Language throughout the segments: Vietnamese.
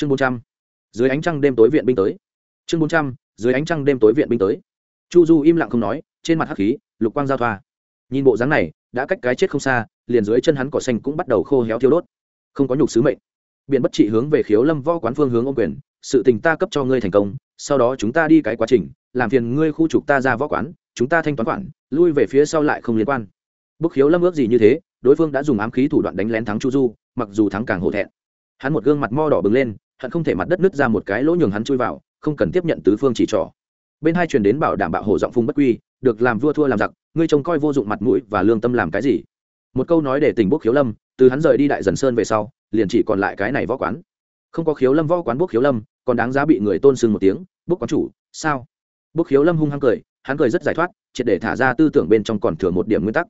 chương bốn trăm. Dưới ánh trăng đêm tối viện binh tới. Chương bốn trăm, dưới ánh trăng đêm tối viện binh tới. Chu du im lặng không nói, trên mặt hắc khí, lục quang giao thoa. Nhìn bộ dáng này, đã cách cái chết không xa, liền dưới chân hắn cỏ xanh cũng bắt đầu khô héo thiếu đốt. Không có nhục sứ mệnh. Biện bất trị hướng về khiếu lâm võ quán phương hướng ô quyền, sự tình ta cấp cho ngươi thành công, sau đó chúng ta đi cái quá trình, làm phiền ngươi khu trục ta ra võ quán, chúng ta thanh toán khoản, lui về phía sau lại không liên quan. Bức khiếu lâm ước gì như thế, đối phương đã dùng ám khí thủ đoạn đánh lén thắng chu du, mặc dù thắng càng hổ thẹn. Hắn một gương mặt mo đỏ bừng lên hận không thể mặt đất nứt ra một cái lỗ nhường hắn chui vào, không cần tiếp nhận tứ phương chỉ trỏ. Bên hai truyền đến bảo đảm bạo hổ giọng phung bất quy, được làm vua thua làm giặc, ngươi trông coi vô dụng mặt mũi và lương tâm làm cái gì? Một câu nói để tình bốc khiếu lâm, từ hắn rời đi đại dần sơn về sau, liền chỉ còn lại cái này võ quán. Không có khiếu lâm võ quán bốc khiếu lâm, còn đáng giá bị người tôn sưng một tiếng, bốc quán chủ, sao? Bốc khiếu lâm hung hăng cười, hắn cười rất giải thoát, triệt để thả ra tư tưởng bên trong còn thừa một điểm nguyên tắc.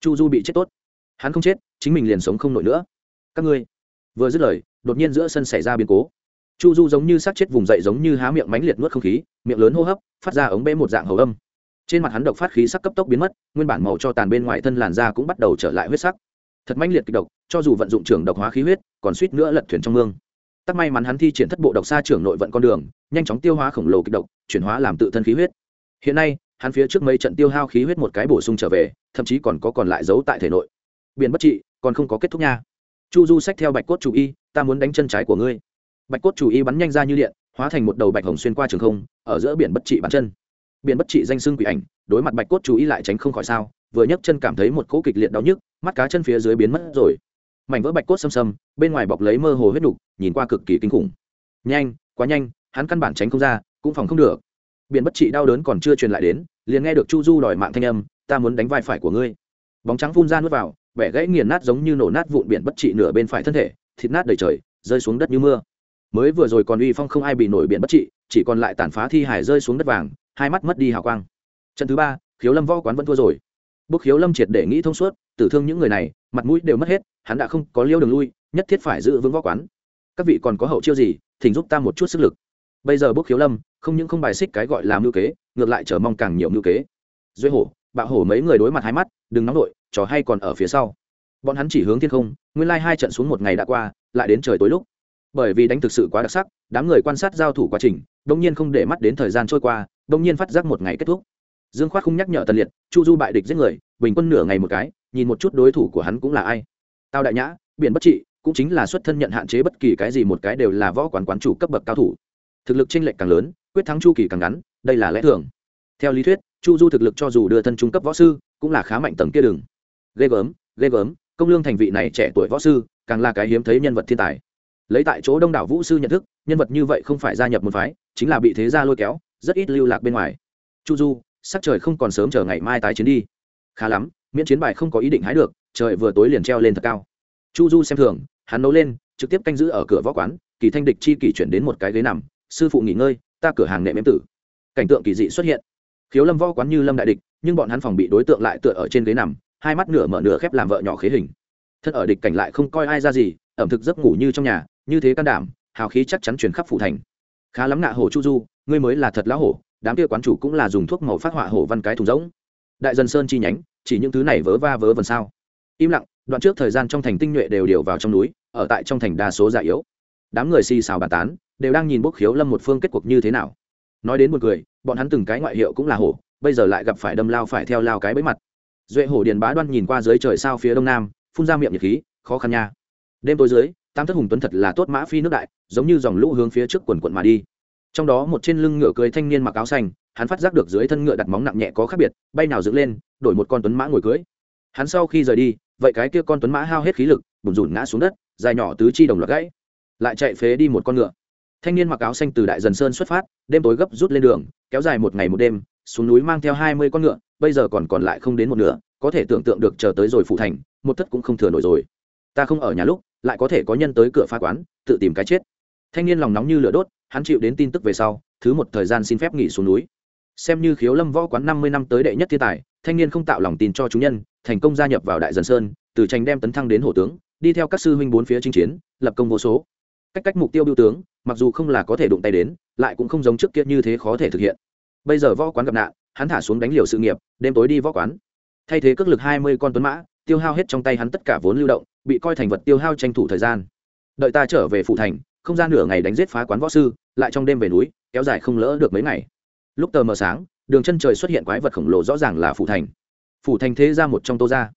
Chu du bị chết tốt. Hắn không chết, chính mình liền sống không nổi nữa. Các ngươi, vừa dứt lời đột nhiên giữa sân xảy ra biến cố. Chu du giống như sát chết vùng dậy giống như há miệng mánh liệt nuốt không khí, miệng lớn hô hấp, phát ra ống bê một dạng hầu âm. Trên mặt hắn độc phát khí sắc cấp tốc biến mất, nguyên bản màu cho tàn bên ngoài thân làn da cũng bắt đầu trở lại huyết sắc. Thật mãnh liệt kịch độc, cho dù vận dụng trưởng độc hóa khí huyết, còn suýt nữa lật thuyền trong mương. Tắc may mắn hắn thi triển thất bộ độc xa trưởng nội vận con đường, nhanh chóng tiêu hóa khổng lồ kịch độc, chuyển hóa làm tự thân khí huyết. Hiện nay, hắn phía trước mấy trận tiêu hao khí huyết một cái bổ sung trở về, thậm chí còn có còn lại giấu tại thể nội. Biển bất trị, còn không có kết thúc nha chu du sách theo bạch cốt chủ y, ta muốn đánh chân trái của ngươi. Bạch cốt chủ y bắn nhanh ra như điện, hóa thành một đầu bạch hồng xuyên qua trường không, ở giữa biển bất trị bắn chân. Biển bất trị danh xưng quỷ ảnh, đối mặt bạch cốt chủ y lại tránh không khỏi sao, vừa nhấc chân cảm thấy một cỗ kịch liệt đau nhức, mắt cá chân phía dưới biến mất rồi. Mảnh vỡ bạch cốt xâm xâm, bên ngoài bọc lấy mơ hồ huyết đục nhìn qua cực kỳ kinh khủng. Nhanh, quá nhanh, hắn căn bản tránh không ra, cũng phòng không được. Biển bất trị đau đớn còn chưa truyền lại đến, liền nghe được chu du đòi mạng thanh âm, ta muốn đánh vai phải của ngươi. Bóng trắng phun ra nuốt vào vẻ gãy nghiền nát giống như nổ nát vụn biển bất trị nửa bên phải thân thể, thịt nát đầy trời, rơi xuống đất như mưa. Mới vừa rồi còn uy phong không ai bị nổi biển bất trị, chỉ còn lại tàn phá thi hải rơi xuống đất vàng, hai mắt mất đi hào quang. Trận thứ ba, khiếu lâm võ quán vẫn thua rồi. Bức khiếu lâm triệt để nghĩ thông suốt, tử thương những người này, mặt mũi đều mất hết, hắn đã không có liêu đường lui, nhất thiết phải giữ vững võ quán. Các vị còn có hậu chiêu gì, thỉnh giúp ta một chút sức lực. Bây giờ bức khiếu lâm, không những không bài xích cái gọi là mưu kế, ngược lại chờ mong càng nhiều mưu kế. Duy hổ, bạo hổ mấy người đối mặt hai mắt, đừng nóng nổi trò hay còn ở phía sau. Bọn hắn chỉ hướng thiên không, nguyên lai hai trận xuống một ngày đã qua, lại đến trời tối lúc. Bởi vì đánh thực sự quá đặc sắc, đám người quan sát giao thủ quá trình, đông nhiên không để mắt đến thời gian trôi qua, đông nhiên phát giác một ngày kết thúc. Dương khoát không nhắc nhở tần liệt, chu du bại địch giết người, bình quân nửa ngày một cái, nhìn một chút đối thủ của hắn cũng là ai. Tao đại nhã, biển bất trị, cũng chính là xuất thân nhận hạn chế bất kỳ cái gì một cái đều là võ quán quán chủ cấp bậc cao thủ. Thực lực tranh lệch càng lớn, quyết thắng chu kỳ càng ngắn, đây là lẽ thường. Theo lý thuyết, chu du thực lực cho dù đưa thân trung cấp võ sư, cũng là khá mạnh tầng kia đường ghê gớm ghê gớm, công lương thành vị này trẻ tuổi võ sư, càng là cái hiếm thấy nhân vật thiên tài. Lấy tại chỗ đông đảo vũ sư nhận thức, nhân vật như vậy không phải gia nhập một phái, chính là bị thế gia lôi kéo, rất ít lưu lạc bên ngoài. Chu du, sắc trời không còn sớm chờ ngày mai tái chiến đi. Khá lắm, miễn chiến bài không có ý định hái được, trời vừa tối liền treo lên thật cao. Chu du xem thường, hắn nấu lên, trực tiếp canh giữ ở cửa võ quán, kỳ thanh địch chi kỷ chuyển đến một cái ghế nằm, sư phụ nghỉ ngơi, ta cửa hàng nệm em tử. Cảnh tượng kỳ dị xuất hiện. Khiếu lâm võ quán như lâm đại địch, nhưng bọn hắn phòng bị đối tượng lại tựa ở trên ghế nằm hai mắt nửa mở nửa khép làm vợ nhỏ khế hình. Thân ở địch cảnh lại không coi ai ra gì, ẩm thực giấc ngủ như trong nhà, như thế can đảm, hào khí chắc chắn chuyển khắp phủ thành. Khá lắm ngạ hổ chu du, ngươi mới là thật lão hổ, đám kia quán chủ cũng là dùng thuốc màu phát họa hổ văn cái thùng rỗng. Đại dân sơn chi nhánh, chỉ những thứ này vớ va vớ vần sao? Im lặng, đoạn trước thời gian trong thành tinh nhuệ đều điều vào trong núi, ở tại trong thành đa số già yếu. Đám người xì xào bàn tán, đều đang nhìn bốc khiếu lâm một phương kết cuộc như thế nào. Nói đến một người bọn hắn từng cái ngoại hiệu cũng là hổ, bây giờ lại gặp phải đâm lao phải theo lao cái bẫy mặt duệ hổ điền bá đoan nhìn qua dưới trời sao phía đông nam, phun ra miệng nhiệt khí, khó khăn nha. Đêm tối dưới tam thất hùng tuấn thật là tốt mã phi nước đại, giống như dòng lũ hướng phía trước quần quận mà đi. Trong đó một trên lưng ngựa cưới thanh niên mặc áo xanh, hắn phát giác được dưới thân ngựa đặt móng nặng nhẹ có khác biệt, bay nào dựng lên, đổi một con tuấn mã ngồi cưới hắn sau khi rời đi, vậy cái kia con tuấn mã hao hết khí lực, bùn rùn ngã xuống đất, dài nhỏ tứ chi đồng loạt gãy, lại chạy phế đi một con ngựa. Thanh niên mặc áo xanh từ đại dần sơn xuất phát, đêm tối gấp rút lên đường, kéo dài một ngày một đêm, xuống núi mang theo hai mươi con ngựa bây giờ còn còn lại không đến một nửa, có thể tưởng tượng được chờ tới rồi phụ thành, một thất cũng không thừa nổi rồi. Ta không ở nhà lúc, lại có thể có nhân tới cửa phá quán, tự tìm cái chết. Thanh niên lòng nóng như lửa đốt, hắn chịu đến tin tức về sau, thứ một thời gian xin phép nghỉ xuống núi. Xem như khiếu lâm võ quán năm mươi năm tới đệ nhất thiên tài, thanh niên không tạo lòng tin cho chúng nhân, thành công gia nhập vào đại dần sơn, từ tranh đem tấn thăng đến hổ tướng, đi theo các sư huynh bốn phía chinh chiến, lập công vô số. Cách cách mục tiêu biêu tướng, mặc dù không là có thể đụng tay đến, lại cũng không giống trước kia như thế khó thể thực hiện. Bây giờ võ quán gặp nạn hắn thả xuống đánh liều sự nghiệp, đêm tối đi võ quán. Thay thế cước lực hai mươi con tuấn mã, tiêu hao hết trong tay hắn tất cả vốn lưu động, bị coi thành vật tiêu hao tranh thủ thời gian. Đợi ta trở về phụ thành, không gian nửa ngày đánh giết phá quán võ sư, lại trong đêm về núi, kéo dài không lỡ được mấy ngày. Lúc tờ mờ sáng, đường chân trời xuất hiện quái vật khổng lồ rõ ràng là phủ thành. Phủ thành thế ra một trong tô ra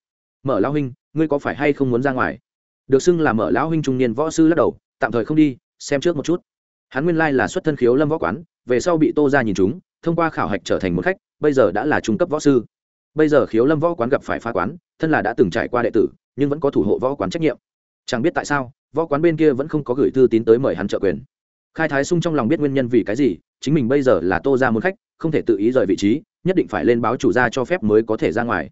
mở lão huynh, ngươi có phải hay không muốn ra ngoài? Được xưng là mở lão huynh trung niên võ sư lắc đầu, tạm thời không đi, xem trước một chút. Hắn nguyên lai là xuất thân khiếu lâm võ quán, về sau bị tô ra nhìn chúng thông qua khảo hạch trở thành một khách bây giờ đã là trung cấp võ sư. Bây giờ khiếu lâm võ quán gặp phải phá quán, thân là đã từng trải qua đệ tử, nhưng vẫn có thủ hộ võ quán trách nhiệm. Chẳng biết tại sao, võ quán bên kia vẫn không có gửi thư tín tới mời hắn trợ quyền. Khai thái sung trong lòng biết nguyên nhân vì cái gì, chính mình bây giờ là tô ra muốn khách, không thể tự ý rời vị trí, nhất định phải lên báo chủ gia cho phép mới có thể ra ngoài.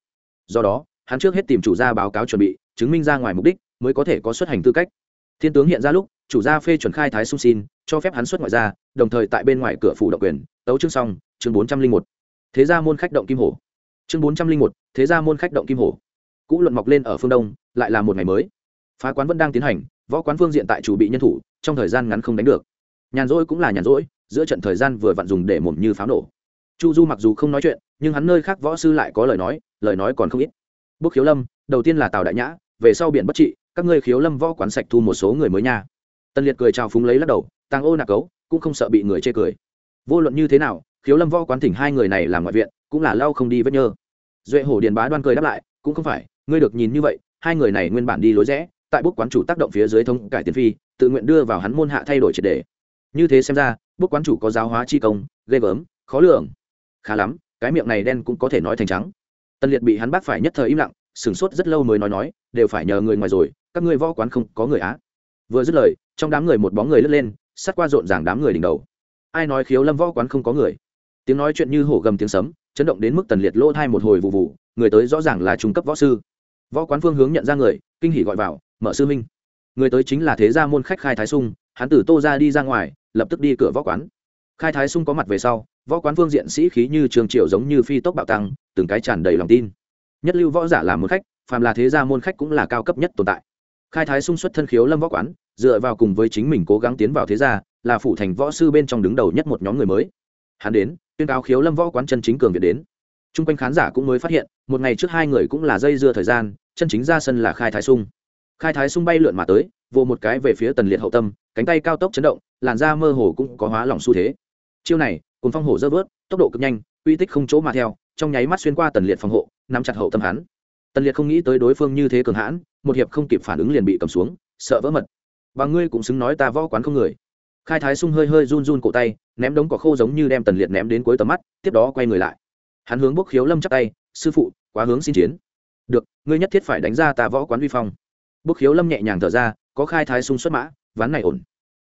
Do đó, hắn trước hết tìm chủ gia báo cáo chuẩn bị, chứng minh ra ngoài mục đích, mới có thể có xuất hành tư cách. Thiên tướng hiện ra lúc, chủ gia phê chuẩn khai thái sung xin, cho phép hắn xuất ngoại ra đồng thời tại bên ngoài cửa phủ độc quyền, tấu chương xong, chương bốn trăm linh một thế gia môn khách động kim hổ. Chương bốn trăm linh một, thế gia môn khách động kim hổ. Cũ luận mọc lên ở phương đông, lại là một ngày mới. Phá quán vẫn đang tiến hành, võ quán phương diện tại chủ bị nhân thủ, trong thời gian ngắn không đánh được. Nhàn rỗi cũng là nhàn rỗi, giữa trận thời gian vừa vặn dùng để mồm như pháo nổ. Chu du mặc dù không nói chuyện, nhưng hắn nơi khác võ sư lại có lời nói lời nói còn không ít. Bước khiếu lâm, đầu tiên là tào đại nhã, về sau biển bất trị, các ngươi khiếu lâm võ quán sạch thu một số người mới nha. Tân liệt cười chào phúng lấy lắc đầu, tàng ô nạc cấu, cũng không sợ bị người chê cười. Vô luận như thế nào khiếu lâm võ quán thỉnh hai người này làm ngoại viện, cũng là lau không đi vết nhơ. Duệ hổ điền bá đoan cười đáp lại, cũng không phải, ngươi được nhìn như vậy, hai người này nguyên bản đi lối rẽ, tại bút quán chủ tác động phía dưới thông cải tiền phi, tự nguyện đưa vào hắn môn hạ thay đổi triệt đề như thế xem ra, bút quán chủ có giáo hóa chi công, ghê gớm, khó lường. Khá lắm, cái miệng này đen cũng có thể nói thành trắng. Tân liệt bị hắn bắt phải nhất thời im lặng, sửng sốt rất lâu mới nói nói, đều phải nhờ người ngoài rồi, các ngươi võ quán không có người á. Vừa dứt lời, trong đám người một bóng người lướt lên sát qua rộn ràng đám người đỉnh đầu. Ai nói khiếu lâm võ quán không có người? Tiếng nói chuyện như hổ gầm tiếng sấm, chấn động đến mức tần liệt lỗ thai một hồi vụ vụ, người tới rõ ràng là trung cấp võ sư. Võ quán phương hướng nhận ra người, kinh hỉ gọi vào, mở sư minh. Người tới chính là thế gia môn khách khai thái sung, hắn từ tô ra đi ra ngoài, lập tức đi cửa võ quán. Khai thái sung có mặt về sau, võ quán phương diện sĩ khí như trường triệu giống như phi tốc bạo tăng, từng cái tràn đầy lòng tin. Nhất lưu võ giả là môn khách, phàm là thế gia môn khách cũng là cao cấp nhất tồn tại. Khai thái sung xuất thân khiếu lâm võ quán, dựa vào cùng với chính mình cố gắng tiến vào thế gia, là phủ thành võ sư bên trong đứng đầu nhất một nhóm người mới. Hắn đến tuyên cáo khiếu lâm võ quán chân chính cường việt đến. T r u n g quanh khán giả cũng mới phát hiện, một ngày trước hai người cũng là dây dưa thời gian, chân chính ra sân là khai thái sung. Khai thái sung bay lượn mà tới vô một cái về phía tần liệt hậu tâm, cánh tay cao tốc chấn động, làn da mơ hồ cũng có hóa lỏng xu thế. Chiêu này cùng phong hổ dơ vớt, tốc độ cực nhanh, uy tích không chỗ mà theo, trong nháy mắt xuyên qua tần liệt phòng hộ, nắm chặt hậu tâm hắn. Tần liệt không nghĩ tới đối phương như thế cường hãn, một hiệp không kịp phản ứng liền bị cầm xuống, sợ vỡ mật. Và ngươi cũng xứng nói ta võ quán không người khai thái sung hơi hơi run run cổ tay, ném đống cỏ khô giống như đem tần liệt ném đến cuối tầm mắt, tiếp đó quay người lại. Hắn hướng bốc khiếu lâm chắc tay, sư phụ, quá hướng xin chiến. Được, ngươi nhất thiết phải đánh ra ta võ quán vi phong. Bốc khiếu lâm nhẹ nhàng thở ra, có khai thái sung xuất mã, ván này ổn.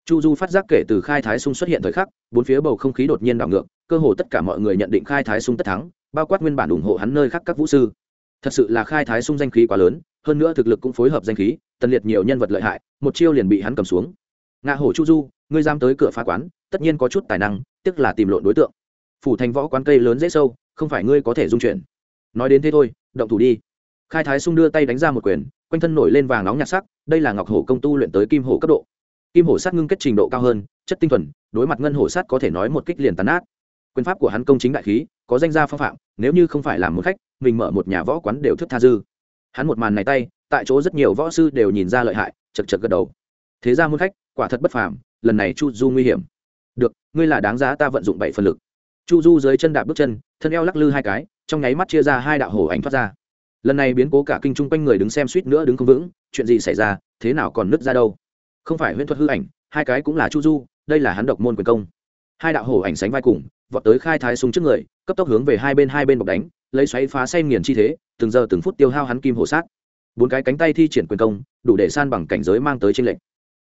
Chu du phát giác kể từ khai thái sung xuất hiện thời khắc, bốn phía bầu không khí đột nhiên đảo ngược, cơ hồ tất cả mọi người nhận định khai thái sung tất thắng, bao quát nguyên bản ủng hộ hắn nơi khác các vũ sư. Thật sự là khai thái sung danh khí quá lớn, hơn nữa thực lực cũng phối hợp danh khí, tần liệt nhiều nhân vật lợi hại, một chiêu liền bị hắn cầm xuống ngạ hổ chu du, ngươi dám tới cửa phá quán, tất nhiên có chút tài năng tức là tìm lộn đối tượng. Phủ thành võ quán cây lớn dễ sâu, không phải ngươi có thể dung chuyển. Nói đến thế thôi, động thủ đi. Khai thái sung đưa tay đánh ra một quyền, quanh thân nổi lên vàng nóng nhạt sắc, đây là ngọc hổ công tu luyện tới kim hổ cấp độ. Kim hổ sát ngưng kết trình độ cao hơn, chất tinh thuần, đối mặt ngân hổ sát có thể nói một kích liền tàn ác. quyền pháp của hắn công chính đại khí, có danh gia phong phạm, nếu như không phải làm một khách, mình mở một nhà võ quán đều thức tha dư. Hắn một màn này tay, tại chỗ rất nhiều võ sư đều nhìn ra lợi hại, chật chật gật đầu. Thế ra muôn khách quả thật bất phàm, lần này chu du nguy hiểm. Được, ngươi là đáng giá ta vận dụng bảy phần lực. Chu du dưới chân đạp bước chân, thân eo lắc lư hai cái, trong nháy mắt chia ra hai đạo hổ ảnh thoát ra. Lần này biến cố cả kinh chung quanh người đứng xem suýt nữa đứng không vững, chuyện gì xảy ra, thế nào còn nứt ra đâu? Không phải huyễn thuật hư ảnh, hai cái cũng là chu du, đây là hắn độc môn quyền công. Hai đạo hổ ảnh sánh vai cùng, vọt tới khai thái súng trước người, cấp tốc hướng về hai bên hai bên bọc đánh, lấy xoáy phá say nghiền chi thế, từng giờ từng phút tiêu hao hắn kim hổ sát. Bốn cái cánh tay thi triển quyền công, đủ để san bằng cảnh giới mang tới tranh lệch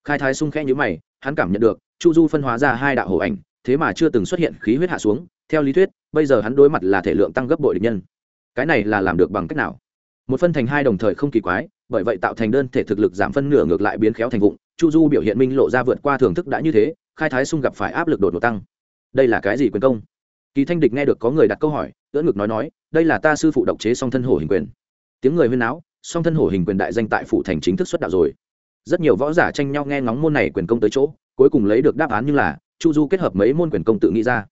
khai thái sung khẽ nhữ mày, hắn cảm nhận được, chu du phân hóa ra hai đạo hổ ảnh, thế mà chưa từng xuất hiện khí huyết hạ xuống, theo lý thuyết, bây giờ hắn đối mặt là thể lượng tăng gấp bội địch nhân. Cái này là làm được bằng cách nào? Một phân thành hai đồng thời không kỳ quái, bởi vậy tạo thành đơn thể thực lực giảm phân nửa ngược lại biến khéo thành vụng, chu du biểu hiện minh lộ ra vượt qua thưởng thức đã như thế, khai thái sung gặp phải áp lực đột ngột tăng. Đây là cái gì quyền công? Kỳ thanh địch nghe được có người đặt câu hỏi, ưỡn ngực nói nói, đây là ta sư phụ độc chế song thân hổ hình quyền. Tiếng người huyên áo song thân hổ hình quyền đại danh tại phủ thành chính thức xuất đạo rồi rất nhiều võ giả tranh nhau nghe ngóng môn này quyền công tới chỗ, cuối cùng lấy được đáp án như là, chu du kết hợp mấy môn quyền công tự nghĩ ra.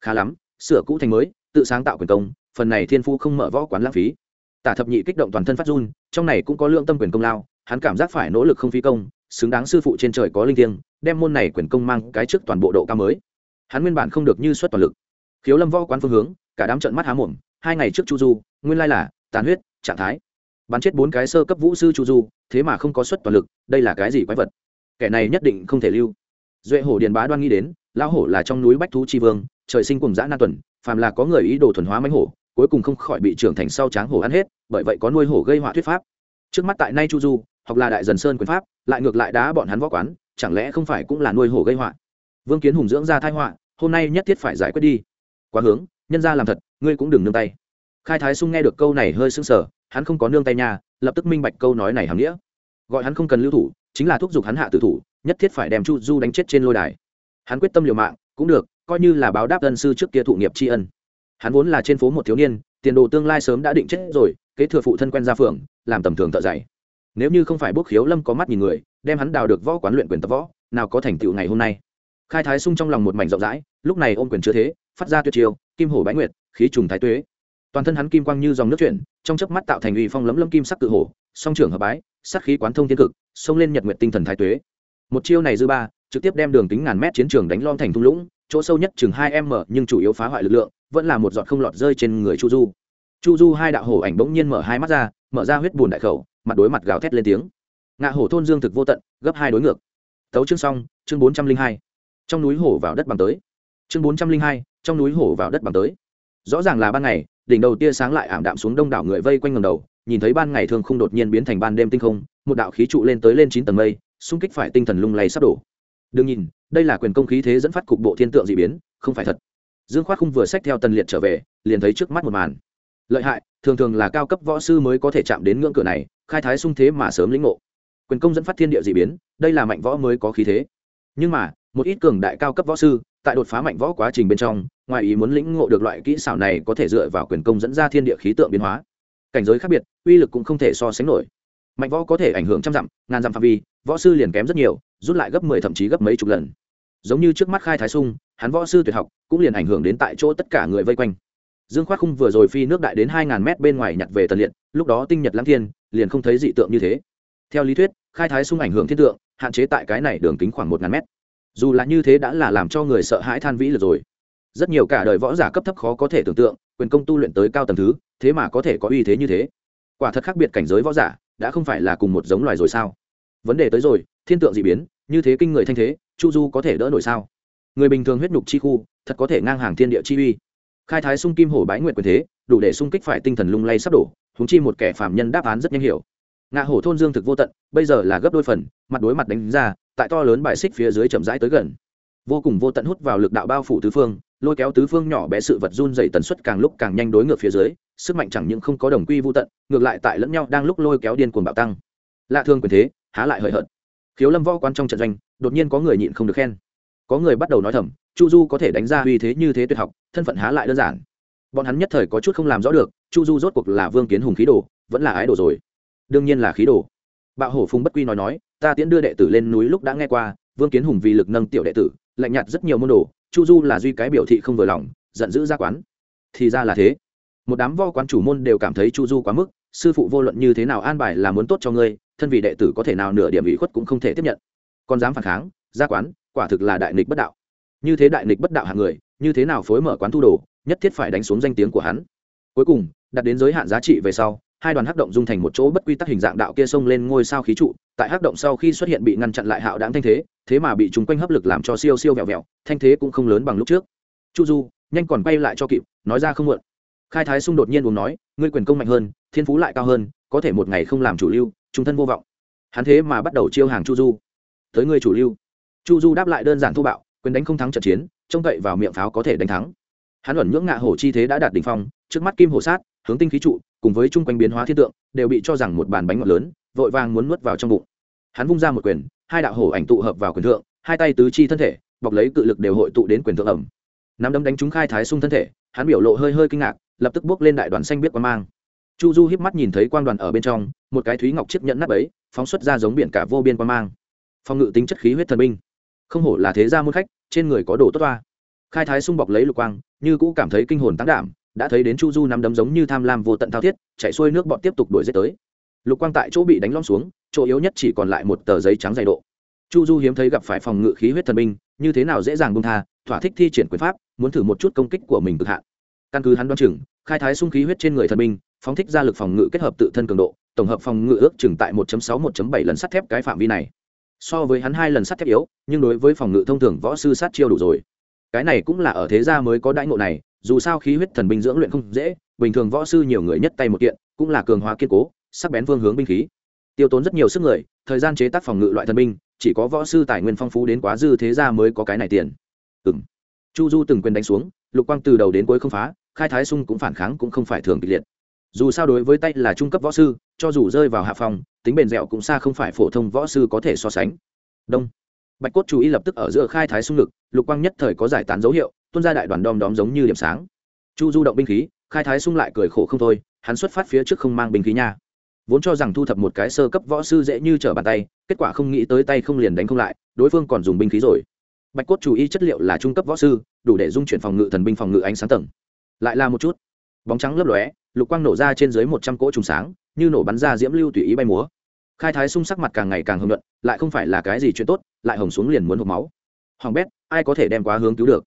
Khá lắm, sửa cũ thành mới, tự sáng tạo quyền công, phần này thiên phu không mở võ quán lãng phí. Tả thập nhị kích động toàn thân phát run, trong này cũng có lượng tâm quyền công lao, hắn cảm giác phải nỗ lực không phi công, xứng đáng sư phụ trên trời có linh thiêng, đem môn này quyền công mang cái trước toàn bộ độ cao mới. Hắn nguyên bản không được như xuất toàn lực. Khiếu lâm võ quán phương hướng, cả đám trận mắt há mồm, hai ngày trước chu du, nguyên lai là tàn huyết, trạng thái bắn chết bốn cái sơ cấp vũ sư chu du, thế mà không có xuất toàn lực, đây là cái gì quái vật? Kẻ này nhất định không thể lưu. Duệ hổ điền bá đoan nghĩ đến, lão hổ là trong núi bách thú tri vương, trời sinh cùng dã na tuần, phàm là có người ý đồ thuần hóa mánh hổ, cuối cùng không khỏi bị trưởng thành sau tráng hổ ăn hết, bởi vậy có nuôi hổ gây họa thuyết pháp. Trước mắt tại nay chu du, hoặc là đại dần sơn quyền pháp, lại ngược lại đá bọn hắn võ quán, chẳng lẽ không phải cũng là nuôi hổ gây họa? Vương kiến hùng dưỡng ra thai họa, hôm nay nhất thiết phải giải quyết đi. Quá hướng, nhân ra làm thật, ngươi cũng đừng nương tay. Khai thái sung nghe được câu này hơi sưng sờ hắn không có nương tay nhà lập tức minh bạch câu nói này hàm nghĩa. Gọi hắn không cần lưu thủ, chính là thúc giục hắn hạ tử thủ, nhất thiết phải đem chu du đánh chết trên lôi đài. Hắn quyết tâm liều mạng, cũng được, coi như là báo đáp ân sư trước kia thụ nghiệp tri ân. Hắn vốn là trên phố một thiếu niên, tiền đồ tương lai sớm đã định chết rồi, kế thừa phụ thân quen ra phường làm tầm thường thợ dạy. Nếu như không phải bốc khiếu lâm có mắt nhìn người, đem hắn đào được võ quán luyện quyền tập võ, nào có thành tựu ngày hôm nay. Khai thái sung trong lòng một mảnh rộng rãi, lúc này ôm quyền chưa thế, phát ra tuyệt chiêu, kim hổ bái nguyệt, khí trùng thái tuế toàn thân hắn kim quang như dòng nước chuyển, trong chớp mắt tạo thành uy phong lấm lấm kim sắc cự hổ, song trưởng hợp bái, sát khí quán thông thiên cực, xông lên nhật nguyện tinh thần thái tuế. Một chiêu này dư ba, trực tiếp đem đường tính ngàn mét chiến trường đánh lom thành thung lũng, chỗ sâu nhất chừng hai m nhưng chủ yếu phá hoại lực lượng, vẫn là một giọt không lọt rơi trên người chu du. Chu du hai đạo hổ ảnh bỗng nhiên mở hai mắt ra, mở ra huyết bùn đại khẩu, mặt đối mặt gào thét lên tiếng. Ngạ hổ thôn dương thực vô tận, gấp hai đối ngược. Tấu chương xong, chương bốn trăm linh hai. Trong núi hổ vào đất bằng tới. Chương bốn trăm linh hai, trong núi hổ vào đất bằng tới. Rõ ràng là ban ngày đỉnh đầu tia sáng lại ảm đạm xuống đông đảo người vây quanh ngầm đầu, nhìn thấy ban ngày thường không đột nhiên biến thành ban đêm tinh không, một đạo khí trụ lên tới lên chín tầng mây, xung kích phải tinh thần lung lay sắp đổ. Đừng nhìn, đây là quyền công khí thế dẫn phát cục bộ thiên tượng d ị biến, không phải thật. Dương khoác không vừa sách theo tần liệt trở về, liền thấy trước mắt một màn. Lợi hại, thường thường là cao cấp võ sư mới có thể chạm đến ngưỡng cửa này, khai thái sung thế mà sớm lĩnh ngộ. Quyền công dẫn phát thiên địa d ị biến, đây là mạnh võ mới có khí thế. Nhưng mà, một ít cường đại cao cấp võ sư tại đột phá mạnh võ quá trình bên trong, ngoài ý muốn lĩnh ngộ được loại kỹ xảo này có thể dựa vào quyền công dẫn ra thiên địa khí tượng biến hóa. Cảnh giới khác biệt, uy lực cũng không thể so sánh nổi. Mạnh võ có thể ảnh hưởng trăm dặm, ngàn dặm phạm vi, võ sư liền kém rất nhiều, rút lại gấp mười thậm chí gấp mấy chục lần. Giống như trước mắt khai thái sung, hắn võ sư tuyệt học, cũng liền ảnh hưởng đến tại chỗ tất cả người vây quanh. Dương khoác khung vừa rồi phi nước đại đến hai ngàn mét bên ngoài nhặt về tần liệt, lúc đó tinh nhật lãng thiên, liền không thấy dị tượng như thế. Theo lý thuyết, khai thái sung ảnh hưởng thiên tượng, hạn chế tại cái này đường kính khoảng một ngàn mét dù là như thế đã là làm cho người sợ hãi than vĩ lực rồi. Rất nhiều cả đời võ giả cấp thấp khó có thể tưởng tượng, quyền công tu luyện tới cao tầng thứ, thế mà có thể có uy thế như thế. Quả thật khác biệt cảnh giới võ giả, đã không phải là cùng một giống loài rồi sao? Vấn đề tới rồi, thiên tượng d ị biến, như thế kinh người thanh thế, chu du có thể đỡ nổi sao? Người bình thường huyết nhục chi khu, thật có thể ngang hàng thiên địa chi uy. Khai thái sung kim hổ bái nguyện quyền thế, đủ để sung kích phải tinh thần lung lay sắp đổ húng chi một kẻ phạm nhân đáp án rất nhanh hiểu. Ngạ hổ thôn dương thực vô tận, bây giờ là gấp đôi phần, mặt đối mặt đánh ra tại to lớn bài xích phía dưới chậm rãi tới gần. Vô cùng vô tận hút vào lực đạo bao phủ tứ phương, lôi kéo tứ phương nhỏ bé sự vật run dày tần suất càng lúc càng nhanh đối ngược phía dưới, sức mạnh chẳng những không có đồng quy vô tận, ngược lại tại lẫn nhau đang lúc lôi kéo điên cuồng bạo tăng. Lạ thương quyền thế, há lại hời hợt. Khiếu lâm võ quan trong trận doanh, đột nhiên có người nhịn không được khen. Có người bắt đầu nói thầm, chu du có thể đánh ra uy thế như thế tuyệt học, thân phận há lại đơn giản. Bọn hắn nhất thời có chút không làm rõ được, chu du rốt cuộc là vương kiến hùng khí đồ, vẫn là ái đồ rồi. Đương nhiên là khí đồ bạo hổ phùng bất quy nói nói, ta tiễn đưa đệ tử lên núi lúc đã nghe qua, vương kiến hùng vì lực nâng tiểu đệ tử, lạnh nhạt rất nhiều môn đồ, chu du là duy cái biểu thị không vừa lòng, giận dữ ra quán. Thì ra là thế. Một đám vo quán chủ môn đều cảm thấy chu du quá mức, sư phụ vô luận như thế nào an bài là muốn tốt cho ngươi, thân vị đệ tử có thể nào nửa điểm ủy khuất cũng không thể tiếp nhận. Còn dám phản kháng, ra quán, quả thực là đại nghịch bất đạo. Như thế đại nghịch bất đạo hạng người, như thế nào phối mở quán thu đồ, nhất thiết phải đánh xuống danh tiếng của hắn. Cuối cùng, đặt đến giới hạn giá trị về sau hai đoàn hắc động dung thành một chỗ bất quy tắc hình dạng đạo kia xông lên ngôi sao khí trụ, tại hắc động sau khi xuất hiện bị ngăn chặn lại hạo đáng thanh thế thế mà bị chúng quanh hấp lực làm cho siêu siêu vẹo vẹo, thanh thế cũng không lớn bằng lúc trước. Chu du, nhanh còn bay lại cho kịp, nói ra không muộn. Khai thái xung đột nhiên uống nói, ngươi quyền công mạnh hơn, thiên phú lại cao hơn, có thể một ngày không làm chủ lưu, trung thân vô vọng. Hắn thế mà bắt đầu chiêu hàng chu du. Tới ngươi chủ lưu. Chu du đáp lại đơn giản thô bạo, quyền đánh không thắng trận chiến, trông cậy vào miệng pháo có thể đánh thắng. Hắn ẩn nhưỡng ngạ hổ chi thế đã đạt đỉnh phong, trước mắt kim hổ sát, hướng tinh khí trụ cùng với chung quanh biến hóa thiên tượng, đều bị cho rằng một bàn bánh ngọt lớn, vội vàng muốn nuốt vào trong bụng. Hắn vung ra một quyền, hai đạo hổ ảnh tụ hợp vào quyền thượng, hai tay tứ chi thân thể, bọc lấy cự lực đều hội tụ đến quyền thượng ẩm. Nắm đấm đánh trúng khai thái sung thân thể, hắn biểu lộ hơi hơi kinh ngạc, lập tức bước lên đại đoàn xanh biết quan mang. Chu du híp mắt nhìn thấy quang đoàn ở bên trong, một cái thúy ngọc chiếc nhẫn nắp ấy, phóng xuất ra giống biển cả vô biên quan mang. Phong ngự tính chất khí huyết thần binh. Không hổ là thế gia môn khách, trên người có đồ tốt toa. Khai thái sung bọc lấy lục quang, như cũ cảm thấy kinh hồn tăng đảm đã thấy đến chu du nắm đấm giống như tham lam vô tận thao thiết, chạy xuôi nước bọn tiếp tục đuổi giết tới. Lục quang tại chỗ bị đánh lom xuống, chỗ yếu nhất chỉ còn lại một tờ giấy trắng dày độ. Chu du hiếm thấy gặp phải phòng ngự khí huyết thần binh, như thế nào dễ dàng bung tha, thỏa thích thi triển quyền pháp, muốn thử một chút công kích của mình cực hạn. Căn cứ hắn đoán chừng, khai thái sung khí huyết trên người thần binh, phóng thích ra lực phòng ngự kết hợp tự thân cường độ, tổng hợp phòng ngự ước chừng tại 1.6 1.7 lần sắt thép cái phạm vi này. So với hắn hai lần sắt thép yếu, nhưng đối với phòng ngự thông thường võ sư sát chiêu đủ rồi. Cái này cũng là ở thế gia mới có đãi ngộ này dù sao khí huyết thần binh dưỡng luyện không dễ, bình thường võ sư nhiều người nhất tay một kiện, cũng là cường hóa kiên cố, sắc bén vương hướng binh khí. Tiêu tốn rất nhiều sức người, thời gian chế tác phòng ngự loại thần binh, chỉ có võ sư tài nguyên phong phú đến quá dư thế gia mới có cái này tiền. Ừng chu du từng quyền đánh xuống, lục quang từ đầu đến cuối không phá, khai thái sung cũng phản kháng cũng không phải thường kịch liệt. Dù sao đối với tay là trung cấp võ sư, cho dù rơi vào hạ phòng, tính bền dẻo cũng xa không phải phổ thông võ sư có thể so sánh. Đông bạch cốt chú ý lập tức ở giữa khai thái xung lực, lục quang nhất thời có giải tán dấu hiệu, tuôn ra đại đoàn đom đóm giống như điểm sáng. Chu du động binh khí, khai thái xung lại cười khổ không thôi, hắn xuất phát phía trước không mang binh khí nha. Vốn cho rằng thu thập một cái sơ cấp võ sư dễ như trở bàn tay, kết quả không nghĩ tới tay không liền đánh không lại, đối phương còn dùng binh khí rồi. Bạch cốt chú ý chất liệu là trung cấp võ sư, đủ để dung chuyển phòng ngự thần binh phòng ngự ánh sáng tầng. Lại là một chút. Bóng trắng lấp lóe, lục quang nổ ra trên dưới một trăm cỗ trùng sáng, như nổ bắn ra diễm lưu tùy ý bay múa khai thái sung sắc mặt càng ngày càng hưng luận lại không phải là cái gì chuyện tốt, lại hồng xuống liền muốn hộp máu. Hoàng bét, ai có thể đem quá hướng cứu được?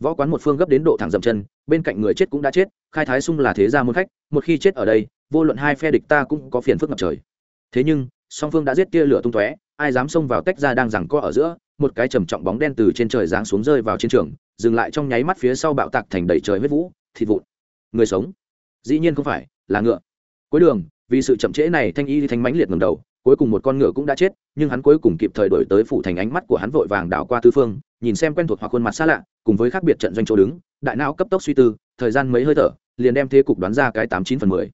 Võ quán một phương gấp đến độ thẳng dậm chân, bên cạnh người chết cũng đã chết, khai thái sung là thế gia môn khách, một khi chết ở đây, vô luận hai phe địch ta cũng có phiền phức ngập trời. Thế nhưng, song phương đã giết tia lửa tung tóe, ai dám xông vào tách ra đang rằng co ở giữa, một cái trầm trọng bóng đen từ trên trời giáng xuống rơi vào chiến trường, dừng lại trong nháy mắt phía sau bạo tạc thành đầy trời huyết vũ, thịt vụn. Người sống. Dĩ nhiên không phải, là ngựa. Cuối đường vì sự chậm trễ này thanh y thanh mãnh liệt ngầm đầu, cuối cùng một con ngựa cũng đã chết, nhưng hắn cuối cùng kịp thời đổi tới phủ thành ánh mắt của hắn vội vàng đảo qua tư phương, nhìn xem quen thuộc hoặc khuôn mặt xa lạ, cùng với khác biệt trận doanh chỗ đứng, đại não cấp tốc suy tư, thời gian mấy hơi thở, liền đem thế cục đoán ra cái tám chín phần mười.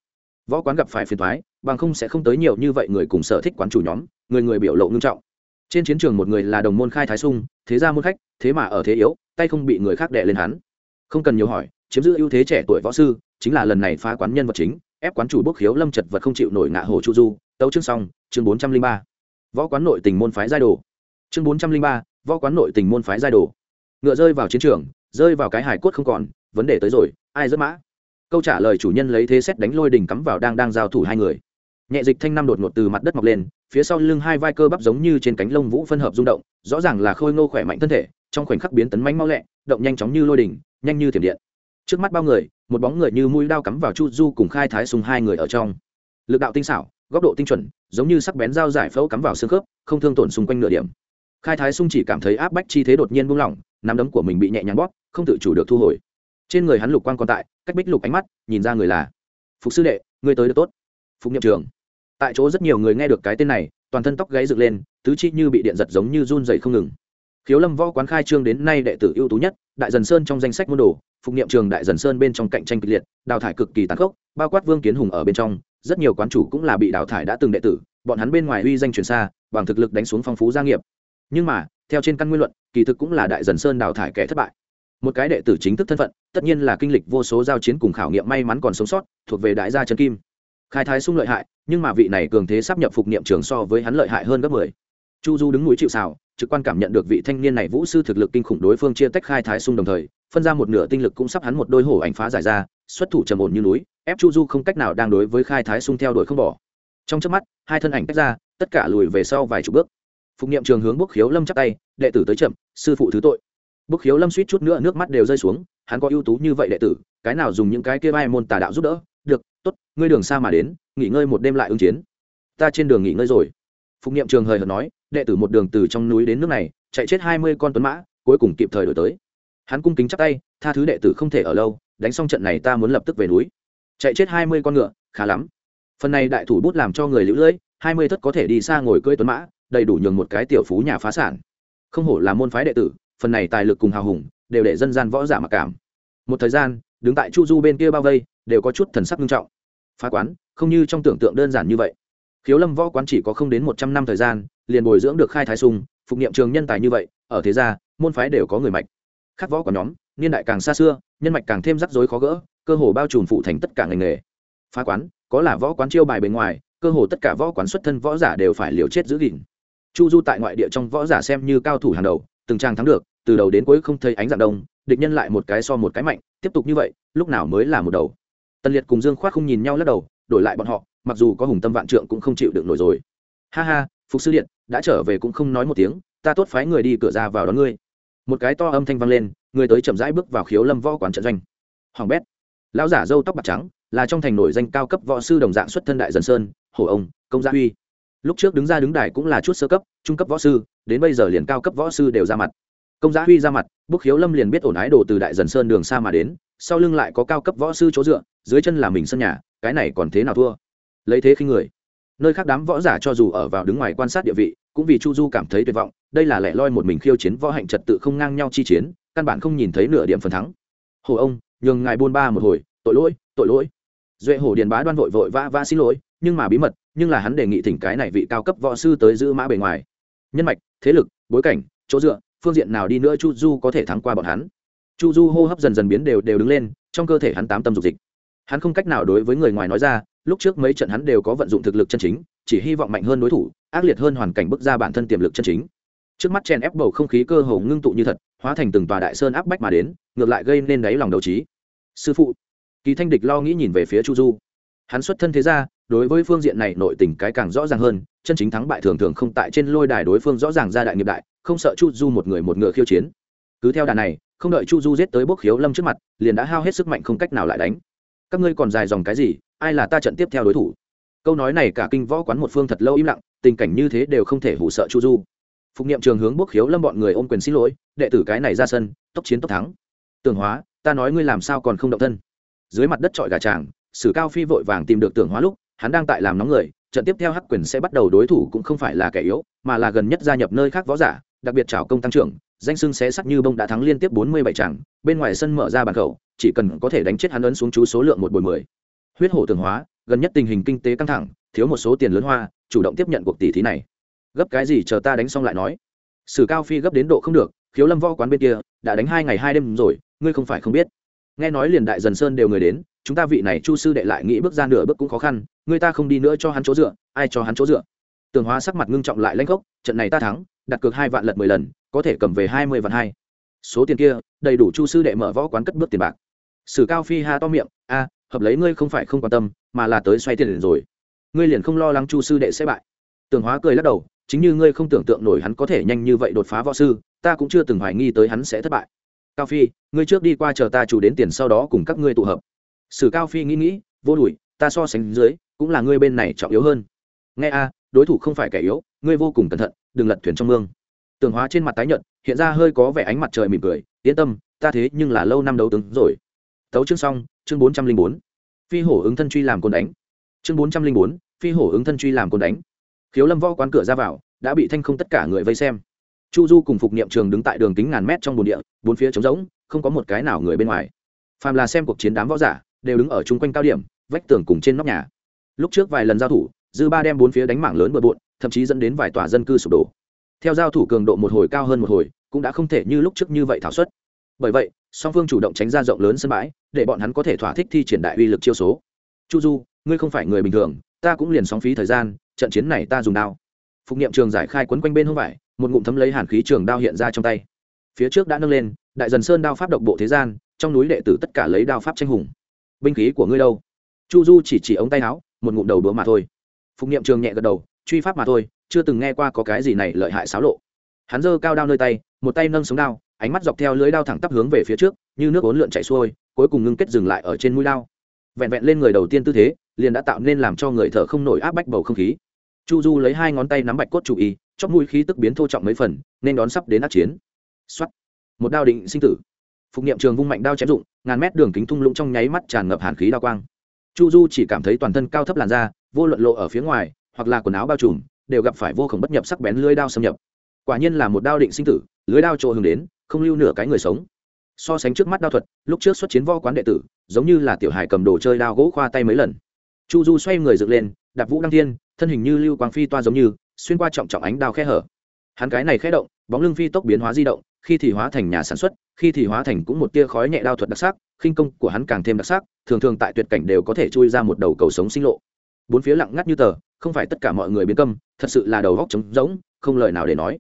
Võ quán gặp phải phiền thoái bằng không sẽ không tới nhiều như vậy người cùng sở thích quán chủ nhóm, người người biểu lộ ngưng trọng. Trên chiến trường một người là đồng môn khai thái sung, thế ra môn khách, thế mà ở thế yếu, tay không bị người khác đè lên hắn. Không cần nhiều hỏi, chiếm giữ ưu thế trẻ tuổi võ sư, chính là lần này phá quán nhân vật chính ép quán chủ bốc khiếu lâm chật vật không chịu nổi ngạ hồ chu du, tấu chương xong, chương bốn trăm linh ba. Võ quán nội tình môn phái giai đồ. Chương bốn trăm linh ba, võ quán nội tình môn phái giai đồ. Ngựa rơi vào chiến trường, rơi vào cái hải cốt không còn, vấn đề tới rồi, ai rất mã? Câu trả lời chủ nhân lấy thế xét đánh lôi đình cắm vào đang đang giao thủ hai người. Nhẹ dịch thanh năm đột ngột từ mặt đất mọc lên, phía sau lưng hai vai cơ bắp giống như trên cánh lông vũ phân hợp rung động, rõ ràng là khôi ngô khỏe mạnh thân thể, trong khoảnh khắc biến tấn mánh mau lẹ, động nhanh chóng như lôi đình, nhanh như thiểm điện. Trước mắt bao người một bóng người như mũi đao cắm vào chu du cùng khai thái sùng hai người ở trong. Lực đạo tinh xảo, góc độ tinh chuẩn, giống như sắc bén dao giải phẫu cắm vào xương khớp, không thương tổn xung quanh nửa điểm. Khai thái sung chỉ cảm thấy áp bách chi thế đột nhiên buông lỏng, nắm đấm của mình bị nhẹ nhàng bóp, không tự chủ được thu hồi. Trên người hắn lục quan còn tại, cách bích lục ánh mắt, nhìn ra người là phục sư đệ người tới được tốt. Phục nhậm trường. Tại chỗ rất nhiều người nghe được cái tên này, toàn thân tóc gáy dựng lên, tứ chi như bị điện giật giống như run dày không ngừng khiếu lâm võ quán khai trương đến nay đệ tử ưu tú nhất, đại dần sơn trong danh sách môn đồ, phục niệm trường đại dần sơn bên trong cạnh tranh kịch liệt, đào thải cực kỳ tàn khốc, bao quát vương kiến hùng ở bên trong, rất nhiều quán chủ cũng là bị đào thải đã từng đệ tử, bọn hắn bên ngoài uy danh truyền xa, bằng thực lực đánh xuống phong phú gia nghiệp. Nhưng mà, theo trên căn nguyên luận, kỳ thực cũng là đại dần sơn đào thải kẻ thất bại. Một cái đệ tử chính thức thân phận, tất nhiên là kinh lịch vô số giao chiến cùng khảo nghiệm may mắn còn sống sót, thuộc về đại gia trần kim. Khai thái sung lợi hại, nhưng mà vị này cường thế sắp nhập phục niệm trường so với hắn lợi hại hơn gấp mười chu du đứng núi chịu xào trực quan cảm nhận được vị thanh niên này vũ sư thực lực kinh khủng đối phương chia tách khai thái sung đồng thời, phân ra một nửa tinh lực cũng sắp hắn một đôi hổ ảnh phá giải ra, xuất thủ trầm ổn như núi, ép chu du không cách nào đang đối với khai thái sung theo đuổi không bỏ. Trong trước mắt, hai thân ảnh tách ra, tất cả lùi về sau vài chục bước. Phục niệm trường hướng bốc khiếu lâm chắc tay, đệ tử tới chậm, sư phụ thứ tội. Bốc khiếu lâm suýt chút nữa nước mắt đều rơi xuống, hắn có ưu tú như vậy đệ tử, cái nào dùng những cái kia vai môn tà đạo giúp đỡ? Được, tốt, ngươi đường xa mà đến, nghỉ ngơi một đêm lại ứng chiến. Ta trên đường nghỉ ngơi rồi. Phục niệm trường hời hợt nói đệ tử một đường từ trong núi đến nước này, chạy chết hai mươi con tuấn mã, cuối cùng kịp thời đổi tới. Hắn cung kính chắc tay, tha thứ đệ tử không thể ở lâu, đánh xong trận này ta muốn lập tức về núi. Chạy chết hai mươi con ngựa, khá lắm. Phần này đại thủ bút làm cho người lũ lưỡi, hai mươi thất có thể đi xa ngồi cưỡi tuấn mã, đầy đủ nhường một cái tiểu phú nhà phá sản. Không hổ là môn phái đệ tử, phần này tài lực cùng hào hùng, đều để dân gian võ giả mặc cảm. Một thời gian, đứng tại chu du bên kia bao vây, đều có chút thần sắc nghiêm trọng. Phá quán, không như trong tưởng tượng đơn giản như vậy khiếu lâm võ quán chỉ có không đến một trăm năm thời gian, liền bồi dưỡng được khai thái sung, phục nghiệm trường nhân tài như vậy, ở thế gia, môn phái đều có người mạch. Khác võ của nhóm, niên đại càng xa xưa, nhân mạch càng thêm rắc rối khó gỡ, cơ hồ bao trùm phụ thành tất cả ngành nghề. Phá quán, có là võ quán chiêu bài bề ngoài, cơ hồ tất cả võ quán xuất thân võ giả đều phải liều chết giữ gìn. Chu du tại ngoại địa trong võ giả xem như cao thủ hàng đầu, từng trang thắng được, từ đầu đến cuối không thấy ánh dạng đông, địch nhân lại một cái so một cái mạnh, tiếp tục như vậy, lúc nào mới là một đầu? Tần liệt cùng dương khoác không nhìn nhau lắc đầu đổi lại bọn họ, mặc dù có hùng tâm vạn trượng cũng không chịu được nổi rồi. Ha ha, phục sư điện, đã trở về cũng không nói một tiếng, ta tốt phái người đi cửa ra vào đón ngươi. Một cái to âm thanh vang lên, người tới chậm rãi bước vào khiếu lâm võ quán trận doanh. Hoàng bét, lão giả râu tóc bạc trắng, là trong thành nổi danh cao cấp võ sư đồng dạng xuất thân đại dần sơn, hổ ông, công gia huy. Lúc trước đứng ra đứng đài cũng là chút sơ cấp, trung cấp võ sư, đến bây giờ liền cao cấp võ sư đều ra mặt. Công gia huy ra mặt, bức khiếu lâm liền biết ổn ái đồ từ đại dần sơn đường xa mà đến sau lưng lại có cao cấp võ sư chỗ dựa, dưới chân là mình sân nhà, cái này còn thế nào thua? Lấy thế khi người. Nơi khác đám võ giả cho dù ở vào đứng ngoài quan sát địa vị, cũng vì chu du cảm thấy tuyệt vọng, đây là lẻ loi một mình khiêu chiến võ hạnh trật tự không ngang nhau chi chiến, căn bản không nhìn thấy nửa điểm phần thắng. Hồ ông, nhường ngài buôn ba một hồi, tội lỗi tội lỗi. Duệ hổ điền bá đoan vội vội vã vã xin lỗi, nhưng mà bí mật, nhưng là hắn đề nghị thỉnh cái này vị cao cấp võ sư tới giữ mã bề ngoài. Nhân mạch, thế lực, bối cảnh, chỗ dựa, phương diện nào đi nữa chu du có thể thắng qua bọn hắn chu du hô hấp dần dần biến đều đều đứng lên, trong cơ thể hắn tám tâm dục dịch. Hắn không cách nào đối với người ngoài nói ra, lúc trước mấy trận hắn đều có vận dụng thực lực chân chính, chỉ hy vọng mạnh hơn đối thủ, ác liệt hơn hoàn cảnh bước ra bản thân tiềm lực chân chính. Trước mắt chen ép bầu không khí cơ hồ ngưng tụ như thật, hóa thành từng tòa đại sơn áp bách mà đến, ngược lại gây nên đáy lòng đầu trí. Sư phụ, kỳ thanh địch lo nghĩ nhìn về phía chu du. Hắn xuất thân thế ra đối với phương diện này nội tình cái càng rõ ràng hơn, chân chính thắng bại thường thường không tại trên lôi đài đối phương rõ ràng ra đại nghiệp đại, không sợ chu du một người một ngựa khiêu chiến. Cứ theo đà này không đợi chu du giết tới bốc khiếu lâm trước mặt, liền đã hao hết sức mạnh không cách nào lại đánh. Các ngươi còn dài dòng cái gì, ai là ta trận tiếp theo đối thủ? Câu nói này cả kinh võ quán một phương thật lâu im lặng, tình cảnh như thế đều không thể hủ sợ chu du. Phục nghiệm trường hướng bốc khiếu lâm bọn người ôm quyền xin lỗi, đệ tử cái này ra sân, tốc chiến tốc thắng. Tường hóa, ta nói ngươi làm sao còn không động thân? Dưới mặt đất trọi gà tràng, sử cao phi vội vàng tìm được tưởng hóa lúc, hắn đang tại làm nóng người, trận tiếp theo hắc quyền sẽ bắt đầu đối thủ cũng không phải là kẻ yếu, mà là gần nhất gia nhập nơi khác võ giả, đặc biệt trào công tăng trưởng danh sưng xé sắc như bông đã thắng liên tiếp bốn mươi bảy tràng bên ngoài sân mở ra bàn khẩu chỉ cần có thể đánh chết hắn ấn xuống chú số lượng một bồi mười. Huyết hổ tường hóa gần nhất tình hình kinh tế căng thẳng thiếu một số tiền lớn hoa chủ động tiếp nhận cuộc tỷ thí này. Gấp cái gì chờ ta đánh xong lại nói. Sử cao phi gấp đến độ không được khiếu lâm võ quán bên kia đã đánh hai ngày hai đêm rồi ngươi không phải không biết. Nghe nói liền đại dần sơn đều người đến chúng ta vị này chu sư đệ lại nghĩ bước ra nửa bước cũng khó khăn người ta không đi nữa cho hắn chỗ dựa ai cho hắn chỗ dựa? Tường hóa sắc mặt ngưng trọng lại lanh khốc, trận này ta thắng đặt cược hai vạn lật mười lần, có thể cầm về hai mươi vạn hai. Số tiền kia, đầy đủ chu sư đệ mở võ quán cất bước tiền bạc. Sử cao phi ha to miệng, a, hợp lấy ngươi không phải không quan tâm, mà là tới xoay tiền rồi. Ngươi liền không lo lắng chu sư đệ sẽ bại. Tường hóa cười lắc đầu, chính như ngươi không tưởng tượng nổi hắn có thể nhanh như vậy đột phá võ sư, ta cũng chưa từng hoài nghi tới hắn sẽ thất bại. Cao phi, ngươi trước đi qua chờ ta chủ đến tiền sau đó cùng các ngươi tụ hợp. Sử cao phi nghĩ nghĩ, vô đùi, ta so sánh dưới, cũng là ngươi bên này trọng yếu hơn. Nghe a, đối thủ không phải kẻ yếu, ngươi vô cùng cẩn thận đừng lật thuyền trong mương. Tường hóa trên mặt tái nhợt, hiện ra hơi có vẻ ánh mặt trời mỉm cười, yên tâm, ta thế nhưng là lâu năm đấu tướng rồi. Tấu chương xong, chương bốn trăm linh bốn. Phi hổ ứng thân truy làm côn đánh. Chương bốn trăm linh bốn, phi hổ ứng thân truy làm côn đánh. Khiếu lâm võ quán cửa ra vào, đã bị thanh không tất cả người vây xem. Chu du cùng phục niệm trường đứng tại đường kính ngàn mét trong bồn địa, bốn phía trống rỗng, không có một cái nào người bên ngoài. Phàm là xem cuộc chiến đám võ giả, đều đứng ở chung quanh cao điểm, vách tường cùng trên nóc nhà. Lúc trước vài lần giao thủ, dư ba đem bốn phía đánh mảng lớn bừa bộn thậm chí dẫn đến vài tòa dân cư sụp đổ. Theo giao thủ cường độ một hồi cao hơn một hồi, cũng đã không thể như lúc trước như vậy thảo suất. Bởi vậy, song phương chủ động tránh ra rộng lớn sân bãi, để bọn hắn có thể thỏa thích thi triển đại uy lực chiêu số. Chu du, ngươi không phải người bình thường, ta cũng liền sóng phí thời gian, trận chiến này ta dùng đao. Phục nghiệm trường giải khai quấn quanh bên hông vải, một ngụm thấm lấy hàn khí trường đao hiện ra trong tay. Phía trước đã nâng lên, đại dần sơn đao pháp độc bộ thế gian, trong núi đệ tử tất cả lấy đao pháp tranh hùng. Binh khí của ngươi đâu? Chu du chỉ chỉ ống tay áo, một ngụm đầu đũa mà thôi. Phục nghiệm trường nhẹ gật đầu truy pháp mà thôi, chưa từng nghe qua có cái gì này lợi hại xáo lộ. Hắn giơ cao đao nơi tay, một tay nâng sống đao, ánh mắt dọc theo lưới đao thẳng tắp hướng về phía trước, như nước ốn lượn chạy xuôi, cuối cùng ngưng kết dừng lại ở trên mũi đao. Vẹn vẹn lên người đầu tiên tư thế, liền đã tạo nên làm cho người thở không nổi áp bách bầu không khí. Chu du lấy hai ngón tay nắm bạch cốt chủ y, chóp mũi khí tức biến thô trọng mấy phần, nên đón sắp đến ác chiến. Xuất một đao định sinh tử. Phục niệm trường vung mạnh đao chém dụng, ngàn mét đường kính thung lũng trong nháy mắt tràn ngập hàn khí đao quang. Chu du chỉ cảm thấy toàn thân cao thấp làn da, vô luận lộ ở phía ngoài hoặc là quần áo bao trùm, đều gặp phải vô khổng bất nhập sắc bén lưới đao xâm nhập. Quả nhiên là một đao định sinh tử, lưới đao chỗ hướng đến, không lưu nửa cái người sống. So sánh trước mắt đao thuật, lúc trước xuất chiến võ quán đệ tử, giống như là tiểu hải cầm đồ chơi đao gỗ khoa tay mấy lần. Chu du xoay người dựng lên, đạp vũ đăng thiên, thân hình như lưu quang phi toa giống như, xuyên qua trọng trọng ánh đao khe hở. Hắn cái này khẽ động, bóng lưng phi tốc biến hóa di động, khi thì hóa thành nhà sản xuất, khi thì hóa thành cũng một tia khói nhẹ đao thuật đặc sắc, khinh công của hắn càng thêm đặc sắc, thường thường tại tuyệt cảnh đều có thể chui ra một đầu cầu sống sinh lộ. Bốn phía lặng ngắt như tờ không phải tất cả mọi người biến câm, thật sự là đầu góc trống rỗng, không lời nào để nói.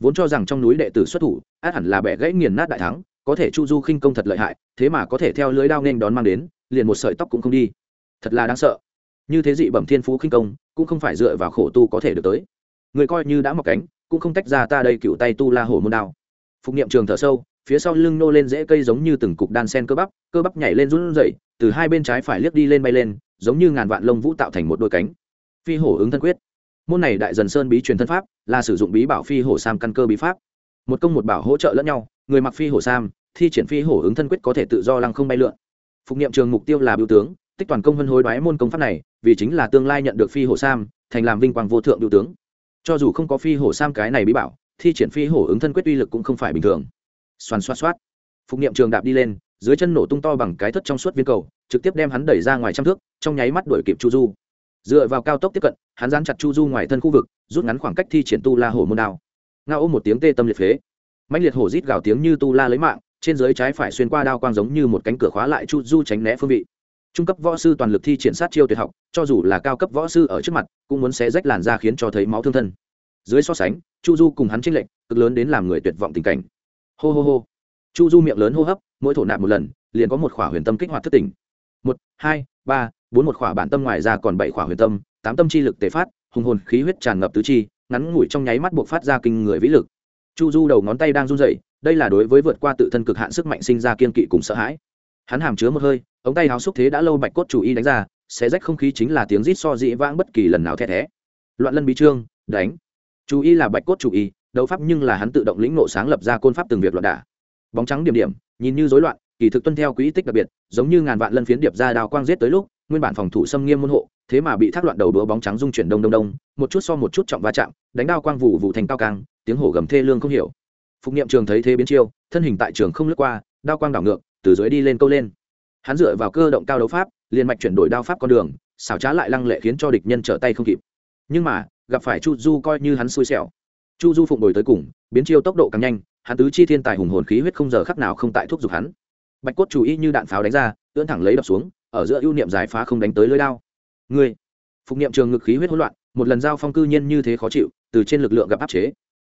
Vốn cho rằng trong núi đệ tử xuất thủ, át hẳn là bẻ gãy nghiền nát đại thắng, có thể chu du khinh công thật lợi hại, thế mà có thể theo lưới đao nên đón mang đến, liền một sợi tóc cũng không đi. Thật là đáng sợ. Như thế dị bẩm thiên phú khinh công, cũng không phải dựa vào khổ tu có thể được tới. Người coi như đã mọc cánh, cũng không tách ra ta đây cựu tay tu la hổ môn đao. Phục niệm trường thở sâu, phía sau lưng nô lên rễ cây giống như từng cục đan sen cơ bắp cơ bắp nhảy lên run rẩy, từ hai bên trái phải liếc đi lên bay lên, giống như ngàn vạn lông vũ tạo thành một đôi cánh phi hổ ứng thân quyết. Môn này đại dần sơn bí truyền thân pháp, là sử dụng bí bảo phi hổ sam căn cơ bí pháp. Một công một bảo hỗ trợ lẫn nhau, người mặc phi hổ sam, thi triển phi hổ ứng thân quyết có thể tự do lăng không bay lượn. Phục nghiệm trường mục tiêu là biểu tướng, tích toàn công hân hối đoái môn công pháp này, vì chính là tương lai nhận được phi hổ sam, thành làm vinh quang vô thượng biểu tướng. Cho dù không có phi hổ sam cái này bí bảo, thi triển phi hổ ứng thân quyết uy lực cũng không phải bình thường. Xoan xoát xoát. Phục nghiệm trường đạp đi lên, dưới chân nổ tung to bằng cái thất trong suốt viên cầu, trực tiếp đem hắn đẩy ra ngoài trăm thước, trong nháy mắt đuổi kịp chu du dựa vào cao tốc tiếp cận, hắn dán chặt chu du ngoài thân khu vực, rút ngắn khoảng cách thi triển tu la hổ môn đao. Ngao ôm một tiếng tê tâm liệt phế. Mạnh liệt hổ rít gào tiếng như tu la lấy mạng, trên dưới trái phải xuyên qua đao quang giống như một cánh cửa khóa lại chu du tránh né phương vị. Trung cấp võ sư toàn lực thi triển sát chiêu tuyệt học, cho dù là cao cấp võ sư ở trước mặt, cũng muốn xé rách làn da khiến cho thấy máu thương thân. Dưới so sánh, chu du cùng hắn tranh lệnh cực lớn đến làm người tuyệt vọng tình cảnh. Hô hô hô. Chu du miệng lớn hô hấp, mỗi thổ nạp một lần, liền có một khỏa huyền tâm kích hoạt thất tỉnh. Một, hai, ba bốn một khỏa bản tâm ngoài ra còn bảy khỏa huyền tâm, tám tâm chi lực tề phát, hùng hồn khí huyết tràn ngập tứ chi, ngắn ngủi trong nháy mắt buộc phát ra kinh người vĩ lực. Chu du đầu ngón tay đang run rẩy, đây là đối với vượt qua tự thân cực hạn sức mạnh sinh ra kiên kỵ cùng sợ hãi. Hắn hàm chứa một hơi, ống tay háo xúc thế đã lâu bạch cốt chủ y đánh ra sẽ rách không khí chính là tiếng rít so dị vãng bất kỳ lần nào thét thé. Loạn lân bí trương, đánh. Chú y là bạch cốt chủ y, đấu pháp nhưng là hắn tự động lĩnh nộ sáng lập ra côn pháp từng việc loạn đả. Bóng trắng điểm điểm, nhìn như rối loạn, kỳ thực tuân theo quỹ tích đặc biệt, giống như ngàn vạn lân phiến điệp ra đào quang giết tới lúc nguyên bản phòng thủ xâm nghiêm môn hộ thế mà bị thác loạn đầu đũa bóng trắng dung chuyển đông đông đông một chút so một chút trọng va chạm đánh đao quang vụ vụ thành cao càng, tiếng hổ gầm thê lương không hiểu. Phục niệm trường thấy thế biến chiêu thân hình tại trường không lướt qua đao quang đảo ngược từ dưới đi lên câu lên. Hắn dựa vào cơ động cao đấu pháp liền mạch chuyển đổi đao pháp con đường xảo trá lại lăng lệ khiến cho địch nhân trở tay không kịp. Nhưng mà gặp phải chu du coi như hắn xui xẻo. Chu du phụng đổi tới cùng biến chiêu tốc độ càng nhanh hắn tứ chi thiên tài hùng hồn khí huyết không giờ khắc nào không tại thuốc giục hắn. Bạch cốt chủ y như đạn pháo đánh ra ưỡn thẳng lấy đập xuống ở giữa ưu niệm giải phá không đánh tới lưới đao. Ngươi, phục niệm trường ngực khí huyết hỗn loạn, một lần giao phong cư nhiên như thế khó chịu, từ trên lực lượng gặp áp chế.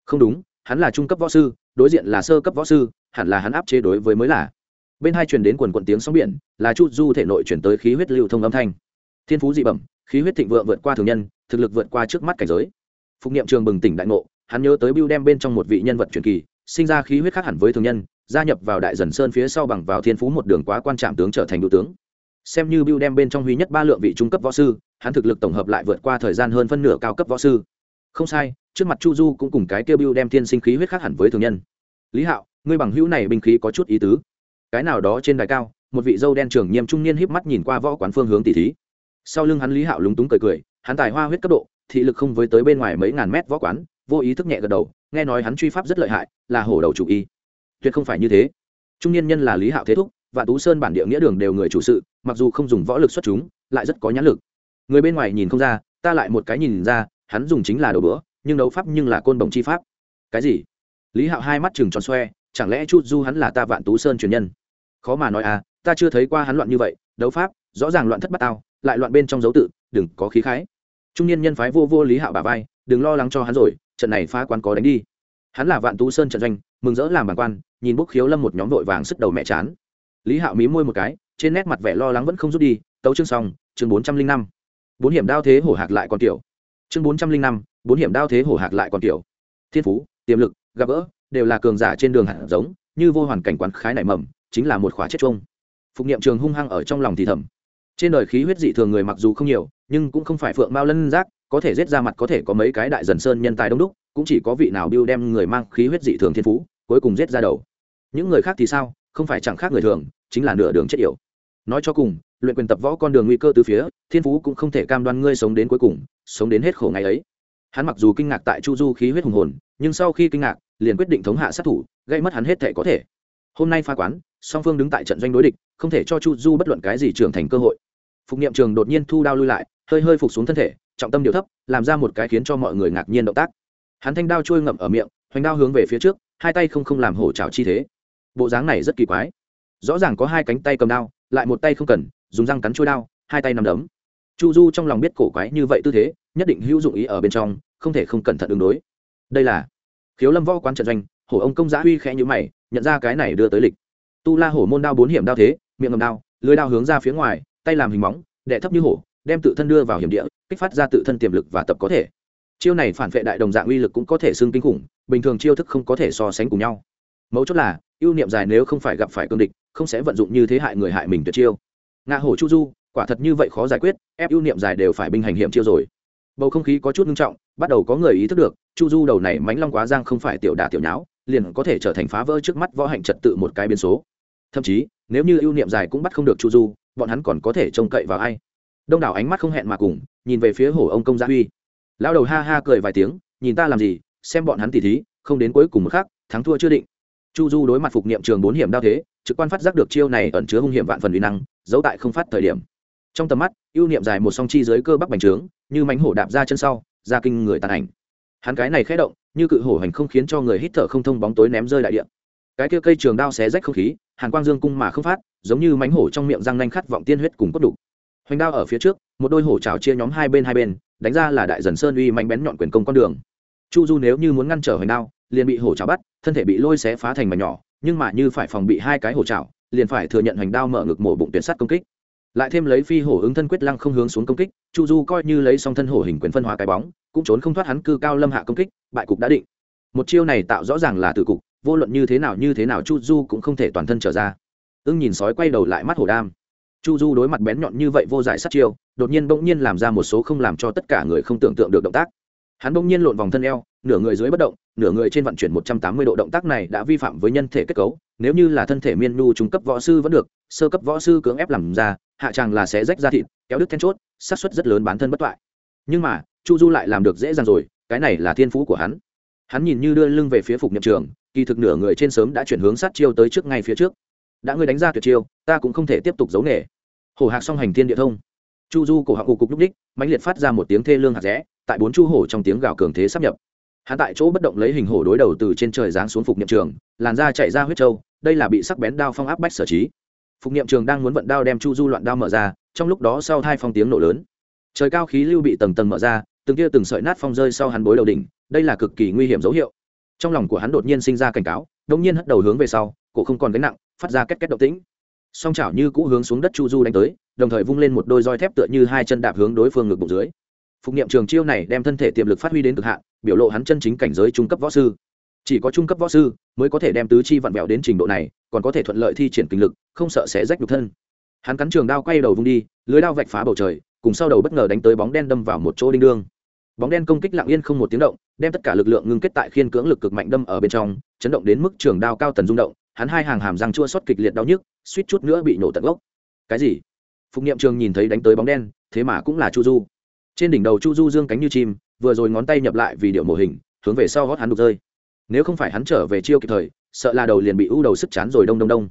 Không đúng, hắn là trung cấp võ sư, đối diện là sơ cấp võ sư, hẳn là hắn áp chế đối với mới là. Bên hai truyền đến quần quần tiếng sóng biển, là chu du thể nội chuyển tới khí huyết lưu thông âm thanh. Thiên phú dị bẩm, khí huyết thịnh vượng vượt qua thường nhân, thực lực vượt qua trước mắt cảnh giới. Phục niệm trường bừng tỉnh đại ngộ, hắn nhớ tới bưu đem bên trong một vị nhân vật truyền kỳ, sinh ra khí huyết khác hẳn với thường nhân, gia nhập vào đại dần sơn phía sau bằng vào thiên phú một đường quá quan trạm tướng trở thành đội tướng xem như bưu đem bên trong huy nhất ba lượng vị trung cấp võ sư, hắn thực lực tổng hợp lại vượt qua thời gian hơn phân nửa cao cấp võ sư. Không sai, trước mặt chu du cũng cùng cái kia bưu đem thiên sinh khí huyết khác hẳn với thường nhân. Lý hạo, ngươi bằng hữu này binh khí có chút ý tứ. Cái nào đó trên đài cao, một vị dâu đen trưởng nghiêm trung niên híp mắt nhìn qua võ quán phương hướng tỉ thí. Sau lưng hắn lý hạo lúng túng cười cười, hắn tài hoa huyết cấp độ, thị lực không với tới bên ngoài mấy ngàn mét võ quán, vô ý thức nhẹ gật đầu, nghe nói hắn truy pháp rất lợi hại, là hổ đầu chủ y. Tuyệt không phải như thế. Trung niên nhân là lý hạo thế thúc và tú sơn bản địa nghĩa đường đều người chủ sự, mặc dù không dùng võ lực xuất chúng, lại rất có nhãn lực. Người bên ngoài nhìn không ra, ta lại một cái nhìn ra, hắn dùng chính là đầu bữa, nhưng đấu pháp nhưng là côn đồng chi pháp. Cái gì? Lý hạo hai mắt chừng tròn xoe, chẳng lẽ chút du hắn là ta vạn tú sơn truyền nhân? Khó mà nói à ta chưa thấy qua hắn loạn như vậy, đấu pháp, rõ ràng loạn thất bát tao, lại loạn bên trong dấu tự, đừng có khí khái. Trung niên nhân phái vô vô lý hạo bà vai, đừng lo lắng cho hắn rồi, trận này phá quán có đánh đi. Hắn là vạn tú sơn trận doanh, mừng rỡ làm bàn quan, nhìn bốc khiếu lâm một nhóm vội vàng sức đầu mẹ chán lý hạo mí môi một cái, trên nét mặt vẻ lo lắng vẫn không rút đi, tấu chương xong, chương bốn trăm linh năm. Bốn hiểm đao thế hổ hạc lại còn tiểu. Chương bốn trăm linh năm, bốn hiểm đao thế hổ hạc lại còn tiểu. Thiên phú, tiềm lực, gặp gỡ, đều là cường giả trên đường hạt giống, như vô hoàn cảnh quán khái nảy mầm, chính là một khóa chết chung. Phục niệm trường hung hăng ở trong lòng thì thầm. Trên đời khí huyết dị thường người mặc dù không nhiều, nhưng cũng không phải phượng mao lân giác, có thể giết ra mặt có thể có mấy cái đại dần sơn nhân tài đông đúc, cũng chỉ có vị nào biêu đem người mang khí huyết dị thường thiên phú, cuối cùng giết ra đầu. Những người khác thì sao? Không phải chẳng khác người thường, chính là nửa đường chết yểu. Nói cho cùng, luyện quyền tập võ con đường nguy cơ từ phía, thiên phú cũng không thể cam đoan ngươi sống đến cuối cùng, sống đến hết khổ ngày ấy. Hắn mặc dù kinh ngạc tại chu du khí huyết hùng hồn, nhưng sau khi kinh ngạc, liền quyết định thống hạ sát thủ, gây mất hắn hết thể có thể. Hôm nay pha quán, song phương đứng tại trận doanh đối địch, không thể cho chu du bất luận cái gì trưởng thành cơ hội. Phục niệm trường đột nhiên thu đao lui lại, hơi hơi phục xuống thân thể, trọng tâm điều thấp, làm ra một cái khiến cho mọi người ngạc nhiên động tác. Hắn thanh đao trôi ngậm ở miệng, hoành đao hướng về phía trước, hai tay không không làm hổ trào chi thế bộ dáng này rất kỳ quái. Rõ ràng có hai cánh tay cầm đao, lại một tay không cần, dùng răng cắn trôi đao, hai tay nằm đấm. Chu du trong lòng biết cổ quái như vậy tư thế, nhất định hữu dụng ý ở bên trong, không thể không cẩn thận ứng đối. Đây là khiếu lâm võ quán trận doanh, hổ ông công giã huy khẽ nhữ mày, nhận ra cái này đưa tới lịch. Tu la hổ môn đao bốn hiểm đao thế, miệng ngầm đao, lưới đao hướng ra phía ngoài, tay làm hình móng đẻ thấp như hổ, đem tự thân đưa vào hiểm địa, kích phát ra tự thân tiềm lực và tập có thể. Chiêu này phản vệ đại đồng dạng uy lực cũng có thể xưng kinh khủng, bình thường chiêu thức không có thể so sánh cùng nhau. Mấu chốt là ưu niệm dài nếu không phải gặp phải cương địch, không sẽ vận dụng như thế hại người hại mình tuyệt chiêu. Ngạ hổ chu du, quả thật như vậy khó giải quyết, ép ưu niệm dài đều phải binh hành hiểm chiêu rồi. Bầu không khí có chút nghiêm trọng, bắt đầu có người ý thức được, chu du đầu này mánh long quá giang không phải tiểu đà tiểu nháo, liền có thể trở thành phá vỡ trước mắt võ hạnh trật tự một cái biến số. Thậm chí, nếu như ưu niệm dài cũng bắt không được chu du, bọn hắn còn có thể trông cậy vào ai? Đông đảo ánh mắt không hẹn mà cùng, nhìn về phía hổ ông công gia huy. Lão đầu ha ha cười vài tiếng, nhìn ta làm gì, xem bọn hắn tỉ thí, không đến cuối cùng một khắc, thắng thua chưa định chu du đối mặt phục niệm trường bốn hiểm đao thế, trực quan phát giác được chiêu này ẩn chứa hung hiểm vạn phần uy năng, giấu tại không phát thời điểm. Trong tầm mắt, ưu niệm dài một song chi dưới cơ bắc bành trướng, như mánh hổ đạp ra chân sau, ra kinh người tàn ảnh. Hắn cái này khé động, như cự hổ hành không khiến cho người hít thở không thông bóng tối ném rơi đại địa. Cái kia cây trường đao xé rách không khí, hàn quang dương cung mà không phát, giống như mánh hổ trong miệng răng nanh khát vọng tiên huyết cùng cốt đục hoành đao ở phía trước, một đôi hổ trào chia nhóm hai bên hai bên, đánh ra là đại dần sơn uy mạnh bén nhọn quyền công con đường. Chu du nếu như muốn ngăn trở hoành đao liền bị hổ chảo bắt thân thể bị lôi xé phá thành mảnh nhỏ nhưng mà như phải phòng bị hai cái hổ chảo, liền phải thừa nhận hoành đao mở ngực mổ bụng tuyệt sắt công kích. Lại thêm lấy phi hổ ứng thân quyết lăng không hướng xuống công kích chu du coi như lấy song thân hổ hình quyền phân hóa cái bóng cũng trốn không thoát hắn cư cao lâm hạ công kích bại cục đã định. Một chiêu này tạo rõ ràng là tử cục vô luận như thế nào như thế nào chu du cũng không thể toàn thân trở ra. Ưng nhìn sói quay đầu lại mắt hổ đam. Chu du đối mặt bén nhọn như vậy vô giải sát chiêu đột nhiên bỗng nhiên làm ra một số không làm cho tất cả người không tưởng tượng được động tác. Hắn bỗng nhiên lộn vòng thân eo nửa người dưới bất động, nửa người trên vận chuyển một trăm tám mươi độ động tác này đã vi phạm với nhân thể kết cấu, nếu như là thân thể miên nu trung cấp võ sư vẫn được, sơ cấp võ sư cưỡng ép làm ra, hạ tràng là sẽ rách ra thịt, kéo đứt then chốt, xác suất rất lớn bán thân bất toại. Nhưng mà, chu du lại làm được dễ dàng rồi, cái này là thiên phú của hắn. Hắn nhìn như đưa lưng về phía phục nhậm trường, kỳ thực nửa người trên sớm đã chuyển hướng sát chiêu tới trước ngay phía trước. Đã ngươi đánh ra tuyệt chiêu, ta cũng không thể tiếp tục giấu nghề. Hổ hạc song hành thiên địa thông. Chu du cổ họng cụ cục lúc đích, mãnh liệt phát ra một tiếng thê lương hạt rẽ, tại bốn chu hổ trong tiếng gào cường thế sắp nhập hắn tại chỗ bất động lấy hình hổ đối đầu từ trên trời giáng xuống phục niệm trường, làn da chạy ra huyết trâu, đây là bị sắc bén đao phong áp bách sở trí. Phục niệm trường đang muốn vận đao đem chu du loạn đao mở ra, trong lúc đó sau hai phong tiếng nổ lớn. Trời cao khí lưu bị tầng tầng mở ra, từng kia từng sợi nát phong rơi sau hắn bối đầu đỉnh, đây là cực kỳ nguy hiểm dấu hiệu. Trong lòng của hắn đột nhiên sinh ra cảnh cáo đông nhiên hất đầu hướng về sau, cổ không còn gánh nặng, phát ra két két động tĩnh. Song chảo như cũ hướng xuống đất chu du đánh tới, đồng thời vung lên một đôi roi thép tựa như hai chân đạp hướng đối phương ngực bụng dưới phục niệm trường chiêu này đem thân thể tiềm lực phát huy đến cực hạn, biểu lộ hắn chân chính cảnh giới trung cấp võ sư. Chỉ có trung cấp võ sư mới có thể đem tứ chi vặn vẹo đến trình độ này, còn có thể thuận lợi thi triển kinh lực, không sợ sẽ rách nhục thân. Hắn cắn trường đao quay đầu vung đi, lưới đao vạch phá bầu trời, cùng sau đầu bất ngờ đánh tới bóng đen đâm vào một chỗ đinh đương. Bóng đen công kích lặng yên không một tiếng động, đem tất cả lực lượng ngưng kết tại khiên cưỡng lực cực mạnh đâm ở bên trong, chấn động đến mức trường đao cao tần rung động, hắn hai hàng hàm răng chua xót kịch liệt đau nhức, suýt chút nữa bị nổ tận gốc. Cái gì? Phục niệm trường nhìn thấy đánh tới bóng đen, thế mà cũng là chu du trên đỉnh đầu chu du dương cánh như chim, vừa rồi ngón tay nhập lại vì điệu mô hình, hướng về sau gót hắn đục rơi. Nếu không phải hắn trở về chiêu kịp thời, sợ là đầu liền bị u đầu sức chán rồi đông đông đông.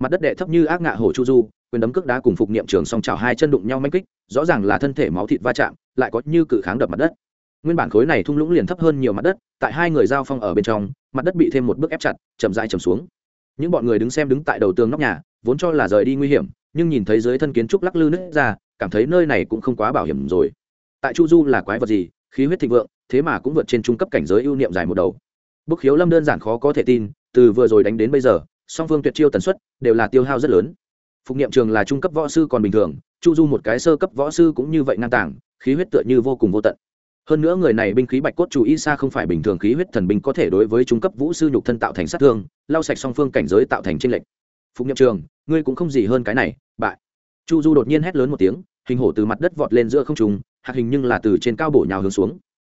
Mặt đất đệ thấp như ác ngạ hổ chu du, quyền đấm cước đá cùng phục niệm trường song chảo hai chân đụng nhau manh kích, rõ ràng là thân thể máu thịt va chạm, lại có như cự kháng đập mặt đất. Nguyên bản khối này thung lũng liền thấp hơn nhiều mặt đất, tại hai người giao phong ở bên trong, mặt đất bị thêm một bước ép chặt, chậm dại chầm xuống. Những bọn người đứng xem đứng tại đầu tường nóc nhà, vốn cho là rời đi nguy hiểm, nhưng nhìn thấy dưới thân kiến trúc lắc lư nứt ra, cảm thấy nơi này cũng không quá bảo hiểm rồi tại chu du là quái vật gì? Khí huyết thịnh vượng, thế mà cũng vượt trên trung cấp cảnh giới ưu niệm dài một đầu. Bức khiếu lâm đơn giản khó có thể tin, từ vừa rồi đánh đến bây giờ, song phương tuyệt chiêu tần suất đều là tiêu hao rất lớn. Phục niệm trường là trung cấp võ sư còn bình thường, chu du một cái sơ cấp võ sư cũng như vậy ngang tàng, khí huyết tựa như vô cùng vô tận. Hơn nữa người này binh khí bạch cốt chủ y xa không phải bình thường khí huyết thần binh có thể đối với trung cấp vũ sư nhục thân tạo thành sát thương, lau sạch song phương cảnh giới tạo thành tranh lệch. Phục nhậm trường, ngươi cũng không gì hơn cái này, bại. Chu du đột nhiên hét lớn một tiếng, hình hổ từ mặt đất vọt lên giữa không trung hạc hình nhưng là từ trên cao bổ nhào hướng xuống.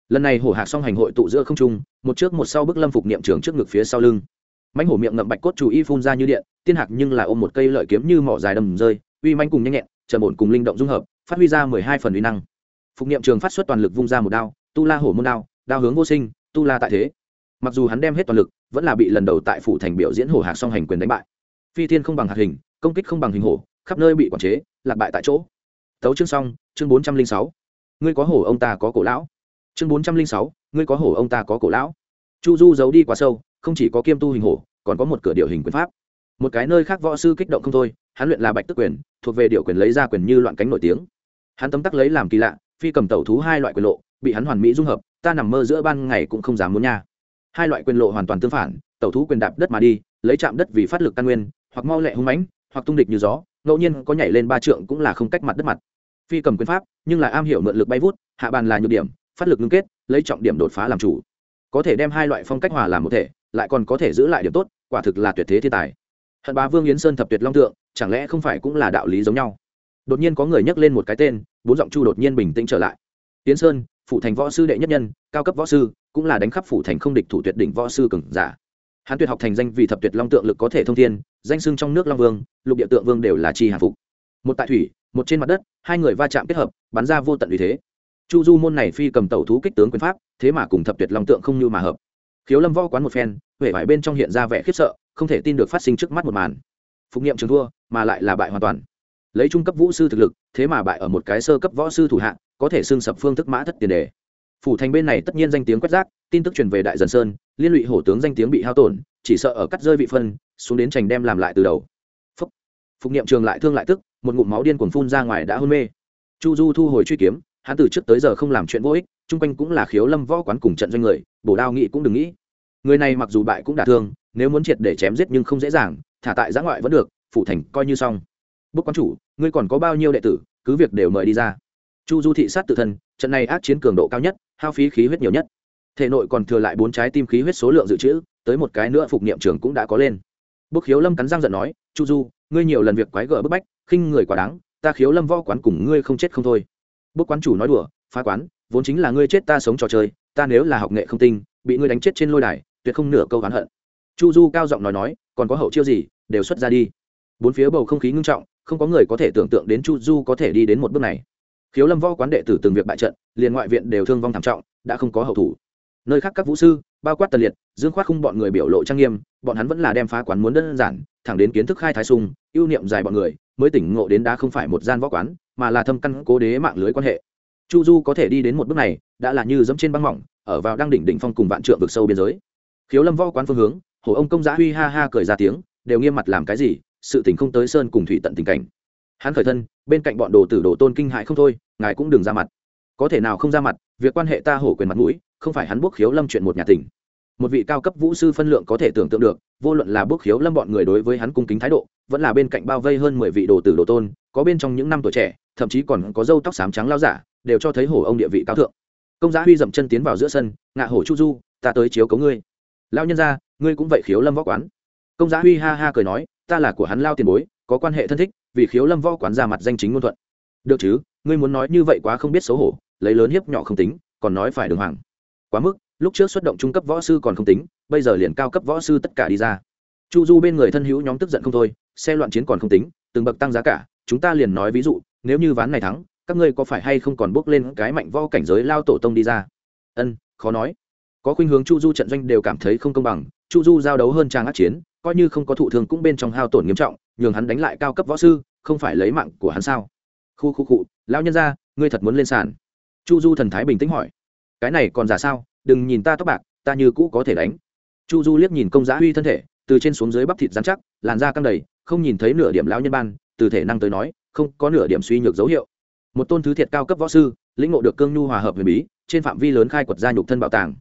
Lần này hổ hạc song hành hội tụ giữa không trung, một trước một sau bức lâm phục niệm trường trước ngực phía sau lưng. Mánh hổ miệng ngậm bạch cốt chủ y phun ra như điện, tiên hạc nhưng là ôm một cây lợi kiếm như mỏ dài đầm rơi, uy manh cùng nhanh nhẹn, trầm ổn cùng linh động dung hợp, phát huy ra mười hai phần uy năng. Phục niệm trường phát xuất toàn lực vung ra một đao, tu la hổ môn đao đao hướng vô sinh, tu la tại thế. Mặc dù hắn đem hết toàn lực, vẫn là bị lần đầu tại phủ thành biểu diễn hổ hạc song hành quyền đánh bại. Phi thiên không bằng hạt hình, công kích không bằng hình hổ, khắp nơi bị quản chế, lạc bại tại chỗ. Tấu chương xong, chương bốn trăm linh sáu ngươi có hổ ông ta có cổ lão. Chương bốn trăm linh sáu, ngươi có hổ ông ta có cổ lão. Chu du giấu đi quá sâu, không chỉ có kiêm tu hình hổ, còn có một cửa điệu hình quyền pháp. Một cái nơi khác võ sư kích động không thôi, hắn luyện là bạch tức quyền, thuộc về điệu quyền lấy ra quyền như loạn cánh nổi tiếng. Hắn tấm tắc lấy làm kỳ lạ, phi cầm tẩu thú hai loại quyền lộ, bị hắn hoàn mỹ dung hợp, ta nằm mơ giữa ban ngày cũng không dám muốn nha. Hai loại quyền lộ hoàn toàn tương phản, tẩu thú quyền đạp đất mà đi, lấy chạm đất vì phát lực căn nguyên, hoặc mau lẹ hung mãnh, hoặc tung địch như gió, ngẫu nhiên có nhảy lên ba trượng cũng là không cách mặt đất mặt phi cầm quyền pháp, nhưng lại am hiểu mượn lực bay vút, hạ bàn là nhược điểm, phát lực ngưng kết, lấy trọng điểm đột phá làm chủ. Có thể đem hai loại phong cách hòa làm một thể, lại còn có thể giữ lại điểm tốt, quả thực là tuyệt thế thiên tài. Hận bá vương yến sơn thập tuyệt long tượng, chẳng lẽ không phải cũng là đạo lý giống nhau? Đột nhiên có người nhắc lên một cái tên, bốn giọng chu đột nhiên bình tĩnh trở lại. Yến sơn phụ thành võ sư đệ nhất nhân, cao cấp võ sư, cũng là đánh khắp phủ thành không địch thủ tuyệt đỉnh võ sư cường giả. Hắn tuyệt học thành danh vì thập tuyệt long tượng lực có thể thông thiên, danh sưng trong nước long vương, lục địa tượng vương đều là chi hạ phục một tại thủy, một trên mặt đất, hai người va chạm kết hợp, bắn ra vô tận vì thế. Chu du môn này phi cầm tẩu thú kích tướng quyền pháp, thế mà cùng thập tuyệt long tượng không như mà hợp. Khiếu lâm võ quán một phen huệ vải bên trong hiện ra vẻ khiếp sợ, không thể tin được phát sinh trước mắt một màn. Phục nghiệm trường thua, mà lại là bại hoàn toàn. Lấy trung cấp vũ sư thực lực, thế mà bại ở một cái sơ cấp võ sư thủ hạng có thể xưng sập phương thức mã thất tiền đề. Phủ thành bên này tất nhiên danh tiếng quét rác, tin tức truyền về đại dần sơn, liên lụy hổ tướng danh tiếng bị hao tổn, chỉ sợ ở cắt rơi vị phân, xuống đến trành đem làm lại từ đầu. Phúc. phục nghiệm trường lại thương lại tức một ngụm máu điên cuồng phun ra ngoài đã hôn mê. Chu du thu hồi truy kiếm, hắn từ trước tới giờ không làm chuyện vô ích, chung quanh cũng là khiếu lâm võ quán cùng trận doanh người, bổ đao nghị cũng đừng nghĩ. Người này mặc dù bại cũng đả thương, nếu muốn triệt để chém giết nhưng không dễ dàng, thả tại giã ngoại vẫn được, phủ thành coi như xong. Bước quán chủ, ngươi còn có bao nhiêu đệ tử, cứ việc đều mời đi ra. Chu du thị sát tự thân, trận này ác chiến cường độ cao nhất, hao phí khí huyết nhiều nhất. Thể nội còn thừa lại bốn trái tim khí huyết số lượng dự trữ, tới một cái nữa phục niệm trường cũng đã có lên bốc khiếu lâm cắn răng giận nói, chu du, ngươi nhiều lần việc quái gở bức bách, khinh người quá đáng, ta khiếu lâm võ quán cùng ngươi không chết không thôi. Bốc quán chủ nói đùa, phá quán, vốn chính là ngươi chết ta sống trò chơi, ta nếu là học nghệ không tinh, bị ngươi đánh chết trên lôi đài, tuyệt không nửa câu oán hận. Chu du cao giọng nói nói, còn có hậu chiêu gì, đều xuất ra đi. Bốn phía bầu không khí ngưng trọng, không có người có thể tưởng tượng đến chu du có thể đi đến một bước này. Khiếu lâm võ quán đệ tử từng việc bại trận, liền ngoại viện đều thương vong thảm trọng, đã không có hậu thủ. Nơi khác các vũ sư bao quát tần liệt, dương khoát khung bọn người biểu lộ trang nghiêm, bọn hắn vẫn là đem phá quán muốn đơn giản, thẳng đến kiến thức khai thái sung, ưu niệm dài bọn người, mới tỉnh ngộ đến đã không phải một gian võ quán, mà là thâm căn cố đế mạng lưới quan hệ. Chu du có thể đi đến một bước này, đã là như dẫm trên băng mỏng, ở vào đang đỉnh đỉnh phong cùng vạn trượng vực sâu biên giới. Khiếu lâm võ quán phương hướng, hồ ông công giá huy ha ha cười ra tiếng, đều nghiêm mặt làm cái gì, sự tình không tới sơn cùng thủy tận tình cảnh. Hắn khởi thân, bên cạnh bọn đồ tử đồ tôn kinh hại không thôi, ngài cũng đừng ra mặt. Có thể nào không ra mặt, việc quan hệ ta hổ quyền mặt mũi không phải hắn bước khiếu lâm chuyện một nhà tỉnh một vị cao cấp vũ sư phân lượng có thể tưởng tượng được, vô luận là bước khiếu lâm bọn người đối với hắn cung kính thái độ, vẫn là bên cạnh bao vây hơn mười vị đồ tử đồ tôn, có bên trong những năm tuổi trẻ, thậm chí còn có râu tóc xám trắng lao giả, đều cho thấy hổ ông địa vị cao thượng. Công giá huy dậm chân tiến vào giữa sân, ngạ hổ chu du, ta tới chiếu cấu ngươi. Lao nhân ra ngươi cũng vậy khiếu lâm võ quán. Công giá huy ha ha cười nói, ta là của hắn lao tiền bối, có quan hệ thân thích, vì khiếu lâm võ quán ra mặt danh chính ngôn thuận. Được chứ, ngươi muốn nói như vậy quá không biết xấu hổ, lấy lớn hiếp nhỏ không tính, còn nói phải đường hoàng quá mức, lúc trước xuất động trung cấp võ sư còn không tính, bây giờ liền cao cấp võ sư tất cả đi ra. Chu du bên người thân hữu nhóm tức giận không thôi, xe loạn chiến còn không tính, từng bậc tăng giá cả, chúng ta liền nói ví dụ, nếu như ván này thắng, các ngươi có phải hay không còn bước lên cái mạnh võ cảnh giới lao tổ tông đi ra? Ân, khó nói. Có khuynh hướng chu du trận doanh đều cảm thấy không công bằng, chu du giao đấu hơn trang ác chiến, coi như không có thụ thương cũng bên trong hao tổn nghiêm trọng, nhường hắn đánh lại cao cấp võ sư, không phải lấy mạng của hắn sao? Khu khu cụ lão nhân ra ngươi thật muốn lên sàn? Chu du thần thái bình tĩnh hỏi cái này còn giả sao? Đừng nhìn ta tóc bạc, ta như cũ có thể đánh. Chu du liếc nhìn công giá huy thân thể, từ trên xuống dưới bắp thịt dán chắc, làn da căng đầy, không nhìn thấy nửa điểm lão nhân ban, từ thể năng tới nói, không có nửa điểm suy nhược dấu hiệu. Một tôn thứ thiệt cao cấp võ sư, lĩnh ngộ được cương nhu hòa hợp huyền bí, trên phạm vi lớn khai quật gia nhục thân bảo tàng.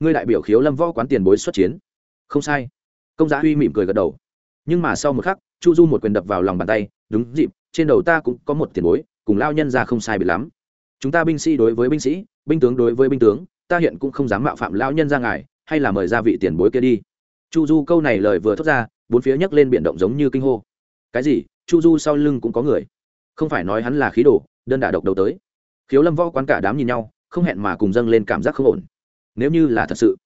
Ngươi đại biểu khiếu lâm võ quán tiền bối xuất chiến. Không sai. Công giá huy mỉm cười gật đầu. Nhưng mà sau một khắc, chu du một quyền đập vào lòng bàn tay, đúng dịp, trên đầu ta cũng có một tiền bối, cùng lao nhân ra không sai bị lắm chúng ta binh sĩ đối với binh sĩ, binh tướng đối với binh tướng, ta hiện cũng không dám mạo phạm lao nhân ra ngài, hay là mời ra vị tiền bối kia đi. Chu du câu này lời vừa thốt ra, bốn phía nhấc lên biển động giống như kinh hô. Cái gì? Chu du sau lưng cũng có người? Không phải nói hắn là khí đồ, đơn đả độc đầu tới. Khiếu lâm võ quán cả đám nhìn nhau, không hẹn mà cùng dâng lên cảm giác không ổn. Nếu như là thật sự.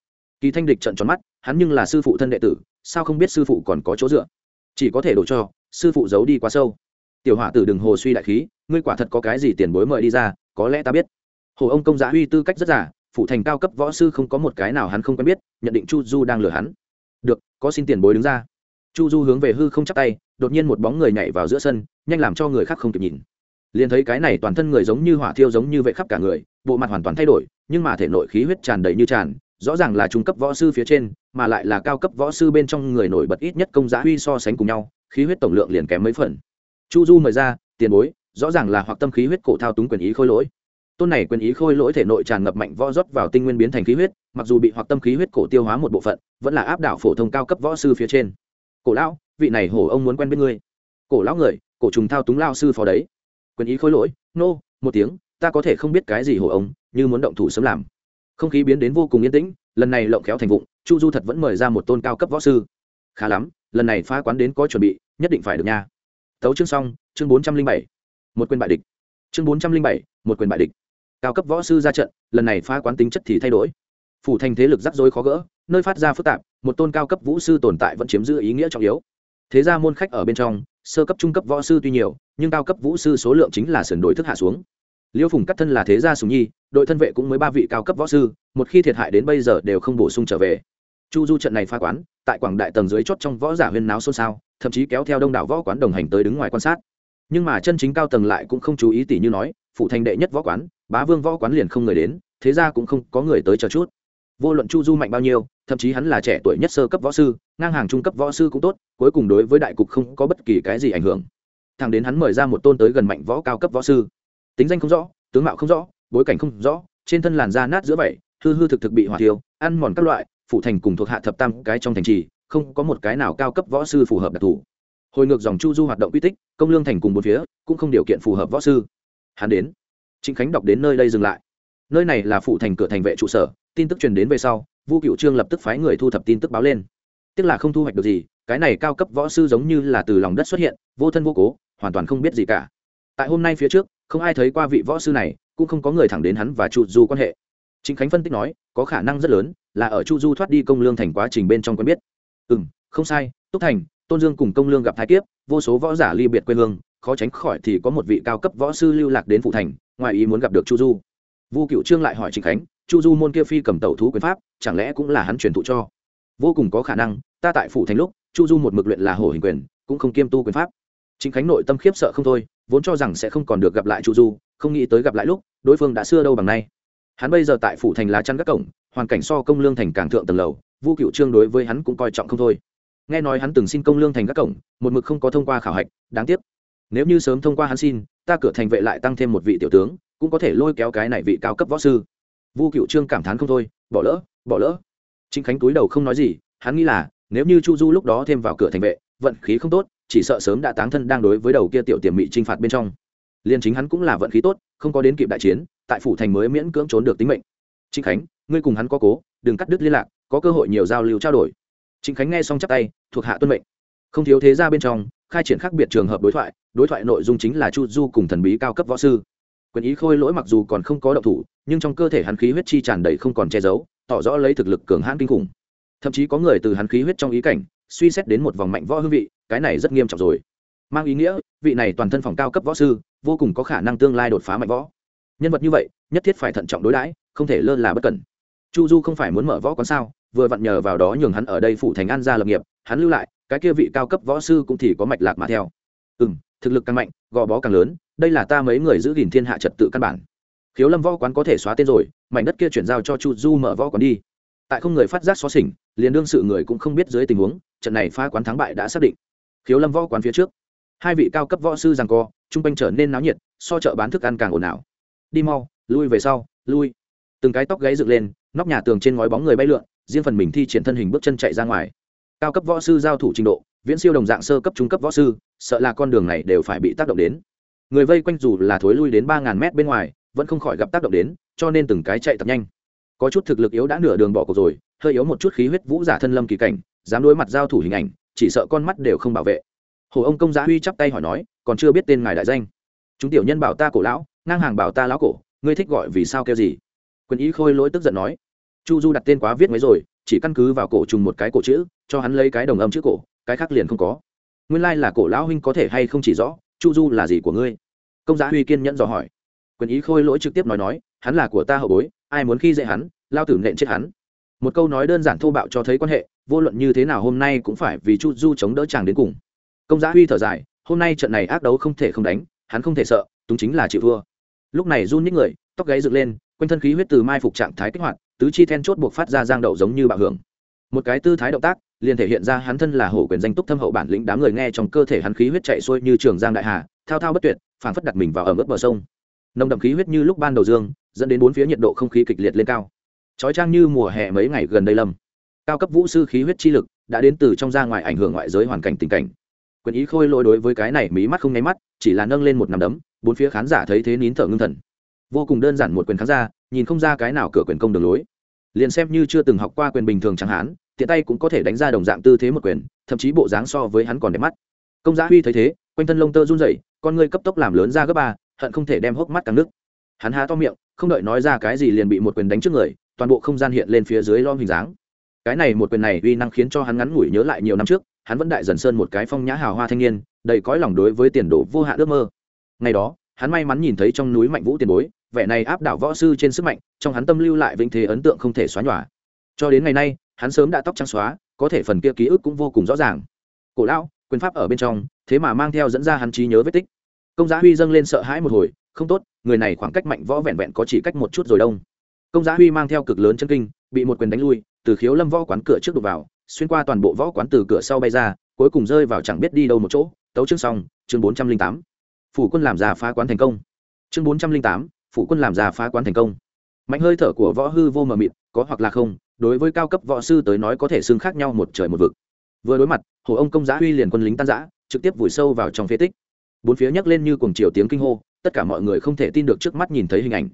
Kỳ thanh địch trận tròn mắt, hắn nhưng là sư phụ thân đệ tử, sao không biết sư phụ còn có chỗ dựa? Chỉ có thể đổ cho, sư phụ giấu đi quá sâu tiểu hỏa tử đừng hồ suy đại khí, ngươi quả thật có cái gì tiền bối mời đi ra, có lẽ ta biết. Hồ ông công giá huy tư cách rất giả phụ thành cao cấp võ sư không có một cái nào hắn không quen biết, nhận định chu du đang lừa hắn. Được, có xin tiền bối đứng ra. Chu du hướng về hư không chắp tay, đột nhiên một bóng người nhảy vào giữa sân, nhanh làm cho người khác không kịp nhìn. Liền thấy cái này toàn thân người giống như hỏa thiêu giống như vậy khắp cả người, bộ mặt hoàn toàn thay đổi, nhưng mà thể nội khí huyết tràn đầy như tràn, rõ ràng là trung cấp võ sư phía trên, mà lại là cao cấp võ sư bên trong người nổi bật ít nhất công giá huy so sánh cùng nhau, khí huyết tổng lượng liền kém mấy phần chu du mời ra, tiền bối, rõ ràng là hoặc tâm khí huyết cổ thao túng quyền ý khôi lỗi. Tôn này quyền ý khôi lỗi thể nội tràn ngập mạnh võ rót vào tinh nguyên biến thành khí huyết, mặc dù bị hoặc tâm khí huyết cổ tiêu hóa một bộ phận, vẫn là áp đảo phổ thông cao cấp võ sư phía trên. Cổ lão, vị này hổ ông muốn quen biết ngươi. Cổ lão người, cổ trùng thao túng lao sư phó đấy. Quyền ý khôi lỗi, nô, một tiếng, ta có thể không biết cái gì hổ ông, như muốn động thủ sớm làm. Không khí biến đến vô cùng yên tĩnh, lần này lộng khéo thành vụng, chu du thật vẫn mời ra một tôn cao cấp võ sư. Khá lắm, lần này phá quán đến có chuẩn bị, nhất định phải được nha tấu chương xong, chương bốn trăm linh bảy, một quyền bại địch. Chương bốn trăm linh bảy, một quyền bại địch. Cao cấp võ sư ra trận, lần này phá quán tính chất thì thay đổi. Phủ thành thế lực rắc rối khó gỡ, nơi phát ra phức tạp, một tôn cao cấp vũ sư tồn tại vẫn chiếm giữ ý nghĩa trọng yếu. Thế ra môn khách ở bên trong, sơ cấp, trung cấp võ sư tuy nhiều, nhưng cao cấp vũ sư số lượng chính là sườn đổi thức hạ xuống. Liêu phùng cắt thân là thế gia sùng nhi, đội thân vệ cũng mới ba vị cao cấp võ sư, một khi thiệt hại đến bây giờ đều không bổ sung trở về. Chu du trận này pha quán, tại quảng đại tầng dưới chót trong võ giả huyên náo xôn xao thậm chí kéo theo đông đảo võ quán đồng hành tới đứng ngoài quan sát. Nhưng mà chân chính cao tầng lại cũng không chú ý tỷ như nói phụ thành đệ nhất võ quán bá vương võ quán liền không người đến thế ra cũng không có người tới chờ chút. Vô luận chu du mạnh bao nhiêu thậm chí hắn là trẻ tuổi nhất sơ cấp võ sư ngang hàng trung cấp võ sư cũng tốt cuối cùng đối với đại cục không có bất kỳ cái gì ảnh hưởng. Thằng đến hắn mời ra một tôn tới gần mạnh võ cao cấp võ sư. Tính danh không rõ tướng mạo không rõ bối cảnh không rõ trên thân làn da nát giữa vậy, hư hư thực thực bị hỏa tiêu ăn mòn các loại phụ thành cùng thuộc hạ thập tam cái trong thành trì không có một cái nào cao cấp võ sư phù hợp đặc thù. Hồi ngược dòng chu du hoạt động quy tích, công lương thành cùng một phía, cũng không điều kiện phù hợp võ sư. Hắn đến. Trịnh khánh đọc đến nơi đây dừng lại. Nơi này là phụ thành cửa thành vệ trụ sở, tin tức truyền đến về sau, vu cựu trương lập tức phái người thu thập tin tức báo lên. Tức là không thu hoạch được gì, cái này cao cấp võ sư giống như là từ lòng đất xuất hiện, vô thân vô cố, hoàn toàn không biết gì cả. Tại hôm nay phía trước, không ai thấy qua vị võ sư này, cũng không có người thẳng đến hắn và chu du quan hệ. Chính khánh phân tích nói, có khả năng rất lớn, là ở chu du thoát đi công lương thành quá trình bên trong quen biết ừ m không sai, túc thành, tôn dương cùng công lương gặp thái kiếp, vô số võ giả ly biệt quê hương, khó tránh khỏi thì có một vị cao cấp võ sư lưu lạc đến phụ thành, ngoài ý muốn gặp được chu du. Vu cựu trương lại hỏi trịnh khánh, chu du môn kia phi cầm tẩu thú quyền pháp, chẳng lẽ cũng là hắn truyền thụ cho? Vô cùng có khả năng, ta tại phủ thành lúc, chu du một mực luyện là hổ hình quyền, cũng không kiêm tu quyền pháp. Chính khánh nội tâm khiếp sợ không thôi, vốn cho rằng sẽ không còn được gặp lại chu du, không nghĩ tới gặp lại lúc, đối phương đã xưa đâu bằng nay. Hắn bây giờ tại phủ thành lá chăn các cổng, hoàn cảnh so công lương thành càng thượng tầng lầu vu cựu trương đối với hắn cũng coi trọng không thôi. Nghe nói hắn từng xin công lương thành các cổng, một mực không có thông qua khảo hạch, đáng tiếc. Nếu như sớm thông qua hắn xin, ta cửa thành vệ lại tăng thêm một vị tiểu tướng, cũng có thể lôi kéo cái này vị cao cấp võ sư. Vu cựu trương cảm thán không thôi, bỏ lỡ bỏ lỡ. Chính khánh túi đầu không nói gì, hắn nghĩ là, nếu như chu du lúc đó thêm vào cửa thành vệ, vận khí không tốt, chỉ sợ sớm đã táng thân đang đối với đầu kia tiểu tiềm mị trinh phạt bên trong. Liền chính hắn cũng là vận khí tốt, không có đến kịp đại chiến, tại phủ thành mới miễn cưỡng trốn được tính mệnh. Trinh khánh, ngươi cùng hắn có cố, đừng cắt đứt liên lạc có cơ hội nhiều giao lưu trao đổi. Trịnh khánh nghe xong chắp tay, thuộc hạ tuân mệnh. Không thiếu thế ra bên trong, khai triển khác biệt trường hợp đối thoại đối thoại nội dung chính là chu du cùng thần bí cao cấp võ sư. Quyền ý khôi lỗi mặc dù còn không có động thủ, nhưng trong cơ thể hắn khí huyết chi tràn đầy không còn che giấu, tỏ rõ lấy thực lực cường hãn kinh khủng. Thậm chí có người từ hắn khí huyết trong ý cảnh, suy xét đến một vòng mạnh võ hương vị, cái này rất nghiêm trọng rồi. Mang ý nghĩa, vị này toàn thân phòng cao cấp võ sư, vô cùng có khả năng tương lai đột phá mạnh võ. Nhân vật như vậy, nhất thiết phải thận trọng đối đãi, không thể lơ là bất cẩn chu du không phải muốn mở võ quán sao? Vừa vặn nhờ vào đó nhường hắn ở đây phụ thành an gia lập nghiệp, hắn lưu lại, cái kia vị cao cấp võ sư cũng thì có mạch lạc mà theo. Ừ m thực lực càng mạnh, gò bó càng lớn, đây là ta mấy người giữ gìn thiên hạ trật tự căn bản. Khiếu lâm võ quán có thể xóa tên rồi, mảnh đất kia chuyển giao cho chu du mở võ quán đi. Tại không người phát giác xóa xỉnh, liền đương sự người cũng không biết dưới tình huống, trận này phá quán thắng bại đã xác định. Khiếu lâm võ quán phía trước, hai vị cao cấp võ sư rằng co chung quanh trở nên náo nhiệt, so chợ bán thức ăn càng ồn ào. Đi mau, lui về sau, lui. Từng cái tóc gáy dựng lên nóc nhà tường trên ngói bóng người bay lượn, riêng phần mình thi triển thân hình bước chân chạy ra ngoài. Cao cấp võ sư giao thủ trình độ, viễn siêu đồng dạng sơ cấp trung cấp võ sư, sợ là con đường này đều phải bị tác động đến. Người vây quanh dù là thối lui đến ba ngàn mét bên ngoài, vẫn không khỏi gặp tác động đến, cho nên từng cái chạy tập nhanh. Có chút thực lực yếu đã nửa đường bỏ cuộc rồi, hơi yếu một chút khí huyết vũ giả thân lâm kỳ cảnh, dám đối mặt giao thủ hình ảnh, chỉ sợ con mắt đều không bảo vệ. Hồ ông công giá huy chắp tay hỏi nói, còn chưa biết tên ngài đại danh? Chúng tiểu nhân bảo ta cổ lão, ngang hàng bảo ta lão cổ, ngươi thích gọi vì sao kêu gì? Quyền ý khôi lỗi tức giận nói chu du đặt tên quá viết mấy rồi, chỉ căn cứ vào cổ trùng một cái cổ chữ, cho hắn lấy cái đồng âm chữ cổ, cái khác liền không có. Nguyên lai là cổ lão huynh có thể hay không chỉ rõ, chu du là gì của ngươi? Công giá huy kiên nhẫn dò hỏi. Quyền ý khôi lỗi trực tiếp nói nói, hắn là của ta hậu bối, ai muốn khi dễ hắn, lao tử nện chết hắn. Một câu nói đơn giản thô bạo cho thấy quan hệ, vô luận như thế nào hôm nay cũng phải vì chu du chống đỡ chàng đến cùng. Công giá huy thở dài, hôm nay trận này ác đấu không thể không đánh, hắn không thể sợ, túng chính là chịu thua. Lúc này run những người, tóc gáy dựng lên, quanh thân khí huyết từ mai phục trạng thái kích hoạt tứ chi then chốt buộc phát ra giang đậu giống như bạo hưởng. Một cái tư thái động tác, liền thể hiện ra hắn thân là hổ quyền danh túc thâm hậu bản lĩnh đám người nghe trong cơ thể hắn khí huyết chạy xuôi như trường giang đại hà, thao thao bất tuyệt, phảng phất đặt mình vào ở mức bờ sông. Nồng đậm khí huyết như lúc ban đầu dương, dẫn đến bốn phía nhiệt độ không khí kịch liệt lên cao. Trói trang như mùa hè mấy ngày gần đây lâm. Cao cấp vũ sư khí huyết chi lực đã đến từ trong ra ngoài ảnh hưởng ngoại giới hoàn cảnh tình cảnh. Quyền ý khôi lỗi đối với cái này mí mắt không nháy mắt, chỉ là nâng lên một nằm đấm, bốn phía khán giả thấy thế nín thở ngưng thần. Vô cùng đơn giản một quyền khán giả nhìn không ra cái nào cửa quyền công đường lối. Liền xem như chưa từng học qua quyền bình thường chẳng hạn, tiện tay cũng có thể đánh ra đồng dạng tư thế một quyền, thậm chí bộ dáng so với hắn còn đẹp mắt. Công giá huy thấy thế, quanh thân lông tơ run rẩy, con ngươi cấp tốc làm lớn ra gấp ba, hận không thể đem hốc mắt căng nước. Hắn há to miệng, không đợi nói ra cái gì liền bị một quyền đánh trước người, toàn bộ không gian hiện lên phía dưới lom hình dáng. Cái này một quyền này uy năng khiến cho hắn ngắn ngủi nhớ lại nhiều năm trước, hắn vẫn đại dần sơn một cái phong nhã hào hoa thanh niên, đầy cõi lòng đối với tiền đồ vô hạn ước mơ. Ngày đó, hắn may mắn nhìn thấy trong núi mạnh vũ tiền bối vẻ này áp đảo võ sư trên sức mạnh, trong hắn tâm lưu lại vĩnh thế ấn tượng không thể xóa nhòa. Cho đến ngày nay, hắn sớm đã tóc trắng xóa, có thể phần kia ký ức cũng vô cùng rõ ràng. Cổ lão, quyền pháp ở bên trong, thế mà mang theo dẫn ra hắn trí nhớ vết tích. Công giá huy dâng lên sợ hãi một hồi, không tốt, người này khoảng cách mạnh võ vẹn vẹn có chỉ cách một chút rồi đông. Công giá huy mang theo cực lớn chân kinh, bị một quyền đánh lui, từ khiếu lâm võ quán cửa trước đục vào, xuyên qua toàn bộ võ quán từ cửa sau bay ra, cuối cùng rơi vào chẳng biết đi đâu một chỗ. Tấu chương xong, chương bốn trăm linh tám. Phủ quân làm già phá quán thành công. Chương bốn trăm linh tám Phụ quân làm già phá quán thành công. Mạnh hơi thở của võ hư vô mờ mịt, có hoặc là không, đối với cao cấp võ sư tới nói có thể xưng khác nhau một trời một vực. Vừa đối mặt, hồ ông công giã huy liền quân lính tan giã trực tiếp vùi sâu vào trong phế tích. Bốn phía nhấc lên như cuồng chiều tiếng kinh hô, tất cả mọi người không thể tin được trước mắt nhìn thấy hình ảnh.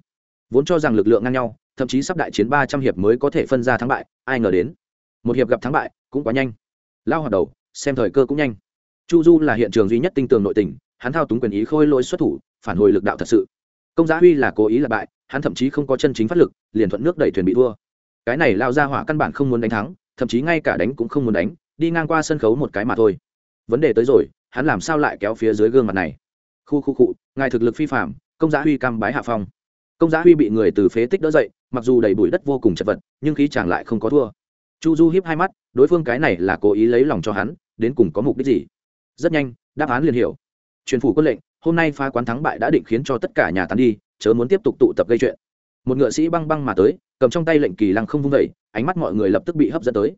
Vốn cho rằng lực lượng ngang nhau, thậm chí sắp đại chiến ba trăm hiệp mới có thể phân ra thắng bại, ai ngờ đến, một hiệp gặp thắng bại, cũng quá nhanh. Lao hoạt đầu, xem thời cơ cũng nhanh. Chu du là hiện trường duy nhất tinh tường nội tình, hắn thao túng quyền ý khôi lỗi xuất thủ, phản hồi lực đạo thật sự công giá huy là cố ý là bại, hắn thậm chí không có chân chính phát lực, liền thuận nước đẩy thuyền bị thua. Cái này lao ra hỏa căn bản không muốn đánh thắng, thậm chí ngay cả đánh cũng không muốn đánh, đi ngang qua sân khấu một cái mà thôi. Vấn đề tới rồi, hắn làm sao lại kéo phía dưới gương mặt này? Khu khu cụ ngài thực lực phi phạm công giá huy cam bái hạ phong. Công giá huy bị người từ phế tích đỡ dậy, mặc dù đầy bụi đất vô cùng chật vật, nhưng khí chàng lại không có thua. Chu du hiếp hai mắt, đối phương cái này là cố ý lấy lòng cho hắn, đến cùng có mục đích gì? Rất nhanh, đáp án liền hiểu. Truyền phủ quân lệnh hôm nay phá quán thắng bại đã định khiến cho tất cả nhà tán đi, chớ muốn tiếp tục tụ tập gây chuyện. Một ngựa sĩ băng băng mà tới, cầm trong tay lệnh kỳ lăng không vung vẩy ánh mắt mọi người lập tức bị hấp dẫn tới.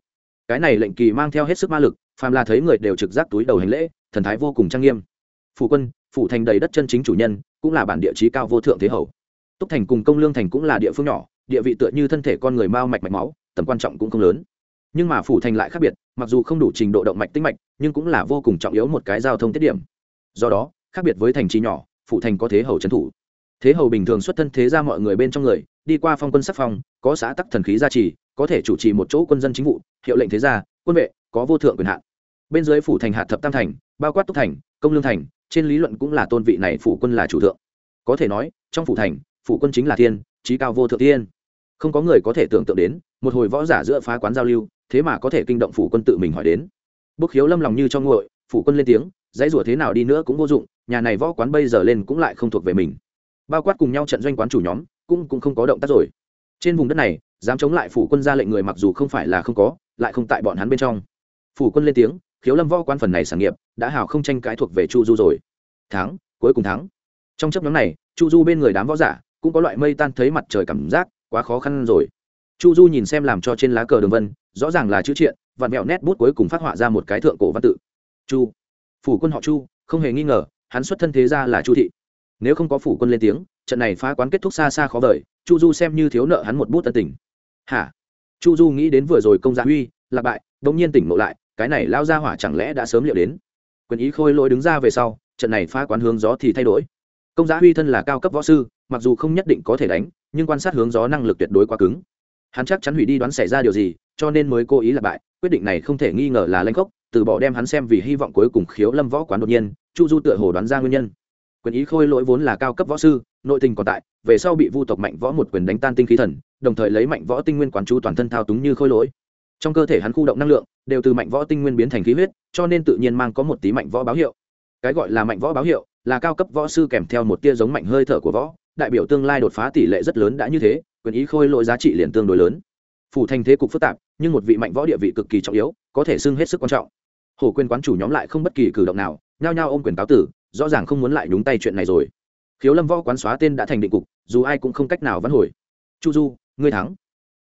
Cái này lệnh kỳ mang theo hết sức ma lực, phàm là thấy người đều trực giác túi đầu hành lễ, thần thái vô cùng trang nghiêm. Phủ quân, phủ thành đầy đất chân chính chủ nhân, cũng là bản địa trí cao vô thượng thế hầu. Túc thành cùng công lương thành cũng là địa phương nhỏ, địa vị tựa như thân thể con người mao mạch mạch máu, tầm quan trọng cũng không lớn. Nhưng mà phủ thành lại khác biệt, mặc dù không đủ trình độ động mạch tinh mạch, nhưng cũng là vô cùng trọng yếu một cái giao thông tiết điểm. Do đó khác biệt với thành trì nhỏ, phủ thành có thế hầu trấn thủ. Thế hầu bình thường xuất thân thế ra mọi người bên trong người, đi qua phong quân sắc phong, có xã tắc thần khí gia trì, có thể chủ trì một chỗ quân dân chính vụ, hiệu lệnh thế gia, quân vệ, có vô thượng quyền hạn. Bên dưới phủ thành hạt thập tam thành, bao quát túc thành, công lương thành, trên lý luận cũng là tôn vị này phủ quân là chủ thượng. Có thể nói, trong phủ thành, phủ quân chính là thiên trí cao vô thượng thiên. Không có người có thể tưởng tượng đến, một hồi võ giả giữa phá quán giao lưu, thế mà có thể kinh động phủ quân tự mình hỏi đến. Bức khiếu lâm lòng như cho nguội, phủ quân lên tiếng dãy rủa thế nào đi nữa cũng vô dụng, nhà này võ quán bây giờ lên cũng lại không thuộc về mình. Bao quát cùng nhau trận doanh quán chủ nhóm, cũng cũng không có động tác rồi. Trên vùng đất này, dám chống lại phủ quân ra lệnh người mặc dù không phải là không có, lại không tại bọn hắn bên trong. Phủ quân lên tiếng, khiếu lâm võ quan phần này sản nghiệp, đã hào không tranh cãi thuộc về chu du rồi. Thắng, cuối cùng thắng. Trong chấp nhóm này, chu du bên người đám võ giả, cũng có loại mây tan thấy mặt trời cảm giác, quá khó khăn rồi. Chu du nhìn xem làm cho trên lá cờ đường vân, rõ ràng là chữ triện, vặn mẹo nét bút cuối cùng phát họa ra một cái thượng cổ văn tự. Chu phủ quân họ chu, không hề nghi ngờ, hắn xuất thân thế ra là chu thị. Nếu không có phủ quân lên tiếng, trận này phá quán kết thúc xa xa khó vời, chu du xem như thiếu nợ hắn một bút tân tình. Hả? Chu du nghĩ đến vừa rồi công gia huy lạc bại đ ỗ n g nhiên tỉnh ngộ lại, cái này lao ra hỏa chẳng lẽ đã sớm liệu đến? Quyền ý khôi lỗi đứng ra về sau, trận này phá quán hướng gió thì thay đổi. Công gia huy thân là cao cấp võ sư, mặc dù không nhất định có thể đánh, nhưng quan sát hướng gió năng lực tuyệt đối quá cứng. Hắn chắc chắn hủy đi đoán xảy ra điều gì, cho nên mới cố ý là bại, quyết định này không thể nghi ngờ là lanh khốc từ bỏ đem hắn xem vì hy vọng cuối cùng khiếu lâm võ quán đột nhiên, chu du tựa hồ đoán ra nguyên nhân. Quyền ý khôi lỗi vốn là cao cấp võ sư, nội tình còn tại, về sau bị vu tộc mạnh võ một quyền đánh tan tinh khí thần, đồng thời lấy mạnh võ tinh nguyên quán chú toàn thân thao túng như khôi lỗi. Trong cơ thể hắn khu động năng lượng, đều từ mạnh võ tinh nguyên biến thành khí huyết, cho nên tự nhiên mang có một tí mạnh võ báo hiệu. Cái gọi là mạnh võ báo hiệu, là cao cấp võ sư kèm theo một tia giống mạnh hơi thở của võ, đại biểu tương lai đột phá tỷ lệ rất lớn đã như thế, quyền ý khôi lỗi giá trị liền tương đối lớn. Phủ thành thế cục phức tạp, nhưng một vị mạnh võ địa vị cực kỳ trọng yếu, có thể xưng hết sức quan trọng hồ quên quán chủ nhóm lại không bất kỳ cử động nào, nhao nhao ôm quyền cáo tử, rõ ràng không muốn lại nhúng tay chuyện này rồi. Khiếu lâm võ quán xóa tên đã thành định cục, dù ai cũng không cách nào vãn hồi. Chu du, ngươi thắng.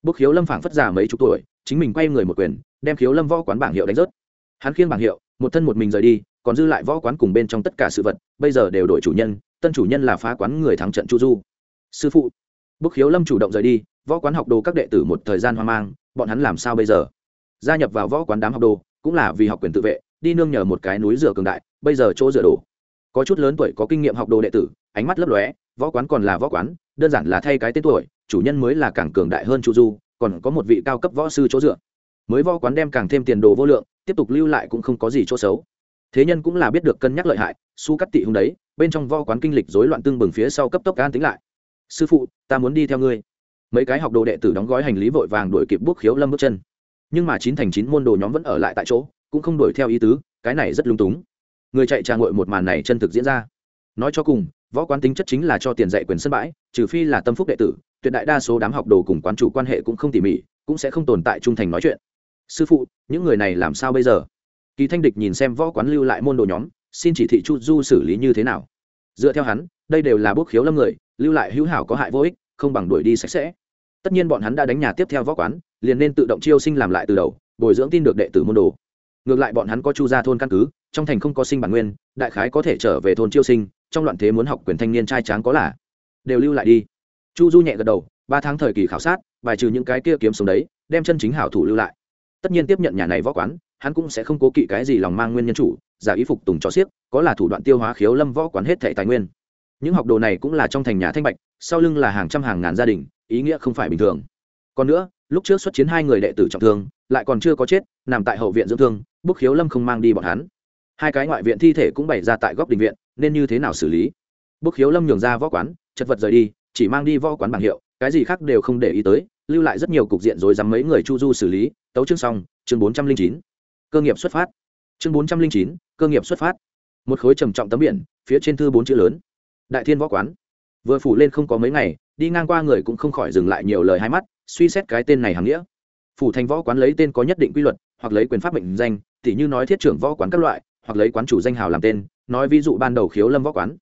Bước khiếu lâm phảng phất già mấy chục tuổi, chính mình quay người một quyền, đem khiếu lâm võ quán bảng hiệu đánh rớt. Hắn khiêng bảng hiệu, một thân một mình rời đi, còn dư lại võ quán cùng bên trong tất cả sự vật, bây giờ đều đổi chủ nhân, tân chủ nhân là phá quán người thắng trận chu du. Sư phụ. Bức khiếu lâm chủ động rời đi, võ quán học đồ các đệ tử một thời gian hoang mang, bọn hắn làm sao bây giờ? Gia nhập vào võ quán đám học đồ cũng là vì học quyền tự vệ, đi nương nhờ một cái núi rửa cường đại, bây giờ chỗ rửa đổ có chút lớn tuổi có kinh nghiệm học đồ đệ tử, ánh mắt lấp lóe, võ quán còn là võ quán, đơn giản là thay cái tên tuổi, chủ nhân mới là càng cường đại hơn chu du, còn có một vị cao cấp võ sư chỗ dựa. Mới võ quán đem càng thêm tiền đồ vô lượng, tiếp tục lưu lại cũng không có gì chỗ xấu. Thế nhân cũng là biết được cân nhắc lợi hại, su cắt tị hùng đấy, bên trong võ quán kinh lịch rối loạn tương bừng phía sau cấp tốc an tính lại. Sư phụ, ta muốn đi theo ngươi. Mấy cái học đồ đệ tử đóng gói hành lý vội vàng đuổi kịp bước khiếu lâm bước chân nhưng mà chín thành chín môn đồ nhóm vẫn ở lại tại chỗ, cũng không đuổi theo ý tứ, cái này rất lung túng. Người chạy trà ngội một màn này chân thực diễn ra. Nói cho cùng, võ quán tính chất chính là cho tiền dạy quyền sân bãi, trừ phi là tâm phúc đệ tử, tuyệt đại đa số đám học đồ cùng quán chủ quan hệ cũng không tỉ mỉ, cũng sẽ không tồn tại trung thành nói chuyện. Sư phụ, những người này làm sao bây giờ? Kỳ thanh địch nhìn xem võ quán lưu lại môn đồ nhóm, xin chỉ thị chu du xử lý như thế nào? Dựa theo hắn, đây đều là bốc khiếu lâm người, lưu lại hữu hảo có hại vô ích, không bằng đuổi đi sạch sẽ. Tất nhiên bọn hắn đã đánh nhà tiếp theo võ quán liền nên tự động chiêu sinh làm lại từ đầu, bồi dưỡng tin được đệ tử môn đồ. Ngược lại bọn hắn có chu gia thôn căn cứ, trong thành không có sinh bản nguyên, đại khái có thể trở về thôn chiêu sinh, trong loạn thế muốn học quyền thanh niên trai tráng có là. Đều lưu lại đi. Chu du nhẹ gật đầu, ba tháng thời kỳ khảo sát, bài trừ những cái kia kiếm sống đấy, đem chân chính hảo thủ lưu lại. Tất nhiên tiếp nhận nhà này võ quán, hắn cũng sẽ không cố kỵ cái gì lòng mang nguyên nhân chủ, giả ý phục tùng cho xiếc có là thủ đoạn tiêu hóa khiếu lâm võ quán hết thệ tài nguyên. Những học đồ này cũng là trong thành nhà thanh bạch, sau lưng là hàng trăm hàng ngàn gia đình, ý nghĩa không phải bình thường. Còn nữa lúc trước xuất chiến hai người đệ tử trọng thương, lại còn chưa có chết, nằm tại hậu viện dưỡng thương bức khiếu lâm không mang đi bọn hắn. Hai cái ngoại viện thi thể cũng bày ra tại góc đình viện, nên như thế nào xử lý? Bức khiếu lâm nhường ra võ quán, chật vật rời đi, chỉ mang đi võ quán bảng hiệu, cái gì khác đều không để ý tới, lưu lại rất nhiều cục diện rồi dám mấy người chu du xử lý, tấu chương xong, chương bốn trăm linh chín. Cơ nghiệp xuất phát. Chương bốn trăm linh chín, cơ nghiệp xuất phát. Một khối trầm trọng tấm biển, phía trên thư bốn chữ lớn. Đại thiên võ quán. Vừa phủ lên không có mấy ngày, đi ngang qua người cũng không khỏi dừng lại nhiều lời hai mắt suy xét cái tên này hàm nghĩa. Phủ thành võ quán lấy tên có nhất định quy luật, hoặc lấy quyền pháp mệnh danh, tỉ như nói thiết trưởng võ quán các loại, hoặc lấy quán chủ danh hào làm tên, nói ví dụ ban đầu khiếu lâm võ quán.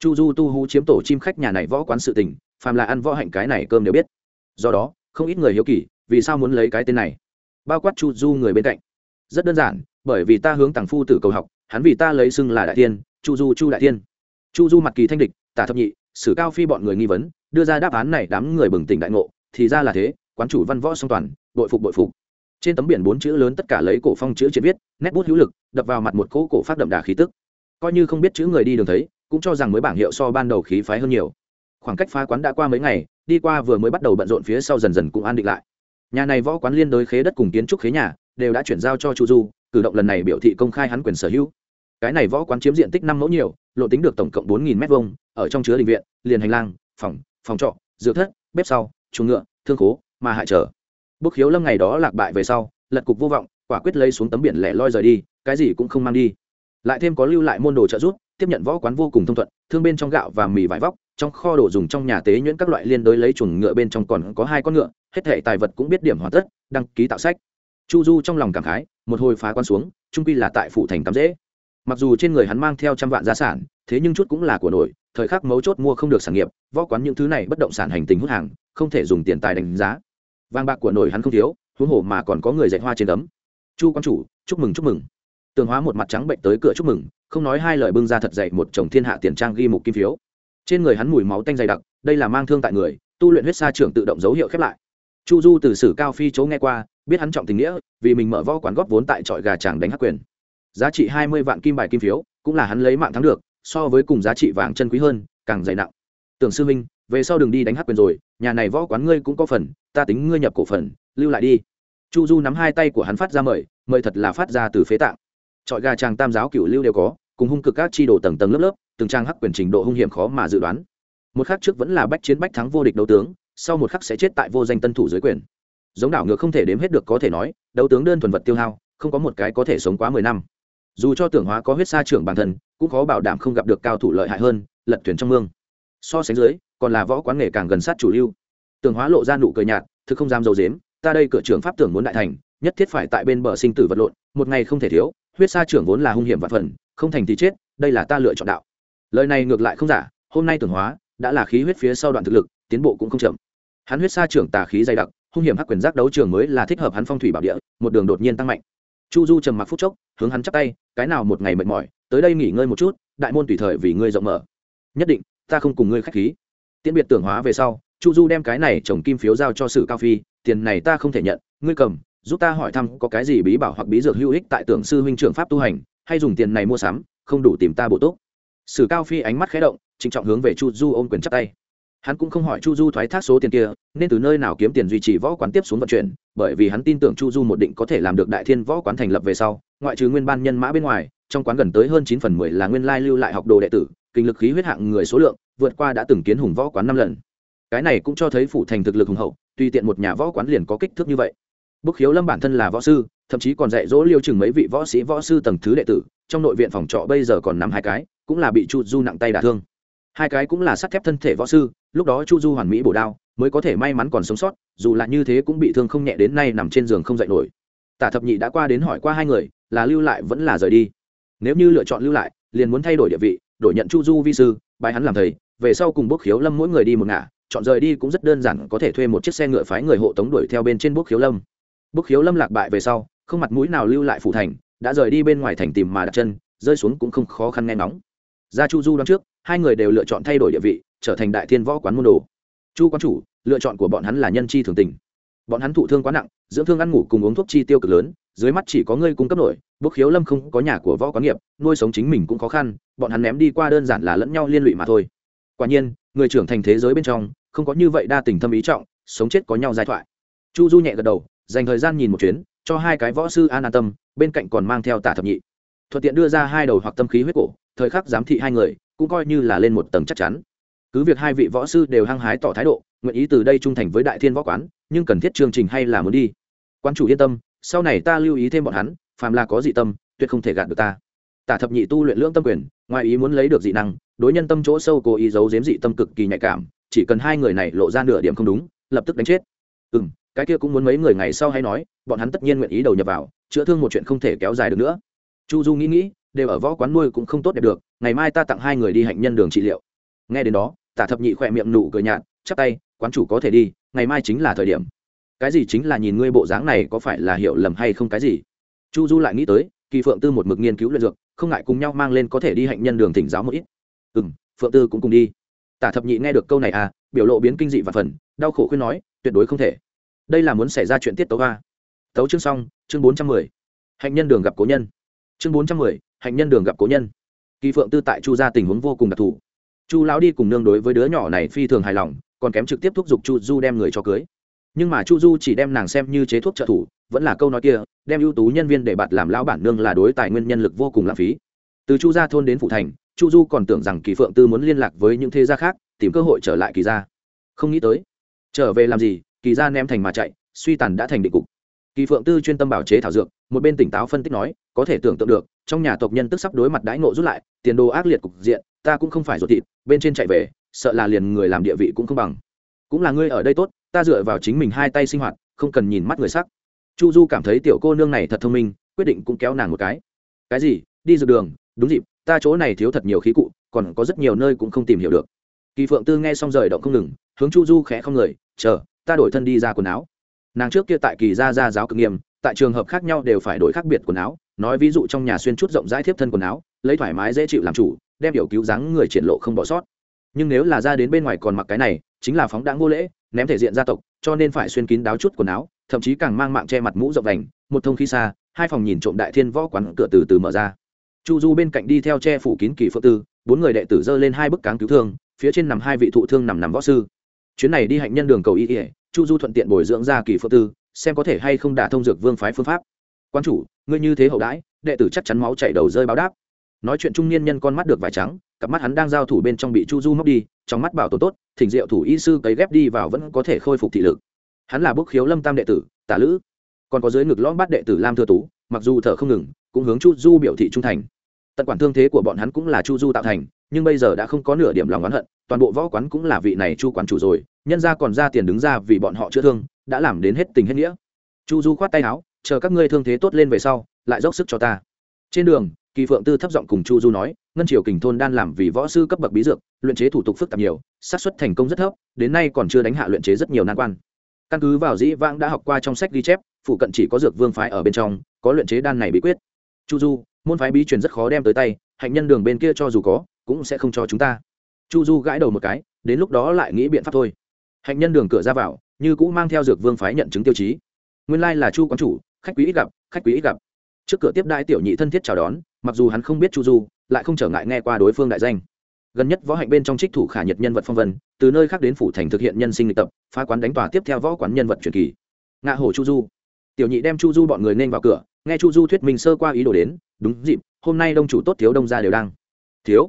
Chu du tu hú chiếm tổ chim khách nhà này võ quán sự tình, phàm là ăn võ hạnh cái này cơm đều biết. Do đó, không ít người hiếu kỳ, vì sao muốn lấy cái tên này? Bao quát chu du người bên cạnh. Rất đơn giản, bởi vì ta hướng tàng phu tử cầu học, hắn vì ta lấy xưng là đại tiên chu du chu đại tiên chu du mặt kỳ thanh địch, tả thập nhị, sử cao phi bọn người nghi vấn, đưa ra đáp án này đám người bừng tỉnh đại ngộ thì ra là thế, quán chủ văn võ song toàn, bội phục bội phục. Trên tấm biển bốn chữ lớn tất cả lấy cổ phong chữ triệt viết, nét bút hữu lực, đập vào mặt một cỗ cổ phát đậm đà khí tức. Coi như không biết chữ người đi đường thấy, cũng cho rằng mới bảng hiệu so ban đầu khí phái hơn nhiều. Khoảng cách phá quán đã qua mấy ngày, đi qua vừa mới bắt đầu bận rộn phía sau dần dần cũng an định lại. Nhà này võ quán liên đối khế đất cùng kiến trúc khế nhà, đều đã chuyển giao cho chu du, cử động lần này biểu thị công khai hắn quyền sở hữu. Cái này võ quán chiếm diện tích năm mẫu nhiều, lộ tính được tổng cộng bốn nghìn m hai ở trong chứa đình viện, liền hành lang, phòng phòng trọ, dược thất, bếp sau chuồng ngựa, thương khố, mà hại trở. Bức khiếu lâm ngày đó lạc bại về sau, lật cục vô vọng, quả quyết lấy xuống tấm biển lẻ loi rời đi, cái gì cũng không mang đi. Lại thêm có lưu lại môn đồ trợ giúp, tiếp nhận võ quán vô cùng thông thuận, thương bên trong gạo và mì vải vóc, trong kho đồ dùng trong nhà tế nhuyễn các loại liên đối lấy chuồng ngựa bên trong còn có hai con ngựa, hết thể tài vật cũng biết điểm hoàn tất, đăng ký tạo sách. Chu du trong lòng cảm khái, một hồi phá quan xuống, trung quy là tại phủ thành tắm dễ mặc dù trên người hắn mang theo trăm vạn gia sản, thế nhưng chút cũng là của nổi thời khắc mấu chốt mua không được sản nghiệp, võ quán những thứ này bất động sản hành tình hút hàng, không thể dùng tiền tài đánh giá. Vàng bạc của nổi hắn không thiếu, huống hồ mà còn có người dạy hoa trên tấm. Chu quan chủ, chúc mừng chúc mừng. Tường hóa một mặt trắng bệnh tới cửa chúc mừng, không nói hai lời bưng ra thật dậy một chồng thiên hạ tiền trang ghi mục kim phiếu. Trên người hắn mùi máu tanh dày đặc, đây là mang thương tại người, tu luyện huyết sa trưởng tự động dấu hiệu khép lại. Chu du từ sử cao phi chỗ nghe qua, biết hắn trọng tình nghĩa, vì mình mở võ quán góp vốn tại trọi gà tràng đánh hắc quyền. Giá trị hai mươi vạn kim bài kim phiếu, cũng là hắn lấy mạng thắng được so với cùng giá trị vàng chân quý hơn, càng dày nặng. Tưởng sư minh về sau đừng đi đánh hắc quyền rồi, nhà này võ quán ngươi cũng có phần, ta tính ngươi nhập cổ phần, lưu lại đi. Chu du nắm hai tay của hắn phát ra mời mời thật là phát ra từ phế tạng. Trọi gà tràng tam giáo cựu lưu đều có, cùng hung cực các chi đồ tầng tầng lớp lớp, từng trang hắc quyền trình độ hung hiểm khó mà dự đoán. Một khắc trước vẫn là bách chiến bách thắng vô địch đấu tướng, sau một khắc sẽ chết tại vô danh tân thủ dưới quyền. Giống đảo ngược không thể đếm hết được có thể nói, đấu tướng đơn thuần vật tiêu hao, không có một cái có thể sống quá mười năm. Dù cho tưởng hóa có huyết sa trưởng bản thân cũng khó bảo đảm không gặp được cao thủ lợi hại hơn, lật thuyền trong mương. So sánh dưới, còn là võ quán nghề càng gần sát chủ lưu. Tường hóa lộ ra nụ cười nhạt, thực không dám dầu dếm ta đây cửa trưởng pháp tưởng muốn đại thành, nhất thiết phải tại bên bờ sinh tử vật lộn, một ngày không thể thiếu, huyết sa trưởng vốn là hung hiểm và phần, không thành thì chết, đây là ta lựa chọn đạo. Lời này ngược lại không giả, hôm nay tưởng hóa đã là khí huyết phía sau đoạn thực lực, tiến bộ cũng không chậm. Hắn huyết sa trưởng tà khí dày đặc, hung hiểm hắc quyền giác đấu trường mới là thích hợp hắn phong thủy bảo địa, một đường đột nhiên tăng mạnh. Chu du trầm mặc phút chốc, hướng hắn chắp tay, cái nào một ngày mệt mỏi tới đây nghỉ ngơi một chút, đại môn tùy thời vì ngươi rộng mở. Nhất định, ta không cùng ngươi khách khí. Tiễn biệt tưởng hóa về sau, chu du đem cái này trồng kim phiếu giao cho sử cao phi, tiền này ta không thể nhận, ngươi cầm, giúp ta hỏi thăm có cái gì bí bảo hoặc bí dược hữu ích tại tưởng sư huynh trưởng pháp tu hành, hay dùng tiền này mua sắm, không đủ tìm ta bổ túc. Sử cao phi ánh mắt khé động, trịnh trọng hướng về chu du ôm quyền chắp tay. Hắn cũng không hỏi chu du thoái thác số tiền kia, nên từ nơi nào kiếm tiền duy trì võ quán tiếp xuống vận chuyển, bởi vì hắn tin tưởng chu du một định có thể làm được đại thiên võ quán thành lập về sau, ngoại trừ nguyên ban nhân mã bên ngoài trong quán gần tới hơn chín phần mười là nguyên lai lưu lại học đồ đệ tử, kinh lực khí huyết hạng người số lượng vượt qua đã từng kiến hùng võ quán năm lần. Cái này cũng cho thấy phủ thành thực lực hùng hậu tùy tiện một nhà võ quán liền có kích thước như vậy. Bức khiếu lâm bản thân là võ sư, thậm chí còn dạy dỗ liêu chừng mấy vị võ sĩ võ sư tầng thứ đệ tử, trong nội viện phòng trọ bây giờ còn nằm hai cái, cũng là bị chu du nặng tay đả thương. Hai cái cũng là sắt thép thân thể võ sư, lúc đó chu du hoàn mỹ bổ đao, mới có thể may mắn còn sống sót, dù là như thế cũng bị thương không nhẹ đến nay nằm trên giường không dậy nổi. Tả thập nhị đã qua đến hỏi qua hai người, là lưu lại vẫn là rời đi nếu như lựa chọn lưu lại, liền muốn thay đổi địa vị, đổi nhận chu du vi sư, bài hắn làm thầy, về sau cùng bốc khiếu lâm mỗi người đi một ngả, chọn rời đi cũng rất đơn giản, có thể thuê một chiếc xe ngựa phái người hộ tống đuổi theo bên trên bốc khiếu lâm. Bốc khiếu lâm lạc bại về sau, không mặt mũi nào lưu lại phủ thành, đã rời đi bên ngoài thành tìm mà đặt chân, rơi xuống cũng không khó khăn nghe nóng ra chu du đón trước, hai người đều lựa chọn thay đổi địa vị, trở thành đại thiên võ quán môn đồ. Chu quán chủ, lựa chọn của bọn hắn là nhân chi thường tình. Bọn hắn thụ thương quá nặng, dưỡng thương ăn ngủ cùng uống thuốc chi tiêu cực lớn dưới mắt chỉ có ngươi cung cấp nổi, bốc khiếu lâm không có nhà của võ quán nghiệp, nuôi sống chính mình cũng khó khăn, bọn hắn ném đi qua đơn giản là lẫn nhau liên lụy mà thôi. Quả nhiên, người trưởng thành thế giới bên trong, không có như vậy đa tình thâm ý trọng, sống chết có nhau giai thoại. Chu du nhẹ gật đầu, dành thời gian nhìn một chuyến, cho hai cái võ sư an an tâm, bên cạnh còn mang theo tả thập nhị. Thuận tiện đưa ra hai đầu hoặc tâm khí huyết cổ, thời khắc giám thị hai người, cũng coi như là lên một tầng chắc chắn. Cứ việc hai vị võ sư đều hăng hái tỏ thái độ, nguyện ý từ đây trung thành với đại thiên võ quán, nhưng cần thiết chương trình hay là muốn đi. Quan chủ yên tâm sau này ta lưu ý thêm bọn hắn, phàm là có dị tâm, tuyệt không thể gạt được ta. Tả thập nhị tu luyện lưỡng tâm quyền, ngoài ý muốn lấy được dị năng, đối nhân tâm chỗ sâu cố ý giấu giếm dị tâm cực kỳ nhạy cảm, chỉ cần hai người này lộ ra nửa điểm không đúng, lập tức đánh chết. Ừ m cái kia cũng muốn mấy người ngày sau hay nói, bọn hắn tất nhiên nguyện ý đầu nhập vào, chữa thương một chuyện không thể kéo dài được nữa. Chu du nghĩ nghĩ, đều ở võ quán nuôi cũng không tốt đẹp được, ngày mai ta tặng hai người đi hạnh nhân đường trị liệu. Nghe đến đó, tả thập nhị khỏe miệng nụ cười nhạt, chắp tay, quán chủ có thể đi, ngày mai chính là thời điểm cái gì chính là nhìn ngươi bộ dáng này có phải là hiểu lầm hay không cái gì? Chu du lại nghĩ tới, kỳ phượng tư một mực nghiên cứu luyện dược, không ngại cùng nhau mang lên có thể đi hạnh nhân đường thỉnh giáo một ít. Ừ m phượng tư cũng cùng đi. Tả thập nhị nghe được câu này à biểu lộ biến kinh dị và phần, đau khổ khuyên nói, tuyệt đối không thể. Đây là muốn xảy ra chuyện tiết tấu ga. tấu chương xong, chương bốn trăm mười. Hạnh nhân đường gặp cố nhân. Chương bốn trăm mười, hạnh nhân đường gặp cố nhân. Kỳ phượng tư tại chu ra tình huống vô cùng đặc thù. Chu lão đi cùng nương đối với đứa nhỏ này phi thường hài lòng, còn kém trực tiếp thúc giục chu du đem người cho cưới nhưng mà chu du chỉ đem nàng xem như chế thuốc trợ thủ, vẫn là câu nói kia, đem ưu tú nhân viên để bạt làm lão bản nương là đối tài nguyên nhân lực vô cùng lãng phí. Từ chu gia thôn đến phủ thành, chu du còn tưởng rằng kỳ phượng tư muốn liên lạc với những thế gia khác, tìm cơ hội trở lại kỳ gia. Không nghĩ tới, trở về làm gì, kỳ gia ném thành mà chạy, suy tàn đã thành định cục. Kỳ phượng tư chuyên tâm bảo chế thảo dược, một bên tỉnh táo phân tích nói, có thể tưởng tượng được, trong nhà tộc nhân tức sắp đối mặt đãi ngộ rút lại, tiền đồ ác liệt cục diện, ta cũng không phải ruột thịt, bên trên chạy về, sợ là liền người làm địa vị cũng không bằng. Cũng là ngươi ở đây tốt ta dựa vào chính mình hai tay sinh hoạt, không cần nhìn mắt người sắc chu du cảm thấy tiểu cô nương này thật thông minh, quyết định cũng kéo nàng một cái. Cái gì? Đi dược đường? Đúng dịp, ta chỗ này thiếu thật nhiều khí cụ, còn có rất nhiều nơi cũng không tìm hiểu được. Kỳ phượng tư nghe xong rời động không ngừng, hướng chu du khẽ không người, chờ, ta đổi thân đi ra quần áo. Nàng trước kia tại kỳ gia gia giáo cực nghiêm, tại trường hợp khác nhau đều phải đổi khác biệt quần áo, nói ví dụ trong nhà xuyên chút rộng rãi thiếp thân quần áo, lấy thoải mái dễ chịu làm chủ, đem hiểu cứu dáng người triển lộ không bỏ sót. Nhưng nếu là ra đến bên ngoài còn mặc cái này, chính là phóng đáng vô lễ ném thể diện gia tộc, cho nên phải xuyên kín đáo chút quần áo, thậm chí càng mang mạng che mặt mũ rộng đành, một thông khí xa, hai phòng nhìn trộm đại thiên võ quán cửa từ từ mở ra. Chu du bên cạnh đi theo che phủ kín kỳ phượng tư, bốn người đệ tử dơ lên hai bức cáng cứu thương, phía trên nằm hai vị thụ thương nằm nằm võ sư. Chuyến này đi hạnh nhân đường cầu y ỉa chu du thuận tiện bồi dưỡng ra kỳ phượng tư, xem có thể hay không đả thông dược vương phái phương pháp. Quan chủ, ngươi như thế hậu đãi, đệ tử chắc chắn máu chảy đầu rơi báo đáp. Nói chuyện trung niên nhân con mắt được vải trắng, cặp mắt hắn đang giao thủ bên trong bị chu du móc đi trong mắt bảo tồn tốt, thỉnh diệu thủ y sư cấy ghép đi vào vẫn có thể khôi phục thị lực. Hắn là bức khiếu lâm tam đệ tử, tả lữ. Còn có dưới ngực lõm bát đệ tử lam thừa tú, mặc dù thở không ngừng, cũng hướng chu du biểu thị trung thành. Tận quản thương thế của bọn hắn cũng là chu du tạo thành, nhưng bây giờ đã không có nửa điểm lòng oán hận, toàn bộ võ quán cũng là vị này chu quán chủ rồi, nhân ra còn ra tiền đứng ra vì bọn họ chữa thương, đã làm đến hết tình hết nghĩa. Chu du khoát tay áo, chờ các ngươi thương thế tốt lên về sau, lại dốc sức cho ta. Trên đường kỳ phượng tư thấp giọng cùng chu du nói, ngân triều kình thôn đan làm vì võ sư cấp bậc bí dược, luyện chế thủ tục phức tạp nhiều, xác suất thành công rất thấp, đến nay còn chưa đánh hạ luyện chế rất nhiều nan quan. Căn cứ vào dĩ vãng đã học qua trong sách ghi chép, phụ cận chỉ có dược vương phái ở bên trong, có luyện chế đan này bí quyết. Chu du, môn phái bí truyền rất khó đem tới tay, hạnh nhân đường bên kia cho dù có, cũng sẽ không cho chúng ta. Chu du gãi đầu một cái, đến lúc đó lại nghĩ biện pháp thôi. Hạnh nhân đường cửa ra vào, như cũ mang theo dược vương phái nhận chứng tiêu chí. Nguyên lai là chu quán chủ, khách quý ít gặp, khách quý ít gặp. Trước cửa tiếp đại tiểu nhị thân thiết chào đón mặc dù hắn không biết chu du, lại không trở ngại nghe qua đối phương đại danh. Gần nhất võ hạnh bên trong trích thủ khả nhật nhân vật phong vân, từ nơi khác đến phủ thành thực hiện nhân sinh lịch tập, phá quán đánh tòa tiếp theo võ quán nhân vật truyền kỳ. Ngạ hổ chu du. Tiểu nhị đem chu du bọn người nên vào cửa, nghe chu du thuyết minh sơ qua ý đồ đến, đúng dịp, hôm nay đông chủ tốt thiếu đông gia đều đang. Thiếu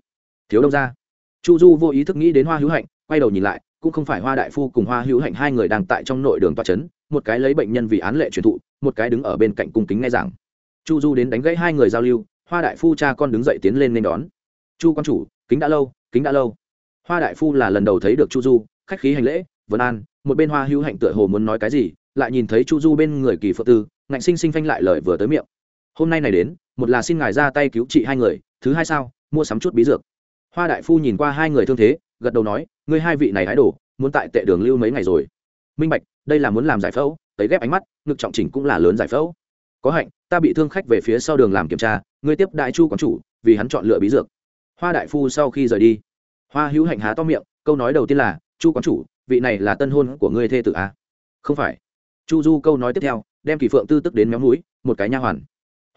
thiếu đông gia. Chu du vô ý thức nghĩ đến hoa hữu hạnh, quay đầu nhìn lại, cũng không phải hoa đại phu cùng hoa hữu hạnh hai người đang tại trong nội đường toa trấn một cái lấy bệnh nhân vì án lệ truyền thụ, một cái đứng ở bên cạnh cung kính nghe giảng. Chu du đến đánh gãy hai người giao lưu hoa đại phu cha con đứng dậy tiến lên nên đón. Chu quan chủ, kính đã lâu, kính đã lâu. Hoa đại phu là lần đầu thấy được chu du, khách khí hành lễ, vân an, một bên hoa hữu hạnh tựa hồ muốn nói cái gì, lại nhìn thấy chu du bên người kỳ phượng tư, ngạnh sinh sinh phanh lại lời vừa tới miệng. Hôm nay này đến, một là xin ngài ra tay cứu trị hai người, thứ hai sao, mua sắm chút bí dược. Hoa đại phu nhìn qua hai người thương thế, gật đầu nói, ngươi hai vị này hái đổ muốn tại tệ đường lưu mấy ngày rồi. Minh bạch, đây là muốn làm giải phẫu, tấy ghép ánh mắt, ngực trọng chỉnh cũng là lớn giải phẫu. Có hạnh, ta bị thương khách về phía sau đường làm kiểm tra ngươi tiếp đại chu quán chủ, vì hắn chọn lựa bí dược. Hoa đại phu sau khi rời đi, hoa hữu hạnh há to miệng, câu nói đầu tiên là, chu quán chủ, vị này là tân hôn của ngươi thê tử à? Không phải. Chu du câu nói tiếp theo, đem kỳ phượng tư tức đến méo mũi, một cái nha hoàn.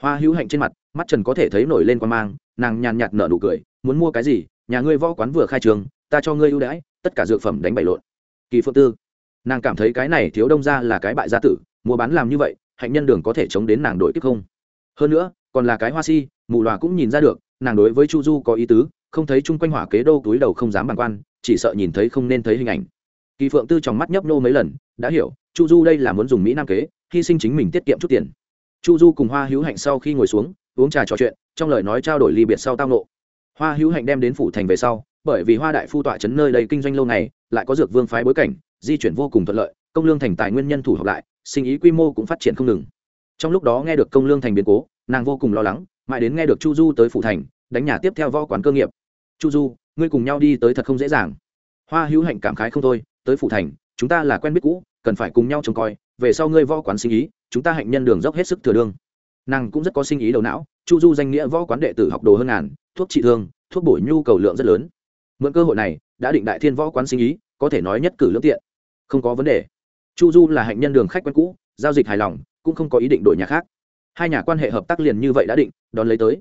Hoa hữu hạnh trên mặt, mắt trần có thể thấy nổi lên quan mang, nàng nhàn nhạt nở nụ cười, muốn mua cái gì? Nhà ngươi võ quán vừa khai trường, ta cho ngươi ưu đãi, tất cả dược phẩm đánh bậy lộn. Kỳ phượng tư, nàng cảm thấy cái này thiếu đông ra là cái bại gia tử, mua bán làm như vậy, hạnh nhân đường có thể chống đến nàng đội tiếp không? Hơn nữa còn là cái hoa si, mù loà cũng nhìn ra được, nàng đối với chu du có ý tứ, không thấy chung quanh hỏa kế đô túi đầu không dám bàn quan, chỉ sợ nhìn thấy không nên thấy hình ảnh. Kỳ phượng tư trong mắt nhấp nô mấy lần, đã hiểu, chu du đây là muốn dùng mỹ nam kế, hy sinh chính mình tiết kiệm chút tiền. Chu du cùng hoa hữu hạnh sau khi ngồi xuống, uống trà trò chuyện, trong lời nói trao đổi ly biệt sau tao nộ hoa hữu hạnh đem đến phủ thành về sau, bởi vì hoa đại phu tọa chấn nơi đây kinh doanh lâu ngày, lại có dược vương phái bối cảnh, di chuyển vô cùng thuận lợi, công lương thành tài nguyên nhân thủ hợp lại, sinh ý quy mô cũng phát triển không ngừng. Trong lúc đó nghe được công lương thành biến cố nàng vô cùng lo lắng, mãi đến nghe được chu du tới phủ thành, đánh nhà tiếp theo võ quán cơ nghiệp. Chu du, ngươi cùng nhau đi tới thật không dễ dàng. Hoa hữu hạnh cảm khái không thôi, tới phủ thành, chúng ta là quen biết cũ, cần phải cùng nhau trông coi, về sau ngươi võ quán sinh ý, chúng ta hạnh nhân đường dốc hết sức thừa đương. Nàng cũng rất có sinh ý đầu não, chu du danh nghĩa võ quán đệ tử học đồ hơn ngàn, thuốc trị thương, thuốc bổ nhu cầu lượng rất lớn. Mượn cơ hội này, đã định đại thiên võ quán sinh ý, có thể nói nhất cử lương tiện. Không có vấn đề. Chu du là hạnh nhân đường khách quen cũ, giao dịch hài lòng, cũng không có ý định đổi nhà khác hai nhà quan hệ hợp tác liền như vậy đã định, đón lấy tới.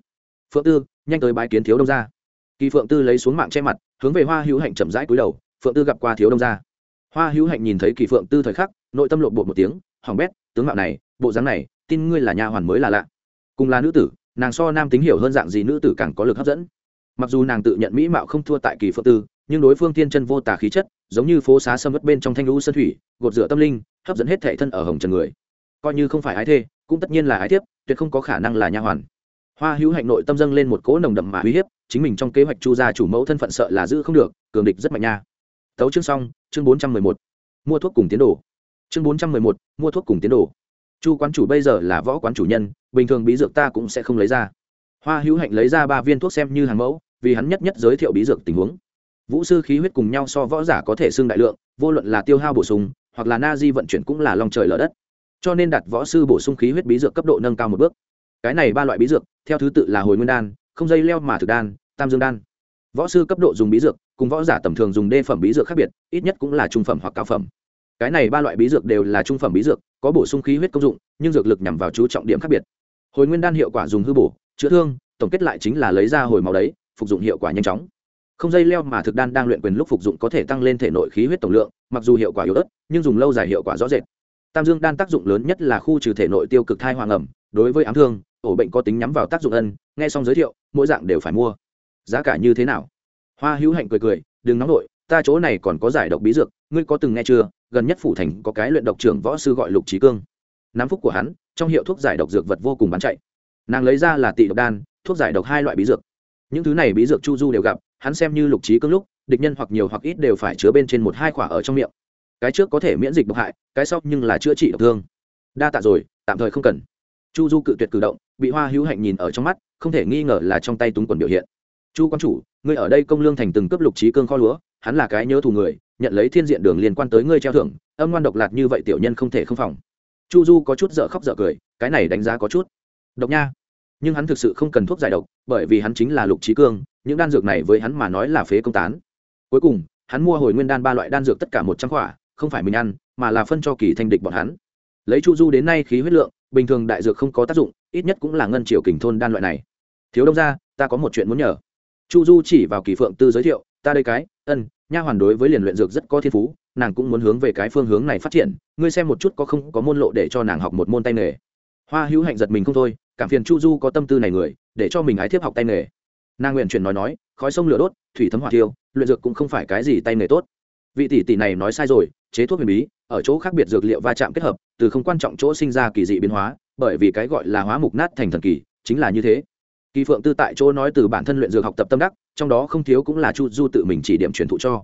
Phượng tư, nhanh tới bái kiến thiếu đông gia. Kỳ phượng tư lấy xuống mạng che mặt, hướng về hoa hữu hạnh chậm rãi cúi đầu, phượng tư gặp qua thiếu đông gia. Hoa hữu hạnh nhìn thấy kỳ phượng tư thời khắc, nội tâm lộn bột một tiếng, hỏng bét, tướng mạo này, bộ dáng này, tin ngươi là nhà hoàn mới là lạ. Cùng là nữ tử, nàng so nam tính hiểu hơn dạng gì nữ tử càng có lực hấp dẫn. Mặc dù nàng tự nhận mỹ mạo không thua tại kỳ phượng tư, nhưng đối phương thiên chân vô tà khí chất, giống như phố xá sâm mất bên trong thanh lũ sơn thủy, gột rửa tâm linh, hấp dẫn hết thệ thân ở hồng trần người. Coi như không phải ái thê cũng tất nhiên là ái thiếp, tuyệt không có khả năng là nha hoàn. Hoa hữu hạnh nội tâm dâng lên một cỗ nồng đậm mà uy hiếp, chính mình trong kế hoạch chu gia chủ mẫu thân phận sợ là giữ không được, cường địch rất mạnh nha. Tấu chương xong, chương bốn trăm mười một. Mua thuốc cùng tiến đồ. Chương bốn trăm mười một, mua thuốc cùng tiến đồ. Chu quán chủ bây giờ là võ quán chủ nhân, bình thường bí dược ta cũng sẽ không lấy ra. Hoa hữu hạnh lấy ra ba viên thuốc xem như hàng mẫu, vì hắn nhất nhất giới thiệu bí dược tình huống. Vũ sư khí huyết cùng nhau so võ giả có thể xưng đại lượng, vô luận là tiêu hao bổ sung, hoặc là na di vận chuyển cũng là lòng trời lở đất cho nên đặt võ sư bổ sung khí huyết bí dược cấp độ nâng cao một bước. Cái này ba loại bí dược, theo thứ tự là hồi nguyên đan, không dây leo mà thực đan, tam dương đan. Võ sư cấp độ dùng bí dược, cùng võ giả tầm thường dùng đê phẩm bí dược khác biệt, ít nhất cũng là trung phẩm hoặc cao phẩm. Cái này ba loại bí dược đều là trung phẩm bí dược, có bổ sung khí huyết công dụng, nhưng dược lực nhằm vào chú trọng điểm khác biệt. Hồi nguyên đan hiệu quả dùng hư bổ, chữa thương, tổng kết lại chính là lấy ra hồi máu đấy, phục dụng hiệu quả nhanh chóng. Không dây leo mà thực đan đang luyện quyền lúc phục dụng có thể tăng lên thể nội khí huyết tổng lượng, mặc dù hiệu quả yếu ớt, nhưng dùng lâu dài hiệu quả rõ rệt tam dương đan tác dụng lớn nhất là khu trừ thể nội tiêu cực thai hoàng ẩm, đối với ám thương, ổ bệnh có tính nhắm vào tác dụng ân, nghe xong giới thiệu, mỗi dạng đều phải mua. Giá cả như thế nào? Hoa hữu hạnh cười cười, đừng nóng nổi ta chỗ này còn có giải độc bí dược, ngươi có từng nghe chưa? Gần nhất phủ thành có cái luyện độc trưởng võ sư gọi lục trí cương. Nắm phúc của hắn, trong hiệu thuốc giải độc dược vật vô cùng bán chạy. Nàng lấy ra là tị độc đan, thuốc giải độc hai loại bí dược. Những thứ này bí dược chu du đều gặp, hắn xem như lục trí cương lúc, địch nhân hoặc nhiều hoặc ít đều phải chứa bên trên một hai quả ở trong miệng cái trước có thể miễn dịch độc hại, cái sau nhưng là chữa trị độc thương. Đa tạ rồi, tạm thời không cần. Chu du cự tuyệt cử động, bị hoa hữu hạnh nhìn ở trong mắt, không thể nghi ngờ là trong tay túng quần biểu hiện. Chu quan chủ, ngươi ở đây công lương thành từng cấp lục trí cương kho lúa, hắn là cái nhớ thù người, nhận lấy thiên diện đường liên quan tới ngươi treo thưởng, âm ngoan độc lạc như vậy tiểu nhân không thể không phòng. Chu du có chút dở khóc dở cười, cái này đánh giá có chút. Độc nha. Nhưng hắn thực sự không cần thuốc giải độc, bởi vì hắn chính là lục trí cương, những đan dược này với hắn mà nói là phế công tán. Cuối cùng, hắn mua hồi nguyên đan ba loại đan dược tất cả một trăm quả không phải mình ăn, mà là phân cho kỳ thanh địch bọn hắn. Lấy chu du đến nay khí huyết lượng, bình thường đại dược không có tác dụng, ít nhất cũng là ngân triều kình thôn đan loại này. Thiếu đông ra ta có một chuyện muốn nhờ. Chu du chỉ vào kỳ phượng tư giới thiệu, ta đây cái, ân, nha hoàn đối với liền luyện dược rất có thiên phú, nàng cũng muốn hướng về cái phương hướng này phát triển, ngươi xem một chút có không có môn lộ để cho nàng học một môn tay nghề. Hoa hữu hạnh giật mình không thôi, cảm phiền chu du có tâm tư này người, để cho mình ái thiếp học tay nghề. Nàng nguyện chuyển nói nói, khói sông lửa đốt, thủy thấm hỏa thiêu, luyện dược cũng không phải cái gì tay nghề tốt. Vị tỷ tỷ này nói sai rồi chế thuốc huyền bí, ở chỗ khác biệt dược liệu va chạm kết hợp, từ không quan trọng chỗ sinh ra kỳ dị biến hóa, bởi vì cái gọi là hóa mục nát thành thần kỳ, chính là như thế. Kỳ phượng tư tại chỗ nói từ bản thân luyện dược học tập tâm đắc, trong đó không thiếu cũng là chu du tự mình chỉ điểm truyền thụ cho.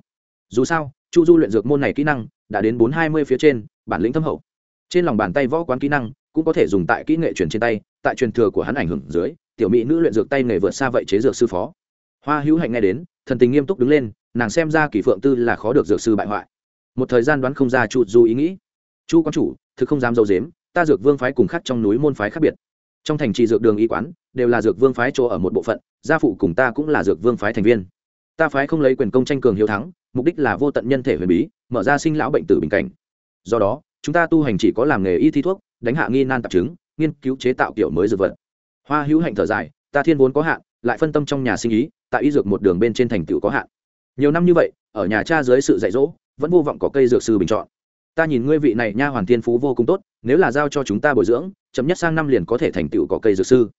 Dù sao, chu du luyện dược môn này kỹ năng đã đến bốn hai mươi phía trên, bản lĩnh thâm hậu. Trên lòng bàn tay võ quán kỹ năng cũng có thể dùng tại kỹ nghệ truyền trên tay, tại truyền thừa của hắn ảnh hưởng dưới, tiểu mỹ nữ luyện dược tay nghề vượt xa vậy chế dược sư phó. Hoa hữu hạnh nghe đến, thần tình nghiêm túc đứng lên, nàng xem ra kỳ phượng tư là khó được dược sư bại hoại một thời gian đoán không ra chu du ý nghĩ. Chu quán chủ, thực không dám dâu dếm, ta dược vương phái cùng khác trong núi môn phái khác biệt. Trong thành trì dược đường y quán, đều là dược vương phái chỗ ở một bộ phận, gia phụ cùng ta cũng là dược vương phái thành viên. Ta phái không lấy quyền công tranh cường hiếu thắng, mục đích là vô tận nhân thể huyền bí, mở ra sinh lão bệnh tử bình cảnh. Do đó, chúng ta tu hành chỉ có làm nghề y thi thuốc, đánh hạ nghi nan tạp chứng, nghiên cứu chế tạo kiểu mới dược vật. Hoa hữu hạnh thở dài, ta thiên vốn có hạn, lại phân tâm trong nhà sinh ý, tại y dược một đường bên trên thành tựu có hạn. Nhiều năm như vậy, ở nhà cha dưới sự dạy dỗ vẫn vô vọng có cây dược sư bình chọn. Ta nhìn ngươi vị này nha hoàn thiên phú vô cùng tốt, nếu là giao cho chúng ta bồi dưỡng, chậm nhất sang năm liền có thể thành tựu có cây dược sư.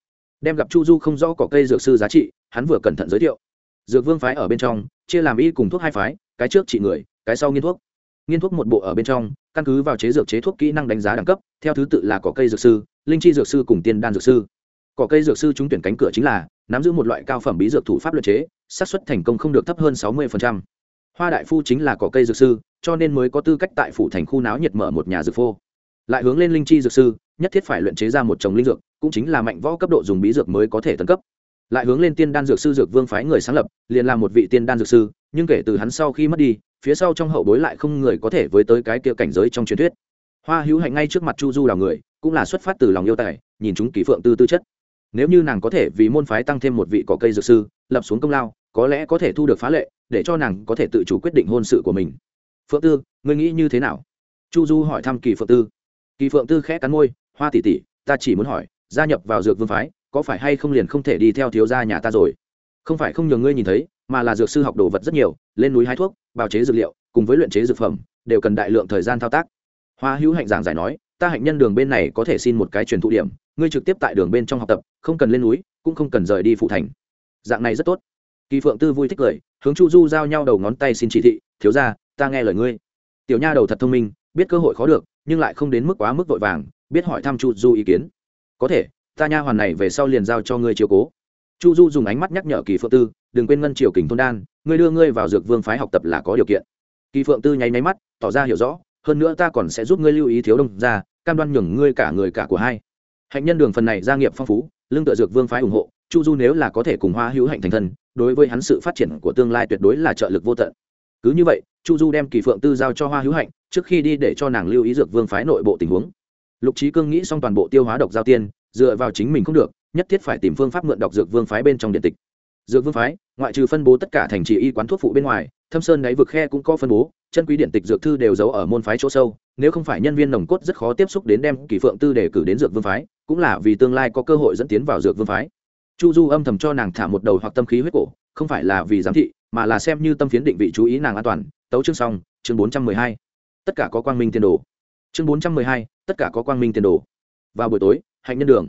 Đem gặp chu du không rõ có cây dược sư giá trị, hắn vừa cẩn thận giới thiệu. Dược vương phái ở bên trong, chia làm y cùng thuốc hai phái, cái trước trị người, cái sau nghiên thuốc. Nghiên thuốc một bộ ở bên trong, căn cứ vào chế dược chế thuốc kỹ năng đánh giá đẳng cấp, theo thứ tự là có cây dược sư, linh chi dược sư cùng tiên đan dược sư. Cỏ cây dược sư trúng tuyển cánh cửa chính là, nắm giữ một loại cao phẩm bí dược thủ pháp luật chế, xác suất thành công không được thấp hơn sáu mươi hoa đại phu chính là cỏ cây dược sư, cho nên mới có tư cách tại phủ thành khu náo nhiệt mở một nhà dược phô. Lại hướng lên linh chi dược sư, nhất thiết phải luyện chế ra một chồng linh dược, cũng chính là mạnh võ cấp độ dùng bí dược mới có thể tấn cấp. Lại hướng lên tiên đan dược sư dược vương phái người sáng lập, liền là một vị tiên đan dược sư, nhưng kể từ hắn sau khi mất đi, phía sau trong hậu bối lại không người có thể với tới cái kia cảnh giới trong truyền thuyết. Hoa hữu hạnh ngay trước mặt chu du đào người, cũng là xuất phát từ lòng yêu tài, nhìn chúng kỳ phượng tư tư chất. Nếu như nàng có thể vì môn phái tăng thêm một vị cỏ cây dược sư, lập xuống công lao có lẽ có thể thu được phá lệ, để cho nàng có thể tự chủ quyết định hôn sự của mình. Phượng tư, ngươi nghĩ như thế nào? Chu du hỏi thăm kỳ phượng tư. Kỳ phượng tư khẽ cắn môi, hoa tỷ tỷ, ta chỉ muốn hỏi, gia nhập vào dược vương phái, có phải hay không liền không thể đi theo thiếu gia nhà ta rồi? Không phải không nhường ngươi nhìn thấy, mà là dược sư học đồ vật rất nhiều, lên núi hái thuốc, bào chế dược liệu, cùng với luyện chế dược phẩm, đều cần đại lượng thời gian thao tác. Hoa hữu hạnh giảng giải nói, ta hạnh nhân đường bên này có thể xin một cái truyền thụ điểm, ngươi trực tiếp tại đường bên trong học tập, không cần lên núi, cũng không cần rời đi phụ thành. Dạng này rất tốt kỳ phượng tư vui thích cười, hướng chu du giao nhau đầu ngón tay xin chỉ thị, thiếu ra ta nghe lời ngươi. Tiểu nha đầu thật thông minh, biết cơ hội khó được, nhưng lại không đến mức quá mức vội vàng, biết hỏi thăm chu du ý kiến. Có thể, ta nha hoàn này về sau liền giao cho ngươi chiều cố. Chu du dùng ánh mắt nhắc nhở kỳ phượng tư, đừng quên ngân triều kình thôn đan, ngươi đưa ngươi vào dược vương phái học tập là có điều kiện. Kỳ phượng tư nháy máy mắt, tỏ ra hiểu rõ, hơn nữa ta còn sẽ giúp ngươi lưu ý thiếu đông ra cam đoan nhường ngươi cả người cả của hai. Hạnh nhân đường phần này gia nghiệp phong phú, lương tựa dược vương phái ủng hộ, chu du nếu là có thể cùng hoa hữu hạnh thành thân đối với hắn sự phát triển của tương lai tuyệt đối là trợ lực vô tận. Cứ như vậy, chu du đem kỳ phượng tư giao cho hoa hữu hạnh, trước khi đi để cho nàng lưu ý dược vương phái nội bộ tình huống. Lục trí cương nghĩ xong toàn bộ tiêu hóa độc giao tiên, dựa vào chính mình không được, nhất thiết phải tìm phương pháp mượn đọc dược vương phái bên trong điện tịch. Dược vương phái, ngoại trừ phân bố tất cả thành trì y quán thuốc phụ bên ngoài, thâm sơn đáy vực khe cũng có phân bố, chân quý điện tịch dược thư đều giấu ở môn phái chỗ sâu, nếu không phải nhân viên nồng cốt rất khó tiếp xúc đến đem kỳ phượng tư để cử đến dược vương phái, cũng là vì tương lai có cơ hội dẫn tiến vào dược vương phái chu du âm thầm cho nàng thả một đầu hoặc tâm khí huyết cổ, không phải là vì giám thị, mà là xem như tâm phiến định vị chú ý nàng an toàn. Tấu chương xong, chương bốn trăm mười hai. Tất cả có quang minh tiền đồ. Chương bốn trăm mười hai, tất cả có quang minh tiền đồ. Vào buổi tối, hạnh nhân đường.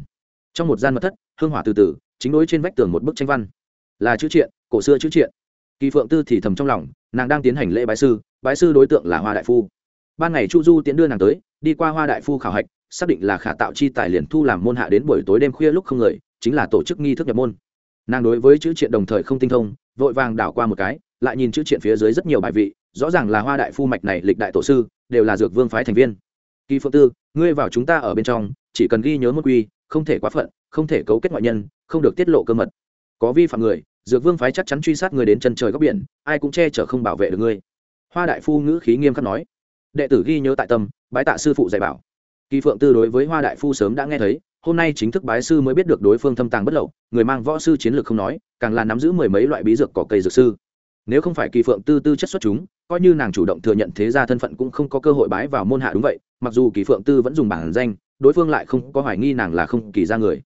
Trong một gian mật thất, hương hỏa từ từ, chính đối trên vách tường một bức tranh văn. Là chữ triện, cổ xưa chữ triện. Kỳ phượng tư thì thầm trong lòng, nàng đang tiến hành lễ bái sư bái sư đối tượng là hoa đại phu. Ban ngày chu du tiến đưa nàng tới, đi qua hoa đại phu khảo hạch, xác định là khả tạo chi tài liền thu làm môn hạ đến buổi tối đêm khuya lúc không người chính là tổ chức nghi thức nhập môn. Nàng đối với chữ triện đồng thời không tinh thông, vội vàng đảo qua một cái, lại nhìn chữ triện phía dưới rất nhiều bài vị, rõ ràng là hoa đại phu mạch này lịch đại tổ sư, đều là dược vương phái thành viên. Kỳ phượng tư, ngươi vào chúng ta ở bên trong, chỉ cần ghi nhớ một quy, không thể quá phận, không thể cấu kết ngoại nhân, không được tiết lộ cơ mật. Có vi phạm người, dược vương phái chắc chắn truy sát người đến chân trời góc biển, ai cũng che chở không bảo vệ được ngươi. Hoa đại phu ngữ khí nghiêm khắc nói. Đệ tử ghi nhớ tại tâm, bái tạ sư phụ dạy bảo kỳ phượng tư đối với hoa đại phu sớm đã nghe thấy, hôm nay chính thức bái sư mới biết được đối phương thâm tàng bất lậu, người mang võ sư chiến lược không nói, càng là nắm giữ mười mấy loại bí dược cỏ cây dược sư. Nếu không phải kỳ phượng tư tư chất xuất chúng, coi như nàng chủ động thừa nhận thế gia thân phận cũng không có cơ hội bái vào môn hạ đúng vậy, mặc dù kỳ phượng tư vẫn dùng bản danh, đối phương lại không có hoài nghi nàng là không kỳ ra người.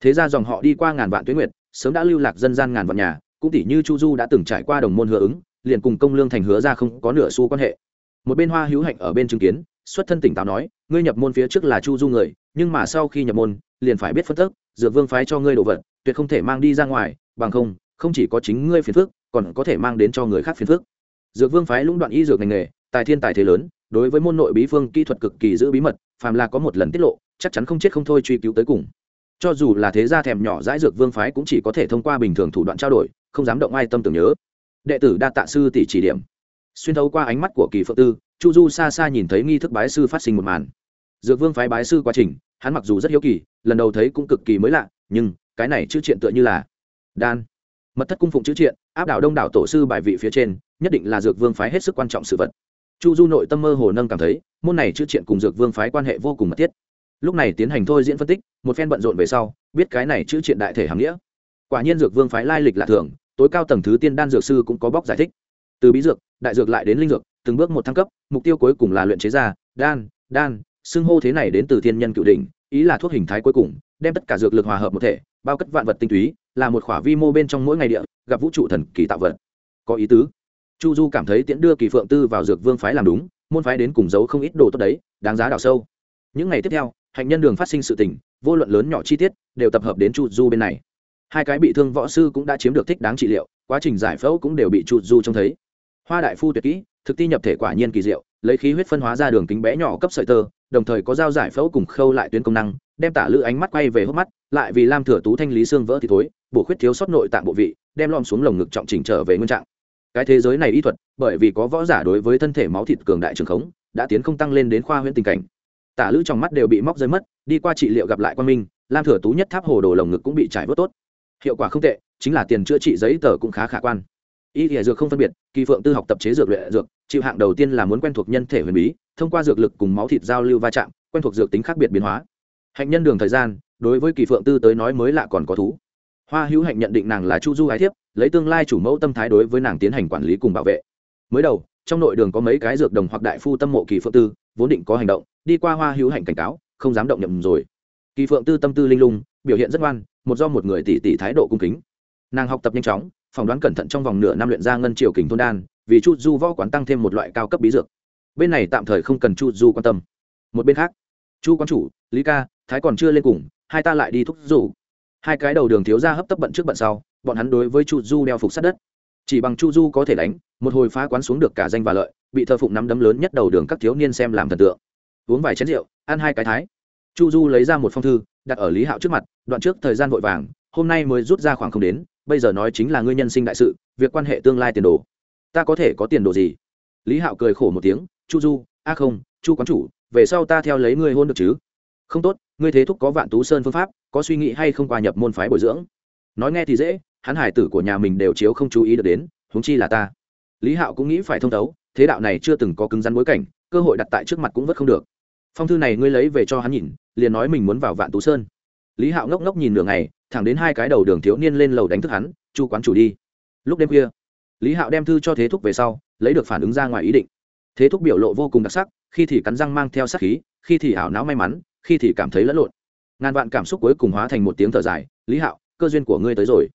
Thế ra dòng họ đi qua ngàn vạn tuyến nguyệt, sớm đã lưu lạc dân gian ngàn vạn nhà, cũng tỷ như chu du đã từng trải qua đồng môn hứa ứng, liền cùng công lương thành hứa ra không có nửa xu quan hệ. Một bên hoa hữu hạnh ở bên chứng kiến xuất thân tỉnh táo nói, ngươi nhập môn phía trước là chu du người, nhưng mà sau khi nhập môn, liền phải biết phân tức dược vương phái cho ngươi đồ vật, tuyệt không thể mang đi ra ngoài, bằng không không chỉ có chính ngươi phiền phức, còn có thể mang đến cho người khác phiền phức. Dược vương phái lũng đoạn y dược ngành nghề, tài thiên tài thế lớn, đối với môn nội bí phương kỹ thuật cực kỳ giữ bí mật, phàm là có một lần tiết lộ, chắc chắn không chết không thôi truy cứu tới cùng. Cho dù là thế gia thèm nhỏ dãi dược vương phái cũng chỉ có thể thông qua bình thường thủ đoạn trao đổi, không dám động ai tâm tưởng nhớ. Đệ tử đa tạ sư tỷ chỉ điểm. Xuyên thấu qua ánh mắt của kỳ phượng tư chu du xa xa nhìn thấy nghi thức bái sư phát sinh một màn. Dược vương phái bái sư quá trình, hắn mặc dù rất hiếu kỳ, lần đầu thấy cũng cực kỳ mới lạ, nhưng cái này chữ triện tựa như là đan. Mật thất cung phụng chữ triện, áp đảo đông đảo tổ sư bài vị phía trên, nhất định là dược vương phái hết sức quan trọng sự vật. Chu du nội tâm mơ hồ nâng cảm thấy, môn này chữ triện cùng dược vương phái quan hệ vô cùng mật thiết. Lúc này tiến hành thôi diễn phân tích, một phen bận rộn về sau, biết cái này chữ triện đại thể hàm nghĩa. Quả nhiên dược vương phái lai lịch lạ thường, tối cao tầng thứ tiên đan dược sư cũng có bóc giải thích. Từ bí dược, đại dược lại đến linh dược từng bước một thăng cấp, mục tiêu cuối cùng là luyện chế ra, đan đan, xưng hô thế này đến từ thiên nhân cựu đỉnh, ý là thuốc hình thái cuối cùng, đem tất cả dược lực hòa hợp một thể, bao cất vạn vật tinh túy, là một khỏa vi mô bên trong mỗi ngày địa, gặp vũ trụ thần kỳ tạo vật. Có ý tứ. Chu du cảm thấy tiễn đưa kỳ phượng tư vào dược vương phái làm đúng, môn phái đến cùng giấu không ít đồ tốt đấy, đáng giá đào sâu. Những ngày tiếp theo, hạnh nhân đường phát sinh sự tình, vô luận lớn nhỏ chi tiết, đều tập hợp đến chu du bên này. Hai cái bị thương võ sư cũng đã chiếm được thích đáng trị liệu, quá trình giải phẫu cũng đều bị chu du trông thấy. Hoa đại phu tuyệt kỹ thực ti nhập thể quả nhiên kỳ diệu, lấy khí huyết phân hóa ra đường kính bé nhỏ cấp sợi tơ, đồng thời có dao giải phẫu cùng khâu lại tuyến công năng, đem tả lữ ánh mắt quay về hốc mắt, lại vì lam thừa tú thanh lý xương vỡ thì thối, bổ khuyết thiếu sót nội tạng bộ vị, đem lom xuống lồng ngực trọng chỉnh trở về nguyên trạng. Cái thế giới này y thuật, bởi vì có võ giả đối với thân thể máu thịt cường đại trường khống, đã tiến không tăng lên đến khoa huyễn tình cảnh. Tả lữ trong mắt đều bị móc rơi mất, đi qua trị liệu gặp lại quan minh, lam thừa tú nhất tháp hồ đồ lồng ngực cũng bị trải vớt tốt. Hiệu quả không tệ, chính là tiền chữa trị giấy tờ cũng khá khả quan y thể dược không phân biệt, kỳ phượng tư học tập chế dược luyện dược, chịu hạng đầu tiên là muốn quen thuộc nhân thể huyền bí, thông qua dược lực cùng máu thịt giao lưu va chạm, quen thuộc dược tính khác biệt biến hóa. Hạnh nhân đường thời gian, đối với kỳ phượng tư tới nói mới lạ còn có thú. Hoa hữu hạnh nhận định nàng là chu du ái thiếp, lấy tương lai chủ mẫu tâm thái đối với nàng tiến hành quản lý cùng bảo vệ. Mới đầu, trong nội đường có mấy cái dược đồng hoặc đại phu tâm mộ kỳ phượng tư, vốn định có hành động, đi qua hoa hữu hạnh cảnh cáo, không dám động nhầm rồi. Kỳ phượng tư tâm tư linh lung, biểu hiện rất ngoan, một do một người tỷ tỷ thái độ cung kính. Nàng học tập nhanh chóng phỏng đoán cẩn thận trong vòng nửa năm luyện ra ngân triều kình thôn đan, vì chu du võ quán tăng thêm một loại cao cấp bí dược. Bên này tạm thời không cần chu du quan tâm. Một bên khác, chu quan chủ, lý ca, thái còn chưa lên cùng, hai ta lại đi thúc rủ hai cái đầu đường thiếu ra hấp tấp bận trước bận sau, bọn hắn đối với chu du đeo phục sát đất. Chỉ bằng chu du có thể đánh, một hồi phá quán xuống được cả danh và lợi, bị thờ phụng nắm đấm lớn nhất đầu đường các thiếu niên xem làm thần tượng. Uống vài chén rượu, ăn hai cái thái. Chu du lấy ra một phong thư, đặt ở lý hạo trước mặt, đoạn trước thời gian vội vàng, hôm nay mới rút ra khoảng không đến bây giờ nói chính là ngươi nhân sinh đại sự, việc quan hệ tương lai tiền đồ. Ta có thể có tiền đồ gì? Lý hạo cười khổ một tiếng, chu du, a không, chu quán chủ, về sau ta theo lấy ngươi hôn được chứ? Không tốt, ngươi thế thúc có vạn tú sơn phương pháp, có suy nghĩ hay không qua nhập môn phái bồi dưỡng? Nói nghe thì dễ, hắn hải tử của nhà mình đều chiếu không chú ý được đến, huống chi là ta. Lý hạo cũng nghĩ phải thông thấu, thế đạo này chưa từng có cứng rắn bối cảnh, cơ hội đặt tại trước mặt cũng vất không được. Phong thư này ngươi lấy về cho hắn nhìn, liền nói mình muốn vào vạn tú sơn lý hạo ngốc ngốc nhìn nửa ngày, thẳng đến hai cái đầu đường thiếu niên lên lầu đánh thức hắn, chu quán chủ đi. Lúc đêm khuya, lý hạo đem thư cho thế thúc về sau, lấy được phản ứng ra ngoài ý định. Thế thúc biểu lộ vô cùng đặc sắc, khi thì cắn răng mang theo sắc khí, khi thì ảo não may mắn, khi thì cảm thấy lẫn lộn. Ngàn vạn cảm xúc cuối cùng hóa thành một tiếng thở dài, lý hạo, cơ duyên của ngươi tới rồi.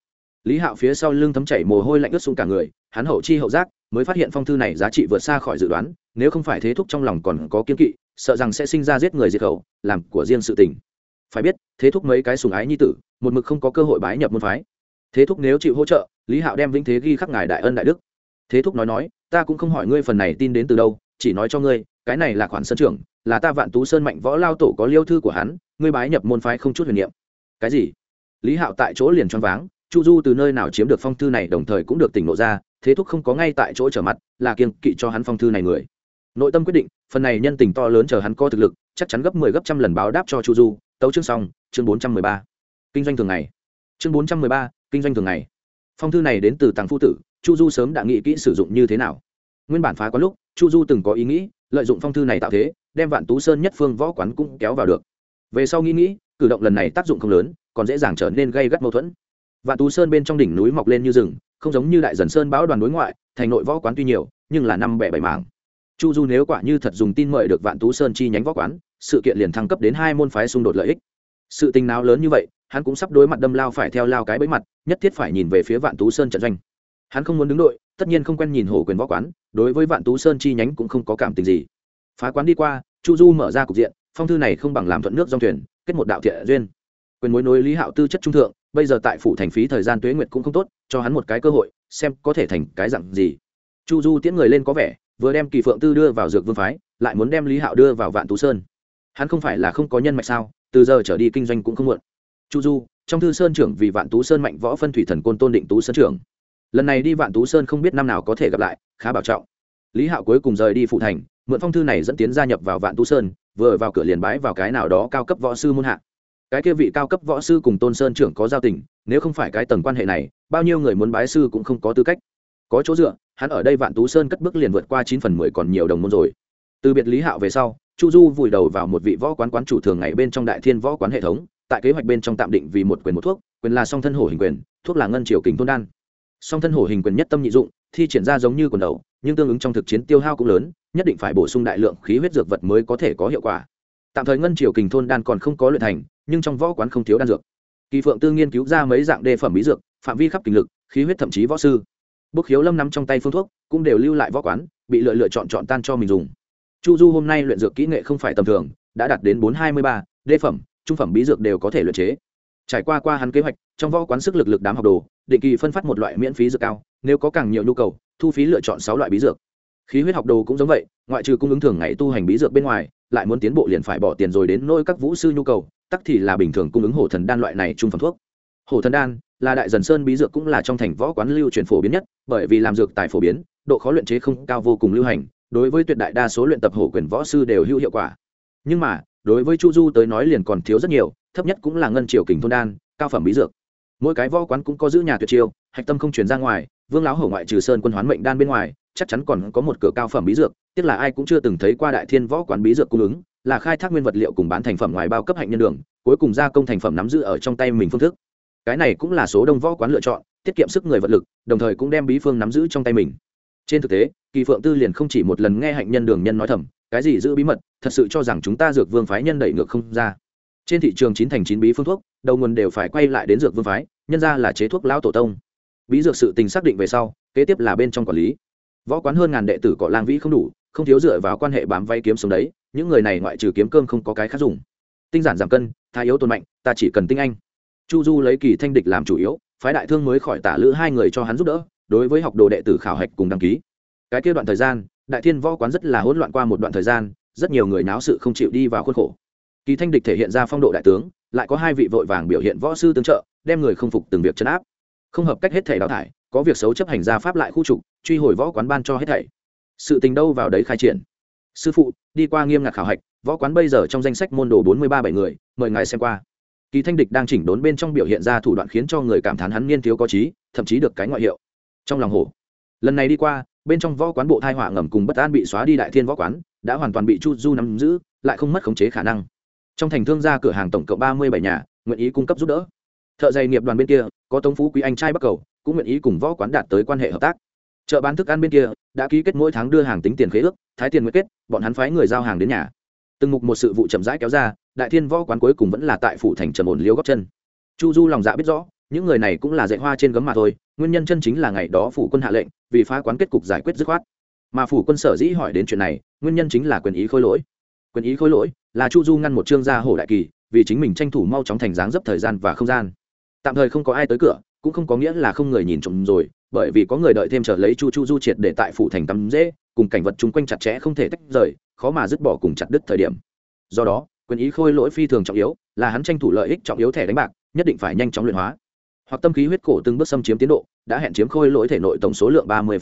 Lý hạo phía sau lưng thấm chảy mồ hôi lạnh ướt xuống cả người, hắn hậu chi hậu giác, mới phát hiện phong thư này giá trị vượt xa khỏi dự đoán, nếu không phải thế thúc trong lòng còn có kiên kỵ, sợ rằng sẽ sinh ra giết người diệt khẩu, làm của riêng sự tình phải biết, thế thúc mấy cái sùng ái nhi tử, một mực không có cơ hội bái nhập môn phái. Thế thúc nếu chịu hỗ trợ, lý hạo đem vĩnh thế ghi khắc ngài đại ân đại đức. Thế thúc nói nói, ta cũng không hỏi ngươi phần này tin đến từ đâu, chỉ nói cho ngươi, cái này là khoản sân trưởng, là ta vạn tú sơn mạnh võ lao tổ có liêu thư của hắn, ngươi bái nhập môn phái không chút huyền niệm. Cái gì? Lý hạo tại chỗ liền choáng váng, chu du từ nơi nào chiếm được phong thư này đồng thời cũng được tỉnh lộ ra, thế thúc không có ngay tại chỗ trở mặt, là kiên kỵ cho hắn phong thư này người. Nội tâm quyết định, phần này nhân tình to lớn chờ hắn có thực lực, chắc chắn gấp mười 10 gấp trăm lần báo đáp cho chu du tấu chương xong, chương bốn trăm mười ba. Kinh doanh thường ngày. Chương bốn trăm mười ba, kinh doanh thường ngày. Phong thư này đến từ tàng phu tử, chu du sớm đã nghĩ kỹ sử dụng như thế nào. Nguyên bản phá có lúc, chu du từng có ý nghĩ, lợi dụng phong thư này tạo thế, đem vạn tú sơn nhất phương võ quán cũng kéo vào được. Về sau nghĩ nghĩ, cử động lần này tác dụng không lớn, còn dễ dàng trở nên gây gắt mâu thuẫn. Vạn tú sơn bên trong đỉnh núi mọc lên như rừng, không giống như đại dần sơn bão đoàn đối ngoại, thành nội võ quán tuy nhiều, nhưng là năm bẻ bảy mảng. Chu du nếu quả như thật dùng tin mời được vạn tú sơn chi nhánh võ quán sự kiện liền thăng cấp đến hai môn phái xung đột lợi ích. Sự tình nào lớn như vậy, hắn cũng sắp đối mặt đâm lao phải theo lao cái bẫy mặt, nhất thiết phải nhìn về phía vạn tú sơn trận doanh. Hắn không muốn đứng đội, tất nhiên không quen nhìn hổ quyền võ quán, đối với vạn tú sơn chi nhánh cũng không có cảm tình gì. Phá quán đi qua, chu du mở ra cục diện, phong thư này không bằng làm thuận nước dòng thuyền, kết một đạo thiện duyên. Quyền mối nối lý hạo tư chất trung thượng, bây giờ tại phủ thành phí thời gian tuế nguyệt cũng không tốt, cho hắn một cái cơ hội, xem có thể thành cái dặn gì. Chu du tiễn người lên có vẻ, vừa đem kỳ phượng tư đưa vào dược vương phái, lại muốn đem lý hạo đưa vào vạn tú sơn hắn không phải là không có nhân mạch sao, từ giờ trở đi kinh doanh cũng không muộn. Chu du, trong thư sơn trưởng vì vạn tú sơn mạnh võ phân thủy thần côn tôn định tú sơn trưởng. Lần này đi vạn tú sơn không biết năm nào có thể gặp lại, khá bảo trọng. Lý hạo cuối cùng rời đi phụ thành, mượn phong thư này dẫn tiến gia nhập vào vạn tú sơn, vừa vào cửa liền bái vào cái nào đó cao cấp võ sư môn hạ. Cái kia vị cao cấp võ sư cùng tôn sơn trưởng có giao tình, nếu không phải cái tầng quan hệ này, bao nhiêu người muốn bái sư cũng không có tư cách. Có chỗ dựa, hắn ở đây vạn tú sơn cất bước liền vượt qua chín phần mười còn nhiều đồng môn rồi. Từ biệt lý hạo về sau chu du vùi đầu vào một vị võ quán quán chủ thường ngày bên trong đại thiên võ quán hệ thống, tại kế hoạch bên trong tạm định vì một quyền một thuốc, quyền là song thân hổ hình quyền, thuốc là ngân triều kính thôn đan. Song thân hổ hình quyền nhất tâm nhị dụng, thi triển ra giống như quần đầu, nhưng tương ứng trong thực chiến tiêu hao cũng lớn, nhất định phải bổ sung đại lượng khí huyết dược vật mới có thể có hiệu quả. Tạm thời ngân triều kình thôn đan còn không có luyện thành, nhưng trong võ quán không thiếu đan dược. Kỳ phượng tư nghiên cứu ra mấy dạng đề phẩm bí dược, phạm vi khắp kinh lực, khí huyết thậm chí võ sư. Bốc khiếu lâm nắm trong tay phương thuốc, cũng đều lưu lại võ quán, bị lợi lựa chọn chọn tan cho mình dùng chu du hôm nay luyện dược kỹ nghệ không phải tầm thường, đã đạt đến bốn hai mươi ba đề phẩm, trung phẩm bí dược đều có thể luyện chế. Trải qua qua hắn kế hoạch, trong võ quán sức lực lực đám học đồ, định kỳ phân phát một loại miễn phí dược cao, nếu có càng nhiều nhu cầu, thu phí lựa chọn sáu loại bí dược. Khí huyết học đồ cũng giống vậy, ngoại trừ cung ứng thường ngày tu hành bí dược bên ngoài, lại muốn tiến bộ liền phải bỏ tiền rồi đến nôi các vũ sư nhu cầu, tắc thì là bình thường cung ứng hổ thần đan loại này trung phẩm thuốc. Hổ thần đan là đại dần sơn bí dược cũng là trong thành võ quán lưu truyền phổ biến nhất, bởi vì làm dược tài phổ biến, độ khó luyện chế không cao vô cùng lưu hành đối với tuyệt đại đa số luyện tập hổ quyền võ sư đều hữu hiệu quả. Nhưng mà, đối với chu du tới nói liền còn thiếu rất nhiều, thấp nhất cũng là ngân triều kình thôn đan, cao phẩm bí dược. Mỗi cái võ quán cũng có giữ nhà tuyệt chiêu, hạch tâm không chuyển ra ngoài, vương lão hổ ngoại trừ sơn quân hoán mệnh đan bên ngoài, chắc chắn còn có một cửa cao phẩm bí dược, tiếc là ai cũng chưa từng thấy qua đại thiên võ quán bí dược cung ứng, là khai thác nguyên vật liệu cùng bán thành phẩm ngoài bao cấp hạnh nhân đường, cuối cùng gia công thành phẩm nắm giữ ở trong tay mình phương thức. Cái này cũng là số đông võ quán lựa chọn, tiết kiệm sức người vật lực, đồng thời cũng đem bí phương nắm giữ trong tay mình trên thực tế, kỳ phượng tư liền không chỉ một lần nghe hạnh nhân đường nhân nói thầm, cái gì giữ bí mật, thật sự cho rằng chúng ta dược vương phái nhân đẩy ngược không ra. Trên thị trường chín thành chín bí phương thuốc, đầu nguồn đều phải quay lại đến dược vương phái, nhân ra là chế thuốc lão tổ tông. Bí dược sự tình xác định về sau, kế tiếp là bên trong quản lý. Võ quán hơn ngàn đệ tử cọ lang vĩ không đủ, không thiếu dựa vào quan hệ bám vay kiếm sống đấy, những người này ngoại trừ kiếm cơm không có cái khác dùng. Tinh giản giảm cân, thái yếu tôn mạnh, ta chỉ cần tinh anh. Chu du lấy kỳ thanh địch làm chủ yếu, phái đại thương mới khỏi tả lữ hai người cho hắn giúp đỡ đối với học đồ đệ tử khảo hạch cùng đăng ký. Cái kia đoạn thời gian, đại thiên võ quán rất là hỗn loạn qua một đoạn thời gian, rất nhiều người náo sự không chịu đi vào khuôn khổ. Kỳ thanh địch thể hiện ra phong độ đại tướng, lại có hai vị vội vàng biểu hiện võ sư tương trợ, đem người không phục từng việc chấn áp. Không hợp cách hết thể đào thải, có việc xấu chấp hành gia pháp lại khu trục, truy hồi võ quán ban cho hết thảy. Sự tình đâu vào đấy khai triển? Sư phụ, đi qua nghiêm ngặt khảo hạch, võ quán bây giờ trong danh sách môn đồ bốn mươi ba bảy người, mời ngài xem qua. Kỳ thanh địch đang chỉnh đốn bên trong biểu hiện ra thủ đoạn khiến cho người cảm thán hắn niên thiếu có trí, thậm chí được cái ngoại hiệu trong lòng hổ. Lần này đi qua, bên trong võ quán bộ thai họa ngầm cùng bất an bị xóa đi đại thiên võ quán, đã hoàn toàn bị chu du nắm giữ, lại không mất khống chế khả năng. Trong thành thương gia cửa hàng tổng cộng ba mươi bảy nhà, nguyện ý cung cấp giúp đỡ. Thợ dày nghiệp đoàn bên kia, có tống phú quý anh trai bắc cầu, cũng nguyện ý cùng võ quán đạt tới quan hệ hợp tác. Chợ bán thức ăn bên kia, đã ký kết mỗi tháng đưa hàng tính tiền khế ước, thái tiền nguyện kết, bọn hắn phái người giao hàng đến nhà. Từng mục một sự vụ chậm rãi kéo ra, đại thiên võ quán cuối cùng vẫn là tại phủ thành trầm ổn liêu góc chân. Chu du lòng dạ biết rõ những người này cũng là dạy hoa trên gấm mà thôi, nguyên nhân chân chính là ngày đó phủ quân hạ lệnh, vì phá quán kết cục giải quyết dứt khoát. Mà phủ quân sở dĩ hỏi đến chuyện này, nguyên nhân chính là quyền ý khôi lỗi. Quyền ý khôi lỗi là chu du ngăn một chương gia hổ đại kỳ, vì chính mình tranh thủ mau chóng thành dáng dấp thời gian và không gian. Tạm thời không có ai tới cửa, cũng không có nghĩa là không người nhìn trộm rồi, bởi vì có người đợi thêm trở lấy chu chu du triệt để tại phủ thành tắm dễ cùng cảnh vật chung quanh chặt chẽ không thể tách rời, khó mà dứt bỏ cùng chặt đứt thời điểm. Do đó, quyền ý khôi lỗi phi thường trọng yếu, là hắn tranh thủ lợi ích trọng yếu thẻ đánh bạc, nhất định phải nhanh chóng luyện hóa hoặc tâm khí huyết cổ từng bước xâm chiếm tiến độ, đã hẹn chiếm khôi lỗi thể nội tổng số lượng ba mươi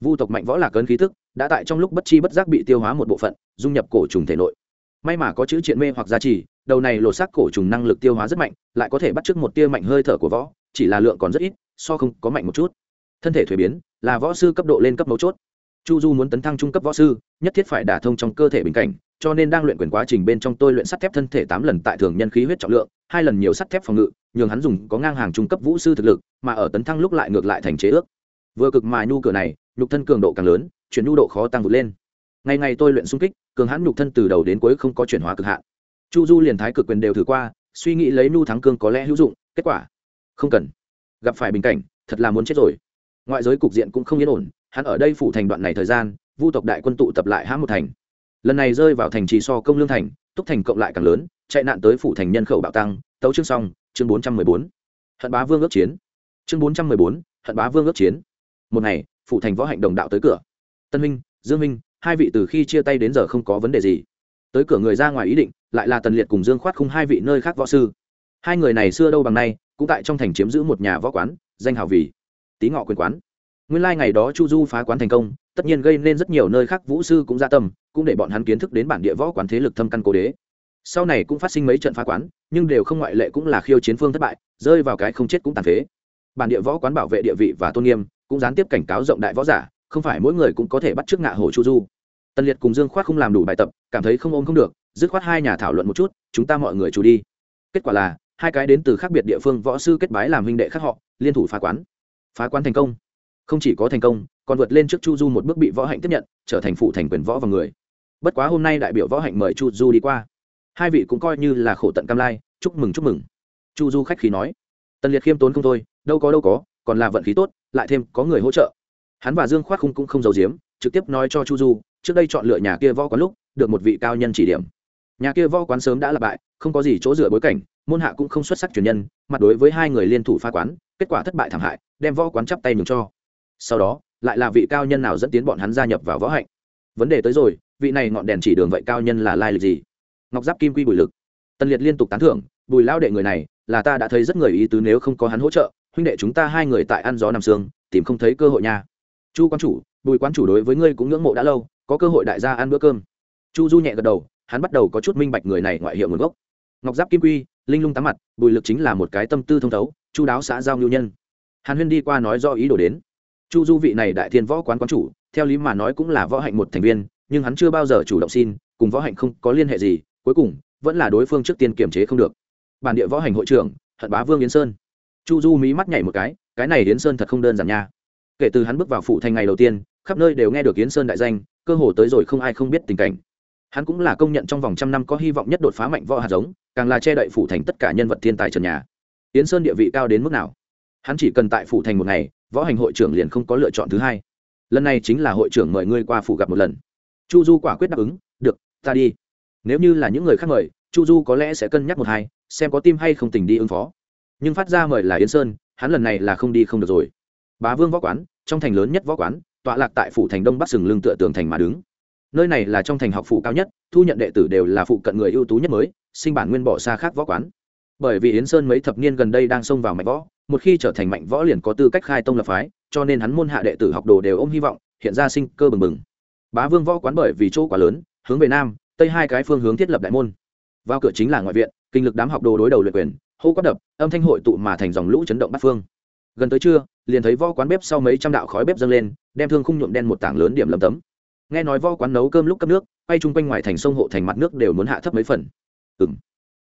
vu tộc mạnh võ lạc cơn khí thức đã tại trong lúc bất chi bất giác bị tiêu hóa một bộ phận, dung nhập cổ trùng thể nội. May mà có chữ triện mê hoặc gia trì, đầu này lột xác cổ trùng năng lực tiêu hóa rất mạnh, lại có thể bắt chước một tia mạnh hơi thở của võ, chỉ là lượng còn rất ít, so không có mạnh một chút. Thân thể thuế biến, là võ sư cấp độ lên cấp mấu chốt. Chu du muốn tấn thăng trung cấp võ sư, nhất thiết phải đả thông trong cơ thể bình cảnh cho nên đang luyện quyền quá trình bên trong tôi luyện sắt thép thân thể tám lần tại thường nhân khí huyết trọng lượng, hai lần nhiều sắt thép phòng ngự, nhường hắn dùng có ngang hàng trung cấp vũ sư thực lực, mà ở tấn thăng lúc lại ngược lại thành chế ước. Vừa cực mà nhu cửa này, nhục thân cường độ càng lớn, chuyển nhu độ khó tăng vượt lên. Ngày ngày tôi luyện xung kích, cường hãn nhục thân từ đầu đến cuối không có chuyển hóa cực hạn. Chu du liền thái cực quyền đều thử qua, suy nghĩ lấy nhu thắng cương có lẽ hữu dụng, kết quả? Không cần. Gặp phải bình cảnh, thật là muốn chết rồi. Ngoại giới cục diện cũng không yên ổn, hắn ở đây phủ thành đoạn này thời gian, vu tộc đại quân tụ tập lại hãm một thành lần này rơi vào thành trì so công lương thành, túc thành cộng lại càng lớn, chạy nạn tới phủ thành nhân khẩu bạo tăng, tấu chương xong, chương bốn trăm mười bốn. Hận bá vương ước chiến. Chương bốn trăm mười bốn, hận bá vương ước chiến. Một ngày, phủ thành võ hạnh đồng đạo tới cửa. Tân minh, dương minh, hai vị từ khi chia tay đến giờ không có vấn đề gì. Tới cửa người ra ngoài ý định, lại là tần liệt cùng dương khoát khung hai vị nơi khác võ sư. Hai người này xưa đâu bằng nay, cũng tại trong thành chiếm giữ một nhà võ quán, danh hào vì tý ngọ quyền quán. Nguyên lai、like、ngày đó chu du phá quán thành công tất nhiên gây nên rất nhiều nơi khác vũ sư cũng ra tâm, cũng để bọn hắn kiến thức đến bản địa võ quán thế lực thâm căn cố đế. Sau này cũng phát sinh mấy trận phá quán, nhưng đều không ngoại lệ cũng là khiêu chiến phương thất bại, rơi vào cái không chết cũng tàn phế. Bản địa võ quán bảo vệ địa vị và tôn nghiêm, cũng gián tiếp cảnh cáo rộng đại võ giả, không phải mỗi người cũng có thể bắt trước ngạ hồ chu du. Tần liệt cùng dương khoát không làm đủ bài tập, cảm thấy không ôm không được, dứt khoát hai nhà thảo luận một chút, chúng ta mọi người chủ đi. Kết quả là, hai cái đến từ khác biệt địa phương võ sư kết bái làm huynh đệ khác họ, liên thủ phá quán. Phá quán thành công không chỉ có thành công, còn vượt lên trước chu du một bước bị võ hạnh tiếp nhận, trở thành phụ thành quyền võ và người. Bất quá hôm nay đại biểu võ hạnh mời chu du đi qua. Hai vị cũng coi như là khổ tận cam lai, chúc mừng chúc mừng. Chu du khách khí nói, tần liệt khiêm tốn không thôi, đâu có đâu có, còn là vận khí tốt, lại thêm có người hỗ trợ. Hắn và dương khoát khung cũng không giấu giếm, trực tiếp nói cho chu du, trước đây chọn lựa nhà kia võ quán lúc, được một vị cao nhân chỉ điểm. Nhà kia võ quán sớm đã là bại, không có gì chỗ dựa bối cảnh, môn hạ cũng không xuất sắc truyền nhân, mặt đối với hai người liên thủ phá quán, kết quả thất bại thảm hại, đem võ quán chắp tay mừng cho sau đó, lại là vị cao nhân nào dẫn tiến bọn hắn gia nhập vào võ hạnh? Vấn đề tới rồi, vị này ngọn đèn chỉ đường vậy cao nhân là lai lịch gì? Ngọc giáp kim quy bùi lực. Tân liệt liên tục tán thưởng, bùi lao đệ người này, là ta đã thấy rất người ý tứ nếu không có hắn hỗ trợ, huynh đệ chúng ta hai người tại ăn gió nằm sương, tìm không thấy cơ hội nha. Chu quan chủ, bùi quan chủ đối với ngươi cũng ngưỡng mộ đã lâu, có cơ hội đại gia ăn bữa cơm. Chu du nhẹ gật đầu, hắn bắt đầu có chút minh bạch người này ngoại hiệu nguồn gốc. Ngọc giáp kim quy, linh lung tám mặt, bùi lực chính là một cái tâm tư thông thấu, chu đáo xã giao ngưu nhân. Hàn huyên đi qua nói do ý đồ đến chu du vị này đại thiên võ quán quán chủ, theo lý mà nói cũng là võ hạnh một thành viên, nhưng hắn chưa bao giờ chủ động xin, cùng võ hạnh không có liên hệ gì, cuối cùng, vẫn là đối phương trước tiên kiềm chế không được. Bản địa võ hành hội trưởng, hận bá vương yến sơn. Chu du mí mắt nhảy một cái cái này yến sơn thật không đơn giản nha. Kể từ hắn bước vào phủ thành ngày đầu tiên, khắp nơi đều nghe được yến sơn đại danh, cơ hồ tới rồi không ai không biết tình cảnh. Hắn cũng là công nhận trong vòng trăm năm có hy vọng nhất đột phá mạnh võ hạt giống, càng là che đậy phủ thành tất cả nhân vật thiên tài trần nhà. Yến sơn địa vị cao đến mức nào? Hắn chỉ cần tại phủ thành một ngày võ hành hội trưởng liền không có lựa chọn thứ hai. Lần này chính là hội trưởng mời ngươi qua phủ gặp một lần. Chu du quả quyết đáp ứng, được, ta đi. Nếu như là những người khác mời, chu du có lẽ sẽ cân nhắc một hai, xem có tim hay không tình đi ứng phó. Nhưng phát ra mời là yến sơn, hắn lần này là không đi không được rồi. Bá vương võ quán, trong thành lớn nhất võ quán, tọa lạc tại phủ thành đông bắc sừng lưng tựa tường thành mà đứng. Nơi này là trong thành học phủ cao nhất, thu nhận đệ tử đều là phụ cận người ưu tú nhất mới, sinh bản nguyên bỏ xa khác võ quán bởi vì yến sơn mấy thập niên gần đây đang xông vào mạnh võ, một khi trở thành mạnh võ liền có tư cách khai tông lập phái, cho nên hắn môn hạ đệ tử học đồ đều ôm hy vọng, hiện ra sinh cơ bừng bừng. Bá vương võ quán bởi vì chỗ quá lớn, hướng về nam, tây hai cái phương hướng thiết lập đại môn. Vào cửa chính là ngoại viện, kinh lực đám học đồ đối đầu luyện quyền, hô quát đập, âm thanh hội tụ mà thành dòng lũ chấn động bát phương. Gần tới trưa, liền thấy võ quán bếp sau mấy trăm đạo khói bếp dâng lên, đem thương khung nhuộm đen một tảng lớn điểm lầm tấm. Nghe nói võ quán nấu cơm lúc cấp nước bay chung quanh ngoài thành sông hộ thành mặt nước đều muốn hạ thấp mấy phần. Ừ m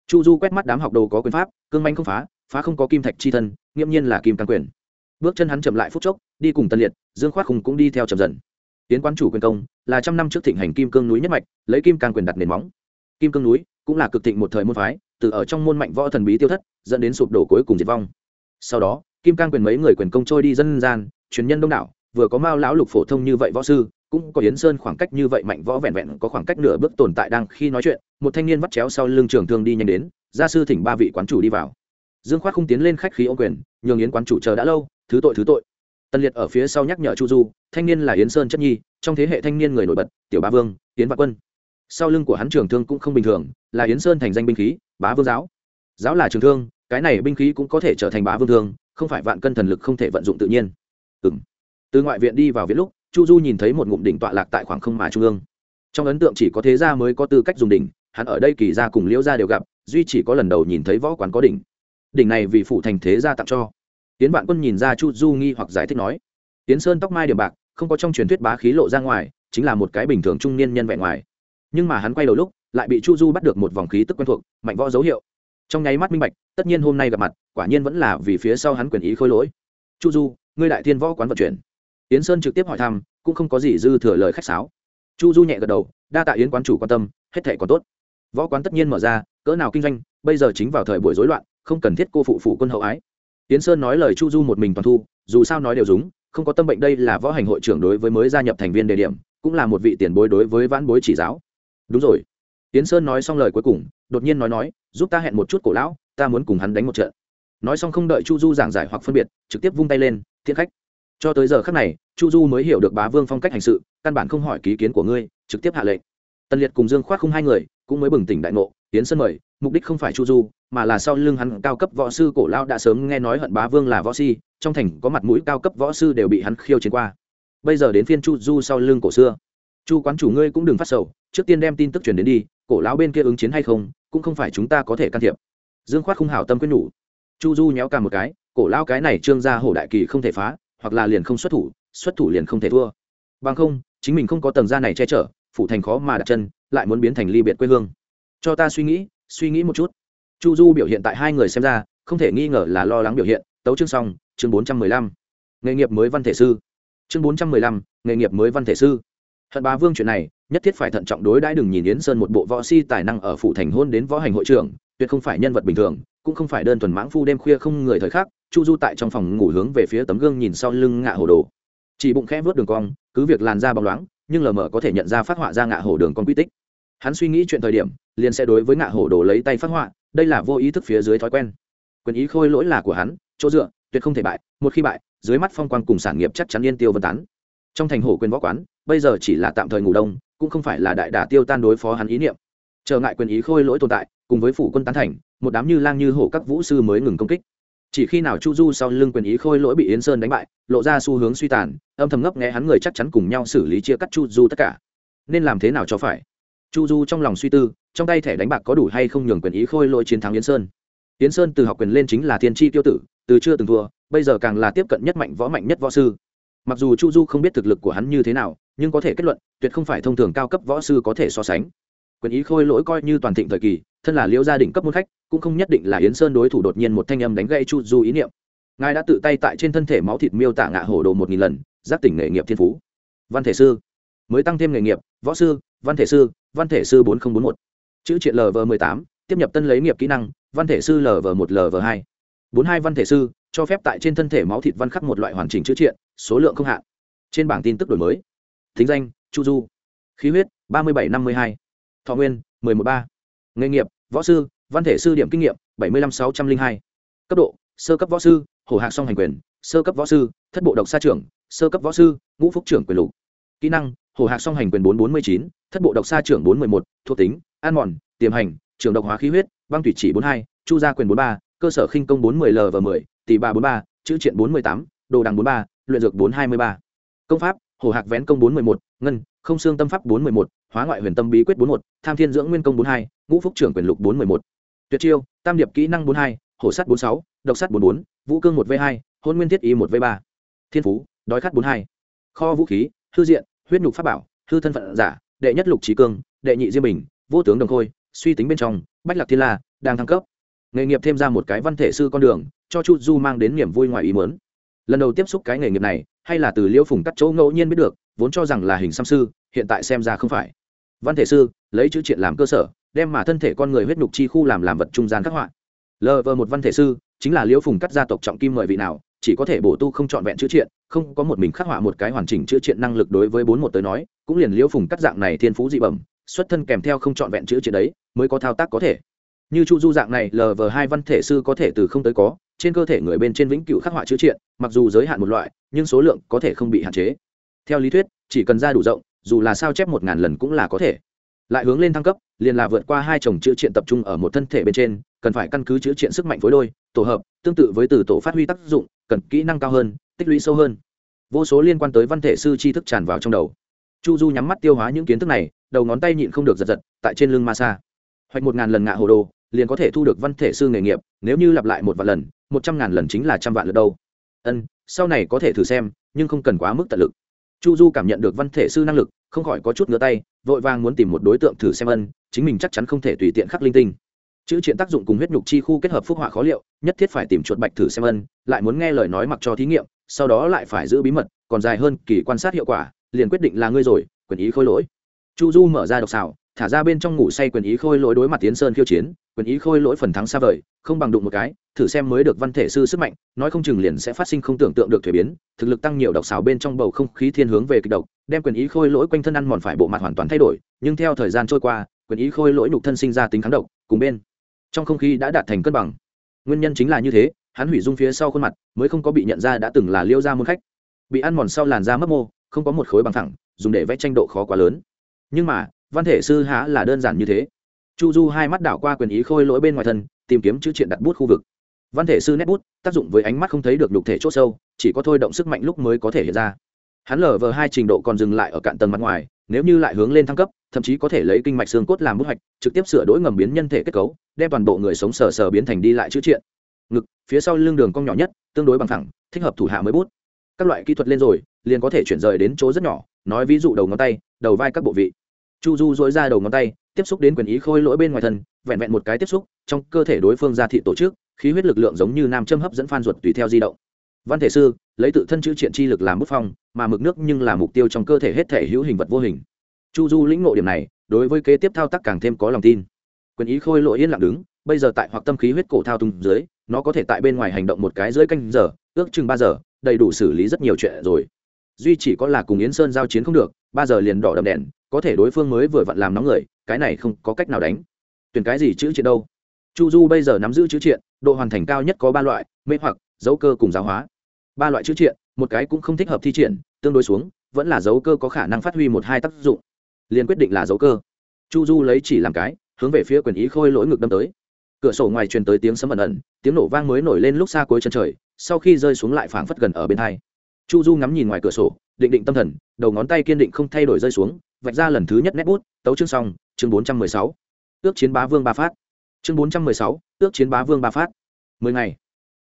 chu du quét mắt đám học đồ có quyền pháp, cương manh không phá phá không có kim thạch chi thân, nghiễm nhiên là kim càng quyền. Bước chân hắn chậm lại phút chốc, đi cùng tân liệt, dương khoác hùng cũng đi theo chậm dần. Tiến quán chủ quyền công, là trăm năm trước thịnh hành kim cương núi nhất mạch, lấy kim càng quyền đặt nền móng. Kim cương núi cũng là cực thịnh một thời môn phái, từ ở trong môn mạnh võ thần bí tiêu thất, dẫn đến sụp đổ cuối cùng diệt vong. Sau đó, kim cang quyền mấy người quyền công trôi đi dân gian, truyền nhân đông đảo, vừa có mao lão lục phổ thông như vậy võ sư cũng có yến sơn khoảng cách như vậy mạnh võ vẹn vẹn có khoảng cách nửa bước tồn tại đang khi nói chuyện, một thanh niên vắt chéo sau lưng trường thương đi nhanh đến, gia sư thỉnh ba vị quán chủ đi vào. Dương khoát không tiến lên khách khí ô quyền, nhường yến quán chủ chờ đã lâu, thứ tội thứ tội. Tân liệt ở phía sau nhắc nhở chu du, thanh niên là yến sơn chất nhi, trong thế hệ thanh niên người nổi bật, tiểu ba vương, yến vạn quân. Sau lưng của hắn trường thương cũng không bình thường, là yến sơn thành danh binh khí, bá vương giáo. Giáo là trường thương, cái này binh khí cũng có thể trở thành bá vương thương, không phải vạn cân thần lực không thể vận dụng tự nhiên. Ừ từ ngoại viện đi vào viện lúc chu du nhìn thấy một ngụm đỉnh tọa lạc tại khoảng không mà trung ương. Trong ấn tượng chỉ có thế gia mới có tư cách dùng đỉnh, hắn ở đây kỳ gia cùng liễu gia đều gặp, duy chỉ có lần đầu nhìn thấy võ quán có đỉnh. Đỉnh này vì phụ thành thế gia tặng cho. Tiến vạn quân nhìn ra chu du nghi hoặc giải thích nói tiến sơn tóc mai điểm bạc, không có trong truyền thuyết bá khí lộ ra ngoài, chính là một cái bình thường trung niên nhân vẹn ngoài. Nhưng mà hắn quay đầu lúc, lại bị chu du bắt được một vòng khí tức quen thuộc, mạnh võ dấu hiệu. Trong nháy mắt minh bạch, tất nhiên hôm nay gặp mặt, quả nhiên vẫn là vì phía sau hắn quyền ý khôi lỗi. Chu du, ngươi đại thiên võ quán vận chuyển yến sơn trực tiếp hỏi thăm, cũng không có gì dư thừa lời khách sáo. Chu du nhẹ gật đầu, đa tạ yến quán chủ quan tâm, hết thể còn tốt. Võ quán tất nhiên mở ra, cỡ nào kinh doanh, bây giờ chính vào thời buổi rối loạn, không cần thiết cô phụ phụ quân hậu ái. Yến sơn nói lời chu du một mình toàn thu, dù sao nói đều đúng không có tâm bệnh đây là võ hành hội trưởng đối với mới gia nhập thành viên đề điểm, cũng là một vị tiền bối đối với vãn bối chỉ giáo. Đúng rồi. Yến sơn nói xong lời cuối cùng, đột nhiên nói nói, giúp ta hẹn một chút cổ lão, ta muốn cùng hắn đánh một trận. Nói xong không đợi chu du giảng giải hoặc phân biệt, trực tiếp vung tay lên, thiện khách cho tới giờ khác này, chu du mới hiểu được bá vương phong cách hành sự, căn bản không hỏi ý kiến của ngươi, trực tiếp hạ lệnh. Tần liệt cùng dương khoác không hai người cũng mới bừng tỉnh đại ngộ, tiến sân mời, mục đích không phải chu du, mà là sau lưng hắn cao cấp võ sư cổ lao đã sớm nghe nói hận bá vương là võ si, trong thành có mặt mũi cao cấp võ sư đều bị hắn khiêu chiến qua. Bây giờ đến phiên chu du sau lưng cổ xưa. Chu quán chủ ngươi cũng đừng phát sầu, trước tiên đem tin tức truyền đến đi, cổ lão bên kia ứng chiến hay không, cũng không phải chúng ta có thể can thiệp. Dương khoát không hảo tâm quyết nhủ. Chu du nhéo cả một cái, cổ lão cái này trương gia hổ đại kỳ không thể phá hoặc là liền không xuất thủ xuất thủ liền không thể thua. Bằng không, chính mình không có tầng da này che chở, phủ thành khó mà đặt chân, lại muốn biến thành ly biệt quê hương. Cho ta suy nghĩ suy nghĩ một chút. Chu du biểu hiện tại hai người xem ra, không thể nghi ngờ là lo lắng biểu hiện. Tấu chương xong, chương bốn trăm mười lăm. Nghề nghiệp mới văn thể sư. Chương bốn trăm mười lăm, nghề nghiệp mới văn thể sư. Hận bá vương chuyện này, nhất thiết phải thận trọng đối đãi đừng nhìn yến sơn một bộ võ si tài năng ở phủ thành hôn đến võ hành hội trưởng, tuyệt không phải nhân vật bình thường, cũng không phải đơn thuần mãng phu đêm khuya không người thời khắc chu du tại trong phòng ngủ hướng về phía tấm gương nhìn sau lưng ngạ hồ đồ. Chỉ bụng khẽ vớt đường cong, cứ việc làn da bóng loáng, nhưng lờ mờ có thể nhận ra phát họa ra ngạ hồ đường con quy tích. Hắn suy nghĩ chuyện thời điểm, liền sẽ đối với ngạ hồ đồ lấy tay phát họa, đây là vô ý thức phía dưới thói quen. Quyền ý khôi lỗi là của hắn, chỗ dựa, tuyệt không thể bại, một khi bại, dưới mắt phong quan cùng sản nghiệp chắc chắn yên tiêu vân tán. Trong thành hổ quyền võ quán, bây giờ chỉ là tạm thời ngủ đông, cũng không phải là đại đả tiêu tan đối phó hắn ý niệm. Trở ngại quyền ý khôi lỗi tồn tại, cùng với phủ quân tán thành, một đám như lang như hổ các vũ sư mới ngừng công kích chỉ khi nào chu du sau lưng quyền ý khôi lỗi bị yến sơn đánh bại, lộ ra xu hướng suy tàn, âm thầm ngấp nghe hắn người chắc chắn cùng nhau xử lý chia cắt chu du tất cả. Nên làm thế nào cho phải? Chu du trong lòng suy tư, trong tay thẻ đánh bạc có đủ hay không nhường quyền ý khôi lỗi chiến thắng yến sơn. Yến sơn từ học quyền lên chính là thiên tri tiêu tử, từ chưa từng thua, bây giờ càng là tiếp cận nhất mạnh võ mạnh nhất võ sư. Mặc dù chu du không biết thực lực của hắn như thế nào, nhưng có thể kết luận, tuyệt không phải thông thường cao cấp võ sư có thể so sánh. Quyền ý khôi lỗi coi như toàn thịnh thời kỳ, thân là liễu gia đình cấp môn khách cũng không nhất định là yến sơn đối thủ đột nhiên một thanh âm đánh gây chu du ý niệm ngài đã tự tay tại trên thân thể máu thịt miêu tả ngạ hổ đồ một nghìn lần giác tỉnh nghề nghiệp thiên phú văn thể sư mới tăng thêm nghề nghiệp võ sư văn thể sư văn thể sư bốn nghìn bốn một chữ triện lv m ộ tám tiếp nhập tân lấy nghiệp kỹ năng văn thể sư lv một lv hai bốn hai văn thể sư cho phép tại trên thân thể máu thịt văn khắc một loại hoàn chỉnh chữ triện số lượng không hạn trên bảng tin tức đổi mới thính danh chu du khí huyết ba mươi bảy năm mươi hai thọ nguyên mười một ba nghề nghiệp võ sư văn thể sư điểm kinh nghiệm, bảy mươi năm sáu trăm linh hai. Cấp độ, sơ cấp võ sư, hổ hạc song hành quyền, sơ cấp võ sư, thất bộ độc sa trưởng, sơ cấp võ sư, ngũ phúc trưởng quyền lục. Kỹ năng, hổ hạc song hành quyền bốn bốn mươi chín, thất bộ độc sa trưởng bốn mươi một, thuộc tính, an mòn, tiềm hành, trường độc hóa khí huyết, băng thủy chỉ bốn hai, chu gia quyền bốn ba, cơ sở khinh công bốn mươi l và mười, tỷ ba bốn ba, chữ triện bốn mươi tám, đồ đằng bốn ba, luyện dược bốn hai mươi ba. Công pháp, hổ hạc vén công bốn mươi một, ngân, không xương tâm pháp bốn mươi một, hóa ngoại huyền tâm bí quyết bốn một, tham thiên dưỡng nguyên công bốn hai, ngũ phúc trưởng quyền lục bốn mươi một tuyệt chiêu, tam điệp kỹ năng bốn hai, hổ sắt bốn sáu, độc sắt bốn bốn, vũ cương một v hai, hôn nguyên thiết y một v ba. Thiên phú, đói khát bốn hai. Kho vũ khí, hư diện, huyết nhục pháp bảo, hư thân phận giả, đệ nhất lục trí cương, đệ nhị diêm bình, vô tướng đồng khôi, suy tính bên trong, bách lạc thiên la, đang thăng cấp. Nghề nghiệp thêm ra một cái văn thể sư con đường, cho chu du mang đến niềm vui ngoài ý mớn lần đầu tiếp xúc cái nghề nghiệp này, hay là từ liễu phùng cắt chỗ ngẫu nhiên biết được, vốn cho rằng là hình xăm sư, hiện tại xem ra không phải. Văn thể sư, lấy chữ triện làm cơ sở đem mà thân thể con người huyết nhục chi khu làm làm vật trung gian khắc họa. Lờ vờ một văn thể sư, chính là liễu phùng cắt gia tộc trọng kim mời vị nào, chỉ có thể bổ tu không trọn vẹn chữ triện, không có một mình khắc họa một cái hoàn chỉnh chữ triện năng lực đối với bốn một tới nói, cũng liền liễu phùng cắt dạng này thiên phú dị bẩm, xuất thân kèm theo không trọn vẹn chữ triện đấy, mới có thao tác có thể. Như chu du dạng này, lờ vờ hai văn thể sư có thể từ không tới có, trên cơ thể người bên trên vĩnh cửu khắc họa chữ triện, mặc dù giới hạn một loại, nhưng số lượng có thể không bị hạn chế. Theo lý thuyết, chỉ cần ra đủ rộng, dù là sao chép một ngàn lần cũng là có thể. Lại hướng lên thăng cấp liền là vượt qua hai chồng chữ triện tập trung ở một thân thể bên trên, cần phải căn cứ chữ triện sức mạnh phối đôi, tổ hợp, tương tự với từ tổ phát huy tác dụng, cần kỹ năng cao hơn, tích lũy sâu hơn. Vô số liên quan tới văn thể sư tri thức tràn vào trong đầu. Chu du nhắm mắt tiêu hóa những kiến thức này, đầu ngón tay nhịn không được giật giật, tại trên lưng ma sa hoặc một ngàn lần ngạ hồ đồ, liền có thể thu được văn thể sư nghề nghiệp, nếu như lặp lại một vạn lần, một trăm ngàn lần chính là trăm vạn lượt đâu. Ân, sau này có thể thử xem, nhưng không cần quá mức tận lực chu du cảm nhận được văn thể sư năng lực, không khỏi có chút ngứa tay, vội vàng muốn tìm một đối tượng thử xem ân, chính mình chắc chắn không thể tùy tiện khắc linh tinh. Chữ triện tác dụng cùng huyết nhục chi khu kết hợp phúc họa khó liệu, nhất thiết phải tìm chuột bạch thử xem ân, lại muốn nghe lời nói mặc cho thí nghiệm, sau đó lại phải giữ bí mật, còn dài hơn kỳ quan sát hiệu quả, liền quyết định là ngươi rồi, quyền ý khôi lỗi. Chu du mở ra độc xào thả ra bên trong ngủ say quyền ý khôi lỗi đối mặt tiến sơn khiêu chiến, quyền ý khôi lỗi phần thắng xa vời, không bằng đụng một cái, thử xem mới được văn thể sư sức mạnh, nói không chừng liền sẽ phát sinh không tưởng tượng được thuế biến, thực lực tăng nhiều độc xào bên trong bầu không khí thiên hướng về kịch độc, đem quyền ý khôi lỗi quanh thân ăn mòn phải bộ mặt hoàn toàn thay đổi, nhưng theo thời gian trôi qua, quyền ý khôi lỗi nhục thân sinh ra tính kháng độc, cùng bên trong không khí đã đạt thành cân bằng. Nguyên nhân chính là như thế, hắn hủy dung phía sau khuôn mặt, mới không có bị nhận ra đã từng là liêu ra môn khách. Bị ăn mòn sau làn da mất mô, không có một khối bằng thẳng, dùng để vẽ tranh độ khó quá lớn. Nhưng mà văn thể sư há là đơn giản như thế. Chu du hai mắt đảo qua quyền ý khôi lỗi bên ngoài thân, tìm kiếm chữ triện đặt bút khu vực. Văn thể sư nét bút, tác dụng với ánh mắt không thấy được nhục thể c h ỗ sâu, chỉ có thôi động sức mạnh lúc mới có thể hiện ra. Hắn lở vờ hai trình độ còn dừng lại ở cạn tầng mặt ngoài, nếu như lại hướng lên thăng cấp, thậm chí có thể lấy kinh mạch xương cốt làm bút hoạch, trực tiếp sửa đổi ngầm biến nhân thể kết cấu, đem toàn bộ người sống sờ sờ biến thành đi lại chữ triện. Ngực, phía sau lưng đường cong nhỏ nhất, tương đối bằng thẳng thích hợp thủ hạ mới bút. Các loại kỹ thuật lên rồi, liền có thể chuyển rời đến chỗ rất nhỏ, nói ví dụ đầu ngón tay, đầu vai các bộ vị chu du dối ra đầu ngón tay, tiếp xúc đến quyền ý khôi lỗi bên ngoài thân, vẹn vẹn một cái tiếp xúc, trong cơ thể đối phương ra thị tổ chức, khí huyết lực lượng giống như nam châm hấp dẫn phan ruột tùy theo di động. Văn thể sư, lấy tự thân chữ triện chi lực làm bút phong, mà mực nước nhưng là mục tiêu trong cơ thể hết thể hữu hình vật vô hình. Chu du lĩnh ngộ điểm này, đối với kế tiếp thao tác càng thêm có lòng tin. Quyền ý khôi lỗi yên lặng đứng, bây giờ tại hoặc tâm khí huyết cổ thao tung dưới, nó có thể tại bên ngoài hành động một cái dưới canh giờ, ước chừng ba giờ, đầy đủ xử lý rất nhiều chuyện rồi. Duy chỉ có là cùng yến sơn giao chiến không được, ba giờ liền đỏ đậm đèn có thể đối phương mới vừa vặn làm nóng người, cái này không có cách nào đánh. Tuyển cái gì chữ triện đâu? Chu du bây giờ nắm giữ chữ triện, độ hoàn thành cao nhất có ba loại, mê hoặc, dấu cơ cùng giáo hóa. Ba loại chữ triện, một cái cũng không thích hợp thi triển, tương đối xuống, vẫn là dấu cơ có khả năng phát huy một hai tác dụng. Liền quyết định là dấu cơ. Chu du lấy chỉ làm cái, hướng về phía quyền ý khôi lỗi ngực đâm tới. Cửa sổ ngoài truyền tới tiếng sấm ẩn ẩn, tiếng nổ vang mới nổi lên lúc xa cuối chân trời, sau khi rơi xuống lại phảng phất gần ở bên hai. Chu du ngắm nhìn ngoài cửa sổ định định tâm thần, đầu ngón tay kiên định không thay đổi rơi xuống, vạch ra lần thứ nhất nét bút, tấu chương xong, chương bốn trăm mười sáu. Ước chiến bá vương ba phát. Chương bốn trăm mười sáu ước chiến bá vương ba phát. Mười ngày.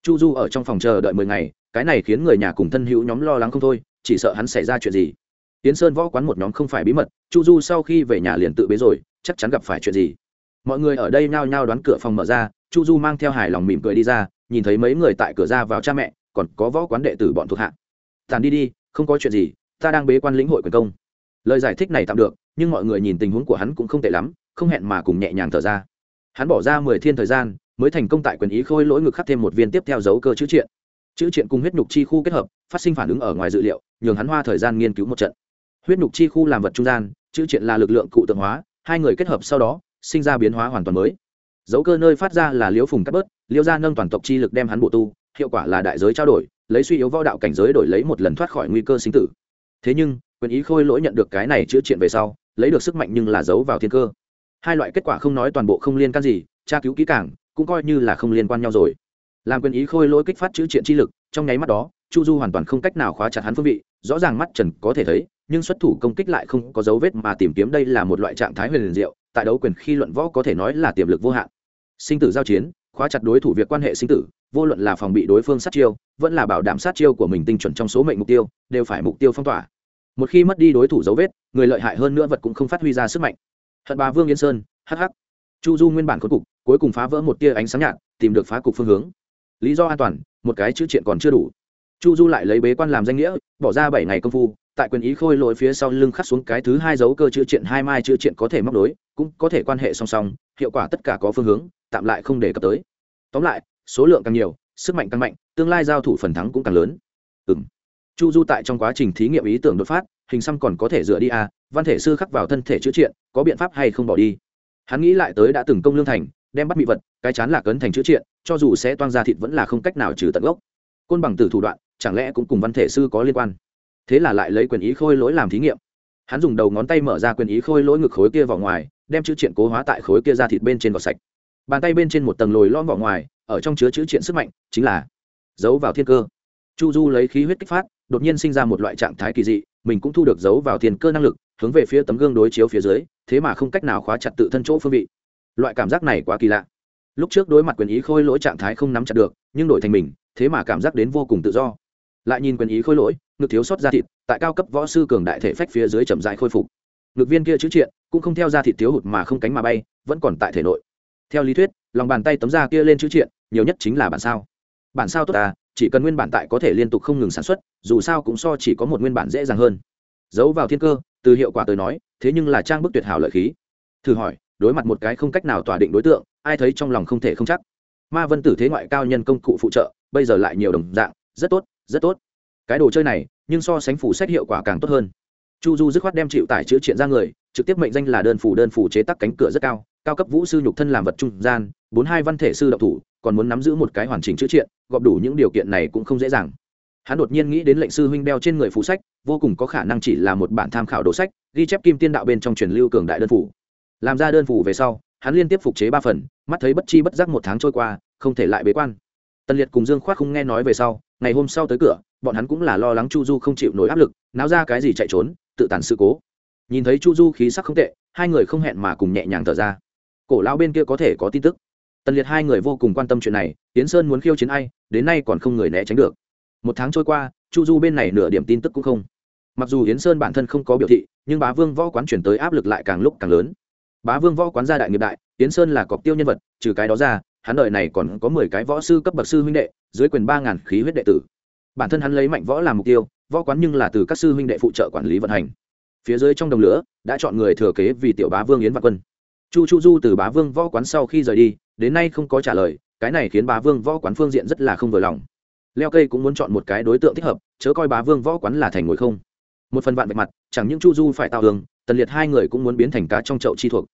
Chu du ở trong phòng chờ đợi mười ngày, cái này khiến người nhà cùng thân hữu nhóm lo lắng không thôi, chỉ sợ hắn xảy ra chuyện gì. Tiến sơn võ quán một nhóm không phải bí mật, chu du sau khi về nhà liền tự bế rồi, chắc chắn gặp phải chuyện gì. Mọi người ở đây nhao nhao đoán cửa phòng mở ra, chu du mang theo hài lòng mỉm cười đi ra, nhìn thấy mấy người tại cửa ra vào cha mẹ, còn có võ quán đệ tử bọn thuộc hạ. Tàn đi đi không có chuyện gì, ta đang bế quan lĩnh hội quyền công. Lời giải thích này tạm được, nhưng mọi người nhìn tình huống của hắn cũng không tệ lắm, không hẹn mà cùng nhẹ nhàng thở ra. Hắn bỏ ra mười thiên thời gian, mới thành công tại quyền ý khôi lỗi ngực khắc thêm một viên tiếp theo dấu cơ chữ triện. Chữ triện cùng huyết nhục chi khu kết hợp, phát sinh phản ứng ở ngoài dự liệu, nhường hắn hoa thời gian nghiên cứu một trận. Huyết nhục chi khu làm vật trung gian, chữ triện là lực lượng cụ tượng hóa, hai người kết hợp sau đó, sinh ra biến hóa hoàn toàn mới. Dấu cơ nơi phát ra là liễu phùng cắt bớt, liễu ra nâng toàn tộc chi lực đem hắn bộ tu hiệu quả là đại giới trao đổi, lấy suy yếu võ đạo cảnh giới đổi lấy một lần thoát khỏi nguy cơ sinh tử. Thế nhưng, quyền ý khôi lỗi nhận được cái này chữa triện về sau, lấy được sức mạnh nhưng là giấu vào thiên cơ. Hai loại kết quả không nói toàn bộ không liên can gì, tra cứu kỹ càng, cũng coi như là không liên quan nhau rồi. Làm quyền ý khôi lỗi kích phát chữ triện chi lực, trong nháy mắt đó, chu du hoàn toàn không cách nào khóa chặt hắn phương vị, rõ ràng mắt trần có thể thấy, nhưng xuất thủ công kích lại không có dấu vết mà tìm kiếm đây là một loại trạng thái huyền diệu, tại đấu quyền khi luận võ có thể nói là tiềm lực vô hạn. Sinh tử giao chiến khóa chặt đối thủ việc quan hệ sinh tử, vô luận là phòng bị đối phương sát chiêu, vẫn là bảo đảm sát chiêu của mình tinh chuẩn trong số mệnh mục tiêu, đều phải mục tiêu phong tỏa. Một khi mất đi đối thủ dấu vết, người lợi hại hơn nữa vật cũng không phát huy ra sức mạnh. Hận bà vương yên sơn hh chu du nguyên bản khốn cục, cuối cùng phá vỡ một tia ánh sáng nhạt, tìm được phá cục phương hướng. Lý do an toàn, một cái chữ triện còn chưa đủ. Chu du lại lấy bế quan làm danh nghĩa, bỏ ra bảy ngày công phu tại quyền ý khôi lỗi phía sau lưng khắc xuống cái thứ hai dấu cơ chữ triện hai mai chữ triện có thể móc đối cũng có thể quan hệ song song, hiệu quả tất cả có phương hướng, tạm lại không đề cập tới. Tóm lại, số lượng càng nhiều, sức mạnh càng mạnh, tương lai giao thủ phần thắng cũng càng lớn. Ừ m chu du tại trong quá trình thí nghiệm ý tưởng đột phát, hình xăm còn có thể dựa đi à văn thể sư khắc vào thân thể chữa triện, có biện pháp hay không bỏ đi. Hắn nghĩ lại tới đã từng công lương thành, đem bắt bị vật, cái chán là cấn thành chữa triện, cho dù sẽ toan ra thịt vẫn là không cách nào trừ tận gốc. Côn bằng tử thủ đoạn, chẳng lẽ cũng cùng văn thể sư có liên quan? Thế là lại lấy quyền ý khôi lỗi làm thí nghiệm. Hắn dùng đầu ngón tay mở ra quyền ý khôi lỗi ngực khối kia vào ngoài, đem chữ triện cố hóa tại khối kia ra thịt bên trên vỏ sạch. Bàn tay bên trên một tầng lồi lom vào ngoài, ở trong chứa chữ triện sức mạnh, chính là giấu vào thiên cơ. Chu du lấy khí huyết kích phát, đột nhiên sinh ra một loại trạng thái kỳ dị, mình cũng thu được giấu vào thiên cơ năng lực, hướng về phía tấm gương đối chiếu phía dưới, thế mà không cách nào khóa chặt tự thân chỗ phương vị. Loại cảm giác này quá kỳ lạ. Lúc trước đối mặt quyền ý khôi lỗi trạng thái không nắm chặt được, nhưng đổi thành mình, thế mà cảm giác đến vô cùng tự do. Lại nhìn quyền ý khôi lỗi ngực thiếu sót da thịt, tại cao cấp võ sư cường đại thể phách phía dưới chậm dại khôi phục. Ngực viên kia chữ triện, cũng không theo da thịt thiếu hụt mà không cánh mà bay, vẫn còn tại thể nội. Theo lý thuyết, lòng bàn tay tấm da kia lên chữ triện, nhiều nhất chính là bản sao. Bản sao tốt à chỉ cần nguyên bản tại có thể liên tục không ngừng sản xuất, dù sao cũng so chỉ có một nguyên bản dễ dàng hơn. Giấu vào thiên cơ, từ hiệu quả tới nói, thế nhưng là trang bức tuyệt hảo lợi khí. Thử hỏi, đối mặt một cái không cách nào tỏa định đối tượng, ai thấy trong lòng không thể không chắc? Ma vân tử thế ngoại cao nhân công cụ phụ trợ, bây giờ lại nhiều đồng dạng, rất tốt rất tốt cái đồ chơi này, nhưng so sánh phủ sách hiệu quả càng tốt hơn. Chu du dứt khoát đem chịu tải chữ triện ra người, trực tiếp mệnh danh là đơn phủ đơn phủ chế tác cánh cửa rất cao cao cấp vũ sư nhục thân làm vật trung gian, bốn hai văn thể sư độc thủ, còn muốn nắm giữ một cái hoàn chỉnh chữ triện, gọp đủ những điều kiện này cũng không dễ dàng. Hắn đột nhiên nghĩ đến lệnh sư huynh đeo trên người phụ sách, vô cùng có khả năng chỉ là một bản tham khảo đồ sách, ghi chép kim tiên đạo bên trong truyền lưu cường đại đơn phủ. Làm ra đơn phủ về sau, hắn liên tiếp phục chế ba phần, mắt thấy bất chi bất giác một tháng trôi qua, không thể lại bế quan. Tần liệt cùng dương khoác không nghe nói về sau ngày hôm sau tới cửa, bọn hắn cũng là lo lắng chu du không chịu nổi áp lực, náo ra cái gì chạy trốn, tự tàn sự cố. Nhìn thấy chu du khí sắc không tệ, hai người không hẹn mà cùng nhẹ nhàng thở ra. Cổ lão bên kia có thể có tin tức. Tần liệt hai người vô cùng quan tâm chuyện này tiến sơn muốn khiêu chiến ai, đến nay còn không người né tránh được. Một tháng trôi qua, chu du bên này nửa điểm tin tức cũng không. Mặc dù yến sơn bản thân không có biểu thị, nhưng bá vương võ quán chuyển tới áp lực lại càng lúc càng lớn. Bá vương võ quán gia đại nghiệp đại, yến sơn là cọc tiêu nhân vật, trừ cái đó ra hắn đời này còn có mười cái võ sư cấp bậc sư huynh đệ, dưới quyền ba ngàn khí huyết đệ tử. Bản thân hắn lấy mạnh võ làm mục tiêu, võ quán nhưng là từ các sư huynh đệ phụ trợ quản lý vận hành. Phía dưới trong đồng lửa, đã chọn người thừa kế vì tiểu bá vương yến vạn quân. Chu chu du từ bá vương võ quán sau khi rời đi, đến nay không có trả lời, cái này khiến bá vương võ quán phương diện rất là không vừa lòng. Leo cây cũng muốn chọn một cái đối tượng thích hợp, chớ coi bá vương võ quán là thành ngồi không. Một phần vạn vạch mặt, chẳng những chu du phải tạo đường, tần liệt hai người cũng muốn biến thành cá trong chậu chi thuộc.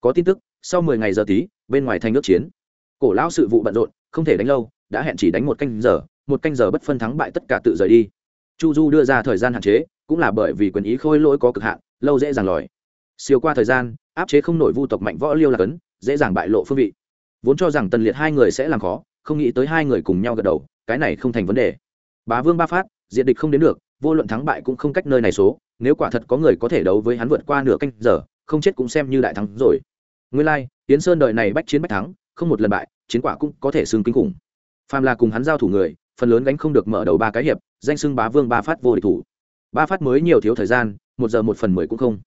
Có tin tức, sau mười ngày giờ tí, bên ngoài thành nước chiến cổ lão sự vụ bận rộn không thể đánh lâu đã hẹn chỉ đánh một canh giờ một canh giờ bất phân thắng bại tất cả tự rời đi. Chu du đưa ra thời gian hạn chế cũng là bởi vì quyền ý khôi lỗi có cực hạn lâu dễ dàng lòi. Siêu qua thời gian áp chế không nổi vu tộc mạnh võ liêu là cấn dễ dàng bại lộ phương vị. Vốn cho rằng tần liệt hai người sẽ làm khó không nghĩ tới hai người cùng nhau gật đầu cái này không thành vấn đề. Bá vương ba phát diện địch không đến được vô luận thắng bại cũng không cách nơi này số nếu quả thật có người có thể đấu với hắn vượt qua nửa canh giờ không chết cũng xem như đại thắng rồi. Nguyên lai like, tiến sơn đời này bách chiến bách thắng không một lần bại, chiến quả cũng có thể xưng kinh khủng. Phàm là cùng hắn giao thủ người, phần lớn gánh không được mở đầu ba cái hiệp, danh xưng bá vương ba phát vô địch thủ. Ba phát mới nhiều thiếu thời gian, một giờ một phần mười cũng không.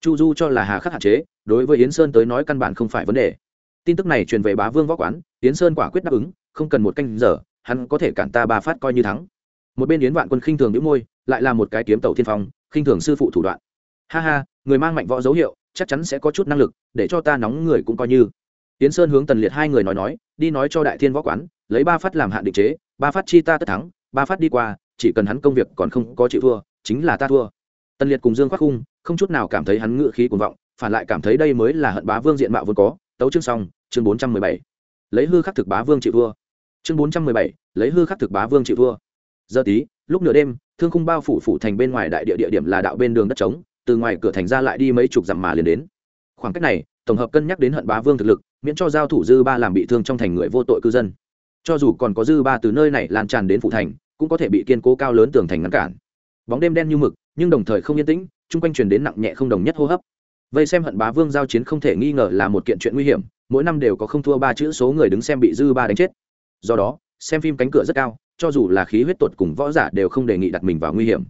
Chu du cho là hà khắc hạn chế, đối với yến sơn tới nói căn bản không phải vấn đề. Tin tức này truyền về bá vương võ quán, yến sơn quả quyết đáp ứng, không cần một canh giờ, hắn có thể cản ta ba phát coi như thắng. Một bên yến vạn quân khinh thường đĩu môi, lại là một cái kiếm tàu thiên phong, khinh thường sư phụ thủ đoạn. Ha ha, người mang mạnh võ dấu hiệu, chắc chắn sẽ có chút năng lực, để cho ta nóng người cũng coi như. Tiến sơn hướng tần liệt hai người nói nói, đi nói cho đại thiên võ quán, lấy ba phát làm hạn định chế, ba phát chi ta tất thắng, ba phát đi qua, chỉ cần hắn công việc còn không có chịu thua, chính là ta thua. Tần liệt cùng dương khoác khung, không chút nào cảm thấy hắn ngự khí cuồng vọng, phản lại cảm thấy đây mới là hận bá vương diện mạo vốn có, tấu chương xong, chương bốn trăm mười bảy. Lấy hư khắc thực bá vương chịu thua. Chương bốn trăm mười bảy, lấy hư khắc thực bá vương chịu thua. Giờ tí, lúc nửa đêm, thương khung bao phủ phủ thành bên ngoài đại địa địa điểm là đạo bên đường đất trống, từ ngoài cửa thành ra lại đi mấy chục dặm mà liền đến. Khoảng cách này, tổng hợp cân nhắc đến hận bá vương thực lực miễn cho giao thủ dư ba làm bị thương trong thành người vô tội cư dân. Cho dù còn có dư ba từ nơi này lan tràn đến phủ thành, cũng có thể bị kiên cố cao lớn tường thành ngăn cản. Bóng đêm đen như mực, nhưng đồng thời không yên tĩnh, chung quanh truyền đến nặng nhẹ không đồng nhất hô hấp. Vây xem hận bá vương giao chiến không thể nghi ngờ là một kiện chuyện nguy hiểm, mỗi năm đều có không thua ba chữ số người đứng xem bị dư ba đánh chết. Do đó, xem phim cánh cửa rất cao, cho dù là khí huyết tột cùng võ giả đều không đề nghị đặt mình vào nguy hiểm.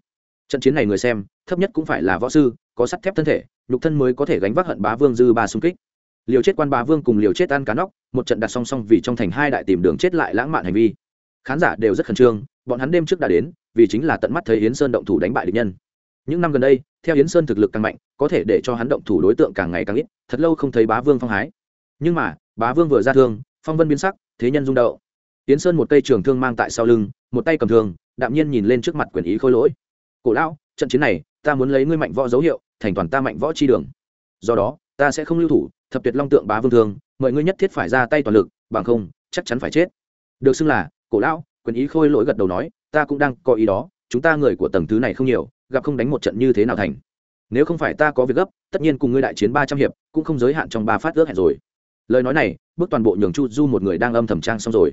Trận chiến này người xem, thấp nhất cũng phải là võ sư, có sắt thép thân thể, nhục thân mới có thể gánh vác hận bá vương dư ba xung kích liều chết quan bá vương cùng liều chết ăn cá nóc, một trận đặt song song vì trong thành hai đại tìm đường chết lại lãng mạn hành vi. Khán giả đều rất khẩn trương, bọn hắn đêm trước đã đến, vì chính là tận mắt thấy yến sơn động thủ đánh bại địch nhân. Những năm gần đây, theo yến sơn thực lực càng mạnh, có thể để cho hắn động thủ đối tượng càng ngày càng ít, thật lâu không thấy bá vương phong hái. Nhưng mà, bá vương vừa ra thương, phong vân biến sắc, thế nhân rung đậu yến sơn một cây trường thương mang tại sau lưng, một tay cầm thương, đạm nhiên nhìn lên trước mặt quyền ý khôi lỗi. Cổ lão, trận chiến này, ta muốn lấy ngươi mạnh võ dấu hiệu, thành toàn ta mạnh võ chi đường. Do đó, ta sẽ không lưu thủ thập tuyệt long tượng bá vương thương mọi ngươi nhất thiết phải ra tay toàn lực, bằng không, chắc chắn phải chết. Được xưng là, cổ lão, quyền ý khôi lỗi gật đầu nói, ta cũng đang có ý đó, chúng ta người của tầng thứ này không nhiều, gặp không đánh một trận như thế nào thành. Nếu không phải ta có việc gấp, tất nhiên cùng ngươi đại chiến ba trăm hiệp, cũng không giới hạn trong ba phát ước hẹn rồi. Lời nói này, bước toàn bộ nhường chu du một người đang âm thầm trang xong rồi.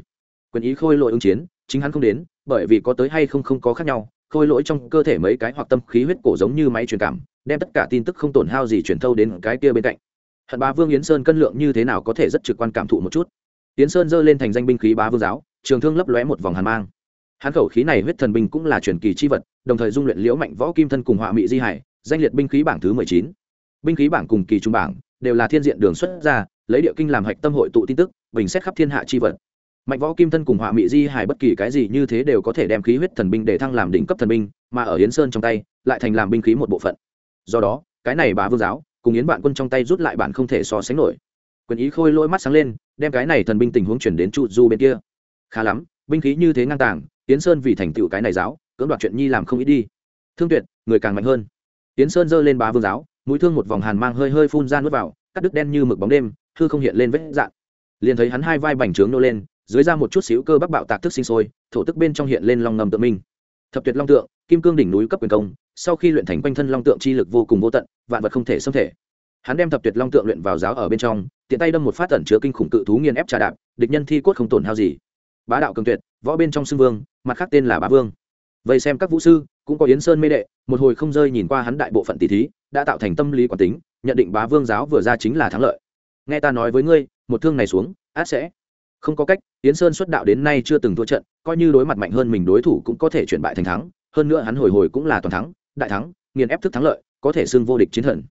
Quyền ý khôi lỗi ứng chiến, chính hắn không đến, bởi vì có tới hay không không có khác nhau, khôi lỗi trong cơ thể mấy cái hoặc tâm khí huyết cổ giống như máy truyền cảm, đem tất cả tin tức không tổn hao gì truyền thâu đến cái kia bên cạnh hận bá vương yến sơn cân lượng như thế nào có thể rất trực quan cảm thụ một chút? Yến sơn giơ lên thành danh binh khí bá vương giáo, trường thương lấp lóe một vòng hàn mang. Hắn khẩu khí này huyết thần binh cũng là truyền kỳ chi vật, đồng thời dung luyện liễu mạnh võ kim thân cùng họa mỹ di hải, danh liệt binh khí bảng thứ mười chín. Binh khí bảng cùng kỳ trung bảng đều là thiên diện đường xuất ra, lấy địa kinh làm hạch tâm hội tụ tin tức, bình xét khắp thiên hạ chi vật. Mạnh võ kim thân cùng họa mỹ di hải bất kỳ cái gì như thế đều có thể đem khí huyết thần binh để thăng làm đỉnh cấp thần binh, mà ở Yến sơn trong tay, lại thành làm binh khí một bộ phận. Do đó, cái này bá vương giáo cùng yến vạn quân trong tay rút lại bản không thể so sánh nổi. Quyền ý khôi lỗi mắt sáng lên, đem cái này thần binh tình huống chuyển đến chu du bên kia. Khá lắm, binh khí như thế ngang tàng, yến sơn vì thành tựu cái này giáo, cưỡng đoạt chuyện nhi làm không ít đi. Thương tuyệt, người càng mạnh hơn. Yến sơn giơ lên bá vương giáo, mũi thương một vòng hàn mang hơi hơi phun ra nuốt vào, cắt đứt đen như mực bóng đêm, hư không hiện lên vết dạn liền thấy hắn hai vai bành trướng nô lên, dưới ra một chút xíu cơ bắc bạo tạc thức sinh sôi, thổ tức bên trong hiện lên long ngầm tự minh thập tuyệt long tượng kim cương đỉnh núi cấp quyền công, sau khi luyện thành quanh thân long tượng chi lực vô cùng vô tận, vạn vật không thể xâm thể. Hắn đem thập tuyệt long tượng luyện vào giáo ở bên trong, tiện tay đâm một phát tẩn chứa kinh khủng cự thú nghiền ép trà đạp, địch nhân thi cốt không tổn hao gì. Bá đạo cường tuyệt, võ bên trong xưng vương, mặt khác tên là bá vương. Vậy xem các vũ sư, cũng có yến sơn mê đệ, một hồi không rơi nhìn qua hắn đại bộ phận tỷ thí, đã tạo thành tâm lý quản tính, nhận định bá vương giáo vừa ra chính là thắng lợi. Nghe ta nói với ngươi, một thương này xuống, át sẽ. Không có cách, yến sơn xuất đạo đến nay chưa từng thua trận, coi như đối mặt mạnh hơn mình đối thủ cũng có thể chuyển bại thành thắng hơn nữa hắn hồi hồi cũng là toàn thắng đại thắng nghiền ép thức thắng lợi có thể xưng vô địch chiến thần.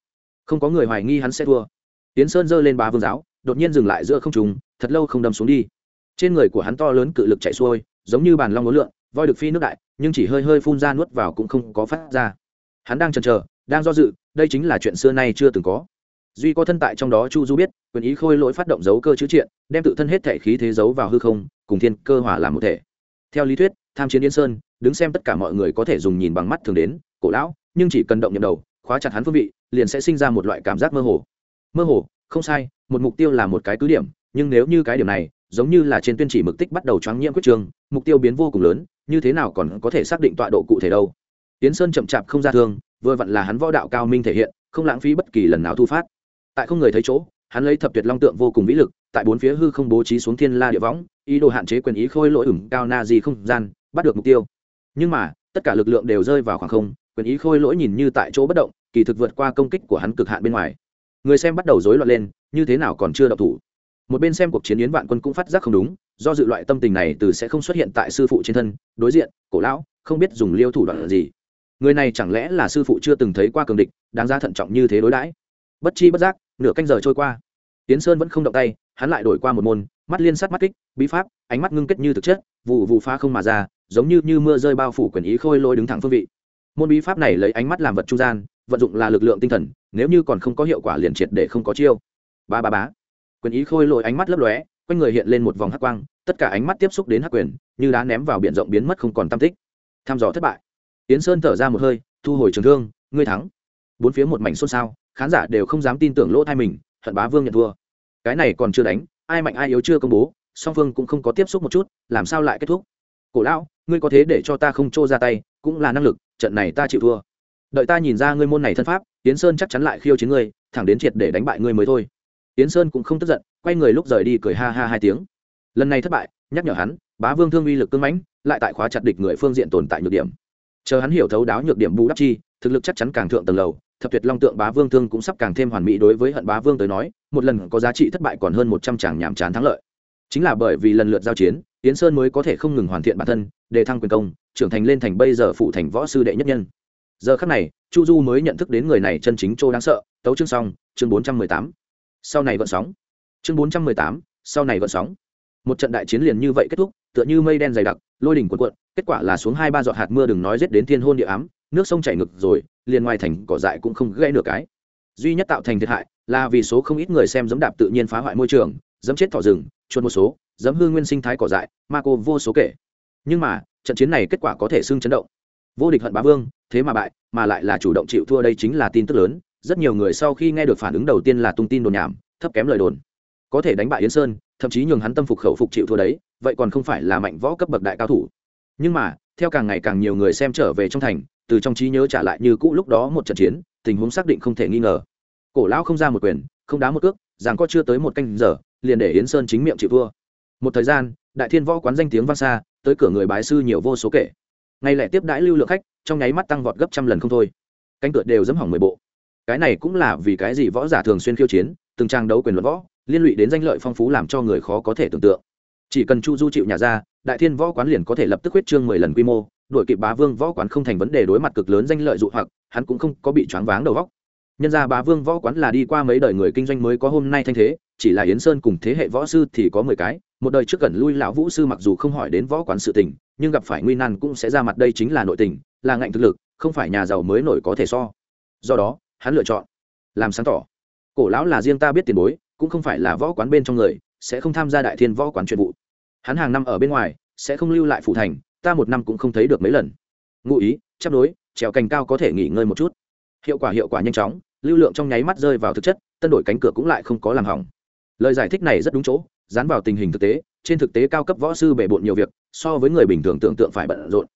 Không có người hoài nghi hắn sẽ thua. Tiến sơn giơ lên bá vương giáo đột nhiên dừng lại giữa không trùng thật lâu không đâm xuống đi. Trên người của hắn to lớn cự lực chạy xuôi giống như bàn long ngối lượn, voi được phi nước đại nhưng chỉ hơi hơi phun ra nuốt vào cũng không có phát ra. Hắn đang chần chờ đang do dự đây chính là chuyện xưa nay chưa từng có. Duy có thân tại trong đó chu du biết quyền ý khôi lỗi phát động dấu cơ chữ triện đem tự thân hết thể khí thế giấu vào hư không cùng thiên cơ hỏa làm một thể. Theo lý thuyết tham chiến yên sơn đứng xem tất cả mọi người có thể dùng nhìn bằng mắt thường đến, cổ lão, nhưng chỉ cần động nhầm đầu, khóa chặt hắn phương vị, liền sẽ sinh ra một loại cảm giác mơ hồ. Mơ hồ, không sai, một mục tiêu là một cái cứ điểm, nhưng nếu như cái điểm này, giống như là trên tuyên chỉ mực tích bắt đầu choáng nhiễm quyết trường, mục tiêu biến vô cùng lớn, như thế nào còn có thể xác định tọa độ cụ thể đâu? Tiến sơn chậm chạp không ra thương, vừa vặn là hắn võ đạo cao minh thể hiện, không lãng phí bất kỳ lần nào thu phát. Tại không người thấy chỗ, hắn lấy thập tuyệt long tượng vô cùng vĩ lực, tại bốn phía hư không bố trí xuống thiên la địa võng, ý đồ hạn chế quyền ý khôi lỗi ửng cao na di không gian, bắt được mục tiêu nhưng mà, tất cả lực lượng đều rơi vào khoảng không, quyền ý khôi lỗi nhìn như tại chỗ bất động, kỳ thực vượt qua công kích của hắn cực hạn bên ngoài. Người xem bắt đầu rối loạn lên, như thế nào còn chưa đậu thủ? Một bên xem cuộc chiến yến vạn quân cũng phát giác không đúng, do dự loại tâm tình này từ sẽ không xuất hiện tại sư phụ trên thân, đối diện, cổ lão, không biết dùng liêu thủ đoạn gì. Người này chẳng lẽ là sư phụ chưa từng thấy qua cường địch, đáng ra thận trọng như thế đối đãi? Bất chi bất giác, nửa canh giờ trôi qua. Tiến sơn vẫn không động tay, hắn lại đổi qua một môn, mắt liên sát mắt kích, bí pháp, ánh mắt ngưng kết như thực chất, vụ vụ pha không mà ra giống như như mưa rơi bao phủ quyền ý khôi lôi đứng thẳng phương vị. Môn bí pháp này lấy ánh mắt làm vật trung gian, vận dụng là lực lượng tinh thần, nếu như còn không có hiệu quả liền triệt để không có chiêu. Ba ba bá quyền ý khôi lôi ánh mắt lấp lóe, quanh người hiện lên một vòng hắc quang, tất cả ánh mắt tiếp xúc đến hắc quyền, như đá ném vào biển rộng biến mất không còn tam tích. Tham dò thất bại. Yến sơn thở ra một hơi, thu hồi trường thương, ngươi thắng. Bốn phía một mảnh xôn xao, khán giả đều không dám tin tưởng lỗ thai mình, hận bá vương nhận thua. Cái này còn chưa đánh, ai mạnh ai yếu chưa công bố, song phương cũng không có tiếp xúc một chút, làm sao lại kết thúc? Cổ lão ngươi có thế để cho ta không trô ra tay, cũng là năng lực, trận này ta chịu thua. Đợi ta nhìn ra ngươi môn này thân pháp tiến sơn chắc chắn lại khiêu chiến ngươi, thẳng đến triệt để đánh bại ngươi mới thôi. Tiến sơn cũng không tức giận, quay người lúc rời đi cười ha ha hai tiếng. Lần này thất bại, nhắc nhở hắn, bá vương thương uy lực cưng mãnh, lại tại khóa chặt địch người phương diện tồn tại nhược điểm. Chờ hắn hiểu thấu đáo nhược điểm bù đắp chi, thực lực chắc chắn càng thượng tầng lầu, thập tuyệt long tượng bá vương thương cũng sắp càng thêm hoàn mỹ đối với hận bá vương tới nói, một lần có giá trị thất bại còn hơn một trăm tràng nhàm chán thắng lợi chính là bởi vì lần lượt giao chiến, yến sơn mới có thể không ngừng hoàn thiện bản thân, để thăng quyền công, trưởng thành lên thành bây giờ phụ thành võ sư đệ nhất nhân. Giờ khắc này, chu du mới nhận thức đến người này chân chính chỗ đáng sợ, tấu chương xong, chương bốn trăm mười tám. Sau này gợn sóng. Chương bốn trăm mười tám, sau này gợn sóng. Một trận đại chiến liền như vậy kết thúc, tựa như mây đen dày đặc, lôi đỉnh cuộn cuộn, kết quả là xuống hai ba giọt hạt mưa đừng nói rét đến thiên hôn địa ám, nước sông chảy ngực rồi, liền ngoài thành cỏ dại cũng không gãy nửa cái. Duy nhất tạo thành thiệt hại là vì số không ít người xem dẫm đạp tự nhiên phá hoại môi trường, dẫm chết thỏ rừng chuột một số, dẫm hư nguyên sinh thái cỏ dại, ma cô vô số kể. Nhưng mà, trận chiến này kết quả có thể xưng chấn động. Vô địch hận bá vương, thế mà bại, mà lại là chủ động chịu thua đây chính là tin tức lớn. Rất nhiều người sau khi nghe được phản ứng đầu tiên là tung tin đồn nhảm, thấp kém lời đồn. Có thể đánh bại yến sơn, thậm chí nhường hắn tâm phục khẩu phục chịu thua đấy, vậy còn không phải là mạnh võ cấp bậc đại cao thủ. Nhưng mà, theo càng ngày càng nhiều người xem trở về trong thành, từ trong trí nhớ trả lại như cũ lúc đó một trận chiến, tình huống xác định không thể nghi ngờ. Cổ lão không ra một quyền, không đá một cước rằng có chưa tới một canh giờ liền để yến sơn chính miệng chịu thua. Một thời gian, đại thiên võ quán danh tiếng vang xa, tới cửa người bái sư nhiều vô số kể. Ngay lẻ tiếp đãi lưu lượng khách, trong nháy mắt tăng vọt gấp trăm lần không thôi. Cánh cửa đều dẫm hỏng mười bộ. Cái này cũng là vì cái gì võ giả thường xuyên khiêu chiến, từng trang đấu quyền luận võ, liên lụy đến danh lợi phong phú làm cho người khó có thể tưởng tượng. Chỉ cần chu du chịu nhà ra, đại thiên võ quán liền có thể lập tức huyết trương mười lần quy mô, đuổi kịp bá vương võ quán không thành vấn đề đối mặt cực lớn danh lợi dụ hoặc, hắn cũng không có bị choáng váng đầu óc. Nhân ra bá vương võ quán là đi qua mấy đời người kinh doanh mới có hôm nay thanh thế chỉ là yến sơn cùng thế hệ võ sư thì có mười cái, một đời trước gần lui lão vũ sư mặc dù không hỏi đến võ quán sự tình, nhưng gặp phải nguy nan cũng sẽ ra mặt đây chính là nội tình, là ngạnh thực lực, không phải nhà giàu mới nổi có thể so. Do đó, hắn lựa chọn làm sáng tỏ. Cổ lão là riêng ta biết tiền bối, cũng không phải là võ quán bên trong người, sẽ không tham gia đại thiên võ quán chuyện vụ. Hắn hàng năm ở bên ngoài, sẽ không lưu lại phủ thành, ta một năm cũng không thấy được mấy lần. Ngụ ý, chấp đối trèo cành cao có thể nghỉ ngơi một chút. Hiệu quả hiệu quả nhanh chóng, lưu lượng trong nháy mắt rơi vào thực chất, tân đổi cánh cửa cũng lại không có làm hỏng lời giải thích này rất đúng chỗ, dán vào tình hình thực tế, trên thực tế cao cấp võ sư bề bộn nhiều việc, so với người bình thường tưởng tượng phải bận rộn.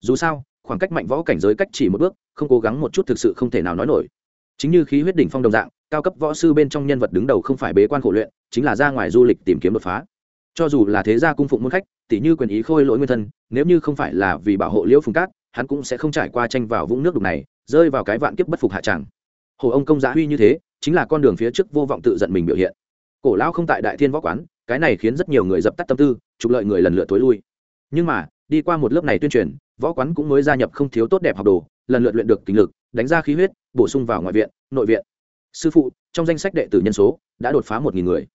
Dù sao, khoảng cách mạnh võ cảnh giới cách chỉ một bước, không cố gắng một chút thực sự không thể nào nói nổi. Chính như khí huyết đỉnh phong đồng dạng, cao cấp võ sư bên trong nhân vật đứng đầu không phải bế quan khổ luyện, chính là ra ngoài du lịch tìm kiếm đột phá. Cho dù là thế gia cung phụng môn khách tỷ như quyền ý khôi lỗi nguyên thân, nếu như không phải là vì bảo hộ liễu phùng cát, hắn cũng sẽ không trải qua tranh vào vũng nước đục này, rơi vào cái vạn kiếp bất phục hạ tràng. Hồ ông công giá huy như thế, chính là con đường phía trước vô vọng tự giận mình biểu hiện cổ lão không tại đại thiên võ quán, cái này khiến rất nhiều người dập tắt tâm tư, trục lợi người lần lượt tối lui. Nhưng mà, đi qua một lớp này tuyên truyền, võ quán cũng mới gia nhập không thiếu tốt đẹp học đồ, lần lượt luyện được kinh lực, đánh ra khí huyết, bổ sung vào ngoại viện, nội viện. Sư phụ, trong danh sách đệ tử nhân số, đã đột phá một nghìn người.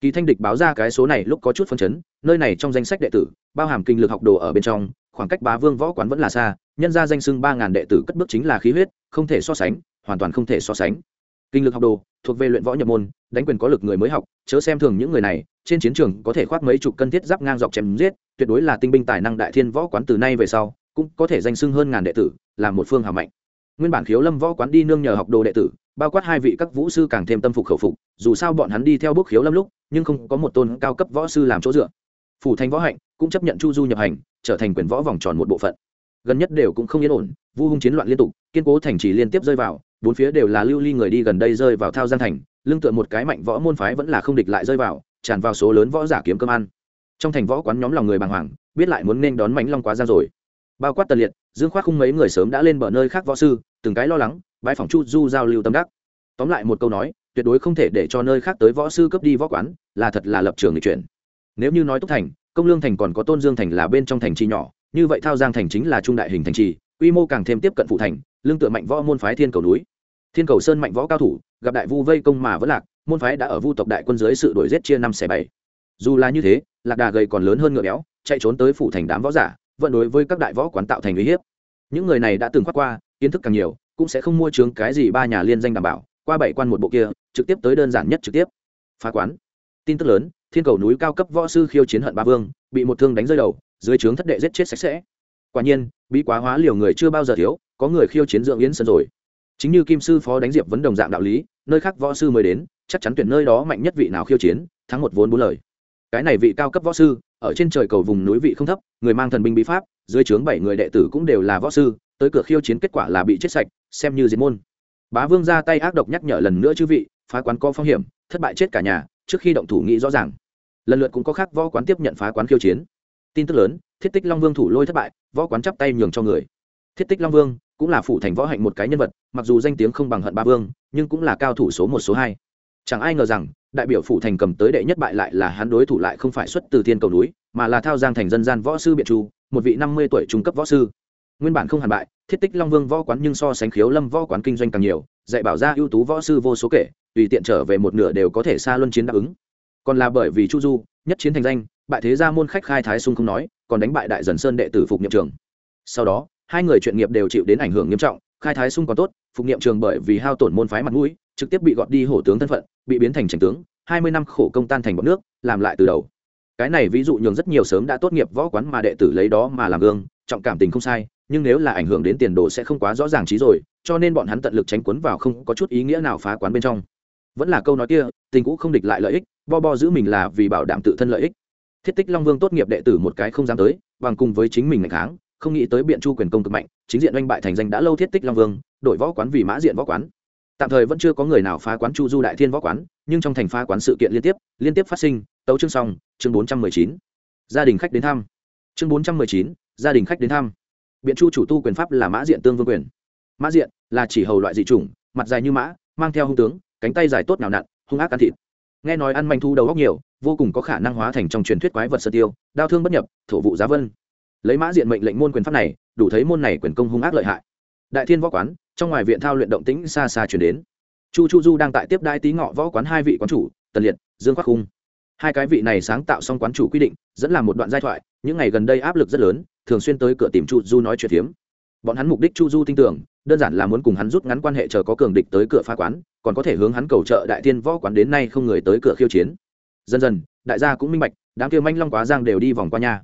Kỳ thanh địch báo ra cái số này lúc có chút phân chấn, nơi này trong danh sách đệ tử, bao hàm kinh lực học đồ ở bên trong, khoảng cách bá vương võ quán vẫn là xa, nhân ra danh xưng ba ngàn đệ tử cất bước chính là khí huyết, không thể so sánh, hoàn toàn không thể so sánh kinh lực học đồ, thuộc về luyện võ nhập môn, đánh quyền có lực người mới học, chớ xem thường những người này, trên chiến trường có thể khoác mấy chục cân thiết giáp ngang dọc chém giết, tuyệt đối là tinh binh tài năng đại thiên võ quán từ nay về sau, cũng có thể danh sưng hơn ngàn đệ tử, là một phương hào mạnh. Nguyên bản khiếu lâm võ quán đi nương nhờ học đồ đệ tử, bao quát hai vị các vũ sư càng thêm tâm phục khẩu phục, dù sao bọn hắn đi theo bước khiếu lâm lúc, nhưng không có một tôn cao cấp võ sư làm chỗ dựa. Phủ thành võ hạnh cũng chấp nhận chu du nhập hành, trở thành quyền võ vòng tròn một bộ phận. Gần nhất đều cũng không yên ổn, vu hung chiến loạn liên tục, kiên cố thành trì liên tiếp rơi vào bốn phía đều là lưu ly người đi gần đây rơi vào thao giang thành lương tựa một cái mạnh võ môn phái vẫn là không địch lại rơi vào, tràn vào số lớn võ giả kiếm cơm ăn. Trong thành võ quán nhóm lòng người bàng hoàng, biết lại muốn nên đón mánh long quá ra rồi. Bao quát tần liệt, dương khoác khung mấy người sớm đã lên bờ nơi khác võ sư, từng cái lo lắng, bãi phòng chu du giao lưu tâm đắc. Tóm lại một câu nói, tuyệt đối không thể để cho nơi khác tới võ sư cấp đi võ quán, là thật là lập trường người chuyển. Nếu như nói túc thành, công lương thành còn có tôn dương thành là bên trong thành trì nhỏ, như vậy thao giang thành chính là trung đại hình thành trì, quy mô càng thêm tiếp cận phụ thành lương tựa mạnh võ môn phái thiên cầu núi thiên cầu sơn mạnh võ cao thủ, gặp đại vu vây công mà vẫn lạc, môn phái đã ở vu tộc đại quân dưới sự đổi giết chia năm xẻ bảy. Dù là như thế, lạc đà gầy còn lớn hơn ngựa béo, chạy trốn tới phủ thành đám võ giả vận đối với các đại võ quán tạo thành uy hiếp. Những người này đã từng khoác qua, kiến thức càng nhiều, cũng sẽ không mua chướng cái gì ba nhà liên danh đảm bảo, qua bảy quan một bộ kia, trực tiếp tới đơn giản nhất trực tiếp. Phá quán. Tin tức lớn, thiên cầu núi cao cấp võ sư khiêu chiến hận ba vương, bị một thương đánh rơi đầu, dưới trướng thất đệ giết chết sạch sẽ. Quả nhiên bị quá hóa liều người chưa bao giờ thiếu, có người khiêu chiến dưỡng yến sân rồi chính như kim sư phó đánh diệp vấn đồng dạng đạo lý, nơi khác võ sư mới đến, chắc chắn tuyển nơi đó mạnh nhất vị nào khiêu chiến, thắng một vốn bốn lời. Cái này vị cao cấp võ sư, ở trên trời cầu vùng núi vị không thấp, người mang thần binh bí pháp, dưới trướng bảy người đệ tử cũng đều là võ sư, tới cửa khiêu chiến kết quả là bị chết sạch, xem như diệt môn. Bá vương ra tay ác độc nhắc nhở lần nữa chư vị, phá quán có phong hiểm, thất bại chết cả nhà, trước khi động thủ nghĩ rõ ràng. Lần lượt cũng có khác võ quán tiếp nhận phá quán khiêu chiến. Tin tức lớn, thiết tích long vương thủ lôi thất bại, võ quán chắp tay nhường cho người. Thiết tích long vương cũng là phủ thành võ hạnh một cái nhân vật, mặc dù danh tiếng không bằng hận ba vương, nhưng cũng là cao thủ số một, số hai. Chẳng ai ngờ rằng, đại biểu phủ thành cầm tới đệ nhất bại lại là hắn đối thủ lại không phải xuất từ thiên cầu núi, mà là thao giang thành dân gian võ sư biện chu, một vị năm mươi tuổi trung cấp võ sư. Nguyên bản không hàn bại, thiết tích long vương võ quán nhưng so sánh khiếu lâm võ quán kinh doanh càng nhiều, dạy bảo ra ưu tú võ sư vô số kể, tùy tiện trở về một nửa đều có thể xa luân chiến đáp ứng. Còn là bởi vì chu du, nhất chiến thành danh, bại thế gia môn khách khai thái sung không nói, còn đánh bại đại dần sơn đệ tử phục nhiệm trường sau đó hai người chuyện nghiệp đều chịu đến ảnh hưởng nghiêm trọng, khai thái sung còn tốt, phục nhiệm trường bởi vì hao tổn môn phái mặt mũi, trực tiếp bị gọt đi hổ tướng thân phận, bị biến thành trành tướng, hai mươi năm khổ công tan thành bọn nước, làm lại từ đầu. Cái này ví dụ nhường rất nhiều sớm đã tốt nghiệp võ quán mà đệ tử lấy đó mà làm gương, trọng cảm tình không sai, nhưng nếu là ảnh hưởng đến tiền đồ sẽ không quá rõ ràng trí rồi, cho nên bọn hắn tận lực tránh quấn vào không có chút ý nghĩa nào phá quán bên trong. Vẫn là câu nói kia, tình cũ không địch lại lợi ích, bo bo giữ mình là vì bảo đảm tự thân lợi ích. Thiết tích long vương tốt nghiệp đệ tử một cái không dám tới, bằng cùng với chính mình ngày kháng không nghĩ tới biện chu quyền công cực mạnh, chính diện oanh bại thành danh đã lâu thiết tích long vương, đội võ quán vì mã diện võ quán. Tạm thời vẫn chưa có người nào phá quán chu du đại thiên võ quán, nhưng trong thành phá quán sự kiện liên tiếp liên tiếp phát sinh, tấu chương xong, chương bốn trăm mười chín. Gia đình khách đến thăm. Chương bốn trăm mười chín, gia đình khách đến thăm. Biện chu chủ tu quyền pháp là mã diện tương vương quyền. Mã diện là chỉ hầu loại dị chủng, mặt dài như mã, mang theo hung tướng, cánh tay dài tốt nào nặn, hung ác ăn thịt. Nghe nói ăn manh thu đầu góc nhiều, vô cùng có khả năng hóa thành trong truyền thuyết quái vật sơ tiêu đao thương bất nhập, thổ vụ giá vân lấy mã diện mệnh lệnh môn quyền pháp này, đủ thấy môn này quyền công hung ác lợi hại. Đại thiên võ quán, trong ngoài viện thao luyện động tĩnh xa xa chuyển đến. Chu chu du đang tại tiếp đai tí ngọ võ quán hai vị quán chủ, tần liệt, dương khắc khung hai cái vị này sáng tạo xong quán chủ quy định, dẫn làm một đoạn giai thoại, những ngày gần đây áp lực rất lớn, thường xuyên tới cửa tìm chu du nói chuyện phiếm. Bọn hắn mục đích chu du tin tưởng, đơn giản là muốn cùng hắn rút ngắn quan hệ chờ có cường địch tới cửa phá quán, còn có thể hướng hắn cầu trợ đại thiên võ quán đến nay không người tới cửa khiêu chiến. Dần dần, đại gia cũng minh bạch, đám kia manh long quá giang đều đi vòng qua nhà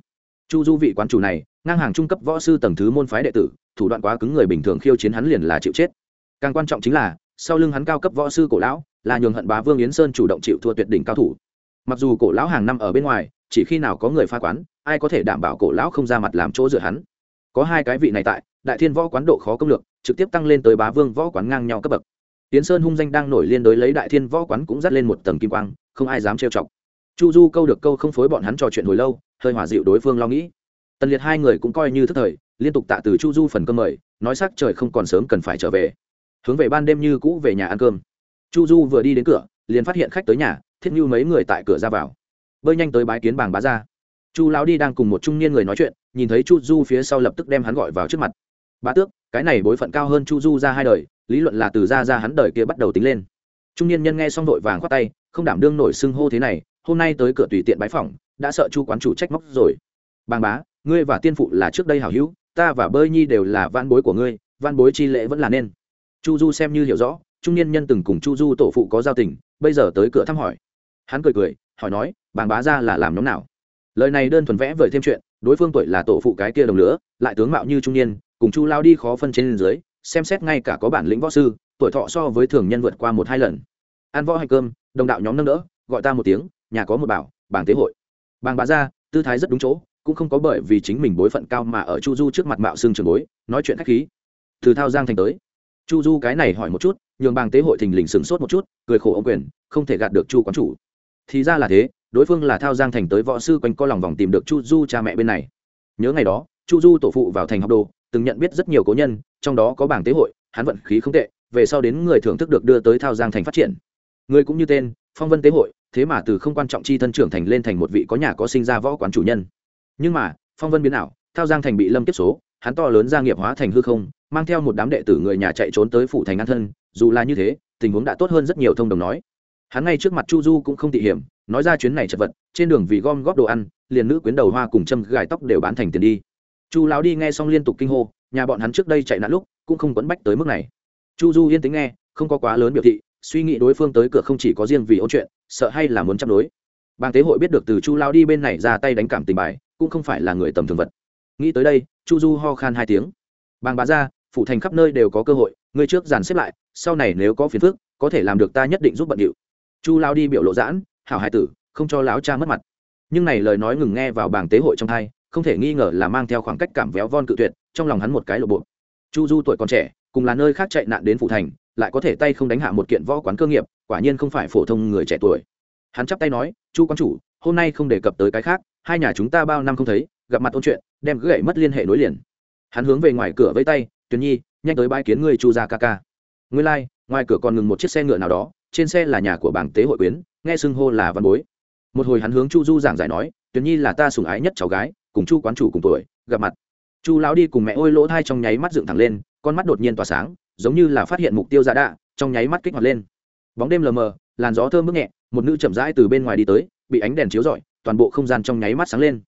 chu du vị quán chủ này, ngang hàng trung cấp võ sư tầng thứ môn phái đệ tử, thủ đoạn quá cứng người bình thường khiêu chiến hắn liền là chịu chết. Càng quan trọng chính là, sau lưng hắn cao cấp võ sư cổ lão, là nhường hận bá vương yến sơn chủ động chịu thua tuyệt đỉnh cao thủ. Mặc dù cổ lão hàng năm ở bên ngoài, chỉ khi nào có người pha quán, ai có thể đảm bảo cổ lão không ra mặt làm chỗ dựa hắn. Có hai cái vị này tại, đại thiên võ quán độ khó công lược, trực tiếp tăng lên tới bá vương võ quán ngang nhau cấp bậc. Tiến sơn hung danh đang nổi liên đối lấy đại thiên võ quán cũng dắt lên một tầng kim quang, không ai dám trêu chọc. Chu du câu được câu không phối bọn hắn trò chuyện hồi lâu hơi hòa dịu đối phương lo nghĩ. Tần liệt hai người cũng coi như thức thời, liên tục tạ từ chu du phần cơm mời, nói sắc trời không còn sớm cần phải trở về. Hướng về ban đêm như cũ về nhà ăn cơm. Chu du vừa đi đến cửa, liền phát hiện khách tới nhà, thiết như mấy người tại cửa ra vào. Bơi nhanh tới bái kiến bàng bá ra chu lão đi đang cùng một trung niên người nói chuyện, nhìn thấy chu du phía sau lập tức đem hắn gọi vào trước mặt. Bá tước, cái này bối phận cao hơn chu du ra hai đời, lý luận là từ ra ra hắn đời kia bắt đầu tính lên. Trung niên nhân nghe xong vội vàng khoát tay, không đảm đương nổi xưng hô thế này, hôm nay tới cửa tùy tiện bái phỏng đã sợ chu quán chủ trách móc rồi. Bàng bá, ngươi và tiên phụ là trước đây hảo hữu, ta và bơi nhi đều là van bối của ngươi van bối chi lễ vẫn là nên. Chu du xem như hiểu rõ, trung niên nhân từng cùng chu du tổ phụ có giao tình, bây giờ tới cửa thăm hỏi. Hắn cười cười, hỏi nói, bàng bá ra là làm nhóm nào? Lời này đơn thuần vẽ vời thêm chuyện, đối phương tuổi là tổ phụ cái kia đồng lửa lại tướng mạo như trung niên, cùng chu lao đi khó phân trên dưới, xem xét ngay cả có bản lĩnh võ sư, tuổi thọ so với thường nhân vượt qua một hai lần. Ăn võ hay cơm, đồng đạo nhóm nâng đỡ, gọi ta một tiếng, nhà có một bảo bảng tế hội bàng bá ra, tư thái rất đúng chỗ, cũng không có bởi vì chính mình bối phận cao mà ở chu du trước mặt mạo xương trường bối, nói chuyện khách khí. Từ thao giang thành tới. Chu du cái này hỏi một chút, nhường bàng tế hội thình lình sửng sốt một chút, cười khổ ông quyền, không thể gạt được chu quán chủ. Thì ra là thế, đối phương là thao giang thành tới võ sư quanh co lòng vòng tìm được chu du cha mẹ bên này. Nhớ ngày đó, chu du tổ phụ vào thành học đồ, từng nhận biết rất nhiều cố nhân, trong đó có bảng tế hội, hắn vận khí không tệ, về sau đến người thưởng thức được đưa tới thao giang thành phát triển. Người cũng như tên, phong vân tế hội thế mà từ không quan trọng chi thân trưởng thành lên thành một vị có nhà có sinh ra võ quán chủ nhân. Nhưng mà, phong vân biến ảo, thao giang thành bị lâm kiếp số, hắn to lớn gia nghiệp hóa thành hư không, mang theo một đám đệ tử người nhà chạy trốn tới phủ thành an thân, dù là như thế, tình huống đã tốt hơn rất nhiều thông đồng nói. Hắn ngay trước mặt chu du cũng không tị hiểm, nói ra chuyến này chật vật, trên đường vì gom góp đồ ăn, liền nữ quyến đầu hoa cùng châm gài tóc đều bán thành tiền đi. Chu lão đi nghe xong liên tục kinh hô, nhà bọn hắn trước đây chạy nạn lúc, cũng không quấn bách tới mức này. Chu du yên tính nghe, không có quá lớn biểu thị suy nghĩ đối phương tới cửa không chỉ có riêng vì ôn chuyện, sợ hay là muốn chấp đối. Bang tế hội biết được từ chu lao đi bên này ra tay đánh cảm tình bài, cũng không phải là người tầm thường vật. Nghĩ tới đây, chu du ho khan hai tiếng. Bang bá ra phụ thành khắp nơi đều có cơ hội, ngươi trước dàn xếp lại, sau này nếu có phiền phức, có thể làm được ta nhất định giúp bận điệu. Chu lao đi biểu lộ giãn, hảo hai tử, không cho láo cha mất mặt. Nhưng này lời nói ngừng nghe vào bảng tế hội trong hai không thể nghi ngờ là mang theo khoảng cách cảm véo von cự tuyệt, trong lòng hắn một cái lộ bộ. Chu du tuổi còn trẻ, cùng là nơi khác chạy nạn đến phủ thành lại có thể tay không đánh hạ một kiện võ quán cơ nghiệp quả nhiên không phải phổ thông người trẻ tuổi. Hắn chắp tay nói chu quán chủ hôm nay không đề cập tới cái khác hai nhà chúng ta bao năm không thấy gặp mặt ôn chuyện đem gãy mất liên hệ nối liền. Hắn hướng về ngoài cửa vây tay tuyền nhi nhanh tới bãi kiến ngươi chu gia ca ca. Ngươi lai、like, ngoài cửa còn ngừng một chiếc xe ngựa nào đó trên xe là nhà của bảng tế hội quyến nghe xưng hô là văn bối. Một hồi hắn hướng chu du giảng giải nói tuyền nhi là ta sùng ái nhất cháu gái cùng chu quán chủ cùng tuổi gặp mặt. Chu lão đi cùng mẹ ôi lỗ thai trong nháy mắt dựng thẳng lên con mắt đột nhiên tỏa sáng giống như là phát hiện mục tiêu giả đạ, trong nháy mắt kích hoạt lên. Bóng đêm lờ mờ, làn gió thơm bước nhẹ, một nữ chậm rãi từ bên ngoài đi tới, bị ánh đèn chiếu rọi, toàn bộ không gian trong nháy mắt sáng lên.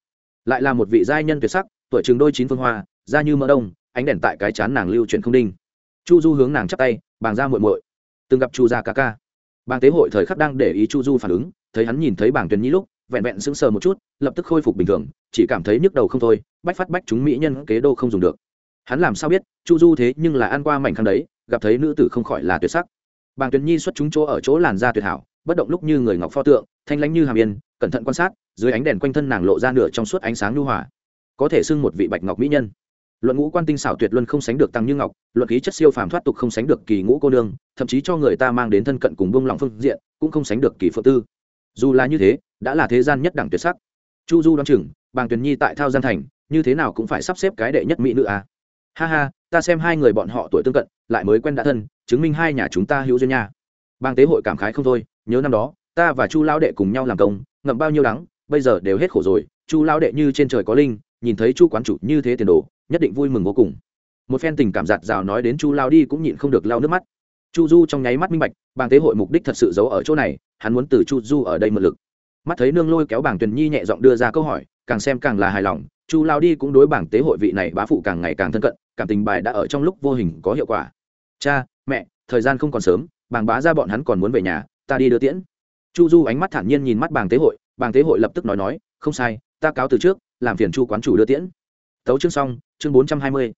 Lại là một vị giai nhân tuyệt sắc, tuổi chừng đôi chín phương hoa, da như mỡ đông, ánh đèn tại cái chán nàng lưu chuyển không đinh. Chu du hướng nàng chắp tay, bàng ra muội muội. Từng gặp chu gia ca ca. Bàng tế hội thời khắc đang để ý chu du phản ứng, thấy hắn nhìn thấy bảng tuyền nhi lúc, vẹn vẹn sững sờ một chút, lập tức khôi phục bình thường, chỉ cảm thấy nhức đầu không thôi, bách phát bách chúng mỹ nhân kế đô không dùng được hắn làm sao biết, chu du thế nhưng là ăn qua mảnh khăn đấy, gặp thấy nữ tử không khỏi là tuyệt sắc. Bàng tuyền nhi xuất chúng chỗ ở chỗ làn da tuyệt hảo, bất động lúc như người ngọc pho tượng, thanh lãnh như hàm yên, cẩn thận quan sát, dưới ánh đèn quanh thân nàng lộ ra nửa trong suốt ánh sáng lưu hòa. Có thể xưng một vị bạch ngọc mỹ nhân. Luận ngũ quan tinh xảo tuyệt luân không sánh được tăng như ngọc, luận khí chất siêu phàm thoát tục không sánh được kỳ ngũ cô nương, thậm chí cho người ta mang đến thân cận cùng bông lòng phương diện, cũng không sánh được kỳ phượng tư. Dù là như thế, đã là thế gian nhất đẳng tuyệt sắc. Chu du đoán chừng, bàng tuyền nhi tại thao gian thành, như thế nào cũng phải sắp xếp cái đệ nhất mỹ nữ à ha ha, ta xem hai người bọn họ tuổi tương cận, lại mới quen đã thân, chứng minh hai nhà chúng ta hữu duyên nha. Bang tế hội cảm khái không thôi, nhớ năm đó, ta và chu lao đệ cùng nhau làm công, ngậm bao nhiêu đắng, bây giờ đều hết khổ rồi, chu lao đệ như trên trời có linh, nhìn thấy chu quán chủ như thế tiền đồ, nhất định vui mừng vô cùng. Một phen tình cảm giạt rào nói đến chu lao đi cũng nhịn không được lao nước mắt. Chu du trong nháy mắt minh bạch bàng tế hội mục đích thật sự giấu ở chỗ này, hắn muốn từ chu du ở đây mượn lực. Mắt thấy nương lôi kéo bảng tuyền nhi nhẹ giọng đưa ra câu hỏi, càng xem càng là hài lòng chu lao đi cũng đối bảng tế hội vị này bá phụ càng ngày càng thân cận, cảm tình bài đã ở trong lúc vô hình có hiệu quả. Cha, mẹ, thời gian không còn sớm, bảng bá ra bọn hắn còn muốn về nhà, ta đi đưa tiễn. Chu du ánh mắt thản nhiên nhìn mắt bảng tế hội, bảng tế hội lập tức nói nói, không sai, ta cáo từ trước, làm phiền chu quán chủ đưa tiễn. Tấu chương xong, chương bốn trăm hai mươi.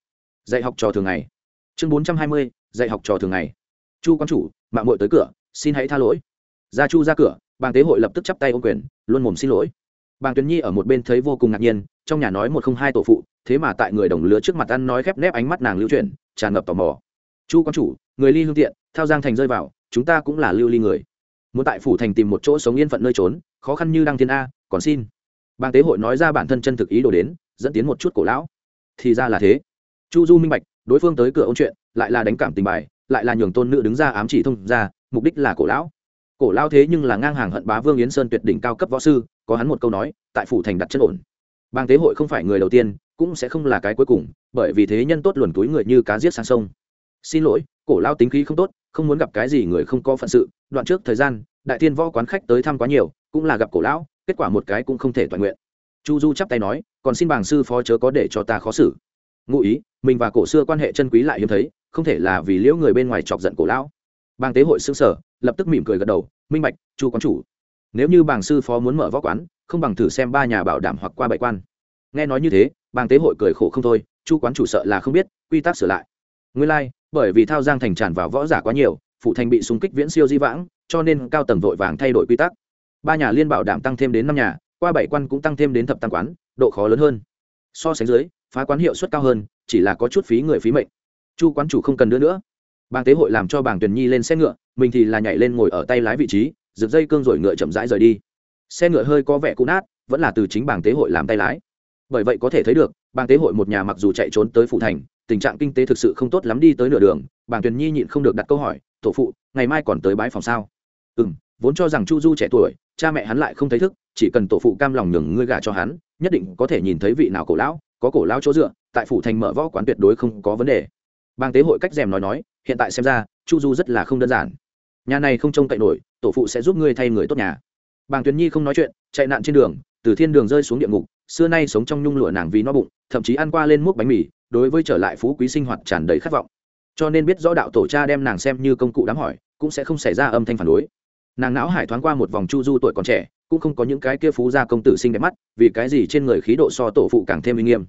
Dạy học trò thường ngày. Chương bốn trăm hai mươi, dạy học trò thường ngày. Chu quán chủ, mạng mội tới cửa, xin hãy tha lỗi. Ra chu ra cửa bàng tế hội lập tức chắp tay ô quyền, luôn mồm xin lỗi bàng tuyền nhi ở một bên thấy vô cùng ngạc nhiên, trong nhà nói một không hai tổ phụ, thế mà tại người đồng lứa trước mặt ăn nói khép nép ánh mắt nàng lưu chuyển, tràn ngập tò mò. Chu quan chủ, người ly hương tiện, thao giang thành rơi vào, chúng ta cũng là lưu ly người. Muốn tại phủ thành tìm một chỗ sống yên phận nơi trốn, khó khăn như đăng thiên a, còn xin. Bàng tế hội nói ra bản thân chân thực ý đồ đến, dẫn tiến một chút cổ lão. Thì ra là thế. Chu du minh bạch, đối phương tới cửa ôn chuyện, lại là đánh cảm tình bài, lại là nhường tôn nữ đứng ra ám chỉ thông ra, mục đích là cổ lão. Cổ lão thế nhưng là ngang hàng hận bá vương yến sơn tuyệt đỉnh cao cấp võ sư có hắn một câu nói, tại phủ thành đặt chân ổn. Bang tế hội không phải người đầu tiên, cũng sẽ không là cái cuối cùng, bởi vì thế nhân tốt luồn túi người như cá giết sang sông. Xin lỗi, cổ lao tính khí không tốt, không muốn gặp cái gì người không có phận sự. Đoạn trước thời gian, đại tiên võ quán khách tới thăm quá nhiều, cũng là gặp cổ lão, kết quả một cái cũng không thể toàn nguyện. Chu du chắp tay nói, còn xin bàng sư phó chớ có để cho ta khó xử. Ngụ ý, mình và cổ xưa quan hệ chân quý lại hiếm thấy, không thể là vì liễu người bên ngoài chọc giận cổ lão. Bang tế hội xương sở lập tức mỉm cười gật đầu, minh bạch, chu quán chủ nếu như bàng sư phó muốn mở võ quán không bằng thử xem ba nhà bảo đảm hoặc qua bảy quan. Nghe nói như thế bàng tế hội cười khổ không thôi chu quán chủ sợ là không biết quy tắc sửa lại. Nguyên lai、like, bởi vì thao giang thành tràn vào võ giả quá nhiều phụ thành bị súng kích viễn siêu di vãng cho nên cao tầng vội vàng thay đổi quy tắc. Ba nhà liên bảo đảm tăng thêm đến năm nhà qua bảy quan cũng tăng thêm đến thập tam quán độ khó lớn hơn. So sánh dưới phá quán hiệu suất cao hơn chỉ là có chút phí người phí mệnh. Chu quán chủ không cần nữa nữa. Bàng tế hội làm cho bảng tuyền nhi lên xe ngựa mình thì là nhảy lên ngồi ở tay lái vị trí rực dây cương rồi ngựa chậm rãi rời đi. Xe ngựa hơi có vẻ cũ nát, vẫn là từ chính bảng tế hội làm tay lái. Bởi vậy có thể thấy được bang tế hội một nhà mặc dù chạy trốn tới phủ thành, tình trạng kinh tế thực sự không tốt lắm đi tới nửa đường, bảng tuyền nhi nhịn không được đặt câu hỏi, tổ phụ, ngày mai còn tới bái phòng sao? Ừ m vốn cho rằng chu du trẻ tuổi, cha mẹ hắn lại không thấy thức, chỉ cần tổ phụ cam lòng nhường ngươi gà cho hắn, nhất định có thể nhìn thấy vị nào cổ lão, có cổ lão chỗ dựa, tại phủ thành mở võ quán tuyệt đối không có vấn đề. Bang tế hội cách rèm nói nói, hiện tại xem ra, chu du rất là không đơn giản. Nhà này không trông cậy nổi tổ phụ sẽ giúp ngươi thay người tốt nhà. Bàng tuyền nhi không nói chuyện, chạy nạn trên đường, từ thiên đường rơi xuống địa ngục, xưa nay sống trong nhung lụa nàng vì no bụng, thậm chí ăn qua lên múc bánh mì, đối với trở lại phú quý sinh hoạt tràn đầy khát vọng. Cho nên biết rõ đạo tổ cha đem nàng xem như công cụ đám hỏi, cũng sẽ không xảy ra âm thanh phản đối. Nàng não hải thoáng qua một vòng chu du tuổi còn trẻ, cũng không có những cái kia phú gia công tử sinh đẹp mắt, vì cái gì trên người khí độ so tổ phụ càng thêm uy nghiêm.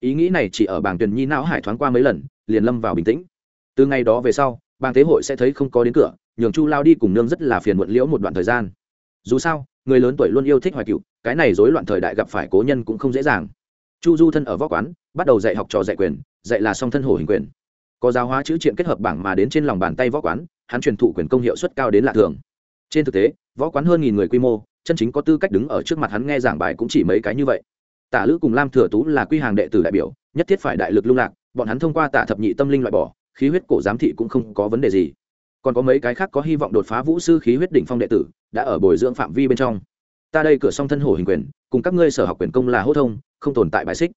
Ý nghĩ này chỉ ở bảng tuyển nhi não hải thoáng qua mấy lần, liền lâm vào bình tĩnh. Từ ngày đó về sau, Bàng tế hội sẽ thấy không có đến cửa nhường chu lao đi cùng nương rất là phiền muộn liễu một đoạn thời gian. Dù sao, người lớn tuổi luôn yêu thích hoài cựu cái này rối loạn thời đại gặp phải cố nhân cũng không dễ dàng. Chu du thân ở võ quán, bắt đầu dạy học trò dạy quyền, dạy là song thân hổ hình quyền. Có giáo hóa chữ triện kết hợp bảng mà đến trên lòng bàn tay võ quán, hắn truyền thụ quyền công hiệu suất cao đến lạ thường. Trên thực tế, võ quán hơn nghìn người quy mô, chân chính có tư cách đứng ở trước mặt hắn nghe giảng bài cũng chỉ mấy cái như vậy. Tả lữ cùng lam thừa tú là quy hàng đệ tử đại biểu, nhất thiết phải đại lực lung lạc, bọn hắn thông qua tả thập nhị tâm linh loại bỏ, khí huyết cổ giám thị cũng không có vấn đề gì còn có mấy cái khác có hy vọng đột phá vũ sư khí huyết đỉnh phong đệ tử, đã ở bồi dưỡng phạm vi bên trong. Ta đây cửa song thân hổ hình quyền, cùng các ngươi sở học quyền công là hô thông, không tồn tại bài xích.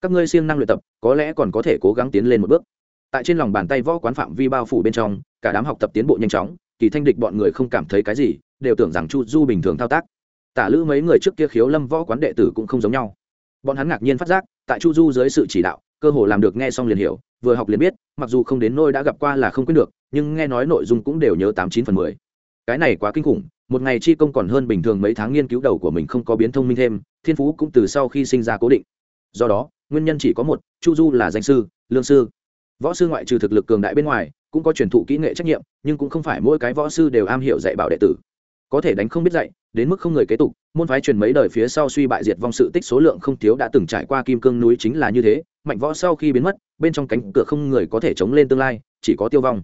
Các ngươi siêng năng luyện tập, có lẽ còn có thể cố gắng tiến lên một bước. Tại trên lòng bàn tay võ quán phạm vi bao phủ bên trong, cả đám học tập tiến bộ nhanh chóng, kỳ thanh địch bọn người không cảm thấy cái gì, đều tưởng rằng chu du bình thường thao tác. Tả lữ mấy người trước kia khiếu lâm võ quán đệ tử cũng không giống nhau. Bọn hắn ngạc nhiên phát giác, tại chu du dưới sự chỉ đạo, cơ hồ làm được nghe xong liền hiểu, vừa học liền biết, mặc dù không đến nôi đã gặp qua là không quyết được nhưng nghe nói nội dung cũng đều nhớ tám chín phần mười. Cái này quá kinh khủng, một ngày chi công còn hơn bình thường mấy tháng nghiên cứu đầu của mình không có biến thông minh thêm, thiên phú cũng từ sau khi sinh ra cố định. Do đó, nguyên nhân chỉ có một, chu du là danh sư, lương sư. Võ sư ngoại trừ thực lực cường đại bên ngoài, cũng có truyền thụ kỹ nghệ trách nhiệm, nhưng cũng không phải mỗi cái võ sư đều am hiểu dạy bảo đệ tử. Có thể đánh không biết dạy, đến mức không người kế tục, môn phái truyền mấy đời phía sau suy bại diệt vong sự tích số lượng không thiếu đã từng trải qua kim cương núi chính là như thế, mạnh võ sau khi biến mất, bên trong cánh cửa không người có thể chống lên tương lai, chỉ có tiêu vong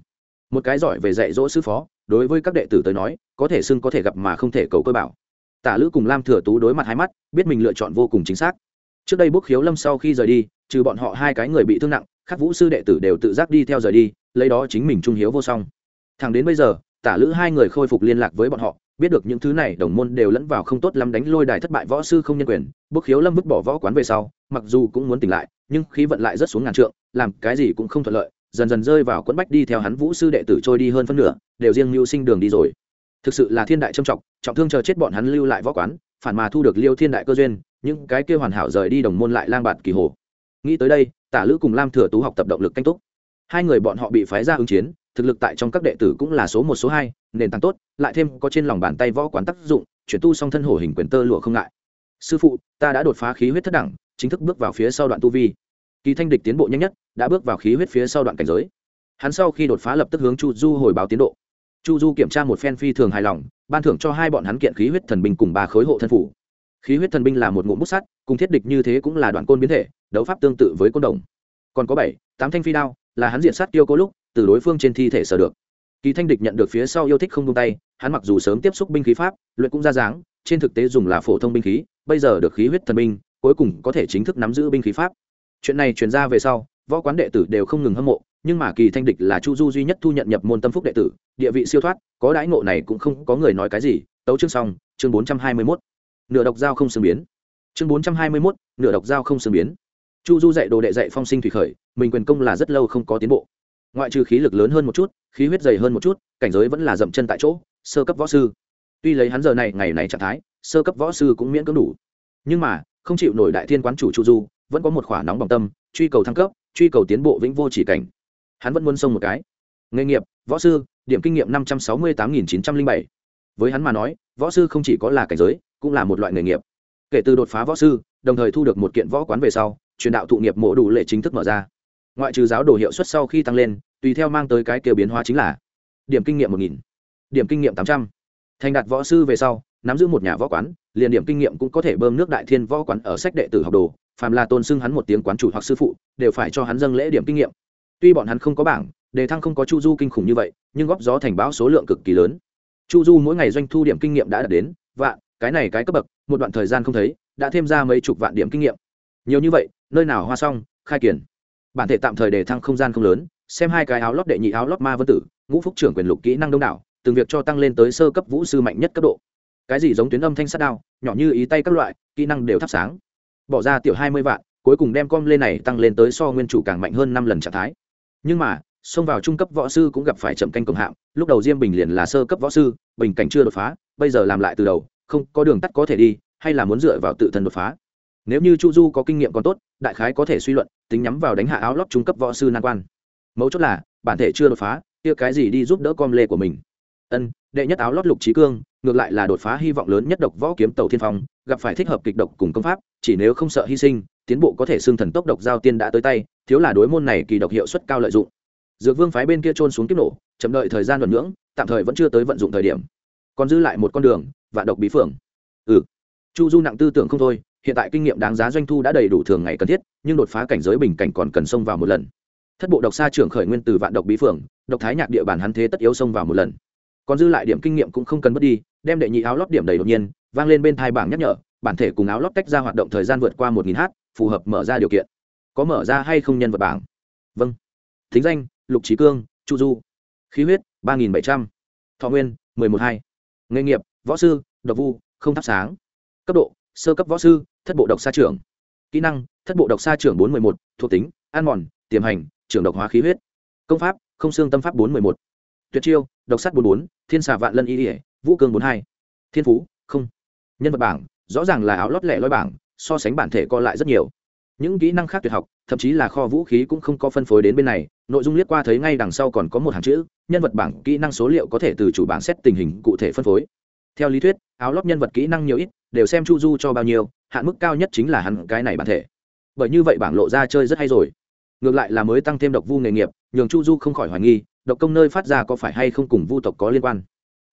một cái giỏi về dạy dỗ sư phó, đối với các đệ tử tới nói, có thể xưng có thể gặp mà không thể cầu cơ bảo. Tả lữ cùng lam thừa tú đối mặt hai mắt, biết mình lựa chọn vô cùng chính xác. Trước đây bốc khiếu lâm sau khi rời đi, trừ bọn họ hai cái người bị thương nặng, các vũ sư đệ tử đều tự giác đi theo rời đi, lấy đó chính mình trung hiếu vô song. Thẳng đến bây giờ, tả lữ hai người khôi phục liên lạc với bọn họ, biết được những thứ này đồng môn đều lẫn vào không tốt lắm đánh lôi đài thất bại võ sư không nhân quyền, bốc khiếu lâm vứt bỏ võ quán về sau, mặc dù cũng muốn tỉnh lại, nhưng khí vận lại rất xuống ngàn trượng, làm cái gì cũng không thuận lợi dần dần rơi vào quẫn bách đi theo hắn vũ sư đệ tử trôi đi hơn phân nửa, đều riêng mưu sinh đường đi rồi. Thực sự là thiên đại trầm trọng trọng thương chờ chết bọn hắn lưu lại võ quán, phản mà thu được liêu thiên đại cơ duyên, những cái kia hoàn hảo rời đi đồng môn lại lang bạt kỳ hồ. Nghĩ tới đây, tả lữ cùng lam thừa tú học tập động lực canh túc. Hai người bọn họ bị phái ra ứng chiến, thực lực tại trong các đệ tử cũng là số một, số hai, nền tảng tốt, lại thêm có trên lòng bàn tay võ quán tác dụng, chuyển tu song thân hổ hình quyền tơ lụa không ngại. Sư phụ, ta đã đột phá khí huyết thất đẳng, chính thức bước vào phía sau đoạn tu vi. Kỳ thanh địch tiến bộ nhanh nhất đã bước vào khí huyết phía sau đoạn cảnh giới. Hắn sau khi đột phá lập tức hướng chu du hồi báo tiến độ. Chu du kiểm tra một phen phi thường hài lòng, ban thưởng cho hai bọn hắn kiện khí huyết thần binh cùng ba khối hộ thân phủ. Khí huyết thần binh là một ngụm bút sắt, cùng thiết địch như thế cũng là đoạn côn biến thể, đấu pháp tương tự với côn đồng. Còn có bảy, tám thanh phi đao, là hắn diện sát tiêu cố lúc, từ đối phương trên thi thể sở được. Kỳ thanh địch nhận được phía sau yêu thích không tung tay, hắn mặc dù sớm tiếp xúc binh khí pháp, luyện cũng ra dáng, trên thực tế dùng là phổ thông binh khí, bây giờ được khí huyết thần binh, cuối cùng có thể chính thức nắm giữ binh khí pháp. Chuyện này truyền ra về sau võ quán đệ tử đều không ngừng hâm mộ, nhưng mà kỳ thanh địch là chu du duy nhất thu nhận nhập môn tâm phúc đệ tử, địa vị siêu thoát, có đãi ngộ này cũng không có người nói cái gì. Tấu chương xong, chương bốn trăm hai mươi mốt. Nửa độc dao không xương biến. Chương bốn trăm hai mươi mốt, nửa độc dao không xương biến. Chu du dạy đồ đệ dạy phong sinh thủy khởi, mình quyền công là rất lâu không có tiến bộ. Ngoại trừ khí lực lớn hơn một chút, khí huyết dày hơn một chút, cảnh giới vẫn là dậm chân tại chỗ, sơ cấp võ sư. Tuy lấy hắn giờ này, ngày này trạng thái, sơ cấp võ sư cũng miễn cưỡng đủ. Nhưng mà, không chịu nổi đại thiên quán chủ chu du, vẫn có một khỏa nóng bỏng tâm, truy cầu thăng cấp truy cầu tiến bộ vĩnh vô chỉ cảnh. Hắn vẫn muốn xông một cái. Nghề nghiệp, võ sư, điểm kinh nghiệm năm trăm sáu mươi tám nghìn chín trăm linh bảy. Với hắn mà nói, võ sư không chỉ có là cảnh giới, cũng là một loại nghề nghiệp. Kể từ đột phá võ sư, đồng thời thu được một kiện võ quán về sau, truyền đạo thụ nghiệp mộ đủ lệ chính thức mở ra. Ngoại trừ giáo đồ hiệu suất sau khi tăng lên, tùy theo mang tới cái kiểu biến hóa chính là điểm kinh nghiệm một nghìn, điểm kinh nghiệm tám trăm. Thành đạt võ sư về sau, nắm giữ một nhà võ quán, liền điểm kinh nghiệm cũng có thể bơm nước đại thiên võ quán ở sách đệ tử học đồ phàm là tôn xưng hắn một tiếng quán chủ hoặc sư phụ, đều phải cho hắn dâng lễ điểm kinh nghiệm. Tuy bọn hắn không có bảng, đề thăng không có chu du kinh khủng như vậy, nhưng góp gió thành báo số lượng cực kỳ lớn. Chu du mỗi ngày doanh thu điểm kinh nghiệm đã đạt đến vạn, cái này cái cấp bậc, một đoạn thời gian không thấy, đã thêm ra mấy chục vạn điểm kinh nghiệm. Nhiều như vậy, nơi nào hoa xong, khai kiển. Bản thể tạm thời đề thăng không gian không lớn, xem hai cái áo lót đệ nhị áo lót ma vân tử, ngũ phúc trưởng quyền lục kỹ năng đông đảo, từng việc cho tăng lên tới sơ cấp vũ sư mạnh nhất cấp độ. Cái gì giống tuyến âm thanh sát đao, nhỏ như ý tay các loại, kỹ năng đều thắp sáng bỏ ra tiểu hai mươi vạn, cuối cùng đem com lên này tăng lên tới so nguyên chủ càng mạnh hơn năm lần trạng thái. Nhưng mà, xông vào trung cấp võ sư cũng gặp phải chậm canh cường hạng, lúc đầu diêm bình liền là sơ cấp võ sư, bình cảnh chưa đột phá, bây giờ làm lại từ đầu, không có đường tắt có thể đi, hay là muốn dựa vào tự thân đột phá. Nếu như chu du có kinh nghiệm còn tốt, đại khái có thể suy luận, tính nhắm vào đánh hạ áo lót trung cấp võ sư nan quan. Mấu chốt là, bản thể chưa đột phá, kia cái gì đi giúp đỡ com lê của mình. Ân, đệ nhất áo lót lục trí cương ngược lại là đột phá hy vọng lớn nhất độc võ kiếm tàu thiên phong, gặp phải thích hợp kịch độc cùng công pháp, chỉ nếu không sợ hy sinh, tiến bộ có thể xương thần tốc độc giao tiên đã tới tay, thiếu là đối môn này kỳ độc hiệu suất cao lợi dụng. Dược vương phái bên kia trôn xuống kiếp nổ, chậm đợi thời gian luận ngưỡng, tạm thời vẫn chưa tới vận dụng thời điểm. Còn dư lại một con đường, vạn độc bí phượng. Ừ. Chu du nặng tư tưởng không thôi, hiện tại kinh nghiệm đáng giá doanh thu đã đầy đủ thường ngày cần thiết, nhưng đột phá cảnh giới bình cảnh còn cần xông vào một lần. Thất bộ độc xa trưởng khởi nguyên từ vạn độc bí phượng, độc thái nhạc địa bàn hắn thế tất yếu xông vào một lần. Còn dư lại điểm kinh nghiệm cũng không cần mất đi đem đệ nhị áo lót điểm đầy đột nhiên, vang lên bên thai bảng nhắc nhở, bản thể cùng áo lót tách ra hoạt động thời gian vượt qua một nghìn h phù hợp mở ra điều kiện. Có mở ra hay không nhân vật bảng? Vâng. Thính danh, lục trí cương, chu du. Khí huyết, ba nghìn bảy trăm. Thọ nguyên, mười một hai. Nghề nghiệp, võ sư, độc vu, không thắp sáng. Cấp độ, sơ cấp võ sư, thất bộ độc xa trưởng. Kỹ năng, thất bộ độc xa trưởng bốn trăm một, thuộc tính an mòn, tiềm hành, trưởng độc hóa khí huyết. Công pháp, không xương tâm pháp bốn trăm một. Tuyệt chiêu, độc sắt bốn bốn, thiên xà vạn lân y ỉa vũ cương bốn hai. Thiên phú, không. Nhân vật bảng, rõ ràng là áo lót lẻ loi bảng, so sánh bản thể co lại rất nhiều. Những kỹ năng khác tuyệt học, thậm chí là kho vũ khí cũng không có phân phối đến bên này, nội dung liếc qua thấy ngay đằng sau còn có một hàng chữ, nhân vật bảng, kỹ năng số liệu có thể từ chủ bảng xét tình hình cụ thể phân phối. Theo lý thuyết, áo lót nhân vật kỹ năng nhiều ít, đều xem chu du cho bao nhiêu, hạn mức cao nhất chính là hẳn cái này bản thể. Bởi như vậy bảng lộ ra chơi rất hay rồi. Ngược lại là mới tăng thêm độc vu nghề nghiệp, nhường chu du không khỏi hoài nghi, độc công nơi phát ra có phải hay không cùng vu tộc có liên quan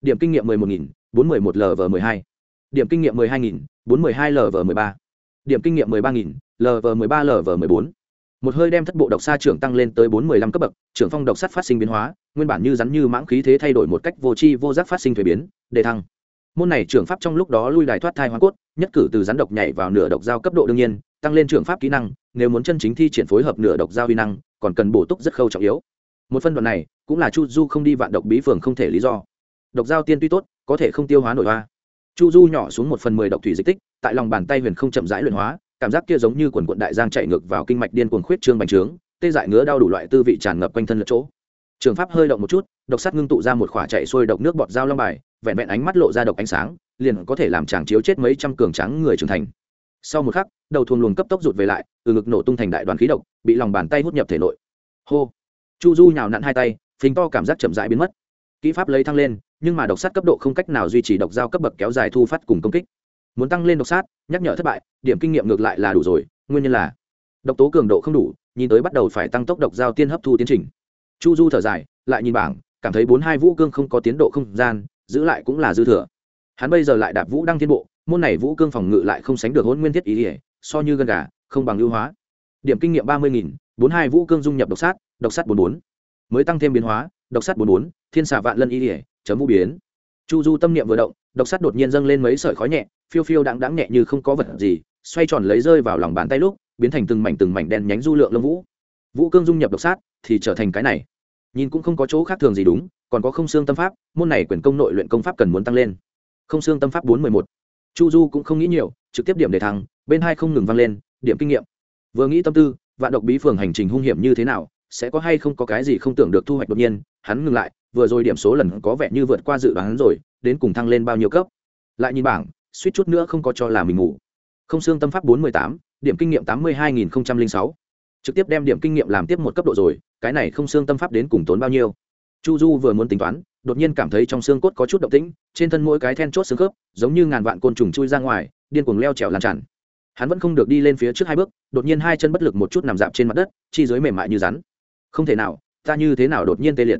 điểm kinh nghiệm mười một nghìn, bốn mươi một lv mười hai. Điểm kinh nghiệm mười hai nghìn, bốn mươi hai lv mười ba. Điểm kinh nghiệm mười ba nghìn lv mười ba lv mười bốn. Một hơi đem thất bộ độc sa trưởng tăng lên tới bốn mươi lăm cấp bậc, trưởng phong độc sắt phát sinh biến hóa, nguyên bản như rắn như mãng khí thế thay đổi một cách vô tri vô giác phát sinh thủy biến đề thăng. Môn này trưởng pháp trong lúc đó lui đài thoát thai hoàn cốt, nhất cử từ rắn độc nhảy vào nửa độc giao cấp độ đương nhiên, tăng lên trưởng pháp kỹ năng, nếu muốn chân chính thi triển phối hợp nửa độc giao vi năng, còn cần bổ túc rất khâu trọng yếu. Một phân đoạn này, cũng là chu du không đi vạn độc bí phường không thể lý do độc giao tiên tuy tốt, có thể không tiêu hóa nổi hoa. Chu du nhỏ xuống một phần mười độc thủy dịch tích, tại lòng bàn tay huyền không chậm rãi luyện hóa, cảm giác kia giống như quần quận đại giang chạy ngược vào kinh mạch điên cuồng khuyết trương bành trướng, tê dại ngứa đau đủ loại tư vị tràn ngập quanh thân lẫn chỗ. Trường pháp hơi động một chút, độc sắt ngưng tụ ra một khỏa chạy xuôi độc nước bọt dao long bài, vẹn vẹn ánh mắt lộ ra độc ánh sáng, liền có thể làm chàng chiếu chết mấy trăm cường trắng người trưởng thành. Sau một khắc, đầu thuồng luồng cấp tốc rụt về lại, từ ngực nổ tung thành đại đoàn khí độc, bị lòng bàn tay hút nhập thể nội. Hô. Chu du nhào nặn hai tay, phình to cảm giác chậm rãi biến mất. Kỹ pháp lấy thăng lên nhưng mà độc sát cấp độ không cách nào duy trì độc dao cấp bậc kéo dài thu phát cùng công kích. Muốn tăng lên độc sát, nhắc nhở thất bại, điểm kinh nghiệm ngược lại là đủ rồi, nguyên nhân là độc tố cường độ không đủ, nhìn tới bắt đầu phải tăng tốc độc giao tiên hấp thu tiến trình. Chu du thở dài, lại nhìn bảng, cảm thấy bốn hai vũ cương không có tiến độ không gian, giữ lại cũng là dư thừa. Hắn bây giờ lại đạp vũ đăng tiến bộ, môn này vũ cương phòng ngự lại không sánh được hôn nguyên thiết ý ỉa so như gân gà, không bằng ưu hóa. Điểm kinh nghiệm ba mươi nghìn, bốn hai vũ cương dung nhập độc sát độc sát bốn bốn. Mới tăng thêm biến hóa, độc sát bốn bốn, thiên xà vạn lân ý ỉa chấm vũ biến. Chu du tâm niệm vừa động, độc sắt đột nhiên dâng lên mấy sợi khói nhẹ, phiêu phiêu đáng đáng nhẹ như không có vật gì, xoay tròn lấy rơi vào lòng bàn tay lúc, biến thành từng mảnh từng mảnh đen nhánh du lượng lông vũ. Vũ cương dung nhập độc sát, thì trở thành cái này. Nhìn cũng không có chỗ khác thường gì đúng, còn có không xương tâm pháp, môn này quyền công nội luyện công pháp cần muốn tăng lên. Không xương tâm pháp bốn mười một. Chu du cũng không nghĩ nhiều, trực tiếp điểm để thăng, bên hai không ngừng vang lên, điểm kinh nghiệm. Vừa nghĩ tâm tư, vạn độc bí phường hành trình hung hiểm như thế nào, sẽ có hay không có cái gì không tưởng được thu hoạch đột nhiên hắn ngừng lại, vừa rồi điểm số lần có vẻ như vượt qua dự đoán rồi, đến cùng thăng lên bao nhiêu cấp. Lại nhìn bảng, suýt chút nữa không có cho là mình ngủ. Không xương tâm pháp bốn mươi tám, điểm kinh nghiệm tám mươi hai nghìn sáu. Trực tiếp đem điểm kinh nghiệm làm tiếp một cấp độ rồi, cái này không xương tâm pháp đến cùng tốn bao nhiêu. Chu du vừa muốn tính toán, đột nhiên cảm thấy trong xương cốt có chút động tĩnh, trên thân mỗi cái then chốt xương khớp, giống như ngàn vạn côn trùng chui ra ngoài, điên cuồng leo trèo lan tràn. Hắn vẫn không được đi lên phía trước hai bước, đột nhiên hai chân bất lực một chút nằm dạp trên mặt đất, chi dưới mềm mại như rắn. Không thể nào, ta như thế nào đột nhiên tê liệt?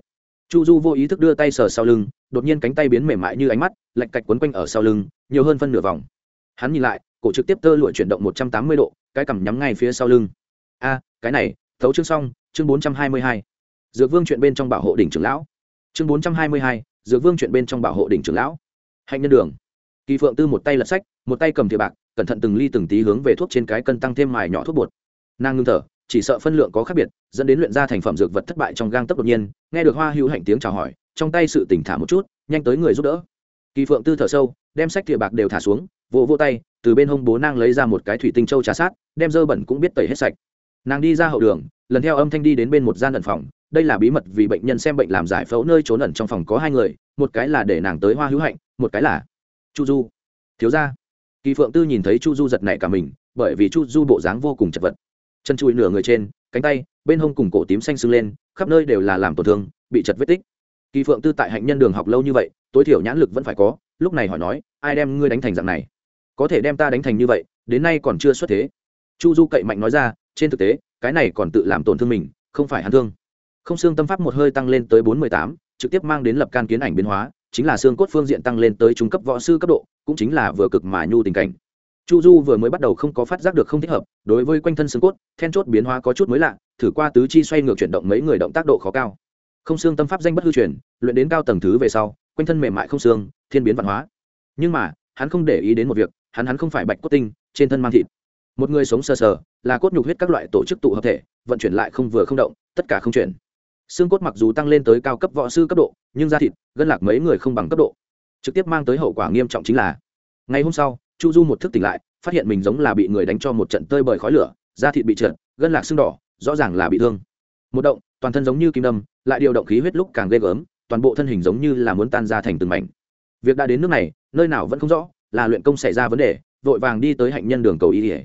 Chu du vô ý thức đưa tay sờ sau lưng, đột nhiên cánh tay biến mềm mại như ánh mắt, lạch cạch quấn quanh ở sau lưng, nhiều hơn phân nửa vòng. Hắn nhìn lại, cổ trực tiếp tơ lụa chuyển động một trăm tám mươi độ, cái cằm nhắm ngay phía sau lưng. A, cái này, thấu chương xong, chương bốn trăm hai mươi hai. Dược vương chuyện bên trong bảo hộ đỉnh trưởng lão. Chương bốn trăm hai mươi hai, dược vương chuyện bên trong bảo hộ đỉnh trưởng lão. Hạnh nhân đường. Kỳ phượng tư một tay lật sách, một tay cầm thìa bạc, cẩn thận từng ly từng tí hướng về thuốc trên cái cân tăng thêm mài nhỏ thuốc bột. Nàng ngưng thở chỉ sợ phân lượng có khác biệt, dẫn đến luyện ra thành phẩm dược vật thất bại trong gang tấp đột nhiên, nghe được hoa hữu hạnh tiếng chào hỏi, trong tay sự tỉnh thả một chút, nhanh tới người giúp đỡ. Kỳ phượng tư thở sâu, đem sách thìa bạc đều thả xuống, vỗ vỗ tay, từ bên hông bố nang lấy ra một cái thủy tinh châu trà sát, đem dơ bẩn cũng biết tẩy hết sạch. Nàng đi ra hậu đường, lần theo âm thanh đi đến bên một gian ẩn phòng, đây là bí mật vì bệnh nhân xem bệnh làm giải phẫu nơi trốn ẩn trong phòng có hai người, một cái là để nàng tới hoa hữu hạnh, một cái là chu du. Thiếu ra kỳ phượng tư nhìn thấy chu du giật nảy cả mình, bởi vì chu du bộ dáng vô cùng chật vật chân chui nửa người trên, cánh tay, bên hông cùng cổ tím xanh sưng lên, khắp nơi đều là làm tổn thương, bị chật vết tích. Kỳ phượng tư tại hạnh nhân đường học lâu như vậy, tối thiểu nhãn lực vẫn phải có, lúc này hỏi nói, ai đem ngươi đánh thành dạng này? Có thể đem ta đánh thành như vậy, đến nay còn chưa xuất thế. Chu du cậy mạnh nói ra, trên thực tế, cái này còn tự làm tổn thương mình, không phải hắn thương. Không xương tâm pháp một hơi tăng lên tới bốn mươi tám, trực tiếp mang đến lập can kiến ảnh biến hóa, chính là xương cốt phương diện tăng lên tới trung cấp võ sư cấp độ, cũng chính là vừa cực mà nhu tình cảnh chu du vừa mới bắt đầu không có phát giác được không thích hợp, đối với quanh thân xương cốt, then chốt biến hóa có chút mới lạ, thử qua tứ chi xoay ngược chuyển động mấy người động tác độ khó cao. Không xương tâm pháp danh bất hư truyền, luyện đến cao tầng thứ về sau, quanh thân mềm mại không xương, thiên biến văn hóa. Nhưng mà, hắn không để ý đến một việc, hắn hắn không phải bạch cốt tinh, trên thân mang thịt. Một người sống sờ sờ, là cốt nhục huyết các loại tổ chức tụ hợp thể, vận chuyển lại không vừa không động, tất cả không chuyển. Xương cốt mặc dù tăng lên tới cao cấp võ sư cấp độ, nhưng da thịt, gân lạc mấy người không bằng cấp độ. Trực tiếp mang tới hậu quả nghiêm trọng chính là, ngày hôm sau chu du một thức tỉnh lại, phát hiện mình giống là bị người đánh cho một trận tơi bời khói lửa, da thịt bị trượt, gân lạc sưng đỏ, rõ ràng là bị thương. Một động, toàn thân giống như kim đâm, lại điều động khí huyết lúc càng ghê gớm, toàn bộ thân hình giống như là muốn tan ra thành từng mảnh. Việc đã đến nước này, nơi nào vẫn không rõ, là luyện công xảy ra vấn đề, vội vàng đi tới hạnh nhân đường cầu y ỉa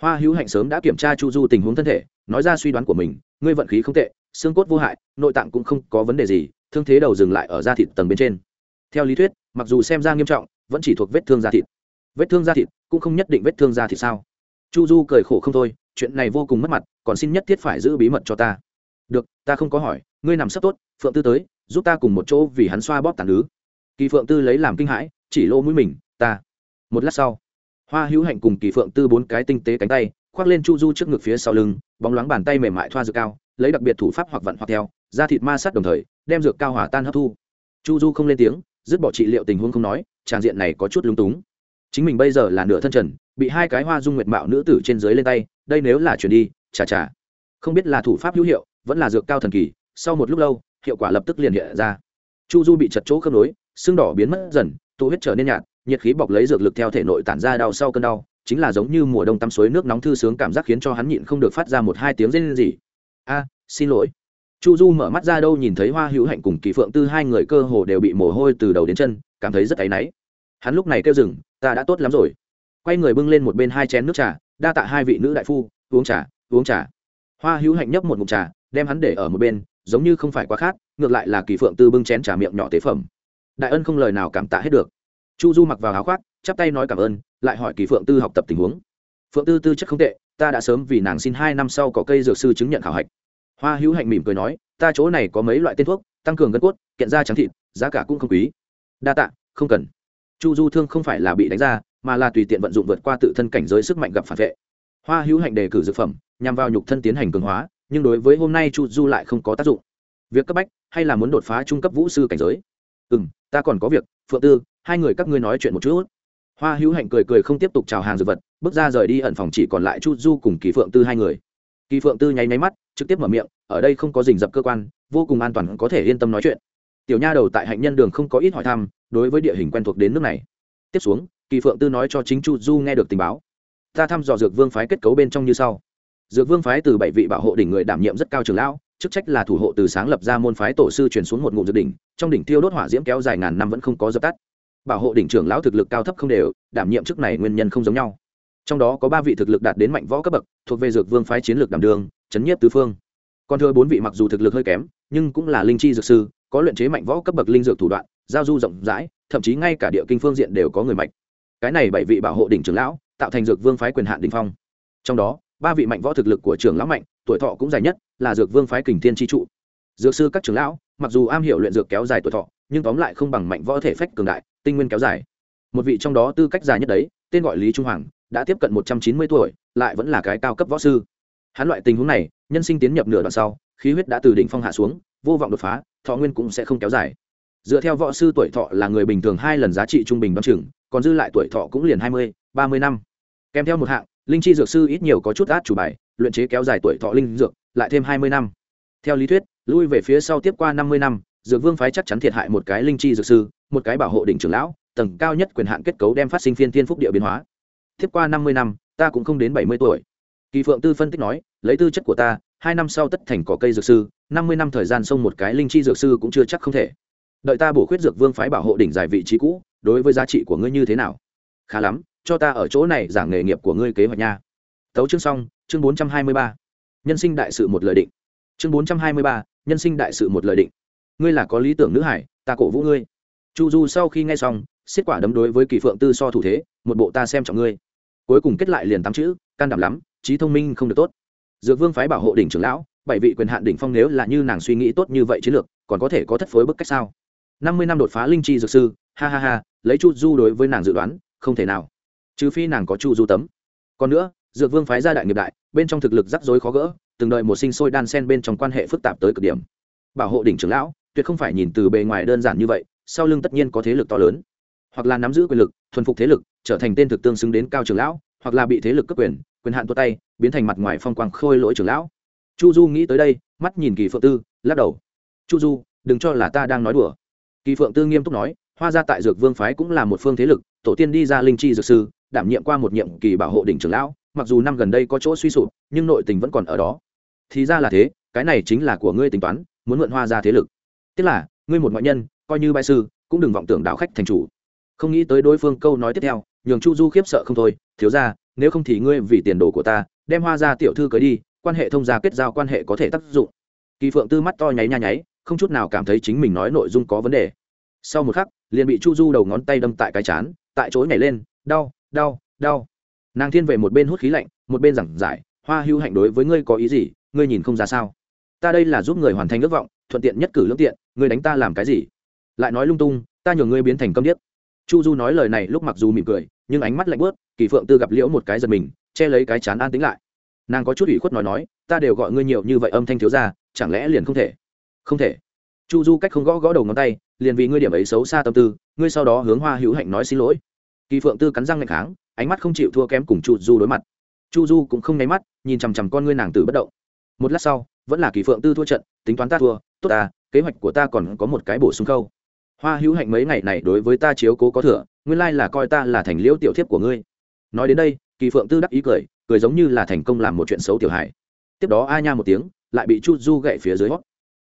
hoa hữu hạnh sớm đã kiểm tra chu du tình huống thân thể, nói ra suy đoán của mình, ngươi vận khí không tệ, xương cốt vô hại, nội tạng cũng không có vấn đề gì, thương thế đầu dừng lại ở da thịt tầng bên trên. Theo lý thuyết, mặc dù xem ra nghiêm trọng, vẫn chỉ thuộc vết thương da thịt vết thương da thịt, cũng không nhất định vết thương da thịt sao. Chu du cười khổ không thôi, chuyện này vô cùng mất mặt, còn xin nhất thiết phải giữ bí mật cho ta. Được, ta không có hỏi, ngươi nằm sắp tốt, phượng tư tới, giúp ta cùng một chỗ vì hắn xoa bóp tàn ứ. Kỳ phượng tư lấy làm kinh hãi, chỉ lô mũi mình, ta. Một lát sau, hoa hữu hạnh cùng kỳ phượng tư bốn cái tinh tế cánh tay, khoác lên chu du trước ngực phía sau lưng, bóng loáng bàn tay mềm mại thoa dược cao, lấy đặc biệt thủ pháp hoặc vặn hoặc theo ra thịt ma sát đồng thời, đem dược cao hỏa tan hấp thu. Chu du không lên tiếng, dứt bỏ trị liệu tình huống không nói tràng diện này có chút lúng túng chính mình bây giờ là nửa thân trần, bị hai cái hoa dung nguyệt mạo nữ tử trên dưới lên tay, đây nếu là chuyển đi, chà chà. Không biết là thủ pháp hữu hiệu, vẫn là dược cao thần kỳ, sau một lúc lâu, hiệu quả lập tức liền hiện ra. Chu du bị chật chỗ khớp nối, xương đỏ biến mất dần tụ huyết trở nên nhạt, nhiệt khí bọc lấy dược lực theo thể nội tản ra đau sau cơn đau, chính là giống như mùa đông tắm suối nước nóng thư sướng cảm giác khiến cho hắn nhịn không được phát ra một hai tiếng rên rỉ. A, xin lỗi. Chu du mở mắt ra đâu nhìn thấy hoa hữu hạnh cùng kỳ phượng tư hai người cơ hồ đều bị mồ hôi từ đầu đến chân, cảm thấy rất áy náy. Hắn lúc này kêu dừng ta đã tốt lắm rồi. Quay người bưng lên một bên hai chén nước trà đa tạ hai vị nữ đại phu uống trà uống trà. Hoa hữu hạnh nhấp một mục trà đem hắn để ở một bên giống như không phải quá khát, ngược lại là kỳ phượng tư bưng chén trà miệng nhỏ tế phẩm. Đại ân không lời nào cảm tạ hết được. Chu du mặc vào áo khoác chắp tay nói cảm ơn lại hỏi kỳ phượng tư học tập tình huống. Phượng tư tư chất không tệ ta đã sớm vì nàng xin hai năm sau có cây dược sư chứng nhận khảo hạch. Hoa hữu hạnh mỉm cười nói ta chỗ này có mấy loại tên thuốc tăng cường gân cốt kiện da trắng thịt giá cả cũng không quý. Đa tạ không cần chu du thương không phải là bị đánh ra, mà là tùy tiện vận dụng vượt qua tự thân cảnh giới sức mạnh gặp phản vệ. Hoa hữu hạnh đề cử dược phẩm, nhằm vào nhục thân tiến hành cường hóa, nhưng đối với hôm nay chu du lại không có tác dụng. Việc cấp bách, hay là muốn đột phá trung cấp vũ sư cảnh giới? Ừ m ta còn có việc, phượng tư, hai người các ngươi nói chuyện một chút. Hoa hữu hạnh cười cười không tiếp tục chào hàng dược vật, bước ra rời đi ẩn phòng chỉ còn lại chu du cùng kỳ phượng tư hai người. Kỳ phượng tư nháy máy mắt, trực tiếp mở miệng, ở đây không có rình rập cơ quan, vô cùng an toàn, có thể yên tâm nói chuyện tiểu nha đầu tại hạnh nhân đường không có ít hỏi thăm, đối với địa hình quen thuộc đến nước này. Tiếp xuống, kỳ phượng tư nói cho chính chu du nghe được tình báo. Ta thăm dò dược vương phái kết cấu bên trong như sau. Dược vương phái từ bảy vị bảo hộ đỉnh người đảm nhiệm rất cao trường lão, chức trách là thủ hộ từ sáng lập ra môn phái tổ sư truyền xuống một ngụm dược đỉnh, trong đỉnh tiêu đốt hỏa diễm kéo dài ngàn năm vẫn không có dập tắt. Bảo hộ đỉnh trưởng lão thực lực cao thấp không đều, đảm nhiệm chức này nguyên nhân không giống nhau. Trong đó có ba vị thực lực đạt đến mạnh võ cấp bậc, thuộc về dược vương phái chiến lược đảm đường, chấn nhiếp tứ phương. Còn thưa bốn vị mặc dù thực lực hơi kém, nhưng cũng là linh chi dược sư có luyện chế mạnh võ cấp bậc linh dược thủ đoạn, giao du rộng rãi, thậm chí ngay cả địa kinh phương diện đều có người mạnh cái này bảy vị bảo hộ đỉnh trưởng lão, tạo thành dược vương phái quyền hạn đình phong. Trong đó, ba vị mạnh võ thực lực của trưởng lão mạnh, tuổi thọ cũng dài nhất, là dược vương phái kình thiên tri trụ. Dược sư các trưởng lão, mặc dù am hiểu luyện dược kéo dài tuổi thọ, nhưng tóm lại không bằng mạnh võ thể phách cường đại, tinh nguyên kéo dài. Một vị trong đó tư cách dài nhất đấy, tên gọi lý trung hoàng, đã tiếp cận một trăm chín mươi tuổi, lại vẫn là cái cao cấp võ sư. Hắn loại tình huống này, nhân sinh tiến nhập nửa đoạn sau, khí huyết đã từ đỉnh phong hạ xuống vô vọng đột phá, thọ nguyên cũng sẽ không kéo dài. Dựa theo võ sư tuổi thọ là người bình thường hai lần giá trị trung bình đ o chừng, còn dư lại tuổi thọ cũng liền hai mươi, ba mươi năm. Kèm theo một hạng, linh chi dược sư ít nhiều có chút át chủ bài, luyện chế kéo dài tuổi thọ linh dược, lại thêm hai mươi năm. Theo lý thuyết, lui về phía sau tiếp qua năm mươi năm, dược vương phái chắc chắn thiệt hại một cái linh chi dược sư, một cái bảo hộ đỉnh trưởng lão, tầng cao nhất quyền hạn kết cấu đem phát sinh phiên thiên phúc địa biến hóa. Tiếp qua năm mươi năm, ta cũng không đến bảy mươi tuổi. Kỳ phượng tư phân tích nói, lấy tư chất của ta, hai năm sau tất thành cỏ cây dược sư năm mươi năm thời gian xông một cái linh chi dược sư cũng chưa chắc không thể. Đợi ta bổ khuyết dược vương phái bảo hộ đỉnh giải vị trí cũ, đối với giá trị của ngươi như thế nào? Khá lắm, cho ta ở chỗ này giảng nghề nghiệp của ngươi kế hoạch nha. Tấu chương xong, chương bốn trăm hai mươi ba. Nhân sinh đại sự một lời định. Chương bốn trăm hai mươi ba, nhân sinh đại sự một lời định. Ngươi là có lý tưởng nữ hải, ta cổ vũ ngươi. Chu du sau khi nghe xong, xiết quả đấm đối với kỳ phượng tư so thủ thế, một bộ ta xem trọng ngươi. Cuối cùng kết lại liền tám chữ, can đảm lắm, trí thông minh không được tốt. Dược vương phái bảo hộ đỉnh trưởng lão bảy vị quyền hạn đỉnh phong nếu là như nàng suy nghĩ tốt như vậy chiến lược, còn có thể có thất phối bức cách sao? Năm mươi năm đột phá linh chi dược sư, ha ha ha, lấy chu du đối với nàng dự đoán, không thể nào. Trừ phi nàng có chu du tấm. Còn nữa, dược vương phái gia đại nghiệp đại, bên trong thực lực rắc rối khó gỡ, từng đợi một sinh sôi đan sen bên trong quan hệ phức tạp tới cực điểm. Bảo hộ đỉnh trưởng lão, tuyệt không phải nhìn từ bề ngoài đơn giản như vậy, sau lưng tất nhiên có thế lực to lớn. Hoặc là nắm giữ quyền lực, thuần phục thế lực, trở thành tên thực tương xứng đến cao trưởng lão, hoặc là bị thế lực cấp quyền quyền hạn tua tay, biến thành mặt ngoài phong quang khôi lỗi trưởng lão chu du nghĩ tới đây, mắt nhìn kỳ phượng tư, lắc đầu. Chu du, đừng cho là ta đang nói đùa. Kỳ phượng tư nghiêm túc nói, hoa gia tại dược vương phái cũng là một phương thế lực, tổ tiên đi ra linh chi dược sư, đảm nhiệm qua một nhiệm kỳ bảo hộ đỉnh trưởng lão, mặc dù năm gần đây có chỗ suy sụp, nhưng nội tình vẫn còn ở đó. Thì ra là thế, cái này chính là của ngươi tính toán, muốn mượn hoa ra thế lực. Tức là, ngươi một ngoại nhân, coi như bại sư, cũng đừng vọng tưởng đạo khách thành chủ. Không nghĩ tới đối phương câu nói tiếp theo, nhường chu du khiếp sợ không thôi, thiếu ra nếu không thì ngươi vì tiền đồ của ta, đem hoa ra tiểu thư cưới đi quan hệ thông gia kết giao quan hệ có thể tác dụng. Kỳ phượng tư mắt to nháy nha nháy, không chút nào cảm thấy chính mình nói nội dung có vấn đề. Sau một khắc, liền bị chu du đầu ngón tay đâm tại cái chán, tại chỗ nhảy lên, đau đau đau. Nàng thiên về một bên hút khí lạnh, một bên giảng giải, hoa hưu hạnh đối với ngươi có ý gì? Ngươi nhìn không ra sao? Ta đây là giúp người hoàn thành ước vọng, thuận tiện nhất cử lương tiện, ngươi đánh ta làm cái gì? Lại nói lung tung, ta nhường ngươi biến thành công điếc. Chu du nói lời này lúc mặc dù mỉm cười, nhưng ánh mắt lạnh bớt kỳ phượng tư gặp liễu một cái giật mình, che lấy cái chán an tính lại nàng có chút ủy khuất nói nói, ta đều gọi ngươi nhiều như vậy âm thanh thiếu ra chẳng lẽ liền không thể? Không thể. Chu du cách không gõ gõ đầu ngón tay, liền vì ngươi điểm ấy xấu xa tâm tư, ngươi sau đó hướng hoa hữu hạnh nói xin lỗi. Kỳ phượng tư cắn răng ngày kháng, ánh mắt không chịu thua kém cùng chu du đối mặt. Chu du cũng không nháy mắt, nhìn chằm chằm con ngươi nàng tử bất động. Một lát sau, vẫn là kỳ phượng tư thua trận, tính toán ta thua, tốt ta, kế hoạch của ta còn có một cái bổ sung khâu. Hoa hữu hạnh mấy ngày này đối với ta chiếu cố có thừa, nguyên lai là coi ta là thành liễu tiểu thiếp của ngươi. Nói đến đây, kỳ phượng tư đắc ý cười cười giống như là thành công làm một chuyện xấu tiểu hải tiếp đó a nha một tiếng, lại bị chu du gậy phía dưới hót.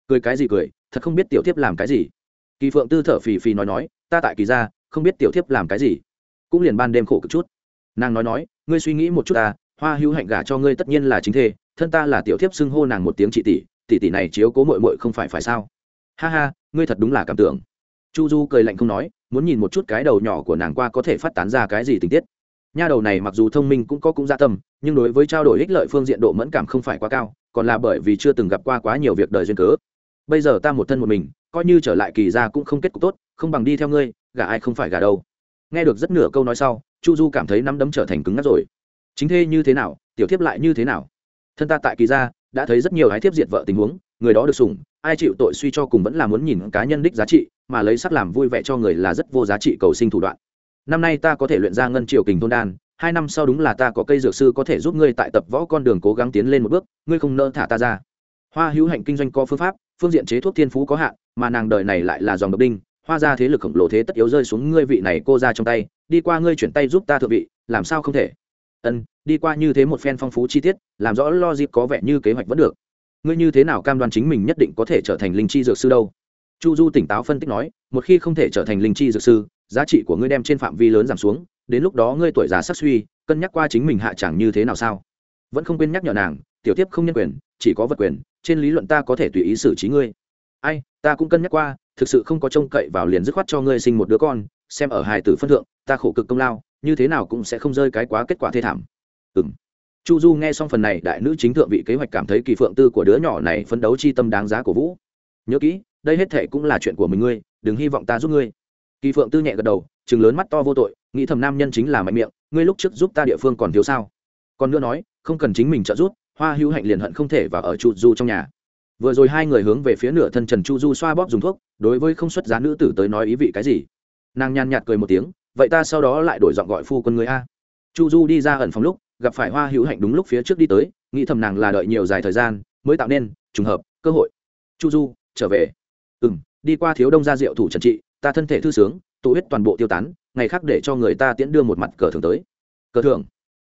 Cười cái gì cười, thật không biết tiểu thiếp làm cái gì. Kỳ phượng tư thở phì phì nói nói, ta tại kỳ ra không biết tiểu thiếp làm cái gì. Cũng liền ban đêm khổ cực chút. Nàng nói nói, ngươi suy nghĩ một chút ta, hoa hữu hạnh gả cho ngươi tất nhiên là chính thê, thân ta là tiểu thiếp xưng hô nàng một tiếng chị tỷ tỷ tỷ này chiếu cố mội mội không phải phải sao? Ha ha, ngươi thật đúng là cảm tưởng. Chu du cười lạnh không nói, muốn nhìn một chút cái đầu nhỏ của nàng qua có thể phát tán ra cái gì tình tiết nha đầu này mặc dù thông minh cũng có cũng gia tâm, nhưng đối với trao đổi ích lợi phương diện độ mẫn cảm không phải quá cao, còn là bởi vì chưa từng gặp qua quá nhiều việc đời duyên cớ. Bây giờ ta một thân một mình, coi như trở lại kỳ ra cũng không kết cục tốt, không bằng đi theo ngươi, gả ai không phải gả đâu. Nghe được rất nửa câu nói sau, chu du cảm thấy nắm đấm trở thành cứng ngắt rồi. Chính thế như thế nào, tiểu thiếp lại như thế nào? Thân ta tại kỳ gia, đã thấy rất nhiều hái thiếp diệt vợ tình huống, người đó được sủng, ai chịu tội suy cho cùng vẫn là muốn nhìn cá nhân đích giá trị, mà lấy sắc làm vui vẻ cho người là rất vô giá trị cầu sinh thủ đoạn năm nay ta có thể luyện ra ngân triều kình thôn đan, hai năm sau đúng là ta có cây dược sư có thể giúp ngươi tại tập võ con đường cố gắng tiến lên một bước, ngươi không nỡ thả ta ra. Hoa hữu hạnh kinh doanh có phương pháp, phương diện chế thuốc thiên phú có hạn, mà nàng đời này lại là dòng độc đinh, hoa ra thế lực khổng lồ thế tất yếu rơi xuống ngươi vị này cô ra trong tay, đi qua ngươi chuyển tay giúp ta thượng vị, làm sao không thể? Ân, đi qua như thế một phen phong phú chi tiết, làm rõ lo dịp có vẻ như kế hoạch vẫn được. Ngươi như thế nào cam đoan chính mình nhất định có thể trở thành linh chi dược sư đâu? Chu du tỉnh táo phân tích nói, một khi không thể trở thành linh chi dược sư giá trị của ngươi đem trên phạm vi lớn giảm xuống, đến lúc đó ngươi tuổi già sắc suy, cân nhắc qua chính mình hạ chẳng như thế nào sao? Vẫn không quên nhắc nhở nàng, tiểu tiếp không nhân quyền, chỉ có vật quyền, trên lý luận ta có thể tùy ý xử trí ngươi. Ai, ta cũng cân nhắc qua, thực sự không có trông cậy vào liền dứt khoát cho ngươi sinh một đứa con, xem ở hài tử phân thượng, ta khổ cực công lao, như thế nào cũng sẽ không rơi cái quá kết quả thê thảm. Ừng chu du nghe xong phần này, đại nữ chính thượng vị kế hoạch cảm thấy kỳ phượng tư của đứa nhỏ này phấn đấu chi tâm đáng giá của vũ. Nhớ kỹ, đây hết thệ cũng là chuyện của mình ngươi, đừng hy vọng ta giúp ngươi kỳ phượng tư nhẹ gật đầu chừng lớn mắt to vô tội, nghĩ thầm nam nhân chính là mạnh miệng, ngươi lúc trước giúp ta địa phương còn thiếu sao? Còn nữa nói, không cần chính mình trợ giúp, hoa hữu hạnh liền hận không thể và ở chu du trong nhà. Vừa rồi hai người hướng về phía nửa thân trần chu du xoa bóp dùng thuốc, đối với không xuất giá nữ tử tới nói ý vị cái gì? Nàng nhàn nhạt cười một tiếng, vậy ta sau đó lại đổi giọng gọi phu quân người a. Chu du đi ra ẩn phòng lúc, gặp phải hoa hữu hạnh đúng lúc phía trước đi tới, nghĩ thầm nàng là đợi nhiều dài thời gian, mới tạo nên, trùng hợp, cơ hội. Chu du, trở về. Ừ m đi qua thiếu đông gia diệu thủ trần trị ta thân thể thư sướng, tụ huyết toàn bộ tiêu tán, ngày khác để cho người ta tiễn đưa một mặt cờ thường tới. Cờ thường.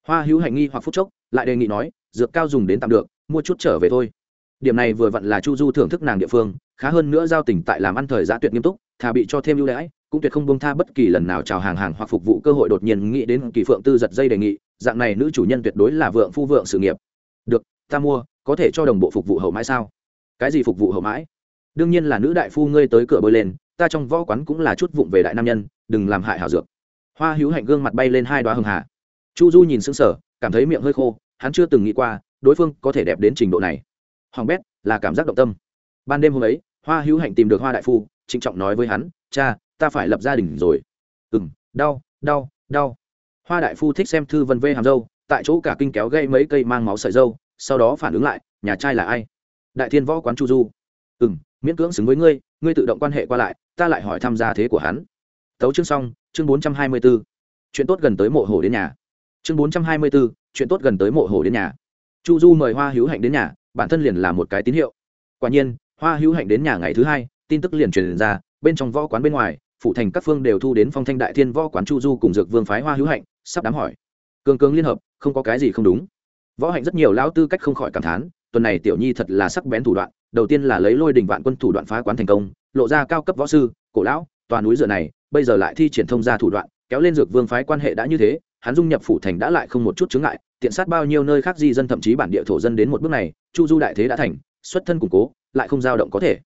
Hoa hữu hành nghi hoặc phúc chốc, lại đề nghị nói, dược cao dùng đến tạm được, mua chút trở về thôi. Điểm này vừa vặn là chu du thưởng thức nàng địa phương, khá hơn nữa giao tình tại làm ăn thời giá tuyệt nghiêm túc, thà bị cho thêm ưu đãi, cũng tuyệt không bông tha bất kỳ lần nào chào hàng hàng hoặc phục vụ cơ hội đột nhiên nghĩ đến kỳ phượng tư giật dây đề nghị, dạng này nữ chủ nhân tuyệt đối là vượng phu vượng sự nghiệp. Được, ta mua, có thể cho đồng bộ phục vụ hậu mãi sao? Cái gì phục vụ hậu mãi? Đương nhiên là nữ đại phu ngươi tới cửa bơi lên ta trong võ quán cũng là chút vụng về đại nam nhân, đừng làm hại hảo dược. Hoa hữu hạnh gương mặt bay lên hai đoá hường hà. Chu du nhìn xứng sờ, cảm thấy miệng hơi khô, hắn chưa từng nghĩ qua, đối phương có thể đẹp đến trình độ này. Hoàng bét, là cảm giác động tâm. Ban đêm hôm ấy, hoa hữu hạnh tìm được hoa đại phu, trịnh trọng nói với hắn, cha, ta phải lập gia đình rồi. Ừ m đau đau đau. Hoa đại phu thích xem thư vân vê hàm dâu tại chỗ cả kinh kéo gây mấy cây mang máu sợi dâu sau đó phản ứng lại, nhà trai là ai? Đại thiên võ quán chu du. Ừ m miễn cưỡng xứng với ngươi ngươi tự động quan hệ qua lại, ta lại hỏi tham gia thế của hắn. Tấu chương xong, chương bốn trăm hai mươi b ố chuyện tốt gần tới mộ hồ đến nhà. Chương bốn trăm hai mươi b ố chuyện tốt gần tới mộ hồ đến nhà. Chu du mời hoa hữu hạnh đến nhà, bản thân liền là một cái tín hiệu. Quả nhiên, hoa hữu hạnh đến nhà ngày thứ hai, tin tức liền truyền ra, bên trong võ quán bên ngoài phụ thành các phương đều thu đến phong thanh đại thiên võ quán chu du cùng dược vương phái hoa hữu hạnh, sắp đám hỏi. Cường cường liên hợp, không có cái gì không đúng. Võ hạnh rất nhiều lão tư cách không khỏi cảm thán, tuần này tiểu nhi thật là sắc bén thủ đoạn đầu tiên là lấy lôi đình vạn quân thủ đoạn phá quán thành công, lộ ra cao cấp võ sư, cổ lão toàn núi dựa này, bây giờ lại thi triển thông ra thủ đoạn, kéo lên dược vương phái quan hệ đã như thế, hắn dung nhập phủ thành đã lại không một chút chướng ngại, tiện sát bao nhiêu nơi khác di dân thậm chí bản địa thổ dân đến một bước này, chu du đại thế đã thành, xuất thân củng cố, lại không dao động có thể.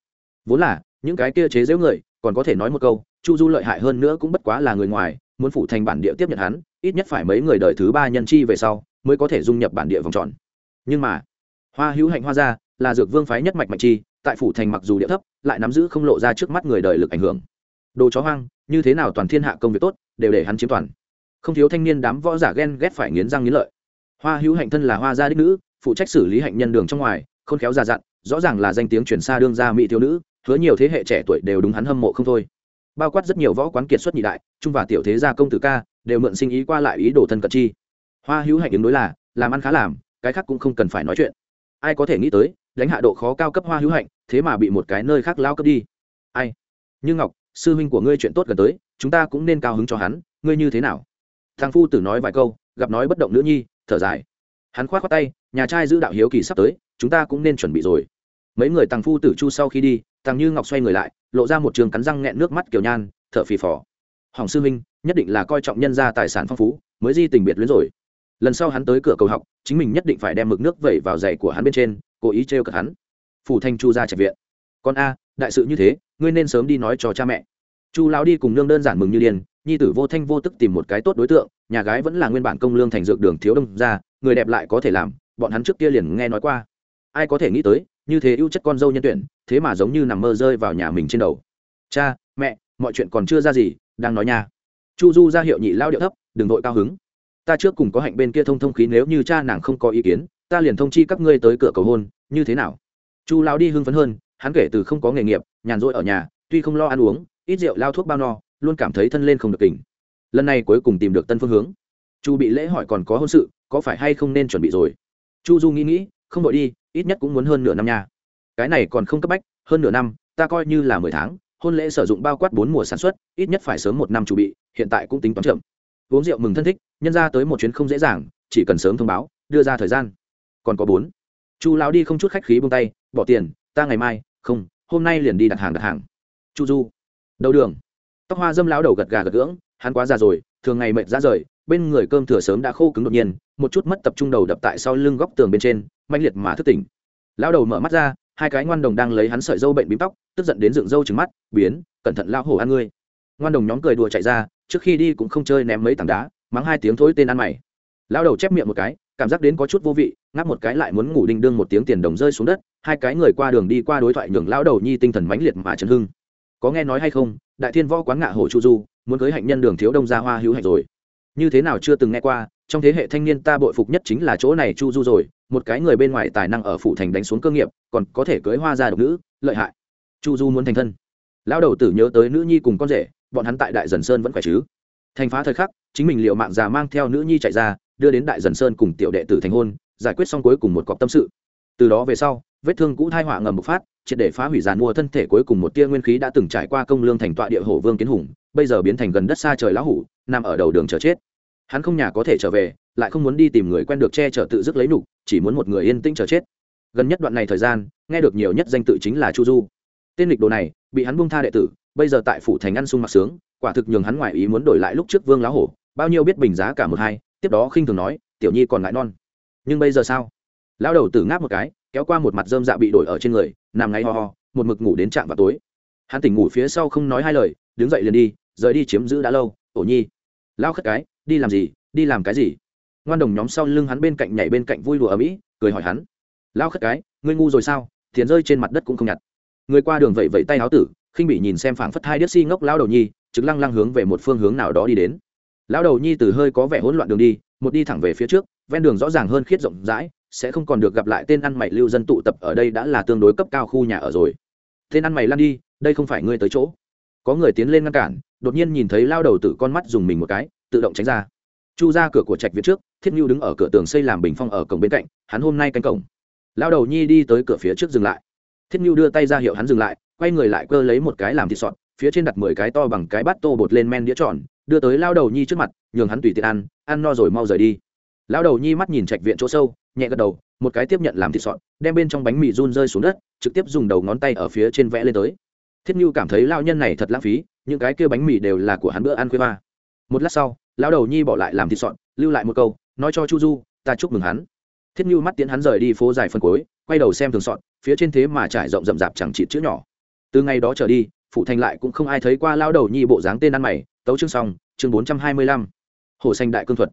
Vốn là, những cái kia chế giễu người, còn có thể nói một câu, chu du lợi hại hơn nữa cũng bất quá là người ngoài, muốn phủ thành bản địa tiếp nhận hắn, ít nhất phải mấy người đời thứ ba nhân chi về sau, mới có thể dung nhập bản địa vòng tròn. Nhưng mà, hoa hữu hạnh hoa ra là dược vương phái nhất mạch mạnh chi, tại phủ thành mặc dù địa thấp, lại nắm giữ không lộ ra trước mắt người đời lực ảnh hưởng. Đồ chó hoang, như thế nào toàn thiên hạ công việc tốt, đều để hắn chiếm toàn. Không thiếu thanh niên đám võ giả ghen ghét phải nghiến răng nghiến lợi. Hoa hữu hạnh thân là hoa gia đích nữ, phụ trách xử lý hạnh nhân đường trong ngoài không khéo già dặn, rõ ràng là danh tiếng chuyển xa đương gia mỹ thiếu nữ, hứa nhiều thế hệ trẻ tuổi đều đúng hắn hâm mộ không thôi. Bao quát rất nhiều võ quán kiệt xuất nhị đại, trung và tiểu thế gia công tử ca, đều mượn sinh ý qua lại ý đồ thân cận chi. Hoa hữu hạnh ứng đối là, làm ăn khá làm, cái khác cũng không cần phải nói chuyện. Ai có thể nghĩ tới đánh hạ độ khó cao cấp hoa hữu hạnh, thế mà bị một cái nơi khác lao cấp đi. Ai? Như ngọc, sư huynh của ngươi chuyện tốt gần tới, chúng ta cũng nên cao hứng cho hắn, ngươi như thế nào? Thằng phu tử nói vài câu, gặp nói bất động nữ nhi, thở dài. Hắn khoát á tay, nhà trai giữ đạo hiếu kỳ sắp tới, chúng ta cũng nên chuẩn bị rồi. Mấy người thằng phu tử chu sau khi đi, thằng như ngọc xoay người lại, lộ ra một trường cắn răng nghẹn nước mắt kiểu nhan, thở phì phò. Hỏng sư huynh, nhất định là coi trọng nhân gia tài sản phong phú, mới di tình biệt luyến rồi. Lần sau hắn tới cửa cầu học, chính mình nhất định phải đem mực nước vẩy vào giày của hắn bên trên cố ý trêu cợt hắn. Phủ thành chu ra trạch viện. Con a, đại sự như thế, ngươi nên sớm đi nói cho cha mẹ. Chu lão đi cùng nương đơn giản mừng như điên, nhi tử vô thanh vô tức tìm một cái tốt đối tượng, nhà gái vẫn là nguyên bản công lương thành dược đường thiếu đông ra người đẹp lại có thể làm, bọn hắn trước kia liền nghe nói qua. Ai có thể nghĩ tới, như thế ưu chất con dâu nhân tuyển, thế mà giống như nằm mơ rơi vào nhà mình trên đầu. Cha, mẹ, mọi chuyện còn chưa ra gì, đang nói nha. Chu du ra hiệu nhị lao điệu thấp, đừng vội cao hứng. Ta trước cùng có hạnh bên kia thông thông khí, nếu như cha nàng không có ý kiến ta liền thông chi các ngươi tới cửa cầu hôn, như thế nào? Chu lao đi hưng phấn hơn, hắn kể từ không có nghề nghiệp, nhàn rỗi ở nhà, tuy không lo ăn uống, ít rượu lao thuốc bao no, luôn cảm thấy thân lên không được tỉnh lần này cuối cùng tìm được tân phương hướng. Chu bị lễ hỏi còn có hôn sự, có phải hay không nên chuẩn bị rồi? Chu du nghĩ nghĩ, không đội đi, ít nhất cũng muốn hơn nửa năm nha. Cái này còn không cấp bách, hơn nửa năm, ta coi như là mười tháng, hôn lễ sử dụng bao quát bốn mùa sản xuất, ít nhất phải sớm một năm chuẩn bị, hiện tại cũng tính toán chậm. Uống rượu mừng thân thích, nhân ra tới một chuyến không dễ dàng, chỉ cần sớm thông báo, đưa ra thời gian còn có bốn. Chu lão đi không chút khách khí buông tay, bỏ tiền, ta ngày mai, không, hôm nay liền đi đặt hàng đặt hàng. Chu du, đầu đường. Tóc hoa dâm lão đầu gật gà gật gưỡng, hắn quá già rồi, thường ngày mệt ra rời, bên người cơm thừa sớm đã khô cứng đột nhiên, một chút mất tập trung đầu đập tại sau lưng góc tường bên trên mạnh liệt mà thức tỉnh. Lão đầu mở mắt ra, hai cái ngoan đồng đang lấy hắn sợi dâu bệnh bím tóc, tức giận đến dựng râu trứng mắt, biến, cẩn thận lão hổ ăn ngươi. Ngoan đồng nhóm cười đùa chạy ra, trước khi đi cũng không chơi ném mấy tảng đá, mắng hai tiếng thối tên ăn mày. Lão đầu chép miệng một cái cảm giác đến có chút vô vị, ngáp một cái lại muốn ngủ đinh đương một tiếng tiền đồng rơi xuống đất, hai cái người qua đường đi qua đối thoại nhường lão đầu nhi tinh thần mãnh liệt mà chấn hưng. Có nghe nói hay không, đại thiên võ quán ngạ hổ chu du, muốn cưới hạnh nhân đường thiếu đông gia hoa hữu hạnh rồi. Như thế nào chưa từng nghe qua, trong thế hệ thanh niên ta bội phục nhất chính là chỗ này chu du rồi, một cái người bên ngoài tài năng ở phủ thành đánh xuống cơ nghiệp, còn có thể cưới hoa gia độc nữ, lợi hại. Chu du muốn thành thân. Lão đầu tử nhớ tới nữ nhi cùng con rể, bọn hắn tại đại dần sơn vẫn khỏe chứ. Thành phá thời khắc, chính mình liệu mạng già mang theo nữ nhi chạy ra đưa đến đại dần sơn cùng tiểu đệ tử thành hôn, giải quyết xong cuối cùng một cọc tâm sự. Từ đó về sau, vết thương cũ thai họa ngầm bộc phát, triệt để phá hủy giàn mua thân thể cuối cùng một tia nguyên khí đã từng trải qua công lương thành tọa địa hổ vương kiến hùng, bây giờ biến thành gần đất xa trời lá hủ, nằm ở đầu đường chờ chết. Hắn không nhà có thể trở về, lại không muốn đi tìm người quen được che chở tự dứt lấy nục, chỉ muốn một người yên tĩnh chờ chết. Gần nhất đoạn này thời gian, nghe được nhiều nhất danh tự chính là chu du. Tên lịch đồ này, bị hắn bung tha đệ tử, bây giờ tại phủ thành ăn sung mặc sướng, quả thực nhường hắn ngoài ý muốn đổi lại lúc trước vương lá hổ, bao nhiêu biết bình giá cả một hai tiếp đó khinh thường nói, tiểu nhi còn ngại non. Nhưng bây giờ sao? Lão đầu tử ngáp một cái, kéo qua một mặt dơm dạ bị đổi ở trên người, nằm ngáy ho ho, một mực ngủ đến trạm vào tối. Hắn tỉnh ngủ phía sau không nói hai lời, đứng dậy liền đi, rời đi chiếm giữ đã lâu, ổ nhi. Lao khất cái, đi làm gì? Đi làm cái gì? Ngoan đồng nhóm sau lưng hắn bên cạnh nhảy bên cạnh vui đùa ở mỹ cười hỏi hắn. Lao khất cái, ngươi ngu rồi sao? Tiền rơi trên mặt đất cũng không nhặt. Người qua đường vậy vẫy tay áo tử, khinh bị nhìn xem phảng phất hai đứa si ngốc lao đầu nhi chứng lăng lăng hướng về một phương hướng nào đó đi đến lão đầu nhi từ hơi có vẻ hỗn loạn đường đi, một đi thẳng về phía trước, ven đường rõ ràng hơn khiết rộng rãi, sẽ không còn được gặp lại tên ăn mày lưu dân tụ tập ở đây đã là tương đối cấp cao khu nhà ở rồi. Tên ăn mày lăn đi, đây không phải ngươi tới chỗ. Có người tiến lên ngăn cản, đột nhiên nhìn thấy lao đầu tử con mắt dùng mình một cái, tự động tránh ra. Chu ra cửa của trạch viện trước, thiết nhu đứng ở cửa tường xây làm bình phong ở cổng bên cạnh, hắn hôm nay canh cổng. Lao đầu nhi đi tới cửa phía trước dừng lại. Thiết nhu đưa tay ra hiệu hắn dừng lại, quay người lại cơ lấy một cái làm thịt sọt, phía trên đặt mười cái to bằng cái bát tô bột lên men đĩa tròn đưa tới lao đầu nhi trước mặt nhường hắn tùy tiện ăn ăn no rồi mau rời đi. Lao đầu nhi mắt nhìn trạch viện chỗ sâu nhẹ gật đầu một cái tiếp nhận làm thịt sọn, đem bên trong bánh mì run rơi xuống đất trực tiếp dùng đầu ngón tay ở phía trên vẽ lên tới. Thiết như cảm thấy lao nhân này thật lãng phí những cái kia bánh mì đều là của hắn bữa ăn khuya ba một lát sau lao đầu nhi bỏ lại làm thịt sọn, lưu lại một câu nói cho chu du ta chúc mừng hắn. Thiết như mắt tiến hắn rời đi phố dài phân cối quay đầu xem thường sọn, phía trên thế mà trải rộng rậm rạp chẳng chịt chữ nhỏ. Từ ngày đó trở đi phụ thành lại cũng không ai thấy qua lao đầu nhi bộ dáng tên ăn mày tấu chương xong, chương bốn trăm hai mươi lăm. Hồ xanh đại cương thuật.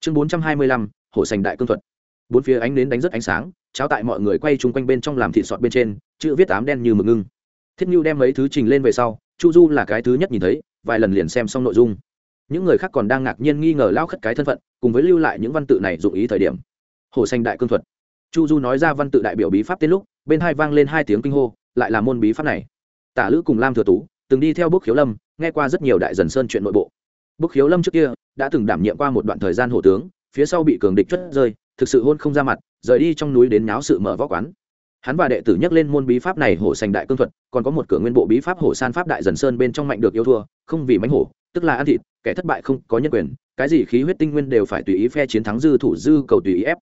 Chương bốn trăm hai mươi lăm hồ xanh đại cương thuật. Bốn phía ánh nến đánh rất ánh sáng, cháo tại mọi người quay chung quanh bên trong làm thịt sọt bên trên, chữ viết ám đen như mực ngưng. Thiết như đem mấy thứ trình lên về sau, chu du là cái thứ nhất nhìn thấy, vài lần liền xem xong nội dung. Những người khác còn đang ngạc nhiên nghi ngờ lao khất cái thân phận, cùng với lưu lại những văn tự này dụng ý thời điểm. Hồ xanh đại cương thuật. Chu du nói ra văn tự đại biểu bí pháp tên lúc, bên hai vang lên hai tiếng kinh hô, lại là môn bí pháp này. Tả lữ cùng lam thừa tú từng đi theo bốc khiếu lâm, nghe qua rất nhiều đại dần sơn chuyện nội bộ. Bốc khiếu lâm trước kia, đã từng đảm nhiệm qua một đoạn thời gian hổ tướng, phía sau bị cường địch chất rơi, thực sự hôn không ra mặt, rời đi trong núi đến nháo sự mở võ quán. Hắn và đệ tử nhắc lên môn bí pháp này hổ sành đại cương thuật, còn có một cửa nguyên bộ bí pháp hổ san pháp đại dần sơn bên trong mạnh được yêu thua, không vì mánh hổ, tức là ăn thịt, kẻ thất bại không có nhân quyền, cái gì khí huyết tinh nguyên đều phải tùy ý phe chiến thắng dư thủ dư cầu tùy ý ép.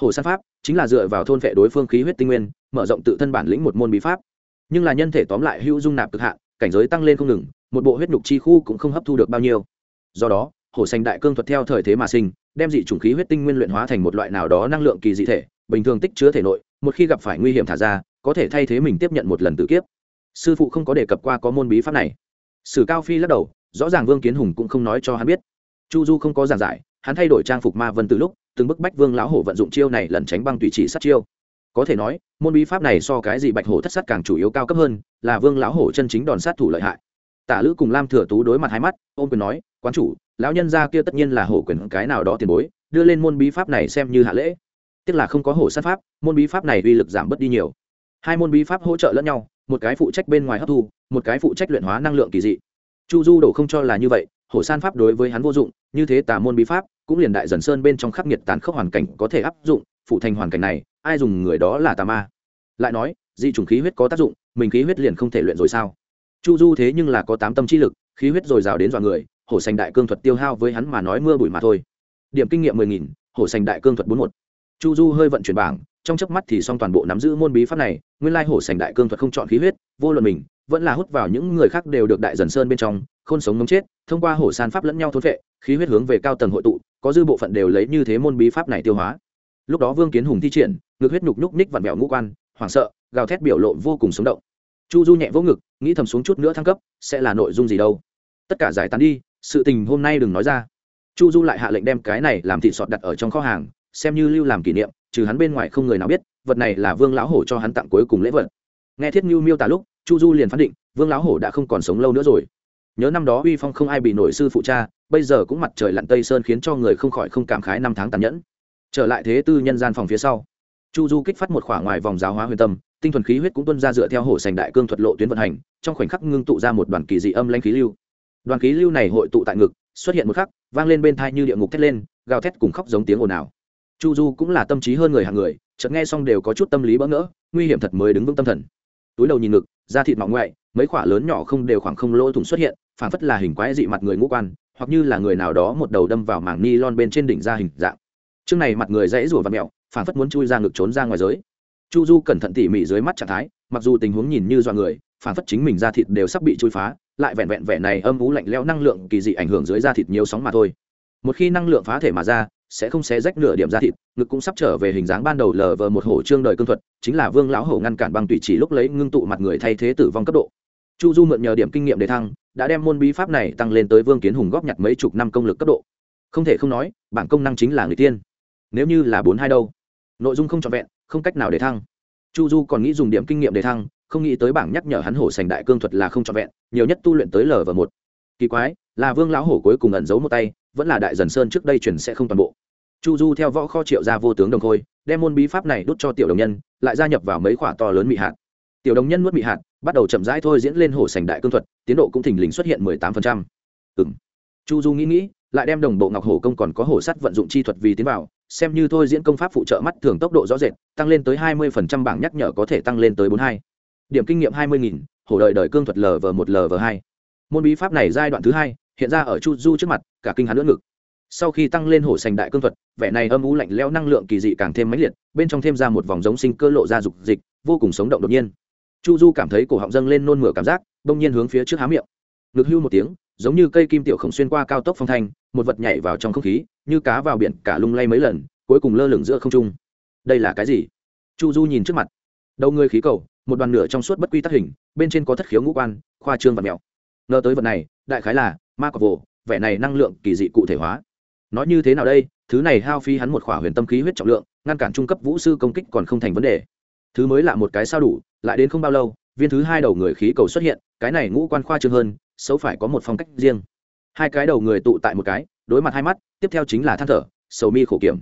Hổ san pháp chính là dựa vào thôn vệ đối phương khí huyết tinh nguyên, mở rộng tự thân bản lĩnh một môn bí pháp. Nhưng là nhân thể tóm lại hữu dung nạp cực hạn cảnh giới tăng lên không ngừng, một bộ huyết nhục chi khu cũng không hấp thu được bao nhiêu. Do đó, hổ sành đại cương thuật theo thời thế mà sinh, đem dị chủng khí huyết tinh nguyên luyện hóa thành một loại nào đó năng lượng kỳ dị thể, bình thường tích chứa thể nội, một khi gặp phải nguy hiểm thả ra, có thể thay thế mình tiếp nhận một lần tự kiếp. Sư phụ không có đề cập qua có môn bí pháp này. Sử cao phi lắc đầu, rõ ràng vương kiến hùng cũng không nói cho hắn biết. Chu du không có giảng giải, hắn thay đổi trang phục ma vân từ lúc, từng bức bách vương lão hổ vận dụng chiêu này lẩn tránh băng tùy chỉ sát chiêu có thể nói, môn bí pháp này so cái gì bạch hổ thất sát càng chủ yếu cao cấp hơn, là vương lão hổ chân chính đòn sát thủ lợi hại. Tả lữ cùng lam thừa tú đối mặt hai mắt, ôm quyền nói, quán chủ, lão nhân gia kia tất nhiên là hổ quyền cái nào đó tiền bối, đưa lên môn bí pháp này xem như hạ lễ. Tức là không có hổ sát pháp, môn bí pháp này uy lực giảm bớt đi nhiều. Hai môn bí pháp hỗ trợ lẫn nhau, một cái phụ trách bên ngoài hấp thu, một cái phụ trách luyện hóa năng lượng kỳ dị. Chu du đổ không cho là như vậy, hổ san pháp đối với hắn vô dụng, như thế tà môn bí pháp cũng liền đại dần sơn bên trong khắc nghiệt tàn khốc hoàn cảnh có thể áp dụng phụ thành hoàn cảnh này ai dùng người đó là tà ma? Lại nói, dị chủng khí huyết có tác dụng, mình khí huyết liền không thể luyện rồi sao? Chu du thế nhưng là có tám tâm trí lực, khí huyết dồi dào đến dọa người, hổ sành đại cương thuật tiêu hao với hắn mà nói mưa bụi mà thôi. Điểm kinh nghiệm mười nghìn, hổ sành đại cương thuật bốn một. Chu du hơi vận chuyển bảng, trong chớp mắt thì xong toàn bộ nắm giữ môn bí pháp này, nguyên lai hổ sành đại cương thuật không chọn khí huyết, vô luận mình, vẫn là hút vào những người khác đều được đại dần sơn bên trong, khôn sống ngấm chết, thông qua hổ san pháp lẫn nhau thốn vệ khí huyết hướng về cao tầng hội tụ, có dư bộ phận đều lấy như thế môn bí pháp này tiêu hóa. Lúc đó vương kiến hùng thi triển ngực huyết nhục nhúc ních vặn vẹo ngũ quan, hoảng sợ, gào thét biểu lộ vô cùng sống động. Chu du nhẹ vỗ ngực, nghĩ thầm xuống chút nữa thăng cấp, sẽ là nội dung gì đâu. Tất cả giải tán đi, sự tình hôm nay đừng nói ra. Chu du lại hạ lệnh đem cái này làm thịt sọt đặt ở trong kho hàng, xem như lưu làm kỷ niệm, trừ hắn bên ngoài không người nào biết, vật này là vương lão hổ cho hắn tặng cuối cùng lễ vật. Nghe thiết như miêu tả lúc, chu du liền phán định, vương lão hổ đã không còn sống lâu nữa rồi. Nhớ năm đó uy phong không ai bị nổi sư phụ cha, bây giờ cũng mặt trời lặn tây sơn khiến cho người không khỏi không cảm khái năm tháng tàn nhẫn. Trở lại thế tư nhân gian phòng phía sau chu du kích phát một khoảng ngoài vòng giáo hóa huyền tâm, tinh thuần khí huyết cũng tuân ra dựa theo hổ sành đại cương thuật lộ tuyến vận hành, trong khoảnh khắc ngưng tụ ra một đoàn kỳ dị âm lãnh khí lưu. Đoàn khí lưu này hội tụ tại ngực, xuất hiện một khắc, vang lên bên thai như địa ngục thét lên, gào thét cùng khóc giống tiếng ồn ào. Chu du cũng là tâm trí hơn người hàng người, chợt nghe xong đều có chút tâm lý bỡ ngỡ, nguy hiểm thật mới đứng vững tâm thần. Túi đầu nhìn ngực, da thịt mỏng ngoại, mấy khỏa lớn nhỏ không đều khoảng không lỗ thủng xuất hiện phản phất là hình quái dị mặt người ngũ quan, hoặc như là người nào đó một đầu đâm vào mảng ni lon bên trên đỉnh ra hình dạng. Chương này mặt người dãy rủa và mẹo phản phất muốn chui ra ngực trốn ra ngoài giới. Chu du cẩn thận tỉ mỉ dưới mắt trạng thái, mặc dù tình huống nhìn như dọa người phản phất chính mình da thịt đều sắp bị chui phá, lại vẹn vẹn vẻ này âm ú lạnh lẽo năng lượng kỳ dị ảnh hưởng dưới da thịt nhiều sóng mà thôi. Một khi năng lượng phá thể mà ra, sẽ không xé rách nửa điểm da thịt, ngực cũng sắp trở về hình dáng ban đầu lờ vờ một hổ trương đời cương thuật, chính là vương lão hổ ngăn cản bằng tùy chỉ lúc lấy ngưng tụ mặt người thay thế tử vong cấp độ. Chu du mượn nhờ điểm kinh nghiệm đề thăng, đã đem môn bí pháp này tăng lên tới vương kiến hùng góp nhặt mấy chục năm công lực cấp độ. Không thể không nói bản công năng chính là người tiên. Nếu như là bốn hai đâu nội dung không trọn vẹn, không cách nào để thăng. Chu du còn nghĩ dùng điểm kinh nghiệm để thăng, không nghĩ tới bảng nhắc nhở hắn hổ sành đại cương thuật là không trọn vẹn, nhiều nhất tu luyện tới lv một. Kỳ quái, là vương lão hổ cuối cùng ẩn giấu một tay, vẫn là đại dần sơn trước đây chuyển sẽ không toàn bộ. Chu du theo võ kho triệu ra vô tướng đồng khôi, đem môn bí pháp này đút cho tiểu đồng nhân, lại gia nhập vào mấy khoả to lớn mị hạt. Tiểu đồng nhân nuốt mị hạt, bắt đầu chậm rãi thôi diễn lên hổ sành đại cương thuật, tiến độ cũng thình lình xuất hiện mười tám phần trăm. Ừ chu du nghĩ nghĩ, lại đem đồng bộ ngọc hổ công còn có hổ sắt vận dụng chi thuật vì tiến vào xem như thôi diễn công pháp phụ trợ mắt thường tốc độ rõ rệt, tăng lên tới hai mươi phần trăm bảng nhắc nhở có thể tăng lên tới bốn hai. Điểm kinh nghiệm hai mươi nghìn, hổ đợi đời cương thuật lv một lv hai. Môn bí pháp này giai đoạn thứ hai, hiện ra ở chu du trước mặt, cả kinh hắn lưỡng ngực. Sau khi tăng lên hổ sành đại cương thuật, vẻ này âm u lạnh leo năng lượng kỳ dị càng thêm mãnh liệt, bên trong thêm ra một vòng giống sinh cơ lộ ra dục dịch, vô cùng sống động đột nhiên. Chu du cảm thấy cổ họng dâng lên nôn mửa cảm giác bỗng nhiên hướng phía trước há miệng. Ngực hưu một tiếng giống như cây kim tiểu khổng xuyên qua cao tốc phong thanh, một vật nhảy vào trong không khí, như cá vào biển, cả lung lay mấy lần, cuối cùng lơ lửng giữa không trung. Đây là cái gì? Chu du nhìn trước mặt. Đầu người khí cầu, một đoàn nửa trong suốt bất quy tắc hình, bên trên có thất khiếu ngũ quan, khoa trương và mèo ngờ tới vật này, đại khái là ma cọc vồ, vẻ này năng lượng kỳ dị cụ thể hóa. Nói như thế nào đây? Thứ này hao phí hắn một khỏa huyền tâm khí huyết trọng lượng, ngăn cản trung cấp vũ sư công kích còn không thành vấn đề. Thứ mới là một cái sao đủ, lại đến không bao lâu, viên thứ hai đầu người khí cầu xuất hiện, cái này ngũ quan khoa trương hơn xấu phải có một phong cách riêng. Hai cái đầu người tụ tại một cái, đối mặt hai mắt, tiếp theo chính là than thở, sầu mi khổ kiểm.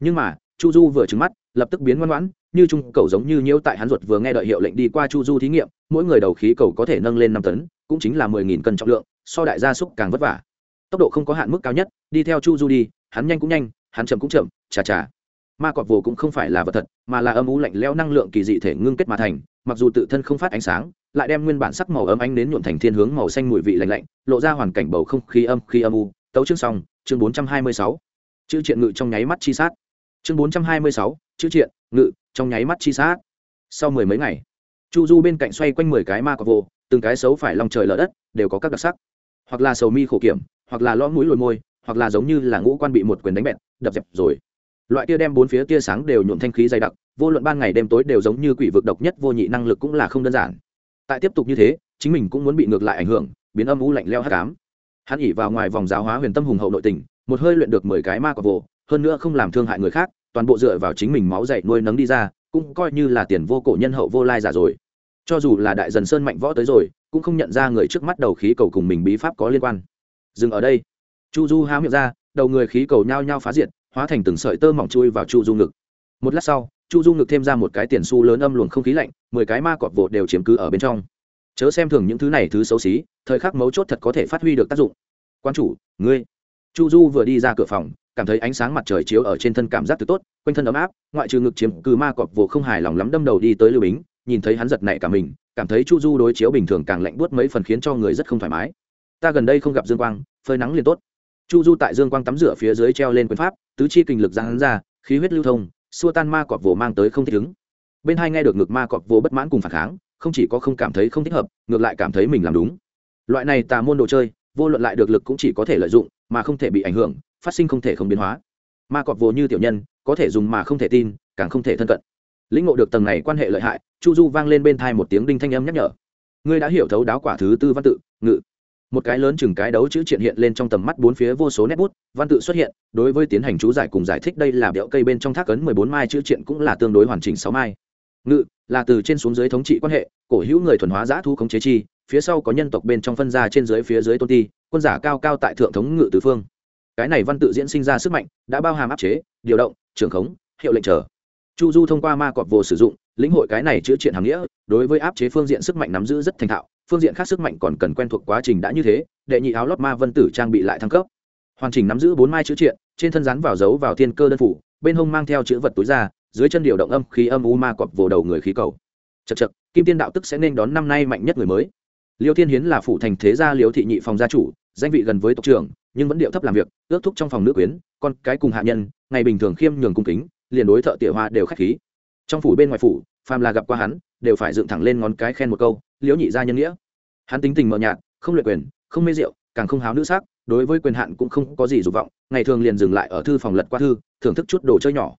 Nhưng mà, chu du vừa trứng mắt, lập tức biến ngoan ngoãn, như trung cầu giống như nhiễu tại hắn ruột vừa nghe đợi hiệu lệnh đi qua chu du thí nghiệm, mỗi người đầu khí cầu có thể nâng lên năm tấn, cũng chính là mười nghìn cân trọng lượng, so đại gia súc càng vất vả. Tốc độ không có hạn mức cao nhất, đi theo chu du đi, hắn nhanh cũng nhanh, hắn chậm cũng chậm, chà chà. Ma cọp vồ cũng không phải là vật thật, mà là âm ú lạnh lẽo năng lượng kỳ dị thể ngưng kết mà thành, mặc dù tự thân không phát ánh sáng lại đem nguyên bản sắc màu ấm ánh đến nhuộn thành thiên hướng màu xanh mùi vị lạnh lạnh, lộ ra hoàn cảnh bầu không khí âm khi âm u. Tấu chương xong, chương bốn trăm hai mươi sáu. Chữ triện ngự trong nháy mắt chi sát. Chương bốn trăm hai mươi sáu, chữ triện ngự trong nháy mắt chi sát. Sau mười mấy ngày, chu du bên cạnh xoay quanh mười cái ma cọp vô từng cái xấu phải lòng trời lở đất, đều có các đặc sắc. Hoặc là sầu mi khổ kiểm, hoặc là lõ mũi lồi môi, hoặc là giống như là ngũ quan bị một quyền đánh bẹt, đập dẹp rồi. Loại kia đem bốn phía tia sáng đều nhuộm thanh khí dày đặc, vô luận ban ngày đêm tối đều giống như quỷ vực độc nhất vô nhị năng lực cũng là không đơn giản tại tiếp tục như thế, chính mình cũng muốn bị ngược lại ảnh hưởng, biến âm u lạnh leo hát cám hắn ỉ vào ngoài vòng giáo hóa huyền tâm hùng hậu nội tình, một hơi luyện được mười cái ma quả vồ, hơn nữa không làm thương hại người khác, toàn bộ dựa vào chính mình máu dậy nuôi nấng đi ra, cũng coi như là tiền vô cổ nhân hậu vô lai giả rồi. Cho dù là đại dần sơn mạnh võ tới rồi, cũng không nhận ra người trước mắt đầu khí cầu cùng mình bí pháp có liên quan. Dừng ở đây. Chu du háo miệng ra, đầu người khí cầu nhao nhao phá diệt, hóa thành từng sợi tơ mỏng chui vào chu du ngực. Một lát sau chu du ngực thêm ra một cái tiền xu lớn âm luồng không khí lạnh, mười cái ma cọp vồ đều chiếm cứ ở bên trong. Chớ xem thường những thứ này thứ xấu xí, thời khắc mấu chốt thật có thể phát huy được tác dụng. Quan chủ, ngươi. Chu du vừa đi ra cửa phòng, cảm thấy ánh sáng mặt trời chiếu ở trên thân cảm giác từ tốt, quanh thân ấm áp, ngoại trừ ngực chiếm cứ ma cọp vồ không hài lòng lắm đâm đầu đi tới lưu bính, nhìn thấy hắn giật nảy cả mình, cảm thấy chu du đối chiếu bình thường càng lạnh buốt mấy phần khiến cho người rất không thoải mái. Ta gần đây không gặp dương quang, phơi nắng liền tốt. Chu du tại dương quang tắm rửa phía dưới treo lên quyền pháp, tứ chi kinh lực giang ra, khí huyết lưu thông xua tan ma cọp vồ mang tới không thích ứng. Bên hai nghe được ngực ma cọp vồ bất mãn cùng phản kháng, không chỉ có không cảm thấy không thích hợp, ngược lại cảm thấy mình làm đúng. Loại này tà môn đồ chơi, vô luận lại được lực cũng chỉ có thể lợi dụng, mà không thể bị ảnh hưởng, phát sinh không thể không biến hóa. Ma cọp vồ như tiểu nhân, có thể dùng mà không thể tin, càng không thể thân cận. Lĩnh ngộ được tầng này quan hệ lợi hại, chu du vang lên bên thai một tiếng đinh thanh âm nhắc nhở. Ngươi đã hiểu thấu đáo quả thứ tư văn tự, ngự một cái lớn chừng cái đấu chữ triện hiện lên trong tầm mắt bốn phía vô số nét bút, văn tự xuất hiện, đối với tiến hành chú giải cùng giải thích đây là đẽo cây bên trong thác ấn mười bốn mai chữ triện cũng là tương đối hoàn chỉnh sáu mai. Ngự, là từ trên xuống dưới thống trị quan hệ, cổ hữu người thuần hóa giã thu khống chế chi, phía sau có nhân tộc bên trong phân ra trên dưới phía dưới tôn ti, quân giả cao cao tại thượng thống ngự tứ phương. Cái này văn tự diễn sinh ra sức mạnh, đã bao hàm áp chế, điều động, trưởng khống, hiệu lệnh trở. Chu du thông qua ma cọp vô sử dụng, lĩnh hội cái này chữa triện hàng nghĩa, đối với áp chế phương diện sức mạnh nắm giữ rất thành thạo phương diện khác sức mạnh còn cần quen thuộc quá trình đã như thế, đệ nhị áo lót ma vân tử trang bị lại thăng cấp. Hoàn chỉnh nắm giữ bốn mai chữ triện, trên thân rắn vào dấu vào thiên cơ đơn phủ, bên hông mang theo chữ vật túi ra, dưới chân điều động âm khí âm u ma cọp vồ đầu người khí cầu. Chật chật kim tiên đạo tức sẽ nên đón năm nay mạnh nhất người mới. Liêu thiên hiến là phủ thành thế gia liêu thị nhị phòng gia chủ, danh vị gần với tộc trưởng, nhưng vẫn điệu thấp làm việc, ước thúc trong phòng nữ quyến, con cái cùng hạ nhân, ngày bình thường khiêm nhường cung kính, liền đối thợ tỉa hoa đều khách khí. Trong phủ bên ngoài phủ, phàm là gặp qua hắn, đều phải dựng thẳng lên ngón cái khen một câu liễu nhị gia nhân nghĩa. Hắn tính tình mờ nhạt, không luyện quyền, không mê rượu, càng không háo nữ sắc, đối với quyền hạn cũng không có gì dục vọng, ngày thường liền dừng lại ở thư phòng lật qua thư, thưởng thức chút đồ chơi nhỏ.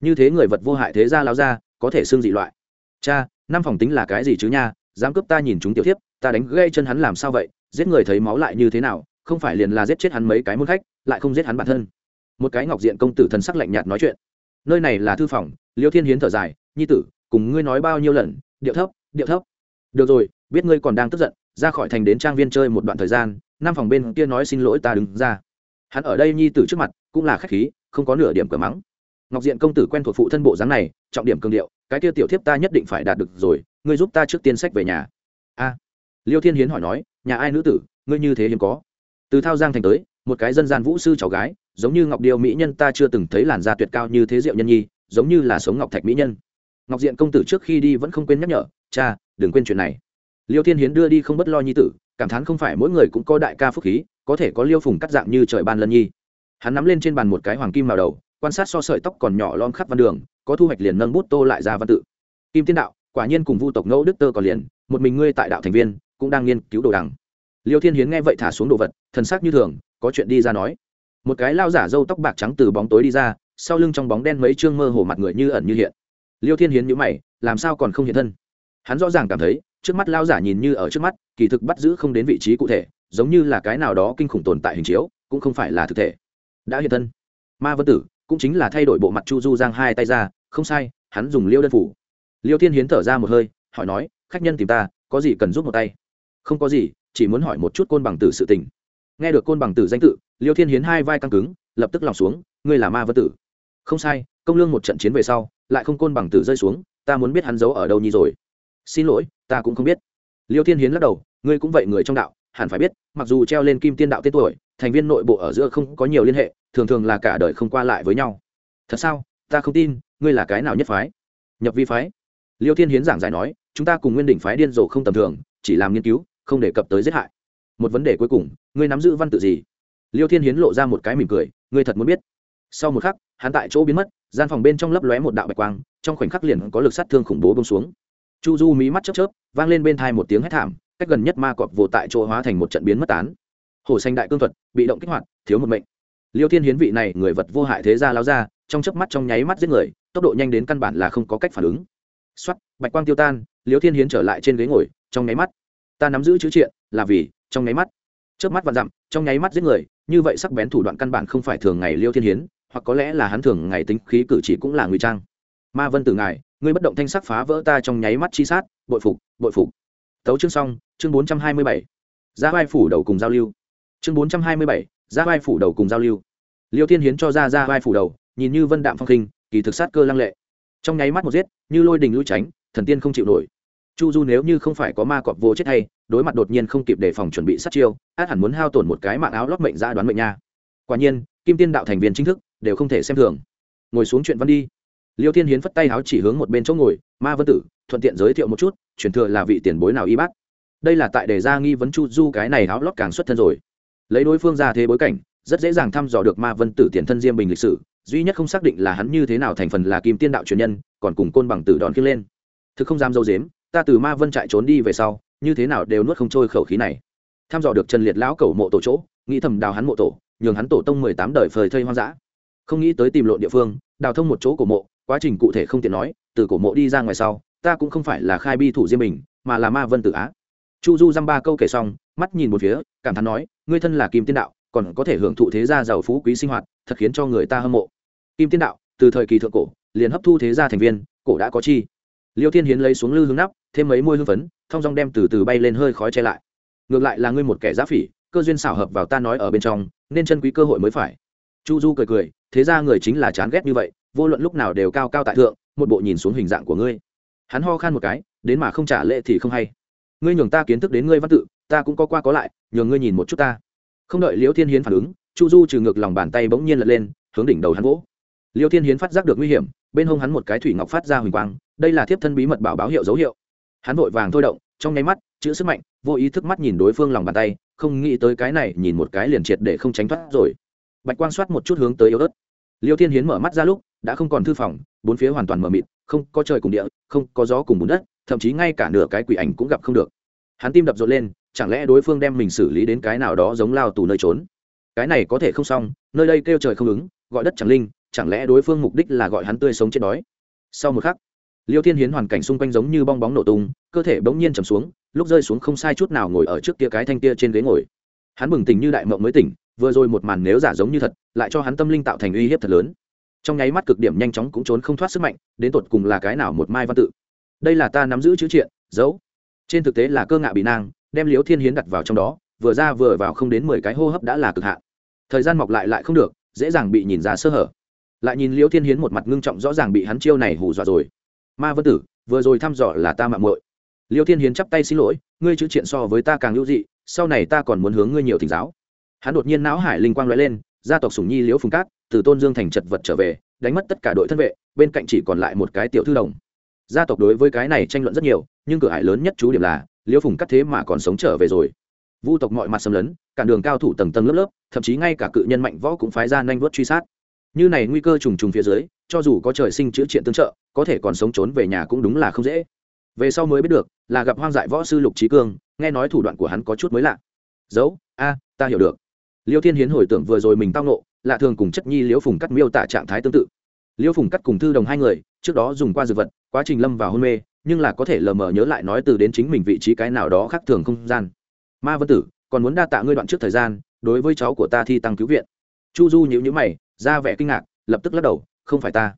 Như thế người vật vô hại thế gia láo ra có thể xương dị loại. Cha, năm phòng tính là cái gì chứ nha, dám cướp ta nhìn chúng tiểu thiếp, ta đánh gây chân hắn làm sao vậy, giết người thấy máu lại như thế nào, không phải liền là giết chết hắn mấy cái môn khách, lại không giết hắn bản thân. Một cái ngọc diện công tử thần sắc lạnh nhạt nói chuyện. Nơi này là thư phòng, liêu thiên hiến thở dài, nhi tử, cùng ngươi nói bao nhiêu lần, điệu thấp điệu thấp được rồi, biết ngươi còn đang tức giận, ra khỏi thành đến trang viên chơi một đoạn thời gian, năm phòng bên kia nói xin lỗi ta đứng ra. Hắn ở đây nhi tử trước mặt, cũng là khách khí, không có nửa điểm cửa mắng. Ngọc diện công tử quen thuộc phụ thân bộ dáng này, trọng điểm cường điệu, cái kia tiểu thiếp ta nhất định phải đạt được rồi, ngươi giúp ta trước tiên sách về nhà. A. Liêu thiên hiến hỏi nói, nhà ai nữ tử, ngươi như thế hiếm có. Từ thao giang thành tới, một cái dân gian vũ sư cháu gái, giống như ngọc điêu mỹ nhân ta chưa từng thấy làn da tuyệt cao như thế diệu nhân nhi, giống như là sống ngọc thạch mỹ nhân. Ngọc diện công tử trước khi đi vẫn không quên nhắc nhở, cha đừng quên chuyện này. Liêu thiên hiến đưa đi không bất lo nhi tử, cảm thán không phải mỗi người cũng có đại ca phúc khí, có thể có liêu phùng cắt dạng như trời ban lân nhi. Hắn nắm lên trên bàn một cái hoàng kim màu đầu, quan sát so sợi tóc còn nhỏ lom khắp văn đường, có thu hoạch liền nâng bút tô lại ra văn tự. Kim tiên đạo, quả nhiên cùng vu tộc ngẫu đức tơ còn liền, một mình ngươi tại đạo thành viên, cũng đang nghiên cứu đồ đằng. Liêu thiên hiến nghe vậy thả xuống đồ vật, thần sắc như thường, có chuyện đi ra nói. Một cái lao giả râu tóc bạc trắng từ bóng tối đi ra, sau lưng trong bóng đen mấy chương mơ hồ mặt người như ẩn như hiện. Liêu thiên hiến nhữ mày, làm sao còn không hiện thân? Hắn rõ ràng cảm thấy, trước mắt lao giả nhìn như ở trước mắt, kỳ thực bắt giữ không đến vị trí cụ thể, giống như là cái nào đó kinh khủng tồn tại hình chiếu, cũng không phải là thực thể. Đã hiện thân. Ma vân tử, cũng chính là thay đổi bộ mặt chu du giang hai tay ra, không sai, hắn dùng liêu đơn phủ. Liêu thiên hiến thở ra một hơi, hỏi nói, khách nhân tìm ta, có gì cần giúp một tay? Không có gì, chỉ muốn hỏi một chút côn bằng tử sự tình. Nghe được côn bằng tử danh tự, liêu thiên hiến hai vai căng cứng, lập tức lòng xuống, ngươi là ma vân tử. Không sai, công lương một trận chiến về sau, lại không côn bằng tử rơi xuống, ta muốn biết hắn giấu ở đâu nhi rồi xin lỗi, ta cũng không biết. Liêu thiên hiến lắc đầu, ngươi cũng vậy người trong đạo, hẳn phải biết, mặc dù treo lên kim tiên đạo tên tuổi, thành viên nội bộ ở giữa không có nhiều liên hệ, thường thường là cả đời không qua lại với nhau. Thật sao? Ta không tin, ngươi là cái nào nhất phái? Nhập vi phái. Liêu thiên hiến giảng giải nói, chúng ta cùng nguyên đỉnh phái điên rồ không tầm thường, chỉ làm nghiên cứu, không đề cập tới giết hại. Một vấn đề cuối cùng, ngươi nắm giữ văn tự gì? Liêu thiên hiến lộ ra một cái mỉm cười, ngươi thật muốn biết. Sau một khắc, hắn tại chỗ biến mất, gian phòng bên trong lấp lóe một đạo bạch quang, trong khoảnh khắc liền có lực sát thương khủng bố bông xuống chu du mí mắt chớp chớp, vang lên bên thai một tiếng hét thảm, cách gần nhất ma cọp vồ tại chỗ hóa thành một trận biến mất tán. Hồ xanh đại cương thuật, bị động kích hoạt, thiếu một mệnh. Liêu thiên hiến vị này, người vật vô hại thế gia lao ra, trong chớp mắt trong nháy mắt giết người, tốc độ nhanh đến căn bản là không có cách phản ứng. Xoắt bạch quang tiêu tan, liêu thiên hiến trở lại trên ghế ngồi, trong nháy mắt. Ta nắm giữ chữ triện, là vì, trong nháy mắt. Chớp mắt và dặm, trong nháy mắt giết người, như vậy sắc bén thủ đoạn căn bản không phải thường ngày liêu thiên hiến, hoặc có lẽ là hắn thường ngày tính khí cử chỉ cũng là ngụy trang. Ma vân tử ngài ngươi bất động thanh sắc phá vỡ ta trong nháy mắt chi sát, bội phục bội phục. Tấu chương xong, chương bốn trăm hai mươi bảy. Ra vai phủ đầu cùng giao lưu. Chương bốn trăm hai mươi bảy ra vai phủ đầu cùng giao lưu. Liêu thiên hiến cho ra ra vai phủ đầu, nhìn như vân đạm phong khinh, kỳ thực sát cơ lăng lệ. Trong nháy mắt một giết, như lôi đình lui tránh, thần tiên không chịu nổi. Chu du nếu như không phải có ma cọp vô chết hay, đối mặt đột nhiên không kịp đề phòng chuẩn bị sát chiêu, át hẳn muốn hao tổn một cái mạng áo lót mệnh ra đoán mệnh nha. Quả nhiên, kim tiên đạo thành viên chính thức, đều không thể xem thường. Ngồi xuống chuyện văn đi liêu thiên hiến phất tay áo chỉ hướng một bên chỗ ngồi, ma vân tử, thuận tiện giới thiệu một chút, truyền thừa là vị tiền bối nào y bác? Đây là tại đề ra nghi vấn chu du, cái này áo lót càng xuất thân rồi. Lấy đối phương ra thế bối cảnh, rất dễ dàng thăm dò được ma vân tử tiền thân diêm bình lịch sử, duy nhất không xác định là hắn như thế nào thành phần là kim tiên đạo truyền nhân, còn cùng côn bằng tử đòn khiêng lên. Thực không dám dâu dếm, ta từ ma vân chạy trốn đi về sau, như thế nào đều nuốt không trôi khẩu khí này. Thăm dò được trần liệt lão cầu mộ tổ chỗ, nghĩ thầm đào hắn mộ tổ, nhường hắn tổ tông mười tám đời phơi thây hoang dã. Không nghĩ tới tìm lộn địa phương đào thông một chỗ cổ mộ quá trình cụ thể không tiện nói từ cổ mộ đi ra ngoài sau ta cũng không phải là khai bi thủ riêng mình, mà là ma vân tử á. Chu du dăm ba câu kể xong mắt nhìn một phía cảm thán nói ngươi thân là kim tiên đạo còn có thể hưởng thụ thế gia giàu phú quý sinh hoạt thật khiến cho người ta hâm mộ. Kim tiên đạo từ thời kỳ thượng cổ liền hấp thu thế gia thành viên cổ đã có chi. Liêu thiên hiến lấy xuống lư hướng nắp thêm mấy môi hương phấn thong dong đem từ từ bay lên hơi khói che lại. Ngược lại là ngươi một kẻ giáp phỉ cơ duyên xảo hợp vào ta nói ở bên trong nên chân quý cơ hội mới phải. Chu du cười cười thế ra người chính là chán ghét như vậy, vô luận lúc nào đều cao cao tại thượng, một bộ nhìn xuống hình dạng của ngươi. Hắn ho khan một cái, đến mà không trả lệ thì không hay. Ngươi nhường ta kiến thức đến ngươi văn tự, ta cũng có qua có lại, nhường ngươi nhìn một chút ta. Không đợi liễu thiên hiến phản ứng, chu du trừ ngược lòng bàn tay bỗng nhiên lật lên, hướng đỉnh đầu hắn vỗ. Liễu thiên hiến phát giác được nguy hiểm, bên hông hắn một cái thủy ngọc phát ra huỳnh quang, đây là thiếp thân bí mật bảo báo hiệu dấu hiệu. Hắn vội vàng thôi động, trong nháy mắt, chữ sức mạnh, vô ý thức mắt nhìn đối phương lòng bàn tay, không nghĩ tới cái này nhìn một cái liền triệt để không tránh thoát rồi. Bạch quang soát một chút hướng tới yếu ớt liêu thiên hiến mở mắt ra lúc, đã không còn thư phòng, bốn phía hoàn toàn mờ mịt, không có trời cùng địa, không có gió cùng bùn đất, thậm chí ngay cả nửa cái quỷ ảnh cũng gặp không được. Hắn tim đập rộn lên, chẳng lẽ đối phương đem mình xử lý đến cái nào đó giống lao tù nơi trốn? Cái này có thể không xong, nơi đây kêu trời không ứng, gọi đất chẳng linh, chẳng lẽ đối phương mục đích là gọi hắn tươi sống chết đói? Sau một khắc, liêu thiên hiến hoàn cảnh xung quanh giống như bong bóng nổ tung, cơ thể bỗng nhiên chầm xuống, lúc rơi xuống không sai chút nào ngồi ở trước kia cái thanh kia trên ghế ngồi. Hắn bừng tỉnh như đại mộng mới tỉnh vừa rồi một màn nếu giả giống như thật, lại cho hắn tâm linh tạo thành uy hiếp thật lớn. Trong nháy mắt cực điểm nhanh chóng cũng trốn không thoát sức mạnh, đến tột cùng là cái nào một mai văn tự. Đây là ta nắm giữ chữ triện, dấu. Trên thực tế là cơ ngạ bị nang, đem liếu thiên hiến đặt vào trong đó, vừa ra vừa vào không đến mười cái hô hấp đã là cực hạn. Thời gian mọc lại lại không được, dễ dàng bị nhìn ra sơ hở. Lại nhìn liễu thiên hiến một mặt ngưng trọng rõ ràng bị hắn chiêu này hù dọa rồi. Ma vân tử, vừa rồi thăm dò là ta mạng muội. Liêu thiên hiến chắp tay xin lỗi, ngươi chữ chuyện so với ta càng hữu dị, sau này ta còn muốn hướng ngươi nhiều thỉnh giáo hắn đột nhiên não hải linh quang lóe lên, gia tộc sủng nhi liễu phùng cát, từ tôn dương thành chật vật trở về, đánh mất tất cả đội thân vệ, bên cạnh chỉ còn lại một cái tiểu thư đồng. Gia tộc đối với cái này tranh luận rất nhiều, nhưng cửa hải lớn nhất chú điểm là, liễu phùng cát thế mà còn sống trở về rồi. Vu tộc mọi mặt xâm lấn, cản đường cao thủ tầng tầng lớp lớp, thậm chí ngay cả cự nhân mạnh võ cũng phái ra nhanh vớt truy sát. Như này nguy cơ trùng trùng phía dưới, cho dù có trời sinh chữa triện tương trợ, có thể còn sống trốn về nhà cũng đúng là không dễ. Về sau mới biết được, là gặp hoang dại võ sư lục trí cương, nghe nói thủ đoạn của hắn có chút mới lạ. Dấu, a, ta hiểu được liêu thiên hiến hồi tưởng vừa rồi mình tao nộ lạ thường cùng chất nhi liễu phùng cắt miêu tả trạng thái tương tự. Liễu phùng cắt cùng thư đồng hai người, trước đó dùng qua dược vật, quá trình lâm vào hôn mê, nhưng là có thể lờ mờ nhớ lại nói từ đến chính mình vị trí cái nào đó khác thường không gian. Ma vân tử, còn muốn đa tạ ngươi đoạn trước thời gian, đối với cháu của ta thi tăng cứu viện. Chu du nhữ nhữ mày, ra vẻ kinh ngạc, lập tức lắc đầu, không phải ta.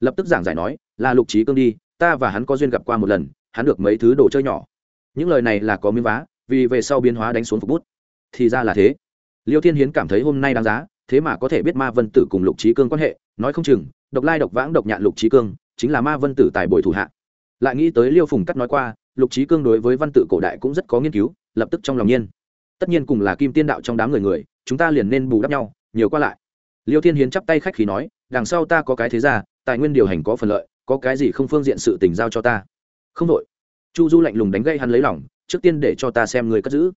Lập tức giảng giải nói, là lục trí cương đi, ta và hắn có duyên gặp qua một lần, hắn được mấy thứ đồ chơi nhỏ. Những lời này là có miếng vá, vì về sau biến hóa đánh xuống phục bút. Thì ra là thế liêu thiên hiến cảm thấy hôm nay đáng giá, thế mà có thể biết ma vân tử cùng lục trí cương quan hệ, nói không chừng, độc lai độc vãng độc nhạn lục trí cương, chính là ma vân tử tài bồi thủ hạ. Lại nghĩ tới liêu phùng cắt nói qua, lục trí cương đối với văn tự cổ đại cũng rất có nghiên cứu, lập tức trong lòng nhiên. Tất nhiên cùng là kim tiên đạo trong đám người người, chúng ta liền nên bù đắp nhau, nhiều qua lại. Liêu thiên hiến chắp tay khách khí nói, đằng sau ta có cái thế ra tài nguyên điều hành có phần lợi, có cái gì không phương diện sự tình giao cho ta. Không đội chu du lạnh lùng đánh gây hắn lấy lòng, trước tiên để cho ta xem người cất giữ.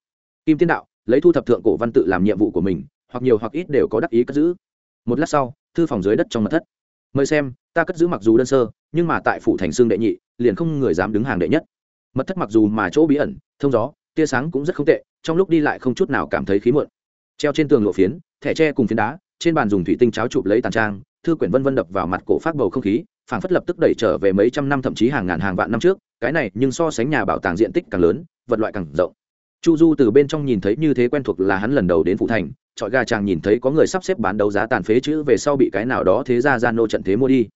Kim tiên đạo lấy thu thập thượng cổ văn tự làm nhiệm vụ của mình, hoặc nhiều hoặc ít đều có đắc ý cất giữ. Một lát sau, thư phòng dưới đất trong mật thất. Mời xem, ta cất giữ mặc dù đơn sơ, nhưng mà tại phủ thành xương đệ nhị, liền không người dám đứng hàng đệ nhất. Mật thất mặc dù mà chỗ bí ẩn, thông gió, tia sáng cũng rất không tệ, trong lúc đi lại không chút nào cảm thấy khí muộn. Treo trên tường lộ phiến, thẻ tre cùng phiến đá, trên bàn dùng thủy tinh cháo chụp lấy tàn trang, thư quyển vân vân đập vào mặt cổ phát bầu không khí, phảng phất lập tức đẩy trở về mấy trăm năm thậm chí hàng ngàn hàng vạn năm trước, cái này nhưng so sánh nhà bảo tàng diện tích càng lớn, vật loại càng rộng chu du từ bên trong nhìn thấy như thế quen thuộc là hắn lần đầu đến phụ thành trọi gà chàng nhìn thấy có người sắp xếp bán đấu giá tàn phế chữ về sau bị cái nào đó thế ra gian nô trận thế mua đi.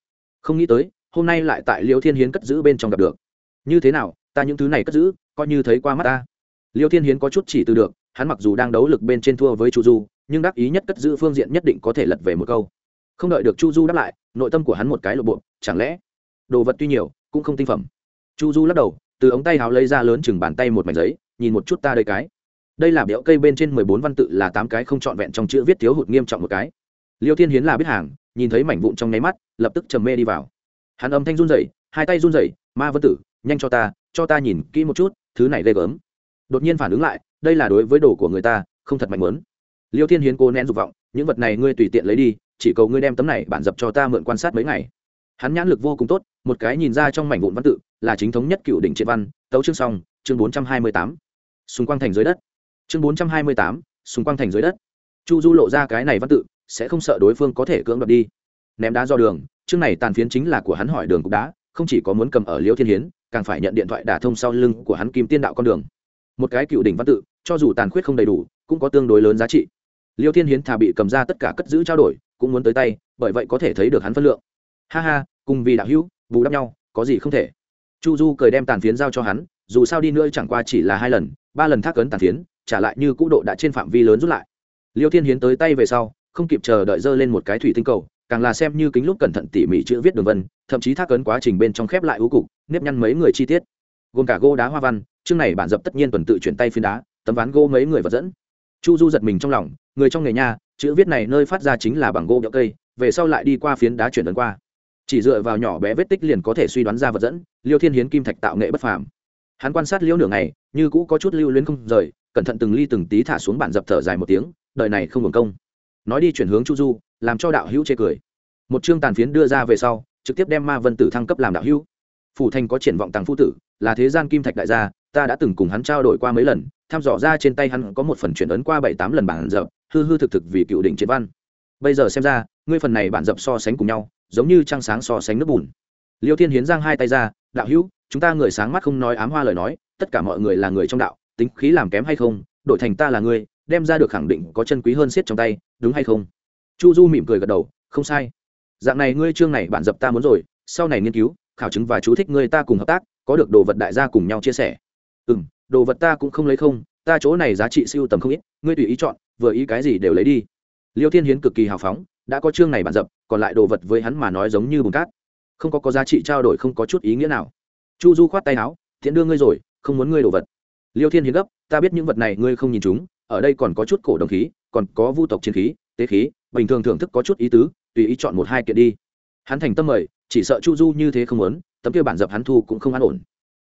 Không nghĩ tới, hôm nay lại tại liêu thiên hiến cất giữ bên trong gặp được. Như thế nào, ta những thứ này cất giữ, coi như thấy qua mắt ta. Liêu thiên hiến có chút chỉ từ được, hắn mặc dù đang đấu lực bên trên thua với chu du, nhưng đắc ý nhất cất giữ phương diện nhất định có thể lật về một câu. Không đợi được chu du đáp lại, nội tâm của hắn một cái lộ bộ, chẳng lẽ đồ vật tuy nhiều, cũng không tinh phẩm? Chu du lắc đầu từ ống tay háo lấy ra lớn chừng bàn tay một mảnh giấy, nhìn một chút ta đây cái. Đây là biểu cây bên trên mười bốn văn tự là tám cái không trọn vẹn trong chữ viết thiếu hụt nghiêm trọng một cái. Liêu thiên hiến là biết hàng, nhìn thấy mảnh vụn trong nháy mắt, lập tức trầm mê đi vào. Hắn âm thanh run rẩy, hai tay run rẩy, ma vân tử, nhanh cho ta cho ta nhìn kỹ một chút, thứ này ghê gớm. Đột nhiên phản ứng lại, đây là đối với đồ của người ta, không thật mạnh mớn liêu thiên hiến cố nén dục vọng, những vật này ngươi tùy tiện lấy đi, chỉ cầu ngươi đem tấm này bản dập cho ta mượn quan sát mấy ngày. Hắn nhãn lực vô cùng tốt, một cái nhìn ra trong mảnh vụn văn tự là chính thống nhất cựu đỉnh triệt văn, tấu chương song chương bốn trăm hai mươi tám. Xung quanh thành dưới đất. Chương bốn trăm hai mươi tám, xung quanh thành dưới đất. Chu du lộ ra cái này văn tự, sẽ không sợ đối phương có thể cưỡng đoạt đi. Ném đá do đường, chương này tàn phiến chính là của hắn hỏi đường cục đá, không chỉ có muốn cầm ở liêu thiên hiến, càng phải nhận điện thoại đả thông sau lưng của hắn kim tiên đạo con đường. Một cái cựu đỉnh văn tự, cho dù tàn khuyết không đầy đủ, cũng có tương đối lớn giá trị. Liêu thiên hiến thà bị cầm ra tất cả cất giữ trao đổi, cũng muốn tới tay, bởi vậy có thể thấy được hắn phân lượng. Ha ha, cùng vì đạo hữu, bù đắp nhau, có gì không thể chu du cười đem tàn phiến giao cho hắn, dù sao đi nữa chẳng qua chỉ là hai lần, ba lần thác ấn tàn phiến, trả lại như cũ độ đã trên phạm vi lớn rút lại. Liêu thiên hiến tới tay về sau, không kịp chờ đợi dơ lên một cái thủy tinh cầu, càng là xem như kính lúc cẩn thận tỉ mỉ chữ viết đường vân, thậm chí thác ấn quá trình bên trong khép lại ưu cục, nếp nhăn mấy người chi tiết. Gồm cả gô đá hoa văn, chương này bản dập tất nhiên tuần tự chuyển tay phiến đá, tấm ván gô mấy người vật dẫn. Chu du giật mình trong lòng, người trong nghề nha chữ viết này nơi phát ra chính là bằng gỗ nhựa cây, về sau lại đi qua phiến đá chuyển tấn qua chỉ dựa vào nhỏ bé vết tích liền có thể suy đoán ra vật dẫn, liêu thiên hiến kim thạch tạo nghệ bất phàm. Hắn quan sát liêu nửa ngày, như cũ có chút lưu luyến không rời, cẩn thận từng ly từng tí thả xuống bản dập thở dài một tiếng, đời này không hưởng công. Nói đi chuyển hướng chu du, làm cho đạo hữu chê cười. Một chương tàn phiến đưa ra về sau, trực tiếp đem ma vân tử thăng cấp làm đạo hữu. Phủ thành có triển vọng tàng phu tử, là thế gian kim thạch đại gia, ta đã từng cùng hắn trao đổi qua mấy lần thăm dò ra trên tay hắn có một phần chuyển ấn qua bảy tám lần bản dập, hư hư thực thực vì cựu đỉnh chiến văn. Bây giờ xem ra, ngươi phần này bản dập so sánh cùng nhau giống như trăng sáng so sánh nước bùn. Liêu thiên hiến giang hai tay ra, đạo hữu, chúng ta người sáng mắt không nói ám hoa lời nói, tất cả mọi người là người trong đạo, tính khí làm kém hay không, đổi thành ta là người, đem ra được khẳng định có chân quý hơn siết trong tay, đúng hay không? Chu du mỉm cười gật đầu, không sai. Dạng này ngươi chương này bản dập ta muốn rồi, sau này nghiên cứu, khảo chứng và chú thích ngươi ta cùng hợp tác, có được đồ vật đại gia cùng nhau chia sẻ. Ừ m đồ vật ta cũng không lấy không, ta chỗ này giá trị siêu tầm không ít, ngươi tùy ý chọn, vừa ý cái gì đều lấy đi. Liêu thiên hiến cực kỳ hào phóng đã có chương này bản dập, còn lại đồ vật với hắn mà nói giống như bùn cát. Không có có giá trị trao đổi, không có chút ý nghĩa nào. Chu du khoát tay áo thiện đưa ngươi rồi, không muốn ngươi đồ vật. Liêu thiên hiến gấp, ta biết những vật này ngươi không nhìn chúng, ở đây còn có chút cổ đồng khí, còn có vu tộc chiến khí, tế khí, bình thường thưởng thức có chút ý tứ, tùy ý chọn một hai kiện đi. Hắn thành tâm mời, chỉ sợ chu du như thế không muốn, tấm kia bản dập hắn thu cũng không an ổn.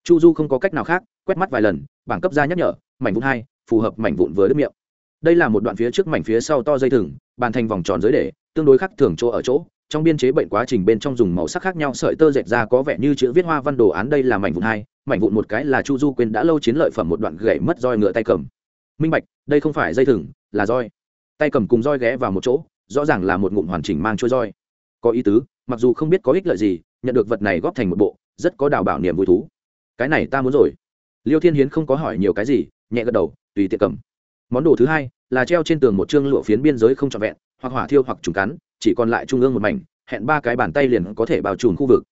Chu du không có cách nào khác, quét mắt vài lần, bảng cấp ra nhắc nhở, mảnh vụn hai, phù hợp mảnh vụn với đất miệng. Đây là một đoạn phía trước mảnh phía sau to dây thừng, bàn thành vòng tròn dưới để tương đối khác thường chỗ ở chỗ, trong biên chế bệnh quá trình bên trong dùng màu sắc khác nhau, sợi tơ dệt ra có vẻ như chữ viết hoa văn đồ án đây là mảnh vụn hai, mảnh vụn một cái là chu du quên đã lâu chiến lợi phẩm một đoạn gậy mất roi ngựa tay cầm. Minh bạch, đây không phải dây thừng, là roi. Tay cầm cùng roi ghé vào một chỗ, rõ ràng là một ngụm hoàn chỉnh mang chuôi roi. Có ý tứ, mặc dù không biết có ích lợi gì, nhận được vật này góp thành một bộ, rất có đào bảo niềm vui thú. Cái này ta muốn rồi. Liêu thiên hiến không có hỏi nhiều cái gì, nhẹ gật đầu, tùy tiệc cầm. Món đồ thứ hai là treo trên tường một chương lụa phiến biên giới không trọn vẹn hoặc hỏa thiêu hoặc trùng cắn, chỉ còn lại trung ương một mảnh, hẹn ba cái bàn tay liền có thể bao trùm khu vực.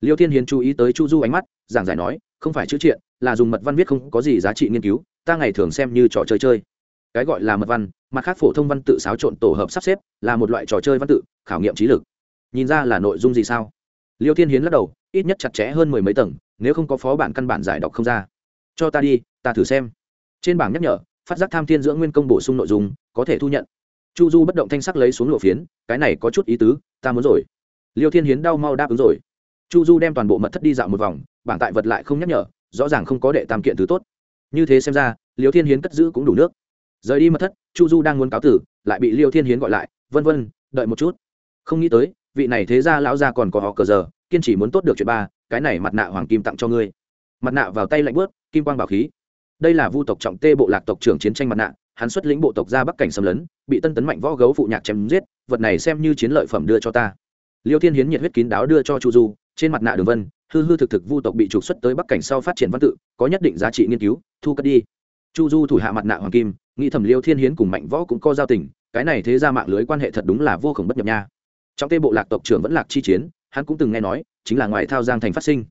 Liêu thiên hiến chú ý tới chu du ánh mắt, giảng giải nói, không phải chữ triện, là dùng mật văn viết không có gì giá trị nghiên cứu, ta ngày thường xem như trò chơi chơi. Cái gọi là mật văn, mặt khác phổ thông văn tự xáo trộn tổ hợp sắp xếp, là một loại trò chơi văn tự, khảo nghiệm trí lực. Nhìn ra là nội dung gì sao? Liêu thiên hiến lắc đầu, ít nhất chặt chẽ hơn mười mấy tầng, nếu không có phó bản căn bản giải đọc không ra. Cho ta đi, ta thử xem. Trên bảng nhắc nhở, phát giác tham thiên dưỡng nguyên công bổ sung nội dung, có thể thu nhận chu du bất động thanh sắc lấy xuống lộ phiến, cái này có chút ý tứ, ta muốn rồi. Liêu thiên hiến đau mau đáp ứng rồi. Chu du đem toàn bộ mật thất đi dạo một vòng, bảng tại vật lại không nhắc nhở, rõ ràng không có đệ tam kiện thứ tốt. Như thế xem ra, liêu thiên hiến cất giữ cũng đủ nước. Rời đi mật thất, chu du đang muốn cáo tử, lại bị liêu thiên hiến gọi lại, vân vân, đợi một chút. Không nghĩ tới, vị này thế ra lão ra còn có họ cờ giờ, kiên chỉ muốn tốt được chuyện ba, cái này mặt nạ hoàng kim tặng cho ngươi. Mặt nạ vào tay lạnh bớt kim quang bảo khí. Đây là vu tộc trọng tê bộ lạc tộc trưởng chiến tranh mặt nạ hắn xuất lĩnh bộ tộc ra bắc cảnh xâm lấn, bị tân tấn mạnh võ gấu phụ nhạc chém giết, vật này xem như chiến lợi phẩm đưa cho ta. Liêu thiên hiến nhiệt huyết kín đáo đưa cho chu du, trên mặt nạ đường vân, hư hư thực thực vu tộc bị trục xuất tới bắc cảnh sau phát triển văn tự, có nhất định giá trị nghiên cứu, thu cất đi. Chu du thủ hạ mặt nạ hoàng kim, nghĩ thầm liêu thiên hiến cùng mạnh võ cũng có giao tình, cái này thế ra mạng lưới quan hệ thật đúng là vô khổng bất nhập nha. Trong tê bộ lạc tộc trưởng vẫn lạc chi chiến, hắn cũng từng nghe nói, chính là ngoài thao giang thành phát sinh.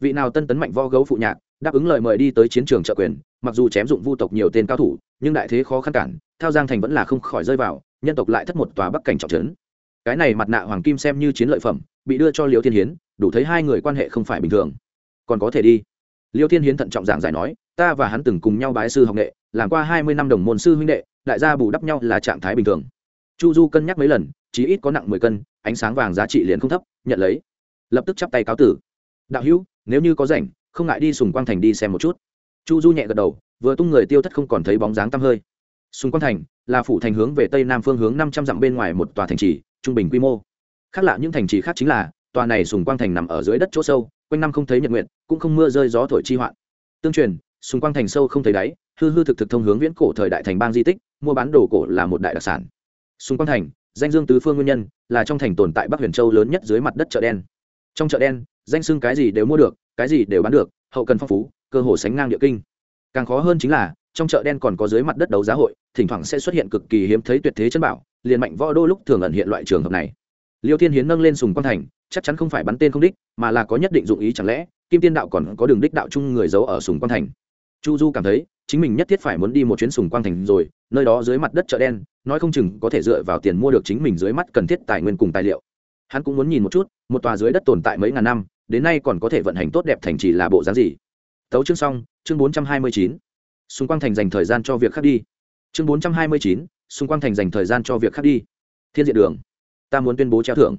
Vị nào tân tấn mạnh võ gấu phụ nhạc đáp ứng lời mời đi tới chiến trường trợ quyền mặc dù chém dụng vu tộc nhiều tên cao thủ, nhưng đại thế khó khăn cản, thao giang thành vẫn là không khỏi rơi vào, nhân tộc lại thất một tòa bắc cảnh trọng trấn. Cái này mặt nạ hoàng kim xem như chiến lợi phẩm, bị đưa cho liêu thiên hiến, đủ thấy hai người quan hệ không phải bình thường. Còn có thể đi. Liêu thiên hiến thận trọng giảng giải nói, ta và hắn từng cùng nhau bái sư học nghệ, làm qua hai mươi năm đồng môn sư huynh đệ, đại gia bù đắp nhau là trạng thái bình thường. Chu du cân nhắc mấy lần, chí ít có nặng mười cân, ánh sáng vàng giá trị liền không thấp, nhận lấy. Lập tức chắp tay cáo tử. Đạo hữu, nếu như có rảnh, không ngại đi sùng quang thành đi xem một chút chu du nhẹ gật đầu, vừa tung người tiêu thất không còn thấy bóng dáng tăm hơi. Xung quanh thành, là phủ thành hướng về tây nam phương hướng năm trăm dặm bên ngoài một tòa thành trì, trung bình quy mô. Khác lạ những thành trì khác chính là, tòa này sùng quang thành nằm ở dưới đất chỗ sâu, quanh năm không thấy nhật nguyện cũng không mưa rơi gió thổi chi hoạn. Tương truyền sùng quang thành sâu không thấy đáy, hư hư thực thực thông hướng viễn cổ thời đại thành bang di tích, mua bán đồ cổ là một đại đặc sản. Sùng quang thành, danh dương tứ phương nguyên nhân, là trong thành tồn tại bắc huyền châu lớn nhất dưới mặt đất chợ đen. Trong chợ đen, danh xưng cái gì đều mua được, cái gì đều bán được, hậu cần phong phú cơ hồ sánh ngang địa kinh. Càng khó hơn chính là, trong chợ đen còn có dưới mặt đất đấu giá hội, thỉnh thoảng sẽ xuất hiện cực kỳ hiếm thấy tuyệt thế chân bảo, liền mạnh võ đô lúc thường ẩn hiện loại trường hợp này. Liêu thiên hiến nâng lên sùng quang thành, chắc chắn không phải bắn tên không đích, mà là có nhất định dụng ý chẳng lẽ, kim tiên đạo còn có đường đích đạo chung người giấu ở sùng quang thành. Chu du cảm thấy, chính mình nhất thiết phải muốn đi một chuyến sùng quang thành rồi, nơi đó dưới mặt đất chợ đen, nói không chừng có thể dựa vào tiền mua được chính mình dưới mắt cần thiết tài nguyên cùng tài liệu. Hắn cũng muốn nhìn một chút, một tòa dưới đất tồn tại mấy ngàn năm, đến nay còn có thể vận hành tốt đẹp thành trì là bộ dáng gì tấu chương xong, chương bốn trăm hai mươi chín. Xung quanh thành dành thời gian cho việc khác đi. Chương bốn trăm hai mươi chín, xung quanh thành dành thời gian cho việc khác đi. Thiên diện đường. Ta muốn tuyên bố treo thưởng.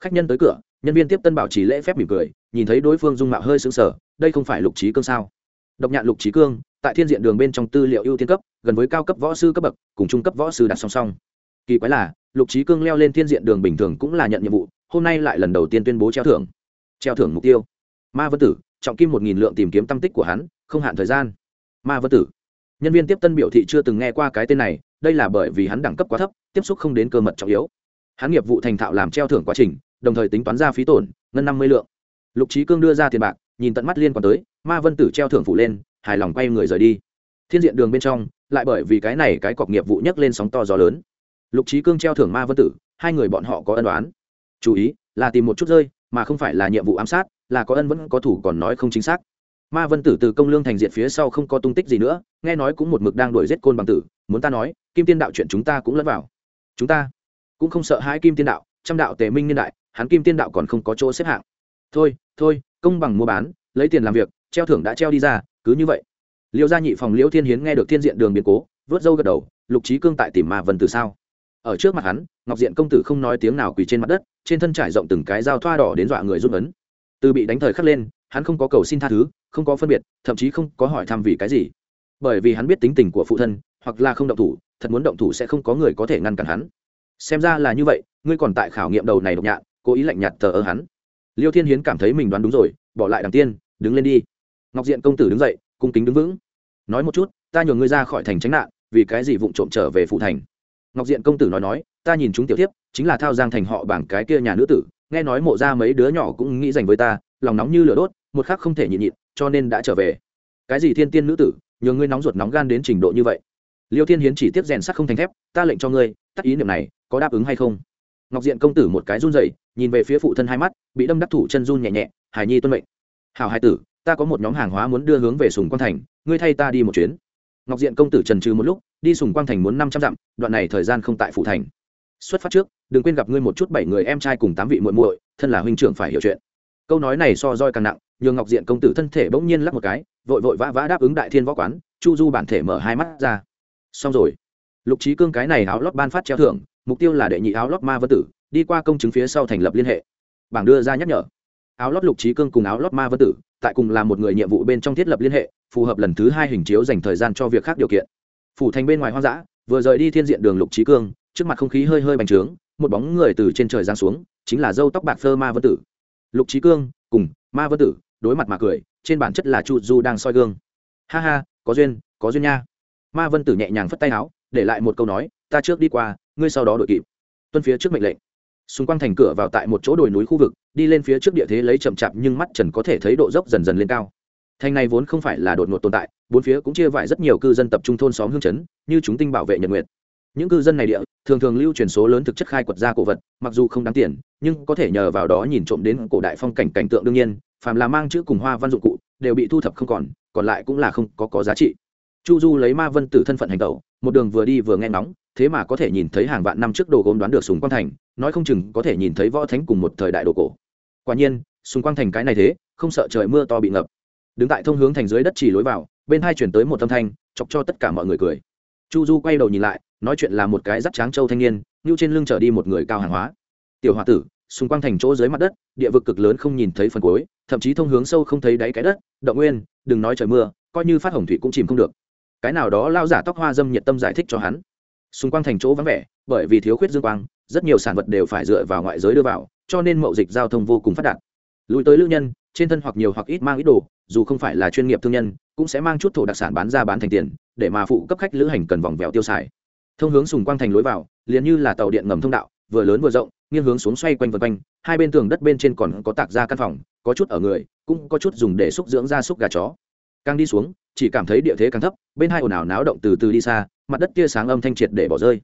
Khách nhân tới cửa, nhân viên tiếp tân bảo trì lễ phép mỉm cười, nhìn thấy đối phương dung mạo hơi sững sờ, đây không phải lục trí cương sao? Độc nhạn lục trí cương, tại thiên diện đường bên trong tư liệu ưu tiên cấp, gần với cao cấp võ sư cấp bậc, cùng trung cấp võ sư đặt song song. Kỳ quái là, lục trí cương leo lên thiên diện đường bình thường cũng là nhận nhiệm vụ, hôm nay lại lần đầu tiên tuyên bố treo thưởng. Treo thưởng mục tiêu. Ma vân tử trọng kim một nghìn lượng tìm kiếm tâm tích của hắn, không hạn thời gian. Ma vân tử. Nhân viên tiếp tân biểu thị chưa từng nghe qua cái tên này, đây là bởi vì hắn đẳng cấp quá thấp, tiếp xúc không đến cơ mật trọng yếu. Hắn nghiệp vụ thành thạo làm treo thưởng quá trình, đồng thời tính toán ra phí tổn, ngân năm mươi lượng. Lục trí cương đưa ra tiền bạc, nhìn tận mắt liên quan tới, ma vân tử treo thưởng phụ lên, hài lòng quay người rời đi. Thiên diện đường bên trong, lại bởi vì cái này cái cọc nghiệp vụ nhấc lên sóng to gió lớn. Lục trí cương treo thưởng ma vân tử, hai người bọn họ có ân đoán chú ý, là tìm một chút rơi mà không phải là nhiệm vụ ám sát, là có ân vẫn có thủ còn nói không chính xác. Ma vân tử từ công lương thành diện phía sau không có tung tích gì nữa, nghe nói cũng một mực đang đuổi giết côn bằng tử, muốn ta nói, kim tiên đạo chuyện chúng ta cũng lẫn vào. Chúng ta cũng không sợ hai kim tiên đạo, trăm đạo tề minh niên đại, hắn kim tiên đạo còn không có chỗ xếp hạng. Thôi thôi, công bằng mua bán, lấy tiền làm việc, treo thưởng đã treo đi ra, cứ như vậy. Liêu gia nhị phòng liễu thiên hiến nghe được thiên diện đường biến cố, vớt râu gật đầu, lục trí cương tại tìm ma vân tử sao? Ở trước mặt hắn, ngọc diện công tử không nói tiếng nào quỳ trên mặt đất, trên thân trải rộng từng cái dao thoa đỏ đến dọa người rút ấn từ bị đánh thời khắc lên, hắn không có cầu xin tha thứ, không có phân biệt, thậm chí không có hỏi thăm vì cái gì. Bởi vì hắn biết tính tình của phụ thân, hoặc là không động thủ, thật muốn động thủ sẽ không có người có thể ngăn cản hắn. Xem ra là như vậy, ngươi còn tại khảo nghiệm đầu này độc nhạn, cố ý lạnh nhạt thờ ơ hắn. Liêu thiên hiến cảm thấy mình đoán đúng rồi, bỏ lại đằng tiên, đứng lên đi. Ngọc diện công tử đứng dậy, cung kính đứng vững. Nói một chút, ta nhường ngươi ra khỏi thành tránh nạn, vì cái gì vụng trộm trở về phụ thành? Ngọc diện công tử nói nói ta nhìn chúng tiểu tiếp chính là thao giang thành họ bảng cái kia nhà nữ tử nghe nói mộ ra mấy đứa nhỏ cũng nghĩ dành với ta lòng nóng như lửa đốt một khắc không thể nhịn nhịn cho nên đã trở về. Cái gì thiên tiên nữ tử nhờ ngươi nóng ruột nóng gan đến trình độ như vậy? Liêu thiên hiến chỉ tiếp rèn sắt không thành thép ta lệnh cho ngươi tắt ý niệm này có đáp ứng hay không? Ngọc diện công tử một cái run rẩy, nhìn về phía phụ thân hai mắt bị đâm đắc thủ chân run nhẹ nhẹ hải nhi tuân mệnh. Hảo hai tử ta có một nhóm hàng hóa muốn đưa hướng về sùng Quan thành ngươi thay ta đi một chuyến ngọc diện công tử trần trừ một lúc, đi sùng quang thành muốn năm trăm dặm, đoạn này thời gian không tại phụ thành. Xuất phát trước, đừng quên gặp ngươi một chút bảy người em trai cùng tám vị muội muội, thân là huynh trưởng phải hiểu chuyện. Câu nói này so roi càng nặng, nhường ngọc diện công tử thân thể bỗng nhiên lắc một cái, vội vội vã vã đáp ứng đại thiên võ quán, chu du bản thể mở hai mắt ra. Xong rồi. Lục trí cương cái này áo lót ban phát treo thưởng, mục tiêu là đệ nhị áo lót ma vân tử, đi qua công chứng phía sau thành lập liên hệ. Bảng đưa ra nhắc nhở. Áo lót lục trí cương cùng áo lót ma vân tử, tại cùng là một người nhiệm vụ bên trong thiết lập liên hệ phù hợp lần thứ hai hình chiếu dành thời gian cho việc khác điều kiện. Phủ thành bên ngoài hoang dã, vừa rời đi thiên diện đường lục trí cương, trước mặt không khí hơi hơi bành trướng, một bóng người từ trên trời giáng xuống, chính là dâu tóc bạc phơ ma vân tử. Lục trí cương, cùng ma vân tử, đối mặt mà cười, trên bản chất là chu du đang soi gương. Ha ha, có duyên có duyên nha. Ma vân tử nhẹ nhàng phất tay áo, để lại một câu nói, ta trước đi qua, ngươi sau đó đội kịp. Tuân phía trước mệnh lệnh. Xung quanh thành cửa vào tại một chỗ đồi núi khu vực, đi lên phía trước địa thế lấy chậm chạp nhưng mắt trần có thể thấy độ dốc dần dần lên cao thành này vốn không phải là đột ngột tồn tại, bốn phía cũng chia vải rất nhiều cư dân tập trung thôn xóm hương chấn, như chúng tinh bảo vệ nhật nguyệt. Những cư dân này địa, thường thường lưu truyền số lớn thực chất khai quật ra cổ vật, mặc dù không đáng tiền, nhưng có thể nhờ vào đó nhìn trộm đến cổ đại phong cảnh cảnh tượng đương nhiên, phàm là mang chữ cùng hoa văn dụng cụ, đều bị thu thập không còn còn lại cũng là không có có giá trị. Chu du lấy ma vân tử thân phận hành tẩu, một đường vừa đi vừa nghe nóng thế mà có thể nhìn thấy hàng vạn năm trước đồ gốm đoán được sùng quang thành, nói không chừng có thể nhìn thấy võ thánh cùng một thời đại đồ cổ. Quả nhiên, sùng quang thành cái này thế, không sợ trời mưa to bị ngập đứng tại thông hướng thành dưới đất chỉ lối vào, bên hai chuyển tới một âm thanh, chọc cho tất cả mọi người cười. Chu du quay đầu nhìn lại, nói chuyện là một cái dắt tráng châu thanh niên, như trên lưng trở đi một người cao hàng hóa. Tiểu h o a tử, xung quanh thành chỗ dưới mặt đất, địa vực cực lớn không nhìn thấy phần cuối, thậm chí thông hướng sâu không thấy đáy cái đất, động nguyên, đừng nói trời mưa, coi như phát hồng thủy cũng chìm không được. Cái nào đó lao giả tóc hoa dâm nhiệt tâm giải thích cho hắn. Xung quanh thành chỗ vắng vẻ, bởi vì thiếu khuyết dương quang, rất nhiều sản vật đều phải dựa vào ngoại giới đưa vào, cho nên mậu dịch giao thông vô cùng phát đạt. Lùi tới lưu nhân, trên thân hoặc nhiều hoặc ít mang ít đồ dù không phải là chuyên nghiệp thương nhân, cũng sẽ mang chút thổ đặc sản bán ra bán thành tiền, để mà phụ cấp khách lữ hành cần vòng vèo tiêu xài. Thông hướng sùng quang thành lối vào, liền như là tàu điện ngầm thông đạo, vừa lớn vừa rộng, nghiêng hướng xuống xoay quanh vân quanh, hai bên tường đất bên trên còn có tạc ra căn phòng, có chút ở người, cũng có chút dùng để xúc dưỡng gia súc gà chó. Càng đi xuống, chỉ cảm thấy địa thế càng thấp, bên hai ồn ào náo động từ từ đi xa, mặt đất tia sáng âm thanh triệt để bỏ rơi.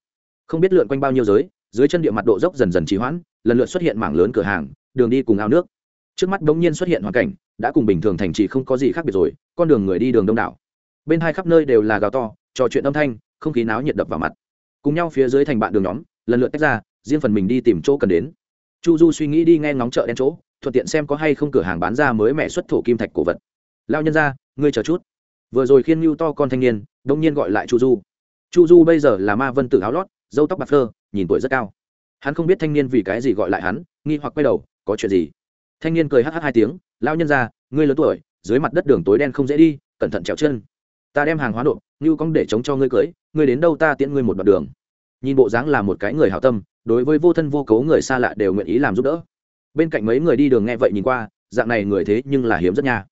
Không biết lượn quanh bao nhiêu giới, dưới chân địa mặt độ dốc dần dần trì hoãn, lần lượt xuất hiện mảng lớn cửa hàng, đường đi cùng ao nước trước mắt bỗng nhiên xuất hiện hoàn cảnh, đã cùng bình thường thành trì không có gì khác biệt rồi, con đường người đi đường đông đảo. Bên hai khắp nơi đều là gào to, trò chuyện âm thanh, không khí náo nhiệt đập vào mặt. Cùng nhau phía dưới thành bạn đường nhóm, lần lượt tách ra, riêng phần mình đi tìm chỗ cần đến. Chu du suy nghĩ đi nghe ngóng chợ đen chỗ, thuận tiện xem có hay không cửa hàng bán ra mới mẹ xuất thổ kim thạch cổ vật. Lao nhân ra ngươi chờ chút. Vừa rồi khiên mưu to con thanh niên đông nhiên gọi lại chu du. Chu du bây giờ là ma vân tử áo lót dâu tóc bạc phơ, nhìn tuổi rất cao. Hắn không biết thanh niên vì cái gì gọi lại hắn, nghi hoặc quay đầu, có chuyện gì? Thanh niên cười hh hai tiếng lao nhân ra ngươi lớn tuổi, dưới mặt đất đường tối đen không dễ đi, cẩn thận trèo chân. Ta đem hàng hóa nộp như cong để chống cho ngươi cưới, ngươi đến đâu ta tiễn ngươi một đoạn đường. Nhìn bộ dáng là một cái người hảo tâm, đối với vô thân vô cấu người xa lạ đều nguyện ý làm giúp đỡ. Bên cạnh mấy người đi đường nghe vậy nhìn qua, dạng này người thế nhưng là hiếm rất nha.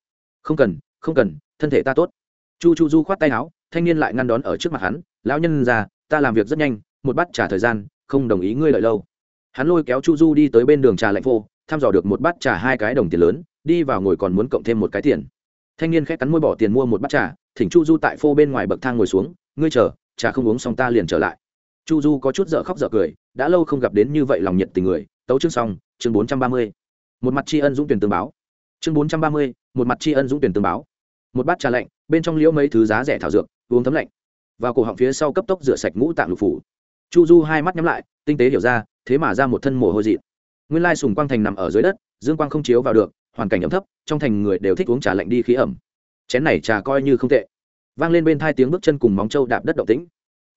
Không cần không cần, thân thể ta tốt. Chu chu du khoát tay áo, thanh niên lại ngăn đón ở trước mặt hắn, lão nhân già ta làm việc rất nhanh, một bát trả thời gian, không đồng ý ngươi lợi lâu. Hắn lôi kéo chu du đi tới bên đường trà lạnh phô thăm dò được một bát trà hai cái đồng tiền lớn, đi vào ngồi còn muốn cộng thêm một cái tiền. Thanh niên khẽ cắn môi bỏ tiền mua một bát trà, thỉnh chu du tại phô bên ngoài bậc thang ngồi xuống, ngươi chờ, trà không uống xong ta liền trở lại. Chu du có chút dở khóc dở cười, đã lâu không gặp đến như vậy lòng nhiệt tình người, tấu chương xong, chương bốn trăm ba mươi. Một mặt tri ân dũng tuyển tương báo. Chương bốn trăm ba mươi, một mặt tri ân dũng tuyển tương báo. Một bát trà lạnh, bên trong liễu mấy thứ giá rẻ thảo dược, uống thấm lạnh. Và cổ họng phía sau cấp tốc rửa sạch ngũ tạng lục phủ. Chu du hai mắt nhắm lại, tinh tế hiểu ra, thế mà ra một thân mồ hôi dị nguyên lai sùng quang thành nằm ở dưới đất, dương quang không chiếu vào được, hoàn cảnh ấm thấp, trong thành người đều thích uống trà lạnh đi khí ẩm. Chén này trà coi như không tệ. Vang lên bên thai tiếng bước chân cùng móng trâu đạp đất động tĩnh.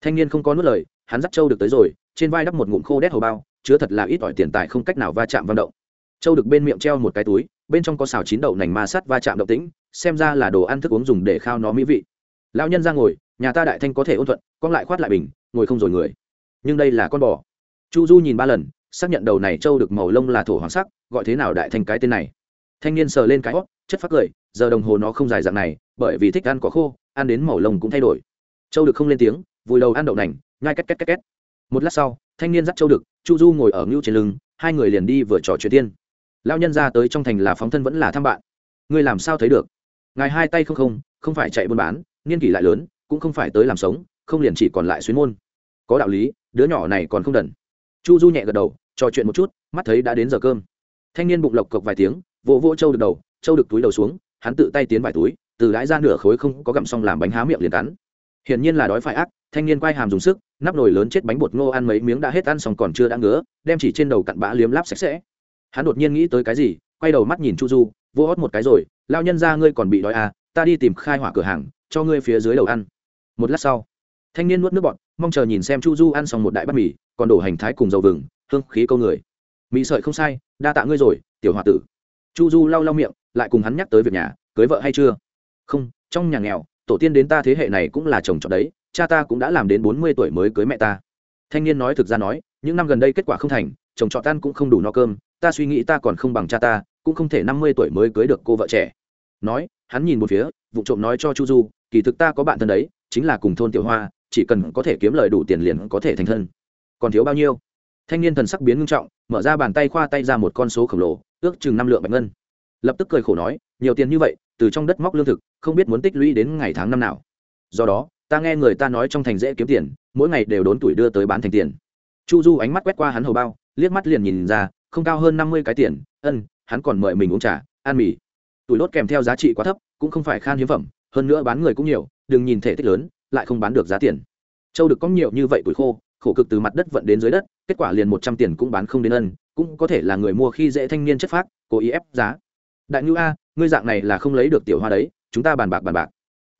Thanh niên không có nuốt lời, hắn dắt trâu được tới rồi, trên vai đắp một ngụm khô đét hầu bao, chứa thật là ít ỏi tiền tài không cách nào va chạm vận động. Trâu được bên miệng treo một cái túi, bên trong có xào chín đậu nành ma sắt va chạm động tĩnh, xem ra là đồ ăn thức uống dùng để khao nó mỹ vị. Lão nhân ra ngồi, nhà ta đại thanh có thể ôn thuận, con lại khoát lại bình, ngồi không rồi người. Nhưng đây là con bò. Chu du nhìn ba lần xác nhận đầu này trâu được màu lông là thổ hoàng sắc, gọi thế nào đại thanh cái tên này. Thanh niên sờ lên cái hót chất phát cười, giờ đồng hồ nó không dài dạng này, bởi vì thích ăn có khô, ăn đến màu lông cũng thay đổi. Châu được không lên tiếng, vùi đầu ăn đậu nành, nhai két két két két. Một lát sau, thanh niên dắt châu được, chu du ngồi ở ngưu trên lưng, hai người liền đi vừa trò chuyện tiên. Lao nhân ra tới trong thành là phóng thân vẫn là thăm bạn. Ngươi làm sao thấy được? Ngài hai tay không không không phải chạy buôn bán, niên kỷ lại lớn, cũng không phải tới làm sống, không liền chỉ còn lại xuyến môn. Có đạo lý, đứa nhỏ này còn không đần. Chu du nhẹ gật đầu trò chuyện một chút, mắt thấy đã đến giờ cơm. Thanh niên bụng lộc cộc vài tiếng, vỗ vỗ châu được đầu, châu được túi đầu xuống, hắn tự tay tiến vài túi, từ đãi ra nửa khối không có gặm xong làm bánh há miệng liền cắn. Hiển nhiên là đói phải ác, thanh niên quay hàm dùng sức, nắp nồi lớn chết bánh bột ngô ăn mấy miếng đã hết ăn xong còn chưa đã ngứa, đem chỉ trên đầu cặn bã liếm láp sạch sẽ. Hắn đột nhiên nghĩ tới cái gì, quay đầu mắt nhìn chu du vô hót một cái rồi lao nhân ra ngươi còn bị đói à ta đi tìm khai hỏa cửa hàng, cho ngươi phía dưới đầu ăn. Một lát sau, thanh niên nuốt nước bọt, mong chờ nhìn xem chu du ăn xong một đại bát mì, còn đổ hành thái cùng dầu vừng hương khí câu người. Mỹ sợi không sai, đa tạ ngươi rồi, tiểu h o a tử. Chu du lau lau miệng, lại cùng hắn nhắc tới việc nhà, cưới vợ hay chưa? Không, trong nhà nghèo, tổ tiên đến ta thế hệ này cũng là chồng trọt đấy, cha ta cũng đã làm đến bốn mươi tuổi mới cưới mẹ ta. Thanh niên nói thực ra nói, những năm gần đây kết quả không thành, chồng trọt tan cũng không đủ no cơm, ta suy nghĩ ta còn không bằng cha ta, cũng không thể năm mươi tuổi mới cưới được cô vợ trẻ. Nói, hắn nhìn một phía, vụ trộm nói cho chu du, kỳ thực ta có bạn thân đấy, chính là cùng thôn tiểu hoa, chỉ cần có thể kiếm lời đủ tiền liền có thể thành thân. Còn thiếu bao nhiêu? Thanh niên thần sắc biến ngưng trọng, mở ra bàn tay khoa tay ra một con số khổng lồ, ước chừng năm lượng bạch ngân. Lập tức cười khổ nói, nhiều tiền như vậy, từ trong đất móc lương thực, không biết muốn tích lũy đến ngày tháng năm nào. Do đó, ta nghe người ta nói trong thành dễ kiếm tiền, mỗi ngày đều đốn tuổi đưa tới bán thành tiền. Chu du ánh mắt quét qua hắn hầu bao, liếc mắt liền nhìn ra, không cao hơn năm mươi cái tiền, ân, hắn còn mời mình uống trà, ăn mì. Tuổi đốt kèm theo giá trị quá thấp, cũng không phải khan hiếm phẩm, hơn nữa bán người cũng nhiều, đừng nhìn thể tích lớn, lại không bán được giá tiền. Châu được có nhiều như vậy tuổi khô khổ cực từ mặt đất vận đến dưới đất, kết quả liền một trăm tiền cũng bán không đến ân, cũng có thể là người mua khi dễ thanh niên chất phác, cố ý ép giá. Đại ngưu a, ngươi dạng này là không lấy được tiểu hoa đấy, chúng ta bàn bạc bàn bạc.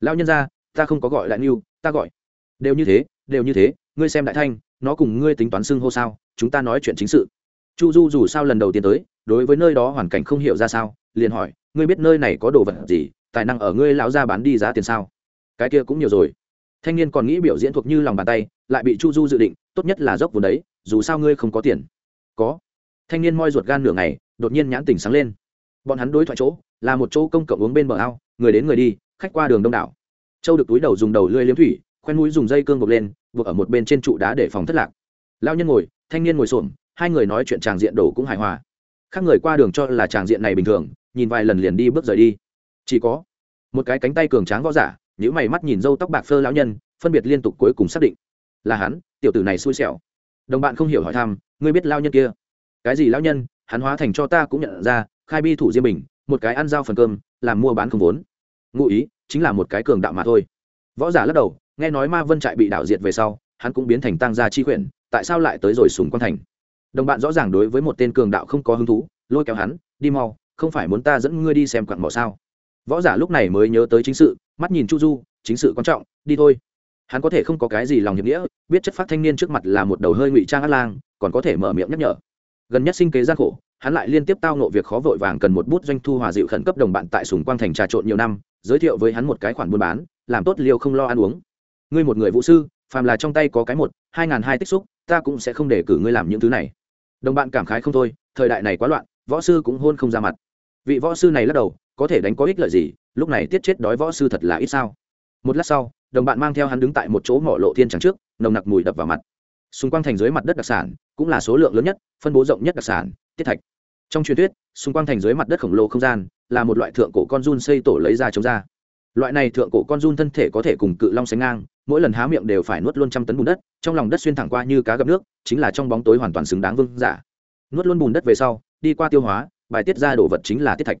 Lao nhân ra ta không có gọi đại ngưu ta gọi. Đều như thế, đều như thế, ngươi xem đại thanh, nó cùng ngươi tính toán xưng hô sao, chúng ta nói chuyện chính sự. Chu du dù sao lần đầu tiên tới, đối với nơi đó hoàn cảnh không hiểu ra sao, liền hỏi, ngươi biết nơi này có đồ vật gì, tài năng ở ngươi lão ra bán đi giá tiền sao? Cái kia cũng nhiều rồi thanh niên còn nghĩ biểu diễn thuộc như lòng bàn tay, lại bị chu du dự định, tốt nhất là dốc vốn đấy, dù sao ngươi không có tiền. Có. Thanh niên moi ruột gan nửa ngày, đột nhiên nhãn tỉnh sáng lên. Bọn hắn đối thoại chỗ, là một chỗ công cộng uống bên bờ ao, người đến người đi, khách qua đường đông đảo. Châu được túi đầu dùng đầu lưỡi liếm thủy, khoen mũi dùng dây cương buộc lên, buộc ở một bên trên trụ đá để phòng thất lạc. Lao nhân ngồi, thanh niên ngồi xổm, hai người nói chuyện tràng diện đổ cũng hài hòa. Khác người qua đường cho là tràng diện này bình thường, nhìn vài lần liền đi bước rời đi. Chỉ có một cái cánh tay cường tráng võ giả nếu mày mắt nhìn râu tóc bạc phơ lão nhân, phân biệt liên tục cuối cùng xác định. Là hắn, tiểu tử này xui xẻo. Đồng bạn không hiểu hỏi thăm, ngươi biết lao nhân kia? Cái gì lão nhân? Hắn hóa thành cho ta cũng nhận ra, khai bi thủ diêm bình một cái ăn dao phần cơm, làm mua bán không vốn. Ngụ ý, chính là một cái cường đạo mà thôi. Võ giả lắc đầu, nghe nói ma vân trại bị đảo diệt về sau, hắn cũng biến thành tăng gia chi quyển tại sao lại tới rồi sùng quan thành? Đồng bạn rõ ràng đối với một tên cường đạo không có hứng thú, lôi kéo hắn, đi mau, không phải muốn ta dẫn ngươi đi xem quặn mỏ sao? Võ giả lúc này mới nhớ tới chính sự mắt nhìn chu du, chính sự quan trọng, đi thôi. Hắn có thể không có cái gì lòng hiệp nghĩa, biết chất phát thanh niên trước mặt là một đầu hơi ngụy trang át lang, còn có thể mở miệng nhắc nhở. Gần nhất sinh kế gian khổ, hắn lại liên tiếp tao nộ việc khó vội vàng cần một bút doanh thu hòa dịu khẩn cấp đồng bạn tại sùng quang thành trà trộn nhiều năm, giới thiệu với hắn một cái khoản buôn bán, làm tốt liều không lo ăn uống. Ngươi một người vũ sư, phàm là trong tay có cái một, hai ngàn hai tích xúc, ta cũng sẽ không để cử ngươi làm những thứ này. Đồng bạn cảm khái không thôi, thời đại này quá loạn, võ sư cũng hôn không ra mặt. Vị võ sư này lắc đầu, có thể đánh có ích lợi gì lúc này tiết chết đói võ sư thật là ít sao. Một lát sau, đồng bạn mang theo hắn đứng tại một chỗ mỏ lộ thiên trắng trước, nồng nặc mùi đập vào mặt. Xung quanh thành dưới mặt đất đặc sản cũng là số lượng lớn nhất, phân bố rộng nhất đặc sản, tiết thạch. Trong truyền thuyết, xung quanh thành dưới mặt đất khổng lồ không gian là một loại thượng cổ con run xây tổ lấy ra chống ra. Loại này thượng cổ con run thân thể có thể cùng cự long sánh ngang, mỗi lần há miệng đều phải nuốt luôn trăm tấn bùn đất, trong lòng đất xuyên thẳng qua như cá gặp nước, chính là trong bóng tối hoàn toàn xứng đáng vương giả. Nuốt luôn bùn đất về sau, đi qua tiêu hóa, bài tiết ra đồ vật chính là tiết thạch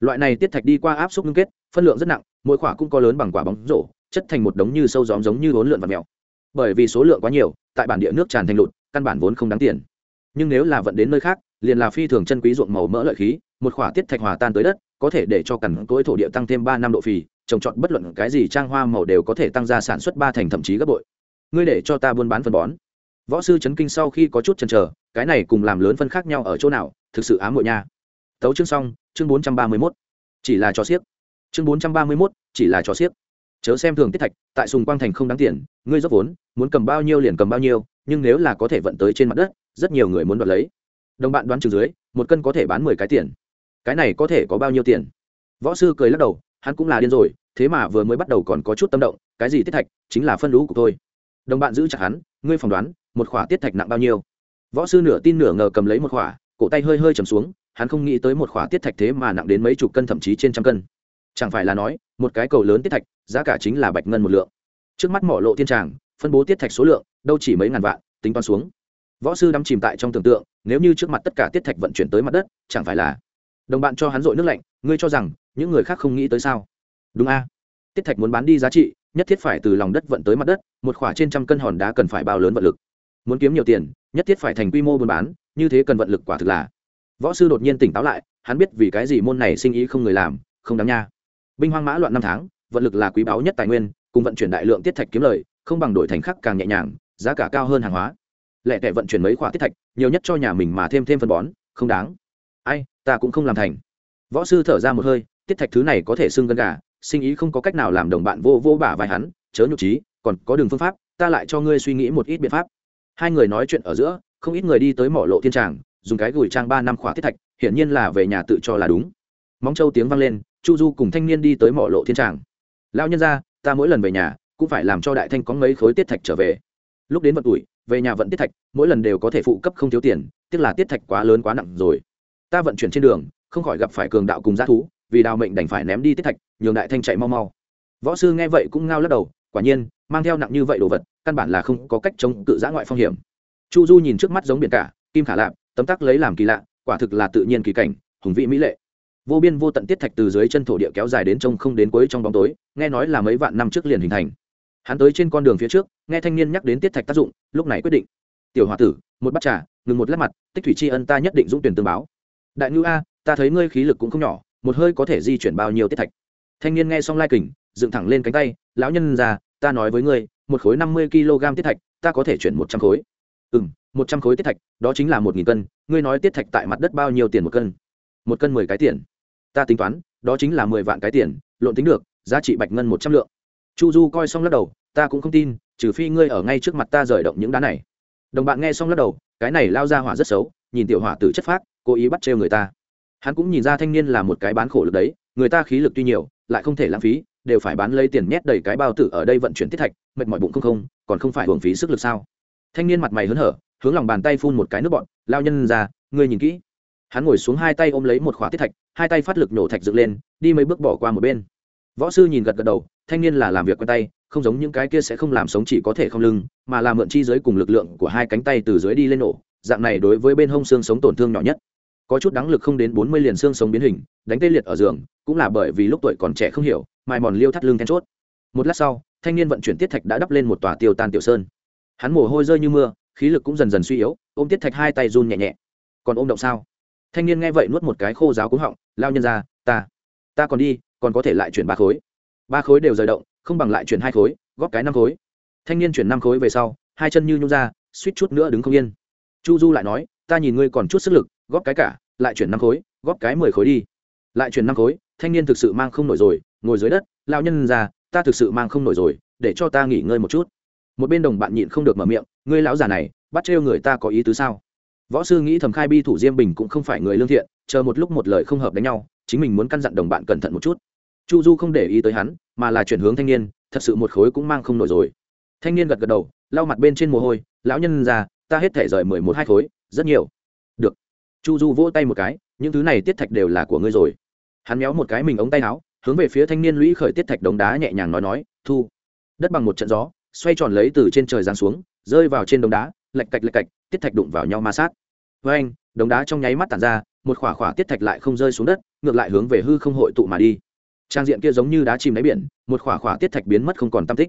loại này tiết thạch đi qua áp suất ngưng kết, phân lượng rất nặng, mỗi quả cũng có lớn bằng quả bóng rổ, chất thành một đống như sâu gióm giống như hỗn lượn và mèo. Bởi vì số lượng quá nhiều, tại bản địa nước tràn thành lụt, căn bản vốn không đáng tiền. Nhưng nếu là vận đến nơi khác, liền là phi thường chân quý ruộng màu mỡ lợi khí, một khỏa tiết thạch hòa tan tới đất, có thể để cho cằn cỗi thổ địa tăng thêm ba năm độ phì, trồng trọt bất luận cái gì trang hoa màu đều có thể tăng ra sản xuất ba thành thậm chí gấp bội. Ngươi để cho ta buôn bán phân bón. Võ sư chấn kinh sau khi có chút chần chờ, cái này cùng làm lớn phân khác nhau ở chỗ nào, thực sự ám muội nha tấu chương xong, chương bốn trăm ba mươi mốt. Chỉ là cho xiếc. Chương bốn trăm ba mươi mốt, chỉ là cho xiếc. Chớ xem thường tiết thạch, tại sùng quang thành không đáng tiền, ngươi dốc vốn, muốn cầm bao nhiêu liền cầm bao nhiêu, nhưng nếu là có thể vận tới trên mặt đất, rất nhiều người muốn đoạt lấy. Đồng bạn đoán chừng dưới, một cân có thể bán mười cái tiền. Cái này có thể có bao nhiêu tiền? Võ sư cười lắc đầu, hắn cũng là điên rồi, thế mà vừa mới bắt đầu còn có chút tâm động, cái gì tiết thạch, chính là phân lũ của tôi. Đồng bạn giữ chặt hắn, ngươi phỏng đoán, một khỏa tiết thạch nặng bao nhiêu? Võ sư nửa tin nửa ngờ cầm lấy một khỏa, cổ tay hơi hơi chầm xuống hắn không nghĩ tới một khóa tiết thạch thế mà nặng đến mấy chục cân, thậm chí trên trăm cân. Chẳng phải là nói, một cái cầu lớn tiết thạch, giá cả chính là bạch ngân một lượng. Trước mắt mỏ lộ thiên tràng, phân bố tiết thạch số lượng, đâu chỉ mấy ngàn vạn, tính toán xuống. Võ sư đắm chìm tại trong tưởng tượng, nếu như trước mặt tất cả tiết thạch vận chuyển tới mặt đất, chẳng phải là đồng bạn cho hắn dội nước lạnh, ngươi cho rằng những người khác không nghĩ tới sao? Đúng a. Tiết thạch muốn bán đi giá trị, nhất thiết phải từ lòng đất vận tới mặt đất, một khoả trên trăm cân hòn đá cần phải bao lớn vận lực. Muốn kiếm nhiều tiền, nhất thiết phải thành quy mô buôn bán, như thế cần vận lực quả thực là võ sư đột nhiên tỉnh táo lại, hắn biết vì cái gì môn này sinh ý không người làm, không đáng nha. Binh hoang mã loạn năm tháng, vận lực là quý báu nhất tài nguyên, cùng vận chuyển đại lượng tiết thạch kiếm lời, không bằng đổi thành khắc càng nhẹ nhàng, giá cả cao hơn hàng hóa. Lẹ tẻ vận chuyển mấy khoả tiết thạch, nhiều nhất cho nhà mình mà thêm thêm phân bón, không đáng. Ai, ta cũng không làm thành. Võ sư thở ra một hơi, tiết thạch thứ này có thể xưng gân gà, sinh ý không có cách nào làm đồng bạn vô vô bả vai hắn, chớ nhục trí còn có đường phương pháp, ta lại cho ngươi suy nghĩ một ít biện pháp. Hai người nói chuyện ở giữa, không ít người đi tới mỏ lộ thiên tràng dùng cái gửi trang ba năm khóa tiết thạch, hiển nhiên là về nhà tự cho là đúng. Móng châu tiếng vang lên, chu du cùng thanh niên đi tới mỏ lộ thiên tràng. Lao nhân ra, ta mỗi lần về nhà, cũng phải làm cho đại thanh có mấy khối tiết thạch trở về. Lúc đến vật tuổi, về nhà vận tiết thạch, mỗi lần đều có thể phụ cấp không thiếu tiền tức là tiết thạch quá lớn quá nặng rồi. Ta vận chuyển trên đường, không khỏi gặp phải cường đạo cùng g thú, vì đào mệnh đành phải ném đi tiết thạch, nhường đại thanh chạy mau mau. Võ sư nghe vậy cũng ngao lắc đầu, quả nhiên, mang theo nặng như vậy đồ vật, căn bản là không có cách chống cự giã ngoại phong hiểm. Chu du nhìn trước mắt giống biển cả, kim khả lạp tấm tắc lấy làm kỳ lạ, quả thực là tự nhiên kỳ cảnh, hùng vị mỹ lệ. Vô biên vô tận tiết thạch từ dưới chân thổ địa kéo dài đến trông không đến cuối trong bóng tối, nghe nói là mấy vạn năm trước liền hình thành. Hắn tới trên con đường phía trước, nghe thanh niên nhắc đến tiết thạch tác dụng, lúc này quyết định. Tiểu h o a tử, một bát trà, ngừng một lát mặt, tích thủy tri ân ta nhất định dũng tuyển tương báo. Đại ngư a, ta thấy ngươi khí lực cũng không nhỏ, một hơi có thể di chuyển bao nhiêu tiết thạch? Thanh niên nghe xong lai kình, dựng thẳng lên cánh tay, lão nhân già, ta nói với ngươi, một khối năm mươi kg tiết thạch, ta có thể chuyển một trăm khối. Ừ m một trăm khối tiết thạch, đó chính là một nghìn cân, ngươi nói tiết thạch tại mặt đất bao nhiêu tiền một cân? Một cân mười cái tiền. Ta tính toán, đó chính là mười vạn cái tiền, lộn tính được, giá trị bạch ngân một trăm lượng. Chu du coi xong lắc đầu, ta cũng không tin, trừ phi ngươi ở ngay trước mặt ta rời động những đá này. Đồng bạn nghe xong lắc đầu, cái này lao ra hỏa rất xấu, nhìn tiểu hỏa tử chất phác, cố ý bắt trêu người ta. Hắn cũng nhìn ra thanh niên là một cái bán khổ lực đấy, người ta khí lực tuy nhiều, lại không thể lãng phí, đều phải bán lấy tiền nhét đầy cái bao tử ở đây vận chuyển tiết thạch, mệt mỏi bụng không không, còn không phải hưởng phí sức lực sao? Thanh niên mặt mày hớn hở hướng lòng bàn tay phun một cái nước bọn, lao nhân ra, ngươi nhìn kỹ. Hắn ngồi xuống hai tay ôm lấy một khóa tiết thạch, hai tay phát lực nổ thạch dựng lên, đi mấy bước bỏ qua một bên. Võ sư nhìn gật gật đầu, thanh niên là làm việc quen tay, không giống những cái kia sẽ không làm sống chỉ có thể không lưng, mà là mượn chi dưới cùng lực lượng của hai cánh tay từ dưới đi lên nổ, dạng này đối với bên hông xương sống tổn thương nhỏ nhất. Có chút đáng lực không đến bốn mươi liền xương sống biến hình, đánh tê liệt ở giường, cũng là bởi vì lúc tuổi còn trẻ không hiểu mài mòn liêu thắt lưng then chốt. Một lát sau, thanh niên vận chuyển tiết thạch đã đắp lên một tòa tiêu tan tiểu sơn. Hắn mồ hôi rơi như mưa khí lực cũng dần dần suy yếu, ôm tiết thạch hai tay run nhẹ nhẹ. Còn ôm động sao? Thanh niên nghe vậy nuốt một cái khô giáo cúng họng, lao nhân ra ta ta còn đi, còn có thể lại chuyển ba khối. Ba khối đều rời động, không bằng lại chuyển hai khối, góp cái năm khối. Thanh niên chuyển năm khối về sau, hai chân như nhung ra, suýt chút nữa đứng không yên. Chu du lại nói, ta nhìn ngươi còn chút sức lực, góp cái cả, lại chuyển năm khối, góp cái mười khối đi. Lại chuyển năm khối, thanh niên thực sự mang không nổi rồi, ngồi dưới đất, lao nhân ra ta thực sự mang không nổi rồi, để cho ta nghỉ ngơi một chút một bên đồng bạn nhịn không được mở miệng, ngươi lão già này, bắt trêu người ta có ý tứ sao? Võ sư nghĩ thầm khai bi thủ diêm bình cũng không phải người lương thiện, chờ một lúc một lời không hợp đánh nhau, chính mình muốn căn dặn đồng bạn cẩn thận một chút. Chu du không để ý tới hắn, mà là chuyển hướng thanh niên, thật sự một khối cũng mang không nổi rồi. Thanh niên gật gật đầu, lau mặt bên trên mồ hôi, lão nhân già, ta hết thể rời mười một hai khối, rất nhiều. Được. Chu du vỗ tay một cái, những thứ này tiết thạch đều là của ngươi rồi. Hắn méo một cái mình ống tay áo, hướng về phía thanh niên lũy khởi tiết thạch đống đá nhẹ nhàng nói nói, thu, đất bằng một trận gió xoay tròn lấy từ trên trời giáng xuống, rơi vào trên đống đá, lạch cạch lạch cạch, tiết thạch đụng vào nhau ma sát. Với anh, đống đá trong nháy mắt tản ra, một khỏa khỏa tiết thạch lại không rơi xuống đất, ngược lại hướng về hư không hội tụ mà đi. Trang diện kia giống như đá chìm đáy biển, một khỏa khỏa tiết thạch biến mất không còn tam tích.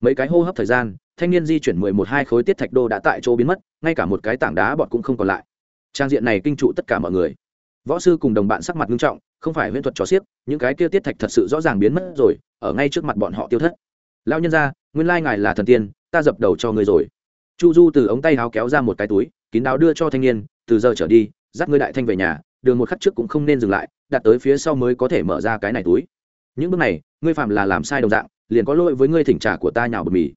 Mấy cái hô hấp thời gian, thanh niên di chuyển mười một hai khối tiết thạch đô đã tại chỗ biến mất, ngay cả một cái tảng đá bọt cũng không còn lại. Trang diện này kinh trụ tất cả mọi người. Võ sư cùng đồng bạn sắc mặt nghiêm trọng, không phải huyễn thuật trò xiếc, những cái kia tiết thạch thật sự rõ ràng biến mất rồi, ở ngay trước mặt bọn họ tiêu thất. Lao nhân ra nguyên lai ngài là thần tiên, ta dập đầu cho ngươi rồi. Chu du từ ống tay háo kéo ra một cái túi, kín đáo đưa cho thanh niên, từ giờ trở đi, dắt ngươi đại thanh về nhà, đường một khắc trước cũng không nên dừng lại, đặt tới phía sau mới có thể mở ra cái này túi. Những bước này, ngươi phạm là làm sai đồng dạng, liền có lỗi với ngươi thỉnh trả của ta nhào bột mì.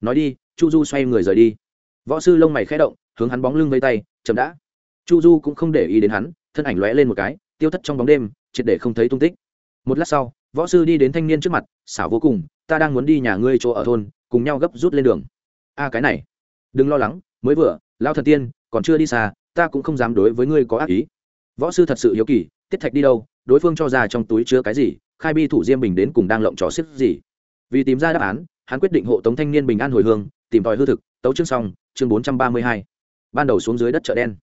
Nói đi, chu du xoay người rời đi. Võ sư lông mày khẽ động, hướng hắn bóng lưng vây tay, chậm đã. Chu du cũng không để ý đến hắn, thân ảnh lóe lên một cái, tiêu thất trong bóng đêm, triệt để không thấy tung tích. Một lát sau, võ sư đi đến thanh niên trước mặt, xảo vô cùng ta đang muốn đi nhà ngươi chỗ ở thôn, cùng nhau gấp rút lên đường. A, cái này, đừng lo lắng, mới vừa, lao thần tiên, còn chưa đi xa, ta cũng không dám đối với ngươi có ác ý. Võ sư thật sự hiếu kỳ, tiết thạch đi đâu, đối phương cho ra trong túi chứa cái gì, khai bi thủ diêm bình đến cùng đang lộng trò xếp gì. Vì tìm ra đáp án, hắn quyết định hộ tống thanh niên bình an hồi hương, tìm tòi hư thực, tấu chương xong, chương bốn trăm ba mươi hai. Ban đầu xuống dưới đất chợ đen.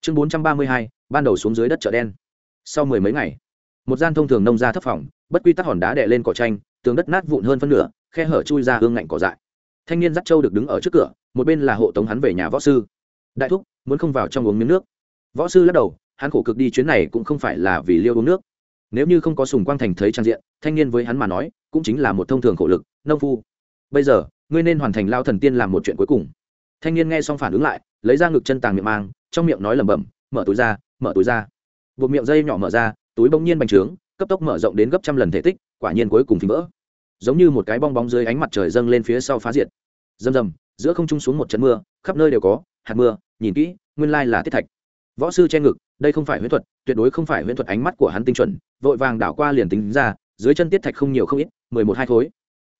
Chương bốn trăm ba mươi hai, ban đầu xuống dưới đất chợ đen. Sau mười mấy ngày, một gian thông thường nông ra thấp phòng, bất quy tắc hòn đá đè lên cỏ tranh tường đất nát vụn hơn phân nửa, khe hở chui ra hương ngạnh cỏ dại. Thanh niên dắt châu được đứng ở trước cửa, một bên là hộ tống hắn về nhà võ sư. Đại thúc, muốn không vào trong uống miếng nước? Võ sư lắc đầu, hắn khổ cực đi chuyến này cũng không phải là vì liêu uống nước. Nếu như không có sùng quang thành thấy trang diện, thanh niên với hắn mà nói, cũng chính là một thông thường khổ lực, nông phu. Bây giờ, ngươi nên hoàn thành lao thần tiên làm một chuyện cuối cùng. Thanh niên nghe xong phản ứng lại, lấy ra ngực chân tàng miệng mang, trong miệng nói lẩm bẩm, mở túi ra, mở túi ra. Buộc miệng dây nhỏ mở ra, túi bỗng nhiên bành trướng, cấp tốc mở rộng đến gấp trăm lần thể tích quả nhiên cuối cùng thì vỡ. Giống như một cái bong bóng dưới ánh mặt trời dâng lên phía sau phá diệt. Rầm rầm, giữa không trung xuống một trận mưa, khắp nơi đều có, hạt mưa, nhìn kỹ, nguyên lai là tiết thạch. Võ sư che ngực, đây không phải huyễn thuật, tuyệt đối không phải huyễn thuật ánh mắt của hắn tinh chuẩn, vội vàng đảo qua liền tính ra, dưới chân tiết thạch không nhiều không ít, mười một hai khối.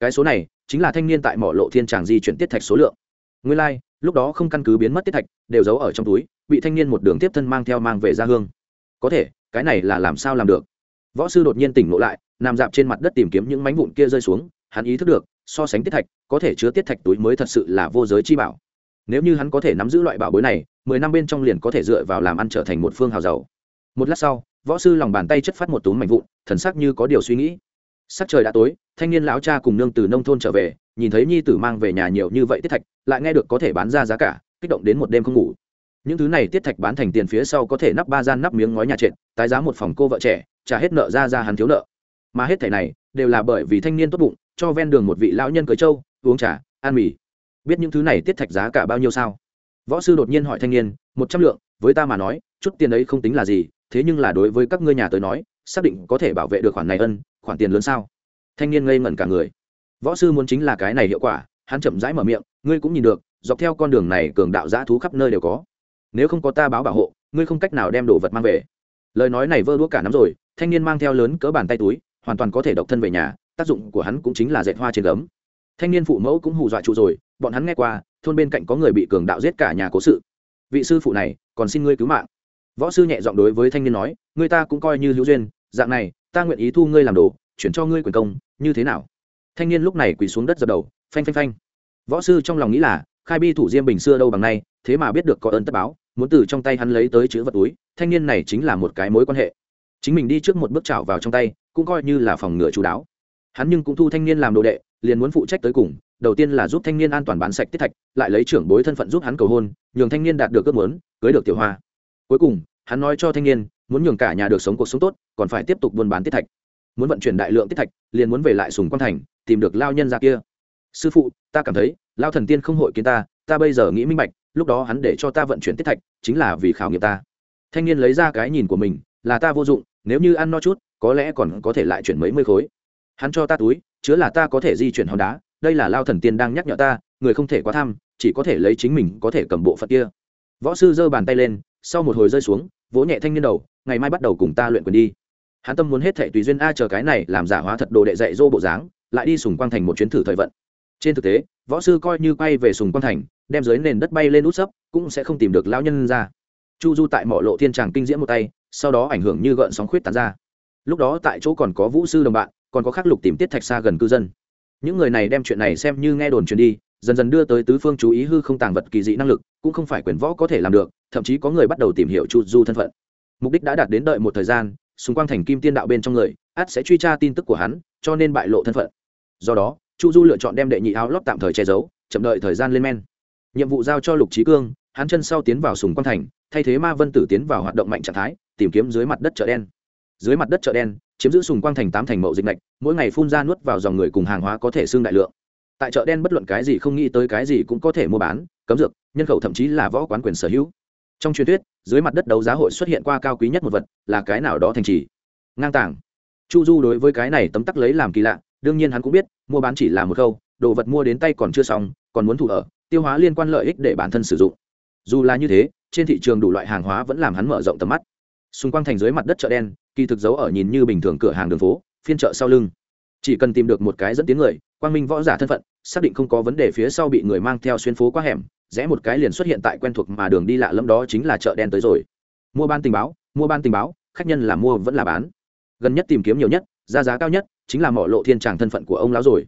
Cái số này, chính là thanh niên tại mỏ lộ thiên tràng di chuyển tiết thạch số lượng. Nguyên lai, lúc đó không căn cứ biến mất tiết thạch, đều giấu ở trong túi, bị thanh niên một đường tiếp thân mang theo mang về ra hương. Có thể, cái này là làm sao làm được? Võ sư đột nhiên tỉnh ngộ lại nằm dạp trên mặt đất tìm kiếm những mảnh vụn kia rơi xuống, hắn ý thức được, so sánh tiết thạch, có thể chứa tiết thạch túi mới thật sự là vô giới chi bảo. Nếu như hắn có thể nắm giữ loại bảo bối này, mười năm bên trong liền có thể dựa vào làm ăn trở thành một phương hào giàu. Một lát sau, võ sư lòng bàn tay chất phát một túm mảnh vụn, thần sắc như có điều suy nghĩ. Sắc trời đã tối, thanh niên lão cha cùng nương từ nông thôn trở về, nhìn thấy nhi tử mang về nhà nhiều như vậy tiết thạch, lại nghe được có thể bán ra giá cả, kích động đến một đêm không ngủ. Những thứ này tiết thạch bán thành tiền phía sau có thể nắp ba gian nắp miếng ngói nhà trệt, tái giá một phòng cô vợ trẻ, trả hết nợ ra ra hắn thiếu nợ mà hết thẻ này đều là bởi vì thanh niên tốt bụng, cho ven đường một vị lão nhân cưới trâu, uống trà, ăn mì. Biết những thứ này tiết thạch giá cả bao nhiêu sao? Võ sư đột nhiên hỏi thanh niên, một trăm lượng, với ta mà nói, chút tiền ấy không tính là gì, thế nhưng là đối với các ngươi nhà tới nói, xác định có thể bảo vệ được khoản này ân, khoản tiền lớn sao? Thanh niên ngây ngẩn cả người. Võ sư muốn chính là cái này hiệu quả, hắn chậm rãi mở miệng, ngươi cũng nhìn được, dọc theo con đường này cường đạo giã thú khắp nơi đều có. Nếu không có ta báo bảo hộ, ngươi không cách nào đem đồ vật mang về. Lời nói này vơ đũa cả nắm rồi, thanh niên mang theo lớn cỡ bàn tay túi hoàn toàn có thể độc thân về nhà, tác dụng của hắn cũng chính là dệt hoa trên gấm. Thanh niên phụ mẫu cũng hù dọa trụ rồi, bọn hắn nghe qua, thôn bên cạnh có người bị cường đạo giết cả nhà cố sự. Vị sư phụ này, còn xin ngươi cứu mạng. Võ sư nhẹ giọng đối với thanh niên nói, người ta cũng coi như hữu duyên, dạng này, ta nguyện ý thu ngươi làm đồ, chuyển cho ngươi quyền công, như thế nào? Thanh niên lúc này quỳ xuống đất dập đầu, phanh phanh phanh. Võ sư trong lòng nghĩ là, khai bi thủ diêm bình xưa đâu bằng nay, thế mà biết được có ơn tất báo, muốn từ trong tay hắn lấy tới chữ vật túi, thanh niên này chính là một cái mối quan hệ. Chính mình đi trước một bước chảo vào trong tay cũng coi như là phòng ngừa chú đáo. Hắn nhưng cũng thu thanh niên làm đồ đệ, liền muốn phụ trách tới cùng, đầu tiên là giúp thanh niên an toàn bán sạch tiết thạch, lại lấy trưởng bối thân phận giúp hắn cầu hôn, nhường thanh niên đạt được ước muốn, cưới được tiểu hoa. Cuối cùng, hắn nói cho thanh niên, muốn nhường cả nhà được sống cuộc sống tốt, còn phải tiếp tục buôn bán tiết thạch. Muốn vận chuyển đại lượng tiết thạch, liền muốn về lại sùng quan thành, tìm được lao nhân ra kia. Sư phụ, ta cảm thấy, lao thần tiên không hội kiến ta ta bây giờ nghĩ minh bạch, lúc đó hắn để cho ta vận chuyển tiết thạch, chính là vì khảo nghiệm ta. Thanh niên lấy ra cái nhìn của mình, là ta vô dụng, nếu như ăn no chút có lẽ còn có thể lại chuyển mấy mươi khối. Hắn cho ta túi, chứa là ta có thể di chuyển hòn đá, đây là lao thần tiên đang nhắc nhở ta, người không thể quá tham, chỉ có thể lấy chính mình có thể cầm bộ phận kia. Võ sư giơ bàn tay lên, sau một hồi rơi xuống, vỗ nhẹ thanh niên đầu, ngày mai bắt đầu cùng ta luyện quyền đi. Hắn tâm muốn hết thệ tùy duyên a chờ cái này làm giả hóa thật đồ đệ dạy dô bộ dáng, lại đi sùng quang thành một chuyến thử thời vận. Trên thực tế, võ sư coi như quay về sùng quang thành, đem dưới nền đất bay lên út sấp, cũng sẽ không tìm được lão nhân ra. Chu du tại mỏ lộ thiên tràng kinh diễm một tay, sau đó ảnh hưởng như gợn sóng khuyết tán ra lúc đó tại chỗ còn có vũ sư đồng bạn, còn có khắc lục tìm tiết thạch xa gần cư dân. Những người này đem chuyện này xem như nghe đồn truyền đi, dần dần đưa tới tứ phương chú ý hư không tàng vật kỳ dị năng lực, cũng không phải quyền võ có thể làm được, thậm chí có người bắt đầu tìm hiểu chu du thân phận. Mục đích đã đạt đến đợi một thời gian, xung quanh thành kim tiên đạo bên trong người át sẽ truy tra tin tức của hắn, cho nên bại lộ thân phận. Do đó, chu du lựa chọn đem đệ nhị áo lót tạm thời che giấu, chậm đợi thời gian lên men. Nhiệm vụ giao cho lục trí cương, hắn chân sau tiến vào sùng quang thành, thay thế ma vân tử tiến vào hoạt động mạnh trạng thái, tìm kiếm dưới mặt đất chợ đen dưới mặt đất chợ đen, chiếm giữ sùng quang thành tám thành mậu dịch lạch mỗi ngày phun ra nuốt vào dòng người cùng hàng hóa có thể xương đại lượng. Tại chợ đen bất luận cái gì không nghĩ tới cái gì cũng có thể mua bán, cấm dược, nhân khẩu thậm chí là võ quán quyền sở hữu. Trong truyền thuyết, dưới mặt đất đấu giá hội xuất hiện qua cao quý nhất một vật, là cái nào đó thành trì. Ngang tàng. Chu du đối với cái này tấm tắc lấy làm kỳ lạ, đương nhiên hắn cũng biết, mua bán chỉ là một khâu, đồ vật mua đến tay còn chưa xong, còn muốn thủ ở, tiêu hóa liên quan lợi ích để bản thân sử dụng. Dù là như thế, trên thị trường đủ loại hàng hóa vẫn làm hắn mở rộng tầm mắt xung quanh thành dưới mặt đất chợ đen, kỳ thực giấu ở nhìn như bình thường cửa hàng đường phố, phiên chợ sau lưng. Chỉ cần tìm được một cái dẫn tiếng người, quang minh võ giả thân phận, xác định không có vấn đề phía sau bị người mang theo xuyên phố qua hẻm, rẽ một cái liền xuất hiện tại quen thuộc mà đường đi lạ lẫm đó chính là chợ đen tới rồi. Mua ban tình báo, mua ban tình báo, khách nhân là mua vẫn là bán. Gần nhất tìm kiếm nhiều nhất, giá giá cao nhất, chính là mỏ lộ thiên tràng thân phận của ông lão rồi.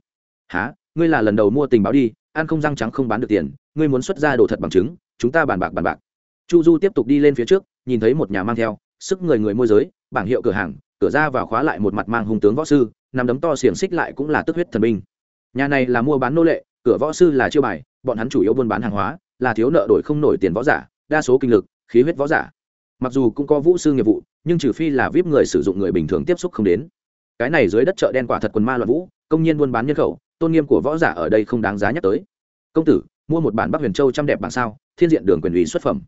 Há ngươi là lần đầu mua tình báo đi, ăn không răng trắng không bán được tiền, ngươi muốn xuất ra đồ thật bằng chứng, chúng ta bàn bạc bàn bạc. Chu du tiếp tục đi lên phía trước, nhìn thấy một nhà mang theo sức người người môi giới, bảng hiệu cửa hàng, cửa ra vào khóa lại một mặt mang hung tướng võ sư, nằm đấm to xiềng xích lại cũng là tức huyết thần binh. Nhà này là mua bán nô lệ, cửa võ sư là chiêu bài, bọn hắn chủ yếu buôn bán hàng hóa, là thiếu nợ đổi không nổi tiền võ giả, đa số kinh lực, khí huyết võ giả. Mặc dù cũng có vũ sư nghiệp vụ, nhưng trừ phi là vip người sử dụng người bình thường tiếp xúc không đến. Cái này dưới đất chợ đen quả thật quần ma loạn vũ, công nhân buôn bán nhân khẩu, tôn nghiêm của võ giả ở đây không đáng giá nhắc tới. Công tử, mua một bản bắc huyền châu trăm đẹp bằng sao, thiên diện đường quyền ủy xuất phẩm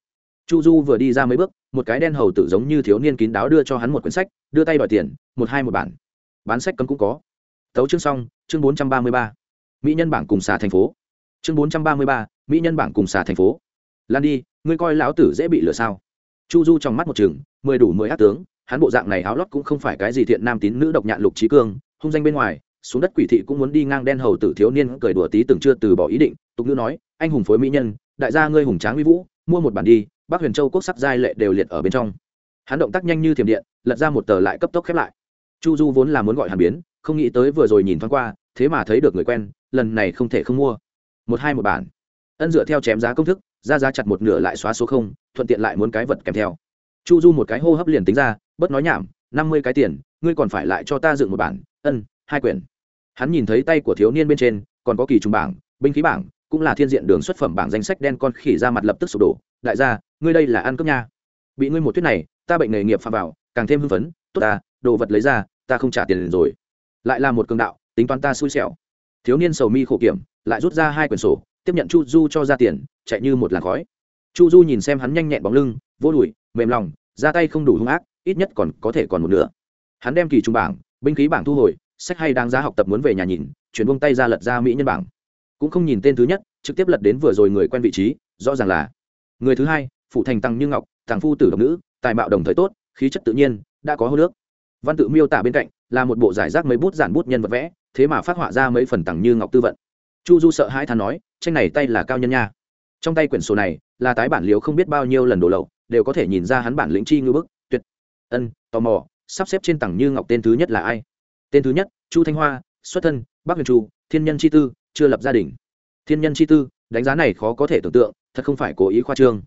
chu du vừa đi ra mấy bước, một cái đen hầu tử giống như thiếu niên kín đáo đưa cho hắn một quyển sách, đưa tay đòi tiền, một hai một bản. Bán sách cấm cũng có. Tấu chương xong, chương bốn trăm ba mươi ba. Mỹ nhân bảng cùng xà thành phố. Chương bốn trăm ba mươi ba, mỹ nhân bảng cùng xà thành phố. Lan đi, ngươi coi lão tử dễ bị lừa sao? Chu du trong mắt một chừng, mười đủ mười ác tướng, hắn bộ dạng này áo lót cũng không phải cái gì thiện nam tín nữ độc nhạn lục trí cương, hung danh bên ngoài, xuống đất quỷ thị cũng muốn đi ngang đen hầu tử thiếu niên cười đùa tí từng chưa từ bỏ ý định, tục ngữ nói, anh hùng phối mỹ nhân, đại gia ngươi hùng tráng uy vũ, mua một bản đi bắc huyền châu quốc sắc giai lệ đều liệt ở bên trong. Hắn động tác nhanh như thiểm điện, lật ra một tờ lại cấp tốc khép lại. Chu du vốn là muốn gọi hàn biến, không nghĩ tới vừa rồi nhìn thoáng qua, thế mà thấy được người quen, lần này không thể không mua. Một hai một bản. Ân dựa theo chém giá công thức, ra giá chặt một nửa lại xóa số không, thuận tiện lại muốn cái vật kèm theo. Chu du một cái hô hấp liền tính ra, bớt nói nhảm, năm mươi cái tiền, ngươi còn phải lại cho ta dựng một bản, ân, hai quyển. Hắn nhìn thấy tay của thiếu niên bên trên, còn có kỳ trùng bảng, binh khí bảng, cũng là thiên diện đường xuất phẩm bảng danh sách đen con khỉ ra mặt lập tức sụp đổ đại gia, ngươi đây là ăn cướp nha. Bị ngươi một thuyết này, ta bệnh nghề nghiệp phạm vào, càng thêm hưng phấn, tốt ta, đồ vật lấy ra, ta không trả tiền rồi. Lại là một cường đạo, tính toán ta xui xẻo. Thiếu niên sầu mi khổ kiểm, lại rút ra hai quyển sổ, tiếp nhận chu du cho ra tiền, chạy như một làn khói. Chu du nhìn xem hắn nhanh nhẹn bóng lưng, vô đùi, mềm lòng ra tay không đủ hung ác, ít nhất còn có thể còn một nửa. Hắn đem kỳ trung bảng, binh khí bảng thu hồi, sách hay đáng giá học tập muốn về nhà nhìn, chuyển buông tay ra lật ra mỹ nhân bảng. Cũng không nhìn tên thứ nhất, trực tiếp lật đến vừa rồi người quen vị trí, rõ ràng là người thứ hai phụ thành tăng như ngọc thằng phu tử độc nữ, tài mạo đồng thời tốt, khí chất tự nhiên, đã có hô nước. Văn tự miêu tả bên cạnh, là một bộ giải rác mấy bút giản bút nhân vật vẽ, thế mà phát họa ra mấy phần tặng như ngọc tư vận. Chu du sợ hai thà nói, tranh này tay là cao nhân nha. Trong tay quyển sổ này, là tái bản liếu không biết bao nhiêu lần đổ lậu, đều có thể nhìn ra hắn bản lĩnh chi ngư bức, tuyệt ân, tò mò, sắp xếp trên tầng như ngọc tên thứ nhất là ai? Tên thứ nhất, chu thanh hoa, xuất thân, bắc huyền chu thiên nhân chi tư, chưa lập gia đình. Thiên nhân chi tư, đánh giá này khó có thể tưởng tượng thật không phải cố ý khoa trương.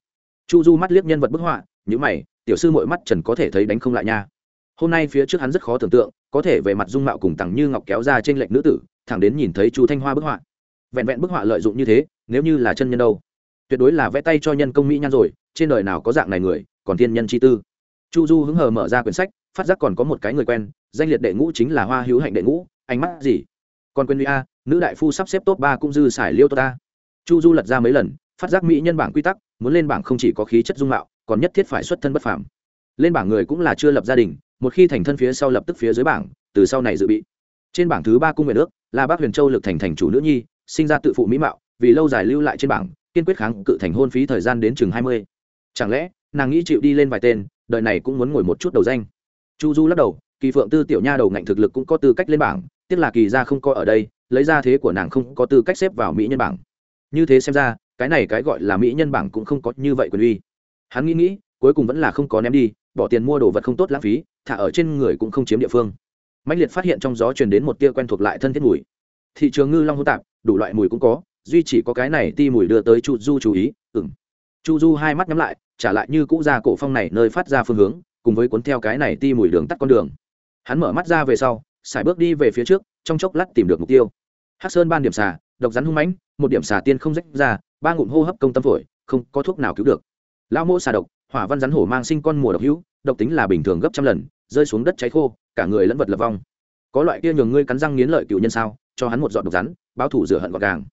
Chu du mắt liếc nhân vật bức họa những mày, tiểu sư mỗi mắt trần có thể thấy đánh không lại nha. Hôm nay phía trước hắn rất khó tưởng tượng, có thể về mặt dung mạo cùng tằng như ngọc kéo ra trên lệnh nữ tử, thẳng đến nhìn thấy chu thanh hoa bức họa. Vẹn vẹn bức họa lợi dụng như thế, nếu như là chân nhân đâu? Tuyệt đối là vẽ tay cho nhân công mỹ nhan rồi, trên đời nào có dạng này người, còn thiên nhân chi tư. Chu du hứng hờ mở ra quyển sách, phát giác còn có một cái người quen, danh liệt đệ ngũ chính là hoa hữu hạnh đệ ngũ, ánh mắt gì? Còn quên a, nữ đại phu sắp xếp top ba cũng dư xài liêu tốt ta. Chu du lật ra mấy lần phát giác mỹ nhân bảng quy tắc, muốn lên bảng không chỉ có khí chất dung mạo, còn nhất thiết phải xuất thân bất phàm. Lên bảng người cũng là chưa lập gia đình, một khi thành thân phía sau lập tức phía dưới bảng, từ sau này dự bị. Trên bảng thứ ba cung nguyện ước là bác huyền châu lực thành thành chủ nữ nhi, sinh ra tự phụ mỹ mạo, vì lâu dài lưu lại trên bảng, kiên quyết kháng cự thành hôn phí thời gian đến chừng hai mươi. Chẳng lẽ, nàng nghĩ chịu đi lên vài tên đợi này cũng muốn ngồi một chút đầu danh? Chu du lắc đầu, kỳ phượng tư tiểu nha đầu ngạnh thực lực cũng có tư cách lên bảng, tiếc là kỳ ra không coi ở đây, lấy ra thế của nàng không có tư cách xếp vào mỹ nhân bảng. Như thế xem ra cái này cái gọi là mỹ nhân bảng cũng không có như vậy quyền uy. Hắn nghĩ nghĩ, cuối cùng vẫn là không có ném đi, bỏ tiền mua đồ vật không tốt lãng phí, thả ở trên người cũng không chiếm địa phương. Mạnh liệt phát hiện trong gió truyền đến một tia quen thuộc lại thân thiết mùi. Thị trường ngư long hô tạp, đủ loại mùi cũng có, duy chỉ có cái này ti mùi đưa tới chu du chú ý ừng chu du hai mắt nhắm lại, trả lại như cũ ra cổ phong này nơi phát ra phương hướng, cùng với cuốn theo cái này ti mùi đường tắt con đường. Hắn mở mắt ra về sau, sải bước đi về phía trước, trong chốc lát tìm được mục tiêu. Hắc sơn ban điểm xà độc rắn hung mãnh, một điểm xà tiên không rách ra, ba ngụm hô hấp công tâm phổi, không có thuốc nào cứu được. Lão mỗ xà độc, hỏa văn rắn hổ mang sinh con mùa độc hữu, độc tính là bình thường gấp trăm lần, rơi xuống đất cháy khô, cả người lẫn vật lập vong. Có loại kia nhường ngươi cắn răng nghiến lợi cựu nhân sao, cho hắn một giọt độc rắn, báo thủ rửa hận gọn gàng.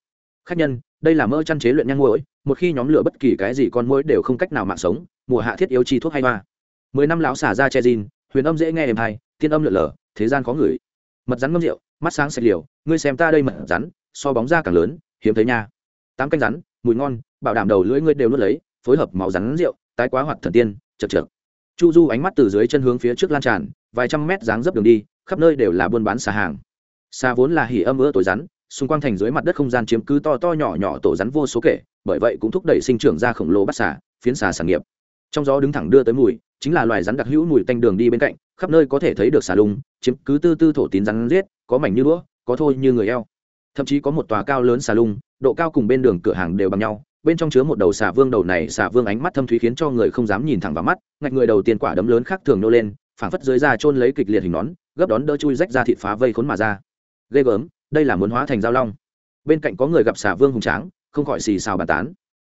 Khách nhân, đây là mơ chăn chế luyện nhang mũi một khi nhóm lửa bất kỳ cái gì con mũi đều không cách nào mạng sống, mùa hạ thiết yếu chi thuốc hay hoa. Mười năm lão xả ra che zin huyền âm dễ nghe êm hay tiên âm lượn lờ, thế gian khó ngửi. Mật rắn ngâm rượu, mắt sáng sạch liều, ngươi xem ta đây mật rắn so bóng ra càng lớn, hiếm thấy nha. Tám canh rắn, mùi ngon, bảo đảm đầu lưỡi ngươi đều nuốt lấy, phối hợp máu rắn rượu, tái quá hoạt thần tiên chật chật chu du ánh mắt từ dưới chân hướng phía trước lan tràn, vài trăm mét dáng dấp đường đi, khắp nơi đều là buôn bán xà hàng. Xà vốn là hỉ âm ứa tối rắn, xung quanh thành dưới mặt đất không gian chiếm cứ to to nhỏ nhỏ tổ rắn vô số kể, bởi vậy cũng thúc đẩy sinh trưởng ra khổng lồ bắt xà, phiến xà sản nghiệp. Trong gió đứng thẳng đưa tới mùi, chính là loài rắn đặc hữu mùi tanh đường đi bên cạnh, khắp nơi có thể thấy được xà lùng chiếm cứ tư tư thổ tín rắn riết có mảnh như đũa, có thôi như người eo thậm chí có một tòa cao lớn xà lung, độ cao cùng bên đường cửa hàng đều bằng nhau, bên trong chứa một đầu xà vương, đầu này xà vương ánh mắt thâm thúy khiến cho người không dám nhìn thẳng vào mắt, ngạch người đầu tiên quả đấm lớn khác thường nô lên, phảng phất dưới da trôn lấy kịch liệt hình nón, gấp đón đỡ chui rách ra thịt phá vây khốn mà ra. Ghê gớm, đây là muốn hóa thành giao long. Bên cạnh có người gặp xà vương hùng tráng, không khỏi xì xào bàn tán.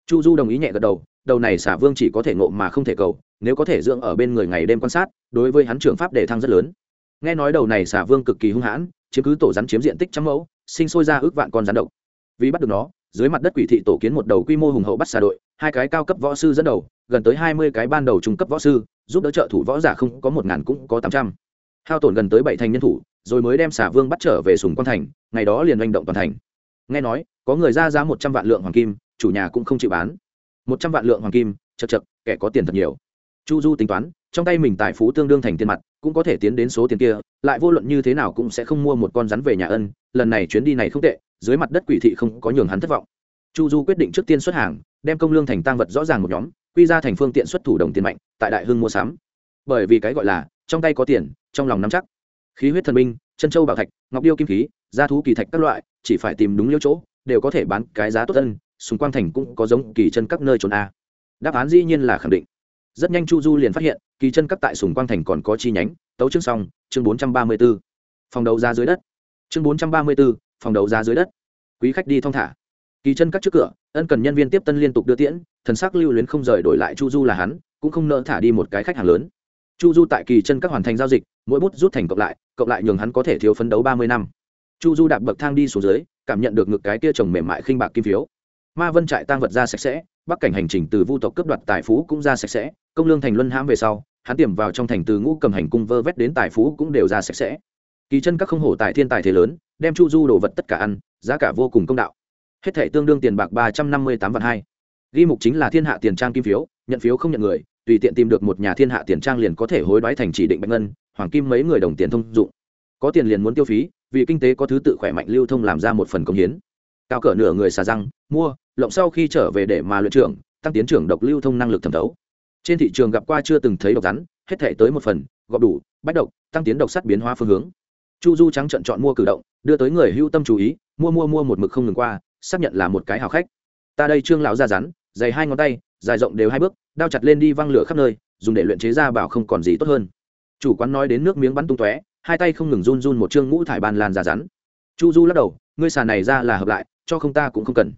Chu du đồng ý nhẹ gật đầu đầu này xà vương chỉ có thể ngộ mà không thể cầu, nếu có thể dưỡng ở bên người ngày đêm quan sát, đối với hắn trưởng pháp đề thăng rất lớn. Nghe nói đầu này xà vương cực kỳ hung hãn, chiếm cứ tổ rắn chiếm diện tích trăm mẫu sinh sôi ra ước vạn con rắn độc. Vì bắt được nó, dưới mặt đất quỷ thị tổ kiến một đầu quy mô hùng hậu bắt xà đội, hai cái cao cấp võ sư dẫn đầu, gần tới hai mươi cái ban đầu trung cấp võ sư, giúp đỡ trợ thủ võ giả không có một ngàn cũng có tám trăm. Hao tổn gần tới bảy thành nhân thủ, rồi mới đem xà vương bắt trở về sùng quan thành, ngày đó liền manh động toàn thành. Nghe nói, có người ra giá một trăm vạn lượng hoàng kim, chủ nhà cũng không chịu bán. Một trăm vạn lượng hoàng kim, chật chật, kẻ có tiền thật nhiều chu du tính toán trong tay mình tài phú tương đương thành tiền mặt cũng có thể tiến đến số tiền kia lại vô luận như thế nào cũng sẽ không mua một con rắn về nhà ân lần này chuyến đi này không tệ dưới mặt đất quỷ thị không có nhường hắn thất vọng. Chu du quyết định trước tiên xuất hàng đem công lương thành tăng vật rõ ràng một nhóm quy ra thành phương tiện xuất thủ đồng tiền mạnh tại đại hưng mua sắm. Bởi vì cái gọi là trong tay có tiền trong lòng nắm chắc. Khí huyết thần minh, chân châu bảo thạch ngọc điêu kim khí gia thú kỳ thạch các loại chỉ phải tìm đúng liêu chỗ đều có thể bán cái giá tốt hơn xung quanh thành cũng có giống kỳ chân các nơi trốn a. Đáp án dĩ nhiên là khẳng định rất nhanh chu du liền phát hiện, kỳ chân các tại sùng quang thành còn có chi nhánh, tấu chương xong, chương bốn trăm ba mươi b ố phòng đấu giá dưới đất. Chương bốn trăm ba mươi b ố phòng đấu giá dưới đất. Quý khách đi thong thả. Kỳ chân các trước cửa, ân cần nhân viên tiếp tân liên tục đưa tiễn, thần sắc lưu luyến không rời đổi lại chu du là hắn, cũng không nỡ thả đi một cái khách hàng lớn. Chu du tại kỳ chân các hoàn thành giao dịch, mỗi bút rút thành cộng lại cộng lại nhường hắn có thể thiếu phấn đấu ba mươi năm. Chu du đạp bậc thang đi xuống dưới, cảm nhận được ngực cái kia chồng mềm mại khinh bạc kim phiếu ma vân trại tăng vật ra sạch sẽ, bắc cảnh hành trình từ vu tộc cướp đoạt tài phú cũng ra sạch sẽ, công lương thành luân hãm về sau, hắn tiềm vào trong thành từ ngũ cầm hành cung vơ vét đến tài phú cũng đều ra sạch sẽ. Kỳ chân các không hổ tài thiên tài thế lớn, đem chu du đồ vật tất cả ăn, giá cả vô cùng công đạo. Hết thể tương đương tiền bạc ba trăm năm mươi tám vạn hai. Ghi mục chính là thiên hạ tiền trang kim phiếu, nhận phiếu không nhận người, tùy tiện tìm được một nhà thiên hạ tiền trang liền có thể hối đoái thành chỉ định bạch ngân, hoàng kim mấy người đồng tiền thông dụng. Có tiền liền muốn tiêu phí, vì kinh tế có thứ tự khỏe mạnh lưu thông làm ra một phần công hiến. Cao cỡ nửa người xà răng, mua lộng sau khi trở về để mà luyện trưởng, tăng tiến trưởng độc lưu thông năng lực thẩm thấu. Trên thị trường gặp qua chưa từng thấy độc rắn, hết thể tới một phần, gọp đủ, bách độc, tăng tiến độc sắt biến hóa phương hướng. Chu du trắng trận chọn mua cử động, đưa tới người hưu tâm chú ý, mua mua mua một mực không ngừng qua, xác nhận là một cái hào khách. Ta đây trương lão ra rắn dày hai ngón tay, dài rộng đều hai bước, đao chặt lên đi văng lửa khắp nơi, dùng để luyện chế ra bảo không còn gì tốt hơn. Chủ quán nói đến nước miếng bắn tung tóe, hai tay không ngừng run run một chương ngũ thải bàn lan ra rắn. Chu du lắc đầu, ngươi xà này ra là hợp lại, cho không ta cũng không cần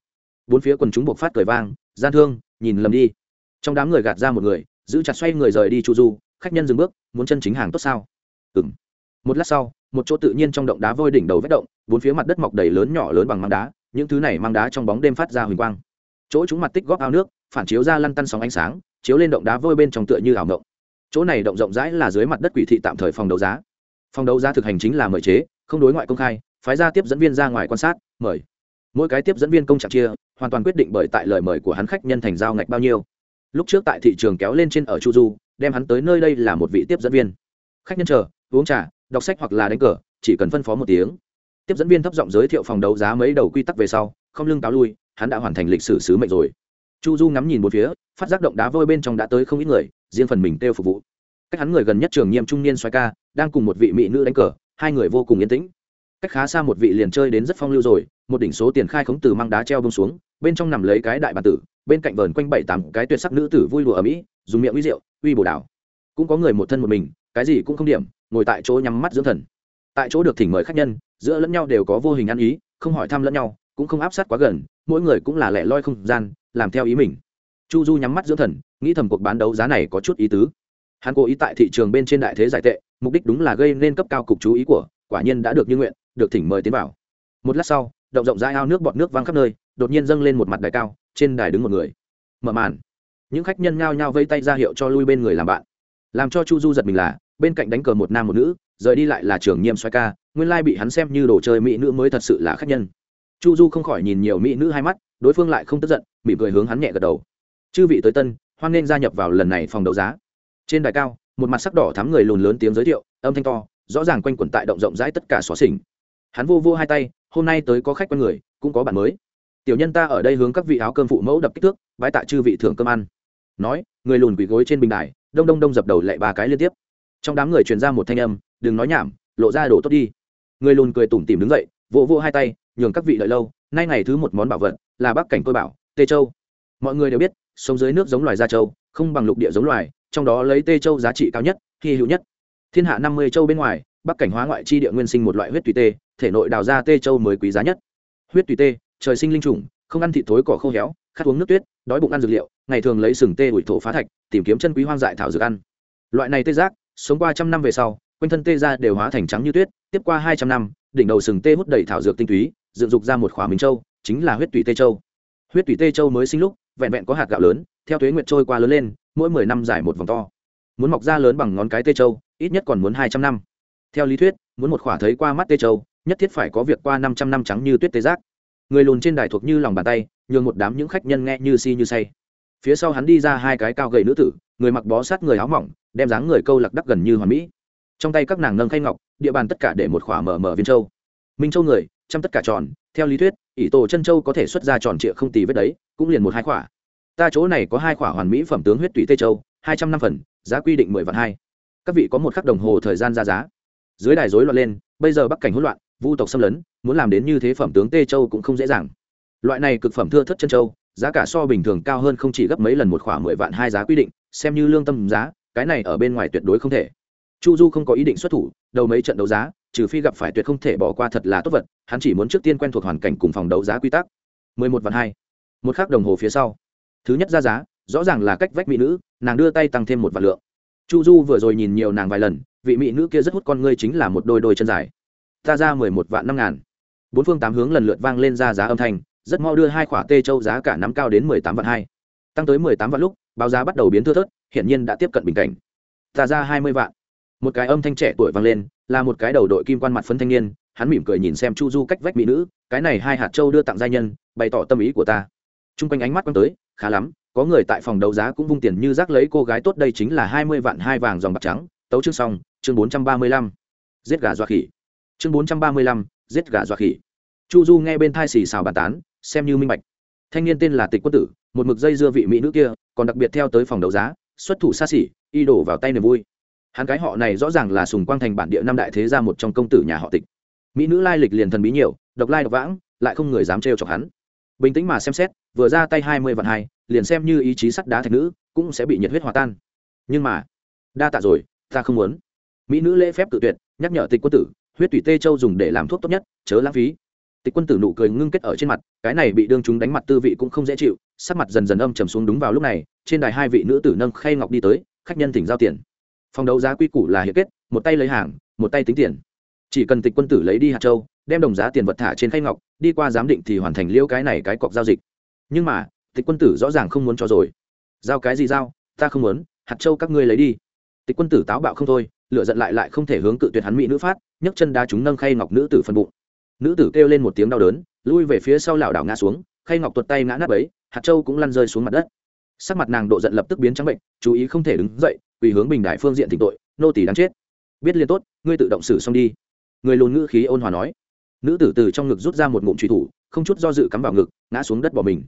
bốn phía quần chúng buộc phát cười vang, gian thương, nhìn lầm đi. Trong đám người gạt ra một người, giữ chặt xoay người rời đi chu du, khách nhân dừng bước, muốn chân chính hàng tốt sao? Ừ m một lát sau, một chỗ tự nhiên trong động đá vôi đỉnh đầu vết động, bốn phía mặt đất mọc đầy lớn nhỏ lớn bằng măng đá, những thứ này mang đá trong bóng đêm phát ra huỳnh quang. Chỗ chúng mặt tích góp ao nước, phản chiếu ra lăn tăn sóng ánh sáng, chiếu lên động đá vôi bên trong tựa như ảo ngộng chỗ này động rộng rãi là dưới mặt đất quỷ thị tạm thời phòng đấu giá. Phòng đấu giá thực hành chính là mời chế, không đối ngoại công khai, phái ra tiếp dẫn viên ra ngoài quan sát, mời mỗi cái tiếp dẫn viên công trạng chia, hoàn toàn quyết định bởi tại lời mời của hắn khách nhân thành giao ngạch bao nhiêu. Lúc trước tại thị trường kéo lên trên ở chu du, đem hắn tới nơi đây là một vị tiếp dẫn viên. Khách nhân chờ, uống trà, đọc sách hoặc là đánh cờ, chỉ cần phân phó một tiếng. Tiếp dẫn viên thấp giọng giới thiệu phòng đấu giá mấy đầu quy tắc về sau, không lưng cáo lui, hắn đã hoàn thành lịch sử sứ mệnh rồi. Chu du ngắm nhìn một phía, phát giác động đá vôi bên trong đã tới không ít người, riêng phần mình têu phục vụ. Cách hắn người gần nhất trường nghiêm trung niên xoay ca, đang cùng một vị mỹ nữ đánh cờ, hai người vô cùng yên tĩnh. Cách khá xa một vị liền chơi đến rất phong lưu rồi một đỉnh số tiền khai khống từ mang đá treo bông xuống, bên trong nằm lấy cái đại bàn tử, bên cạnh vờn quanh bảy tám cái tuyệt sắc nữ tử vui lụa ở mỹ, dùng miệng uy rượu, uy bồ đảo. Cũng có người một thân một mình, cái gì cũng không điểm, ngồi tại chỗ nhắm mắt dưỡng thần. Tại chỗ được thỉnh mời khách nhân, giữa lẫn nhau đều có vô hình ăn ý, không hỏi thăm lẫn nhau, cũng không áp sát quá gần, mỗi người cũng là lẻ loi không gian, làm theo ý mình. Chu du nhắm mắt dưỡng thần, nghĩ thầm cuộc bán đấu giá này có chút ý tứ. Hắn cố ý tại thị trường bên trên đại thế giải tệ, mục đích đúng là gây nên cấp cao cục chú ý của, quả nhiên đã được như nguyện, được thỉnh mời tiến vào. Một lát sau động rộng rãi ao nước bọt nước văng khắp nơi, đột nhiên dâng lên một mặt đài cao, trên đài đứng một người. Mở màn. Những khách nhân nhao nhao vây tay ra hiệu cho lui bên người làm bạn. Làm cho chu du giật mình là, bên cạnh đánh cờ một nam một nữ, rời đi lại là trường nghiêm xoay ca, nguyên lai bị hắn xem như đồ chơi mỹ nữ mới thật sự là khách nhân. Chu du không khỏi nhìn nhiều mỹ nữ hai mắt, đối phương lại không tức giận, mỉm cười hướng hắn nhẹ gật đầu. Chư vị tới tân, hoan nên gia nhập vào lần này phòng đấu giá. Trên đài cao, một mặt sắc đỏ thắm người lùn lớn tiếng giới thiệu, âm thanh to, rõ ràng quanh quẩn tại động rộng rãi tất cả xóa xỉnh. Hắn vô vô hai tay hôm nay tới có khách quen người, cũng có bạn mới. Tiểu nhân ta ở đây hướng các vị áo cơm phụ mẫu đập kích thước bãi tạ chư vị thưởng cơm ăn. Nói, người lùn quỳ gối trên bình đài, đông đông đông dập đầu lại ba cái liên tiếp. Trong đám người truyền ra một thanh âm, đừng nói nhảm, lộ ra đồ tốt đi. Người lùn cười tủm tỉm đứng dậy, vỗ vỗ hai tay, nhường các vị đợi lâu, nay ngày thứ một món bảo vật là bắc cảnh tôi bảo, tê châu. Mọi người đều biết, sống dưới nước giống loài da châu không bằng lục địa giống loài, trong đó lấy tê châu giá trị cao nhất, hy hữu nhất. Thiên hạ năm mươi châu bên ngoài, bắc cảnh hóa ngoại chi địa nguyên sinh một loại huyết tùy tê thể nội đào ra tê châu mới quý giá nhất. Huyết tùy tê, trời sinh linh trùng, không ăn thịt thối cỏ khô héo, khát uống nước tuyết, đói bụng ăn dược liệu, ngày thường lấy sừng tê ủi thổ phá thạch, tìm kiếm chân quý hoang dại thảo dược ăn. Loại này tê giác, sống qua trăm năm về sau, quanh thân tê ra đều hóa thành trắng như tuyết, tiếp qua hai trăm năm, đỉnh đầu sừng tê hút đầy thảo dược tinh túy, dựng dục ra một khóa minh châu, chính là huyết tùy tê châu. Huyết tùy tê châu mới sinh lúc, vẹn vẹn có hạt gạo lớn, theo thuế nguyệt trôi qua lớn lên, mỗi mười năm dài một vòng to. Muốn mọc ra lớn bằng ngón cái tê châu, ít nhất còn muốn hai trăm năm. Theo lý thuyết, muốn một khỏa thấy qua mắt tê châu nhất thiết phải có việc qua năm trăm năm trắng như tuyết tê giác. Người lùn trên đài thuộc như lòng bàn tay, nhường một đám những khách nhân nghe như si như say. Phía sau hắn đi ra hai cái cao gầy nữ tử, người mặc bó sát người áo mỏng, đem dáng người câu lạc đắc gần như hoàn mỹ. Trong tay các nàng nâng khay ngọc, địa bàn tất cả để một khỏa mở mở viên châu. Minh châu người, chăm tất cả tròn, theo lý thuyết, ỷ tổ chân châu có thể xuất ra tròn trịa không tì vết đấy, cũng liền một hai khỏa. Ta chỗ này có hai khỏa hoàn mỹ phẩm tướng huyết tụy tê châu, hai trăm năm phần, giá quy định mười vạn hai. Các vị có một khắc đồng hồ thời gian ra giá. Dưới đài rối loạn lên, bây giờ bắc cảnh hỗn loạn vu tộc xâm lấn, muốn làm đến như thế phẩm tướng tê châu cũng không dễ dàng. Loại này cực phẩm thưa thất chân châu, giá cả so bình thường cao hơn không chỉ gấp mấy lần một khoảng mười vạn hai giá quy định, xem như lương tâm giá, cái này ở bên ngoài tuyệt đối không thể. Chu du không có ý định xuất thủ, đầu mấy trận đấu giá, trừ phi gặp phải tuyệt không thể bỏ qua thật là tốt vật, hắn chỉ muốn trước tiên quen thuộc hoàn cảnh cùng phòng đấu giá quy tắc. Mười một vạn hai. Một khắc đồng hồ phía sau. Thứ nhất ra giá, rõ ràng là cách vách mỹ nữ, nàng đưa tay tăng thêm một vạn lượng. Chu du vừa rồi nhìn nhiều nàng vài lần, vị mỹ nữ kia rất hút con ngươi chính là một đôi đôi chân dài ta ra mười một vạn năm ngàn. Bốn phương tám hướng lần lượt vang lên ra giá âm thanh, rất mau đưa hai khỏa tê châu giá cả nắm cao đến mười tám vạn hai. Tăng tới mười tám vạn lúc, báo giá bắt đầu biến thưa thớt, hiển nhiên đã tiếp cận bình cảnh. Ta ra hai mươi vạn. Một cái âm thanh trẻ tuổi vang lên, là một cái đầu đội kim quan mặt phấn thanh niên, hắn mỉm cười nhìn xem chu du cách vách mỹ nữ, cái này hai hạt châu đưa tặng gia nhân, bày tỏ tâm ý của ta. T r u n g quanh ánh mắt quăng tới, khá lắm, có người tại phòng đấu giá cũng vung tiền như rác lấy cô gái tốt đây chính là hai mươi vạn hai vàng dòng bạc trắng. Tấu chương xong, chương bốn trăm ba mươi lăm. Giết gà dọa khỉ chương bốn trăm ba mươi lăm, giết gà dọa khỉ. Chu du nghe bên thai xì xào bàn tán, xem như minh bạch. Thanh niên tên là tịch quân tử, một mực dây dưa vị mỹ nữ kia, còn đặc biệt theo tới phòng đấu giá, xuất thủ xa xỉ, y đổ vào tay niềm vui. Hắn cái họ này rõ ràng là sùng quang thành bản địa năm đại thế gia một trong công tử nhà họ tịch. Mỹ nữ lai lịch liền thần bí nhiều, độc lai độc vãng, lại không người dám trêu chọc hắn. Bình tĩnh mà xem xét, vừa ra tay hai mươi vạn hai, liền xem như ý chí sắt đá thạch nữ, cũng sẽ bị nhiệt huyết hòa tan. Nhưng mà, đa tạ rồi, ta không muốn. Mỹ nữ lễ phép tự tuyệt, nhắc nhở tịch quân tử huyết tủy tê châu dùng để làm thuốc tốt nhất, chớ lãng phí. Tịch quân tử nụ cười ngưng kết ở trên mặt, cái này bị đương chúng đánh mặt tư vị cũng không dễ chịu, sắc mặt dần dần âm trầm xuống đúng vào lúc này, trên đài hai vị nữ tử nâng khay ngọc đi tới, khách nhân thỉnh giao tiền. Phòng đấu giá quy củ là hiệp kết, một tay lấy hàng, một tay tính tiền. Chỉ cần tịch quân tử lấy đi hạt châu, đem đồng giá tiền vật thả trên khay ngọc, đi qua giám định thì hoàn thành liễu cái này cái cọc giao dịch. Nhưng mà, tịch quân tử rõ ràng không muốn cho rồi. Giao cái gì giao, ta không muốn, hạt châu các ngươi lấy đi. Tịch quân tử táo bạo không thôi lựa giận lại lại không thể hướng cự tuyệt hắn mỹ nữ phát nhấc chân đá chúng nâng khay ngọc nữ tử phân bụng. Nữ tử kêu lên một tiếng đau đớn, lui về phía sau lảo đảo ngã xuống, khay ngọc tuột tay ngã nắp ấy hạt châu cũng lăn rơi xuống mặt đất. Sắc mặt nàng độ giận lập tức biến trắng bệnh, chú ý không thể đứng dậy vì hướng bình đại phương diện tịnh tội, nô tỷ đáng chết. Biết liên tốt, ngươi tự động xử xong đi. Người lùn ngữ khí ôn hòa nói. Nữ tử từ trong ngực rút ra một ngụm truy thủ, không chút do dự cắm vào ngực, ngã xuống đất bỏ mình.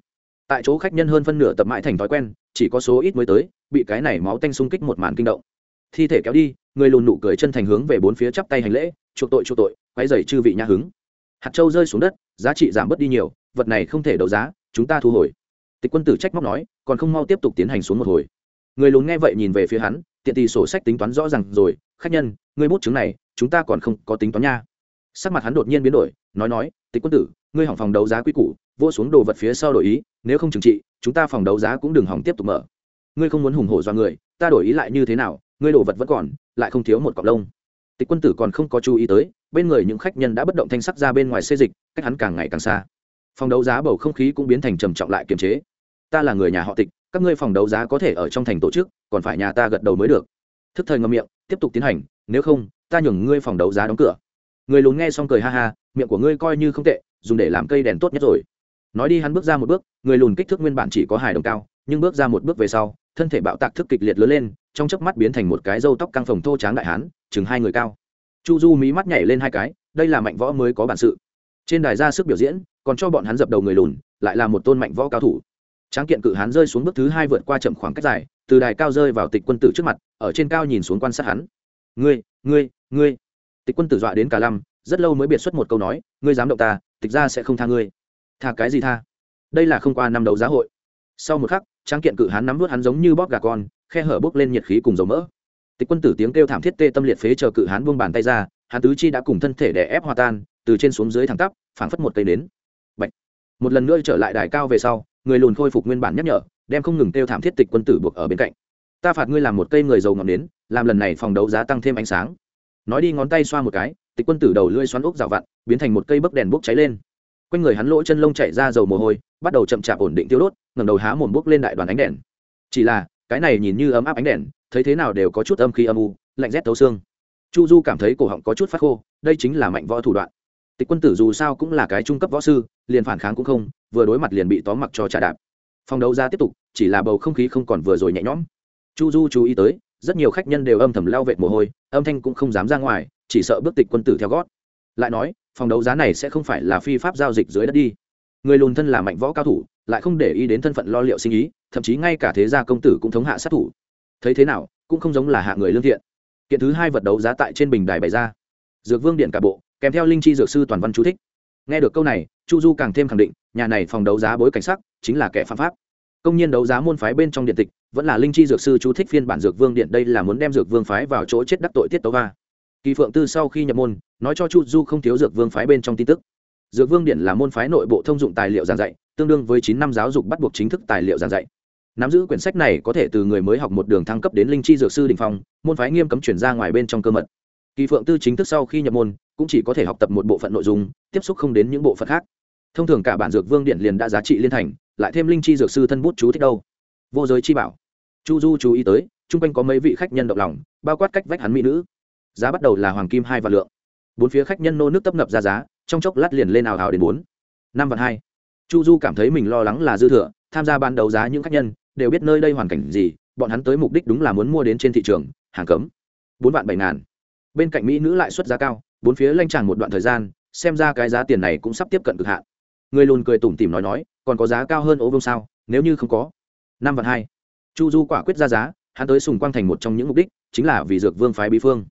Tại chỗ khách nhân hơn phân nửa tập mãi thành thói quen, chỉ có số ít mới tới, bị cái này máu tanh xung kích một màn kinh động. Thi thể kéo đi, người lùn nụ cười chân thành hướng về bốn phía chắp tay hành lễ chuộc tội chuộc tội quay dày chư vị nhã hứng. Hạt châu rơi xuống đất, giá trị giảm bớt đi nhiều, vật này không thể đấu giá, chúng ta thu hồi. Tịch quân tử trách móc nói, còn không mau tiếp tục tiến hành xuống một hồi. Người lùn nghe vậy nhìn về phía hắn, tiện tì sổ sách tính toán rõ ràng rồi, khách nhân, ngươi bút chứng này, chúng ta còn không có tính toán nha. Sắc mặt hắn đột nhiên biến đổi, nói nói, tịch quân tử, ngươi hỏng phòng đấu giá quy củ, vô xuống đồ vật phía sau đổi ý, nếu không trừng trị, chúng ta phòng đấu giá cũng đừng hỏng tiếp tục mở. Ngươi không muốn hùng hổ do người, ta đổi ý lại như thế nào, ngươi đồ vật vẫn còn, lại không thiếu một cọc lông tịch quân tử còn không có chú ý tới, bên người những khách nhân đã bất động thanh sắc ra bên ngoài xê dịch, cách hắn càng ngày càng xa. Phòng đấu giá bầu không khí cũng biến thành trầm trọng lại kiềm chế. Ta là người nhà họ tịch, các ngươi phòng đấu giá có thể ở trong thành tổ chức, còn phải nhà ta gật đầu mới được. Thức thời ngậm miệng, tiếp tục tiến hành, nếu không, ta nhường ngươi phòng đấu giá đóng cửa. Người lùn nghe xong cười ha ha, miệng của ngươi coi như không tệ, dùng để làm cây đèn tốt nhất rồi. Nói đi hắn bước ra một bước, người lùn kích thước nguyên bản chỉ có hài đồng cao nhưng bước ra một bước về sau, thân thể bạo tạc thức kịch liệt lớn lên, trong chớp mắt biến thành một cái râu tóc căng phồng thô tráng đại hán, chừng hai người cao. Chu du mí mắt nhảy lên hai cái, đây là mạnh võ mới có bản sự. Trên đài ra sức biểu diễn, còn cho bọn hắn dập đầu người lùn, lại là một tôn mạnh võ cao thủ. Tráng kiện cự hán rơi xuống bước thứ hai vượt qua chậm khoảng cách dài, từ đài cao rơi vào tịch quân tử trước mặt, ở trên cao nhìn xuống quan sát hắn. Ngươi ngươi ngươi. Tịch quân tử dọa đến cả lăm, rất lâu mới biệt xuất một câu nói, ngươi dám động ta, tịch ra sẽ không tha ngươi. Tha cái gì tha? Đây là không qua năm đấu giá hội. Sau một khắc tráng kiện cự hán nắm vút hắn giống như bóp gà con khe hở bốc lên nhiệt khí cùng dầu mỡ tịch quân tử tiếng kêu thảm thiết tê tâm liệt phế chờ cự hán buông bàn tay ra hắn tứ chi đã cùng thân thể đè ép hòa tan từ trên xuống dưới thẳng tắp phảng phất một cây nến. Bạch. một lần nữa trở lại đài cao về sau người lùn khôi phục nguyên bản nhắc nhở đem không ngừng kêu thảm thiết tịch quân tử buộc ở bên cạnh ta phạt ngươi làm một cây người giàu ngọn nến, làm lần này phòng đấu giá tăng thêm ánh sáng nói đi ngón tay xoa một cái tịch quân tử đầu lưỡi xoắn ốc rào vặn biến thành một cây bấc đèn bốc cháy lên quanh người hắn lỗ chân lông chảy ra dầu mồ hôi, bắt đầu chậm chạp ổn định tiêu đốt ngầm đầu há mồm bốc lên đại đoàn ánh đèn. Chỉ là, cái này nhìn như ấm áp ánh đèn, thấy thế nào đều có chút âm khí âm u, lạnh rét thấu xương. Chu du cảm thấy cổ họng có chút phát khô, đây chính là mạnh võ thủ đoạn. Tịch quân tử dù sao cũng là cái trung cấp võ sư, liền phản kháng cũng không, vừa đối mặt liền bị tóm mặc cho trả đạp. Phòng đấu ra tiếp tục, chỉ là bầu không khí không còn vừa rồi nhẹ nhõm. Chu du chú ý tới, rất nhiều khách nhân đều âm thầm lao vệt mồ hôi, âm thanh cũng không dám ra ngoài, chỉ sợ bước tịch quân tử theo gót lại nói, phòng đấu giá này sẽ không phải là phi pháp giao dịch dưới đất đi. Người lùn thân là mạnh võ cao thủ, lại không để ý đến thân phận lo liệu sinh ý, thậm chí ngay cả thế gia công tử cũng thống hạ sát thủ. Thấy thế nào, cũng không giống là hạ người lương thiện. Kiện thứ hai vật đấu giá tại trên bình đài bày ra. Dược vương điện cả bộ, kèm theo linh chi dược sư toàn văn chú thích. Nghe được câu này, chu du càng thêm khẳng định, nhà này phòng đấu giá bối cảnh sắc, chính là kẻ phạm pháp. Công nhân đấu giá môn phái bên trong điện tịch, vẫn là linh chi dược sư chú thích phiên bản dược vương điện, đây là muốn đem dược vương phái vào chỗ chết đắc tội tiết tấu va kỳ phượng tư sau khi nhập môn, nói cho chu du không thiếu dược vương phái bên trong tin tức. Dược vương điện là môn phái nội bộ thông dụng tài liệu giảng dạy, tương đương với chín năm giáo dục bắt buộc chính thức tài liệu giảng dạy. Nắm giữ quyển sách này có thể từ người mới học một đường thăng cấp đến linh chi dược sư đình phong, môn phái nghiêm cấm chuyển ra ngoài bên trong cơ mật. Kỳ phượng tư chính thức sau khi nhập môn, cũng chỉ có thể học tập một bộ phận nội dung, tiếp xúc không đến những bộ phận khác. Thông thường cả bản dược vương điện liền đã giá trị liên thành, lại thêm linh chi dược sư thân bút chú thích đâu. Vô giới chi bảo. Chu du chú ý tới, chung quanh có mấy vị khách nhân động lòng, bao quát cách vách hắn mỹ nữ giá bắt đầu là hoàng kim hai vạn lượng. Bốn phía khách nhân nô nước tấp nập ra giá, trong chốc lát liền lên ảo hào đến bốn, năm vạn hai. Chu du cảm thấy mình lo lắng là dư thừa, tham gia ban đấu giá những khách nhân đều biết nơi đây hoàn cảnh gì, bọn hắn tới mục đích đúng là muốn mua đến trên thị trường, hàng cấm. Bốn vạn bảy ngàn. Bên cạnh mỹ nữ lại xuất giá cao, bốn phía lanh tràn một đoạn thời gian, xem ra cái giá tiền này cũng sắp tiếp cận cực hạn. Người lùn cười tủm tỉm nói nói, còn có giá cao hơn ố vương sao, nếu như không có. Năm vạn hai. Chu du quả quyết ra giá, hắn tới sùng quang thành một trong những mục đích, chính là vì dược vương phái bí phương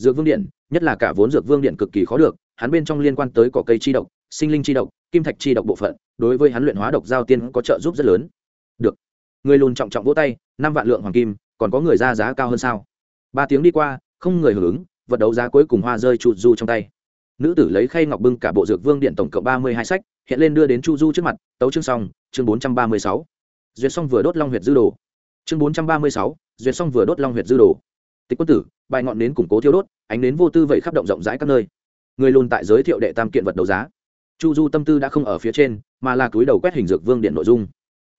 dược vương điện, nhất là cả vốn dược vương điện cực kỳ khó được, hắn bên trong liên quan tới cỏ cây chi độc, sinh linh chi độc, kim thạch chi độc bộ phận, đối với hắn luyện hóa độc giao tiên có trợ giúp rất lớn. Được. Người lùn trọng trọng vỗ tay, năm vạn lượng hoàng kim, còn có người ra giá cao hơn sao? Ba tiếng đi qua, không người hưởng ứng, vật đấu giá cuối cùng hoa rơi chu du trong tay. Nữ tử lấy khay ngọc bưng cả bộ dược vương điện tổng cộng ba mươi hai sách, hiện lên đưa đến chu du trước mặt, tấu chương xong, chương bốn trăm ba mươi sáu. Duyệt xong vừa đốt long huyệt dư đồ. Chương bốn trăm ba mươi sáu, duyệt xong vừa đốt long huyệt dư đồ tịch quân tử, bài ngọn nến củng cố thiêu đốt, ánh nến vô tư vậy khắp động rộng rãi các nơi. Người lùn tại giới thiệu đệ tam kiện vật đấu giá. Chu du tâm tư đã không ở phía trên, mà là túi đầu quét hình dược vương điện nội dung.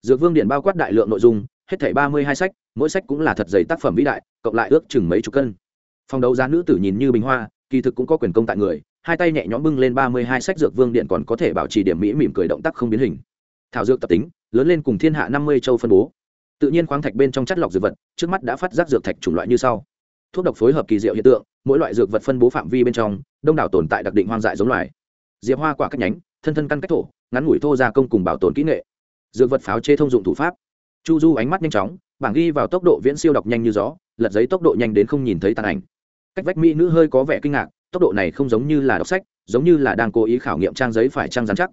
Dược vương điện bao quát đại lượng nội dung, hết thảy ba mươi hai sách, mỗi sách cũng là thật dày tác phẩm vĩ đại, cộng lại ước chừng mấy chục cân. Phòng đấu giá nữ tử nhìn như bình hoa, kỳ thực cũng có quyền công tại người, hai tay nhẹ nhõm bưng lên ba mươi hai sách dược vương điện còn có thể bảo trì điểm mỹ mỉm cười động tác không biến hình. Thảo dược tập tính, lớn lên cùng thiên hạ năm mươi châu phân bố. Tự nhiên khoáng thạch bên trong chất lọc dược vật, trước mắt đã phát giác dược thạch chủng loại như sau thuốc độc phối hợp kỳ diệu hiện tượng, mỗi loại dược vật phân bố phạm vi bên trong, đông đảo tồn tại đặc định hoang dại giống loài. Diệp hoa quả cách nhánh, thân thân căn cách thổ, ngắn ngủi thô gia công cùng bảo tồn kỹ nghệ. Dược vật pháo chế thông dụng thủ pháp. Chu du ánh mắt nhanh chóng, bảng ghi vào tốc độ viễn siêu đọc nhanh như gió, lật giấy tốc độ nhanh đến không nhìn thấy tàn ảnh. Cách vách mỹ nữ hơi có vẻ kinh ngạc, tốc độ này không giống như là đọc sách, giống như là đang cố ý khảo nghiệm trang giấy phải trang dán chắc.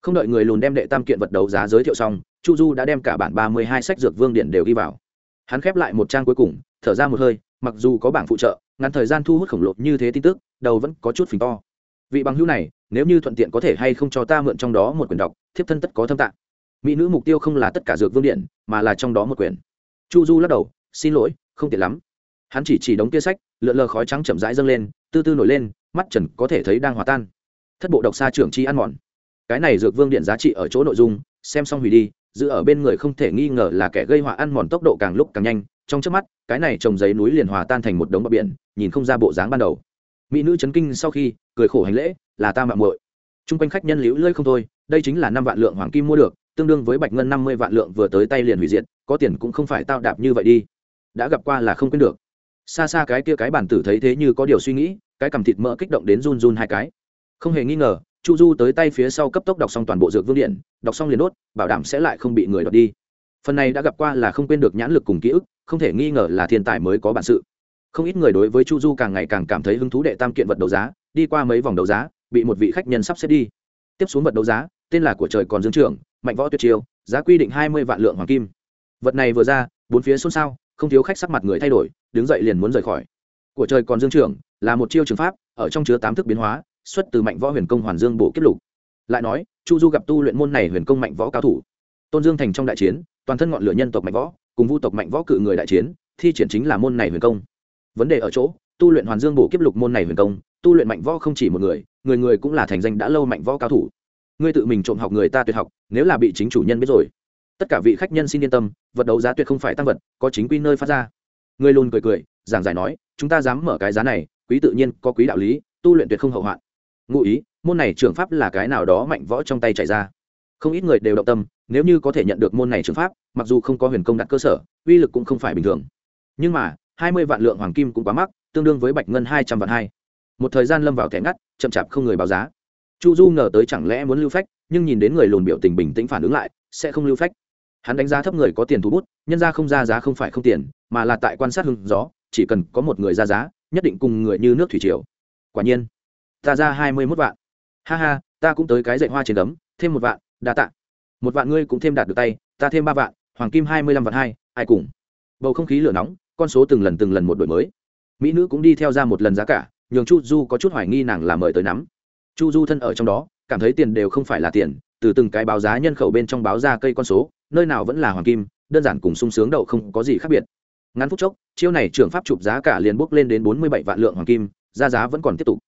Không đợi người lùn đem đệ tam kiện vật đấu giá giới thiệu xong, chu du đã đem cả bản ba mươi hai sách dược vương điện đều ghi vào. Hắn khép lại một trang cuối cùng, thở ra một hơi mặc dù có bảng phụ trợ, ngắn thời gian thu hút khổng lồ như thế tin tức, đầu vẫn có chút phình to. Vị bằng hữu này, nếu như thuận tiện có thể hay không cho ta mượn trong đó một quyển đọc, thiếp thân tất có thâm tạng. Mỹ nữ mục tiêu không là tất cả dược vương điện, mà là trong đó một quyển. Chu du lắc đầu, xin lỗi, không tiện lắm. Hắn chỉ chỉ đống kia sách, lượn lờ khói trắng chậm rãi dâng lên, tư tư nổi lên, mắt trần có thể thấy đang hòa tan. Thất bộ độc xa trưởng chi ăn mòn. Cái này dược vương điện giá trị ở chỗ nội dung, xem xong hủy đi, giữ ở bên người không thể nghi ngờ là kẻ gây họa ăn mòn tốc độ càng lúc càng nhanh trong trước mắt, cái này trồng giấy núi liền hòa tan thành một đống bờ biển, nhìn không ra bộ dáng ban đầu. Mỹ nữ chấn kinh sau khi, cười khổ hành lễ, là ta mạng muội. Chung quanh khách nhân liễu lơi không thôi, đây chính là năm vạn lượng hoàng kim mua được, tương đương với bạch ngân năm mươi vạn lượng vừa tới tay liền hủy diệt, có tiền cũng không phải tao đạp như vậy đi. Đã gặp qua là không quên được. Xa xa cái kia cái bản tử thấy thế như có điều suy nghĩ, cái cầm thịt mỡ kích động đến run run hai cái. Không hề nghi ngờ, chu du tới tay phía sau cấp tốc đọc xong toàn bộ dược vương điện, đọc xong liền đốt, bảo đảm sẽ lại không bị người đọc đi phần này đã gặp qua là không quên được nhãn lực cùng ký ức, không thể nghi ngờ là thiên tài mới có bản sự. Không ít người đối với chu du càng ngày càng cảm thấy hứng thú đệ tam kiện vật đấu giá, đi qua mấy vòng đấu giá, bị một vị khách nhân sắp xếp đi. Tiếp xuống vật đấu giá, tên là của trời còn dương trưởng, mạnh võ tuyệt chiêu, giá quy định hai mươi vạn lượng hoàng kim. Vật này vừa ra, bốn phía xôn xao, không thiếu khách sắc mặt người thay đổi, đứng dậy liền muốn rời khỏi. Của trời còn dương trưởng là một chiêu trường pháp, ở trong chứa tám thức biến hóa, xuất từ mạnh võ huyền công hoàn dương bộ kiếp lục. Lại nói, chu du gặp tu luyện môn này huyền công mạnh võ cao thủ. Tôn dương thành trong đại chiến toàn thân ngọn lửa nhân tộc mạnh võ, cùng vu tộc mạnh võ cự người đại chiến, thi triển chính là môn này huyền công. Vấn đề ở chỗ, tu luyện hoàn dương bổ kiếp lục môn này huyền công, tu luyện mạnh võ không chỉ một người người người cũng là thành danh đã lâu mạnh võ cao thủ. Ngươi tự mình trộm học người ta tuyệt học, nếu là bị chính chủ nhân biết rồi. Tất cả vị khách nhân xin yên tâm, vật đấu giá tuyệt không phải tăng vật, có chính quy nơi phát ra. Người lùn cười cười, giảng giải nói, chúng ta dám mở cái giá này, quý tự nhiên có quý đạo lý, tu luyện tuyệt không hậu hoạn. Ngụ ý, môn này trường pháp là cái nào đó mạnh võ trong tay chạy ra. Không ít người đều động tâm nếu như có thể nhận được môn này trường pháp, mặc dù không có huyền công đặt cơ sở, uy lực cũng không phải bình thường. Nhưng mà, hai mươi vạn lượng hoàng kim cũng quá mắc, tương đương với bạch ngân hai trăm vạn hai. Một thời gian lâm vào thẻ ngắt, chậm chạp không người báo giá. Chu du ngờ tới chẳng lẽ muốn lưu phách, nhưng nhìn đến người lùn biểu tình bình tĩnh phản ứng lại, sẽ không lưu phách. Hắn đánh giá thấp người có tiền thu bút, nhân ra không ra giá không phải không tiền, mà là tại quan sát hưng gió, chỉ cần có một người ra giá, nhất định cùng người như nước thủy triều. Quả nhiên, ta ra hai mươi mốt vạn. Ha ha, ta cũng tới cái dạy hoa trên đấm, thêm một vạn, đa tạ một vạn ngươi cũng thêm đạt được tay, ta thêm ba vạn, hoàng kim hai mươi lăm vạn hai, ai cùng? Bầu không khí lửa nóng, con số từng lần từng lần một đổi mới. Mỹ nữ cũng đi theo ra một lần giá cả, nhường chu du có chút hoài nghi nàng là mời tới nắm. Chu du thân ở trong đó, cảm thấy tiền đều không phải là tiền, từ từng cái báo giá nhân khẩu bên trong báo ra cây con số, nơi nào vẫn là hoàng kim, đơn giản cùng sung sướng đậu không có gì khác biệt. Ngắn phút chốc, chiêu này trưởng pháp chụp giá cả liền bốc lên đến bốn mươi bảy vạn lượng hoàng kim ra giá vẫn còn tiếp tục.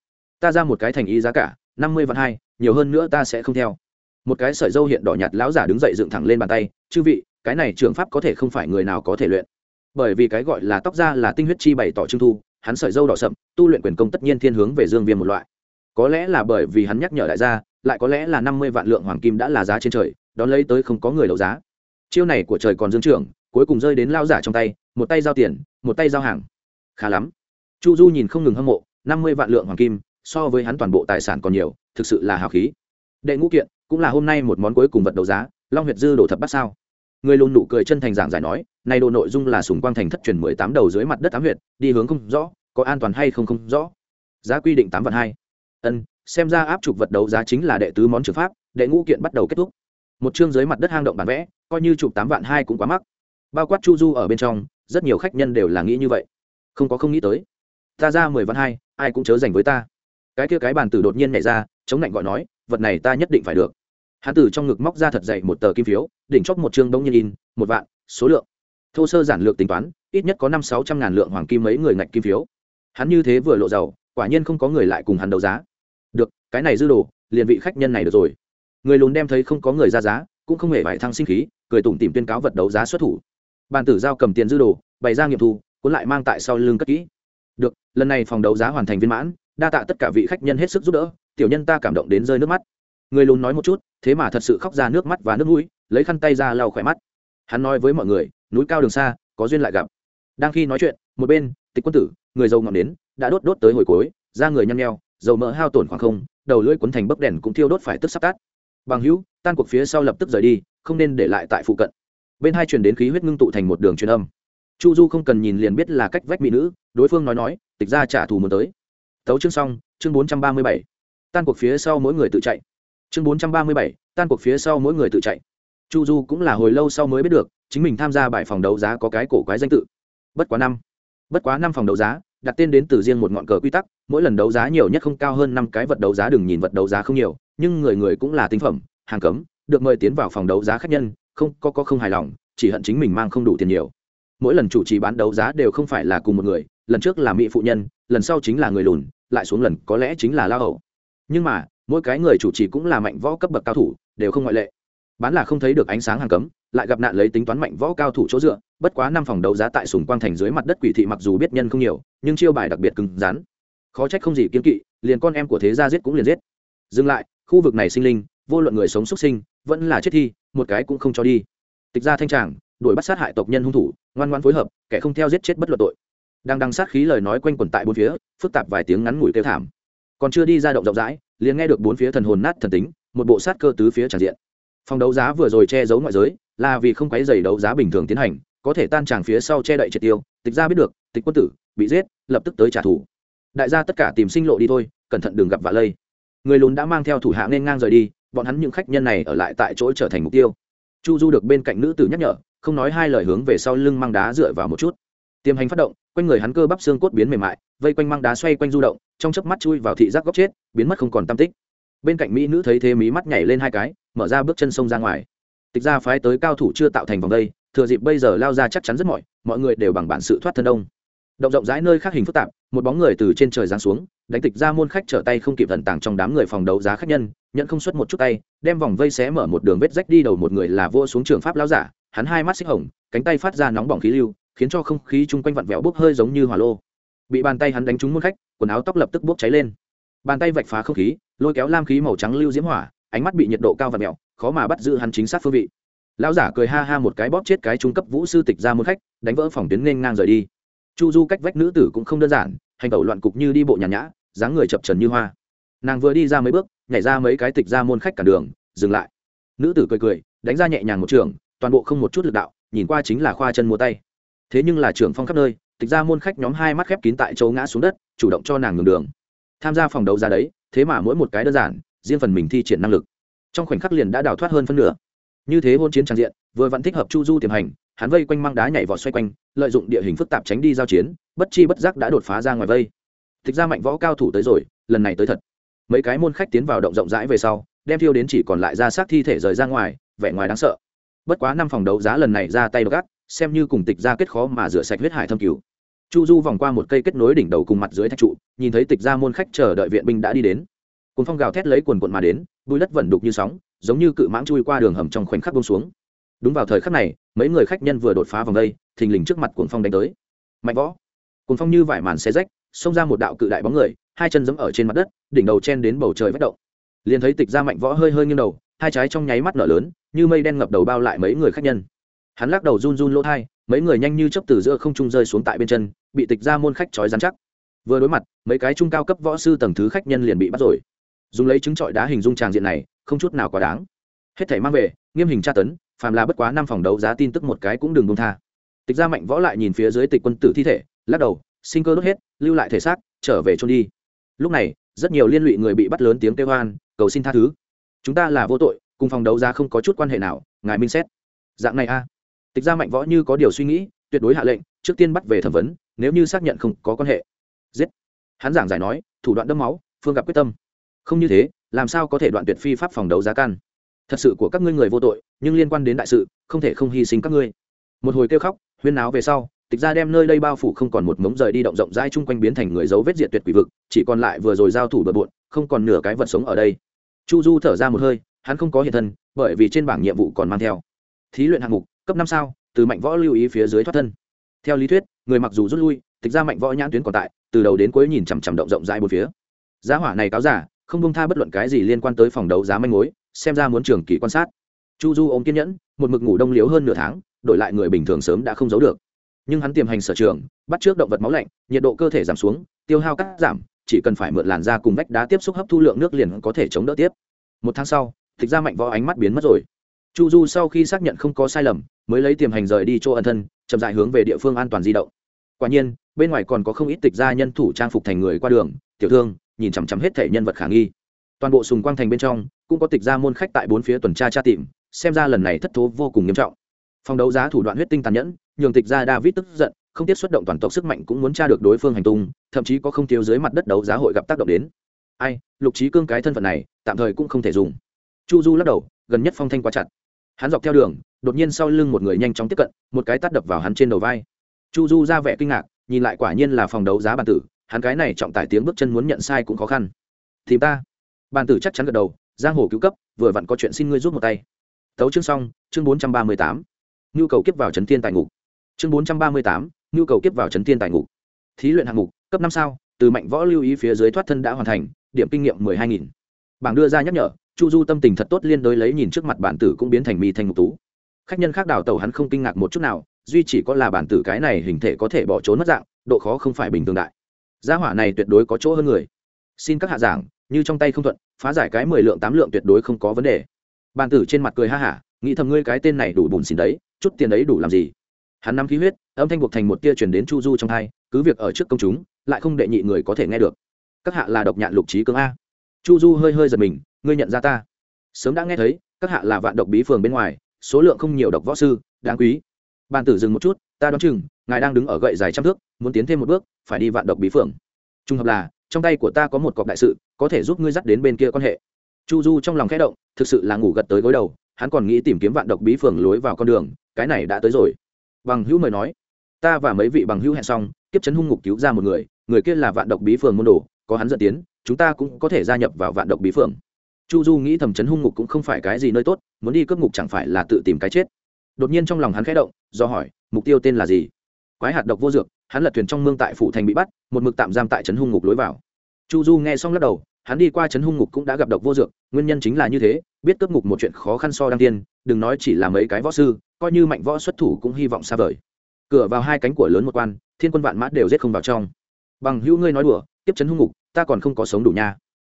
Ta ra một cái thành ý giá cả, năm mươi vạn hai, nhiều hơn nữa ta sẽ không theo một cái sợi dâu hiện đỏ nhạt lão giả đứng dậy dựng thẳng lên bàn tay, chư vị, cái này trường pháp có thể không phải người nào có thể luyện. Bởi vì cái gọi là tóc da là tinh huyết chi bày tỏ trưng thu, hắn sợi dâu đỏ sậm, tu luyện quyền công tất nhiên thiên hướng về dương viêm một loại. Có lẽ là bởi vì hắn nhắc nhở đại gia, lại có lẽ là năm mươi vạn lượng hoàng kim đã là giá trên trời, đón lấy tới không có người đấu giá. Chiêu này của trời còn dương trưởng, cuối cùng rơi đến lao giả trong tay, một tay giao tiền, một tay giao hàng. Khá lắm. Chu du nhìn không ngừng hâm mộ, năm mươi vạn lượng hoàng kim, so với hắn toàn bộ tài sản còn nhiều, thực sự là hào khí. Đệ ngũ kiện cũng là hôm nay một món cuối cùng vật đấu giá, long huyệt dư đổ thập bắt sao. Người lùn nụ cười chân thành giảng giải nói, này đồ nội dung là sùng quang thành thất truyền mười tám đầu dưới mặt đất tám huyệt, đi hướng không rõ, có an toàn hay không không rõ. Giá quy định tám vạn hai. Ân, xem ra áp chụp vật đấu giá chính là đệ tứ món trường pháp, đệ ngũ kiện bắt đầu kết thúc. Một chương dưới mặt đất hang động bản vẽ, coi như chụp tám vạn hai cũng quá mắc. Bao quát chu du ở bên trong, rất nhiều khách nhân đều là nghĩ như vậy. Không có không nghĩ tới. Ta ra mười vạn hai, ai cũng chớ dành với ta. Cái kia cái bàn tử đột nhiên nhảy ra, chống lạnh gọi nói, vật này ta nhất định phải được hắn tử trong ngực móc ra thật dậy một tờ kim phiếu, đỉnh chóp một chương đông nhiên in, một vạn, số lượng. Thô sơ giản lược tính toán, ít nhất có năm sáu trăm ngàn lượng hoàng kim mấy người ngạch kim phiếu. Hắn như thế vừa lộ giàu, quả nhiên không có người lại cùng hắn đấu giá. Được, cái này dư đồ, liền vị khách nhân này được rồi. Người lùn đem thấy không có người ra giá, cũng không hề phải thăng sinh khí, cười tủm tìm tuyên cáo vật đấu giá xuất thủ. Bàn tử giao cầm tiền dư đồ, bày ra nghiệm thu, cuốn lại mang tại sau lưng cất kỹ. Được, lần này phòng đấu giá hoàn thành viên mãn, đa tạ tất cả vị khách nhân hết sức giúp đỡ, tiểu nhân ta cảm động đến rơi nước mắt người lùn nói một chút, thế mà thật sự khóc ra nước mắt và nước mũi, lấy khăn tay ra lau khỏe mắt. Hắn nói với mọi người, núi cao đường xa, có duyên lại gặp. Đang khi nói chuyện, một bên, tịch quân tử, người giàu ngọn nến, đã đốt đốt tới hồi cuối ra người nhăn nheo, dầu mỡ hao tổn khoảng không, đầu lưỡi cuốn thành bấc đèn cũng thiêu đốt phải tức sắp tát bằng hữu, tan cuộc phía sau lập tức rời đi, không nên để lại tại phụ cận. Bên hai truyền đến khí huyết ngưng tụ thành một đường truyền âm. Chu du không cần nhìn liền biết là cách vách mỹ nữ, đối phương nói nói, tịch ra trả thù muốn tới. Tấu chương xong, chương bốn trăm ba mươi bảy. Tan cuộc phía sau mỗi người tự chạy chương bốn trăm ba mươi bảy, tan cuộc phía sau mỗi người tự chạy. Chu du cũng là hồi lâu sau mới biết được, chính mình tham gia bài phòng đấu giá có cái cổ quái danh tự. Bất quá năm. Bất quá năm phòng đấu giá, đặt tên đến từ riêng một ngọn cờ quy tắc, mỗi lần đấu giá nhiều nhất không cao hơn năm cái vật đấu giá đừng nhìn vật đấu giá không nhiều, nhưng người người cũng là tinh phẩm, hàng cấm, được mời tiến vào phòng đấu giá khách nhân, không, có có không hài lòng, chỉ hận chính mình mang không đủ tiền nhiều. Mỗi lần chủ trì bán đấu giá đều không phải là cùng một người, lần trước là mỹ phụ nhân, lần sau chính là người lùn, lại xuống lần có lẽ chính là lao hậu nhưng mà mỗi cái người chủ trì cũng là mạnh võ cấp bậc cao thủ, đều không ngoại lệ. Bán là không thấy được ánh sáng hàng cấm, lại gặp nạn lấy tính toán mạnh võ cao thủ chỗ dựa, bất quá năm phòng đấu giá tại sùng quang thành dưới mặt đất quỷ thị mặc dù biết nhân không nhiều, nhưng chiêu bài đặc biệt cứng rắn. Khó trách không gì kiên kỵ, liền con em của thế gia giết cũng liền giết. Dừng lại, khu vực này sinh linh, vô luận người sống xuất sinh, vẫn là chết thi, một cái cũng không cho đi. Tịch ra thanh tràng, đuổi bắt sát hại tộc nhân hung thủ, ngoan ngoan phối hợp, kẻ không theo giết chết bất luận tội. Đang đăng sát khí lời nói quanh quẩn tại bốn phía, phức tạp vài tiếng ngắn ngủi kêu thảm. Còn chưa đi ra động rộng rãi liền nghe được bốn phía thần hồn nát thần tính, một bộ sát cơ tứ phía tràn diện. Phòng đấu giá vừa rồi che giấu ngoại giới, là vì không quấy rầy đấu giá bình thường tiến hành, có thể tan tràng phía sau che đậy triệt tiêu, tịch ra biết được, tịch quân tử, bị giết, lập tức tới trả thù. Đại gia tất cả tìm sinh lộ đi thôi, cẩn thận đừng gặp vạ lây. Người lùn đã mang theo thủ hạ nên ngang rời đi, bọn hắn những khách nhân này ở lại tại chỗ trở thành mục tiêu. Chu du được bên cạnh nữ tử nhắc nhở, không nói hai lời hướng về sau lưng mang đá dựa vào một chút tiềm hành phát động, quanh người hắn cơ bắp xương cốt biến mềm mại, vây quanh mang đá xoay quanh du động, trong chớp mắt chui vào thị giác góc chết, biến mất không còn tam tích. Bên cạnh mỹ nữ thấy thế mí mắt nhảy lên hai cái, mở ra bước chân sông ra ngoài. Tịch ra phái tới cao thủ chưa tạo thành vòng đây, thừa dịp bây giờ lao ra chắc chắn rất mọi mọi người đều bằng bản sự thoát thân đông. Động rộng rãi nơi khác hình phức tạp, một bóng người từ trên trời giáng xuống, đánh tịch ra môn khách trở tay không kịp thần tàng trong đám người phòng đấu giá khách nhân nhận không xuất một chút tay, đem vòng vây xé mở một đường vết rách đi đầu một người là vua xuống trường pháp lao giả, hắn hai mắt xích hồng, cánh tay phát ra nóng bỏng khí lưu khiến cho không khí chung quanh vặn vẹo bốc hơi giống như hỏa lô. Bị bàn tay hắn đánh trúng môn khách, quần áo tóc lập tức bốc cháy lên. Bàn tay vạch phá không khí, lôi kéo lam khí màu trắng lưu diễm hỏa, ánh mắt bị nhiệt độ cao và mẹo khó mà bắt giữ hắn chính xác phương vị. Lão giả cười ha ha một cái bóp chết cái trung cấp vũ sư tịch ra môn khách, đánh vỡ phòng tuyến nên ngang rời đi. Chu du cách vách nữ tử cũng không đơn giản, hành tẩu loạn cục như đi bộ nhàn nhã, dáng người chập trần như hoa. Nàng vừa đi ra mấy bước, nhảy ra mấy cái tịch ra môn khách cả đường, dừng lại. Nữ tử cười cười, đánh ra nhẹ nhàng một trường, toàn bộ không một chút lực đạo, nhìn qua chính là khoa chân mua tay thế nhưng là trưởng phong khắp nơi, tịch ra môn khách nhóm hai mắt khép kín tại chỗ ngã xuống đất, chủ động cho nàng ngừng đường. Tham gia phòng đấu giá đấy, thế mà mỗi một cái đơn giản, riêng phần mình thi triển năng lực. Trong khoảnh khắc liền đã đào thoát hơn phân nửa. Như thế hôn chiến trang diện, vừa vẫn thích hợp chu du tiềm hành, hắn vây quanh mang đá nhảy vọt xoay quanh, lợi dụng địa hình phức tạp tránh đi giao chiến, bất chi bất giác đã đột phá ra ngoài vây. Thực ra mạnh võ cao thủ tới rồi, lần này tới thật. Mấy cái môn khách tiến vào động rộng rãi về sau, đem thiêu đến chỉ còn lại ra xác thi thể rời ra ngoài, vẻ ngoài đáng sợ. Bất quá năm phòng đấu giá lần này ra tay gắt xem như cùng tịch ra kết khó mà rửa sạch huyết hải thâm cứu chu du vòng qua một cây kết nối đỉnh đầu cùng mặt dưới thạch trụ, nhìn thấy tịch ra môn khách chờ đợi viện binh đã đi đến. Cùng phong gào thét lấy quần quận mà đến bùi đất vẩn đục như sóng, giống như cự mãng chui qua đường hầm trong khoảnh khắc bông xuống. Đúng vào thời khắc này, mấy người khách nhân vừa đột phá vòng đây, thình lình trước mặt cuồng phong đánh tới. Mạnh võ. Cuồng phong như vải màn xe rách, xông ra một đạo cự đại bóng người, hai chân giẫm ở trên mặt đất, đỉnh đầu chen đến bầu trời vách động. Liền thấy tịch ra mạnh võ hơi hơi nghiêng đầu, hai trái trong nháy mắt nở lớn, như mây đen ngập đầu bao lại mấy người khách nhân hắn lắc đầu run run lỗ thai, mấy người nhanh như chấp từ giữa không trung rơi xuống tại bên chân, bị tịch ra môn khách trói rắn chắc. Vừa đối mặt, mấy cái trung cao cấp võ sư tầng thứ khách nhân liền bị bắt rồi. Dùng lấy chứng trọi đá hình dung tràng diện này, không chút nào quá đáng. Hết thể mang về, nghiêm hình tra tấn, phàm là bất quá năm phòng đấu giá tin tức một cái cũng đừng buông tha. Tịch ra mạnh võ lại nhìn phía dưới tịch quân tử thi thể, lắc đầu, sinh cơ đốt hết, lưu lại thể xác, trở về trôn đi. Lúc này, rất nhiều liên lụy người bị bắt lớn tiếng kêu hoan cầu xin tha thứ. Chúng ta là vô tội, cùng phòng đấu giá không có chút quan hệ nào, ngài minh xét. Dạng này a tịch ra mạnh võ như có điều suy nghĩ, tuyệt đối hạ lệnh, trước tiên bắt về thẩm vấn, nếu như xác nhận không có quan hệ. Giết. Hắn giảng giải nói, thủ đoạn đâm máu, phương gặp quyết tâm. Không như thế, làm sao có thể đoạn tuyệt phi pháp phòng đấu giá can? Thật sự của các ngươi người vô tội, nhưng liên quan đến đại sự, không thể không hy sinh các ngươi. Một hồi kêu khóc, huyên náo về sau, tịch ra đem nơi đây bao phủ không còn một mống rời đi động rộng rãi chung quanh biến thành người dấu vết diệt tuyệt quỷ vực, chỉ còn lại vừa rồi giao thủ bừa bộn, không còn nửa cái vật sống ở đây. Chu du thở ra một hơi, hắn không có hiện thân, bởi vì trên bảng nhiệm vụ còn mang theo. Thí luyện hạng mục cấp năm sao, từ mạnh võ lưu ý phía dưới thoát thân. Theo lý thuyết, người mặc dù rút lui, tịch ra mạnh võ nhãn tuyến còn tại, từ đầu đến cuối nhìn chằm chằm động rộng rãi một phía. Giá hỏa này cáo giả, không bông tha bất luận cái gì liên quan tới phòng đấu giá manh mối, xem ra muốn trường kỳ quan sát. Chu du ôm kiên nhẫn, một mực ngủ đông liếu hơn nửa tháng, đổi lại người bình thường sớm đã không giấu được. Nhưng hắn tiềm hành sở trường, bắt trước động vật máu lạnh, nhiệt độ cơ thể giảm xuống, tiêu hao cắt giảm, chỉ cần phải mượn làn da cùng vách đá tiếp xúc hấp thu lượng nước liền có thể chống đỡ tiếp. Một tháng sau thực ra mạnh võ ánh mắt biến mất rồi chu du sau khi xác nhận không có sai lầm, mới lấy tiềm hành rời đi chỗ ân thân, chậm dại hướng về địa phương an toàn di động. Quả nhiên, bên ngoài còn có không ít tịch gia nhân thủ trang phục thành người qua đường, tiểu thương, nhìn chằm chằm hết thể nhân vật khả nghi. Toàn bộ sùng quang thành bên trong, cũng có tịch gia môn khách tại bốn phía tuần tra tra tìm, xem ra lần này thất thố vô cùng nghiêm trọng. Phòng đấu giá thủ đoạn huyết tinh tàn nhẫn, nhường tịch gia david tức giận, không tiếp xuất động toàn tộc sức mạnh cũng muốn tra được đối phương hành tung, thậm chí có không thiếu dưới mặt đất đấu giá hội gặp tác động đến. Ai, lục trí cương cái thân phận này, tạm thời cũng không thể dùng. Chu du lắc đầu, gần nhất phong thanh quá chặt hắn dọc theo đường, đột nhiên sau lưng một người nhanh chóng tiếp cận, một cái tắt đập vào hắn trên đầu vai. Chu du ra vẻ kinh ngạc, nhìn lại quả nhiên là phòng đấu giá bàn tử, hắn cái này trọng tải tiếng bước chân muốn nhận sai cũng khó khăn. Thì ta. Bàn tử chắc chắn gật đầu, giang hồ cứu cấp, vừa vặn có chuyện xin ngươi rút một tay. Tấu chương xong, chương bốn trăm ba mươi tám. Nhu cầu kiếp vào trấn tiên tài ngục. Chương bốn trăm ba mươi tám, nhu cầu kiếp vào trấn tiên tài ngục. Thí luyện hạng mục, cấp năm sao, từ mạnh võ lưu ý phía dưới thoát thân đã hoàn thành, điểm kinh nghiệm mười hai nghìn. Bảng đưa ra nhắc nhở chu du tâm tình thật tốt liên đối lấy nhìn trước mặt bản tử cũng biến thành mi thành ngục tú. Khách nhân khác đào tàu hắn không kinh ngạc một chút nào, duy chỉ có là bản tử cái này hình thể có thể bỏ trốn mất dạng, độ khó không phải bình thường đại. Gia hỏa này tuyệt đối có chỗ hơn người. Xin các hạ giảng, như trong tay không thuận, phá giải cái mười lượng tám lượng tuyệt đối không có vấn đề. Bản tử trên mặt cười ha hả, nghĩ thầm ngươi cái tên này đủ bùn xỉn đấy, chút tiền đấy đủ làm gì? Hắn nắm khí huyết, âm thanh buộc thành một tia chuyển đến chu du trong hai, cứ việc ở trước công chúng, lại không đệ nhị người có thể nghe được. Các hạ là độc nhạn lục trí cương a. Chu du hơi hơi giật mình ngươi nhận ra ta. Sớm đã nghe thấy, các hạ là vạn độc bí phường bên ngoài, số lượng không nhiều độc võ sư, đáng quý. Bàn tử dừng một chút, ta đoán chừng, ngài đang đứng ở gậy dài trăm thước, muốn tiến thêm một bước, phải đi vạn độc bí phường. Trùng hợp là, trong tay của ta có một cọc đại sự, có thể giúp ngươi dắt đến bên kia quan hệ. Chu du trong lòng khẽ động, thực sự là ngủ gật tới gối đầu, hắn còn nghĩ tìm kiếm vạn độc bí phường lối vào con đường, cái này đã tới rồi. Bằng hữu mời nói. Ta và mấy vị bằng hữu hẹn xong, kiếp chấn hung ngục cứu ra một người người kia là vạn độc bí phường môn đồ, có hắn dẫn tiến, chúng ta cũng có thể gia nhập vào vạn độc bí phường chu du nghĩ thầm chấn hung ngục cũng không phải cái gì nơi tốt, muốn đi cướp ngục chẳng phải là tự tìm cái chết. Đột nhiên trong lòng hắn khẽ động, do hỏi, mục tiêu tên là gì? Quái hạt độc vô dược, hắn lật thuyền trong mương tại phủ thành bị bắt, một mực tạm giam tại trấn hung ngục lối vào. Chu du nghe xong lắc đầu, hắn đi qua trấn hung ngục cũng đã gặp độc vô dược, nguyên nhân chính là như thế, biết cướp ngục một chuyện khó khăn so đăng tiên, đừng nói chỉ là mấy cái võ sư, coi như mạnh võ xuất thủ cũng hy vọng xa vời. Cửa vào hai cánh của lớn một quan, thiên quân vạn mã đều rét không vào trong. Bằng hữu ngươi nói đùa, tiếp trấn hung ngục, ta còn không có sống đủ nha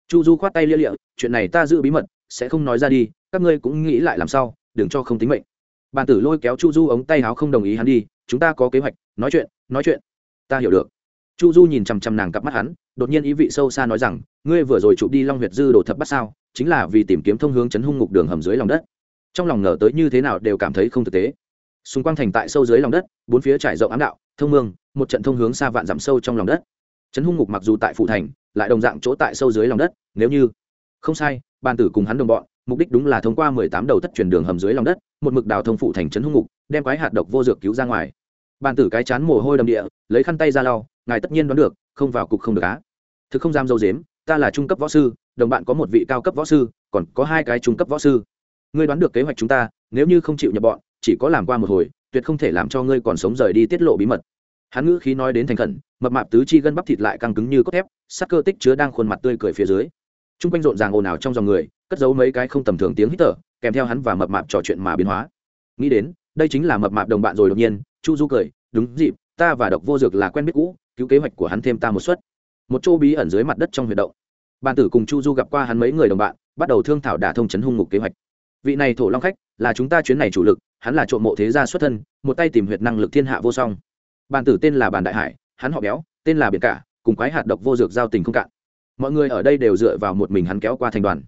chu du khoát tay lia lịa, chuyện này ta giữ bí mật, sẽ không nói ra đi, các ngươi cũng nghĩ lại làm sao, đừng cho không tính mệnh. Bàn tử lôi kéo chu du ống tay háo không đồng ý hắn đi, chúng ta có kế hoạch, nói chuyện nói chuyện. Ta hiểu được. Chu du nhìn chằm chằm nàng cặp mắt hắn, đột nhiên ý vị sâu xa nói rằng, ngươi vừa rồi chụp đi long huyệt dư đồ thập bắt sao, chính là vì tìm kiếm thông hướng chấn hung ngục đường hầm dưới lòng đất. Trong lòng ngờ tới như thế nào đều cảm thấy không thực tế. Xung quanh thành tại sâu dưới lòng đất, bốn phía trải rộng ám đạo, thông mương, một trận thông hướng xa vạn dặm sâu trong lòng đất. Chấn hung ngục mặc dù tại phụ thành lại đồng dạng chỗ tại sâu dưới lòng đất, nếu như không sai ban tử cùng hắn đồng bọn, mục đích đúng là thông qua mười tám đầu thất truyền đường hầm dưới lòng đất, một mực đào thông phụ thành trấn hung ngục, đem quái hạt độc vô dược cứu ra ngoài. Ban tử cái chán mồ hôi đầm địa, lấy khăn tay ra lau, ngài tất nhiên đoán được, không vào cục không được á. Thực không dám dâu dếm, ta là trung cấp võ sư, đồng bạn có một vị cao cấp võ sư, còn có hai cái trung cấp võ sư. Ngươi đoán được kế hoạch chúng ta, nếu như không chịu nhập bọn, chỉ có làm qua một hồi, tuyệt không thể làm cho ngươi còn sống rời đi tiết lộ bí mật hắn ngữ khí nói đến thành khẩn, mập mạp tứ chi gân bắp thịt lại căng cứng như cốt thép, sắc cơ tích chứa đang khuôn mặt tươi cười phía dưới. T r u n g quanh rộn ràng ồn ào trong dòng người, cất giấu mấy cái không tầm thường tiếng hít thở, kèm theo hắn và mập mạp trò chuyện mà biến hóa. Nghĩ đến, đây chính là mập mạp đồng bạn rồi đột nhiên, chu du cười, đúng dịp, ta và độc vô dược là quen biết cũ, cứu kế hoạch của hắn thêm ta một suất. Một chỗ bí ẩn dưới mặt đất trong huyệt động. Bàn tử cùng chu du gặp qua hắn mấy người đồng bạn, bắt đầu thương thảo đả thông chấn hung ngục kế hoạch. Vị này thổ long khách, là chúng ta chuyến này chủ lực, hắn là trộm mộ thế gia xuất thân, một tay tìm huyệt năng lực thiên hạ vô song bàn tử tên là bàn đại hải, hắn họ béo, tên là biển cả, cùng quái hạt độc vô dược giao tình không cạn. Mọi người ở đây đều dựa vào một mình hắn kéo qua thành đoàn.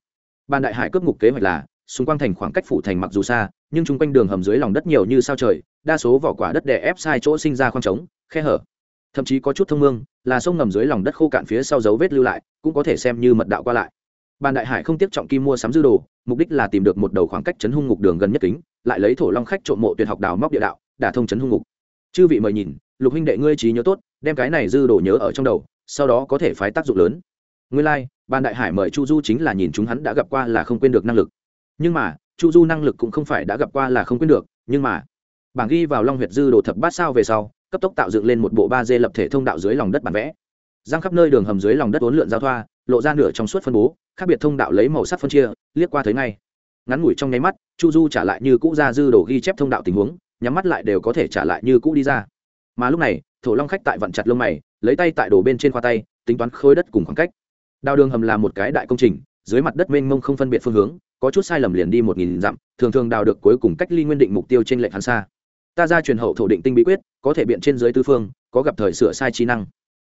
Bàn đại hải cướp ngục kế hoạch là, xung quanh thành khoảng cách phủ thành mặc dù xa, nhưng chung quanh đường hầm dưới lòng đất nhiều như sao trời, đa số vỏ quả đất đè ép sai chỗ sinh ra khoang trống, khe hở. Thậm chí có chút thông mương, là sông ngầm dưới lòng đất khô cạn phía sau dấu vết lưu lại, cũng có thể xem như mật đạo qua lại. Bàn đại hải không tiếp trọng kim mua sắm dư đồ, mục đích là tìm được một đầu khoảng cách chấn hung ngục đường gần nhất kính, lại lấy thổ long khách trộm mộ tuyệt học đào móc địa đạo, đả thông chấn hung ngục. Chư vị mời nhìn lục huynh đệ ngươi trí nhớ tốt đem cái này dư đồ nhớ ở trong đầu sau đó có thể phái tác dụng lớn. Ngươi lai、like, ban đại hải mời chu du chính là nhìn chúng hắn đã gặp qua là không quên được năng lực. Nhưng mà chu du năng lực cũng không phải đã gặp qua là không quên được nhưng mà bảng ghi vào long huyệt dư đồ thập bát sao về sau cấp tốc tạo dựng lên một bộ ba d lập thể thông đạo dưới lòng đất bản vẽ. Giang khắp nơi đường hầm dưới lòng đất uốn lượn giao thoa lộ ra nửa trong suốt phân bố khác biệt thông đạo lấy màu sắc phân chia liếc qua thấy ngay. Ngắn ngủi trong nháy mắt chu du trả lại như cũ ra dư đồ ghi chép thông đạo tình huống nhắm mắt lại đều có thể trả lại như cũ đi ra mà lúc này, thổ long khách tại vặn chặt lông mày, lấy tay tại đổ bên trên khoa tay, tính toán khối đất cùng khoảng cách. Đào đường hầm là một cái đại công trình, dưới mặt đất mênh mông không phân biệt phương hướng, có chút sai lầm liền đi một nghìn dặm, thường thường đào được cuối cùng cách ly nguyên định mục tiêu trên lệnh hắn xa. Ta ra truyền hậu thổ định tinh bí quyết, có thể biện trên dưới tư phương, có gặp thời sửa sai trí năng.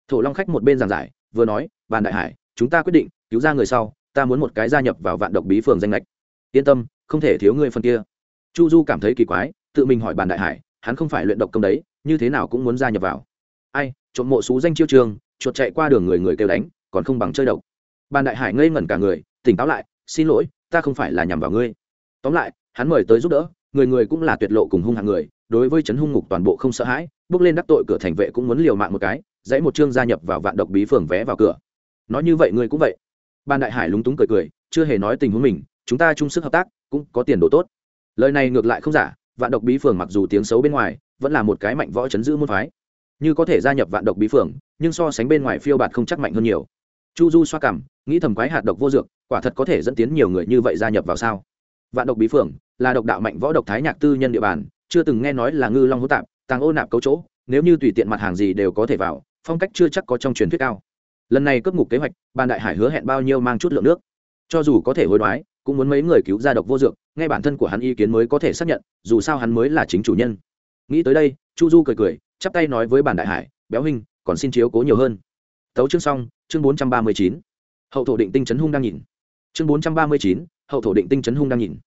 Thổ long khách một bên giảng giải, vừa nói bàn đại hải, chúng ta quyết định, cứu ra người sau, ta muốn một cái gia nhập vào vạn độc bí phường danh lệch yên tâm, không thể thiếu người phần kia. Chu du cảm thấy kỳ quái, tự mình hỏi bàn đại hải, hắn không phải luyện độc công đấy như thế nào cũng muốn gia nhập vào. Ai, trộm mộ xú danh chiêu trường, chuột chạy qua đường người người kêu đánh, còn không bằng chơi độc. Bàn đại hải ngây ngẩn cả người, tỉnh táo lại, xin lỗi, ta không phải là nhằm vào ngươi. Tóm lại, hắn mời tới giúp đỡ, người người cũng là tuyệt lộ cùng hung hạng người, đối với chấn hung ngục toàn bộ không sợ hãi, bước lên đắc tội cửa thành vệ cũng muốn liều mạng một cái, dãy một chương gia nhập vào vạn độc bí phường vé vào cửa. Nói như vậy ngươi cũng vậy. Ban đại hải lúng túng cười cười, chưa hề nói tình huống mình, chúng ta chung sức hợp tác, cũng có tiền đồ tốt. Lời này ngược lại không giả, vạn độc bí phường mặc dù tiếng xấu bên ngoài vẫn là một cái mạnh võ chấn giữ môn phái. Như có thể gia nhập vạn độc bí phường, nhưng so sánh bên ngoài phiêu bạt không chắc mạnh hơn nhiều. Chu du xoa cảm, nghĩ thầm quái hạt độc vô dược, quả thật có thể dẫn tiến nhiều người như vậy gia nhập vào sao? Vạn độc bí phường là độc đạo mạnh võ độc thái nhạc tư nhân địa bàn, chưa từng nghe nói là ngư long hữu tạp, tàng ô nạp cấu chỗ, nếu như tùy tiện mặt hàng gì đều có thể vào, phong cách chưa chắc có trong truyền thuyết cao. Lần này cấp ngục kế hoạch ban đại hải hứa hẹn bao nhiêu mang chút lượng nước. Cho dù có thể hối đoái, cũng muốn mấy người cứu ra độc vô dược ngay bản thân của hắn ý kiến mới có thể xác nhận, dù sao hắn mới là chính chủ nhân nghĩ tới đây chu du cười cười chắp tay nói với bản đại hải béo hình, còn xin chiếu cố nhiều hơn. Tấu chương xong chương bốn trăm ba mươi chín. Hậu thổ định tinh chấn hung đang nhìn. Chương bốn trăm ba mươi chín hậu thổ định tinh chấn hung đang nhìn.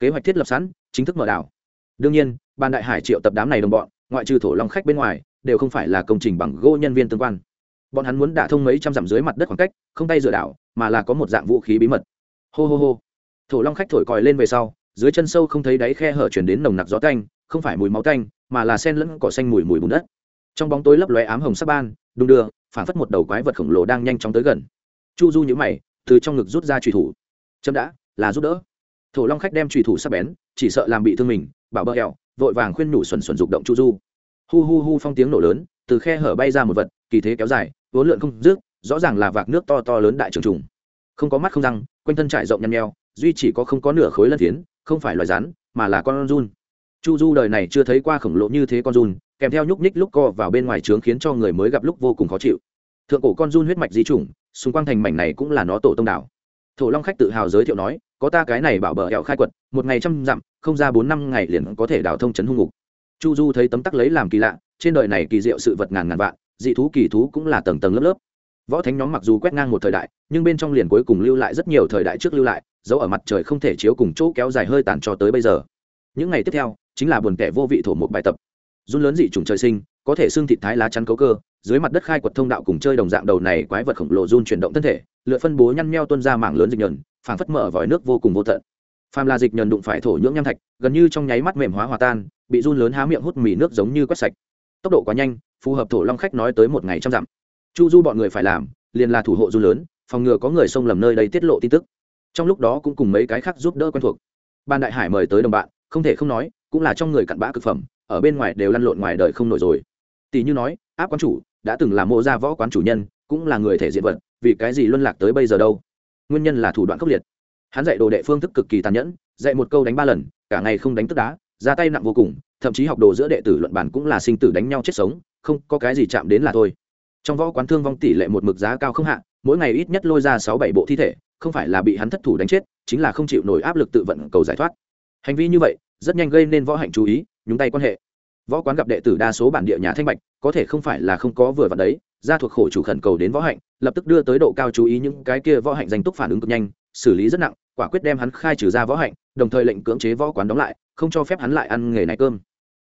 Kế hoạch thiết lập sẵn chính thức mở đảo. Đương nhiên ban đại hải triệu tập đám này đồng bọn ngoại trừ thổ long khách bên ngoài đều không phải là công trình bằng gỗ nhân viên tương quan. Bọn hắn muốn đả thông mấy trăm dặm dưới mặt đất khoảng cách không tay dựa đảo mà là có một dạng vũ khí bí mật. Hô hô hô. Thổ long khách thổi còi lên về sau dưới chân sâu không thấy đáy khe hở chuyển đến nồng nặc gió canh không phải mùi máu canh mà là sen lẫn cỏ xanh mùi mùi bùn đất. Trong bóng tối lấp lóe ám hồng sắc ban, đung đưa phản phất một đầu quái vật khổng lồ đang nhanh chóng tới gần. Chu du nhữ mày, từ trong ngực rút ra trùy thủ. Chấm đã, là giúp đỡ. Thổ long khách đem trùy thủ sắp bén, chỉ sợ làm bị thương mình, bảo bơ hẹo, vội vàng khuyên nhủ xuẩn xuẩn rục động chu du. Hu hu hu phong tiếng nổ lớn, từ khe hở bay ra một vật, kỳ thế kéo dài, vốn lượn không rước rõ ràng là vạc nước to to lớn đại trường trùng. Không có mắt không răng, quanh thân trải rộng nhăn nheo, duy chỉ có không có nửa khối lân phiến, không phải loài rắn, mà là con run chu du đời này chưa thấy qua khổng lồ như thế con run, kèm theo nhúc nhích lúc co vào bên ngoài trướng khiến cho người mới gặp lúc vô cùng khó chịu. Thượng cổ con run huyết mạch di chủng, xung quanh thành mảnh này cũng là nó tổ tông đảo. Thổ long khách tự hào giới thiệu nói, có ta cái này bảo bờ hẹo khai quật, một ngày trăm dặm, không ra bốn năm ngày liền có thể đào thông trấn hung ngục. Chu du thấy tấm tắc lấy làm kỳ lạ, trên đời này kỳ diệu sự vật ngàn ngàn vạn, dị thú kỳ thú cũng là tầng tầng lớp lớp. Võ thánh nhóm mặc dù quét ngang một thời đại, nhưng bên trong liền cuối cùng lưu lại rất nhiều thời đại trước lưu lại, dấu ở mặt trời không thể chiếu cùng chỗ kéo dài hơi tàn cho tới bây giờ những ngày tiếp theo, chính là buồn kẻ vô vị thổ một bài tập. Run lớn dị trùng trời sinh, có thể xương thịt thái lá chắn cấu cơ, dưới mặt đất khai quật thông đạo cùng chơi đồng dạng đầu này quái vật khổng lồ run chuyển động thân thể lựa phân bố nhăn meo tuân ra mảng lớn dịch nhờn, phảng phất mở vòi nước vô cùng vô tận. Phàm là dịch nhờn đụng phải thổ nhưỡng nham thạch, gần như trong nháy mắt mềm hóa hòa tan, bị run lớn há miệng hút mì nước giống như quét sạch. Tốc độ quá nhanh, phù hợp thổ long khách nói tới một ngày trăm dặm. Chu du bọn người phải làm, liền là thủ hộ run lớn, phòng ngừa có người xông lầm nơi đây tiết lộ tin tức. Trong lúc đó cũng cùng mấy cái khác giúp đỡ quen thuộc. Ban đại hải mời tới đồng bạn không thể không nói, cũng là trong người cặn bã cực phẩm, ở bên ngoài đều lăn lộn ngoài đời không nổi rồi. Tỷ như nói, áp quán chủ đã từng là mộ gia võ quán chủ nhân, cũng là người thể diện vật, vì cái gì luân lạc tới bây giờ đâu? Nguyên nhân là thủ đoạn khốc liệt. Hắn dạy đồ đệ phương thức cực kỳ tàn nhẫn, dạy một câu đánh ba lần, cả ngày không đánh tức đá, ra tay nặng vô cùng, thậm chí học đồ giữa đệ tử luận bản cũng là sinh tử đánh nhau chết sống, không có cái gì chạm đến là thôi. Trong võ quán thương vong tỷ lệ một mực giá cao không hạ, mỗi ngày ít nhất lôi ra sáu bảy bộ thi thể, không phải là bị hắn thất thủ đánh chết, chính là không chịu nổi áp lực tự vận cầu giải thoát hành vi như vậy, rất nhanh gây nên võ hạnh chú ý, nhúng tay quan hệ. Võ quán gặp đệ tử đa số bản địa nhà thanh bạch, có thể không phải là không có vừa vặn đấy ra thuộc khổ chủ khẩn cầu đến võ hạnh, lập tức đưa tới độ cao chú ý những cái kia võ hạnh danh túc phản ứng cực nhanh, xử lý rất nặng, quả quyết đem hắn khai trừ ra võ hạnh, đồng thời lệnh cưỡng chế võ quán đóng lại, không cho phép hắn lại ăn nghề này cơm.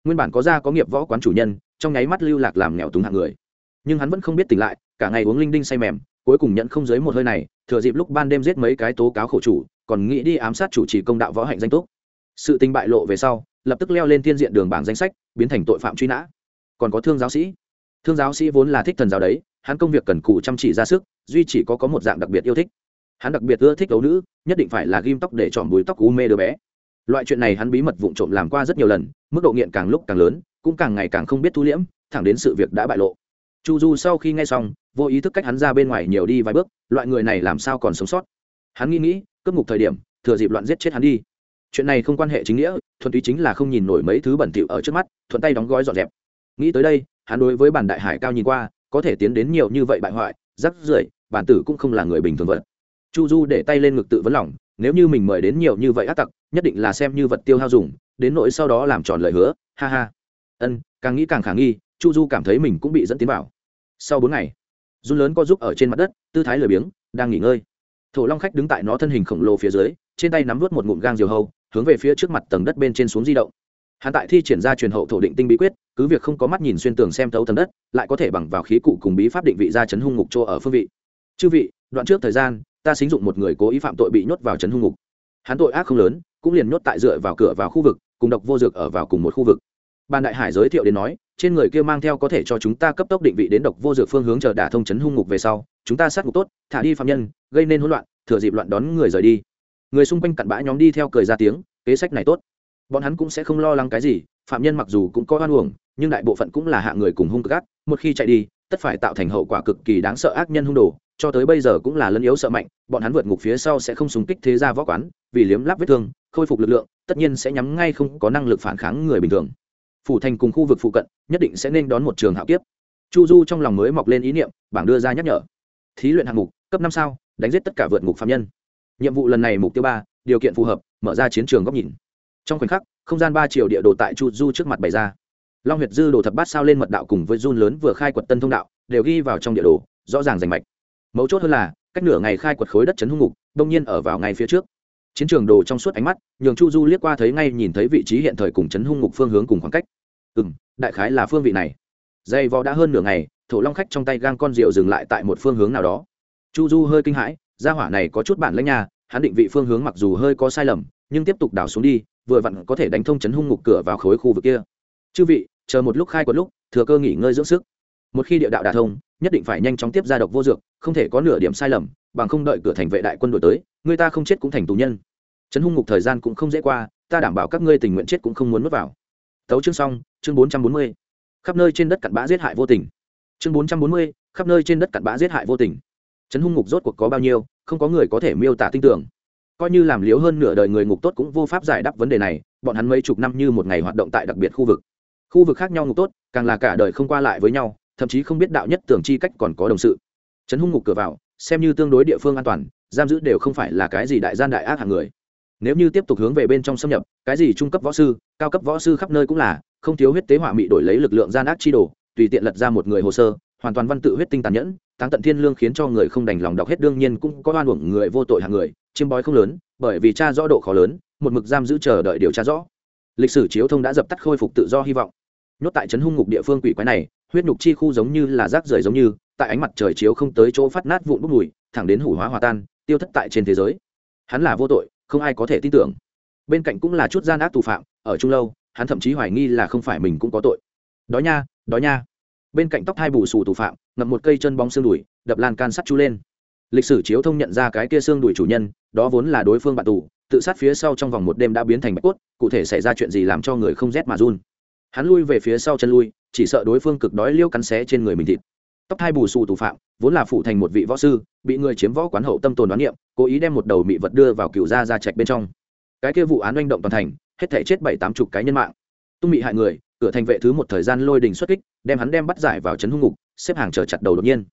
Nguyên bản có gia có nghiệp võ quán chủ nhân, trong nháy mắt lưu lạc làm nghèo túng hạng người. Nhưng hắn vẫn không biết tỉnh lại, cả ngày uống linh đinh say mềm, cuối cùng nhận không dưới một hơi này, thừa dịp lúc ban đêm giết mấy cái tố cáo khổ chủ, còn nghĩ đi ám sát chủ trì công đạo võ hạnh danh túc sự tình bại lộ về sau, lập tức leo lên thiên diện đường bảng danh sách, biến thành tội phạm truy nã. Còn có thương giáo sĩ. Thương giáo sĩ vốn là thích thần giáo đấy, hắn công việc cần cù chăm chỉ ra sức, duy chỉ có có một dạng đặc biệt yêu thích. Hắn đặc biệt ưa thích đấu nữ, nhất định phải là ghim tóc để chọn búi tóc u mê đứa bé. Loại chuyện này hắn bí mật vụng trộm làm qua rất nhiều lần, mức độ nghiện càng lúc càng lớn, cũng càng ngày càng không biết thu liễm, thẳng đến sự việc đã bại lộ. Chu du sau khi nghe xong, vô ý thức cách hắn ra bên ngoài nhiều đi vài bước, loại người này làm sao còn sống sót? Hắn nghĩ nghĩ, cướp ngục thời điểm, thừa dịp loạn giết chết hắn đi chuyện này không quan hệ chính nghĩa, thuần túy chính là không nhìn nổi mấy thứ bẩn thỉu ở trước mắt, thuận tay đóng gói dọn dẹp. Nghĩ tới đây, hắn đối với bản đại hải cao nhìn qua, có thể tiến đến nhiều như vậy bại hoại, rắc rưởi, bản tử cũng không là người bình thường vật. Chu du để tay lên ngực tự vấn lòng, nếu như mình mời đến nhiều như vậy ác tặc, nhất định là xem như vật tiêu hao dùng, đến nỗi sau đó làm tròn lời hứa, ha ha. Ân, càng nghĩ càng khả nghi, chu du cảm thấy mình cũng bị dẫn tiến vào. Sau bốn ngày run lớn co giúp ở trên mặt đất, tư thái lười biếng, đang nghỉ ngơi. Thổ long khách đứng tại nó thân hình khổng lồ phía dưới, trên tay nắm vớt một ngụm gang diều hâu hướng về phía trước mặt tầng đất bên trên xuống di động. Hắn tại thi triển ra truyền hậu thổ định tinh bí quyết, cứ việc không có mắt nhìn xuyên tường xem thấu tầng đất, lại có thể bằng vào khí cụ cùng bí pháp định vị ra chấn hung ngục chỗ ở phương vị. Chư vị, đoạn trước thời gian, ta xính dụng một người cố ý phạm tội bị nhốt vào chấn hung ngục. Hắn tội ác không lớn, cũng liền nhốt tại dựa vào cửa vào khu vực, cùng độc vô dược ở vào cùng một khu vực. Ban đại hải giới thiệu đến nói, trên người kia mang theo có thể cho chúng ta cấp tốc định vị đến độc vô dược phương hướng chờ đả thông chấn hung ngục về sau, chúng ta sát ngục tốt, thả đi phạm nhân, gây nên hỗn loạn, thừa dịp loạn đón người rời đi người xung quanh cặn bã nhóm đi theo cười ra tiếng, kế sách này tốt. Bọn hắn cũng sẽ không lo lắng cái gì, phạm nhân mặc dù cũng có oan uổng, nhưng đại bộ phận cũng là hạ người cùng hung cực một khi chạy đi, tất phải tạo thành hậu quả cực kỳ đáng sợ ác nhân hung đồ, cho tới bây giờ cũng là lân yếu sợ mạnh, bọn hắn vượt ngục phía sau sẽ không súng kích thế ra võ quán, vì liếm láp vết thương, khôi phục lực lượng, tất nhiên sẽ nhắm ngay không có năng lực phản kháng người bình thường. Phủ thành cùng khu vực phụ cận, nhất định sẽ nên đón một trường hạo kiếp. Chu du trong lòng mới mọc lên ý niệm, bảng đưa ra nhắc nhở. Thí luyện hạng mục, cấp năm sao, đánh giết tất cả vượt ngục phạm nhân nhiệm vụ lần này mục tiêu ba, điều kiện phù hợp, mở ra chiến trường góc nhìn. Trong khoảnh khắc, không gian ba triệu địa đồ tại chu du trước mặt bày ra. Long huyệt dư đồ thập bát sao lên mật đạo cùng với run lớn vừa khai quật tân thông đạo, đều ghi vào trong địa đồ, rõ ràng rành mạch. Mấu chốt hơn là, cách nửa ngày khai quật khối đất chấn hung ngục, đông nhiên ở vào ngay phía trước. Chiến trường đồ trong suốt ánh mắt, nhường chu du liếc qua thấy ngay nhìn thấy vị trí hiện thời cùng chấn hung ngục phương hướng cùng khoảng cách. Ừ m đại khái là phương vị này. Dây vò đã hơn nửa ngày, thổ long khách trong tay gang con rượu dừng lại tại một phương hướng nào đó. Chu du hơi kinh hãi gia hỏa này có chút bản lãnh nhà hắn định vị phương hướng mặc dù hơi có sai lầm, nhưng tiếp tục đảo xuống đi, vừa vặn có thể đánh thông chấn hung ngục cửa vào khối khu vực kia. Chư vị, chờ một lúc khai quật lúc, thừa cơ nghỉ ngơi dưỡng sức. Một khi địa đạo đà thông, nhất định phải nhanh chóng tiếp ra độc vô dược, không thể có nửa điểm sai lầm, bằng không đợi cửa thành vệ đại quân đổi tới, người ta không chết cũng thành tù nhân. Chấn hung ngục thời gian cũng không dễ qua, ta đảm bảo các ngươi tình nguyện chết cũng không muốn mất vào. Tấu chương xong, chương bốn trăm bốn mươi. Khắp nơi trên đất cặn bã giết hại vô tình. Chương bốn trăm bốn mươi, khắp nơi trên đất cặn bã giết hại vô tình chấn hung ngục rốt cuộc có bao nhiêu, không có người có thể miêu tả tin tưởng. Coi như làm liếu hơn nửa đời người ngục tốt cũng vô pháp giải đáp vấn đề này, bọn hắn mấy chục năm như một ngày hoạt động tại đặc biệt khu vực. Khu vực khác nhau ngục tốt, càng là cả đời không qua lại với nhau, thậm chí không biết đạo nhất tưởng chi cách còn có đồng sự. Chấn hung ngục cửa vào, xem như tương đối địa phương an toàn, giam giữ đều không phải là cái gì đại gian đại ác hạng người. Nếu như tiếp tục hướng về bên trong xâm nhập, cái gì trung cấp võ sư, cao cấp võ sư khắp nơi cũng là, không thiếu huyết tế hỏa mị đổi lấy lực lượng gian ác chi đồ, tùy tiện lật ra một người hồ sơ, hoàn toàn văn tự huyết tinh tàn nhẫn táng tận thiên lương khiến cho người không đành lòng đọc hết đương nhiên cũng có oan uổng người vô tội hàng người, chiêm bói không lớn, bởi vì cha rõ độ khó lớn, một mực giam giữ chờ đợi điều tra rõ. Lịch sử chiếu thông đã dập tắt khôi phục tự do hy vọng. Nhốt tại trấn hung ngục địa phương quỷ quái này, huyết nhục chi khu giống như là rác rưởi giống như, tại ánh mặt trời chiếu không tới chỗ phát nát vụn bốc mùi, thẳng đến hủ hóa hòa tan, tiêu thất tại trên thế giới. Hắn là vô tội, không ai có thể tin tưởng. Bên cạnh cũng là chút gian ác tù phạm, ở trung lâu, hắn thậm chí hoài nghi là không phải mình cũng có tội. Đói nha đói nha bên cạnh tóc hai bù xù tù phạm, ngậm một cây chân bóng xương đùi, đập lan can sắt chú lên. Lịch sử chiếu thông nhận ra cái kia xương đùi chủ nhân, đó vốn là đối phương bạn tù, tự sát phía sau trong vòng một đêm đã biến thành bạch cốt, cụ thể xảy ra chuyện gì làm cho người không rét mà run. Hắn lui về phía sau chân lui, chỉ sợ đối phương cực đói liêu cắn xé trên người mình thịt. Tóc hai bù xù tù phạm, vốn là phủ thành một vị võ sư, bị người chiếm võ quán hậu tâm tồn đoán niệm, cố ý đem một đầu mị vật đưa vào cựu gia ra trạch bên trong. Cái kia vụ án oanh động toàn thành, hết thể chết bảy tám chục cái nhân mạng. Tung mị hại người cửa thành vệ thứ một thời gian lôi đình xuất kích, đem hắn đem bắt giải vào trấn hung ngục, xếp hàng chờ chặt đầu đột nhiên.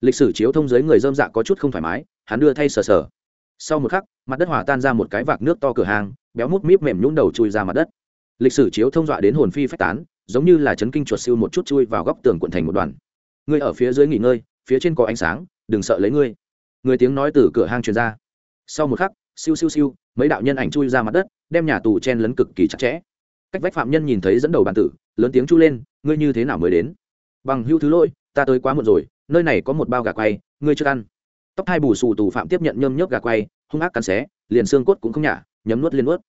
Lịch sử chiếu thông giới người dơm dạ có chút không thoải mái, hắn đưa thay sờ sờ. Sau một khắc, mặt đất hòa tan ra một cái vạc nước to cửa hàng, béo mút míp mềm nhún đầu chui ra mặt đất. Lịch sử chiếu thông dọa đến hồn phi phách tán, giống như là chấn kinh chuột siêu một chút chui vào góc tường quận thành một đoàn. Ngươi ở phía dưới nghỉ ngơi, phía trên có ánh sáng, đừng sợ lấy ngươi. Người tiếng nói từ cửa hang truyền ra. Sau một khắc, siêu siêu siêu, mấy đạo nhân ảnh chui ra mặt đất, đem nhà tù chen lấn cực kỳ chặt chẽ cách vách phạm nhân nhìn thấy dẫn đầu bàn tử, lớn tiếng chu lên, ngươi như thế nào mới đến? Bằng hữu thứ lỗi, ta tới quá muộn rồi, nơi này có một bao gà quay, ngươi chưa ăn. Tóc hai bù xù tù phạm tiếp nhận nhơm nhớp gà quay, hung ác cắn xé, liền xương cốt cũng không nhả, nhấm nuốt liên nuốt.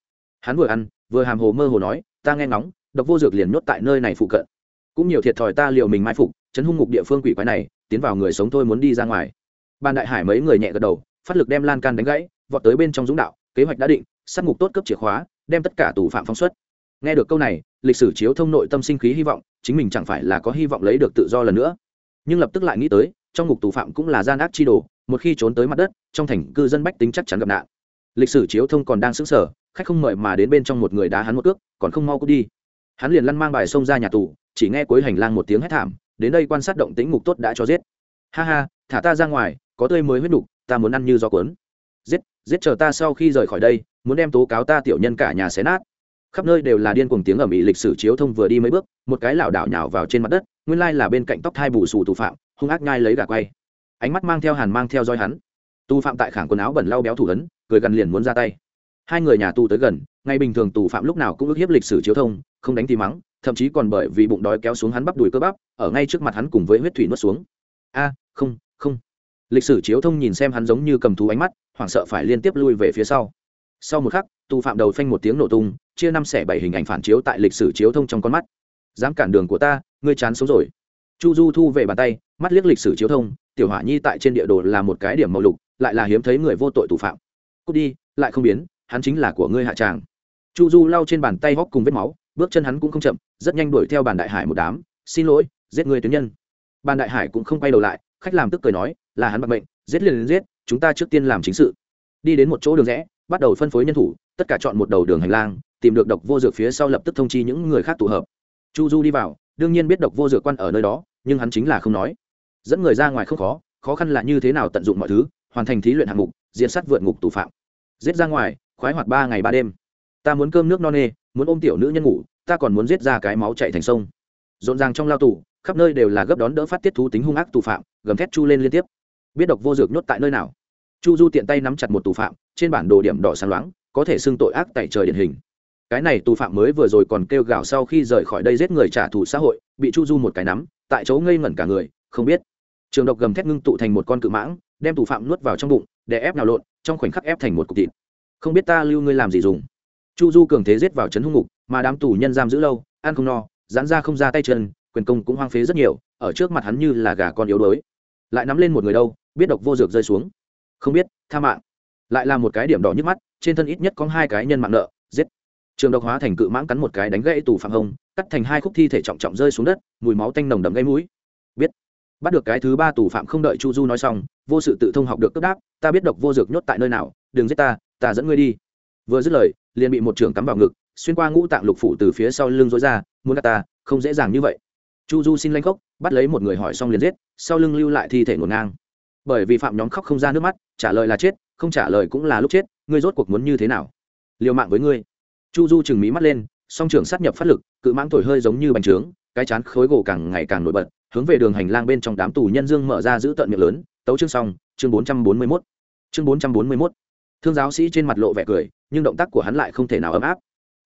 Hắn vừa ăn, vừa hàm hồ mơ hồ nói, ta nghe ngóng, độc vô dược liền nhốt tại nơi này phụ cận. Cũng nhiều thiệt thòi ta liều mình mai phục, chấn hung ngục địa phương quỷ quái này, tiến vào người sống thôi muốn đi ra ngoài. Ban đại hải mấy người nhẹ gật đầu, phát lực đem lan can đánh gãy, vọt tới bên trong dũng đạo, kế hoạch đã định, sát ngục tốt cấp chìa khóa, đem tất cả tù phạm phóng xuất nghe được câu này, lịch sử chiếu thông nội tâm sinh khí hy vọng, chính mình chẳng phải là có hy vọng lấy được tự do lần nữa. Nhưng lập tức lại nghĩ tới, trong ngục tù phạm cũng là gian ác chi đồ, một khi trốn tới mặt đất, trong thành cư dân bách tính chắc chắn gặp nạn. Lịch sử chiếu thông còn đang sững sờ, khách không mời mà đến bên trong một người đá hắn một cước, còn không mau cút đi. Hắn liền lăn mang bài xông ra nhà tù, chỉ nghe cuối hành lang một tiếng hét thảm, đến đây quan sát động tĩnh ngục tốt đã cho giết. Ha ha, thả ta ra ngoài, có tươi mới huyết đục ta muốn ăn như gió cuốn. Giết giết chờ ta sau khi rời khỏi đây, muốn đem tố cáo ta tiểu nhân cả nhà xé nát khắp nơi đều là điên cuồng tiếng ầm ĩ lịch sử chiếu thông vừa đi mấy bước, một cái lảo đảo nhào vào trên mặt đất, nguyên lai là bên cạnh tóc thai bù xù tù phạm, hung ác nhai lấy gà quay. Ánh mắt mang theo hàn mang theo dõi hắn. Tù phạm tại khảng quần áo bẩn lau béo thủ ấn, cười gần liền muốn ra tay. Hai người nhà tù tới gần, ngay bình thường tù phạm lúc nào cũng ức hiếp lịch sử chiếu thông, không đánh thì mắng, thậm chí còn bởi vì bụng đói kéo xuống hắn bắp đùi cơ bắp, ở ngay trước mặt hắn cùng với huyết thủy nuốt xuống. A, không không. Lịch sử chiếu thông nhìn xem hắn giống như cầm thú ánh mắt, hoảng sợ phải liên tiếp lui về phía sau. Sau một khắc tù phạm đầu phanh một tiếng nổ tung, chia năm xẻ bảy hình ảnh phản chiếu tại lịch sử chiếu thông trong con mắt. Dám cản đường của ta, ngươi chán sống rồi. Chu du thu về bàn tay, mắt liếc lịch sử chiếu thông, tiểu hỏa nhi tại trên địa đồ là một cái điểm màu lục, lại là hiếm thấy người vô tội tù phạm. Cút đi, lại không biến, hắn chính là của ngươi hạ tràng. Chu du lau trên bàn tay góc cùng vết máu, bước chân hắn cũng không chậm, rất nhanh đuổi theo bàn đại hải một đám, xin lỗi, giết người tuyến nhân. Bàn đại hải cũng không quay đầu lại, khách làm tức cười nói, là hắn bạc mệnh, giết liền giết, chúng ta trước tiên làm chính sự. Đi đến một chỗ đường rẽ, bắt đầu phân phối nhân thủ tất cả chọn một đầu đường hành lang, tìm được độc vô dược phía sau lập tức thông chi những người khác tụ hợp. Chu du đi vào, đương nhiên biết độc vô dược quan ở nơi đó, nhưng hắn chính là không nói. Dẫn người ra ngoài không khó khó khăn là như thế nào tận dụng mọi thứ, hoàn thành thí luyện hạng mục diện sát vượt ngục tù phạm. Giết ra ngoài, khoái hoạt ba ngày ba đêm. Ta muốn cơm nước no nê, muốn ôm tiểu nữ nhân ngủ, ta còn muốn giết ra cái máu chạy thành sông. Rộn ràng trong lao tù, khắp nơi đều là gấp đón đỡ phát tiết thú tính hung ác tù phạm, gầm thét chu lên liên tiếp. Biết độc vô dược nhốt tại nơi nào? Chu du tiện tay nắm chặt một tù phạm, trên bản đồ điểm đỏ sáng loáng có thể xưng tội ác tại trời điển hình. Cái này tù phạm mới vừa rồi còn kêu gào sau khi rời khỏi đây giết người trả thù xã hội, bị chu du một cái nắm, tại chỗ ngây ngẩn cả người, không biết. Trường độc gầm thét ngưng tụ thành một con cự mãng, đem tù phạm nuốt vào trong bụng để ép nào lộn, trong khoảnh khắc ép thành một cục thịt. Không biết ta lưu ngươi làm gì dùng. Chu du cường thế giết vào trấn hung ngục, mà đám tù nhân giam giữ lâu, ăn không no, giãn ra không ra tay chân, quyền công cũng hoang phế rất nhiều, ở trước mặt hắn như là gà con yếu đuối. Lại nắm lên một người đâu, biết độc vô dược rơi xuống. Không biết, tha mạng lại là một cái điểm đỏ nhức mắt, trên thân ít nhất có hai cái nhân mạng nợ, giết. Trường độc hóa thành cự mãng cắn một cái đánh gãy tù phạm hông cắt thành hai khúc thi thể trọng trọng rơi xuống đất, mùi máu tanh nồng đậm gây mũi. Biết. Bắt được cái thứ ba tù phạm không đợi chu du nói xong, vô sự tự thông học được cấp đáp, ta biết độc vô dược nhốt tại nơi nào, đừng giết ta ta dẫn ngươi đi. Vừa dứt lời, liền bị một trưởng cắm vào ngực, xuyên qua ngũ tạng lục phủ từ phía sau lưng rối ra, muốn gạt ta, không dễ dàng như vậy. Chu du xin lanh khóc bắt lấy một người hỏi xong liền giết, sau lưng lưu lại thi thể ngổn ngang. Bởi vì phạm nhóm khóc không ra nước mắt, trả lời là chết không trả lời cũng là lúc chết, ngươi rốt cuộc muốn như thế nào? Liều mạng với ngươi. Chu du chừng mí mắt lên, song trưởng sát nhập phát lực, cự mãng thổi hơi giống như bánh trướng, cái chán khối gỗ càng ngày càng nổi bật, hướng về đường hành lang bên trong đám tù nhân dương mở ra giữ tận miệng lớn, tấu chương xong, chương bốn trăm bốn mươi mốt. Chương bốn trăm bốn mươi mốt. Thương giáo sĩ trên mặt lộ vẻ cười, nhưng động tác của hắn lại không thể nào ấm áp.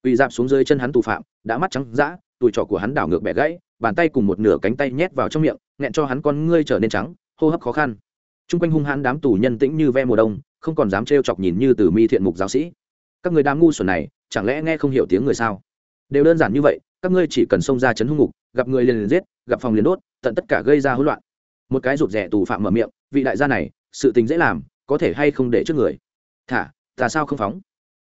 Quỳ dạp xuống dưới chân hắn tù phạm, đã mắt trắng dã tùi trỏ của hắn đảo ngược bẻ gãy, bàn tay cùng một nửa cánh tay nhét vào trong miệng, nghẹn cho hắn con ngươi trở nên trắng, hô hấp khó khăn. T r u n g quanh hung hãn đám tù nhân tĩnh như ve mùa đông không còn dám trêu chọc nhìn như từ mi thiện mục giáo sĩ. Các người đám ngu xuẩn này, chẳng lẽ nghe không hiểu tiếng người sao? Đều đơn giản như vậy, các ngươi chỉ cần xông ra chấn hung ngục, gặp người liền liền giết, gặp phòng liền đốt, tận tất cả gây ra hỗn loạn. Một cái rụt rẻ tù phạm mở miệng, vị đại gia này, sự tình dễ làm, có thể hay không để trước người? Thả, ta sao không phóng?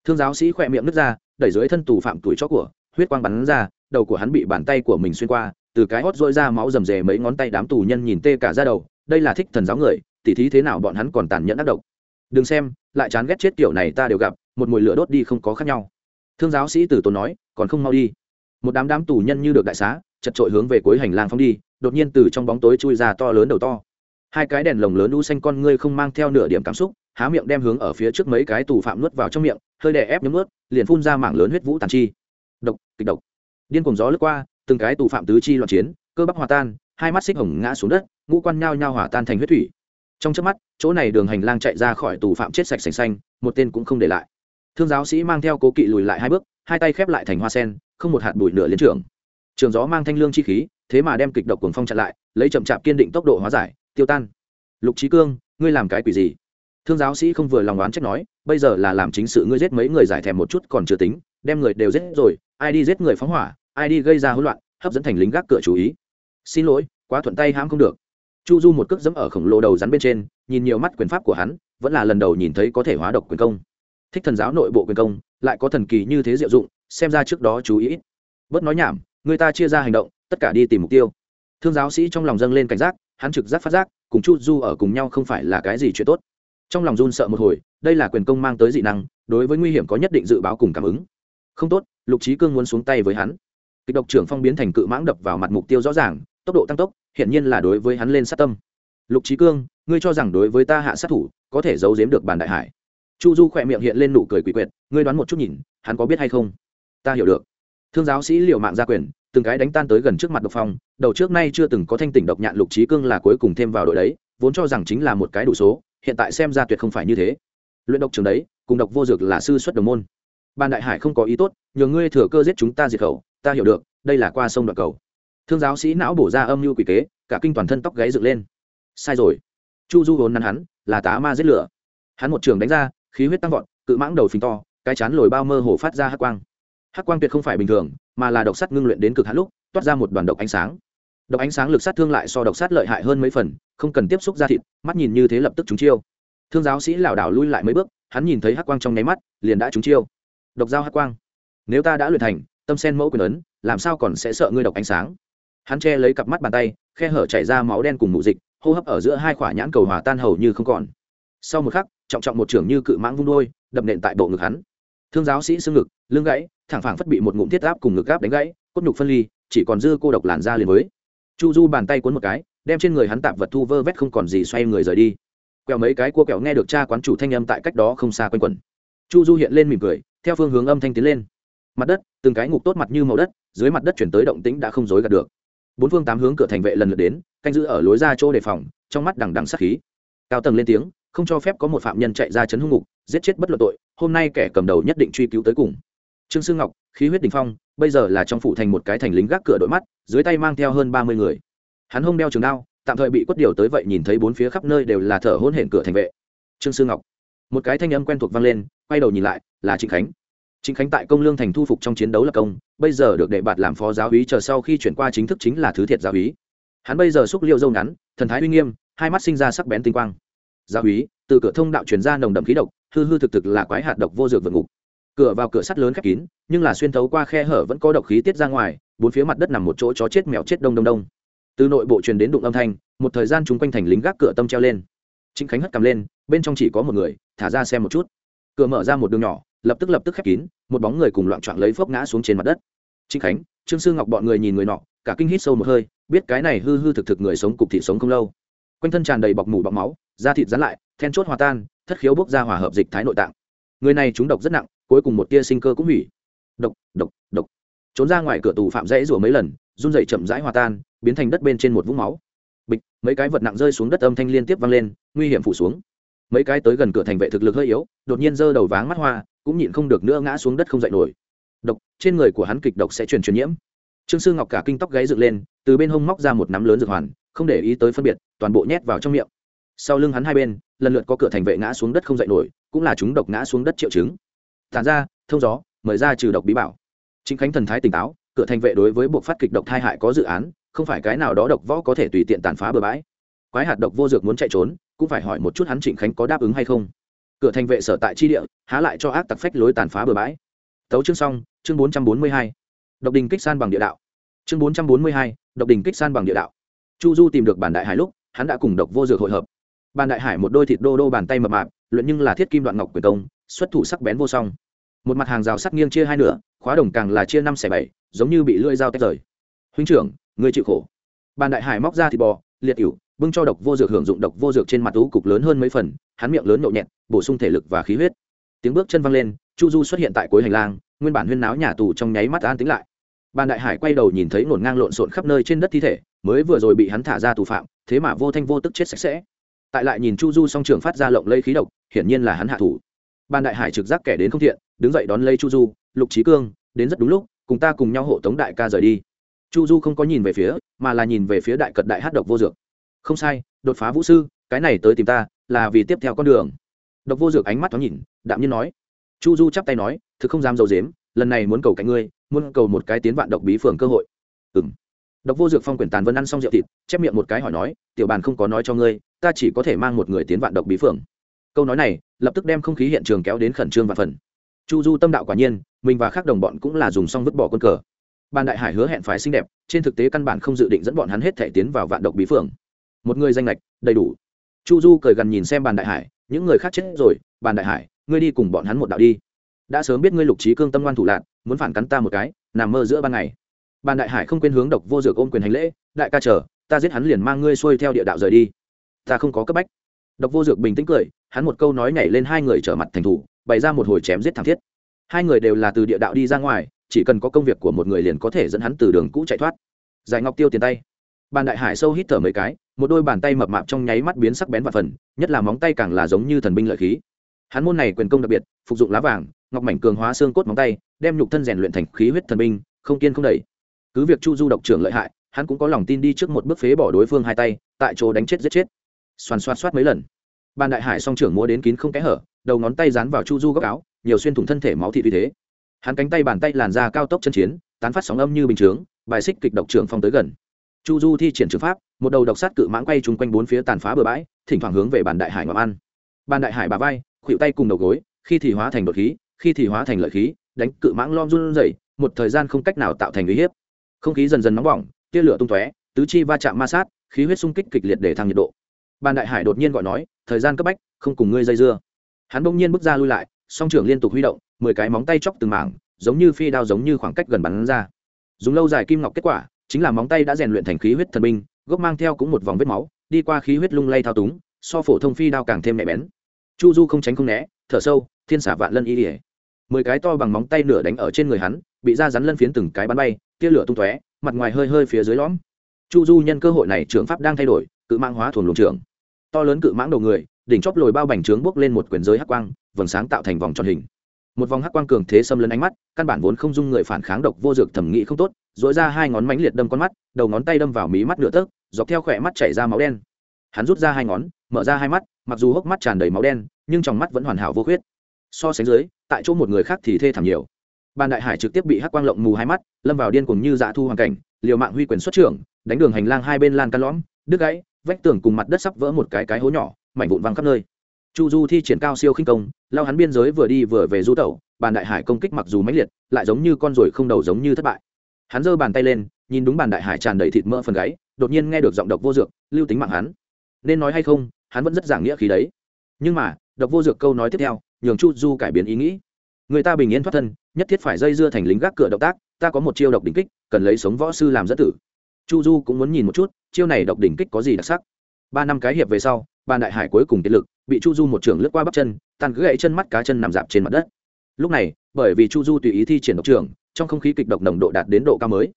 Thương giáo sĩ khỏe miệng nứt ra, đẩy dưới thân tù phạm tuổi chó của, huyết quang bắn ra, đầu của hắn bị bàn tay của mình xuyên qua, từ cái hót dội ra máu rầm rề mấy ngón tay đám tù nhân nhìn tê cả ra đầu, đây là thích thần giáo người, tỉ thí thế nào bọn hắn còn tàn nhẫn ác độc đừng xem, lại chán ghét chết kiểu này ta đều gặp, một mùi lửa đốt đi không có khác nhau. Thương giáo sĩ tử tốn nói, còn không mau đi. Một đám đám tù nhân như được đại xá, chật trội hướng về cuối hành lang phóng đi, đột nhiên từ trong bóng tối chui ra to lớn đầu to. Hai cái đèn lồng lớn u xanh con ngươi không mang theo nửa điểm cảm xúc, há miệng đem hướng ở phía trước mấy cái tù phạm nuốt vào trong miệng, hơi đè ép nhấm nuốt, liền phun ra mảng lớn huyết vũ tàn chi. Độc, kịch độc. Điên cùng gió lướt qua, từng cái tù phạm tứ chi loạn chiến, cơ bắp hòa tan, hai mắt xích hồng ngã xuống đất, ngũ quan nhao nhao hòa tan thành huyết thủy trong trước mắt, chỗ này đường hành lang chạy ra khỏi tù phạm chết sạch sành xanh, một tên cũng không để lại. Thương giáo sĩ mang theo cố kỵ lùi lại hai bước, hai tay khép lại thành hoa sen, không một hạt bụi nửa liên trưởng trường gió mang thanh lương chi khí, thế mà đem kịch độc cuồng phong chặn lại, lấy chậm chạp kiên định tốc độ hóa giải, tiêu tan. Lục trí cương, ngươi làm cái quỷ gì? Thương giáo sĩ không vừa lòng đoán trách nói, bây giờ là làm chính sự ngươi giết mấy người giải thèm một chút còn chưa tính, đem người đều giết rồi, ai đi giết người phóng hỏa, ai đi gây ra hỗn loạn, hấp dẫn thành lính gác cửa chú ý. Xin lỗi, quá thuận tay hãm không được chu du một cước dẫm ở khổng lồ đầu rắn bên trên, nhìn nhiều mắt quyền pháp của hắn, vẫn là lần đầu nhìn thấy có thể hóa độc quyền công. Thích thần giáo nội bộ quyền công, lại có thần kỳ như thế diệu dụng, xem ra trước đó chú ý bớt nói nhảm, người ta chia ra hành động, tất cả đi tìm mục tiêu. Thương giáo sĩ trong lòng dâng lên cảnh giác, hắn trực giác phát giác, cùng chu du ở cùng nhau không phải là cái gì chuyện tốt. Trong lòng run sợ một hồi, đây là quyền công mang tới dị năng, đối với nguy hiểm có nhất định dự báo cùng cảm ứng. Không tốt, lục trí cương muốn xuống tay với hắn. Kịch độc trưởng phong biến thành cự mãng đập vào mặt mục tiêu rõ ràng, tốc độ tăng tốc hiện nhiên là đối với hắn lên sát tâm. Lục trí cương, ngươi cho rằng đối với ta hạ sát thủ, có thể giấu giếm được bàn đại hải. Chu du khỏe miệng hiện lên nụ cười quỷ quyệt, ngươi đoán một chút nhìn, hắn có biết hay không? Ta hiểu được. Thương giáo sĩ liệu mạng gia quyền, từng cái đánh tan tới gần trước mặt độc phong, đầu trước nay chưa từng có thanh tỉnh độc nhạn lục trí cương là cuối cùng thêm vào đội đấy, vốn cho rằng chính là một cái đủ số, hiện tại xem ra tuyệt không phải như thế. Luyện độc trường đấy, cùng độc vô dược là sư xuất đồng môn. Bàn đại hải không có ý tốt, nhờ ngươi thừa cơ giết chúng ta diệt khẩu, ta hiểu được, đây là qua sông đoạn cầu thương giáo sĩ não bổ ra âm mưu quỷ kế, cả kinh toàn thân tóc gáy dựng lên. Sai rồi. Chu du vốn nắn hắn, là tá ma giết lửa. Hắn một trường đánh ra, khí huyết tăng vọt, cự mãng đầu phình to, cái chán lồi bao mơ hồ phát ra hắc quang. Hắc quang tuyệt không phải bình thường, mà là độc sắt ngưng luyện đến cực hạn lúc, toát ra một đoàn độc ánh sáng. Độc ánh sáng lực sát thương lại so độc sát lợi hại hơn mấy phần, không cần tiếp xúc ra thịt, mắt nhìn như thế lập tức chúng chiêu. Thương giáo sĩ lảo đảo lui lại mấy bước, hắn nhìn thấy hắc quang trong nháy mắt, liền đã trúng chiêu. Độc dao hắc quang. Nếu ta đã luyện thành, tâm sen mẫu quyền ấn, làm sao còn sẽ sợ ngươi độc ánh sáng? Hắn che lấy cặp mắt bàn tay, khe hở chảy ra máu đen cùng mù dịch, hô hấp ở giữa hai khỏa nhãn cầu hòa tan hầu như không còn. Sau một khắc, trọng trọng một trưởng như cự mãng vung đôi, đập nện tại bộ ngực hắn. Thương giáo sĩ xương ngực, lưng gãy, thẳng phẳng phất bị một ngụm thiết áp cùng ngực gáp đánh gãy, cốt nhục phân ly, chỉ còn dư cô độc làn ra liền với chu du bàn tay cuốn một cái, đem trên người hắn tạp vật thu vơ vét không còn gì xoay người rời đi. Quẹo mấy cái cua kẹo nghe được cha quán chủ thanh âm tại cách đó không xa quanh quẩn. Chu du hiện lên mỉm cười, theo phương hướng âm thanh tiến lên. Mặt đất, từng cái ngục tốt mặt như màu đất, dưới mặt đất chuyển tới động tĩnh đã không dối gạt được bốn phương tám hướng cửa thành vệ lần lượt đến, canh giữ ở lối ra chỗ đề phòng, trong mắt đằng đằng sắc khí. Cao tầng lên tiếng, không cho phép có một phạm nhân chạy ra chấn hung ngục, giết chết bất luận tội, hôm nay kẻ cầm đầu nhất định truy cứu tới cùng. Trương sư ngọc, khí huyết đình phong, bây giờ là trong phủ thành một cái thành lính gác cửa đội mắt, dưới tay mang theo hơn ba mươi người. Hắn hông đeo trường đao, tạm thời bị quất điều tới vậy nhìn thấy bốn phía khắp nơi đều là thở hôn hển cửa thành vệ. Trương sư ngọc, một cái thanh âm quen thuộc vang lên, quay đầu nhìn lại, là trịnh khánh. Chính khánh tại công lương thành thu phục trong chiến đấu là công, bây giờ được đệ bạt làm phó giáo úy chờ sau khi chuyển qua chính thức chính là thứ thiệt giáo úy. Hắn bây giờ xúc liệu dâu ngắn, thần thái uy nghiêm, hai mắt sinh ra sắc bén tinh quang. Giáo úy, từ cửa thông đạo chuyển ra nồng đậm khí độc, hư hư thực thực là quái hạt độc vô dược vượt ngục. Cửa vào cửa sắt lớn khép kín, nhưng là xuyên thấu qua khe hở vẫn có độc khí tiết ra ngoài, bốn phía mặt đất nằm một chỗ chó chết mèo chết đông đông đông. Từ nội bộ truyền đến đụng âm thanh, một thời gian chúng quanh thành lính gác cửa tâm treo lên. Trịnh khánh hất cầm lên, bên trong chỉ có một người, thả ra xem một chút. Cửa mở ra một đường nhỏ lập tức lập tức khép kín, một bóng người cùng loạn trọn lấy phốc ngã xuống trên mặt đất. Trịnh khánh, trương sư ngọc bọn người nhìn người nọ, cả kinh hít sâu một hơi, biết cái này hư hư thực thực người sống cục thị sống không lâu. Quanh thân tràn đầy bọc mủ bọc máu, da thịt dán lại, then chốt hòa tan, thất khiếu bốc ra hòa hợp dịch thái nội tạng. Người này trúng độc rất nặng, cuối cùng một tia sinh cơ cũng hủy. Độc độc độc. Trốn ra ngoài cửa tù phạm dãy rủa mấy lần, run dậy chậm rãi hòa tan, biến thành đất bên trên một vũng máu. Bịch, mấy cái vật nặng rơi xuống đất âm thanh liên tiếp vang lên, nguy hiểm phủ xuống. Mấy cái tới gần cửa thành vệ thực lực hơi yếu, đột nhiên giơ đầu váng mắt hoa cũng nhịn không được nữa ngã xuống đất không dậy nổi. Độc, trên người của hắn kịch độc sẽ truyền truyền nhiễm. Trương sư ngọc cả kinh tóc gáy dựng lên, từ bên hông móc ra một nắm lớn dược hoàn, không để ý tới phân biệt, toàn bộ nhét vào trong miệng. Sau lưng hắn hai bên, lần lượt có cửa thành vệ ngã xuống đất không dậy nổi, cũng là chúng độc ngã xuống đất triệu chứng. Tàn ra, thông gió, mời ra trừ độc bí bảo. Chính khánh thần thái tỉnh táo, cửa thành vệ đối với buộc phát kịch độc thai hại có dự án, không phải cái nào đó độc võ có thể tùy tiện tàn phá bừa bãi. Quái hạt độc vô dược muốn chạy trốn, cũng phải hỏi một chút hắn trịnh khánh có đáp ứng hay không cửa thành vệ sở tại chi địa, há lại cho ác tặc phách lối tàn phá bừa bãi. Tấu chương xong, chương bốn trăm bốn mươi hai. Độc đình kích san bằng địa đạo. Chương bốn trăm bốn mươi hai, độc đình kích san bằng địa đạo. Chu du tìm được bản đại hải lúc, hắn đã cùng độc vô dược hội hợp. Bàn đại hải một đôi thịt đô đô bàn tay mập mạp, luyện nhưng là thiết kim đoạn ngọc quyền công, xuất thủ sắc bén vô song. Một mặt hàng rào sắt nghiêng chia hai nửa, khóa đồng càng là chia năm xẻ bảy, giống như bị lưỡi dao tách rời. Huynh trưởng, người chịu khổ. Bàn đại hải móc ra thịt bò, liệt ỉu, bưng cho độc vô dược hưởng dụng độc vô dược trên mặt tú cục lớn hơn mấy phần hắn miệng lớn nhộn nhẹt, bổ sung thể lực và khí huyết. Tiếng bước chân văng lên, chu du xuất hiện tại cuối hành lang, nguyên bản huyên náo nhà tù trong nháy mắt an tính lại. Bàn đại hải quay đầu nhìn thấy ngổn ngang lộn xộn khắp nơi trên đất thi thể, mới vừa rồi bị hắn thả ra tù phạm, thế mà vô thanh vô tức chết sạch sẽ. Tại lại nhìn chu du song trường phát ra lộng lây khí độc, hiển nhiên là hắn hạ thủ. Ban đại hải trực giác kẻ đến không thiện, đứng dậy đón lấy chu du, lục trí cương, đến rất đúng lúc, cùng ta cùng nhau hộ tống đại ca rời đi. Chu du không có nhìn về phía, mà là nhìn về phía đại cật đại hát độc vô dược. Không sai, đột phá vũ sư, cái này tới tìm ta là vì tiếp theo con đường. Độc vô dược ánh mắt thoáng nhìn, đạm nhiên nói. Chu du chắp tay nói, thực không dám dầu dếm lần này muốn cầu cạnh ngươi, muốn cầu một cái tiến vạn độc bí phường cơ hội. Ừ m độc vô dược phong quyển tàn vân ăn xong rượu thịt, chép miệng một cái hỏi nói, tiểu bàn không có nói cho ngươi, ta chỉ có thể mang một người tiến vạn độc bí phường. Câu nói này, lập tức đem không khí hiện trường kéo đến khẩn trương và phần. Chu du tâm đạo quả nhiên, mình và các đồng bọn cũng là dùng xong vứt bỏ quân cờ. Ban đại hải hứa hẹn phải xinh đẹp, trên thực tế căn bản không dự định dẫn bọn hắn hết thể tiến vào vạn độc bí phường. Một người danh lệch, đầy đủ chu du cười gần nhìn xem bàn đại hải, những người khác chết rồi, bàn đại hải, ngươi đi cùng bọn hắn một đạo đi. Đã sớm biết ngươi lục trí cương tâm ngoan thủ lạc muốn phản cắn ta một cái, nằm mơ giữa ban ngày. Bàn đại hải không quên hướng độc vô dược ôm quyền hành lễ, đại ca chờ, ta giết hắn liền mang ngươi xuôi theo địa đạo rời đi. Ta không có cấp bách. Độc vô dược bình tĩnh cười, hắn một câu nói nhảy lên hai người trở mặt thành thủ, bày ra một hồi chém giết thảm thiết. Hai người đều là từ địa đạo đi ra ngoài, chỉ cần có công việc của một người liền có thể dẫn hắn từ đường cũ chạy thoát. Giải ngọc tiêu tiền tay. Bàn đại hải sâu hít thở mấy cái một đôi bàn tay mập mạp trong nháy mắt biến sắc bén và phần, nhất là móng tay càng là giống như thần binh lợi khí. Hắn môn này quyền công đặc biệt, phục dụng lá vàng, ngọc mảnh cường hóa xương cốt móng tay, đem nhục thân rèn luyện thành khí huyết thần binh, không kiên không đẩy. Cứ việc chu du độc trưởng lợi hại, hắn cũng có lòng tin đi trước một bước phế bỏ đối phương hai tay, tại chỗ đánh chết giết chết. Xoàn xoát xoát mấy lần. Bàn đại hải song trưởng múa đến kín không kẽ hở, đầu ngón tay dán vào chu du góc áo, nhiều xuyên thủng thân thể máu thị vì thế. Hắn cánh tay bàn tay làn ra cao tốc chân chiến, tán phát sóng âm như bình chướng, bài xích kịch độc trưởng phong tới gần chu du thi triển trường pháp, một đầu độc sát cự mãng quay chung quanh bốn phía tàn phá bừa bãi, thỉnh thoảng hướng về bàn đại hải ngọc ăn. Bàn đại hải bà vai khuỵu tay cùng đầu gối, khi thì hóa thành đột khí, khi thì hóa thành lợi khí, đánh cự mãng lom run rẩy, một thời gian không cách nào tạo thành uy hiếp. Không khí dần dần nóng bỏng, tia lửa tung tóe, tứ chi va chạm ma sát, khí huyết xung kích kịch liệt để thăng nhiệt độ. Bàn đại hải đột nhiên gọi nói, thời gian cấp bách, không cùng ngươi dây dưa. Hắn bỗng nhiên bước ra lui lại, song trưởng liên tục huy động, mười cái móng tay chóc từng mảng, giống như phi đao giống như khoảng cách gần bắn ra. Dùng lâu dài kim ngọc kết quả chính là móng tay đã rèn luyện thành khí huyết thần binh, gốc mang theo cũng một vòng vết máu, đi qua khí huyết lung lay thao túng, so phổ thông phi đao càng thêm nhạy bén. Chu du không tránh không né, thở sâu, thiên xả vạn lân y ỉa mười cái to bằng móng tay nửa đánh ở trên người hắn, bị da rắn lân phiến từng cái bắn bay, tia lửa tung tóe, mặt ngoài hơi hơi phía dưới lõm. Chu du nhân cơ hội này trường pháp đang thay đổi, cự mang hóa thuồng luồng trường to lớn cự mãng đầu người, đỉnh chóp lồi bao bành trướng bốc lên một quyển giới hắc quang, vầng sáng tạo thành vòng tròn hình một vòng hắc quang cường thế xâm lấn ánh mắt, căn bản vốn không dung người phản kháng độc vô dược thẩm nghĩ không tốt dội ra hai ngón mánh liệt đâm con mắt, đầu ngón tay đâm vào mí mắt nửa tấc, dọc theo khỏe mắt chảy ra máu đen. Hắn rút ra hai ngón, mở ra hai mắt, mặc dù hốc mắt tràn đầy máu đen, nhưng trong mắt vẫn hoàn hảo vô khuyết. So sánh dưới, tại chỗ một người khác thì thê thảm nhiều. Ban đại hải trực tiếp bị hắc quang lộng mù hai mắt, lâm vào điên cùng như dạ thu hoàn cảnh, liều mạng huy quyền xuất trưởng, đánh đường hành lang hai bên lan căn lõm, đứt gãy, vách tường cùng mặt đất sắp vỡ một cái cái hố nhỏ, mảnh vụn văng khắp nơi chu du thi triển cao siêu khinh công, lao hắn biên giới vừa đi vừa về du tẩu, bàn đại hải công kích mặc dù mãnh liệt, lại giống như con ruồi không đầu giống như thất bại. Hắn giơ bàn tay lên, nhìn đúng bàn đại hải tràn đầy thịt mỡ phần gáy, đột nhiên nghe được giọng độc vô dược, lưu tính mạng hắn. Nên nói hay không, hắn vẫn rất giảng nghĩa khí đấy. Nhưng mà, độc vô dược câu nói tiếp theo, nhường chu du cải biến ý nghĩ. Người ta bình yên thoát thân, nhất thiết phải dây dưa thành lính gác cửa động tác, ta có một chiêu độc đỉnh kích, cần lấy sống võ sư làm dẫn tử. Chu du cũng muốn nhìn một chút, chiêu này độc đỉnh kích có gì đặc sắc ba năm cái hiệp về sau bàn đại hải cuối cùng kiệt lực bị chu du một trường lướt qua bắp chân tàn gãy chân mắt cá chân nằm dạp trên mặt đất. Lúc này bởi vì chu du tùy ý thi triển độc trường, trong không khí kịch độc nồng độ đạt đến độ cao mới.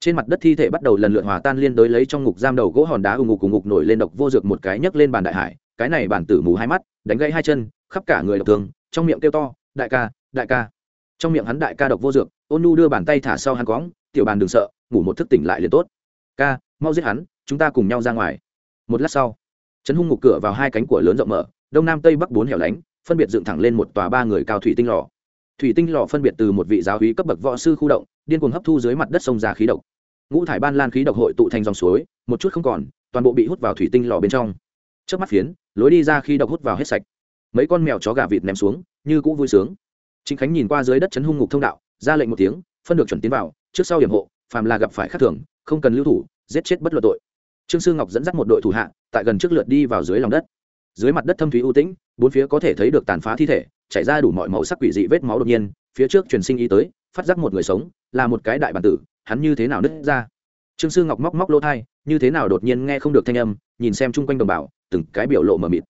Trên mặt đất thi thể bắt đầu lần lượt hòa tan liên đối lấy trong ngục giam đầu gỗ hòn đá ù ngục cùng ngục nổi lên độc vô dược một cái nhấc lên bàn đại hải cái này bản tử mù hai mắt đánh gãy hai chân khắp cả người độc thương trong miệng kêu to đại ca đại ca. Trong miệng hắn đại ca độc vô dược ôn nu đưa bàn tay thả sau hắn cóng tiểu bàn đừng sợ ngủ một thức tỉnh lại liền tốt. Ca mau giết hắn chúng ta cùng nhau ra ngoài một lát sau, trấn hung ngục cửa vào hai cánh của lớn rộng mở, đông nam tây bắc bốn hẻo lánh, phân biệt dựng thẳng lên một tòa ba người cao thủy tinh lò. Thủy tinh lò phân biệt từ một vị giáo hí cấp bậc võ sư khu động, điên cuồng hấp thu dưới mặt đất sông ra khí độc. Ngũ thải ban lan khí độc hội tụ thành dòng suối, một chút không còn, toàn bộ bị hút vào thủy tinh lò bên trong. Trước mắt phiến, lối đi ra khi độc hút vào hết sạch. Mấy con mèo chó gà vịt ném xuống, như cũng vui sướng. Chính khánh nhìn qua dưới đất chấn hung ngục thông đạo, ra lệnh một tiếng, phân được chuẩn tiến vào, trước sau hiểm hộ, phàm là gặp phải khắc thường, không cần lưu thủ, giết chết bất luận tội trương sư ngọc dẫn dắt một đội thủ hạ, tại gần trước lượt đi vào dưới lòng đất. Dưới mặt đất thâm thúy ưu tĩnh, bốn phía có thể thấy được tàn phá thi thể, chảy ra đủ mọi màu sắc quỷ dị vết máu đột nhiên, phía trước truyền sinh y tới, phát giác một người sống, là một cái đại bản tử, hắn như thế nào nứt ra? Trương sư ngọc móc móc lỗ thai, như thế nào đột nhiên nghe không được thanh âm, nhìn xem chung quanh đồng bào, từng cái biểu lộ mờ mịt.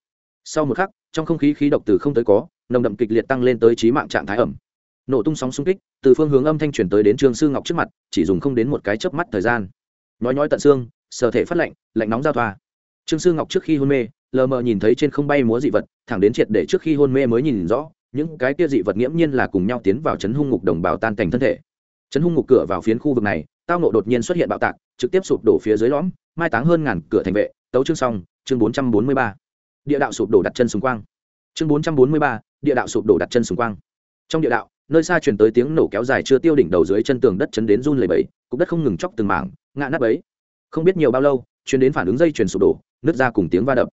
Sau một khắc, trong không khí khí độc từ không tới có, nồng đậm kịch liệt tăng lên tới trí mạng trạng thái ẩm. Nổ tung sóng xung kích, từ phương hướng âm thanh chuyển tới đến trương sư ngọc trước mặt, chỉ dùng không đến một cái chớp mắt thời gian. Nói nói tận xương sở thể phát lạnh lạnh nóng giao thoa. Trương sư ngọc trước khi hôn mê, lờ mờ nhìn thấy trên không bay múa dị vật, thẳng đến triệt để trước khi hôn mê mới nhìn rõ, những cái kia dị vật nghiễm nhiên là cùng nhau tiến vào chấn hung ngục đồng bào tan cảnh thân thể. Chấn hung ngục cửa vào phiến khu vực này, tao nộ đột nhiên xuất hiện bạo tạc, trực tiếp sụp đổ phía dưới lõm, mai táng hơn ngàn cửa thành vệ, tấu chương xong, chương bốn trăm bốn mươi ba. Địa đạo sụp đổ đặt chân xung quang chương bốn trăm bốn mươi ba, địa đạo sụp đổ đặt chân xung quang trong địa đạo, nơi xa truyền tới tiếng nổ kéo dài chưa tiêu đỉnh đầu dưới chân tường đất chấn đến run lầy bẫy, cục đất không ngừng chóc từng mảng, ngã nát bấy không biết nhiều bao lâu, chuyến đến phản ứng dây chuyển sụp đổ, nứt ra cùng tiếng va đập.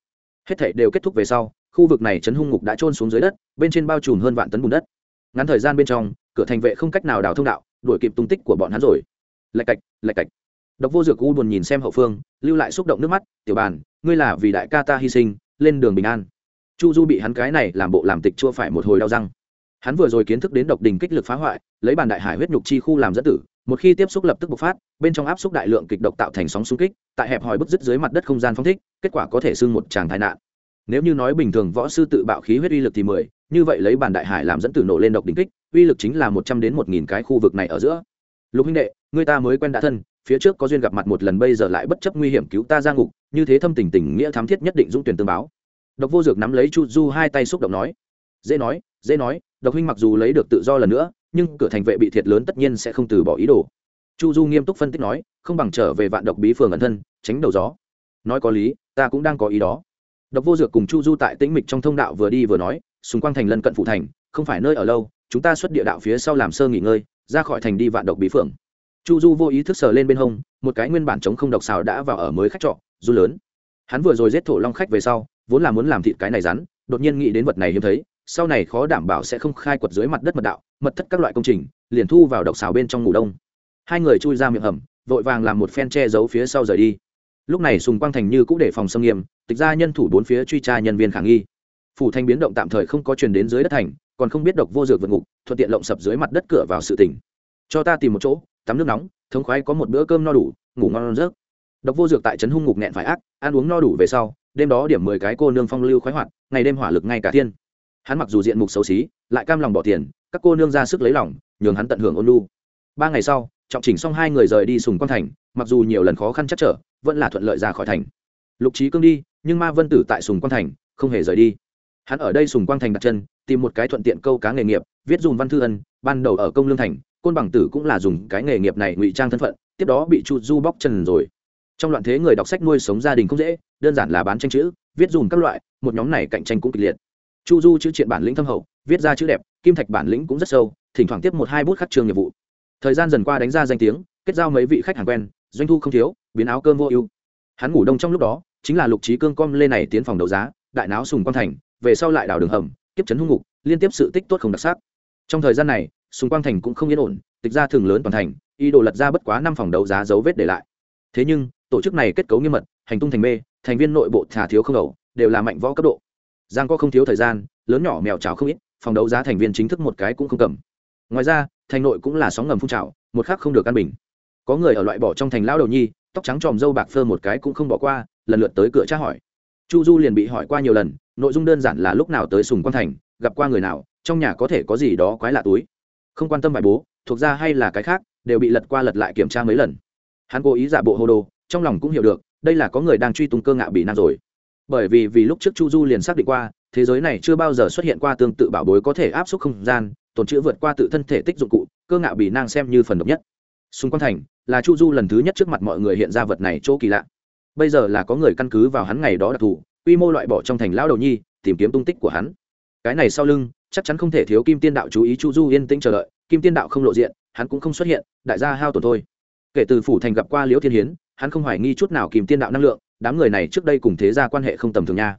Hết thảy đều kết thúc về sau, khu vực này chấn hung ngục đã trôn xuống dưới đất, bên trên bao trùm hơn vạn tấn bùn đất. Ngắn thời gian bên trong, cửa thành vệ không cách nào đào thông đạo, đuổi kịp tung tích của bọn hắn rồi. Lạch cạch lạch cạch. Độc vô dược u buồn nhìn xem hậu phương, lưu lại xúc động nước mắt, tiểu bàn, ngươi là vì đại ca ta hy sinh, lên đường bình an. Chu du bị hắn cái này làm bộ làm tịch chua phải một hồi đau răng. Hắn vừa rồi kiến thức đến độc đình kích lực phá hoại, lấy bàn đại hải huyết nhục chi khu làm dẫn tử một khi tiếp xúc lập tức bộc phát, bên trong áp xúc đại lượng kịch độc tạo thành sóng xung kích, tại hẹp hòi bức dứt dưới mặt đất không gian phong thích, kết quả có thể xưng một tràng tai nạn. Nếu như nói bình thường võ sư tự bạo khí huyết uy lực thì mười, như vậy lấy bàn đại hải làm dẫn tử nổ lên độc đỉnh kích, uy lực chính là một trăm đến một nghìn cái khu vực này ở giữa. Lục huynh đệ, người ta mới quen đã thân, phía trước có duyên gặp mặt một lần bây giờ lại bất chấp nguy hiểm cứu ta ra ngục, như thế thâm tình tình nghĩa thám thiết nhất định dũng tuyển tương báo. Độc vô dược nắm lấy chu du hai tay xúc động nói. Dễ nói dễ nói, độc huynh mặc dù lấy được tự do lần nữa nhưng cửa thành vệ bị thiệt lớn tất nhiên sẽ không từ bỏ ý đồ. Chu du nghiêm túc phân tích nói, không bằng trở về vạn độc bí phường ẩn thân, tránh đầu gió. Nói có lý, ta cũng đang có ý đó. Độc vô dược cùng chu du tại tĩnh mịch trong thông đạo vừa đi vừa nói xung quanh thành lân cận phụ thành, không phải nơi ở lâu, chúng ta xuất địa đạo phía sau làm sơ nghỉ ngơi, ra khỏi thành đi vạn độc bí phượng chu du vô ý thức sờ lên bên hông, một cái nguyên bản chống không độc xào đã vào ở mới khách trọ, du lớn. Hắn vừa rồi giết thổ long khách về sau, vốn là muốn làm thịt cái này rắn, đột nhiên nghĩ đến vật này hiếm thấy sau này khó đảm bảo sẽ không khai quật dưới mặt đất mật đạo, mật thất các loại công trình, liền thu vào độc xào bên trong ngủ đông. Hai người chui ra miệng hầm, vội vàng làm một phen che giấu phía sau rời đi. Lúc này sùng quang thành như cũng để phòng xâm nghiêm, tịch ra nhân thủ bốn phía truy tra nhân viên khả nghi. Phủ thành biến động tạm thời không có truyền đến dưới đất thành, còn không biết độc vô dược vượt ngục, thuận tiện lộng sập dưới mặt đất cửa vào sự tỉnh cho ta tìm một chỗ, tắm nước nóng, thống khoái có một bữa cơm no đủ, ngủ ngon rớt độc vô dược tại trấn hung ngục nghẹn phải ác, ăn uống no đủ về sau, đêm đó điểm mười cái cô nương phong lưu khoái hoạt, ngày đêm hỏa lực ngay cả thiên hắn mặc dù diện mục xấu xí, lại cam lòng bỏ tiền, các cô nương ra sức lấy lòng, nhường hắn tận hưởng ôn lu ba ngày sau, trọng chỉnh xong hai người rời đi sùng quan thành, mặc dù nhiều lần khó khăn chắc trở, vẫn là thuận lợi ra khỏi thành. Lục trí cương đi, nhưng ma vân tử tại sùng quan thành, không hề rời đi. Hắn ở đây sùng quang thành đặt chân, tìm một cái thuận tiện câu cá nghề nghiệp, viết dùm văn thư ân, ban đầu ở công lương thành, côn bằng tử cũng là dùng cái nghề nghiệp này ngụy trang thân phận, tiếp đó bị chu du bóc trần rồi. Trong loạn thế người đọc sách nuôi sống gia đình không dễ, đơn giản là bán tranh chữ, viết dùm các loại, một nhóm này cạnh tranh cũng kịch liệt chu du chữ triện bản lĩnh thâm hậu, viết ra chữ đẹp, kim thạch bản lĩnh cũng rất sâu, thỉnh thoảng tiếp một hai bút khắc trường nghiệp vụ. Thời gian dần qua đánh ra danh tiếng, kết giao mấy vị khách hàng quen, doanh thu không thiếu, biến áo cơm vô ưu. Hắn ngủ đông trong lúc đó, chính là lục trí cương com lên này tiến phòng đấu giá, đại náo sùng quang thành, về sau lại đào đường hầm kiếp chấn hung ngục, liên tiếp sự tích tốt không đặc sắc. Trong thời gian này, sùng quang thành cũng không yên ổn, tịch ra thường lớn toàn thành, ý đồ lật ra bất quá năm phòng đấu giá dấu vết để lại. Thế nhưng, tổ chức này kết cấu nghiêm mật, hành tung thành mê, thành viên nội bộ thả thiếu không đầu, đều là mạnh võ cấp độ giang có không thiếu thời gian, lớn nhỏ mèo chảo không ít, phòng đấu giá thành viên chính thức một cái cũng không cầm. Ngoài ra, thành nội cũng là sóng ngầm phun trào, một khác không được căn bình. Có người ở loại bỏ trong thành lao đầu nhi, tóc trắng tròm dâu bạc phơ một cái cũng không bỏ qua, lần lượt tới cửa tra hỏi. Chu du liền bị hỏi qua nhiều lần, nội dung đơn giản là lúc nào tới sùng quan thành, gặp qua người nào, trong nhà có thể có gì đó quái lạ túi. Không quan tâm bài bố, thuộc ra hay là cái khác, đều bị lật qua lật lại kiểm tra mấy lần. Hắn cố ý giả bộ hồ đồ, trong lòng cũng hiểu được, đây là có người đang truy tung cơ ngạo bị nam rồi bởi vì vì lúc trước chu du liền xác định qua, thế giới này chưa bao giờ xuất hiện qua tương tự bảo bối có thể áp suất không gian tồn chữ vượt qua tự thân thể tích dụng cụ, cơ ngạo bị nang xem như phần độc nhất. Xung quanh thành, là chu du lần thứ nhất trước mặt mọi người hiện ra vật này chỗ kỳ lạ. Bây giờ là có người căn cứ vào hắn ngày đó đặc thù, quy mô loại bỏ trong thành lão đầu nhi, tìm kiếm tung tích của hắn. Cái này sau lưng, chắc chắn không thể thiếu kim tiên đạo chú ý chu du yên tĩnh chờ đợi, kim tiên đạo không lộ diện, hắn cũng không xuất hiện, đại gia hao tổn thôi. Kể từ phủ thành gặp qua liễu thiên hiến, hắn không hoài nghi chút nào kim tiên đạo năng lượng đám người này trước đây cùng thế ra quan hệ không tầm thường nha.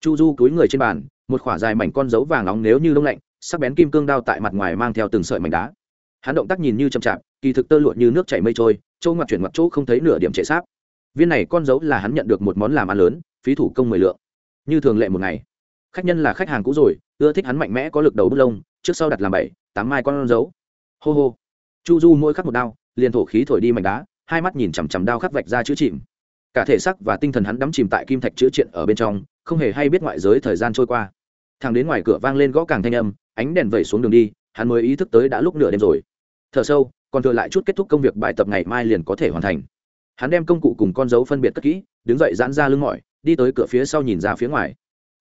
Chu du túi người trên bàn, một khỏa dài mảnh con dấu vàng nóng nếu như lông lạnh, sắc bén kim cương đao tại mặt ngoài mang theo từng sợi mảnh đá. Hắn động tác nhìn như chậm chạp, kỳ thực tơ lụa như nước chảy mây trôi châu ngoặt chuyển ngoặt chỗ không thấy nửa điểm trệ sáp. Viên này con dấu là hắn nhận được một món làm ăn lớn, phí thủ công mười lượng. Như thường lệ một ngày. Khách nhân là khách hàng cũ rồi, ưa thích hắn mạnh mẽ có lực đầu bút lông, trước sau đặt làm bảy, tám mai con dấu. Hô hô. Chu du mỗi khắc một đao, liền thổ khí thổi đi mảnh đá, hai mắt nhìn chằm chằm đao khắc vạch ra chữ chìm cả thể xác và tinh thần hắn đắm chìm tại kim thạch chữ triện ở bên trong, không hề hay biết ngoại giới thời gian trôi qua. Thằng đến ngoài cửa vang lên gõ càng thanh âm, ánh đèn vẩy xuống đường đi, hắn mới ý thức tới đã lúc nửa đêm rồi. Thở sâu, còn thừa lại chút kết thúc công việc bài tập ngày mai liền có thể hoàn thành. Hắn đem công cụ cùng con dấu phân biệt cất kỹ, đứng dậy giãn ra lưng mỏi, đi tới cửa phía sau nhìn ra phía ngoài.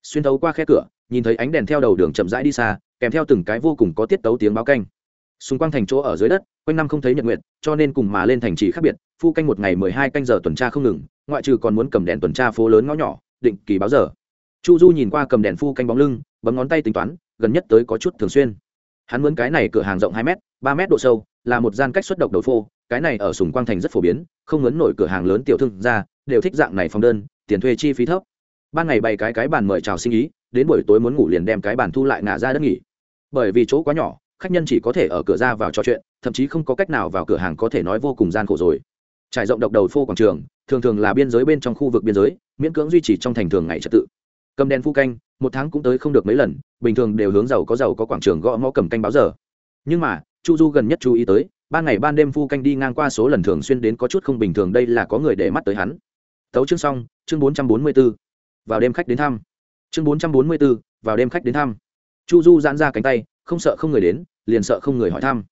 Xuyên thấu qua khe cửa, nhìn thấy ánh đèn theo đầu đường chậm rãi đi xa, kèm theo từng cái vô cùng có tiết tấu tiếng báo canh. Xung quanh thành chỗ ở dưới đất, quanh năm không thấy nhật nguyện cho nên cùng mà lên thành trì khác biệt, phu canh một ngày mười hai canh giờ tuần tra không ngừng ngoại trừ còn muốn cầm đèn tuần tra phố lớn ngõ nhỏ, định kỳ báo giờ. Chu du nhìn qua cầm đèn phu canh bóng lưng, bấm ngón tay tính toán, gần nhất tới có chút thường xuyên. Hắn muốn cái này cửa hàng rộng hai m ba m độ sâu, là một gian cách xuất độc đầu phô, cái này ở sùng quang thành rất phổ biến, không ngấn nổi cửa hàng lớn tiểu thương ra đều thích dạng này phòng đơn, tiền thuê chi phí thấp. Ban ngày bày cái cái bàn mời chào sinh ý, đến buổi tối muốn ngủ liền đem cái bàn thu lại ngả ra đất nghỉ. Bởi vì chỗ quá nhỏ, khách nhân chỉ có thể ở cửa ra vào trò chuyện, thậm chí không có cách nào vào cửa hàng có thể nói vô cùng gian khổ rồi trải rộng độc đầu phô quảng trường, thường thường là biên giới bên trong khu vực biên giới, miễn cưỡng duy trì trong thành thường ngày trật tự. Cầm đèn phu canh, một tháng cũng tới không được mấy lần, bình thường đều hướng giàu có giàu có quảng trường gõ mõ cầm canh báo giờ. Nhưng mà, chu du gần nhất chú ý tới, ban ngày ban đêm phu canh đi ngang qua số lần thường xuyên đến có chút không bình thường đây là có người để mắt tới hắn. Tấu chương xong, chương bốn trăm bốn mươi b ố vào đêm khách đến thăm. Chương bốn trăm bốn mươi b ố vào đêm khách đến thăm. Chu du giãn ra cánh tay, không sợ không người đến, liền sợ không người hỏi thăm.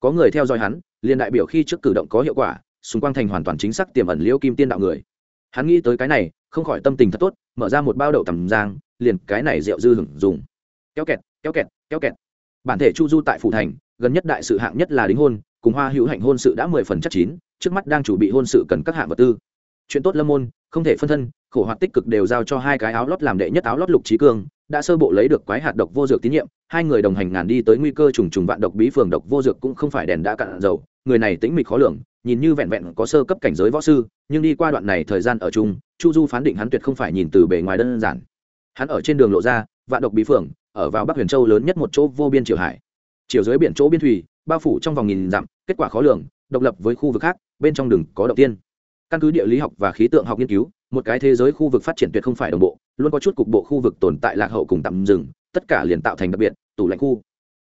Có người theo dõi hắn, liền đại biểu khi trước cử động có hiệu quả xung quanh thành hoàn toàn chính xác tiềm ẩn liễu kim tiên đạo người. Hắn nghĩ tới cái này, không khỏi tâm tình thật tốt, mở ra một bao đậu tầm giang liền cái này rượu dư hưởng dùng. Kéo kẹt kéo kẹt kéo kẹt. Bản thể chu du tại phủ thành, gần nhất đại sự hạng nhất là đính hôn, cùng hoa hữu hạnh hôn sự đã mười phần chắc chín, trước mắt đang chuẩn bị hôn sự cần các hạng vật tư. Chuyện tốt lâm môn, không thể phân thân, khổ hoạt tích cực đều giao cho hai cái áo lót làm đệ nhất áo lót lục trí cương, đã sơ bộ lấy được quái hạt độc vô dược tín nhiệm, hai người đồng hành ngàn đi tới nguy cơ trùng trùng vạn độc bí phường độc vô dược cũng không phải đèn đã cạn dầu, người này tĩnh mịch khó lường nhìn như vẹn vẹn có sơ cấp cảnh giới võ sư, nhưng đi qua đoạn này thời gian ở chung, chu du phán định hắn tuyệt không phải nhìn từ bề ngoài đơn giản. Hắn ở trên đường lộ ra, vạn độc bí phượng ở vào bắc huyền châu lớn nhất một chỗ vô biên triều hải. Chiều dưới biển chỗ biên thủy, bao phủ trong vòng nghìn dặm, kết quả khó lường, độc lập với khu vực khác, bên trong đường có động tiên. Căn cứ địa lý học và khí tượng học nghiên cứu, một cái thế giới khu vực phát triển tuyệt không phải đồng bộ, luôn có chút cục bộ khu vực tồn tại lạc hậu cùng tạm dừng, tất cả liền tạo thành đặc biệt, tủ lạnh khu.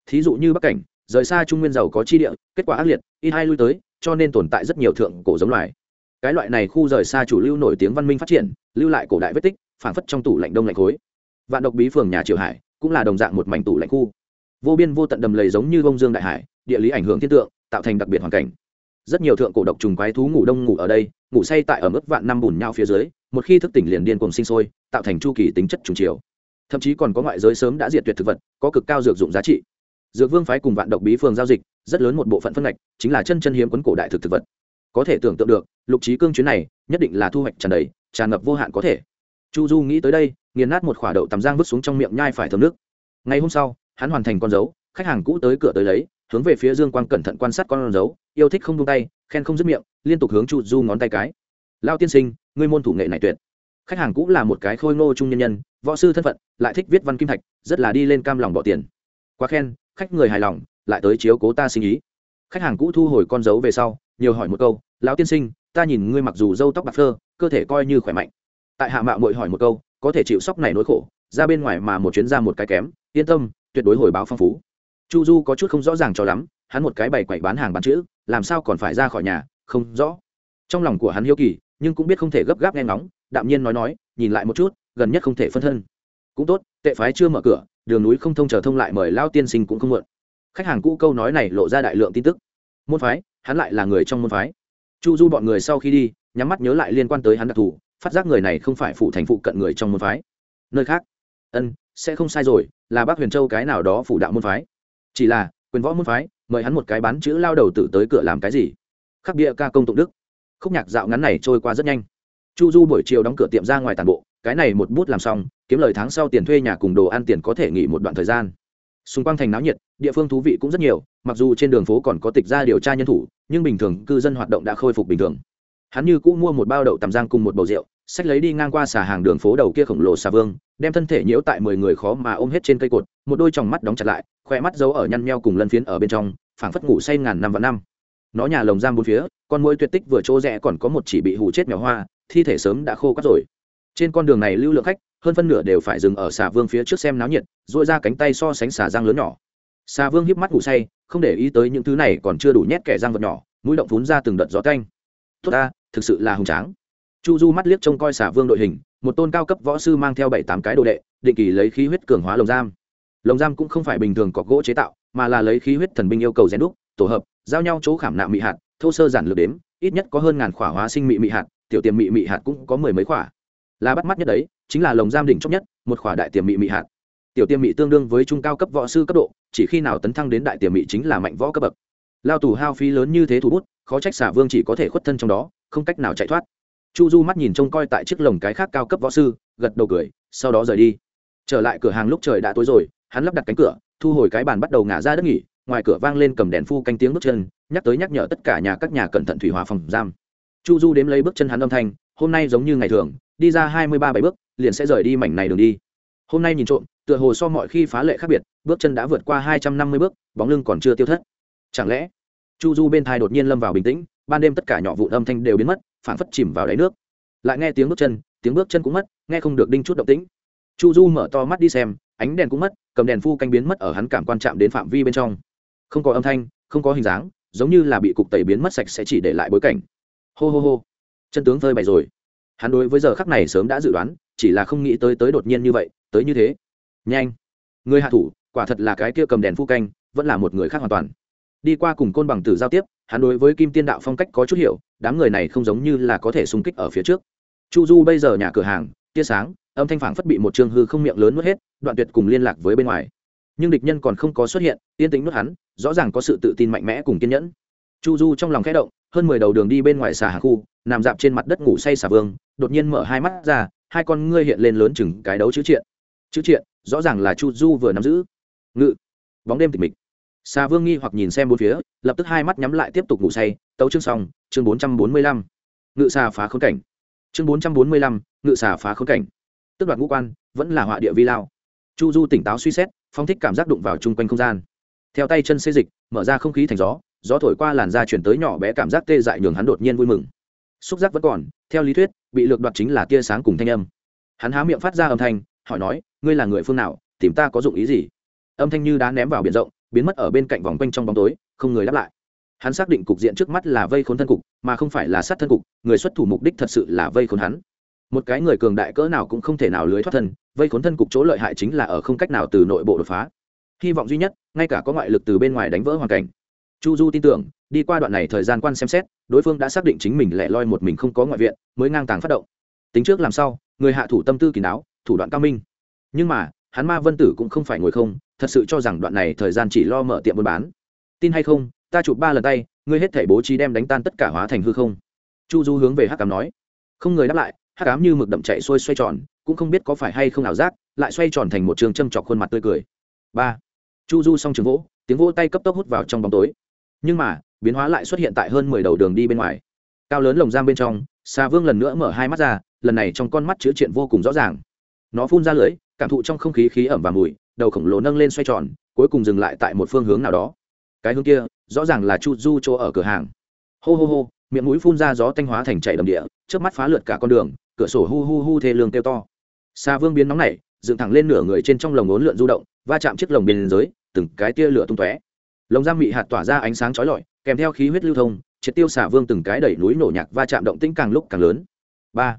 Thí dụ như bắc cảnh, rời xa trung nguyên giàu có chi địa, kết quả ác liệt, ít hai lui tới cho nên tồn tại rất nhiều thượng cổ giống loài. Cái loại này khu rời xa chủ lưu nổi tiếng văn minh phát triển, lưu lại cổ đại vết tích phản phất trong tủ lạnh đông lạnh khối. Vạn độc bí phường nhà triều hải cũng là đồng dạng một mảnh tủ lạnh khu. Vô biên vô tận đầm lầy giống như bông dương đại hải, địa lý ảnh hưởng thiên tượng, tạo thành đặc biệt hoàn cảnh. Rất nhiều thượng cổ độc trùng quái thú ngủ đông ngủ ở đây, ngủ say tại ở mức vạn năm bùn nhau phía dưới, một khi thức tỉnh liền điên cùng sinh sôi, tạo thành chu kỳ tính chất trùng chiều. Thậm chí còn có ngoại giới sớm đã diệt tuyệt thực vật, có cực cao dược dụng giá trị dược vương phái cùng vạn độc bí phường giao dịch, rất lớn một bộ phận phân ngạch, chính là chân chân hiếm quấn cổ đại thực thực vật. Có thể tưởng tượng được, lục trí cương chuyến này, nhất định là thu hoạch tràn đầy, tràn ngập vô hạn có thể. Chu du nghĩ tới đây, nghiền nát một khỏa đậu tầm giang vứt xuống trong miệng nhai phải thơm nước. Ngày hôm sau, hắn hoàn thành con dấu, khách hàng cũ tới cửa tới lấy, hướng về phía dương quang cẩn thận quan sát con dấu, yêu thích không tung tay, khen không dứt miệng, liên tục hướng chu du ngón tay cái. Lao tiên sinh, ngươi môn thủ nghệ này tuyệt. Khách hàng cũ là một cái khôi ngô trung nhân nhân, võ sư thân phận, lại thích viết văn kim thạch, rất là đi lên cam lòng bỏ tiền. Quá khen khách người hài lòng, lại tới chiếu cố ta sinh ý. Khách hàng cũ thu hồi con dấu về sau, nhiều hỏi một câu, lão tiên sinh, ta nhìn ngươi mặc dù râu tóc bạc phơ, cơ thể coi như khỏe mạnh. Tại hạ mạo mội hỏi một câu, có thể chịu sóc này nỗi khổ, ra bên ngoài mà một chuyến ra một cái kém, yên tâm, tuyệt đối hồi báo phong phú. Chu du có chút không rõ ràng cho lắm, hắn một cái bày quậy bán hàng bán chữ, làm sao còn phải ra khỏi nhà, không rõ. Trong lòng của hắn hiếu kỳ, nhưng cũng biết không thể gấp gáp nghe ngóng, đạm nhiên nói nói, nhìn lại một chút, gần nhất không thể phân thân. Cũng tốt, tệ phái chưa mở cửa đường núi không thông trở thông lại mời lao tiên sinh cũng không mượn khách hàng cũ câu nói này lộ ra đại lượng tin tức. Môn phái, hắn lại là người trong môn phái. Chu du bọn người sau khi đi, nhắm mắt nhớ lại liên quan tới hắn đặc thù, phát giác người này không phải phụ thành phụ cận người trong môn phái. Nơi khác, ân, sẽ không sai rồi, là bác huyền châu cái nào đó phủ đạo môn phái. Chỉ là, quyền võ môn phái, mời hắn một cái bán chữ lao đầu tử tới cửa làm cái gì? Khắc bia ca công tụng đức. Khúc nhạc dạo ngắn này trôi qua rất nhanh. Chu du buổi chiều đóng cửa tiệm ra ngoài tàn bộ cái này một bút làm xong, kiếm lời tháng sau tiền thuê nhà cùng đồ ăn tiền có thể nghỉ một đoạn thời gian. Xung quanh thành náo nhiệt, địa phương thú vị cũng rất nhiều, mặc dù trên đường phố còn có tịch ra điều tra nhân thủ, nhưng bình thường cư dân hoạt động đã khôi phục bình thường. Hắn như cũ mua một bao đậu tằm giang cùng một bầu rượu sách lấy đi ngang qua xà hàng đường phố đầu kia khổng lồ xà vương, đem thân thể nhiễu tại mười người khó mà ôm hết trên cây cột, một đôi tròng mắt đóng chặt lại khoe mắt giấu ở nhăn nheo cùng lân phiến ở bên trong, phảng phất ngủ say ngàn năm và năm. Nó nhà lồng giam bốn phía, con môi tuyệt tích vừa trô rẽ còn có một chỉ bị hủ chết mèo hoa, thi thể sớm đã khô cắt rồi trên con đường này lưu lượng khách, hơn phân nửa đều phải dừng ở xà vương phía trước xem náo nhiệt dội ra cánh tay so sánh xà răng lớn nhỏ. Xà vương hiếp mắt ngủ say, không để ý tới những thứ này còn chưa đủ nhét kẻ răng vật nhỏ, mũi động vốn ra từng đợt gió canh tốt ta, thực sự là hùng tráng. Chu du mắt liếc trông coi xà vương đội hình, một tôn cao cấp võ sư mang theo bảy tám cái đồ đệ, định kỳ lấy khí huyết cường hóa lồng giam. Lồng giam cũng không phải bình thường cọc gỗ chế tạo, mà là lấy khí huyết thần binh yêu cầu rèn đúc, tổ hợp, giao nhau chỗ khảm nạm mị hạt, thô sơ giản lược đếm, ít nhất có hơn ngàn khỏa hóa sinh mị mị hạt, tiểu tiềm mị mị hạt cũng có mười mấy khỏa là bắt mắt nhất đấy, chính là lồng giam đỉnh chóc nhất, một khỏa đại tiềm mị mị hạt. Tiểu tiềm mị tương đương với trung cao cấp võ sư cấp độ, chỉ khi nào tấn thăng đến đại tiềm mị chính là mạnh võ cấp bậc. Lao tù hao phí lớn như thế thủ bút, khó trách xả vương chỉ có thể khuất thân trong đó, không cách nào chạy thoát. Chu du mắt nhìn trông coi tại chiếc lồng cái khác cao cấp võ sư, gật đầu cười, sau đó rời đi. Trở lại cửa hàng lúc trời đã tối rồi, hắn lắp đặt cánh cửa, thu hồi cái bàn bắt đầu ngả ra đất nghỉ, ngoài cửa vang lên cầm đèn phu canh tiếng bước chân, nhắc tới nhắc nhở tất cả nhà các nhà cẩn thận thủy hòa phòng giam. Chu du đếm lấy bước chân hắn âm thanh, hôm nay giống như ngày thường đi ra hai mươi ba bảy bước, liền sẽ rời đi mảnh này đường đi. Hôm nay nhìn trộm, tựa hồ so mọi khi phá lệ khác biệt, bước chân đã vượt qua hai trăm năm mươi bước, bóng lưng còn chưa tiêu thất. Chẳng lẽ, chu du bên thai đột nhiên lâm vào bình tĩnh, ban đêm tất cả nhỏ vụn âm thanh đều biến mất phản phất chìm vào đáy nước. Lại nghe tiếng bước chân, tiếng bước chân cũng mất, nghe không được đinh chút động tĩnh. Chu du mở to mắt đi xem, ánh đèn cũng mất, cầm đèn phu canh biến mất ở hắn cảm quan trạm đến phạm vi bên trong. Không có âm thanh, không có hình dáng, giống như là bị cục tẩy biến mất sạch sẽ chỉ để lại bối cảnh. Hô hô hô. Chân tướng phơi bày rồi hắn đối với giờ khắc này sớm đã dự đoán, chỉ là không nghĩ tới tới đột nhiên như vậy, tới như thế. Nhanh! Người hạ thủ, quả thật là cái kia cầm đèn phu canh, vẫn là một người khác hoàn toàn. Đi qua cùng côn bằng tử giao tiếp, hắn đối với kim tiên đạo phong cách có chút hiểu, đám người này không giống như là có thể xung kích ở phía trước. Chu du bây giờ nhà cửa hàng, tia sáng, âm thanh phản phất bị một trường hư không miệng lớn nuốt hết, đoạn tuyệt cùng liên lạc với bên ngoài. Nhưng địch nhân còn không có xuất hiện, yên tĩnh nuốt hắn, rõ ràng có sự tự tin mạnh mẽ cùng kiên nhẫn. Chu du trong lòng khẽ động, hơn mười đầu đường đi bên ngoài xà hà khu, nằm dạp trên mặt đất ngủ say xà vương đột nhiên mở hai mắt ra, hai con ngươi hiện lên lớn chừng cái đấu chữ triện. Chữ triện, rõ ràng là chu du vừa nắm giữ. Ngự. Bóng đêm tịch mịch. Xà vương nghi hoặc nhìn xem bốn phía, lập tức hai mắt nhắm lại tiếp tục ngủ say, tấu chương xong, chương bốn trăm bốn mươi lăm. Ngự xà phá khốn cảnh. Chương bốn trăm bốn mươi lăm, ngự xà phá khốn cảnh. Tức đoạt ngũ quan, vẫn là họa địa vi lao. Chu du tỉnh táo suy xét, phong thích cảm giác đụng vào chung quanh không gian. Theo tay chân xê dịch, mở ra không khí thành gió gió thổi qua làn da chuyển tới nhỏ bé cảm giác tê dại nhường hắn đột nhiên vui mừng xúc giác vẫn còn, theo lý thuyết, bị lược đoạt chính là tia sáng cùng thanh âm. Hắn há miệng phát ra âm thanh, hỏi nói, ngươi là người phương nào, tìm ta có dụng ý gì? Âm thanh như đá ném vào biển rộng, biến mất ở bên cạnh vòng quanh trong bóng tối, không người đáp lại. Hắn xác định cục diện trước mắt là vây khốn thân cục, mà không phải là sát thân cục, người xuất thủ mục đích thật sự là vây khốn hắn. Một cái người cường đại cỡ nào cũng không thể nào lưới thoát thân, vây khốn thân cục chỗ lợi hại chính là ở không cách nào từ nội bộ đột phá. Hy vọng duy nhất, ngay cả có ngoại lực từ bên ngoài đánh vỡ hoàn cảnh chu du tin tưởng, đi qua đoạn này thời gian quan xem xét, đối phương đã xác định chính mình lẻ loi một mình không có ngoại viện, mới ngang tàng phát động. Tính trước làm sao người hạ thủ tâm tư kỳ đáo thủ đoạn cao minh. Nhưng mà, hắn ma vân tử cũng không phải ngồi không, thật sự cho rằng đoạn này thời gian chỉ lo mở tiệm buôn bán. Tin hay không, ta chụp ba lần tay, ngươi hết thể bố trí đem đánh tan tất cả hóa thành hư không. Chu du hướng về hắc cám nói. Không người đáp lại, hắc cám như mực đậm chạy xuôi xoay tròn, cũng không biết có phải hay không ảo giác, lại xoay tròn thành một trường châm chọc khuôn mặt tươi cười. Ba. Chu du xong trường vỗ, tiếng vỗ tay cấp tốc hút vào trong bóng tối nhưng mà, biến hóa lại xuất hiện tại hơn mười đầu đường đi bên ngoài. Cao lớn lồng giam bên trong xà vương lần nữa mở hai mắt ra, lần này trong con mắt chứa chuyện vô cùng rõ ràng. Nó phun ra lưới, cảm thụ trong không khí khí ẩm và mùi, đầu khổng lồ nâng lên xoay tròn, cuối cùng dừng lại tại một phương hướng nào đó. Cái hướng kia, rõ ràng là chu du chỗ ở cửa hàng. Hô hô hô, miệng mũi phun ra gió thanh hóa thành chảy đầm địa trước mắt phá lượt cả con đường, cửa sổ hu hu hu thê lương kêu to. Xa vương biến nóng này dựng thẳng lên nửa người trên trong lồng ốn lượn du động, va chạm chiếc lồng bên dưới, từng cái tia lửa tung tóe lồng giam mị hạt tỏa ra ánh sáng chói lọi, kèm theo khí huyết lưu thông, triệt tiêu xả vương từng cái đẩy núi nổ nhạc va chạm động tĩnh càng lúc càng lớn. Ba,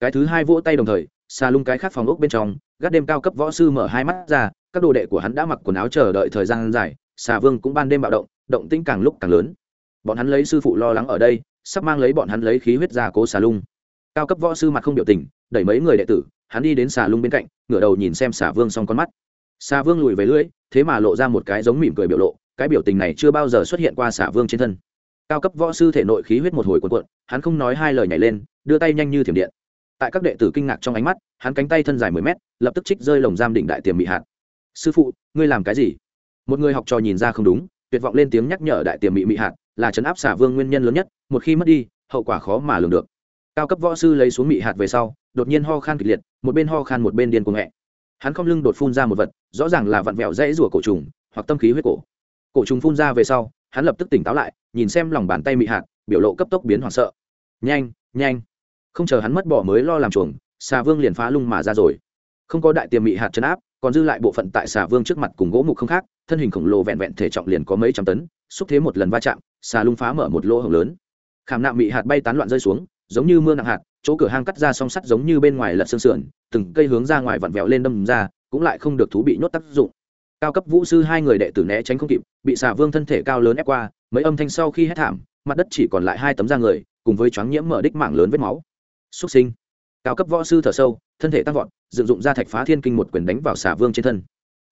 cái thứ hai vỗ tay đồng thời, xà lung cái khác phòng ốc bên trong, gác đêm cao cấp võ sư mở hai mắt ra, các đồ đệ của hắn đã mặc quần áo chờ đợi thời gian dài, xà vương cũng ban đêm bạo động động tĩnh càng lúc càng lớn. Bọn hắn lấy sư phụ lo lắng ở đây, sắp mang lấy bọn hắn lấy khí huyết ra cố xà lung. Cao cấp võ sư mặt không biểu tình, đẩy mấy người đệ tử, hắn đi đến xà lung bên cạnh, ngửa đầu nhìn xem xà vương xong con mắt. Xà vương lùi về lưỡi, thế mà lộ ra một cái giống mỉm cười biểu lộ cái biểu tình này chưa bao giờ xuất hiện qua xả vương trên thân. Cao cấp võ sư thể nội khí huyết một hồi cuộn cuộn, hắn không nói hai lời nhảy lên, đưa tay nhanh như thiểm điện. Tại các đệ tử kinh ngạc trong ánh mắt, hắn cánh tay thân dài mười mét, lập tức trích rơi lồng giam đỉnh đại tiềm mị hạt. Sư phụ, ngươi làm cái gì? Một người học trò nhìn ra không đúng, tuyệt vọng lên tiếng nhắc nhở đại tiềm mị mị hạt, là chấn áp xả vương nguyên nhân lớn nhất, một khi mất đi, hậu quả khó mà lường được. Cao cấp võ sư lấy xuống mị hạt về sau, đột nhiên ho khan kịch liệt, một bên ho khan một bên điên cuồng hẹ. Hắn không lưng đột phun ra một vật, rõ ràng là vặn vẹo rẽ rủa cổ trùng, hoặc tâm khí huyết cổ cổ trùng phun ra về sau, hắn lập tức tỉnh táo lại, nhìn xem lòng bàn tay mị hạt, biểu lộ cấp tốc biến hoảng sợ. Nhanh nhanh. Không chờ hắn mất bỏ mới lo làm chuồng, xà vương liền phá lung mà ra rồi. Không có đại tiềm mị hạt chấn áp, còn dư lại bộ phận tại xà vương trước mặt cùng gỗ mục không khác, thân hình khổng lồ vẹn vẹn thể trọng liền có mấy trăm tấn, xúc thế một lần va chạm, xà lung phá mở một lỗ hổng lớn. Khảm nạm mị hạt bay tán loạn rơi xuống, giống như mưa nặng hạt, chỗ cửa hang cắt ra song sắt giống như bên ngoài lật xương sườn, từng cây hướng ra ngoài vặn vẹo lên đâm ra, cũng lại không được thú bị nhốt tác dụng cao cấp vũ sư hai người đệ tử né tránh không kịp, bị xà vương thân thể cao lớn ép qua, mấy âm thanh sau khi hét thảm, mặt đất chỉ còn lại hai tấm da người, cùng với choáng nhiễm mở đích mạng lớn vết máu. Xuất sinh. Cao cấp võ sư thở sâu, thân thể tăng vọt, dựng dụng ra thạch phá thiên kinh một quyền đánh vào xà vương trên thân.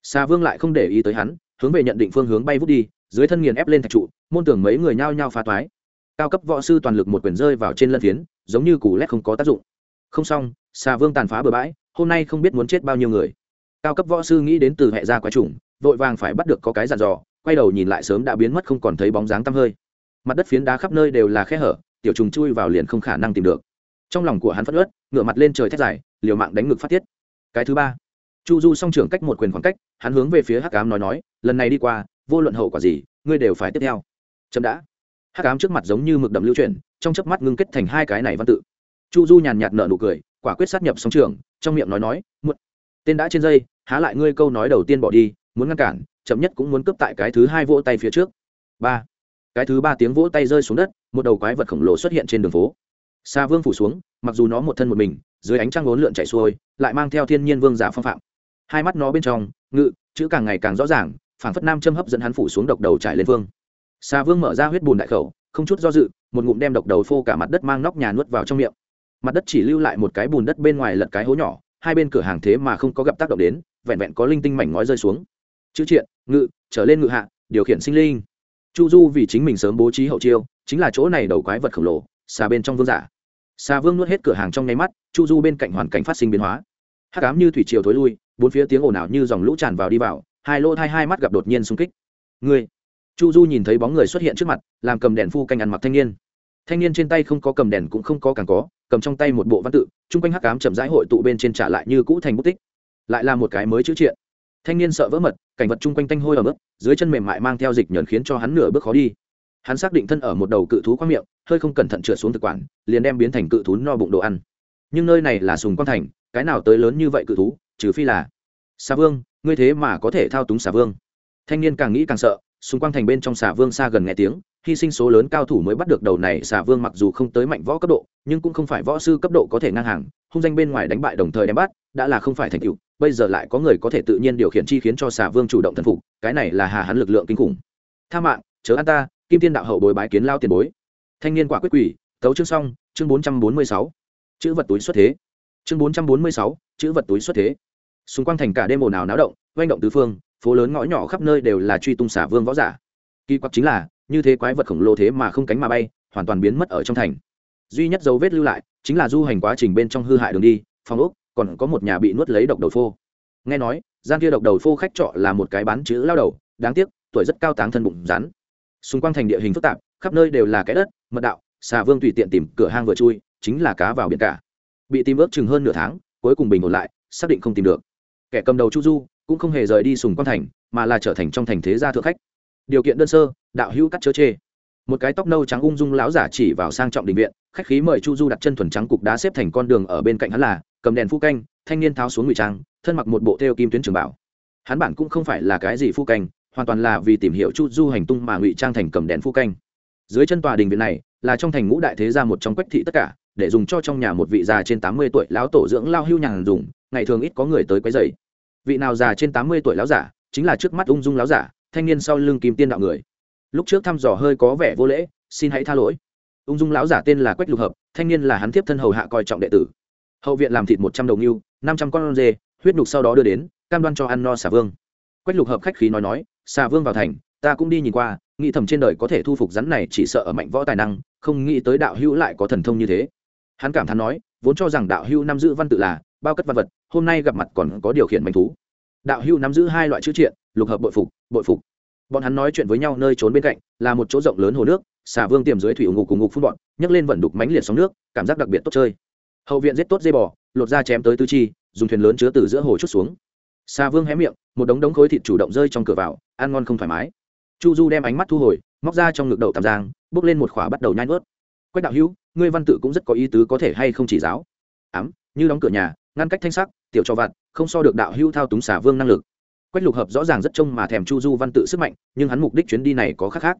Xà vương lại không để ý tới hắn, hướng về nhận định phương hướng bay vút đi, dưới thân nghiền ép lên thạch trụ, môn tưởng mấy người nhao nhao phá toái. Cao cấp võ sư toàn lực một quyền rơi vào trên lân phiến, giống như củ lét không có tác dụng. Không xong, xà vương tàn phá bừa bãi, hôm nay không biết muốn chết bao nhiêu người cao cấp võ sư nghĩ đến từ hệ gia quái trùng, vội vàng phải bắt được có cái dàn dò, quay đầu nhìn lại sớm đã biến mất không còn thấy bóng dáng tăm hơi. Mặt đất phiến đá khắp nơi đều là khe hở, tiểu trùng chui vào liền không khả năng tìm được. Trong lòng của hắn phất ớt ngựa mặt lên trời thét dài, liều mạng đánh ngực phát tiết. Cái thứ ba. Chu du song trưởng cách một quyền khoảng cách, hắn hướng về phía hắc cám nói nói, lần này đi qua, vô luận hậu quả gì, ngươi đều phải tiếp theo. Chậm đã. Hắc cám trước mặt giống như mực đậm lưu chuyển, trong chớp mắt ngưng kết thành hai cái này văn tự. Chu du nhàn nhạt nở nụ cười, quả quyết sát nhập song trưởng, trong miệng nói nói, muộn. Tên đã trên dây há lại ngươi câu nói đầu tiên bỏ đi, muốn ngăn cản, chậm nhất cũng muốn cướp tại cái thứ hai vỗ tay phía trước. Ba. Cái thứ ba tiếng vỗ tay rơi xuống đất, một đầu quái vật khổng lồ xuất hiện trên đường phố. Xa vương phủ xuống, mặc dù nó một thân một mình, dưới ánh trăng ốn lượn chạy xuôi, lại mang theo thiên nhiên vương giả phong phạm. Hai mắt nó bên trong, ngự, chữ càng ngày càng rõ ràng, phảng phất nam châm hấp dẫn hắn phủ xuống độc đầu trải lên vương. Xa vương mở ra huyết bùn đại khẩu, không chút do dự, một ngụm đem độc đầu phô cả mặt đất mang nóc nhà nuốt vào trong miệng. Mặt đất chỉ lưu lại một cái bùn đất bên ngoài lật cái hố nhỏ, hai bên cửa hàng thế mà không có gặp tác động đến vẹn vẹn có linh tinh mảnh ngói rơi xuống. Chữ triện, ngự, trở lên ngự hạ, điều khiển sinh linh. Chu du vì chính mình sớm bố trí hậu chiêu, chính là chỗ này đầu quái vật khổng lồ, xà bên trong vương giả. Xà vương nuốt hết cửa hàng trong nháy mắt, chu du bên cạnh hoàn cảnh phát sinh biến hóa. Hắc ám như thủy triều thối lui, bốn phía tiếng ồn ào như dòng lũ tràn vào đi vào, hai lỗ thai hai mắt gặp đột nhiên xung kích. Người chu du nhìn thấy bóng người xuất hiện trước mặt, làm cầm đèn phu canh ăn mặc thanh niên. Thanh niên trên tay không có cầm đèn cũng không có càng có, cầm trong tay một bộ văn tự, chung quanh hắc ám chậm rãi hội tụ bên trên trả lại như cũ thành bút tích lại là một cái mới chữ triện. Thanh niên sợ vỡ mật, cảnh vật chung quanh tanh hôi ở mức dưới chân mềm mại mang theo dịch nhờn khiến cho hắn nửa bước khó đi. Hắn xác định thân ở một đầu cự thú khoang miệng, hơi không cẩn thận trượt xuống thực quản, liền đem biến thành cự thú no bụng đồ ăn. Nhưng nơi này là sùng quang thành, cái nào tới lớn như vậy cự thú, trừ phi là xà vương, ngươi thế mà có thể thao túng xà vương. Thanh niên càng nghĩ càng sợ, sùng quang thành bên trong xà vương xa gần nghe tiếng hy sinh số lớn cao thủ mới bắt được đầu này xà vương mặc dù không tới mạnh võ cấp độ, nhưng cũng không phải võ sư cấp độ có thể ngang hàng, hung danh bên ngoài đánh bại đồng thời đem bắt, đã là không phải thành tựu, bây giờ lại có người có thể tự nhiên điều khiển chi khiến cho xà vương chủ động thần phục, cái này là hà hắn lực lượng kinh khủng. Tha mạng, chớ an ta, kim tiên đạo hậu bồi bái kiến lao tiền bối. Thanh niên quả quyết quỷ tấu chương xong, chương bốn trăm bốn mươi sáu. Chữ vật túi xuất thế. Chương bốn trăm bốn mươi sáu, chữ vật túi xuất thế. Xung quanh thành cả đêm ồn ào náo động oanh động tứ phương, phố lớn ngõ nhỏ khắp nơi đều là truy tung xả vương võ giả. Kỳ quặc chính là như thế quái vật khổng lồ thế mà không cánh mà bay, hoàn toàn biến mất ở trong thành. Duy nhất dấu vết lưu lại chính là du hành quá trình bên trong hư hại đường đi, phòng ốc, còn có một nhà bị nuốt lấy độc đầu phô. Nghe nói, gian kia độc đầu phô khách trọ là một cái bán chữ lao đầu, đáng tiếc, tuổi rất cao táng thân bụng rắn. Xung quanh thành địa hình phức tạp, khắp nơi đều là cái đất, mật đạo, xà vương tùy tiện tìm cửa hang vừa chui, chính là cá vào biển cả. Bị tìm ước chừng hơn nửa tháng, cuối cùng bình ổn lại, xác định không tìm được. Kẻ cầm đầu chu du cũng không hề rời đi sùng quang thành, mà là trở thành trong thành thế gia thượng khách điều kiện đơn sơ, đạo hữu cắt chớ chê. Một cái tóc nâu trắng ung dung lão giả chỉ vào sang trọng đình viện, khách khí mời chu du đặt chân thuần trắng cục đá xếp thành con đường ở bên cạnh hắn là, cầm đèn phu canh, thanh niên tháo xuống ngụy trang, thân mặc một bộ theo kim tuyến trường bảo. Hắn bản cũng không phải là cái gì phu canh, hoàn toàn là vì tìm hiểu chu du hành tung mà ngụy trang thành cầm đèn phu canh. Dưới chân tòa đình viện này, là trong thành ngũ đại thế gia một trong quách thị tất cả, để dùng cho trong nhà một vị già trên tám mươi tuổi lão tổ dưỡng lao hưu nhàn dùng, ngày thường ít có người tới quấy dày vị nào già trên tám mươi tuổi lão giả, chính là trước mắt ung dung lão giả thanh niên sau lưng kim tiên đạo người. Lúc trước thăm dò hơi có vẻ vô lễ, xin hãy tha lỗi. Ung dung lão giả tên là quách lục hợp, thanh niên là hắn tiếp thân hầu hạ coi trọng đệ tử. Hậu viện làm thịt một trăm đầu ngưu, năm trăm con dê, huyết nhục sau đó đưa đến, cam đoan cho ăn no xà vương. Quách lục hợp khách khí nói nói, xà vương vào thành, ta cũng đi nhìn qua, nghĩ thầm trên đời có thể thu phục rắn này chỉ sợ ở mạnh võ tài năng, không nghĩ tới đạo hữu lại có thần thông như thế. Hắn cảm thán nói, vốn cho rằng đạo hữu nắm giữ văn tự là bao cất văn vật, hôm nay gặp mặt còn có điều khiển manh thú đạo hữu nắm giữ hai loại chữ triện, lục hợp bội phục bội phục. Bọn hắn nói chuyện với nhau nơi trốn bên cạnh, là một chỗ rộng lớn hồ nước, xà vương tiềm dưới thủy ủng ngục cùng ngục phun bọn, nhấc lên vẩn đục mánh liệt sóng nước, cảm giác đặc biệt tốt chơi. Hậu viện giết tốt dây bò, lột ra chém tới tư chi, dùng thuyền lớn chứa từ giữa hồ chút xuống. Xà vương hé miệng, một đống đống khối thịt chủ động rơi trong cửa vào, ăn ngon không thoải mái. Chu du đem ánh mắt thu hồi, móc ra trong ngực đậu tàm giang, bước lên một khỏa bắt đầu nhai ướt quách đạo hữu, ngươi văn tự cũng rất có ý tứ có thể hay không chỉ giáo? Ám, như đóng cửa nhà ngăn cách thanh sắc, tiểu cho vặt, không so được đạo hưu thao túng xả vương năng lực. Quách lục hợp rõ ràng rất trông mà thèm chu du văn tự sức mạnh, nhưng hắn mục đích chuyến đi này có khác khác.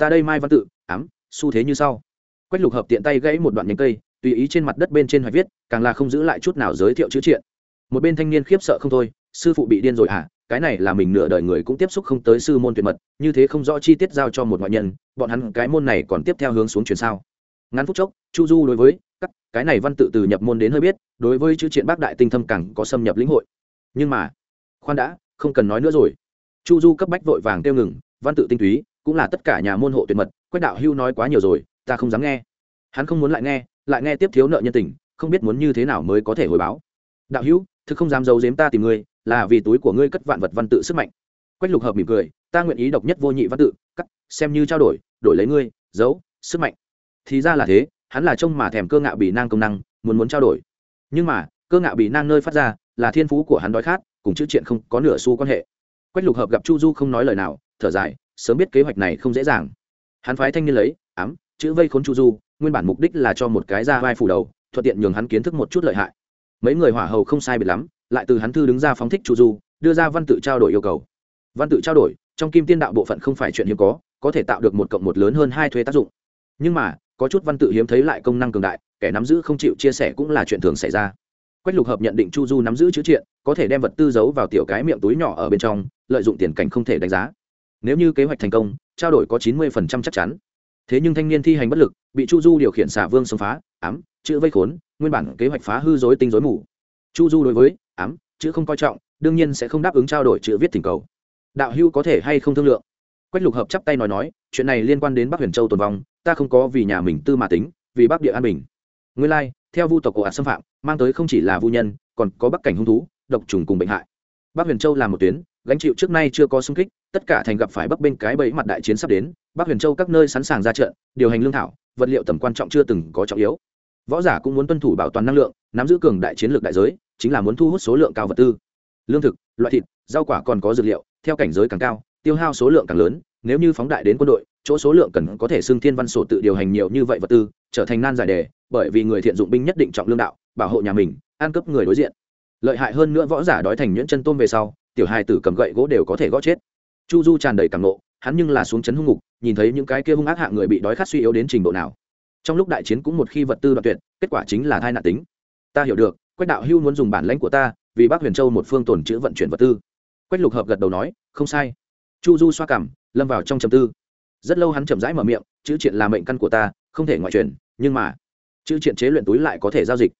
Ta đây mai văn tự, ám, xu thế như sau. Quách lục hợp tiện tay gãy một đoạn nhánh cây, tùy ý trên mặt đất bên trên hoài viết, càng là không giữ lại chút nào giới thiệu chữ triện. Một bên thanh niên khiếp sợ không thôi, sư phụ bị điên rồi à cái này là mình nửa đời người cũng tiếp xúc không tới sư môn tuyệt mật, như thế không rõ chi tiết giao cho một ngoại nhân, bọn hắn cái môn này còn tiếp theo hướng xuống chuyển sao. Ngắn phút chốc, chu du đối với cắt, cái này văn tự từ nhập môn đến hơi biết, đối với chữ triện bác đại tinh thâm càng có xâm nhập lĩnh hội. Nhưng mà, khoan đã, không cần nói nữa rồi. Chu du cấp bách vội vàng kêu ngừng, văn tự tinh túy, cũng là tất cả nhà môn hộ tuyệt mật, quách đạo hưu nói quá nhiều rồi, ta không dám nghe. Hắn không muốn lại nghe lại nghe tiếp thiếu nợ nhân tình, không biết muốn như thế nào mới có thể hồi báo. Đạo hữu thực không dám giấu giếm ta tìm ngươi, là vì túi của ngươi cất vạn vật văn tự sức mạnh. Quách lục hợp mỉm cười, ta nguyện ý độc nhất vô nhị văn tự, cắt, xem như trao đổi đổi lấy ngươi, giấu, sức mạnh. Thì ra là thế hắn là trông mà thèm cơ ngạo bị nang công năng, muốn muốn trao đổi. Nhưng mà, cơ ngạo bị nang nơi phát ra, là thiên phú của hắn đói khát, cùng chữ chuyện không có nửa xu quan hệ. Quách lục hợp gặp chu du không nói lời nào, thở dài, sớm biết kế hoạch này không dễ dàng. Hắn phái thanh niên lấy, ám, chữ vây khốn chu du, nguyên bản mục đích là cho một cái ra vai phủ đầu, thuận tiện nhường hắn kiến thức một chút lợi hại. Mấy người hỏa hầu không sai biệt lắm, lại từ hắn thư đứng ra phóng thích chu du, đưa ra văn tự trao đổi yêu cầu. Văn tự trao đổi, trong kim tiên đạo bộ phận không phải chuyện hiếm có có thể tạo được một cộng một lớn hơn hai thuế tác dụng. Nhưng mà có chút văn tự hiếm thấy lại công năng cường đại, kẻ nắm giữ không chịu chia sẻ cũng là chuyện thường xảy ra. Quách lục hợp nhận định chu du nắm giữ chữ triện, có thể đem vật tư giấu vào tiểu cái miệng túi nhỏ ở bên trong, lợi dụng tiền cảnh không thể đánh giá. Nếu như kế hoạch thành công, trao đổi có chín mươi phần trăm chắc chắn. Thế nhưng thanh niên thi hành bất lực, bị chu du điều khiển xả vương xông phá, ám, chữ vây khốn, nguyên bản kế hoạch phá hư dối tinh dối mù. Chu du đối với, ám, chữ không coi trọng, đương nhiên sẽ không đáp ứng trao đổi chữ viết tình cầu. Đạo hưu có thể hay không thương lượng? Quách lục hợp chắp tay nói nói, chuyện này liên quan đến bắc huyền châu tồn vong ta không có vì nhà mình tư mà tính, vì bắc địa an bình. Nguyên lai, theo vu tộc ồ ạt xâm phạm, mang tới không chỉ là vu nhân, còn có bắc cảnh hung thú, độc trùng cùng bệnh hại. Bắc huyền châu là một tuyến, gánh chịu trước nay chưa có xung kích, tất cả thành gặp phải bắc bên cái bẫy mặt đại chiến sắp đến, bắc huyền châu các nơi sẵn sàng ra trận, điều hành lương thảo, vật liệu tầm quan trọng chưa từng có trọng yếu. Võ giả cũng muốn tuân thủ bảo toàn năng lượng, nắm giữ cường đại chiến lược đại giới, chính là muốn thu hút số lượng cao vật tư. Lương thực, loại thịt, rau quả còn có dược liệu, theo cảnh giới càng cao tiêu hao số lượng càng lớn, nếu như phóng đại đến quân đội, chỗ số lượng cần có thể xưng thiên văn sổ tự điều hành nhiều như vậy vật tư, trở thành nan giải đề, bởi vì người thiện dụng binh nhất định trọng lương đạo, bảo hộ nhà mình an cướp người đối diện. Lợi hại hơn nữa võ giả đói thành nhuyễn chân tôm về sau, tiểu hai tử cầm gậy gỗ đều có thể gõ chết. Chu du tràn đầy cảm nộ, hắn nhưng là xuống chấn hung ngục, nhìn thấy những cái kia hung ác hạ người bị đói khát suy yếu đến trình độ nào. Trong lúc đại chiến cũng một khi vật tư đoạn tuyệt, kết quả chính là thai nạn tính. Ta hiểu được, quách đạo hưu muốn dùng bản lãnh của ta, vì bác huyền châu một phương tồn chữ vận chuyển vật tư. Quách lục hợp gật đầu nói, không sai chu du xoa cảm, lâm vào trong trầm tư. Rất lâu hắn chậm rãi mở miệng, chữ triện là mệnh căn của ta, không thể ngoại truyền, nhưng mà, chữ triện chế luyện túi lại có thể giao dịch.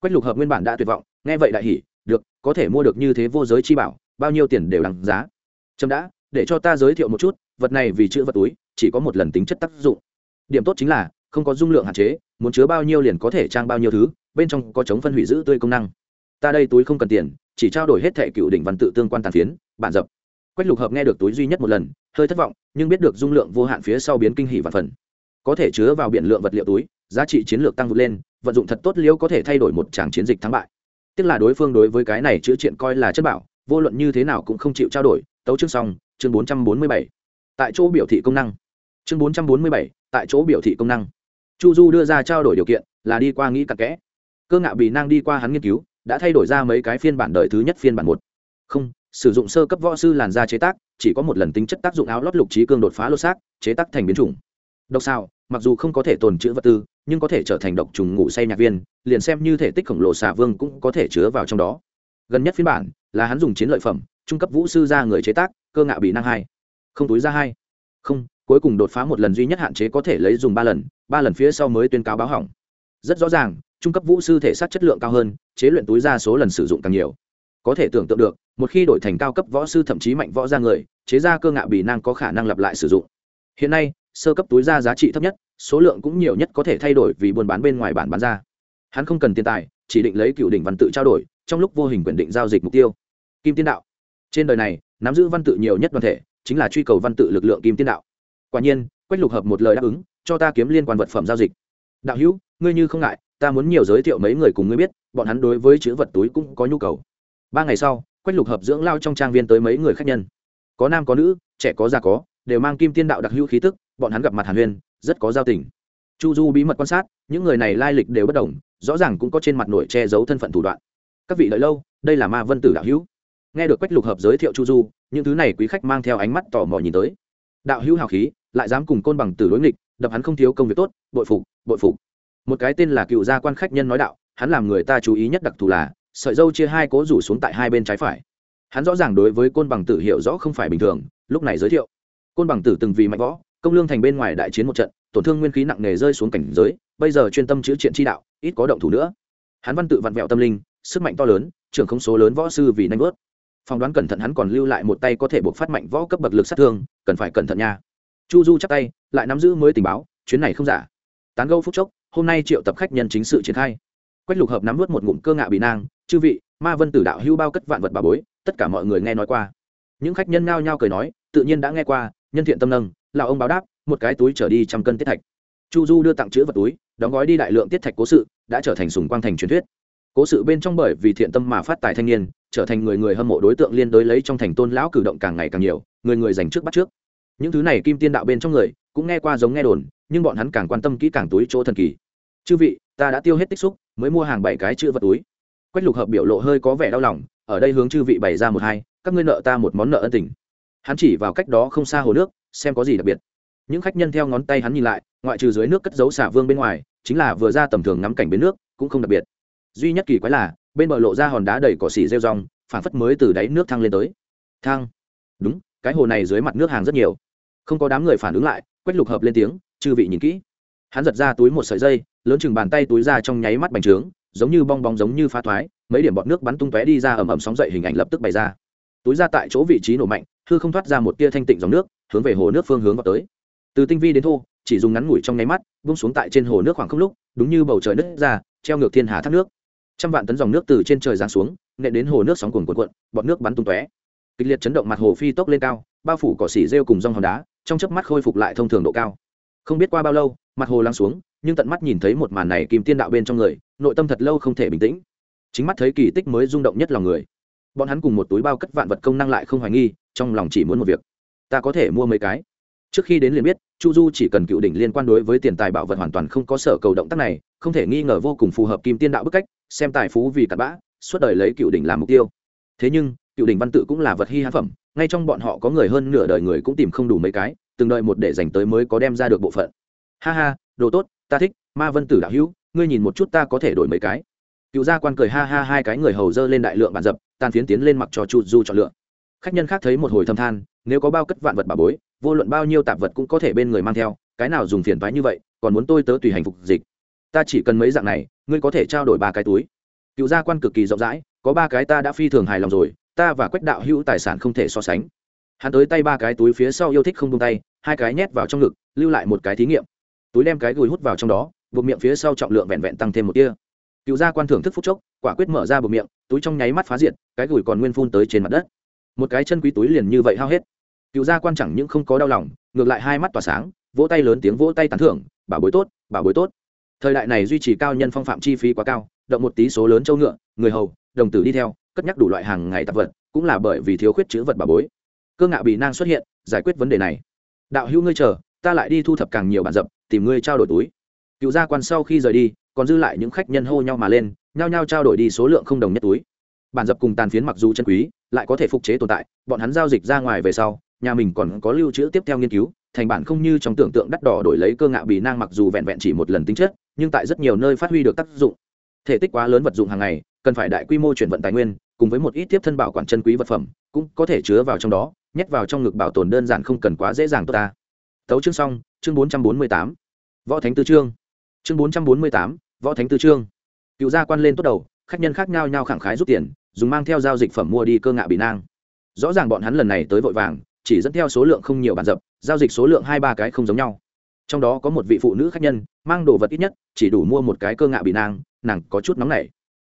Quách lục hợp nguyên bản đã tuyệt vọng, nghe vậy đại hỉ, được, có thể mua được như thế vô giới chi bảo, bao nhiêu tiền đều đằng giá. Trâm đã, để cho ta giới thiệu một chút, vật này vì chữ vật túi, chỉ có một lần tính chất tác dụng. Điểm tốt chính là, không có dung lượng hạn chế, muốn chứa bao nhiêu liền có thể trang bao nhiêu thứ, bên trong có chống phân hủy giữ tươi công năng. Ta đây túi không cần tiền, chỉ trao đổi hết thẻ cựu đỉnh văn tự tương quan tàn phiến, bản dập quách lục hợp nghe được túi duy nhất một lần, hơi thất vọng, nhưng biết được dung lượng vô hạn phía sau biến kinh hỷ và phần. Có thể chứa vào biển lượng vật liệu túi, giá trị chiến lược tăng vượt lên, vận dụng thật tốt liễu có thể thay đổi một tràng chiến dịch thắng bại. Tức là đối phương đối với cái này chữa chuyện coi là chất bảo, vô luận như thế nào cũng không chịu trao đổi, tấu chương xong, chương bốn trăm bốn mươi bảy. Tại chỗ biểu thị công năng. Chương bốn trăm bốn mươi bảy, tại chỗ biểu thị công năng. Chu du đưa ra trao đổi điều kiện, là đi qua nghĩ cặn kẽ. Cơ ngạo bị năng đi qua hắn nghiên cứu, đã thay đổi ra mấy cái phiên bản đời thứ nhất phiên bản một. Không sử dụng sơ cấp võ sư làn da chế tác, chỉ có một lần tính chất tác dụng áo lót lục trí cương đột phá lô xác, chế tác thành biến chủng. Độc sao mặc dù không có thể tồn chữ vật tư, nhưng có thể trở thành độc trùng ngủ say nhạc viên, liền xem như thể tích khổng lồ xà vương cũng có thể chứa vào trong đó. Gần nhất phiên bản là hắn dùng chiến lợi phẩm, trung cấp vũ sư ra người chế tác, cơ ngạo bị năng hai. Không túi ra hai. Không, cuối cùng đột phá một lần duy nhất hạn chế có thể lấy dùng ba lần ba lần phía sau mới tuyên cáo báo hỏng. Rất rõ ràng, trung cấp vũ sư thể xác chất lượng cao hơn, chế luyện túi ra số lần sử dụng càng nhiều. Có thể tưởng tượng được một khi đổi thành cao cấp võ sư thậm chí mạnh võ ra người, chế ra cơ ngạ bì năng có khả năng lặp lại sử dụng. Hiện nay, sơ cấp túi ra giá trị thấp nhất, số lượng cũng nhiều nhất có thể thay đổi vì buôn bán bên ngoài bản bán ra. Hắn không cần tiền tài, chỉ định lấy cựu đỉnh văn tự trao đổi, trong lúc vô hình quyền định giao dịch mục tiêu. Kim tiên đạo. Trên đời này, nắm giữ văn tự nhiều nhất đoàn thể, chính là truy cầu văn tự lực lượng kim tiên đạo. Quả nhiên, quách lục hợp một lời đáp ứng, cho ta kiếm liên quan vật phẩm giao dịch. Đạo hữu, ngươi như không ngại, ta muốn nhiều giới thiệu mấy người cùng ngươi biết, bọn hắn đối với chữ vật túi cũng có nhu cầu. Ba ngày sau quách lục hợp dưỡng lao trong trang viên tới mấy người khách nhân. Có nam có nữ, trẻ có già có, đều mang kim tiên đạo đặc hữu khí tức, bọn hắn gặp mặt hàn huyên, rất có giao tình. Chu du bí mật quan sát, những người này lai lịch đều bất đồng, rõ ràng cũng có trên mặt nổi che giấu thân phận thủ đoạn. Các vị đợi lâu, đây là ma vân tử đạo hữu. Nghe được quách lục hợp giới thiệu chu du, những thứ này quý khách mang theo ánh mắt tò mò nhìn tới. Đạo hữu hào khí, lại dám cùng côn bằng tử đối nghịch, đập hắn không thiếu công việc tốt, bội phục bội phục. Một cái tên là cựu gia quan khách nhân nói đạo, hắn làm người ta chú ý nhất đặc thù là sợi dâu chia hai cố rủ xuống tại hai bên trái phải. Hắn rõ ràng đối với côn bằng tử hiểu rõ không phải bình thường, lúc này giới thiệu. Côn bằng tử từng vì mạnh võ, công lương thành bên ngoài đại chiến một trận, tổn thương nguyên khí nặng nề rơi xuống cảnh giới, bây giờ chuyên tâm chữa triện chi đạo, ít có động thủ nữa. Hắn văn tự vặn vẹo tâm linh, sức mạnh to lớn, trưởng không số lớn võ sư vì nanh vớt phỏng đoán cẩn thận hắn còn lưu lại một tay có thể buộc phát mạnh võ cấp bậc lực sát thương, cần phải cẩn thận nha. Chu du chắc tay, lại nắm giữ mới tình báo, chuyến này không giả. Tán gâu phúc chốc, hôm nay triệu tập khách nhân chính sự triển khai. Quách lục hợp nắm vớt một ngụm cơ ngạ bị nang chư vị, ma vân tử đạo hưu bao cất vạn vật bà bối, tất cả mọi người nghe nói qua. Những khách nhân ngao nhao cười nói, tự nhiên đã nghe qua, nhân thiện tâm nâng là ông báo đáp, một cái túi trở đi trăm cân tiết thạch. Chu du đưa tặng chữ vật túi, đóng gói đi đại lượng tiết thạch cố sự, đã trở thành sùng quang thành truyền thuyết. Cố sự bên trong bởi vì thiện tâm mà phát tài thanh niên, trở thành người người hâm mộ đối tượng liên đối lấy trong thành tôn lão cử động càng ngày càng nhiều, người người dành trước bắt trước. Những thứ này kim tiên đạo bên trong người, cũng nghe qua giống nghe đồn, nhưng bọn hắn càng quan tâm kỹ càng túi chỗ thần kỳ. Chư vị, ta đã tiêu hết tích xúc, mới mua hàng bảy cái chữ vật túi quách lục hợp biểu lộ hơi có vẻ đau lòng, ở đây hướng chư vị bày ra một hai, các ngươi nợ ta một món nợ ân tình. Hắn chỉ vào cách đó không xa hồ nước, xem có gì đặc biệt. Những khách nhân theo ngón tay hắn nhìn lại, ngoại trừ dưới nước cất dấu xả vương bên ngoài, chính là vừa ra tầm thường ngắm cảnh bên nước, cũng không đặc biệt. Duy nhất kỳ quái là, bên bờ lộ ra hòn đá đầy cỏ xỉ rêu rong phản phất mới từ đáy nước thăng lên tới. Thang đúng, cái hồ này dưới mặt nước hàng rất nhiều. Không có đám người phản ứng lại, quách lục hợp lên tiếng, chư vị nhìn kỹ. Hắn giật ra túi một sợi dây, lớn chừng bàn tay túi ra trong nháy mắt bành trướng giống như bong bóng giống như phá thoái, mấy điểm bọt nước bắn tung tóe đi ra ẩm ẩm sóng dậy hình ảnh lập tức bày ra. Túi ra tại chỗ vị trí nổ mạnh, hư không thoát ra một tia thanh tịnh dòng nước, hướng về hồ nước phương hướng vào tới. Từ tinh vi đến thô, chỉ dùng ngắn ngủi trong nháy mắt bung xuống tại trên hồ nước khoảng không lúc, đúng như bầu trời nứt ra, treo ngược thiên hà thác nước. Trăm vạn tấn dòng nước từ trên trời giáng xuống nệ đến hồ nước sóng cuồn cuộn cuộn, bọt nước bắn tung tóe. Kịch liệt chấn động mặt hồ phi tốc lên cao, bao phủ cỏ xỉ rêu cùng rong hòn đá, trong chớp mắt khôi phục lại thông thường độ cao. Không biết qua bao lâu mặt hồ lắng xuống, nhưng tận mắt nhìn thấy một màn này kim tiên đạo bên trong người, nội tâm thật lâu không thể bình tĩnh. Chính mắt thấy kỳ tích mới rung động nhất lòng người. Bọn hắn cùng một túi bao cất vạn vật công năng lại không hoài nghi, trong lòng chỉ muốn một việc. Ta có thể mua mấy cái. Trước khi đến liền biết, chu du chỉ cần cựu đỉnh liên quan đối với tiền tài bảo vật hoàn toàn không có sở cầu động tác này, không thể nghi ngờ vô cùng phù hợp kim tiên đạo bức cách, xem tài phú vì cặn bã, suốt đời lấy cựu đỉnh làm mục tiêu. Thế nhưng, cựu đỉnh văn tự cũng là vật hy hãn phẩm, ngay trong bọn họ có người hơn nửa đời người cũng tìm không đủ mấy cái, từng đợi một để dành tới mới có đem ra được bộ phận ha ha, đồ tốt, ta thích, ma vân tử đạo hữu, ngươi nhìn một chút ta có thể đổi mấy cái. Cựu gia quan cười ha ha hai cái người hầu dơ lên đại lượng bàn dập, tàn phiến tiến lên mặc cho chu du chọn lựa. Khách nhân khác thấy một hồi thâm than, nếu có bao cất vạn vật bà bối, vô luận bao nhiêu tạp vật cũng có thể bên người mang theo, cái nào dùng phiền thoái như vậy, còn muốn tôi tớ tùy hành phục dịch. Ta chỉ cần mấy dạng này, ngươi có thể trao đổi ba cái túi. Cựu gia quan cực kỳ rộng rãi, có ba cái ta đã phi thường hài lòng rồi, ta và quách đạo hữu tài sản không thể so sánh. Hắn tới tay ba cái túi phía sau yêu thích không tung tay, hai cái nhét vào trong ngực, lưu lại một cái thí nghiệm túi đem cái gùi hút vào trong đó, buộc miệng phía sau trọng lượng vẹn vẹn tăng thêm một tia. Cựu gia quan thưởng thức phúc chốc, quả quyết mở ra buộc miệng, túi trong nháy mắt phá diệt, cái gùi còn nguyên phun tới trên mặt đất. Một cái chân quý túi liền như vậy hao hết. Cựu gia quan chẳng những không có đau lòng, ngược lại hai mắt tỏa sáng, vỗ tay lớn tiếng vỗ tay tán thưởng, bảo bối tốt, bảo bối tốt. Thời đại này duy trì cao nhân phong phạm chi phí quá cao, động một tí số lớn châu ngựa, người hầu, đồng tử đi theo, cất nhắc đủ loại hàng ngày tạp vật, cũng là bởi vì thiếu khuyết chữ vật bảo bối. Cơ ngạo bị nang xuất hiện, giải quyết vấn đề này. Đạo hữu ngươi chờ ta lại đi thu thập càng nhiều bản dập, tìm ngươi trao đổi túi. Cựu gia quan sau khi rời đi, còn dư lại những khách nhân hô nhau mà lên, nhao nhao trao đổi đi số lượng không đồng nhất túi. Bản dập cùng tàn phiến mặc dù chân quý, lại có thể phục chế tồn tại, bọn hắn giao dịch ra ngoài về sau, nhà mình còn có lưu trữ tiếp theo nghiên cứu, thành bản không như trong tưởng tượng đắt đỏ đổi lấy cơ ngạo bì nang mặc dù vẹn vẹn chỉ một lần tính chất, nhưng tại rất nhiều nơi phát huy được tác dụng. Thể tích quá lớn vật dụng hàng ngày, cần phải đại quy mô chuyển vận tài nguyên, cùng với một ít tiếp thân bảo quản chân quý vật phẩm, cũng có thể chứa vào trong đó, nhét vào trong ngực bảo tồn đơn giản không cần quá dễ dàng tốt ta tấu chương xong, chương bốn trăm bốn mươi tám. Võ thánh tư chương. Chương bốn trăm bốn mươi tám, võ thánh tư chương. Cựu gia quan lên tốt đầu, khách nhân khác nhau nhau khẳng khái rút tiền, dùng mang theo giao dịch phẩm mua đi cơ ngạ bị nang. Rõ ràng bọn hắn lần này tới vội vàng, chỉ dẫn theo số lượng không nhiều bàn dập, giao dịch số lượng hai ba cái không giống nhau. Trong đó có một vị phụ nữ khách nhân, mang đồ vật ít nhất, chỉ đủ mua một cái cơ ngạ bị nang, nàng có chút nóng nảy.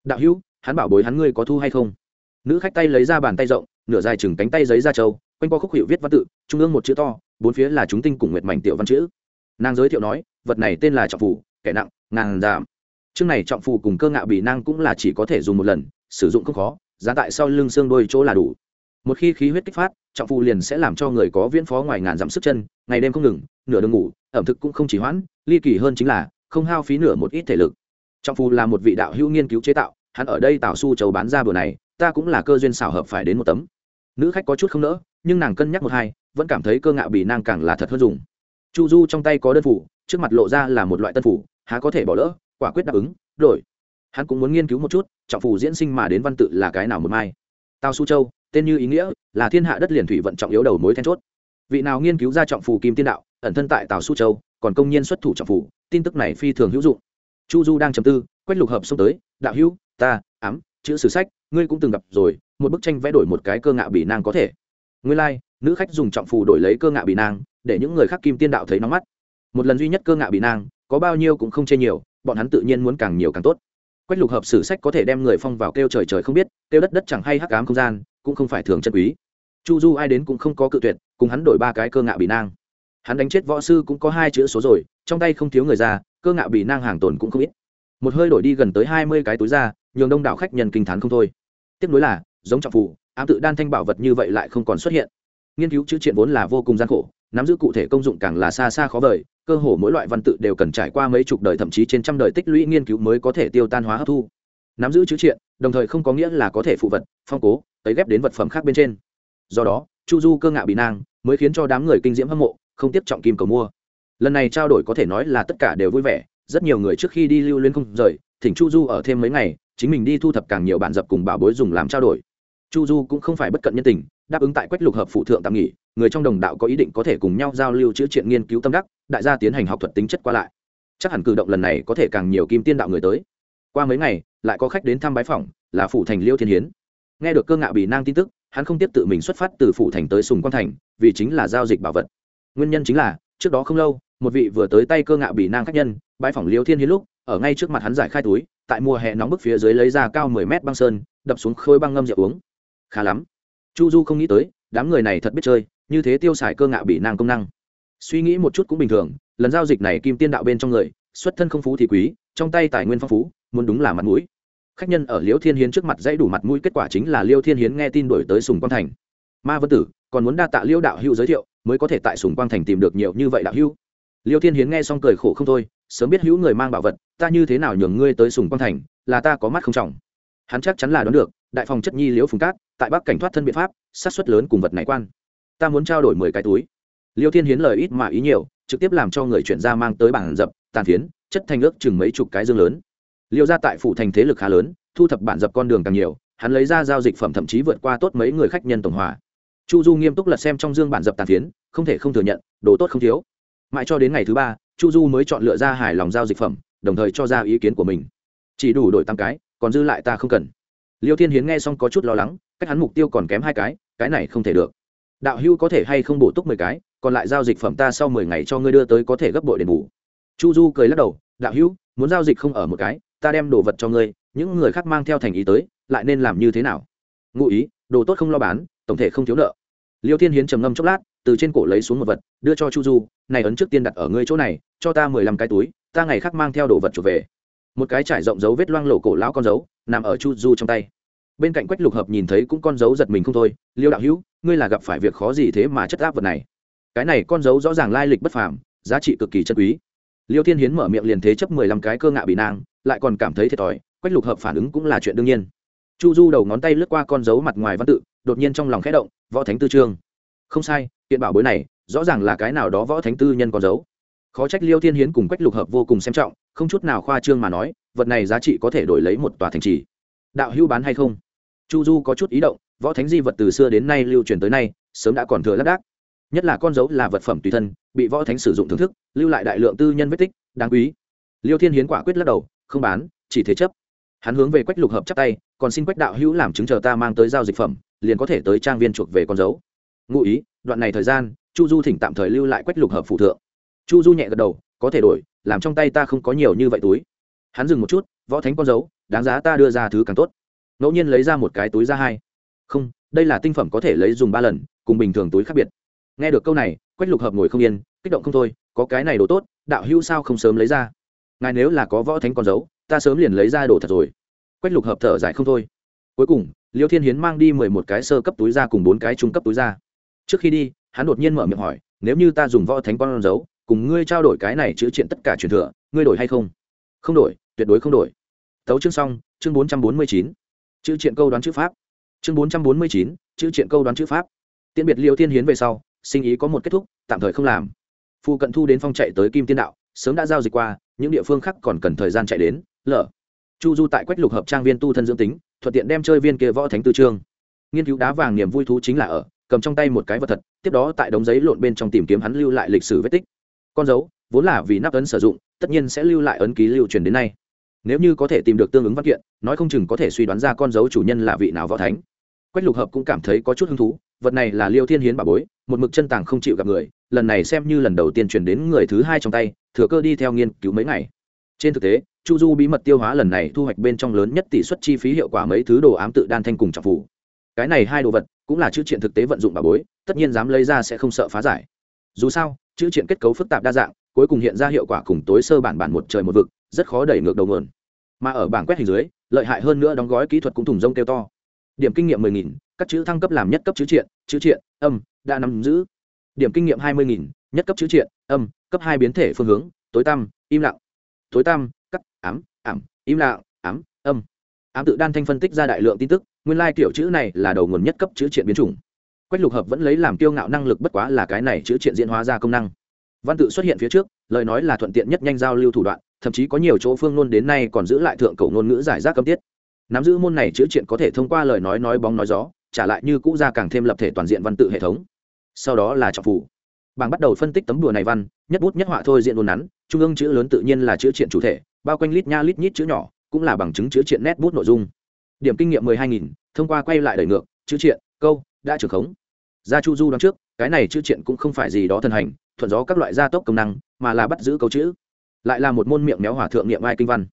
Đạo hữu, hắn bảo bối hắn ngươi có thu hay không? Nữ khách tay lấy ra bàn tay rộng, nửa dài chừng cánh tay giấy ra châu quanh qua khúc hiệu viết văn tự, trung ương một chữ to, bốn phía là chúng tinh cùng nguyệt mảnh tiểu văn chữ. Nàng giới thiệu nói, vật này tên là trọng phủ kẻ nặng, ngàn giảm. Chương này trọng phù cùng cơ ngạo bị năng cũng là chỉ có thể dùng một lần, sử dụng không khó, giá tại sau lưng xương đôi chỗ là đủ. Một khi khí huyết kích phát, trọng phù liền sẽ làm cho người có viễn phó ngoài ngàn dặm sức chân, ngày đêm không ngừng, nửa đường ngủ, ẩm thực cũng không chỉ hoãn, ly kỳ hơn chính là, không hao phí nửa một ít thể lực. Trọng phù là một vị đạo hữu nghiên cứu chế tạo, hắn ở đây tạo su chấu bán ra bữa này, ta cũng là cơ duyên xảo hợp phải đến một tấm. Nữ khách có chút không nỡ nhưng nàng cân nhắc một hai, vẫn cảm thấy cơ ngạo bị nàng càng là thật hơn dùng. Chu du trong tay có đơn phủ, trước mặt lộ ra là một loại tân phủ, há có thể bỏ lỡ, quả quyết đáp ứng đổi hắn cũng muốn nghiên cứu một chút, trọng phủ diễn sinh mà đến văn tự là cái nào một mai. Tao su châu, tên như ý nghĩa, là thiên hạ đất liền thủy vận trọng yếu đầu mối then chốt. Vị nào nghiên cứu ra trọng phủ kim tiên đạo, ẩn thân tại Tào su châu, còn công nhân xuất thủ trọng phủ tin tức này phi thường hữu dụng. Chu du đang chầm tư, quách lục hợp xông tới, đạo hữu, ta, ám, chữ sử sách, ngươi cũng từng gặp rồi, một bức tranh vẽ đổi một cái cơ ngạo bị nang có thể nguyên lai、like, nữ khách dùng trọng phù đổi lấy cơ ngạ bị nang để những người khác kim tiên đạo thấy nóng mắt. Một lần duy nhất cơ ngạ bị nang có bao nhiêu cũng không chê nhiều bọn hắn tự nhiên muốn càng nhiều càng tốt. Quách lục hợp sử sách có thể đem người phong vào kêu trời trời không biết kêu đất đất chẳng hay hắc ám không gian cũng không phải thường chân quý. Chu du ai đến cũng không có cự tuyệt cùng hắn đổi ba cái cơ ngạ bị nang hắn đánh chết võ sư cũng có hai chữ số rồi trong tay không thiếu người ra cơ ngạ bị nang hàng tồn cũng không ít. Một hơi đổi đi gần tới hai mươi cái túi ra nhường đông đảo khách nhân kinh t h á n không thôi. Tiếp nối là giống trọng phụ ám tự đan thanh bảo vật như vậy lại không còn xuất hiện. Nghiên cứu chữ triện vốn là vô cùng gian khổ, nắm giữ cụ thể công dụng càng là xa xa khó vời, cơ hồ mỗi loại văn tự đều cần trải qua mấy chục đời thậm chí trên trăm đời tích lũy nghiên cứu mới có thể tiêu tan hóa hấp thu. Nắm giữ chữ triện, đồng thời không có nghĩa là có thể phụ vật, phong cố tấy ghép đến vật phẩm khác bên trên. Do đó, chu du cơ ngạo bị nang mới khiến cho đám người kinh diễm hâm mộ, không tiếp trọng kim cầu mua. Lần này trao đổi có thể nói là tất cả đều vui vẻ, rất nhiều người trước khi đi lưu liên không rời, thỉnh chu du ở thêm mấy ngày, chính mình đi thu thập càng nhiều bản dập cùng bảo bối dùng làm trao đổi chu du cũng không phải bất cận nhân tình, đáp ứng tại quách lục hợp phụ thượng tạm nghỉ, người trong đồng đạo có ý định có thể cùng nhau giao lưu chữ triện nghiên cứu tâm đắc, đại gia tiến hành học thuật tính chất qua lại. Chắc hẳn cử động lần này có thể càng nhiều kim tiên đạo người tới. Qua mấy ngày, lại có khách đến thăm bái phỏng, là phủ thành liêu thiên hiến. Nghe được cơ ngạo bị nang tin tức, hắn không tiếp tự mình xuất phát từ phủ thành tới sùng quan thành, vì chính là giao dịch bảo vật. Nguyên nhân chính là, trước đó không lâu, một vị vừa tới tay cơ ngạo bị nang khách nhân bãi phỏng liêu thiên hiến lúc, ở ngay trước mặt hắn giải khai túi, tại mùa hè nóng bức phía dưới lấy ra cao mười mét băng sơn, đập xuống khôi băng ngâm rượu uống khá lắm. Chu du không nghĩ tới, đám người này thật biết chơi, như thế tiêu xài cơ ngạo bị nàng công năng. Suy nghĩ một chút cũng bình thường, lần giao dịch này kim tiên đạo bên trong người, xuất thân không phú thì quý, trong tay tài nguyên phong phú, muốn đúng là mặt mũi. Khách nhân ở liêu thiên hiến trước mặt dãy đủ mặt mũi, kết quả chính là liêu thiên hiến nghe tin đổi tới sùng quang thành. Ma vân tử, còn muốn đa tạ liêu đạo hữu giới thiệu, mới có thể tại sùng quang thành tìm được nhiều như vậy đạo hữu liêu thiên hiến nghe xong cười khổ không thôi, sớm biết hữu người mang bảo vật, ta như thế nào nhường ngươi tới sùng quang thành, là ta có mắt không trọng. Hắn chắc chắn là đoán được đại phòng chất nhi liễu phùng cát, tại bắc cảnh thoát thân biện pháp sát xuất lớn cùng vật này quan. Ta muốn trao đổi mười cái túi. Liêu thiên hiến lời ít mà ý nhiều, trực tiếp làm cho người chuyển ra mang tới bản dập, tàn phiến, chất thành ước chừng mấy chục cái dương lớn. Liêu ra tại phủ thành thế lực khá lớn, thu thập bản dập con đường càng nhiều, hắn lấy ra giao dịch phẩm thậm chí vượt qua tốt mấy người khách nhân tổng hòa. Chu du nghiêm túc lật xem trong dương bản dập tàn phiến, không thể không thừa nhận, đồ tốt không thiếu. Mãi cho đến ngày thứ ba, chu du mới chọn lựa ra hài lòng giao dịch phẩm, đồng thời cho ra ý kiến của mình. Chỉ đủ đổi tăng cái, còn dư lại ta không cần liêu thiên hiến nghe xong có chút lo lắng, cách hắn mục tiêu còn kém hai cái cái này không thể được. Đạo hưu có thể hay không bổ túc mười cái, còn lại giao dịch phẩm ta sau mười ngày cho ngươi đưa tới có thể gấp bội đền bù. Chu du cười lắc đầu, đạo hưu muốn giao dịch không ở một cái, ta đem đồ vật cho ngươi, những người khác mang theo thành ý tới, lại nên làm như thế nào? Ngụ ý, đồ tốt không lo bán, tổng thể không thiếu nợ. Liêu thiên hiến trầm ngâm chốc lát, từ trên cổ lấy xuống một vật, đưa cho chu du, này ấn trước tiên đặt ở ngươi chỗ này, cho ta mười lăm cái túi, ta ngày khác mang theo đồ vật trở về một cái trải rộng dấu vết loang lổ cổ lão con dấu, nằm ở chu du trong tay. Bên cạnh quách lục hợp nhìn thấy cũng con dấu giật mình không thôi, liêu đạo hữu, ngươi là gặp phải việc khó gì thế mà chất áp vật này? Cái này con dấu rõ ràng lai lịch bất phàm, giá trị cực kỳ chân quý. Liêu thiên hiến mở miệng liền thế chấp mười lăm cái cơ ngạ bị nang lại còn cảm thấy thiệt thòi, quách lục hợp phản ứng cũng là chuyện đương nhiên. Chu du đầu ngón tay lướt qua con dấu mặt ngoài văn tự, đột nhiên trong lòng khẽ động, võ thánh tư trương không sai hiện bảo bối này, rõ ràng là cái nào đó võ thánh tư nhân con dấu. Khó trách liêu thiên hiến cùng quách lục hợp vô cùng xem trọng không chút nào khoa trương mà nói, vật này giá trị có thể đổi lấy một tòa thành trì. Đạo hữu bán hay không? Chu du có chút ý động, võ thánh di vật từ xưa đến nay lưu truyền tới nay, sớm đã còn thừa lác đác. Nhất là con dấu là vật phẩm tùy thân, bị võ thánh sử dụng thưởng thức, lưu lại đại lượng tư nhân vết tích, đáng quý. Liêu thiên hiến quả quyết lắc đầu, không bán, chỉ thế chấp. Hắn hướng về quách lục hợp chắc tay, còn xin quách đạo hữu làm chứng chờ ta mang tới giao dịch phẩm, liền có thể tới trang viên chuộc về con dấu. Ngụ ý, đoạn này thời gian, chu du thỉnh tạm thời lưu lại quách lục hợp phụ thượng. Chu du nhẹ gật đầu, có thể đổi làm trong tay ta không có nhiều như vậy túi. Hắn dừng một chút, võ thánh con dấu, đáng giá ta đưa ra thứ càng tốt. Ngẫu nhiên lấy ra một cái túi ra hai. Không, đây là tinh phẩm có thể lấy dùng ba lần, cùng bình thường túi khác biệt. Nghe được câu này, quách lục hợp ngồi không yên, kích động không thôi, có cái này đồ tốt, đạo hữu sao không sớm lấy ra? Ngài nếu là có võ thánh con dấu, ta sớm liền lấy ra đồ thật rồi. Quách lục hợp thở dài không thôi. Cuối cùng, liêu thiên hiến mang đi mười một cái sơ cấp túi ra cùng bốn cái trung cấp túi ra trước khi đi, hắn đột nhiên mở miệng hỏi, nếu như ta dùng võ thánh con dấu cùng ngươi trao đổi cái này chữ triện tất cả truyền thừa, ngươi đổi hay không? Không đổi, tuyệt đối không đổi. Tấu chương xong, chương bốn trăm bốn mươi chín. Chữ triện câu đoán chữ pháp. Chương bốn trăm bốn mươi chín chữ triện câu đoán chữ pháp. Tiễn biệt liêu thiên hiến về sau, sinh ý có một kết thúc, tạm thời không làm. Phu cận thu đến phong chạy tới kim tiên đạo, sớm đã giao dịch qua, những địa phương khác còn cần thời gian chạy đến, lở. Chu du tại quách lục hợp trang viên tu thân dưỡng tính, thuận tiện đem chơi viên kia võ thánh tư trương. Nghiên cứu đá vàng niềm vui thú chính là ở, cầm trong tay một cái vật thật, tiếp đó tại đống giấy lộn bên trong tìm kiếm hắn lưu lại lịch sử vết tích con dấu, vốn là vì nắp ấn sử dụng, tất nhiên sẽ lưu lại ấn ký lưu truyền đến nay. Nếu như có thể tìm được tương ứng văn kiện, nói không chừng có thể suy đoán ra con dấu chủ nhân là vị nào võ thánh. Quách lục hợp cũng cảm thấy có chút hứng thú, vật này là liêu thiên hiến bà bối, một mực chân tàng không chịu gặp người, lần này xem như lần đầu tiên chuyển đến người thứ hai trong tay, thừa cơ đi theo nghiên cứu mấy ngày. Trên thực tế, chu du bí mật tiêu hóa lần này thu hoạch bên trong lớn nhất tỷ suất chi phí hiệu quả mấy thứ đồ ám tự đan thanh cùng trọng phủ. Cái này hai đồ vật, cũng là chữ triện thực tế vận dụng bà bối, tất nhiên dám lấy ra sẽ không sợ phá giải. Dù sao chữ triện kết cấu phức tạp đa dạng cuối cùng hiện ra hiệu quả cùng tối sơ bản bản một trời một vực rất khó đẩy ngược đầu nguồn. Mà ở bảng quét hình dưới lợi hại hơn nữa đóng gói kỹ thuật cũng thùng rông kêu to. Điểm kinh nghiệm 10.000, các chữ thăng cấp làm nhất cấp chữ triện chữ triện âm đã nắm giữ. Điểm kinh nghiệm 20.000, nhất cấp chữ triện âm cấp hai biến thể phương hướng tối tăm im lặng. Tối tăm cắt ám ảm im lặng ám âm. Ám tự đan thanh phân tích ra đại lượng tin tức nguyên lai kiểu chữ này là đầu nguồn nhất cấp chữ triện biến chủng quách lục hợp vẫn lấy làm kiêu ngạo năng lực bất quá là cái này chữ triện diễn hóa ra công năng. Văn tự xuất hiện phía trước, lời nói là thuận tiện nhất nhanh giao lưu thủ đoạn, thậm chí có nhiều chỗ phương ngôn đến nay còn giữ lại thượng cổ ngôn ngữ giải rác cấm tiết. Nắm giữ môn này chữ triện có thể thông qua lời nói nói bóng nói gió, trả lại như cũ ra càng thêm lập thể toàn diện văn tự hệ thống. Sau đó là trọng phủ. Bảng bắt đầu phân tích tấm đùa này văn, nhất bút nhất họa thôi diện đồn nắn, trung ương chữ lớn tự nhiên là chữ triện chủ thể, bao quanh lít nha lít nhít chữ nhỏ, cũng là bằng chứng chữ triện nét bút nội dung. Điểm kinh nghiệm mười hai nghìn, thông qua quay lại đẩy ngược, chữ triện, câu đã trưởng khống. Gia chu du đoán trước, cái này chữ triện cũng không phải gì đó thần hành, thuận gió các loại gia tốc công năng, mà là bắt giữ câu chữ. Lại là một môn miệng méo hòa thượng niệm ai kinh văn.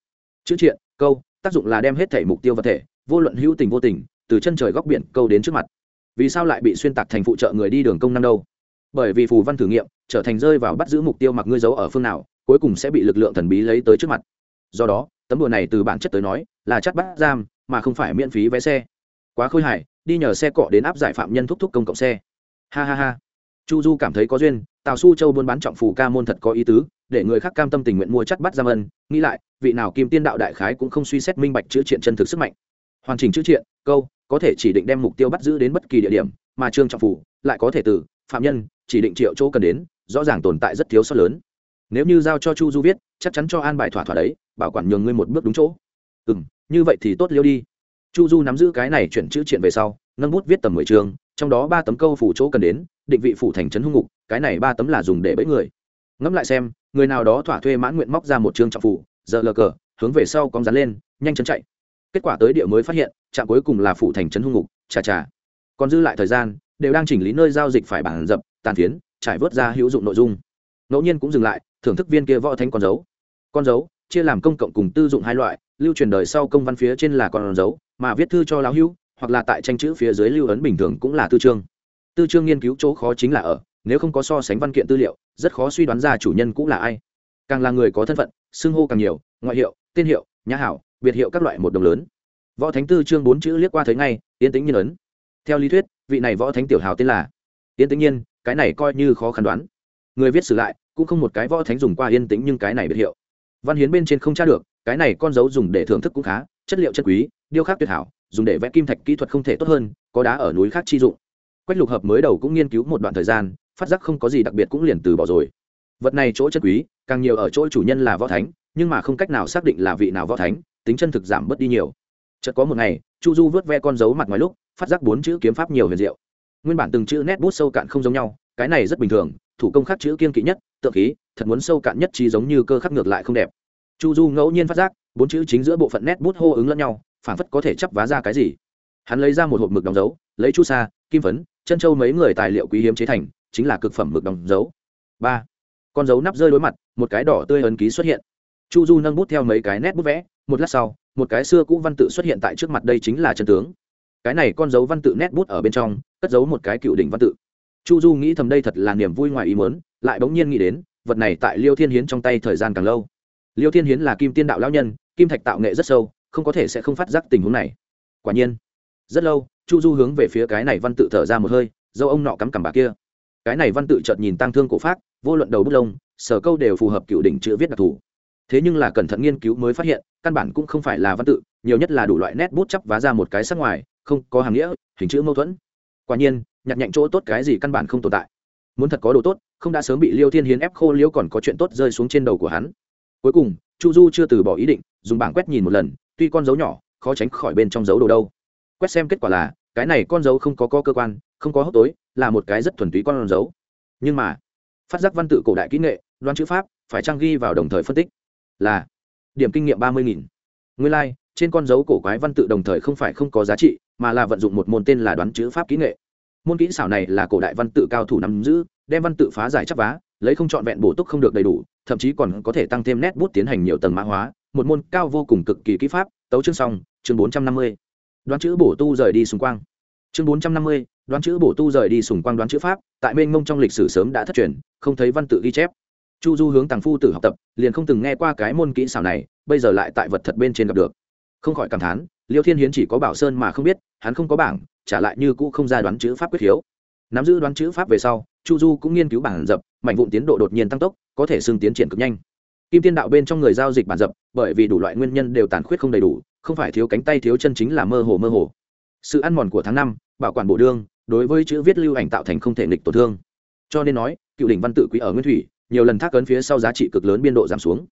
Chữ triện, câu, tác dụng là đem hết thể mục tiêu vật thể, vô luận hữu tình vô tình, từ chân trời góc biển câu đến trước mặt. Vì sao lại bị xuyên tạc thành phụ trợ người đi đường công năng đâu? Bởi vì phù văn thử nghiệm, trở thành rơi vào bắt giữ mục tiêu mặc ngươi giấu ở phương nào, cuối cùng sẽ bị lực lượng thần bí lấy tới trước mặt. Do đó, tấm đùa này từ bản chất tới nói, là chắt bắt giam, mà không phải miễn phí vé xe. Quá khôi hài đi nhờ xe cọ đến áp giải phạm nhân thúc thúc công cộng xe. Ha ha ha. Chu du cảm thấy có duyên, tào su châu buôn bán trọng phù ca môn thật có ý tứ, để người khác cam tâm tình nguyện mua chắt bắt giam ân, nghĩ lại, vị nào kim tiên đạo đại khái cũng không suy xét minh bạch chữ triện chân thực sức mạnh. Hoàn chỉnh chữ triện, câu, có thể chỉ định đem mục tiêu bắt giữ đến bất kỳ địa điểm, mà trương trọng phủ lại có thể từ, phạm nhân, chỉ định triệu chỗ cần đến, rõ ràng tồn tại rất thiếu sót lớn. Nếu như giao cho chu du viết, chắc chắn cho an bài thỏa thỏa đấy, bảo quản nhường ngươi một bước đúng chỗ. Ừ như vậy thì tốt liêu đi chu du nắm giữ cái này chuyển chữ triện về sau nâng bút viết tầm mười chương, trong đó ba tấm câu phủ chỗ cần đến định vị phủ thành trấn hung ngục cái này ba tấm là dùng để bẫy người. Ngẫm lại xem người nào đó thỏa thuê mãn nguyện móc ra một chương trọng phủ giờ lờ cờ hướng về sau cong rắn lên nhanh chân chạy. Kết quả tới địa mới phát hiện trạm cuối cùng là phủ thành trấn hung ngục chà chà. Còn dư lại thời gian đều đang chỉnh lý nơi giao dịch phải bản dập tàn phiến trải vớt ra hữu dụng nội dung. Ngẫu nhiên cũng dừng lại thưởng thức viên kia võ thanh con dấu. Con dấu chia làm công cộng cùng tư dụng hai loại lưu truyền đời sau công văn phía trên là con dấu mà viết thư cho lão hữu, hoặc là tại tranh chữ phía dưới lưu ấn bình thường cũng là tư chương. Tư chương nghiên cứu chỗ khó chính là ở, nếu không có so sánh văn kiện tư liệu, rất khó suy đoán ra chủ nhân cũng là ai. Càng là người có thân phận, xưng hô càng nhiều, ngoại hiệu, tên hiệu, nhã hảo, biệt hiệu các loại một đồng lớn. Võ thánh tư chương bốn chữ liếc qua thấy ngay, yên tĩnh nhiên ấn. Theo lý thuyết, vị này võ thánh tiểu hào tên là yên tĩnh nhiên, cái này coi như khó khăn đoán. Người viết sử lại, cũng không một cái võ thánh dùng qua yên tĩnh nhưng cái này biệt hiệu. Văn hiến bên trên không tra được, cái này con dấu dùng để thưởng thức cũng khá, chất liệu chất quý điêu khắc tuyệt hảo, dùng để vẽ kim thạch kỹ thuật không thể tốt hơn, có đá ở núi khác chi dụng. Quách lục hợp mới đầu cũng nghiên cứu một đoạn thời gian, phát giác không có gì đặc biệt cũng liền từ bỏ rồi. Vật này chỗ chất quý, càng nhiều ở chỗ chủ nhân là võ thánh, nhưng mà không cách nào xác định là vị nào võ thánh, tính chân thực giảm bớt đi nhiều. Chợt có một ngày, chu du vớt ve con dấu mặt ngoài lúc, phát giác bốn chữ kiếm pháp nhiều huyền diệu. Nguyên bản từng chữ nét bút sâu cạn không giống nhau, cái này rất bình thường, thủ công khắc chữ kiên kỵ nhất, tượng khí, thật muốn sâu cạn nhất trí giống như cơ khắc ngược lại không đẹp. Chu du ngẫu nhiên phát giác, bốn chữ chính giữa bộ phận nét bút hô ứng lẫn nhau phản phất có thể chắp vá ra cái gì. Hắn lấy ra một hộp mực đóng dấu, lấy chu sa, kim phấn, chân châu mấy người tài liệu quý hiếm chế thành, chính là cực phẩm mực đóng dấu. Ba. Con dấu nắp rơi đối mặt, một cái đỏ tươi ấn ký xuất hiện. Chu du nâng bút theo mấy cái nét bút vẽ, một lát sau, một cái xưa cũ văn tự xuất hiện tại trước mặt đây chính là chân tướng. Cái này con dấu văn tự nét bút ở bên trong, cất giấu một cái cựu đỉnh văn tự. Chu du nghĩ thầm đây thật là niềm vui ngoài ý mớn lại bỗng nhiên nghĩ đến, vật này tại liêu thiên hiến trong tay thời gian càng lâu. Liêu thiên hiến là kim tiên đạo lão nhân, kim thạch tạo nghệ rất sâu không có thể sẽ không phát giác tình huống này. Quả nhiên, rất lâu, chu du hướng về phía cái này văn tự thở ra một hơi, dâu ông nọ cắm cằm bà kia. Cái này văn tự chợt nhìn tăng thương cổ pháp vô luận đầu bút lông, sở câu đều phù hợp cựu đỉnh chữ viết đặc thù. Thế nhưng là cẩn thận nghiên cứu mới phát hiện, căn bản cũng không phải là văn tự, nhiều nhất là đủ loại nét bút chắp vá ra một cái sắc ngoài, không có hàm nghĩa, hình chữ mâu thuẫn. Quả nhiên, nhặt nhạnh chỗ tốt cái gì căn bản không tồn tại. Muốn thật có đồ tốt, không đã sớm bị liêu thiên hiến ép khô liêu còn có chuyện tốt rơi xuống trên đầu của hắn. Cuối cùng, chu du chưa từ bỏ ý định, dùng bảng quét nhìn một lần tuy con dấu nhỏ khó tránh khỏi bên trong dấu đồ đâu. Quét xem kết quả là cái này con dấu không có, co cơ quan không có hốc tối là một cái rất thuần túy con dấu. Nhưng mà phát giác văn tự cổ đại kỹ nghệ đoán chữ pháp phải trang ghi vào đồng thời phân tích? Là điểm kinh nghiệm ba mươi nghìn. Nguyên lai、like, trên con dấu cổ quái văn tự đồng thời không phải không có giá trị mà là vận dụng một môn tên là đoán chữ pháp kỹ nghệ. Môn kỹ xảo này là cổ đại văn tự cao thủ nắm giữ đem văn tự phá giải chắc vá lấy không trọn vẹn bổ túc không được đầy đủ thậm chí còn có thể tăng thêm nét bút tiến hành nhiều tầng mã hóa một môn cao vô cùng cực kỳ kỹ pháp, tấu chương xong, chương bốn trăm năm mươi. Đoán chữ bổ tu rời đi xung quang chương bốn trăm năm mươi, đoán chữ bổ tu rời đi sùng quang đoán chữ pháp, tại mênh mông trong lịch sử sớm đã thất truyền, không thấy văn tự ghi chép. Chu du hướng tàng phu tử học tập, liền không từng nghe qua cái môn kỹ xảo này, bây giờ lại tại vật thật bên trên gặp được. Không khỏi cảm thán, liêu thiên hiến chỉ có bảo sơn mà không biết, hắn không có bảng, trả lại như cũ không ra đoán chữ pháp quyết hiếu. Nắm giữ đoán chữ pháp về sau, chu du cũng nghiên cứu bản dập, mảnh vụn tiến độ đột nhiên tăng tốc, có thể xưng tiến triển cực nhanh. Kim tiên đạo bên trong người giao dịch bản dập bởi vì đủ loại nguyên nhân đều tàn khuyết không đầy đủ, không phải thiếu cánh tay thiếu chân chính là mơ hồ mơ hồ. Sự ăn mòn của tháng năm, bảo quản bổ đương, đối với chữ viết lưu ảnh tạo thành không thể nghịch tổn thương. Cho nên nói, cựu đỉnh văn tự quý ở nguyên thủy, nhiều lần thác ấn phía sau giá trị cực lớn biên độ giảm xuống.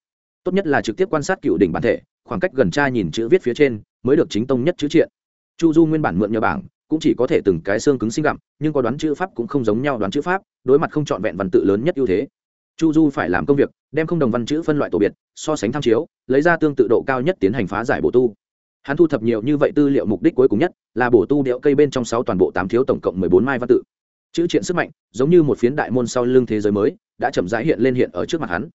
Tốt nhất là trực tiếp quan sát cựu đỉnh bản thể, khoảng cách gần tra nhìn chữ viết phía trên, mới được chính tông nhất chữ triện. Chu du nguyên bản mượn nhờ bảng, cũng chỉ có thể từng cái xương cứng sinh gặm, nhưng có đoán chữ pháp cũng không giống nhau đoán chữ pháp, đối mặt không trọn vẹn văn tự lớn nhất ưu thế chu du phải làm công việc, đem không đồng văn chữ phân loại tổ biệt, so sánh tham chiếu, lấy ra tương tự độ cao nhất tiến hành phá giải bổ tu. Hắn thu thập nhiều như vậy tư liệu mục đích cuối cùng nhất, là bổ tu điệu cây bên trong sáu toàn bộ tám thiếu tổng cộng mười bốn mai văn tự. Chữ triện sức mạnh, giống như một phiến đại môn sau lưng thế giới mới, đã chậm rãi hiện lên hiện ở trước mặt hắn.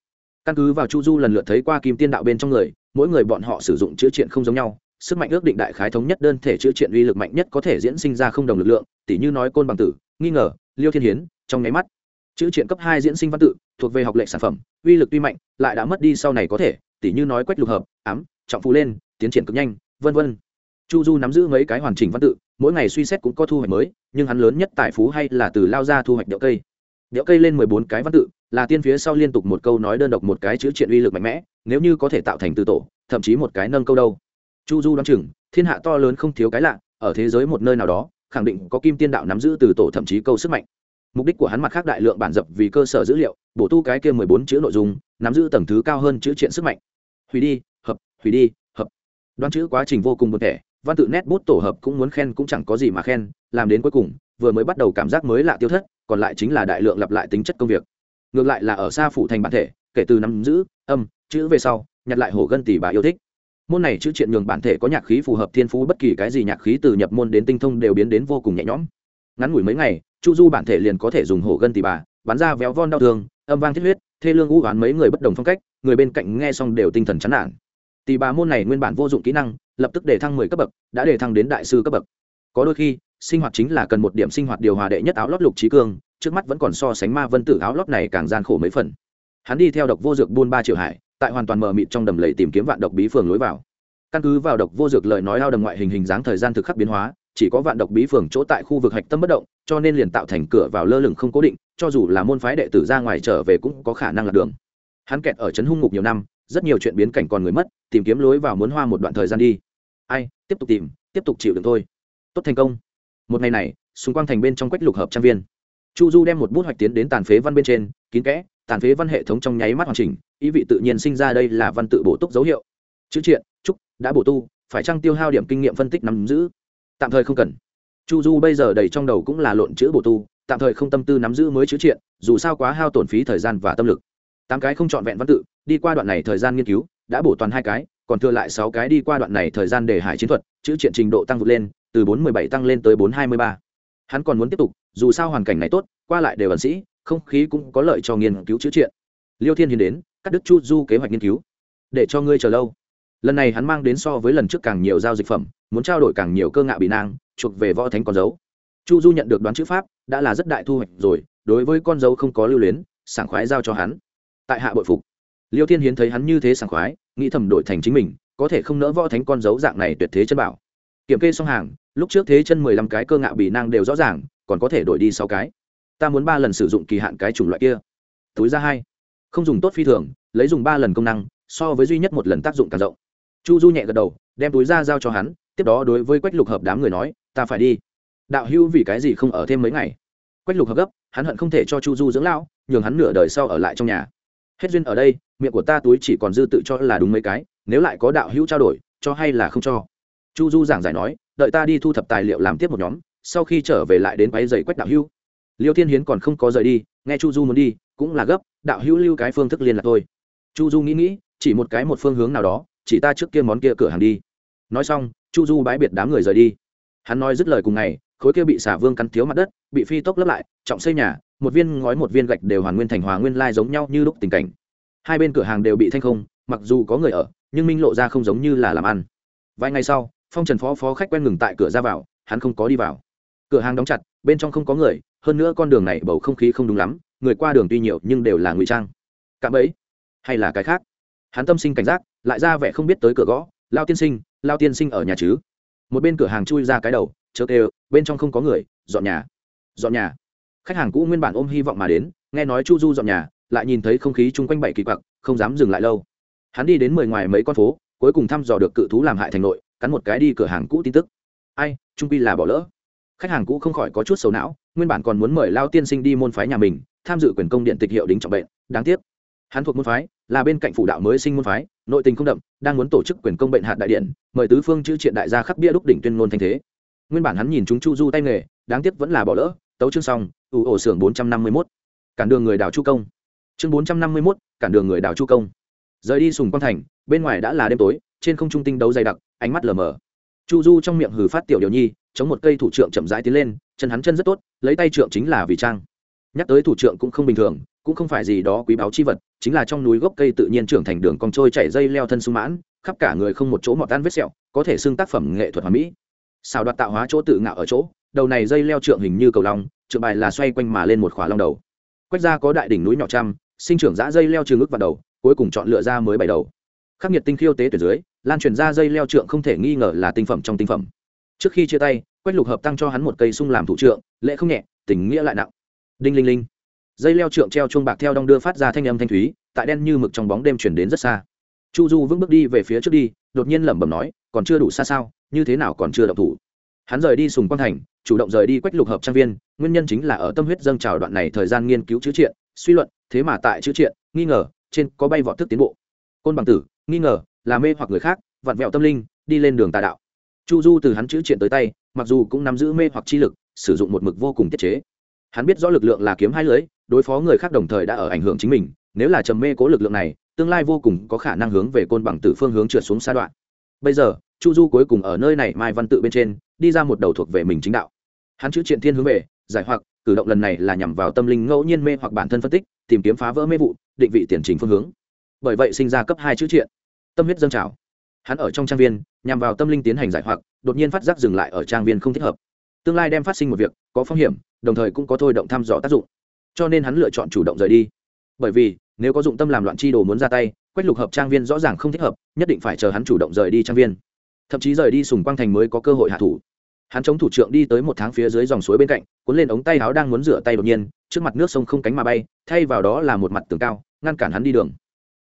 Căn cứ vào chu du lần lượt thấy qua kim tiên đạo bên trong người, mỗi người bọn họ sử dụng chữ triện không giống nhau, sức mạnh ước định đại khái thống nhất đơn thể chữ triện uy lực mạnh nhất có thể diễn sinh ra không đồng lực lượng, tỉ như nói côn bằng tử, nghi ngờ, liêu thiên hiến, trong nháy mắt chữ triện cấp hai diễn sinh văn tự, thuộc về học lệ sản phẩm, uy lực tuy mạnh, lại đã mất đi sau này có thể, tỉ như nói quách lục hợp, ám, trọng phú lên, tiến triển cực nhanh, vân vân. Chu du nắm giữ mấy cái hoàn chỉnh văn tự, mỗi ngày suy xét cũng có thu hoạch mới, nhưng hắn lớn nhất tài phú hay là từ lao ra thu hoạch điệu cây. Điệu cây lên mười bốn cái văn tự, là tiên phía sau liên tục một câu nói đơn độc một cái chữ triện uy lực mạnh mẽ, nếu như có thể tạo thành từ tổ, thậm chí một cái nâng câu đâu. Chu du đoán chừng, thiên hạ to lớn không thiếu cái lạ, ở thế giới một nơi nào đó, khẳng định có kim tiên đạo nắm giữ từ tổ thậm chí câu sức mạnh mục đích của hắn mặt khác đại lượng bản dập vì cơ sở dữ liệu, bổ tu cái kia mười bốn chữ nội dung, nắm giữ tầng thứ cao hơn chữ triện sức mạnh. Hủy đi, hợp, hủy đi, hợp. Đoán chữ quá trình vô cùng buồn thể văn tự nét bút tổ hợp cũng muốn khen cũng chẳng có gì mà khen, làm đến cuối cùng, vừa mới bắt đầu cảm giác mới lạ tiêu thất, còn lại chính là đại lượng lặp lại tính chất công việc. Ngược lại là ở xa phủ thành bản thể, kể từ nắm giữ, âm, chữ về sau, nhặt lại hồ gân tỷ bà yêu thích. Môn này chữ triện nhường bản thể có nhạc khí phù hợp thiên phú, bất kỳ cái gì nhạc khí từ nhập môn đến tinh thông đều biến đến vô cùng nhẹ nhõm. Ngắn ngủi mấy ngày chu du bản thể liền có thể dùng hổ gân tỷ bà, bắn ra véo von đau thương, âm vang thiết huyết, thê lương u oán mấy người bất đồng phong cách, người bên cạnh nghe xong đều tinh thần chán nản. Tỷ bà môn này nguyên bản vô dụng kỹ năng, lập tức để thăng mười cấp bậc, đã để thăng đến đại sư cấp bậc. Có đôi khi, sinh hoạt chính là cần một điểm sinh hoạt điều hòa đệ nhất áo lót lục trí cương, trước mắt vẫn còn so sánh ma vân tử áo lót này càng gian khổ mấy phần. Hắn đi theo độc vô dược buôn ba triệu hải, tại hoàn toàn mờ mịt trong đầm lầy tìm kiếm vạn độc bí phường lối vào. Căn cứ vào độc vô dược lời nói ao đầm ngoại hình hình dáng thời gian thực khắc biến hóa chỉ có vạn độc bí phường chỗ tại khu vực hạch tâm bất động, cho nên liền tạo thành cửa vào lơ lửng không cố định, cho dù là môn phái đệ tử ra ngoài trở về cũng có khả năng lạc đường. Hắn kẹt ở trấn hung ngục nhiều năm, rất nhiều chuyện biến cảnh còn người mất, tìm kiếm lối vào muốn hoa một đoạn thời gian đi. Ai, tiếp tục tìm, tiếp tục chịu đựng thôi. Tốt thành công. Một ngày này, xung quanh thành bên trong quách lục hợp trang viên. Chu du đem một bút hoạch tiến đến tàn phế văn bên trên, kín kẽ, tàn phế văn hệ thống trong nháy mắt hoàn chỉnh, ý vị tự nhiên sinh ra đây là văn tự bổ túc dấu hiệu. Chữ triện trúc đã bổ tu, phải trang tiêu hao điểm kinh nghiệm phân tích nắm giữ? Tạm thời không cần. Chu du bây giờ đầy trong đầu cũng là lộn chữ bổ tu, tạm thời không tâm tư nắm giữ mới chữ triện, dù sao quá hao tổn phí thời gian và tâm lực. Tám cái không trọn vẹn văn tự, đi qua đoạn này thời gian nghiên cứu, đã bổ toàn hai cái, còn thừa lại sáu cái đi qua đoạn này thời gian để hải chiến thuật, chữ triện trình độ tăng vượt lên, từ bốn mươi bảy tăng lên tới bốn hai mươi ba. Hắn còn muốn tiếp tục, dù sao hoàn cảnh này tốt, qua lại đều ẩn sĩ, không khí cũng có lợi cho nghiên cứu chữ triện. Liêu thiên hiền đến, cắt đức chu du kế hoạch nghiên cứu. Để cho ngươi chờ lâu lần này hắn mang đến so với lần trước càng nhiều giao dịch phẩm, muốn trao đổi càng nhiều cơ ngạ bị nang, chuộc về võ thánh con dấu. Chu du nhận được đoán chữ pháp, đã là rất đại thu hoạch rồi, đối với con dấu không có lưu luyến, sảng khoái giao cho hắn. Tại hạ bội phục. Liêu thiên hiến thấy hắn như thế sảng khoái, nghĩ thầm đổi thành chính mình, có thể không nỡ võ thánh con dấu dạng này tuyệt thế chân bảo. Kiểm kê xong hàng, lúc trước thế chân mười lăm cái cơ ngạ bị nang đều rõ ràng, còn có thể đổi đi sáu cái. Ta muốn ba lần sử dụng kỳ hạn cái chủng loại kia. Túi ra hai. Không dùng tốt phi thường, lấy dùng ba lần công năng, so với duy nhất một lần tác dụng càng rộng chu du nhẹ gật đầu, đem túi ra giao cho hắn, tiếp đó đối với quách lục hợp đám người nói, ta phải đi. Đạo hữu vì cái gì không ở thêm mấy ngày? Quách lục hợp gấp, hắn hận không thể cho chu du dưỡng lão, nhường hắn nửa đời sau ở lại trong nhà. Hết duyên ở đây, miệng của ta túi chỉ còn dư tự cho là đúng mấy cái, nếu lại có đạo hữu trao đổi, cho hay là không cho? Chu du giảng giải nói, đợi ta đi thu thập tài liệu làm tiếp một nhóm, sau khi trở về lại đến quáy giày quách đạo hữu. Liêu thiên hiến còn không có rời đi, nghe chu du muốn đi, cũng là gấp, đạo hữu lưu cái phương thức liên lạc thôi. Chu du nghĩ nghĩ, chỉ một cái một phương hướng nào đó chỉ ta trước kia món kia cửa hàng đi. Nói xong, chu du bái biệt đám người rời đi. Hắn nói dứt lời cùng ngày, khối kia bị xả vương cắn thiếu mặt đất, bị phi tốc lấp lại, trọng xây nhà, một viên ngói một viên gạch đều hoàn nguyên thành hòa nguyên lai giống nhau như lúc tình cảnh. Hai bên cửa hàng đều bị thanh không, mặc dù có người ở, nhưng minh lộ ra không giống như là làm ăn. Vài ngày sau, phong trần phó phó khách quen ngừng tại cửa ra vào, hắn không có đi vào. Cửa hàng đóng chặt, bên trong không có người, hơn nữa con đường này bầu không khí không đúng lắm, người qua đường tuy nhiều nhưng đều là ngụy trang. Cạm ấy hay là cái khác? Hắn tâm sinh cảnh giác, lại ra vẻ không biết tới cửa gõ, lao tiên sinh, lao tiên sinh ở nhà chứ? Một bên cửa hàng chui ra cái đầu, chớ kêu, bên trong không có người, dọn nhà dọn nhà. Khách hàng cũ nguyên bản ôm hy vọng mà đến, nghe nói chu du dọn nhà, lại nhìn thấy không khí chung quanh bảy kỳ quặc, không dám dừng lại lâu. Hắn đi đến mười ngoài mấy con phố, cuối cùng thăm dò được cự thú làm hại thành nội, cắn một cái đi cửa hàng cũ tin tức. Ai, trung pi là bỏ lỡ. Khách hàng cũ không khỏi có chút sầu não, nguyên bản còn muốn mời lao tiên sinh đi môn phái nhà mình, tham dự quyền công điện tịch hiệu đính trọng bệnh, đáng tiếc hắn thuộc môn phái, là bên cạnh phủ đạo mới sinh môn phái, nội tình không đậm, đang muốn tổ chức quyền công bệnh hạt đại điện, mời tứ phương chữ triện đại gia khắc bia đúc đỉnh tuyên ngôn thanh thế. Nguyên bản hắn nhìn chúng chu du tay nghề, đáng tiếc vẫn là bỏ lỡ, tấu chương xong, ủ ổ xưởng bốn trăm năm mươi mốt. Cản đường người đào chu công. Chương bốn trăm năm mươi mốt, cản đường người đào chu công. Rời đi sùng quang thành, bên ngoài đã là đêm tối, trên không trung tinh đấu dày đặc, ánh mắt lờ mờ. Chu du trong miệng hừ phát tiểu điều nhi, chống một cây thủ trượng chậm rãi tiến lên, chân hắn chân rất tốt, lấy tay trượng chính là vì trang nhắc tới thủ trượng cũng không bình thường, cũng không phải gì đó quý báu chi vật, chính là trong núi gốc cây tự nhiên trưởng thành đường cong trôi chảy dây leo thân sung mãn, khắp cả người không một chỗ mọt tan vết sẹo, có thể xưng tác phẩm nghệ thuật hoàn mỹ. Xào đoạt tạo hóa chỗ tự ngạo ở chỗ, đầu này dây leo trượng hình như cầu long, trượng bài là xoay quanh mà lên một khỏa long đầu. Quách ra có đại đỉnh núi nhỏ trăm, sinh trưởng giã dây leo trường ức vào đầu, cuối cùng chọn lựa ra mới bảy đầu. Khắc nghiệt tinh khiêu tế tuyển dưới, lan truyền ra dây leo trượng không thể nghi ngờ là tinh phẩm trong tinh phẩm. Trước khi chia tay, quách lục hợp tăng cho hắn một cây sung làm thủ trượng, lễ không nhẹ, tình nghĩa lại nặng đinh linh linh. Dây leo trượng treo chuông bạc theo đong đưa phát ra thanh âm thanh thúy, tại đen như mực trong bóng đêm chuyển đến rất xa. Chu du vững bước đi về phía trước đi, đột nhiên lẩm bẩm nói, còn chưa đủ xa sao? Như thế nào còn chưa động thủ? Hắn rời đi sùng quang thành, chủ động rời đi quách lục hợp trang viên, nguyên nhân chính là ở tâm huyết dâng trào đoạn này thời gian nghiên cứu chữ triện, suy luận, thế mà tại chữ triện, nghi ngờ, trên có bay vọt thức tiến bộ. Côn bằng tử, nghi ngờ, là mê hoặc người khác, vặn vẹo tâm linh, đi lên đường tà đạo. Chu du từ hắn chữ triện tới tay, mặc dù cũng nắm giữ mê hoặc chi lực, sử dụng một mực vô cùng tiết chế hắn biết rõ lực lượng là kiếm hai lưới, đối phó người khác đồng thời đã ở ảnh hưởng chính mình, nếu là trầm mê cố lực lượng này, tương lai vô cùng có khả năng hướng về côn bằng tử phương hướng trượt xuống xa đoạn. Bây giờ, chu du cuối cùng ở nơi này mai văn tự bên trên, đi ra một đầu thuộc về mình chính đạo. Hắn chữ triện thiên hướng về, giải hoặc, cử động lần này là nhằm vào tâm linh ngẫu nhiên mê hoặc bản thân phân tích, tìm kiếm phá vỡ mê vụ, định vị tiền trình phương hướng. Bởi vậy sinh ra cấp hai chữ triện. Tâm huyết dâng trào. Hắn ở trong trang viên, nhằm vào tâm linh tiến hành giải hoặc, đột nhiên phát giác dừng lại ở trang viên không thích hợp. Tương lai đem phát sinh một việc, có phong hiểm đồng thời cũng có thôi động thăm dò tác dụng. Cho nên hắn lựa chọn chủ động rời đi. Bởi vì, nếu có dụng tâm làm loạn chi đồ muốn ra tay, quách lục hợp trang viên rõ ràng không thích hợp, nhất định phải chờ hắn chủ động rời đi trang viên. Thậm chí rời đi sùng quang thành mới có cơ hội hạ thủ. Hắn chống thủ trưởng đi tới một tháng phía dưới dòng suối bên cạnh, cuốn lên ống tay áo đang muốn rửa tay đột nhiên, trước mặt nước sông không cánh mà bay, thay vào đó là một mặt tường cao, ngăn cản hắn đi đường.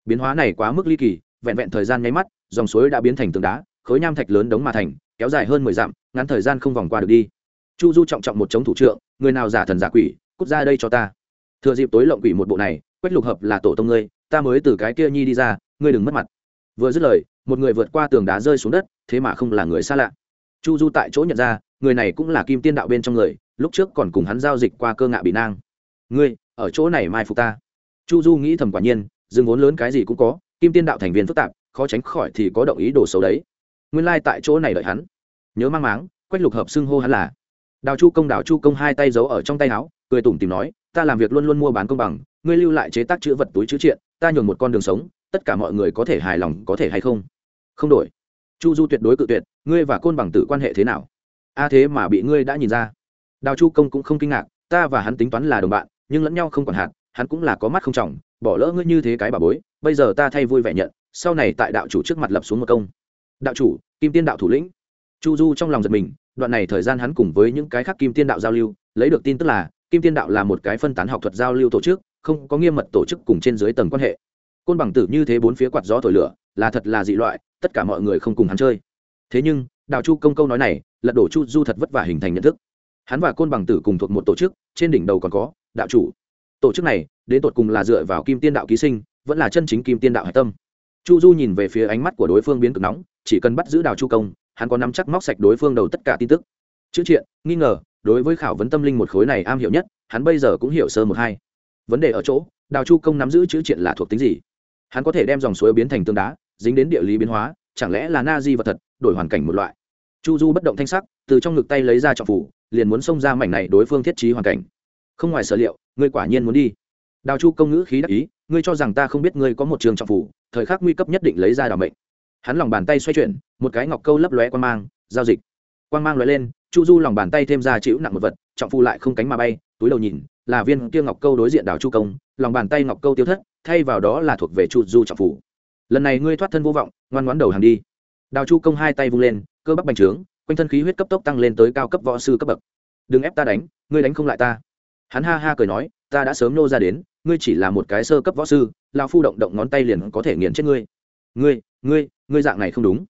Biến hóa này quá mức ly kỳ, vẹn vẹn thời gian nháy mắt, dòng suối đã biến thành tường đá, khối nham thạch lớn đống mà thành, kéo dài hơn mười dặm, ngắn thời gian không vòng qua được đi chu du trọng trọng một chống thủ trượng, người nào giả thần giả quỷ, cút ra đây cho ta. Thừa dịp tối lộng quỷ một bộ này, quách lục hợp là tổ tông ngươi, ta mới từ cái kia nhi đi ra, ngươi đừng mất mặt. Vừa dứt lời, một người vượt qua tường đá rơi xuống đất, thế mà không là người xa lạ. Chu du tại chỗ nhận ra, người này cũng là kim tiên đạo bên trong người, lúc trước còn cùng hắn giao dịch qua cơ ngạ bị nang. Ngươi, ở chỗ này mai phục ta. Chu du nghĩ thầm quả nhiên, rừng vốn lớn cái gì cũng có, kim tiên đạo thành viên phức tạp, khó tránh khỏi thì có động ý đồ xấu đấy. Nguyên lai、like、tại chỗ này đợi hắn. Nhớ mang máng, quách lục hợp xưng hô hắn là đào chu công, đào chu công hai tay giấu ở trong tay áo, cười tủm tìm nói, ta làm việc luôn luôn mua bán công bằng, ngươi lưu lại chế tác chữ vật túi chữ triện, ta nhường một con đường sống, tất cả mọi người có thể hài lòng, có thể hay không? Không đổi. Chu du tuyệt đối cự tuyệt, ngươi và côn bằng tử quan hệ thế nào? A thế mà bị ngươi đã nhìn ra. Đào chu công cũng không kinh ngạc, ta và hắn tính toán là đồng bạn, nhưng lẫn nhau không còn hạt, hắn cũng là có mắt không trọng, bỏ lỡ ngươi như thế cái bà bối, bây giờ ta thay vui vẻ nhận, sau này tại đạo chủ trước mặt lập xuống một công. Đạo chủ, kim tiên đạo thủ lĩnh. Chu du trong lòng giật mình đoạn này thời gian hắn cùng với những cái khác kim tiên đạo giao lưu, lấy được tin tức là, kim tiên đạo là một cái phân tán học thuật giao lưu tổ chức, không có nghiêm mật tổ chức cùng trên dưới tầng quan hệ. Côn bằng tử như thế bốn phía quạt gió thổi lửa, là thật là dị loại, tất cả mọi người không cùng hắn chơi. Thế nhưng, Đào chu công câu nói này, lật đổ chu du thật vất vả hình thành nhận thức. Hắn và côn bằng tử cùng thuộc một tổ chức, trên đỉnh đầu còn có, đạo chủ. Tổ chức này, đến tột cùng là dựa vào kim tiên đạo ký sinh, vẫn là chân chính kim tiên đạo hạch tâm. Chu du nhìn về phía ánh mắt của đối phương biến cực nóng, chỉ cần bắt giữ đào chu công hắn có nắm chắc móc sạch đối phương đầu tất cả tin tức. Chữ triện, nghi ngờ, đối với khảo vấn tâm linh một khối này am hiểu nhất, hắn bây giờ cũng hiểu sơ một hai. Vấn đề ở chỗ, đào chu công nắm giữ chữ triện là thuộc tính gì? Hắn có thể đem dòng suối biến thành tương đá, dính đến địa lý biến hóa, chẳng lẽ là na di vật thật, đổi hoàn cảnh một loại? Chu du bất động thanh sắc, từ trong ngực tay lấy ra trọng phủ, liền muốn xông ra mảnh này đối phương thiết trí hoàn cảnh. Không ngoài sở liệu, ngươi quả nhiên muốn đi. Đào chu công ngữ khí đắc ý, ngươi cho rằng ta không biết ngươi có một trường trọng phủ, thời khắc nguy cấp nhất định lấy ra đào mệnh hắn lòng bàn tay xoay chuyển, một cái ngọc câu lấp lóe quan mang, giao dịch. Quan mang lóe lên, chu du lòng bàn tay thêm ra chịu nặng một vật, trọng phụ lại không cánh mà bay, túi đầu nhìn, là viên kia ngọc câu đối diện đào chu công, lòng bàn tay ngọc câu tiêu thất, thay vào đó là thuộc về chu du trọng phủ lần này ngươi thoát thân vô vọng, ngoan ngoãn đầu hàng đi. Đào chu công hai tay vung lên, cơ bắp bành trướng, quanh thân khí huyết cấp tốc tăng lên tới cao cấp võ sư cấp bậc. Đừng ép ta đánh, ngươi đánh không lại ta. Hắn ha ha cười nói, ta đã sớm nô ra đến, ngươi chỉ là một cái sơ cấp võ sư lao phu động động ngón tay liền có thể nghiền chết ngươi ngươi ngươi ngươi dạng này không đúng.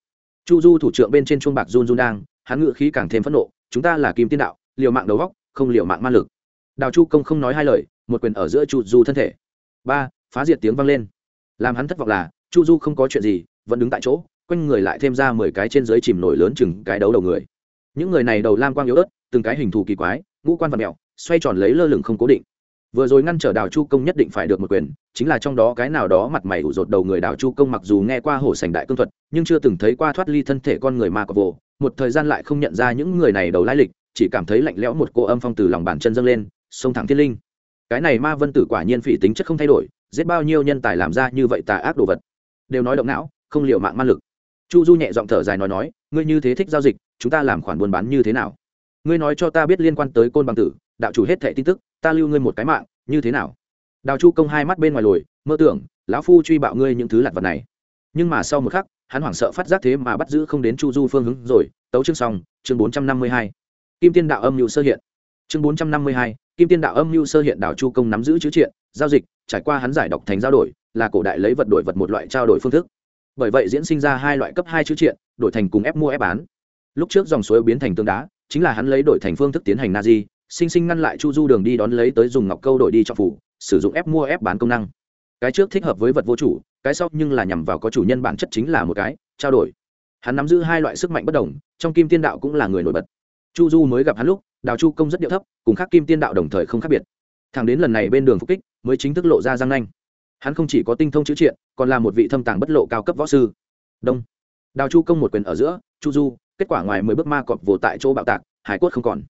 Chu du thủ trưởng bên trên chuông bạc run run đang, hắn ngự khí càng thêm phẫn nộ, chúng ta là kim tiên đạo, liều mạng đầu góc, không liều mạng ma lực. Đào chu công không nói hai lời, một quyền ở giữa chu du thân thể. Ba, phá diệt tiếng vang lên. Làm hắn thất vọng là, chu du không có chuyện gì, vẫn đứng tại chỗ, quanh người lại thêm ra mười cái trên dưới chìm nổi lớn chừng cái đấu đầu người. Những người này đầu lam quang yếu ớt, từng cái hình thù kỳ quái, ngũ quan vật mẹo xoay tròn lấy lơ lửng không cố định vừa rồi ngăn trở đào chu công nhất định phải được một quyền, chính là trong đó cái nào đó mặt mày ủ rột đầu người đào chu công mặc dù nghe qua hổ sành đại cương thuật, nhưng chưa từng thấy qua thoát ly thân thể con người ma cọc vồ một thời gian lại không nhận ra những người này đầu lai lịch, chỉ cảm thấy lạnh lẽo một cô âm phong từ lòng bàn chân dâng lên, sông thẳng thiên linh. Cái này ma vân tử quả nhiên phỉ tính chất không thay đổi, giết bao nhiêu nhân tài làm ra như vậy tà ác đồ vật. Đều nói động não, không liệu mạng ma lực. Chu du nhẹ giọng thở dài nói nói, ngươi như thế thích giao dịch, chúng ta làm khoản buôn bán như thế nào? Ngươi nói cho ta biết liên quan tới côn bằng tử, đạo chủ hết thẻ tin tức ta lưu ngươi một cái mạng, như thế nào? Đào chu công hai mắt bên ngoài lồi, mơ tưởng, lão phu truy bạo ngươi những thứ lặt vật này. Nhưng mà sau một khắc, hắn hoảng sợ phát giác thế mà bắt giữ không đến chu du phương hướng rồi, tấu chương xong, chương bốn trăm năm mươi hai. Kim tiên đạo âm mưu sơ hiện. Chương bốn trăm năm mươi hai, kim tiên đạo âm mưu sơ hiện đảo chu công nắm giữ chữ triện, giao dịch, trải qua hắn giải đọc thành giao đổi, là cổ đại lấy vật đổi vật một loại trao đổi phương thức. Bởi vậy diễn sinh ra hai loại cấp hai chữ triện, đổi thành cùng ép mua ép bán. Lúc trước dòng suối biến thành tương đá, chính là hắn lấy đổi thành phương thức tiến hành na di sinh sinh ngăn lại chu du đường đi đón lấy tới dùng ngọc câu đổi đi cho phủ, sử dụng ép mua ép bán công năng. Cái trước thích hợp với vật vô chủ, cái sau nhưng là nhằm vào có chủ nhân bản chất chính là một cái, trao đổi. Hắn nắm giữ hai loại sức mạnh bất đồng, trong kim tiên đạo cũng là người nổi bật. Chu du mới gặp hắn lúc, đào chu công rất điệu thấp, cùng khác kim tiên đạo đồng thời không khác biệt. Thằng đến lần này bên đường phục kích, mới chính thức lộ ra răng nanh. Hắn không chỉ có tinh thông chữ triện, còn là một vị thâm tàng bất lộ cao cấp võ sư. Đông. Đào chu công một quyền ở giữa, chu du, kết quả ngoài mười bước ma cọp vồ tại chỗ bạo tạc, hải quất không còn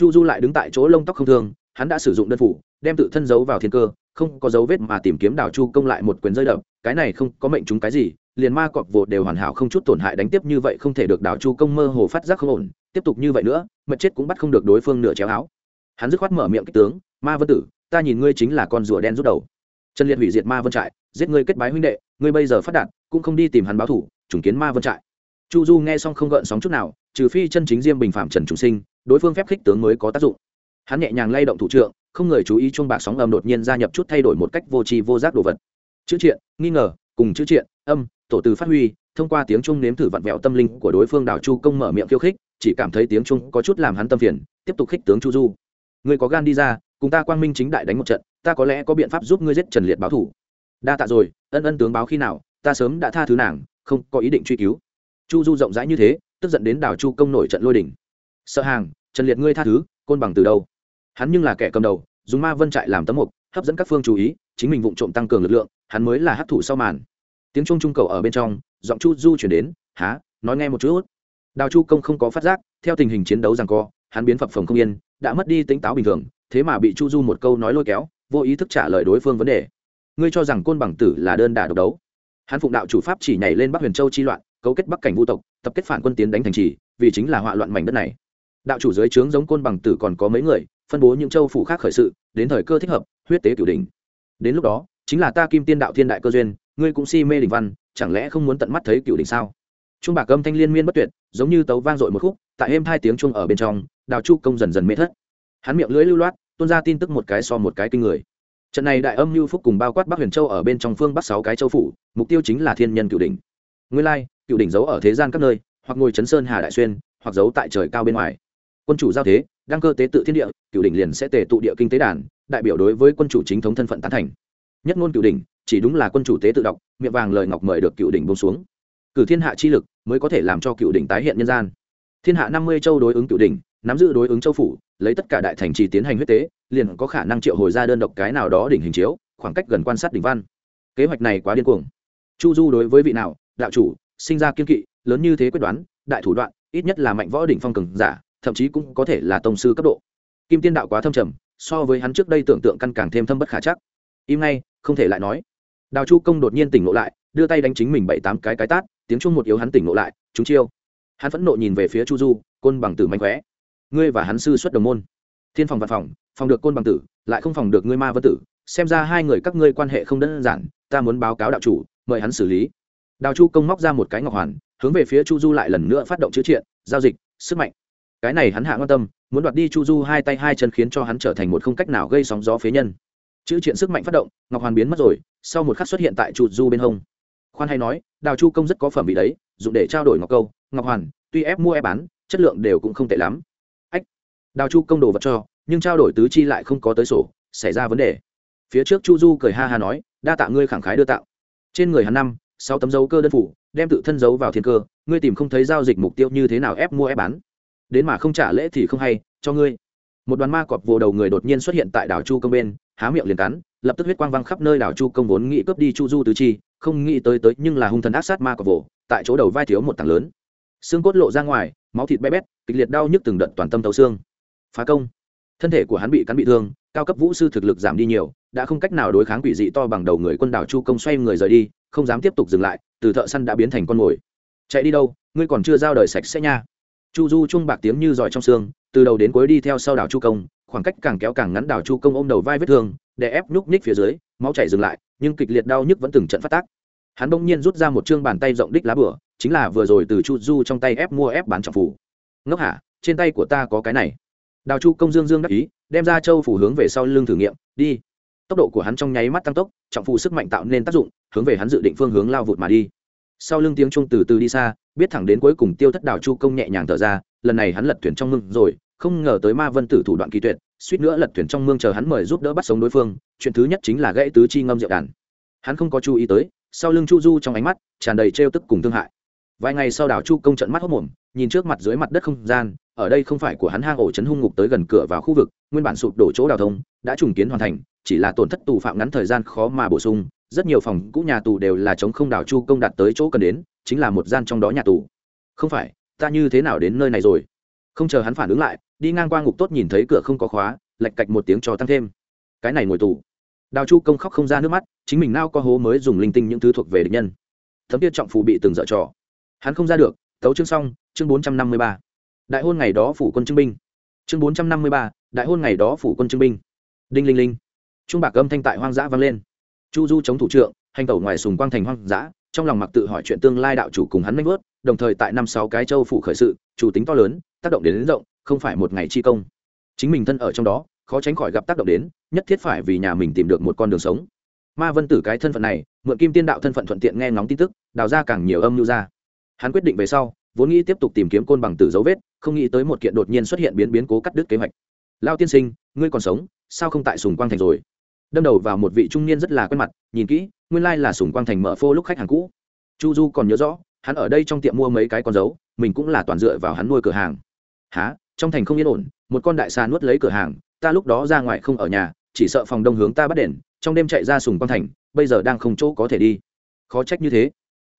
chu du lại đứng tại chỗ lông tóc không thương, hắn đã sử dụng đơn phủ, đem tự thân giấu vào thiên cơ, không có dấu vết mà tìm kiếm đảo chu công lại một quyền rơi đập, cái này không có mệnh chúng cái gì, liền ma cọp vồ đều hoàn hảo không chút tổn hại đánh tiếp như vậy không thể được đảo chu công mơ hồ phát giác không ổn, tiếp tục như vậy nữa, mật chết cũng bắt không được đối phương nửa chéo áo. Hắn dứt khoát mở miệng kích tướng, ma vân tử, ta nhìn ngươi chính là con rùa đen rút đầu. Trần liệt hủy diệt ma vân trại, giết ngươi kết bái huynh đệ, ngươi bây giờ phát đạt, cũng không đi tìm hắn báo thủ chủng kiến ma vân trại. Chu du nghe xong không gợn sóng chút nào, trừ phi chân chính diêm bình phạm trần trùng sinh đối phương phép khích tướng mới có tác dụng. Hắn nhẹ nhàng lay động thủ trượng, không người chú ý chuông bạc sóng âm đột nhiên gia nhập chút thay đổi một cách vô tri vô giác đồ vật. Chữ triện, nghi ngờ, cùng chữ triện, âm, tổ từ phát huy, thông qua tiếng trung nếm thử vặn vẹo tâm linh của đối phương đào chu công mở miệng khiêu khích, chỉ cảm thấy tiếng trung có chút làm hắn tâm phiền, tiếp tục khích tướng chu du. Người có gan đi ra, cùng ta quang minh chính đại đánh một trận, ta có lẽ có biện pháp giúp ngươi giết trần liệt báo thủ. Đa tạ rồi, ân ân tướng báo khi nào, ta sớm đã tha thứ nàng, không có ý định truy cứu. Chu du rộng rãi như thế, tức giận đến đào chu công nổi trận lôi đình sợ hàng, trần liệt ngươi tha thứ, côn bằng từ đâu? Hắn nhưng là kẻ cầm đầu, dùng ma vân trại làm tấm mục, hấp dẫn các phương chú ý, chính mình vụ trộm tăng cường lực lượng, hắn mới là hấp thụ sau màn. Tiếng trung trung cầu ở bên trong, giọng chu du chuyển đến há nói nghe một chút. Đào chu công không có phát giác, theo tình hình chiến đấu rằng co, hắn biến phập phồng không yên, đã mất đi tính táo bình thường, thế mà bị chu du một câu nói lôi kéo, vô ý thức trả lời đối phương vấn đề. Ngươi cho rằng côn bằng tử là đơn đả độc đấu? Hắn phụng đạo chủ pháp chỉ nhảy lên bắc huyền châu chi loạn, cấu kết bắc cảnh vũ tộc, tập kết phản quân tiến đánh thành trì, vì chính là họa loạn mảnh đất này đạo chủ dưới trướng giống côn bằng tử còn có mấy người, phân bố những châu phủ khác khởi sự, đến thời cơ thích hợp, huyết tế cửu đình đến lúc đó, chính là ta kim tiên đạo thiên đại cơ duyên, ngươi cũng si mê đình văn, chẳng lẽ không muốn tận mắt thấy cửu đình sao? Trung bạc âm thanh liên miên bất tuyệt, giống như tấu vang dội một khúc, tại êm hai tiếng chuông ở bên trong, đào chu công dần dần mê thất. Hắn miệng lưỡi lưu loát, tuôn ra tin tức một cái so một cái kinh người. Trận này đại âm lưu phúc cùng bao quát bắc huyền châu ở bên trong phương bắc sáu cái châu phủ, mục tiêu chính là thiên nhân cửu đỉnh. Nguyên lai, cửu đỉnh giấu ở thế gian các nơi, hoặc ngồi chấn sơn hà đại xuyên, hoặc giấu tại trời cao bên ngoài quân chủ giao thế, đăng cơ tế tự thiên địa, cửu đỉnh liền sẽ tề tụ địa kinh tế đàn, đại biểu đối với quân chủ chính thống thân phận tán thành. Nhất ngôn cửu đỉnh, chỉ đúng là quân chủ tế tự đọc, miệng vàng lời ngọc mời được cửu đỉnh bông xuống. Cử thiên hạ chi lực mới có thể làm cho cửu đỉnh tái hiện nhân gian. Thiên hạ năm mươi châu đối ứng cửu đỉnh, nắm giữ đối ứng châu phủ, lấy tất cả đại thành trì tiến hành huyết tế, liền có khả năng triệu hồi ra đơn độc cái nào đó đỉnh hình chiếu, khoảng cách gần quan sát đỉnh văn. Kế hoạch này quá điên cuồng. Chu du đối với vị nào, đạo chủ, sinh ra kiên kỵ, lớn như thế quyết đoán, đại thủ đoạn, ít nhất là mạnh võ đỉnh phong cường giả thậm chí cũng có thể là tông sư cấp độ. Kim tiên đạo quá thâm trầm, so với hắn trước đây tưởng tượng căn càng thêm thâm bất khả chắc. Im ngay, không thể lại nói. Đào chu công đột nhiên tỉnh ngộ lại, đưa tay đánh chính mình bảy tám cái cái tát, tiếng chung một yếu hắn tỉnh ngộ lại, chúng chiêu. Hắn phẫn nộ nhìn về phía chu du, côn bằng tử mạnh khỏe ngươi và hắn sư xuất đồng môn. Thiên phòng văn phòng phòng được côn bằng tử, lại không phòng được ngươi ma vân tử. Xem ra hai người các ngươi quan hệ không đơn giản, ta muốn báo cáo đạo chủ, mời hắn xử lý. Đào chu công móc ra một cái ngọc hoàn, hướng về phía chu du lại lần nữa phát động chữ triện giao dịch, sức mạnh cái này hắn hạ quan tâm, muốn đoạt đi chu du hai tay hai chân khiến cho hắn trở thành một không cách nào gây sóng gió phế nhân. Chữ triện sức mạnh phát động, ngọc hoàn biến mất rồi, sau một khắc xuất hiện tại chu du bên hông. Khoan hay nói, đào chu công rất có phẩm vị đấy, dùng để trao đổi ngọc câu, ngọc hoàn, tuy ép mua ép bán, chất lượng đều cũng không tệ lắm. Ách, đào chu công đồ vật cho, nhưng trao đổi tứ chi lại không có tới sổ, xảy ra vấn đề. Phía trước chu du cười ha ha nói, đa tạ ngươi khẳng khái đưa tạo. Trên người hắn năm, sáu tấm dấu cơ đơn phủ, đem tự thân dấu vào thiên cơ, ngươi tìm không thấy giao dịch mục tiêu như thế nào ép mua ép bán đến mà không trả lễ thì không hay, cho ngươi. Một đoàn ma cọp vồ đầu người đột nhiên xuất hiện tại đảo chu công bên, há miệng liền cắn, lập tức huyết quang văng khắp nơi đảo chu công vốn nghĩ cướp đi chu du tứ chi, không nghĩ tới tới nhưng là hung thần ác sát ma cọp vồ, tại chỗ đầu vai thiếu một tảng lớn. Xương cốt lộ ra ngoài, máu thịt bé bét, kịch liệt đau nhức từng đợt toàn tâm tấu xương. Phá công. Thân thể của hắn bị cắn bị thương, cao cấp vũ sư thực lực giảm đi nhiều, đã không cách nào đối kháng quỷ dị to bằng đầu người quân đảo chu công xoay người rời đi, không dám tiếp tục dừng lại, từ thợ săn đã biến thành con mồi. Chạy đi đâu, ngươi còn chưa giao đời sạch sẽ nha chu du chung bạc tiếng như giỏi trong xương, từ đầu đến cuối đi theo sau đảo chu công, khoảng cách càng kéo càng ngắn đảo chu công ôm đầu vai vết thương, để ép nhúc nhích phía dưới, máu chảy dừng lại, nhưng kịch liệt đau nhức vẫn từng trận phát tác. Hắn bỗng nhiên rút ra một chương bàn tay rộng đích lá bửa, chính là vừa rồi từ chu du trong tay ép mua ép bán trọng phủ. Ngốc hả, trên tay của ta có cái này. Đào chu công dương dương đắc ý, đem ra châu phủ hướng về sau lưng thử nghiệm, đi. Tốc độ của hắn trong nháy mắt tăng tốc, trọng phủ sức mạnh tạo nên tác dụng, hướng về hắn dự định phương hướng lao vụt mà đi sau lưng tiếng trung từ từ đi xa, biết thẳng đến cuối cùng tiêu thất đảo chu công nhẹ nhàng thở ra, lần này hắn lật thuyền trong mương rồi, không ngờ tới ma vân tử thủ đoạn kỳ tuyệt, suýt nữa lật thuyền trong mương chờ hắn mời giúp đỡ bắt sống đối phương, chuyện thứ nhất chính là gãy tứ chi ngâm rượu đàn. Hắn không có chú ý tới, sau lưng chu du trong ánh mắt, tràn đầy trêu tức cùng thương hại. Vài ngày sau đảo chu công trận mắt hốc mồm, nhìn trước mặt dưới mặt đất không gian, ở đây không phải của hắn hang ổ chấn hung ngục tới gần cửa vào khu vực, nguyên bản sụp đổ chỗ đào thông, đã trùng kiến hoàn thành, chỉ là tổn thất tù phạm ngắn thời gian khó mà bổ sung rất nhiều phòng cũ nhà tù đều là chống không đào chu công đạt tới chỗ cần đến, chính là một gian trong đó nhà tù. Không phải, ta như thế nào đến nơi này rồi? Không chờ hắn phản ứng lại, đi ngang qua ngục tốt nhìn thấy cửa không có khóa, lạch cạch một tiếng cho tăng thêm. Cái này ngồi tù. Đào chu công khóc không ra nước mắt, chính mình nao có hố mới dùng linh tinh những thứ thuộc về địch nhân. Thấm tiết trọng phụ bị từng dở trò. Hắn không ra được, tấu chương xong, chương bốn trăm năm mươi ba. Đại hôn ngày đó phủ quân trưng binh. Chương bốn trăm năm mươi ba, đại hôn ngày đó phủ quân trưng binh. Đinh linh linh. Trung bạc âm thanh tại hoang dã vang lên chu du chống thủ trượng hành tẩu ngoài sùng quang thành hoang dã trong lòng mặc tự hỏi chuyện tương lai đạo chủ cùng hắn manh vớt đồng thời tại năm sáu cái châu phủ khởi sự chủ tính to lớn tác động đến, đến rộng không phải một ngày chi công. Chính mình thân ở trong đó khó tránh khỏi gặp tác động đến nhất thiết phải vì nhà mình tìm được một con đường sống. Ma vân tử cái thân phận này mượn kim tiên đạo thân phận thuận tiện nghe ngóng tin tức đào ra càng nhiều âm mưu ra. Hắn quyết định về sau vốn nghĩ tiếp tục tìm kiếm côn bằng tử dấu vết không nghĩ tới một kiện đột nhiên xuất hiện biến biến cố cắt đứt kế hoạch. Lao tiên sinh ngươi còn sống sao không tại sùng quang thành rồi? Đâm đầu vào một vị trung niên rất là quen mặt, nhìn kỹ, nguyên lai là sùng quang thành mở phô lúc khách hàng cũ. Chu du còn nhớ rõ, hắn ở đây trong tiệm mua mấy cái con dấu, mình cũng là toàn dựa vào hắn nuôi cửa hàng. Há trong thành không yên ổn, một con đại xà nuốt lấy cửa hàng, ta lúc đó ra ngoài không ở nhà, chỉ sợ phòng đông hướng ta bắt đền, trong đêm chạy ra sùng quang thành, bây giờ đang không chỗ có thể đi. Khó trách như thế.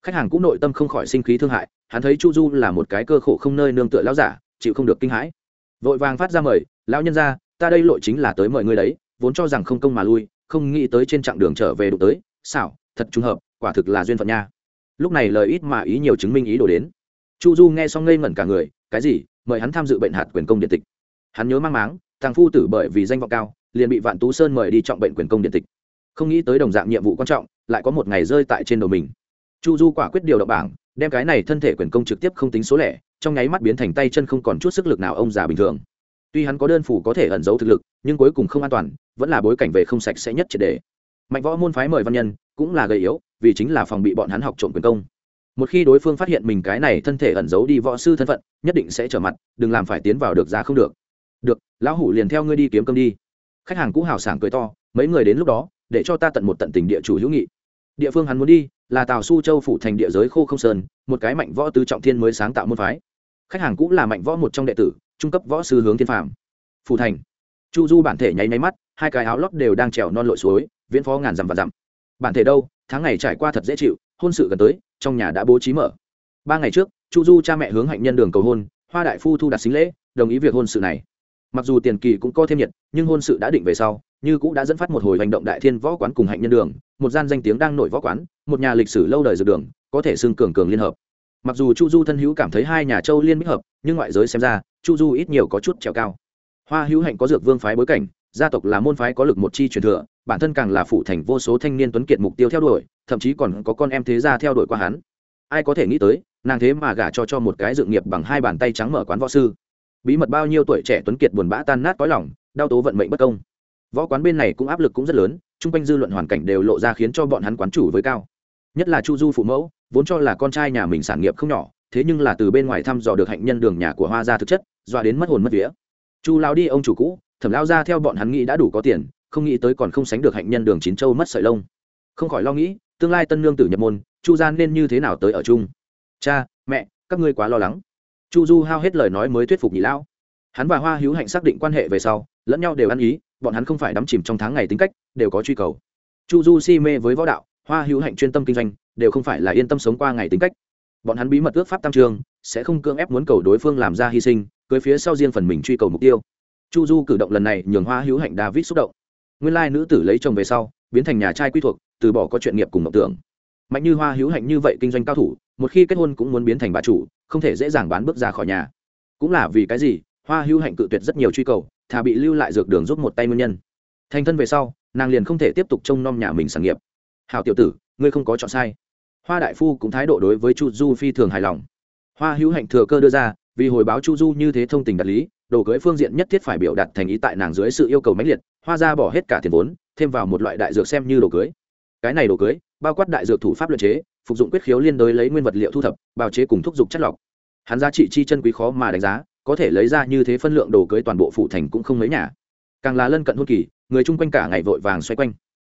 Khách hàng cũng nội tâm không khỏi sinh khí thương hại, hắn thấy chu du là một cái cơ khổ không nơi nương tựa lão giả, chịu không được kinh hãi. Vội vàng phát ra mời, lão nhân ra ta đây lội chính là tới mời ngươi đấy vốn cho rằng không công mà lui, không nghĩ tới trên chặng đường trở về đụng tới, xảo, thật trùng hợp, quả thực là duyên phận nha. Lúc này lời ít mà ý nhiều chứng minh ý đồ đến. Chu du nghe xong ngây ngẩn cả người, cái gì, mời hắn tham dự bệnh hạt quyền công điện tịch. Hắn nhớ mang máng, thằng phu tử bởi vì danh vọng cao, liền bị vạn tú sơn mời đi trọng bệnh quyền công điện tịch. Không nghĩ tới đồng dạng nhiệm vụ quan trọng, lại có một ngày rơi tại trên đầu mình. Chu du quả quyết điều động bảng, đem cái này thân thể quyền công trực tiếp không tính số lẻ, trong nháy mắt biến thành tay chân không còn chút sức lực nào ông già bình thường. Tuy hắn có đơn phủ có thể ẩn giấu thực lực, nhưng cuối cùng không an toàn vẫn là bối cảnh về không sạch sẽ nhất triệt đề. Mạnh võ môn phái mời văn nhân cũng là gầy yếu, vì chính là phòng bị bọn hắn học trộm quyền công. Một khi đối phương phát hiện mình cái này thân thể ẩn giấu đi võ sư thân phận, nhất định sẽ trở mặt, đừng làm phải tiến vào được ra không được. Được, lão hủ liền theo ngươi đi kiếm cơm đi. Khách hàng cũ hào sảng cười to, mấy người đến lúc đó, để cho ta tận một tận tình địa chủ hữu nghị. Địa phương hắn muốn đi, là tào su châu phủ thành địa giới khô không sơn, một cái mạnh võ tứ trọng thiên mới sáng tạo môn phái. Khách hàng cũ là mạnh võ một trong đệ tử, trung cấp võ sư hướng thiên phạm phủ thành. Chu du bản thể nháy nháy mắt hai cái áo lót đều đang trèo non lội suối, viễn phó ngàn dặm và dặm. Bản thể đâu, tháng ngày trải qua thật dễ chịu, hôn sự gần tới, trong nhà đã bố trí mở. Ba ngày trước, chu du cha mẹ hướng hạnh nhân đường cầu hôn, hoa đại phu thu đặt xính lễ, đồng ý việc hôn sự này. Mặc dù tiền kỳ cũng có thêm nhiệt, nhưng hôn sự đã định về sau, như cũng đã dẫn phát một hồi hành động đại thiên võ quán cùng hạnh nhân đường, một gian danh tiếng đang nổi võ quán, một nhà lịch sử lâu đời dược đường, có thể xưng cường cường liên hợp. Mặc dù chu du thân hữu cảm thấy hai nhà châu liên bích hợp, nhưng ngoại giới xem ra, chu du ít nhiều có chút trèo cao. Hoa hữu hạnh có dược vương phái bối cảnh gia tộc là môn phái có lực một chi truyền thừa, bản thân càng là phụ thành vô số thanh niên tuấn kiệt mục tiêu theo đuổi, thậm chí còn có con em thế gia theo đuổi qua hắn. Ai có thể nghĩ tới, nàng thế mà gả cho cho một cái dự nghiệp bằng hai bàn tay trắng mở quán võ sư. Bí mật bao nhiêu tuổi trẻ tuấn kiệt buồn bã tan nát cõi lòng, đau tố vận mệnh bất công. Võ quán bên này cũng áp lực cũng rất lớn, chung quanh dư luận hoàn cảnh đều lộ ra khiến cho bọn hắn quán chủ với cao. Nhất là chu du phụ mẫu, vốn cho là con trai nhà mình sản nghiệp không nhỏ, thế nhưng là từ bên ngoài thăm dò được hạnh nhân đường nhà của hoa gia thực chất, dọa đến mất hồn mất vía. Chu lao đi ông chủ cũ thẩm lao ra theo bọn hắn nghĩ đã đủ có tiền, không nghĩ tới còn không sánh được hạnh nhân đường chín châu mất sợi lông. Không khỏi lo nghĩ, tương lai tân nương tử nhập môn, chu gian nên như thế nào tới ở chung? Cha, mẹ, các ngươi quá lo lắng. Chu du hao hết lời nói mới thuyết phục nhị lão. Hắn và hoa hữu hạnh xác định quan hệ về sau, lẫn nhau đều ăn ý, bọn hắn không phải đắm chìm trong tháng ngày tính cách, đều có truy cầu. Chu du si mê với võ đạo, hoa hữu hạnh chuyên tâm kinh doanh, đều không phải là yên tâm sống qua ngày tính cách. Bọn hắn bí mật ước pháp tăng trường, sẽ không cưỡng ép muốn cầu đối phương làm ra hy sinh, cưới phía sau riêng phần mình truy cầu mục tiêu chu du cử động lần này nhường hoa hữu hạnh david xúc động. Nguyên lai nữ tử lấy chồng về sau, biến thành nhà trai quy thuộc, từ bỏ có chuyện nghiệp cùng mộng tưởng. Mạnh như hoa hữu hạnh như vậy kinh doanh cao thủ, một khi kết hôn cũng muốn biến thành bà chủ, không thể dễ dàng bán bước ra khỏi nhà. Cũng là vì cái gì, hoa hữu hạnh cự tuyệt rất nhiều truy cầu, thà bị lưu lại dược đường giúp một tay nguyên nhân. Thành thân về sau, nàng liền không thể tiếp tục trông nom nhà mình sản nghiệp. Hào tiểu tử, ngươi không có chọn sai. Hoa đại phu cũng thái độ đối với chu du phi thường hài lòng. Hoa hữu hạnh thừa cơ đưa ra, vì hồi báo chu du như thế thông tình đạt lý đồ cưới phương diện nhất thiết phải biểu đạt thành ý tại nàng dưới sự yêu cầu mãnh liệt, hoa ra bỏ hết cả tiền vốn, thêm vào một loại đại dược xem như đồ cưới. Cái này đồ cưới, bao quát đại dược thủ pháp luật chế, phục dụng quyết khiếu liên đối lấy nguyên vật liệu thu thập, bào chế cùng thúc giục chất lọc. Hắn giá trị chi chân quý khó mà đánh giá, có thể lấy ra như thế phân lượng đồ cưới toàn bộ phụ thành cũng không mấy nhà. Càng là lân cận hôn kỳ, người chung quanh cả ngày vội vàng xoay quanh.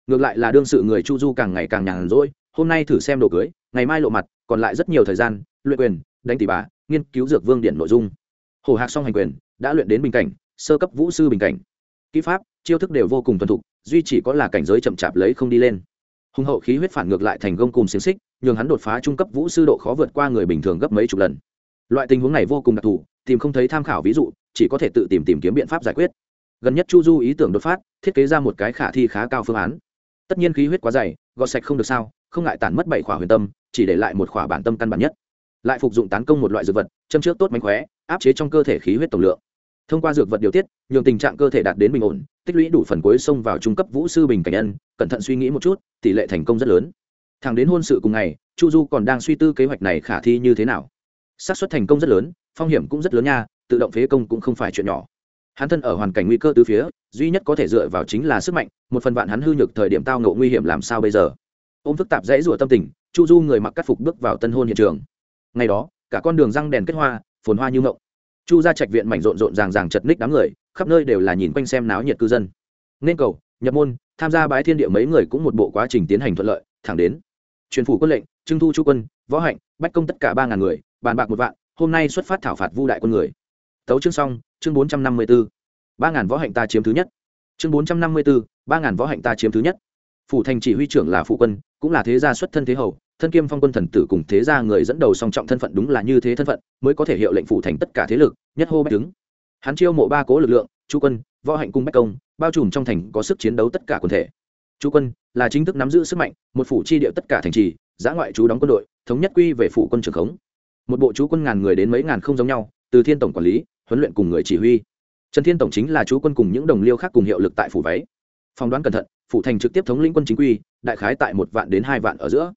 Ngược lại là đương sự người chu du càng ngày càng nhàn rỗi, hôm nay thử xem đồ cưới, ngày mai lộ mặt, còn lại rất nhiều thời gian, luyện quyền, đánh tỷ bà, nghiên cứu dược vương điện nội dung. Hồ hạc song hành quyền đã luyện đến bình cảnh, sơ cấp vũ sư bình cảnh. Kỹ pháp, chiêu thức đều vô cùng thuần thục, duy chỉ có là cảnh giới chậm chạp lấy không đi lên. Hùng hậu khí huyết phản ngược lại thành gông cùng xiềng xích, nhường hắn đột phá trung cấp vũ sư độ khó vượt qua người bình thường gấp mấy chục lần. Loại tình huống này vô cùng đặc thù, tìm không thấy tham khảo ví dụ, chỉ có thể tự tìm tìm kiếm biện pháp giải quyết. Gần nhất chu du ý tưởng đột phát, thiết kế ra một cái khả thi khá cao phương án. Tất nhiên khí huyết quá dày, gọt sạch không được sao, không ngại tản mất bảy khỏa huyền tâm, chỉ để lại một khỏa bản tâm căn bản nhất. Lại phục dụng tán công một loại dược vật, châm trước tốt mánh khóe, áp chế trong cơ thể khí huyết tổng lượng thông qua dược vật điều tiết, nhường tình trạng cơ thể đạt đến bình ổn, tích lũy đủ phần cuối xông vào trung cấp vũ sư bình cảnh nhân, cẩn thận suy nghĩ một chút, tỷ lệ thành công rất lớn. Thẳng đến hôn sự cùng ngày, chu du còn đang suy tư kế hoạch này khả thi như thế nào. Xác suất thành công rất lớn, phong hiểm cũng rất lớn nha, tự động phế công cũng không phải chuyện nhỏ. Hắn thân ở hoàn cảnh nguy cơ từ phía, duy nhất có thể dựa vào chính là sức mạnh, một phần bạn hắn hư nhược thời điểm tao ngộ nguy hiểm làm sao bây giờ? Ôm phức tạp dãy rủa tâm tình, chu du người mặc cắt phục bước vào tân hôn hiện trường. Ngày đó, cả con đường răng đèn kết hoa, phồn hoa như ngộng chu ra trạch viện mảnh rộn rộn ràng ràng chật ních đám người, khắp nơi đều là nhìn quanh xem náo nhiệt cư dân. Nên cầu, nhập môn, tham gia bái thiên địa mấy người cũng một bộ quá trình tiến hành thuận lợi, thẳng đến. Truyền phủ quân lệnh trưng thu chu quân, võ hạnh, bách công tất cả ba ngàn người, bàn bạc một vạn, hôm nay xuất phát thảo phạt vu đại quân người. Tấu chương xong, chương bốn trăm năm mươi b ố ba ngàn võ hạnh ta chiếm thứ nhất. Chương bốn trăm năm mươi b ố ba ngàn võ hạnh ta chiếm thứ nhất. Phủ thành chỉ huy trưởng là phụ quân, cũng là thế gia xuất thân thế hầu, thân kiêm phong quân thần tử cùng thế gia người dẫn đầu song trọng thân phận đúng là như thế thân phận, mới có thể hiệu lệnh phủ thành tất cả thế lực nhất hô bách đứng. Hắn chiêu mộ ba cố lực lượng, chu quân, võ hạnh cung bách công, bao trùm trong thành có sức chiến đấu tất cả quần thể. Chu quân là chính thức nắm giữ sức mạnh, một phủ chi địa tất cả thành trì, giã ngoại chú đóng quân đội, thống nhất quy về phủ quân trường khống. Một bộ chú quân ngàn người đến mấy ngàn không giống nhau, từ thiên tổng quản lý, huấn luyện cùng người chỉ huy. Trần thiên tổng chính là chú quân cùng những đồng liêu khác cùng hiệu lực tại phủ váy. Phỏng đoán cẩn thận, phủ thành trực tiếp thống lĩnh quân chính quy, đại khái tại một vạn đến hai vạn ở giữa.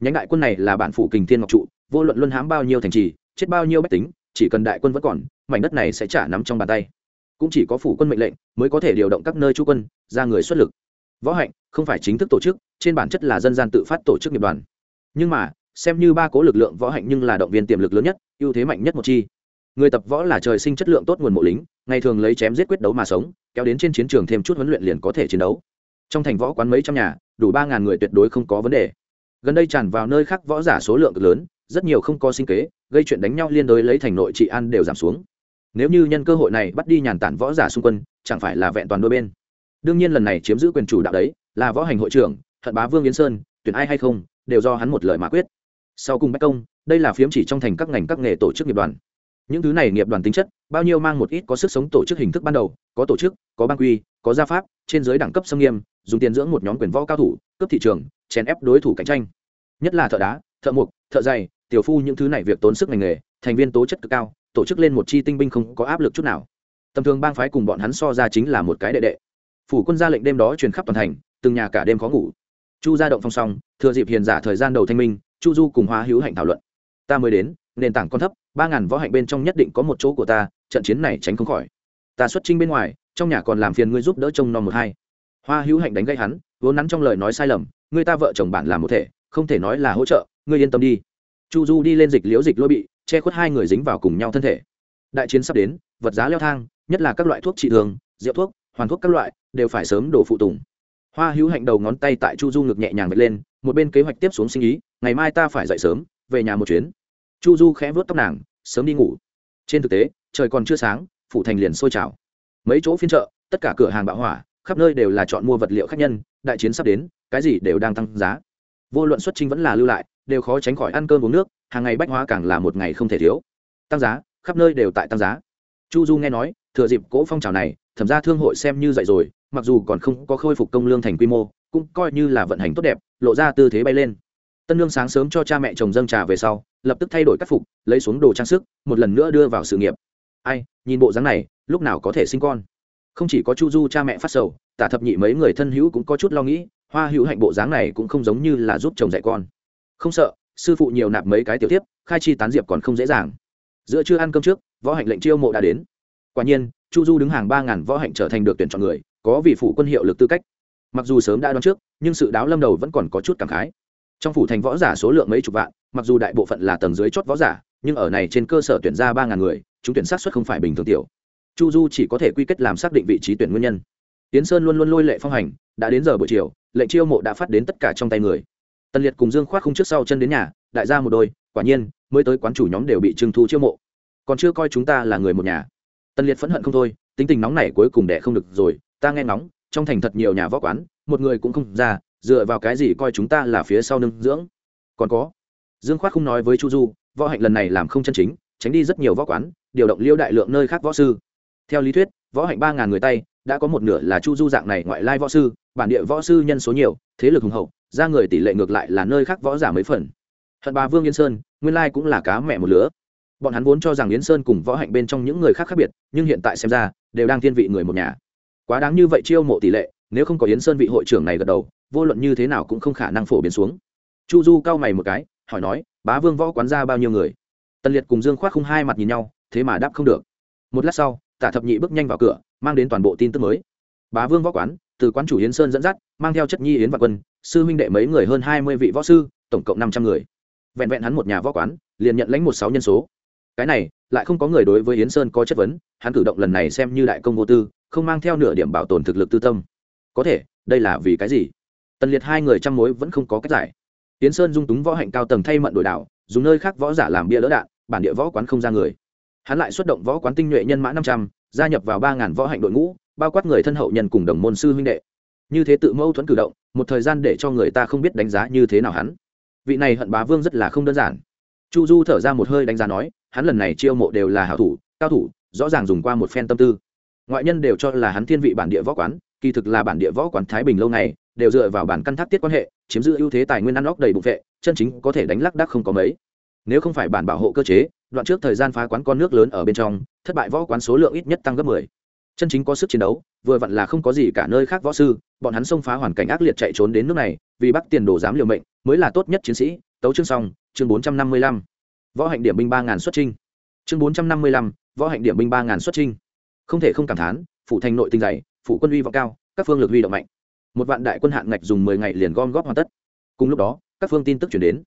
Nhánh đại quân này là bản phủ kình thiên ngọc trụ, vô luận luân hãm bao nhiêu thành trì, chết bao nhiêu bách tính chỉ cần đại quân vẫn còn, mảnh đất này sẽ trả nắm trong bàn tay. Cũng chỉ có phủ quân mệnh lệnh mới có thể điều động các nơi chú quân, ra người xuất lực. Võ hạnh không phải chính thức tổ chức, trên bản chất là dân gian tự phát tổ chức nghiệp đoàn. Nhưng mà, xem như ba cố lực lượng võ hạnh nhưng là động viên tiềm lực lớn nhất, ưu thế mạnh nhất một chi. Người tập võ là trời sinh chất lượng tốt nguồn mộ lính, ngày thường lấy chém giết quyết đấu mà sống, kéo đến trên chiến trường thêm chút huấn luyện liền có thể chiến đấu. Trong thành võ quán mấy trăm nhà, đủ ba ngàn người tuyệt đối không có vấn đề. Gần đây tràn vào nơi khác võ giả số lượng cực lớn, rất nhiều không có sinh kế gây chuyện đánh nhau liên đối lấy thành nội trị an đều giảm xuống. Nếu như nhân cơ hội này bắt đi nhàn tản võ giả xung quân, chẳng phải là vẹn toàn đôi bên. Đương nhiên lần này chiếm giữ quyền chủ đạo đấy, là võ hành hội trưởng, thận bá vương yến sơn, tuyển ai hay không, đều do hắn một lời mà quyết. Sau cùng bách công, đây là phiếm chỉ trong thành các ngành các nghề tổ chức nghiệp đoàn. Những thứ này nghiệp đoàn tính chất, bao nhiêu mang một ít có sức sống tổ chức hình thức ban đầu, có tổ chức, có ban quy, có gia pháp, trên giới đẳng cấp xâm nghiêm, dùng tiền dưỡng một nhóm quyền võ cao thủ, cướp thị trường, chèn ép đối thủ cạnh tranh. Nhất là thợ đá, thợ mộc, thợ dày tiểu phu những thứ này việc tốn sức ngành nghề, thành viên tố chất cực cao, tổ chức lên một chi tinh binh không có áp lực chút nào. Tầm thường bang phái cùng bọn hắn so ra chính là một cái đệ đệ. Phủ quân ra lệnh đêm đó truyền khắp toàn thành, từng nhà cả đêm khó ngủ. Chu ra động phong song thừa dịp hiền giả thời gian đầu thanh minh, chu du cùng hóa hữu hạnh thảo luận. Ta mới đến, nền tảng con thấp, ba ngàn võ hạnh bên trong nhất định có một chỗ của ta, trận chiến này tránh không khỏi. Ta xuất trinh bên ngoài, trong nhà còn làm phiền ngươi giúp đỡ trông nom một hai. Hoa hữu hạnh đánh gây hắn, vốn nắn trong lời nói sai lầm người ta vợ chồng bạn làm một thể, không thể nói là hỗ trợ, ngươi yên tâm đi chu du đi lên dịch liễu dịch lôi bị, che khuất hai người dính vào cùng nhau thân thể. Đại chiến sắp đến, vật giá leo thang, nhất là các loại thuốc trị thường rượu thuốc, hoàn thuốc các loại, đều phải sớm đổ phụ tùng. Hoa hữu hạnh đầu ngón tay tại chu du ngực nhẹ nhàng vệt lên, một bên kế hoạch tiếp xuống sinh ý, ngày mai ta phải dậy sớm, về nhà một chuyến. Chu du khẽ vớt tóc nàng, sớm đi ngủ. Trên thực tế, trời còn chưa sáng, phủ thành liền sôi trào. Mấy chỗ phiên chợ, tất cả cửa hàng bạo hỏa, khắp nơi đều là chọn mua vật liệu khác nhân, đại chiến sắp đến, cái gì đều đang tăng giá. Vô luận xuất trình vẫn là lưu lại đều khó tránh khỏi ăn cơm uống nước, hàng ngày bách hóa càng là một ngày không thể thiếu. Tăng giá, khắp nơi đều tại tăng giá. Chu du nghe nói, thừa dịp cỗ phong trào này, thẩm ra thương hội xem như dậy rồi, mặc dù còn không có khôi phục công lương thành quy mô, cũng coi như là vận hành tốt đẹp, lộ ra tư thế bay lên. Tân lương sáng sớm cho cha mẹ chồng dâng trà về sau, lập tức thay đổi cắt phục, lấy xuống đồ trang sức, một lần nữa đưa vào sự nghiệp. Ai, nhìn bộ dáng này, lúc nào có thể sinh con? Không chỉ có chu du cha mẹ phát sầu, tả thập nhị mấy người thân hữu cũng có chút lo nghĩ, hoa hữu hạnh bộ dáng này cũng không giống như là giúp chồng dạy con không sợ, sư phụ nhiều nạp mấy cái tiểu tiếp khai chi tán diệp còn không dễ dàng. Giữa chưa ăn cơm trước, võ hạnh lệnh chiêu mộ đã đến. Quả nhiên, chu du đứng hàng ba ngàn võ hạnh trở thành được tuyển chọn người, có vị phủ quân hiệu lực tư cách. Mặc dù sớm đã đoán trước, nhưng sự đáo lâm đầu vẫn còn có chút cảm khái. Trong phủ thành võ giả số lượng mấy chục vạn, mặc dù đại bộ phận là tầng dưới chót võ giả, nhưng ở này trên cơ sở tuyển ra ba ngàn người, chúng tuyển sát xuất không phải bình thường tiểu. Chu du chỉ có thể quy kết làm xác định vị trí tuyển nguyên nhân. Tiến sơn luôn luôn lôi lệ phong hành, đã đến giờ buổi chiều, lệnh chiêu mộ đã phát đến tất cả trong tay người tần liệt cùng dương khoác không trước sau chân đến nhà, đại gia một đôi, quả nhiên, mới tới quán chủ nhóm đều bị trưng thu chiêu mộ. Còn chưa coi chúng ta là người một nhà. Tần liệt phẫn hận không thôi, tính tình nóng này cuối cùng đẻ không được rồi, ta nghe nóng trong thành thật nhiều nhà võ quán, một người cũng không ra, dựa vào cái gì coi chúng ta là phía sau nương dưỡng. Còn có, dương khoác không nói với chu du, võ hạnh lần này làm không chân chính, tránh đi rất nhiều võ quán, điều động liêu đại lượng nơi khác võ sư. Theo lý thuyết, võ hạnh ba ngàn người tay, đã có một nửa là chu du dạng này ngoại lai võ sư, bản địa võ sư nhân số nhiều, thế lực hùng hậu ra người tỷ lệ ngược lại là nơi khác võ giả mấy phần. Hận bà vương yên sơn, nguyên lai cũng là cá mẹ một lứa. Bọn hắn vốn cho rằng yến sơn cùng võ hạnh bên trong những người khác khác biệt, nhưng hiện tại xem ra, đều đang thiên vị người một nhà. Quá đáng như vậy chiêu mộ tỷ lệ, nếu không có yến sơn vị hội trưởng này gật đầu, vô luận như thế nào cũng không khả năng phổ biến xuống. Chu du cau mày một cái, hỏi nói, bá vương võ quán ra bao nhiêu người? Tần liệt cùng dương khoác không hai mặt nhìn nhau, thế mà đáp không được. Một lát sau, tả thập nhị bước nhanh vào cửa, mang đến toàn bộ tin tức mới. Bá vương võ quán từ quán chủ yến sơn dẫn dắt, mang theo chất nhi yến và quân, sư huynh đệ mấy người hơn hai mươi vị võ sư, tổng cộng năm trăm người. Vẹn vẹn hắn một nhà võ quán, liền nhận lãnh một sáu nhân số. Cái này, lại không có người đối với yến sơn có chất vấn, hắn cử động lần này xem như đại công vô tư, không mang theo nửa điểm bảo tồn thực lực tư tâm. Có thể, đây là vì cái gì? Tần liệt hai người trăm mối vẫn không có cách giải. Yến sơn dung túng võ hạnh cao tầng thay mận đổi đảo dùng nơi khác võ giả làm bia lỡ đạn, bản địa võ quán không ra người. Hắn lại xuất động võ quán tinh nhuệ nhân mã năm trăm, gia nhập vào ba ngàn võ hạnh đội ngũ bao quát người thân hậu nhân cùng đồng môn sư huynh đệ. Như thế tự mâu thuẫn cử động, một thời gian để cho người ta không biết đánh giá như thế nào hắn. Vị này hận bá vương rất là không đơn giản. Chu du thở ra một hơi đánh giá nói, hắn lần này chiêu mộ đều là hảo thủ, cao thủ, rõ ràng dùng qua một phen tâm tư. Ngoại nhân đều cho là hắn thiên vị bản địa võ quán, kỳ thực là bản địa võ quán thái bình lâu ngày đều dựa vào bản căn thác tiết quan hệ, chiếm giữ ưu thế tài nguyên ăn óc đầy bụng vệ, chân chính có thể đánh lắc đắc không có mấy. Nếu không phải bản bảo hộ cơ chế, đoạn trước thời gian phá quán con nước lớn ở bên trong, thất bại võ quán số lượng ít nhất tăng gấp mười chân chính có sức chiến đấu, vừa vặn là không có gì cả nơi khác võ sư, bọn hắn xông phá hoàn cảnh ác liệt chạy trốn đến nước này, vì bắc tiền đồ dám liều mệnh, mới là tốt nhất chiến sĩ. Tấu chương xong, chương bốn trăm năm mươi lăm. Võ hạnh điểm binh ba ngàn xuất trinh chương bốn trăm năm mươi lăm, võ hạnh điểm binh ba ngàn xuất trinh không thể không cảm thán, phủ thành nội tinh dày, phủ quân uy vọng cao, các phương lực huy động mạnh. Một vạn đại quân hạn ngạch dùng mười ngày liền gom góp hoàn tất. Cùng lúc đó, các phương tin tức chuyển đến.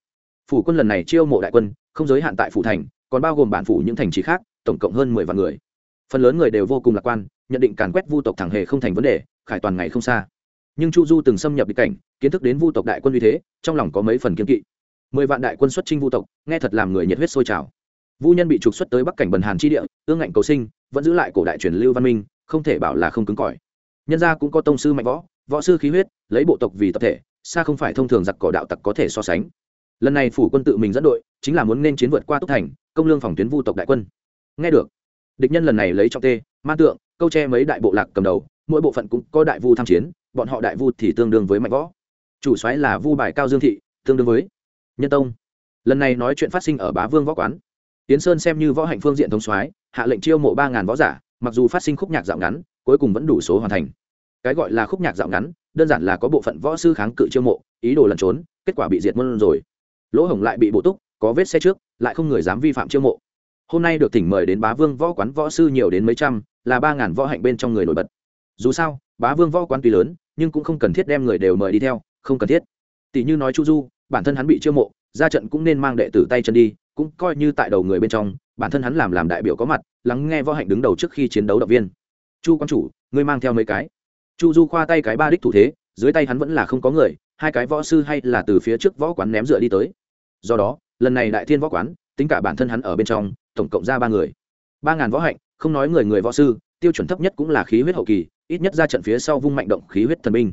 Phủ quân lần này chiêu mộ đại quân, không giới hạn tại phủ thành, còn bao gồm bản phủ những thành trì khác, tổng cộng hơn mười vạn người. Phần lớn người đều vô cùng lạc quan nhận định càn quét vu tộc thẳng hề không thành vấn đề, khải toàn ngày không xa. Nhưng chu du từng xâm nhập địch cảnh, kiến thức đến vu tộc đại quân uy thế, trong lòng có mấy phần kiên kỵ. Mười vạn đại quân xuất chinh vu tộc, nghe thật làm người nhiệt huyết sôi trào. Vu nhân bị trục xuất tới bắc cảnh bần hàn chi địa, ương ngạnh cầu sinh, vẫn giữ lại cổ đại truyền lưu văn minh, không thể bảo là không cứng cỏi. Nhân gia cũng có tông sư mạnh võ võ sư khí huyết, lấy bộ tộc vì tập thể, xa không phải thông thường giặc cỏ đạo tặc có thể so sánh. Lần này phủ quân tự mình dẫn đội, chính là muốn nên chiến vượt qua túc thành, công lương phòng tuyến vu tộc đại quân. Nghe được, địch nhân lần này lấy trọng tê man tượng câu che mấy đại bộ lạc cầm đầu, mỗi bộ phận cũng có đại vu tham chiến, bọn họ đại vu thì tương đương với mạnh võ. Chủ soái là vu bài cao dương thị, tương đương với nhân tông. Lần này nói chuyện phát sinh ở bá vương võ quán. Tiến sơn xem như võ hạnh phương diện thống soái, hạ lệnh chiêu mộ ba ngàn võ giả, mặc dù phát sinh khúc nhạc dạo ngắn, cuối cùng vẫn đủ số hoàn thành. Cái gọi là khúc nhạc dạo ngắn, đơn giản là có bộ phận võ sư kháng cự chiêu mộ, ý đồ lẩn trốn, kết quả bị diệt môn rồi. Lỗ hổng lại bị bộ túc, có vết xe trước, lại không người dám vi phạm chiêu mộ. Hôm nay được thỉnh mời đến bá vương võ quán võ sư nhiều đến mấy trăm là ba ngàn võ hạnh bên trong người nổi bật. Dù sao, bá vương võ quán tuy lớn, nhưng cũng không cần thiết đem người đều mời đi theo, không cần thiết. Tỷ như nói chu du, bản thân hắn bị chiêu mộ, ra trận cũng nên mang đệ tử tay chân đi, cũng coi như tại đầu người bên trong, bản thân hắn làm làm đại biểu có mặt, lắng nghe võ hạnh đứng đầu trước khi chiến đấu động viên. Chu quan chủ, ngươi mang theo mấy cái? Chu du khoa tay cái ba đích thủ thế, dưới tay hắn vẫn là không có người, hai cái võ sư hay là từ phía trước võ quán ném dựa đi tới. Do đó, lần này đại thiên võ quán, tính cả bản thân hắn ở bên trong, tổng cộng ra ba người. Ba ngàn võ hạnh không nói người người võ sư, tiêu chuẩn thấp nhất cũng là khí huyết hậu kỳ, ít nhất ra trận phía sau vung mạnh động khí huyết thần binh.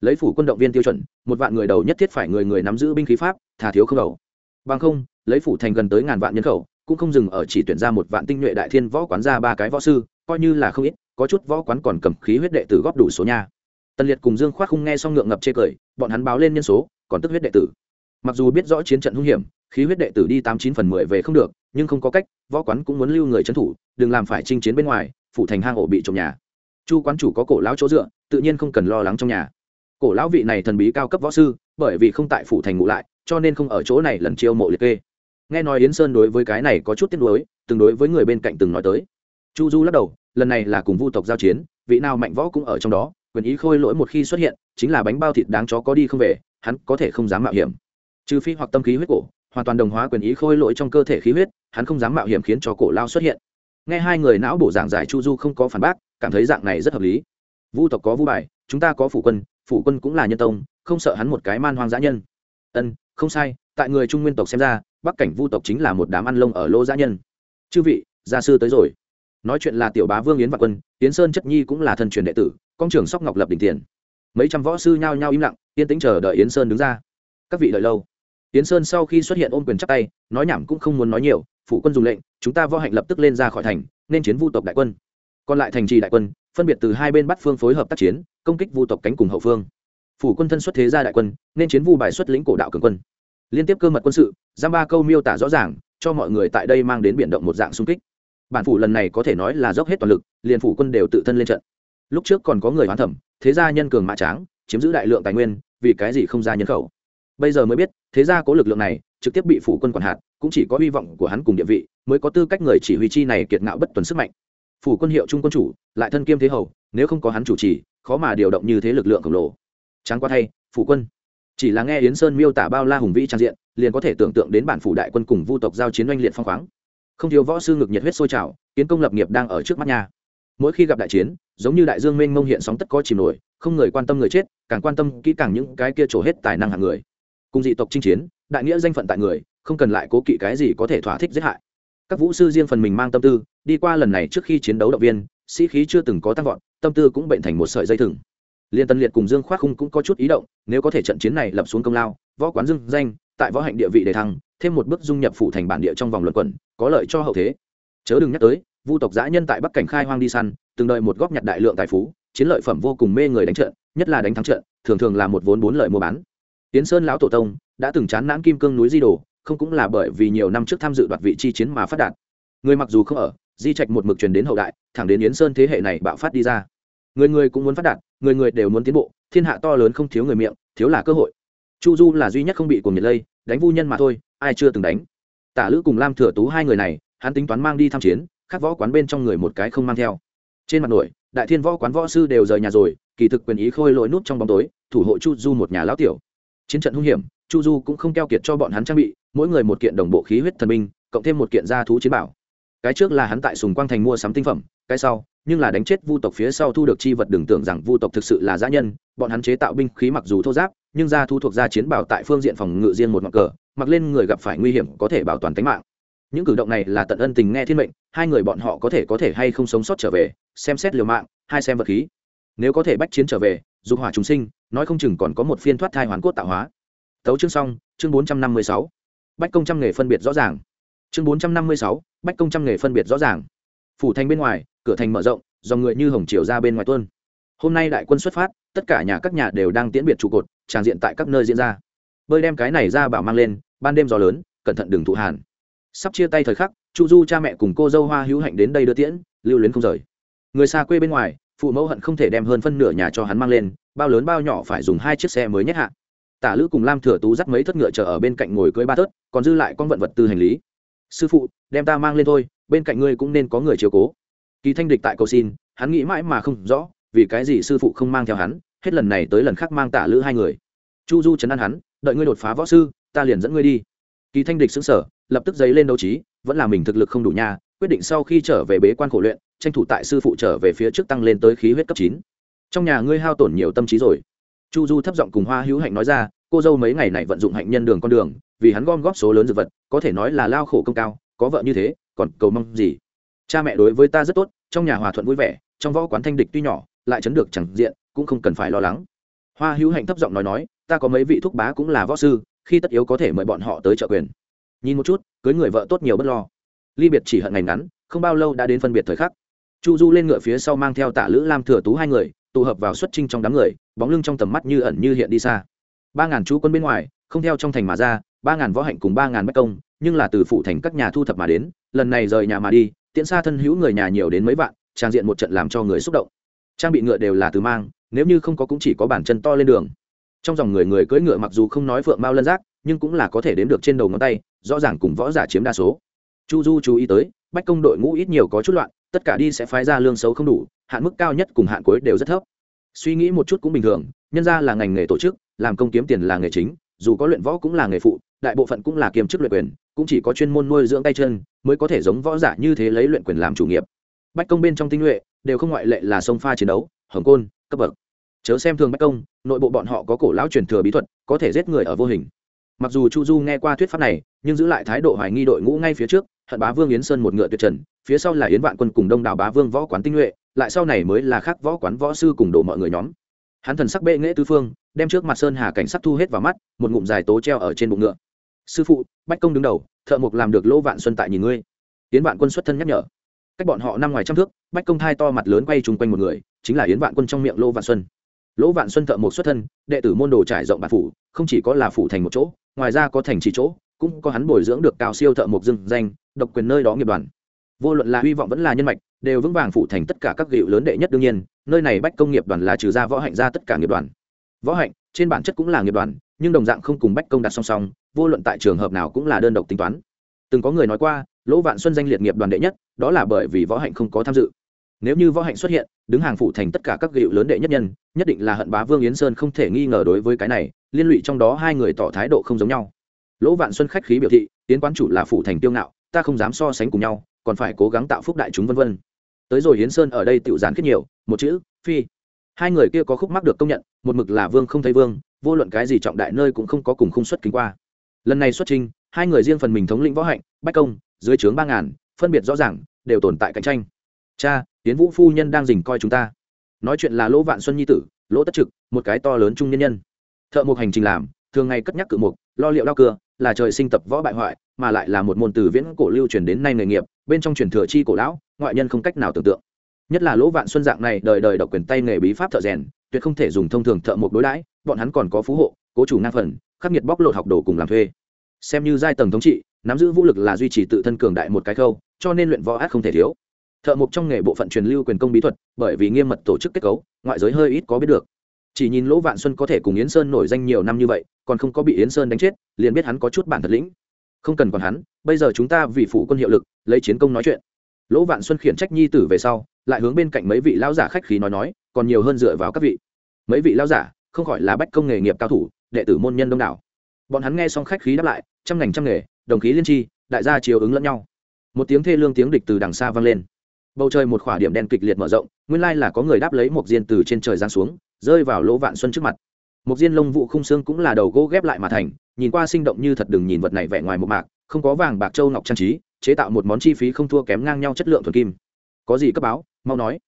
Lấy phủ quân động viên tiêu chuẩn, một vạn người đầu nhất thiết phải người người nắm giữ binh khí pháp, thà thiếu không đầu. Bằng không, lấy phủ thành gần tới ngàn vạn nhân khẩu, cũng không dừng ở chỉ tuyển ra một vạn tinh nhuệ đại thiên võ quán ra ba cái võ sư, coi như là không ít, có chút võ quán còn cầm khí huyết đệ tử góp đủ số nhà tần liệt cùng dương khoác không nghe xong ngượng ngập chê cười, bọn hắn báo lên nhân số, còn tức huyết đệ tử. Mặc dù biết rõ chiến trận hung hiểm, khí huyết đệ tử đi tám chín phần mười về không được nhưng không có cách, võ quán cũng muốn lưu người trấn thủ, đừng làm phải chinh chiến bên ngoài, phủ thành hang ổ bị trộm nhà. Chu quán chủ có cổ lão chỗ dựa, tự nhiên không cần lo lắng trong nhà. Cổ lão vị này thần bí cao cấp võ sư, bởi vì không tại phủ thành ngụ lại, cho nên không ở chỗ này lần chiêu mộ liệt kê. Nghe nói yến sơn đối với cái này có chút tiếc nuối tương đối với người bên cạnh từng nói tới. Chu du lắc đầu, lần này là cùng vu tộc giao chiến, vị nào mạnh võ cũng ở trong đó, quyền ý khôi lỗi một khi xuất hiện, chính là bánh bao thịt đáng chó có đi không về, hắn có thể không dám mạo hiểm. Trừ phi hoặc tâm khí huyết cổ hoàn toàn đồng hóa quyền ý khôi lỗi trong cơ thể khí huyết, hắn không dám mạo hiểm khiến cho cổ lao xuất hiện. Nghe hai người não bổ giảng giải chu du không có phản bác, cảm thấy dạng này rất hợp lý. Vu tộc có vu bài, chúng ta có phủ quân phủ quân cũng là nhân tông, không sợ hắn một cái man hoang dã nhân. Ân, không sai, tại người trung nguyên tộc xem ra, bắc cảnh vu tộc chính là một đám ăn lông ở lô dã nhân. Chư vị, gia sư tới rồi. Nói chuyện là tiểu bá vương yến vạn quân, yến sơn chất nhi cũng là thân truyền đệ tử công trưởng sóc ngọc lập đỉnh tiền. Mấy trăm võ sư nhao nhao im lặng, yên tĩnh chờ đợi yến sơn đứng ra. Các vị đợi lâu. Tiến sơn sau khi xuất hiện ôm quyền chắc tay, nói nhảm cũng không muốn nói nhiều, phụ quân dùng lệnh, chúng ta võ hạnh lập tức lên ra khỏi thành, nên chiến vu tộc đại quân. Còn lại thành trì đại quân, phân biệt từ hai bên bắt phương phối hợp tác chiến, công kích vu tộc cánh cùng hậu phương. Phủ quân thân xuất thế gia đại quân, nên chiến vu bài xuất lĩnh cổ đạo cường quân. Liên tiếp cơ mật quân sự, giam ba câu miêu tả rõ ràng, cho mọi người tại đây mang đến biển động một dạng xung kích. Bản phủ lần này có thể nói là dốc hết toàn lực, liền phủ quân đều tự thân lên trận. Lúc trước còn có người hoán thẩm, thế gia nhân cường mã tráng, chiếm giữ đại lượng tài nguyên, vì cái gì không ra nhân khẩu? Bây giờ mới biết, thế gia có lực lượng này, trực tiếp bị phủ quân quản hạt, cũng chỉ có hy vọng của hắn cùng địa vị, mới có tư cách người chỉ huy chi này kiệt ngạo bất tuần sức mạnh. Phủ quân hiệu trung quân chủ, lại thân kiêm thế hầu, nếu không có hắn chủ trì, khó mà điều động như thế lực lượng khổng lồ. Tráng qua thay, phủ quân. Chỉ là nghe yến sơn miêu tả bao la hùng vĩ trang diện, liền có thể tưởng tượng đến bản phủ đại quân cùng vu tộc giao chiến oanh liệt phong khoáng. Không thiếu võ sư ngực nhiệt huyết sôi trào, kiến công lập nghiệp đang ở trước mắt nhà mỗi khi gặp đại chiến, giống như đại dương mênh mông hiện sóng tất có chìm nổi, không người quan tâm người chết, càng quan tâm kỹ càng những cái kia trổ hết tài năng hạng người cùng dị tộc chinh chiến, đại nghĩa danh phận tại người, không cần lại cố kỵ cái gì có thể thỏa thích giết hại. Các vũ sư riêng phần mình mang tâm tư, đi qua lần này trước khi chiến đấu động viên, sĩ khí chưa từng có tăng vọt, tâm tư cũng bệnh thành một sợi dây thừng. Liên tân liệt cùng dương khoác khung cũng có chút ý động, nếu có thể trận chiến này lập xuống công lao, võ quán dương danh, tại võ hạnh địa vị đề thăng, thêm một bước dung nhập phủ thành bản địa trong vòng luận quẩn, có lợi cho hậu thế. Chớ đừng nhắc tới, vu tộc giã nhân tại bắc cảnh khai hoang đi săn, từng đợi một góp nhặt đại lượng tài phú, chiến lợi phẩm vô cùng mê người đánh trận, nhất là đánh thắng trận, thường thường là một vốn bốn lợi mua bán tiến sơn lão tổ tông đã từng chán nản kim cương núi di đồ, không cũng là bởi vì nhiều năm trước tham dự đoạt vị chi chiến mà phát đạt. Người mặc dù không ở, di trạch một mực truyền đến hậu đại, thẳng đến yến sơn thế hệ này bạo phát đi ra. Người người cũng muốn phát đạt, người người đều muốn tiến bộ, thiên hạ to lớn không thiếu người miệng, thiếu là cơ hội. Chu du là duy nhất không bị cuồng nhiệt lây, đánh vu nhân mà thôi, ai chưa từng đánh. Tả lữ cùng lam thừa tú hai người này, hắn tính toán mang đi tham chiến, khắc võ quán bên trong người một cái không mang theo. Trên mặt nổi, đại thiên võ quán võ sư đều rời nhà rồi, kỳ thực quyền ý khôi lỗi nút trong bóng tối, thủ hộ chu du một nhà lão tiểu chiến trận hung hiểm, chu du cũng không keo kiệt cho bọn hắn trang bị, mỗi người một kiện đồng bộ khí huyết thần binh, cộng thêm một kiện gia thú chiến bảo. Cái trước là hắn tại sùng quang thành mua sắm tinh phẩm, cái sau, nhưng là đánh chết vu tộc phía sau thu được chi vật đừng tưởng rằng vu tộc thực sự là giã nhân, bọn hắn chế tạo binh khí mặc dù thô giáp, nhưng gia thu thuộc gia chiến bảo tại phương diện phòng ngự riêng một ngọn cờ, mặc lên người gặp phải nguy hiểm có thể bảo toàn tính mạng. Những cử động này là tận ân tình nghe thiên mệnh, hai người bọn họ có thể có thể hay không sống sót trở về, xem xét liều mạng, hai xem vật khí. Nếu có thể bách chiến trở về dục hỏa chúng sinh, nói không chừng còn có một phiên thoát thai hoàn cốt tạo hóa. Tấu chương xong, chương bốn trăm năm mươi sáu. Bách công trăm nghề phân biệt rõ ràng. Chương bốn trăm năm mươi sáu, bách công trăm nghề phân biệt rõ ràng. Phủ thành bên ngoài, cửa thành mở rộng, dòng người như hồng triều ra bên ngoài tuôn. Hôm nay đại quân xuất phát, tất cả nhà các nhà đều đang tiễn biệt trụ cột, tràn diện tại các nơi diễn ra. Bơi đem cái này ra bảo mang lên, ban đêm gió lớn, cẩn thận đừng thụ hàn. Sắp chia tay thời khắc, chu du cha mẹ cùng cô dâu hoa hữu hạnh đến đây đưa tiễn, lưu luyến không rời. Người xa quê bên ngoài phụ mẫu hận không thể đem hơn phân nửa nhà cho hắn mang lên, bao lớn bao nhỏ phải dùng hai chiếc xe mới nhét hạ. Tả lữ cùng lam thừa tú dắt mấy thất ngựa chờ ở bên cạnh ngồi cưới ba thớt còn dư lại con vận vật tư hành lý. Sư phụ, đem ta mang lên thôi, bên cạnh ngươi cũng nên có người chiều cố. Kỳ thanh địch tại cầu xin, hắn nghĩ mãi mà không rõ, vì cái gì sư phụ không mang theo hắn, hết lần này tới lần khác mang tả lữ hai người. Chu du chấn an hắn, đợi ngươi đột phá võ sư, ta liền dẫn ngươi đi. Kỳ thanh địch xứng sở lập tức giấy lên đấu trí, vẫn là mình thực lực không đủ nha, quyết định sau khi trở về bế quan khổ luyện tranh thủ tại sư phụ trở về phía trước tăng lên tới khí huyết cấp chín. Trong nhà ngươi hao tổn nhiều tâm trí rồi. Chu du thấp giọng cùng hoa hữu hạnh nói ra, cô dâu mấy ngày này vận dụng hạnh nhân đường con đường, vì hắn gom góp số lớn dược vật, có thể nói là lao khổ công cao, có vợ như thế, còn cầu mong gì? Cha mẹ đối với ta rất tốt, trong nhà hòa thuận vui vẻ, trong võ quán thanh địch tuy nhỏ, lại chấn được chẳng diện, cũng không cần phải lo lắng. Hoa hữu hạnh thấp giọng nói nói, ta có mấy vị thúc bá cũng là võ sư, khi tất yếu có thể mời bọn họ tới trợ quyền. Nhìn một chút, cưới người vợ tốt nhiều bất lo. Ly biệt chỉ hận ngày ngắn, không bao lâu đã đến phân biệt thời khắc chu du lên ngựa phía sau mang theo tạ lữ lam thừa tú hai người, tụ hợp vào xuất trinh trong đám người, bóng lưng trong tầm mắt như ẩn như hiện đi xa. Ba ngàn chú quân bên ngoài, không theo trong thành mà ra, ba ngàn võ hạnh cùng ba ngàn bách công, nhưng là từ phụ thành các nhà thu thập mà đến, lần này rời nhà mà đi, tiễn xa thân hữu người nhà nhiều đến mấy vạn, trang diện một trận làm cho người xúc động. Trang bị ngựa đều là từ mang, nếu như không có cũng chỉ có bản chân to lên đường. Trong dòng người người cưỡi ngựa mặc dù không nói phượng mao lân giác, nhưng cũng là có thể đếm được trên đầu ngón tay, rõ ràng cùng võ giả chiếm đa số. Chu du chú ý tới, bách công đội ngũ ít nhiều có chút loạn tất cả đi sẽ phái ra lương xấu không đủ, hạn mức cao nhất cùng hạn cuối đều rất thấp. Suy nghĩ một chút cũng bình thường, nhân ra là ngành nghề tổ chức, làm công kiếm tiền là nghề chính, dù có luyện võ cũng là nghề phụ, đại bộ phận cũng là kiêm chức luyện quyền, cũng chỉ có chuyên môn nuôi dưỡng tay chân mới có thể giống võ giả như thế lấy luyện quyền làm chủ nghiệp. Bách công bên trong tinh nhuệ, đều không ngoại lệ là sông pha chiến đấu, hồng côn, cấp bậc. Chớ xem thường bách công, nội bộ bọn họ có cổ lão truyền thừa bí thuật, có thể giết người ở vô hình. Mặc dù chu du nghe qua thuyết pháp này, nhưng giữ lại thái độ hoài nghi đội ngũ ngay phía trước hận bá vương yến sơn một ngựa tuyệt trần, phía sau là yến vạn quân cùng đông đảo bá vương võ quán tinh nhuệ, lại sau này mới là khác võ quán võ sư cùng đổ mọi người nhóm. Hắn thần sắc bệ nghệ tư phương, đem trước mặt sơn hà cảnh sắc thu hết vào mắt, một ngụm dài tố treo ở trên bụng ngựa. Sư phụ, bách công đứng đầu, thợ mộc làm được lỗ vạn xuân tại nhìn ngươi. Yến vạn quân xuất thân nhắc nhở. Cách bọn họ năm ngoài trăm thước, bách công thai to mặt lớn quay chung quanh một người, chính là yến vạn quân trong miệng lỗ vạn xuân. Lỗ vạn xuân thợ mộc xuất thân, đệ tử môn đồ trải rộng bản phủ, không chỉ có là phủ thành một chỗ, ngoài ra có thành trì chỗ, cũng có hắn bồi dưỡng được cao siêu thợ mộc dưng danh độc quyền nơi đó nghiệp đoàn. Vô luận là hy vọng vẫn là nhân mạch, đều vững vàng phụ thành tất cả các gịu lớn đệ nhất đương nhiên, nơi này bách công nghiệp đoàn là trừ ra võ hạnh ra tất cả nghiệp đoàn. Võ hạnh, trên bản chất cũng là nghiệp đoàn, nhưng đồng dạng không cùng bách công đặt song song, vô luận tại trường hợp nào cũng là đơn độc tính toán. Từng có người nói qua, lỗ vạn xuân danh liệt nghiệp đoàn đệ nhất, đó là bởi vì võ hạnh không có tham dự. Nếu như võ hạnh xuất hiện, đứng hàng phụ thành tất cả các gịu lớn đệ nhất nhân, nhất định là hận bá vương yến sơn không thể nghi ngờ đối với cái này, liên lụy trong đó hai người tỏ thái độ không giống nhau. Lỗ vạn xuân khách khí biểu thị tiến quán chủ là phụ thành tiêu ngạo ta không dám so sánh cùng nhau, còn phải cố gắng tạo phúc đại chúng vân vân. Tới rồi hiến sơn ở đây tự giản kết nhiều, một chữ, phi. Hai người kia có khúc mắc được công nhận, một mực là vương không thấy vương, vô luận cái gì trọng đại nơi cũng không có cùng khung xuất kính qua. Lần này xuất trình, hai người riêng phần mình thống lĩnh võ hạnh, bách công, dưới trướng ba ngàn, phân biệt rõ ràng, đều tồn tại cạnh tranh. Cha tiến vũ phu nhân đang dình coi chúng ta. Nói chuyện là lỗ vạn xuân nhi tử, lỗ tất trực, một cái to lớn trung nhân nhân. Thợ một hành trình làm, thường ngày cất nhắc cự mục lo liệu đao cưa là trời sinh tập võ bại hoại, mà lại là một môn từ viễn cổ lưu truyền đến nay nghề nghiệp, bên trong truyền thừa chi cổ lão, ngoại nhân không cách nào tưởng tượng. Nhất là lỗ vạn xuân dạng này, đời đời độc quyền tay nghề bí pháp thợ rèn, tuyệt không thể dùng thông thường thợ một đối đãi, bọn hắn còn có phú hộ, cố chủ ngang phần, khắc nghiệt bóc lột học đồ cùng làm thuê. Xem như giai tầng thống trị, nắm giữ vũ lực là duy trì tự thân cường đại một cái khâu, cho nên luyện võ ác không thể thiếu. Thợ mộc trong nghề bộ phận truyền lưu quyền công bí thuật, bởi vì nghiêm mật tổ chức kết cấu, ngoại giới hơi ít có biết được chỉ nhìn lỗ vạn xuân có thể cùng yến sơn nổi danh nhiều năm như vậy, còn không có bị yến sơn đánh chết, liền biết hắn có chút bản thật lĩnh. Không cần còn hắn, bây giờ chúng ta vì phụ quân hiệu lực, lấy chiến công nói chuyện. Lỗ vạn xuân khiển trách nhi tử về sau, lại hướng bên cạnh mấy vị lão giả khách khí nói nói, còn nhiều hơn dựa vào các vị. Mấy vị lão giả, không khỏi là bách công nghề nghiệp cao thủ, đệ tử môn nhân đông đảo. Bọn hắn nghe xong khách khí đáp lại, trăm ngành trăm nghề, đồng khí liên tri, đại gia chiều ứng lẫn nhau. Một tiếng thê lương tiếng địch từ đằng xa vang lên bầu trời một khỏa điểm đen kịch liệt mở rộng, nguyên lai là có người đáp lấy một diên từ trên trời giáng xuống, rơi vào lỗ vạn xuân trước mặt. Một diên lông vụ khung xương cũng là đầu gỗ ghép lại mà thành, nhìn qua sinh động như thật đừng nhìn vật này vẻ ngoài một mạc, không có vàng bạc châu ngọc trang trí, chế tạo một món chi phí không thua kém ngang nhau chất lượng thuần kim. Có gì cấp báo, mau nói.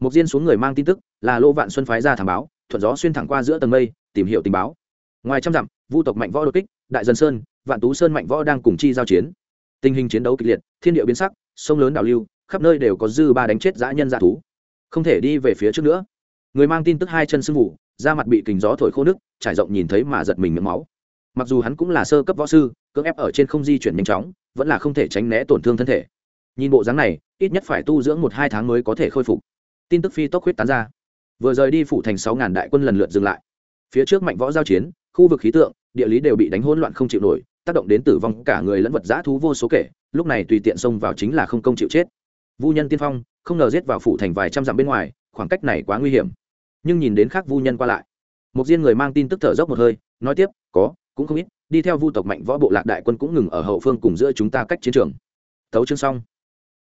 Một diên xuống người mang tin tức, là lỗ vạn xuân phái ra thảm báo, thuận gió xuyên thẳng qua giữa tầng mây, tìm hiểu tình báo. Ngoài trăm dặm, vu tộc mạnh võ đột kích, đại dân sơn, vạn tú sơn mạnh võ đang cùng chi giao chiến. Tình hình chiến đấu kịch liệt, thiên địa biến sắc, sông lớn đảo lưu khắp nơi đều có dư ba đánh chết dã nhân dã thú. Không thể đi về phía trước nữa. Người mang tin tức hai chân sưng vụ da mặt bị kính gió thổi khô nước trải rộng nhìn thấy mà giật mình miệng máu. Mặc dù hắn cũng là sơ cấp võ sư, cưỡng ép ở trên không di chuyển nhanh chóng, vẫn là không thể tránh né tổn thương thân thể. Nhìn bộ dáng này, ít nhất phải tu dưỡng một hai tháng mới có thể khôi phục. Tin tức phi tốc huyết tán ra. Vừa rời đi phủ thành sáu ngàn đại quân lần lượt dừng lại. Phía trước mạnh võ giao chiến, khu vực khí tượng, địa lý đều bị đánh hỗn loạn không chịu nổi, tác động đến tử vong cả người lẫn vật giã thú vô số kể, lúc này tùy tiện xông vào chính là không công chịu chết vu nhân tiên phong, không ngờ giết vào phủ thành vài trăm dặm bên ngoài, khoảng cách này quá nguy hiểm. Nhưng nhìn đến khác vu nhân qua lại, một riêng người mang tin tức thở dốc một hơi, nói tiếp, có, cũng không ít, đi theo vu tộc mạnh võ bộ lạc đại quân cũng ngừng ở hậu phương cùng giữa chúng ta cách chiến trường. Tấu chương xong.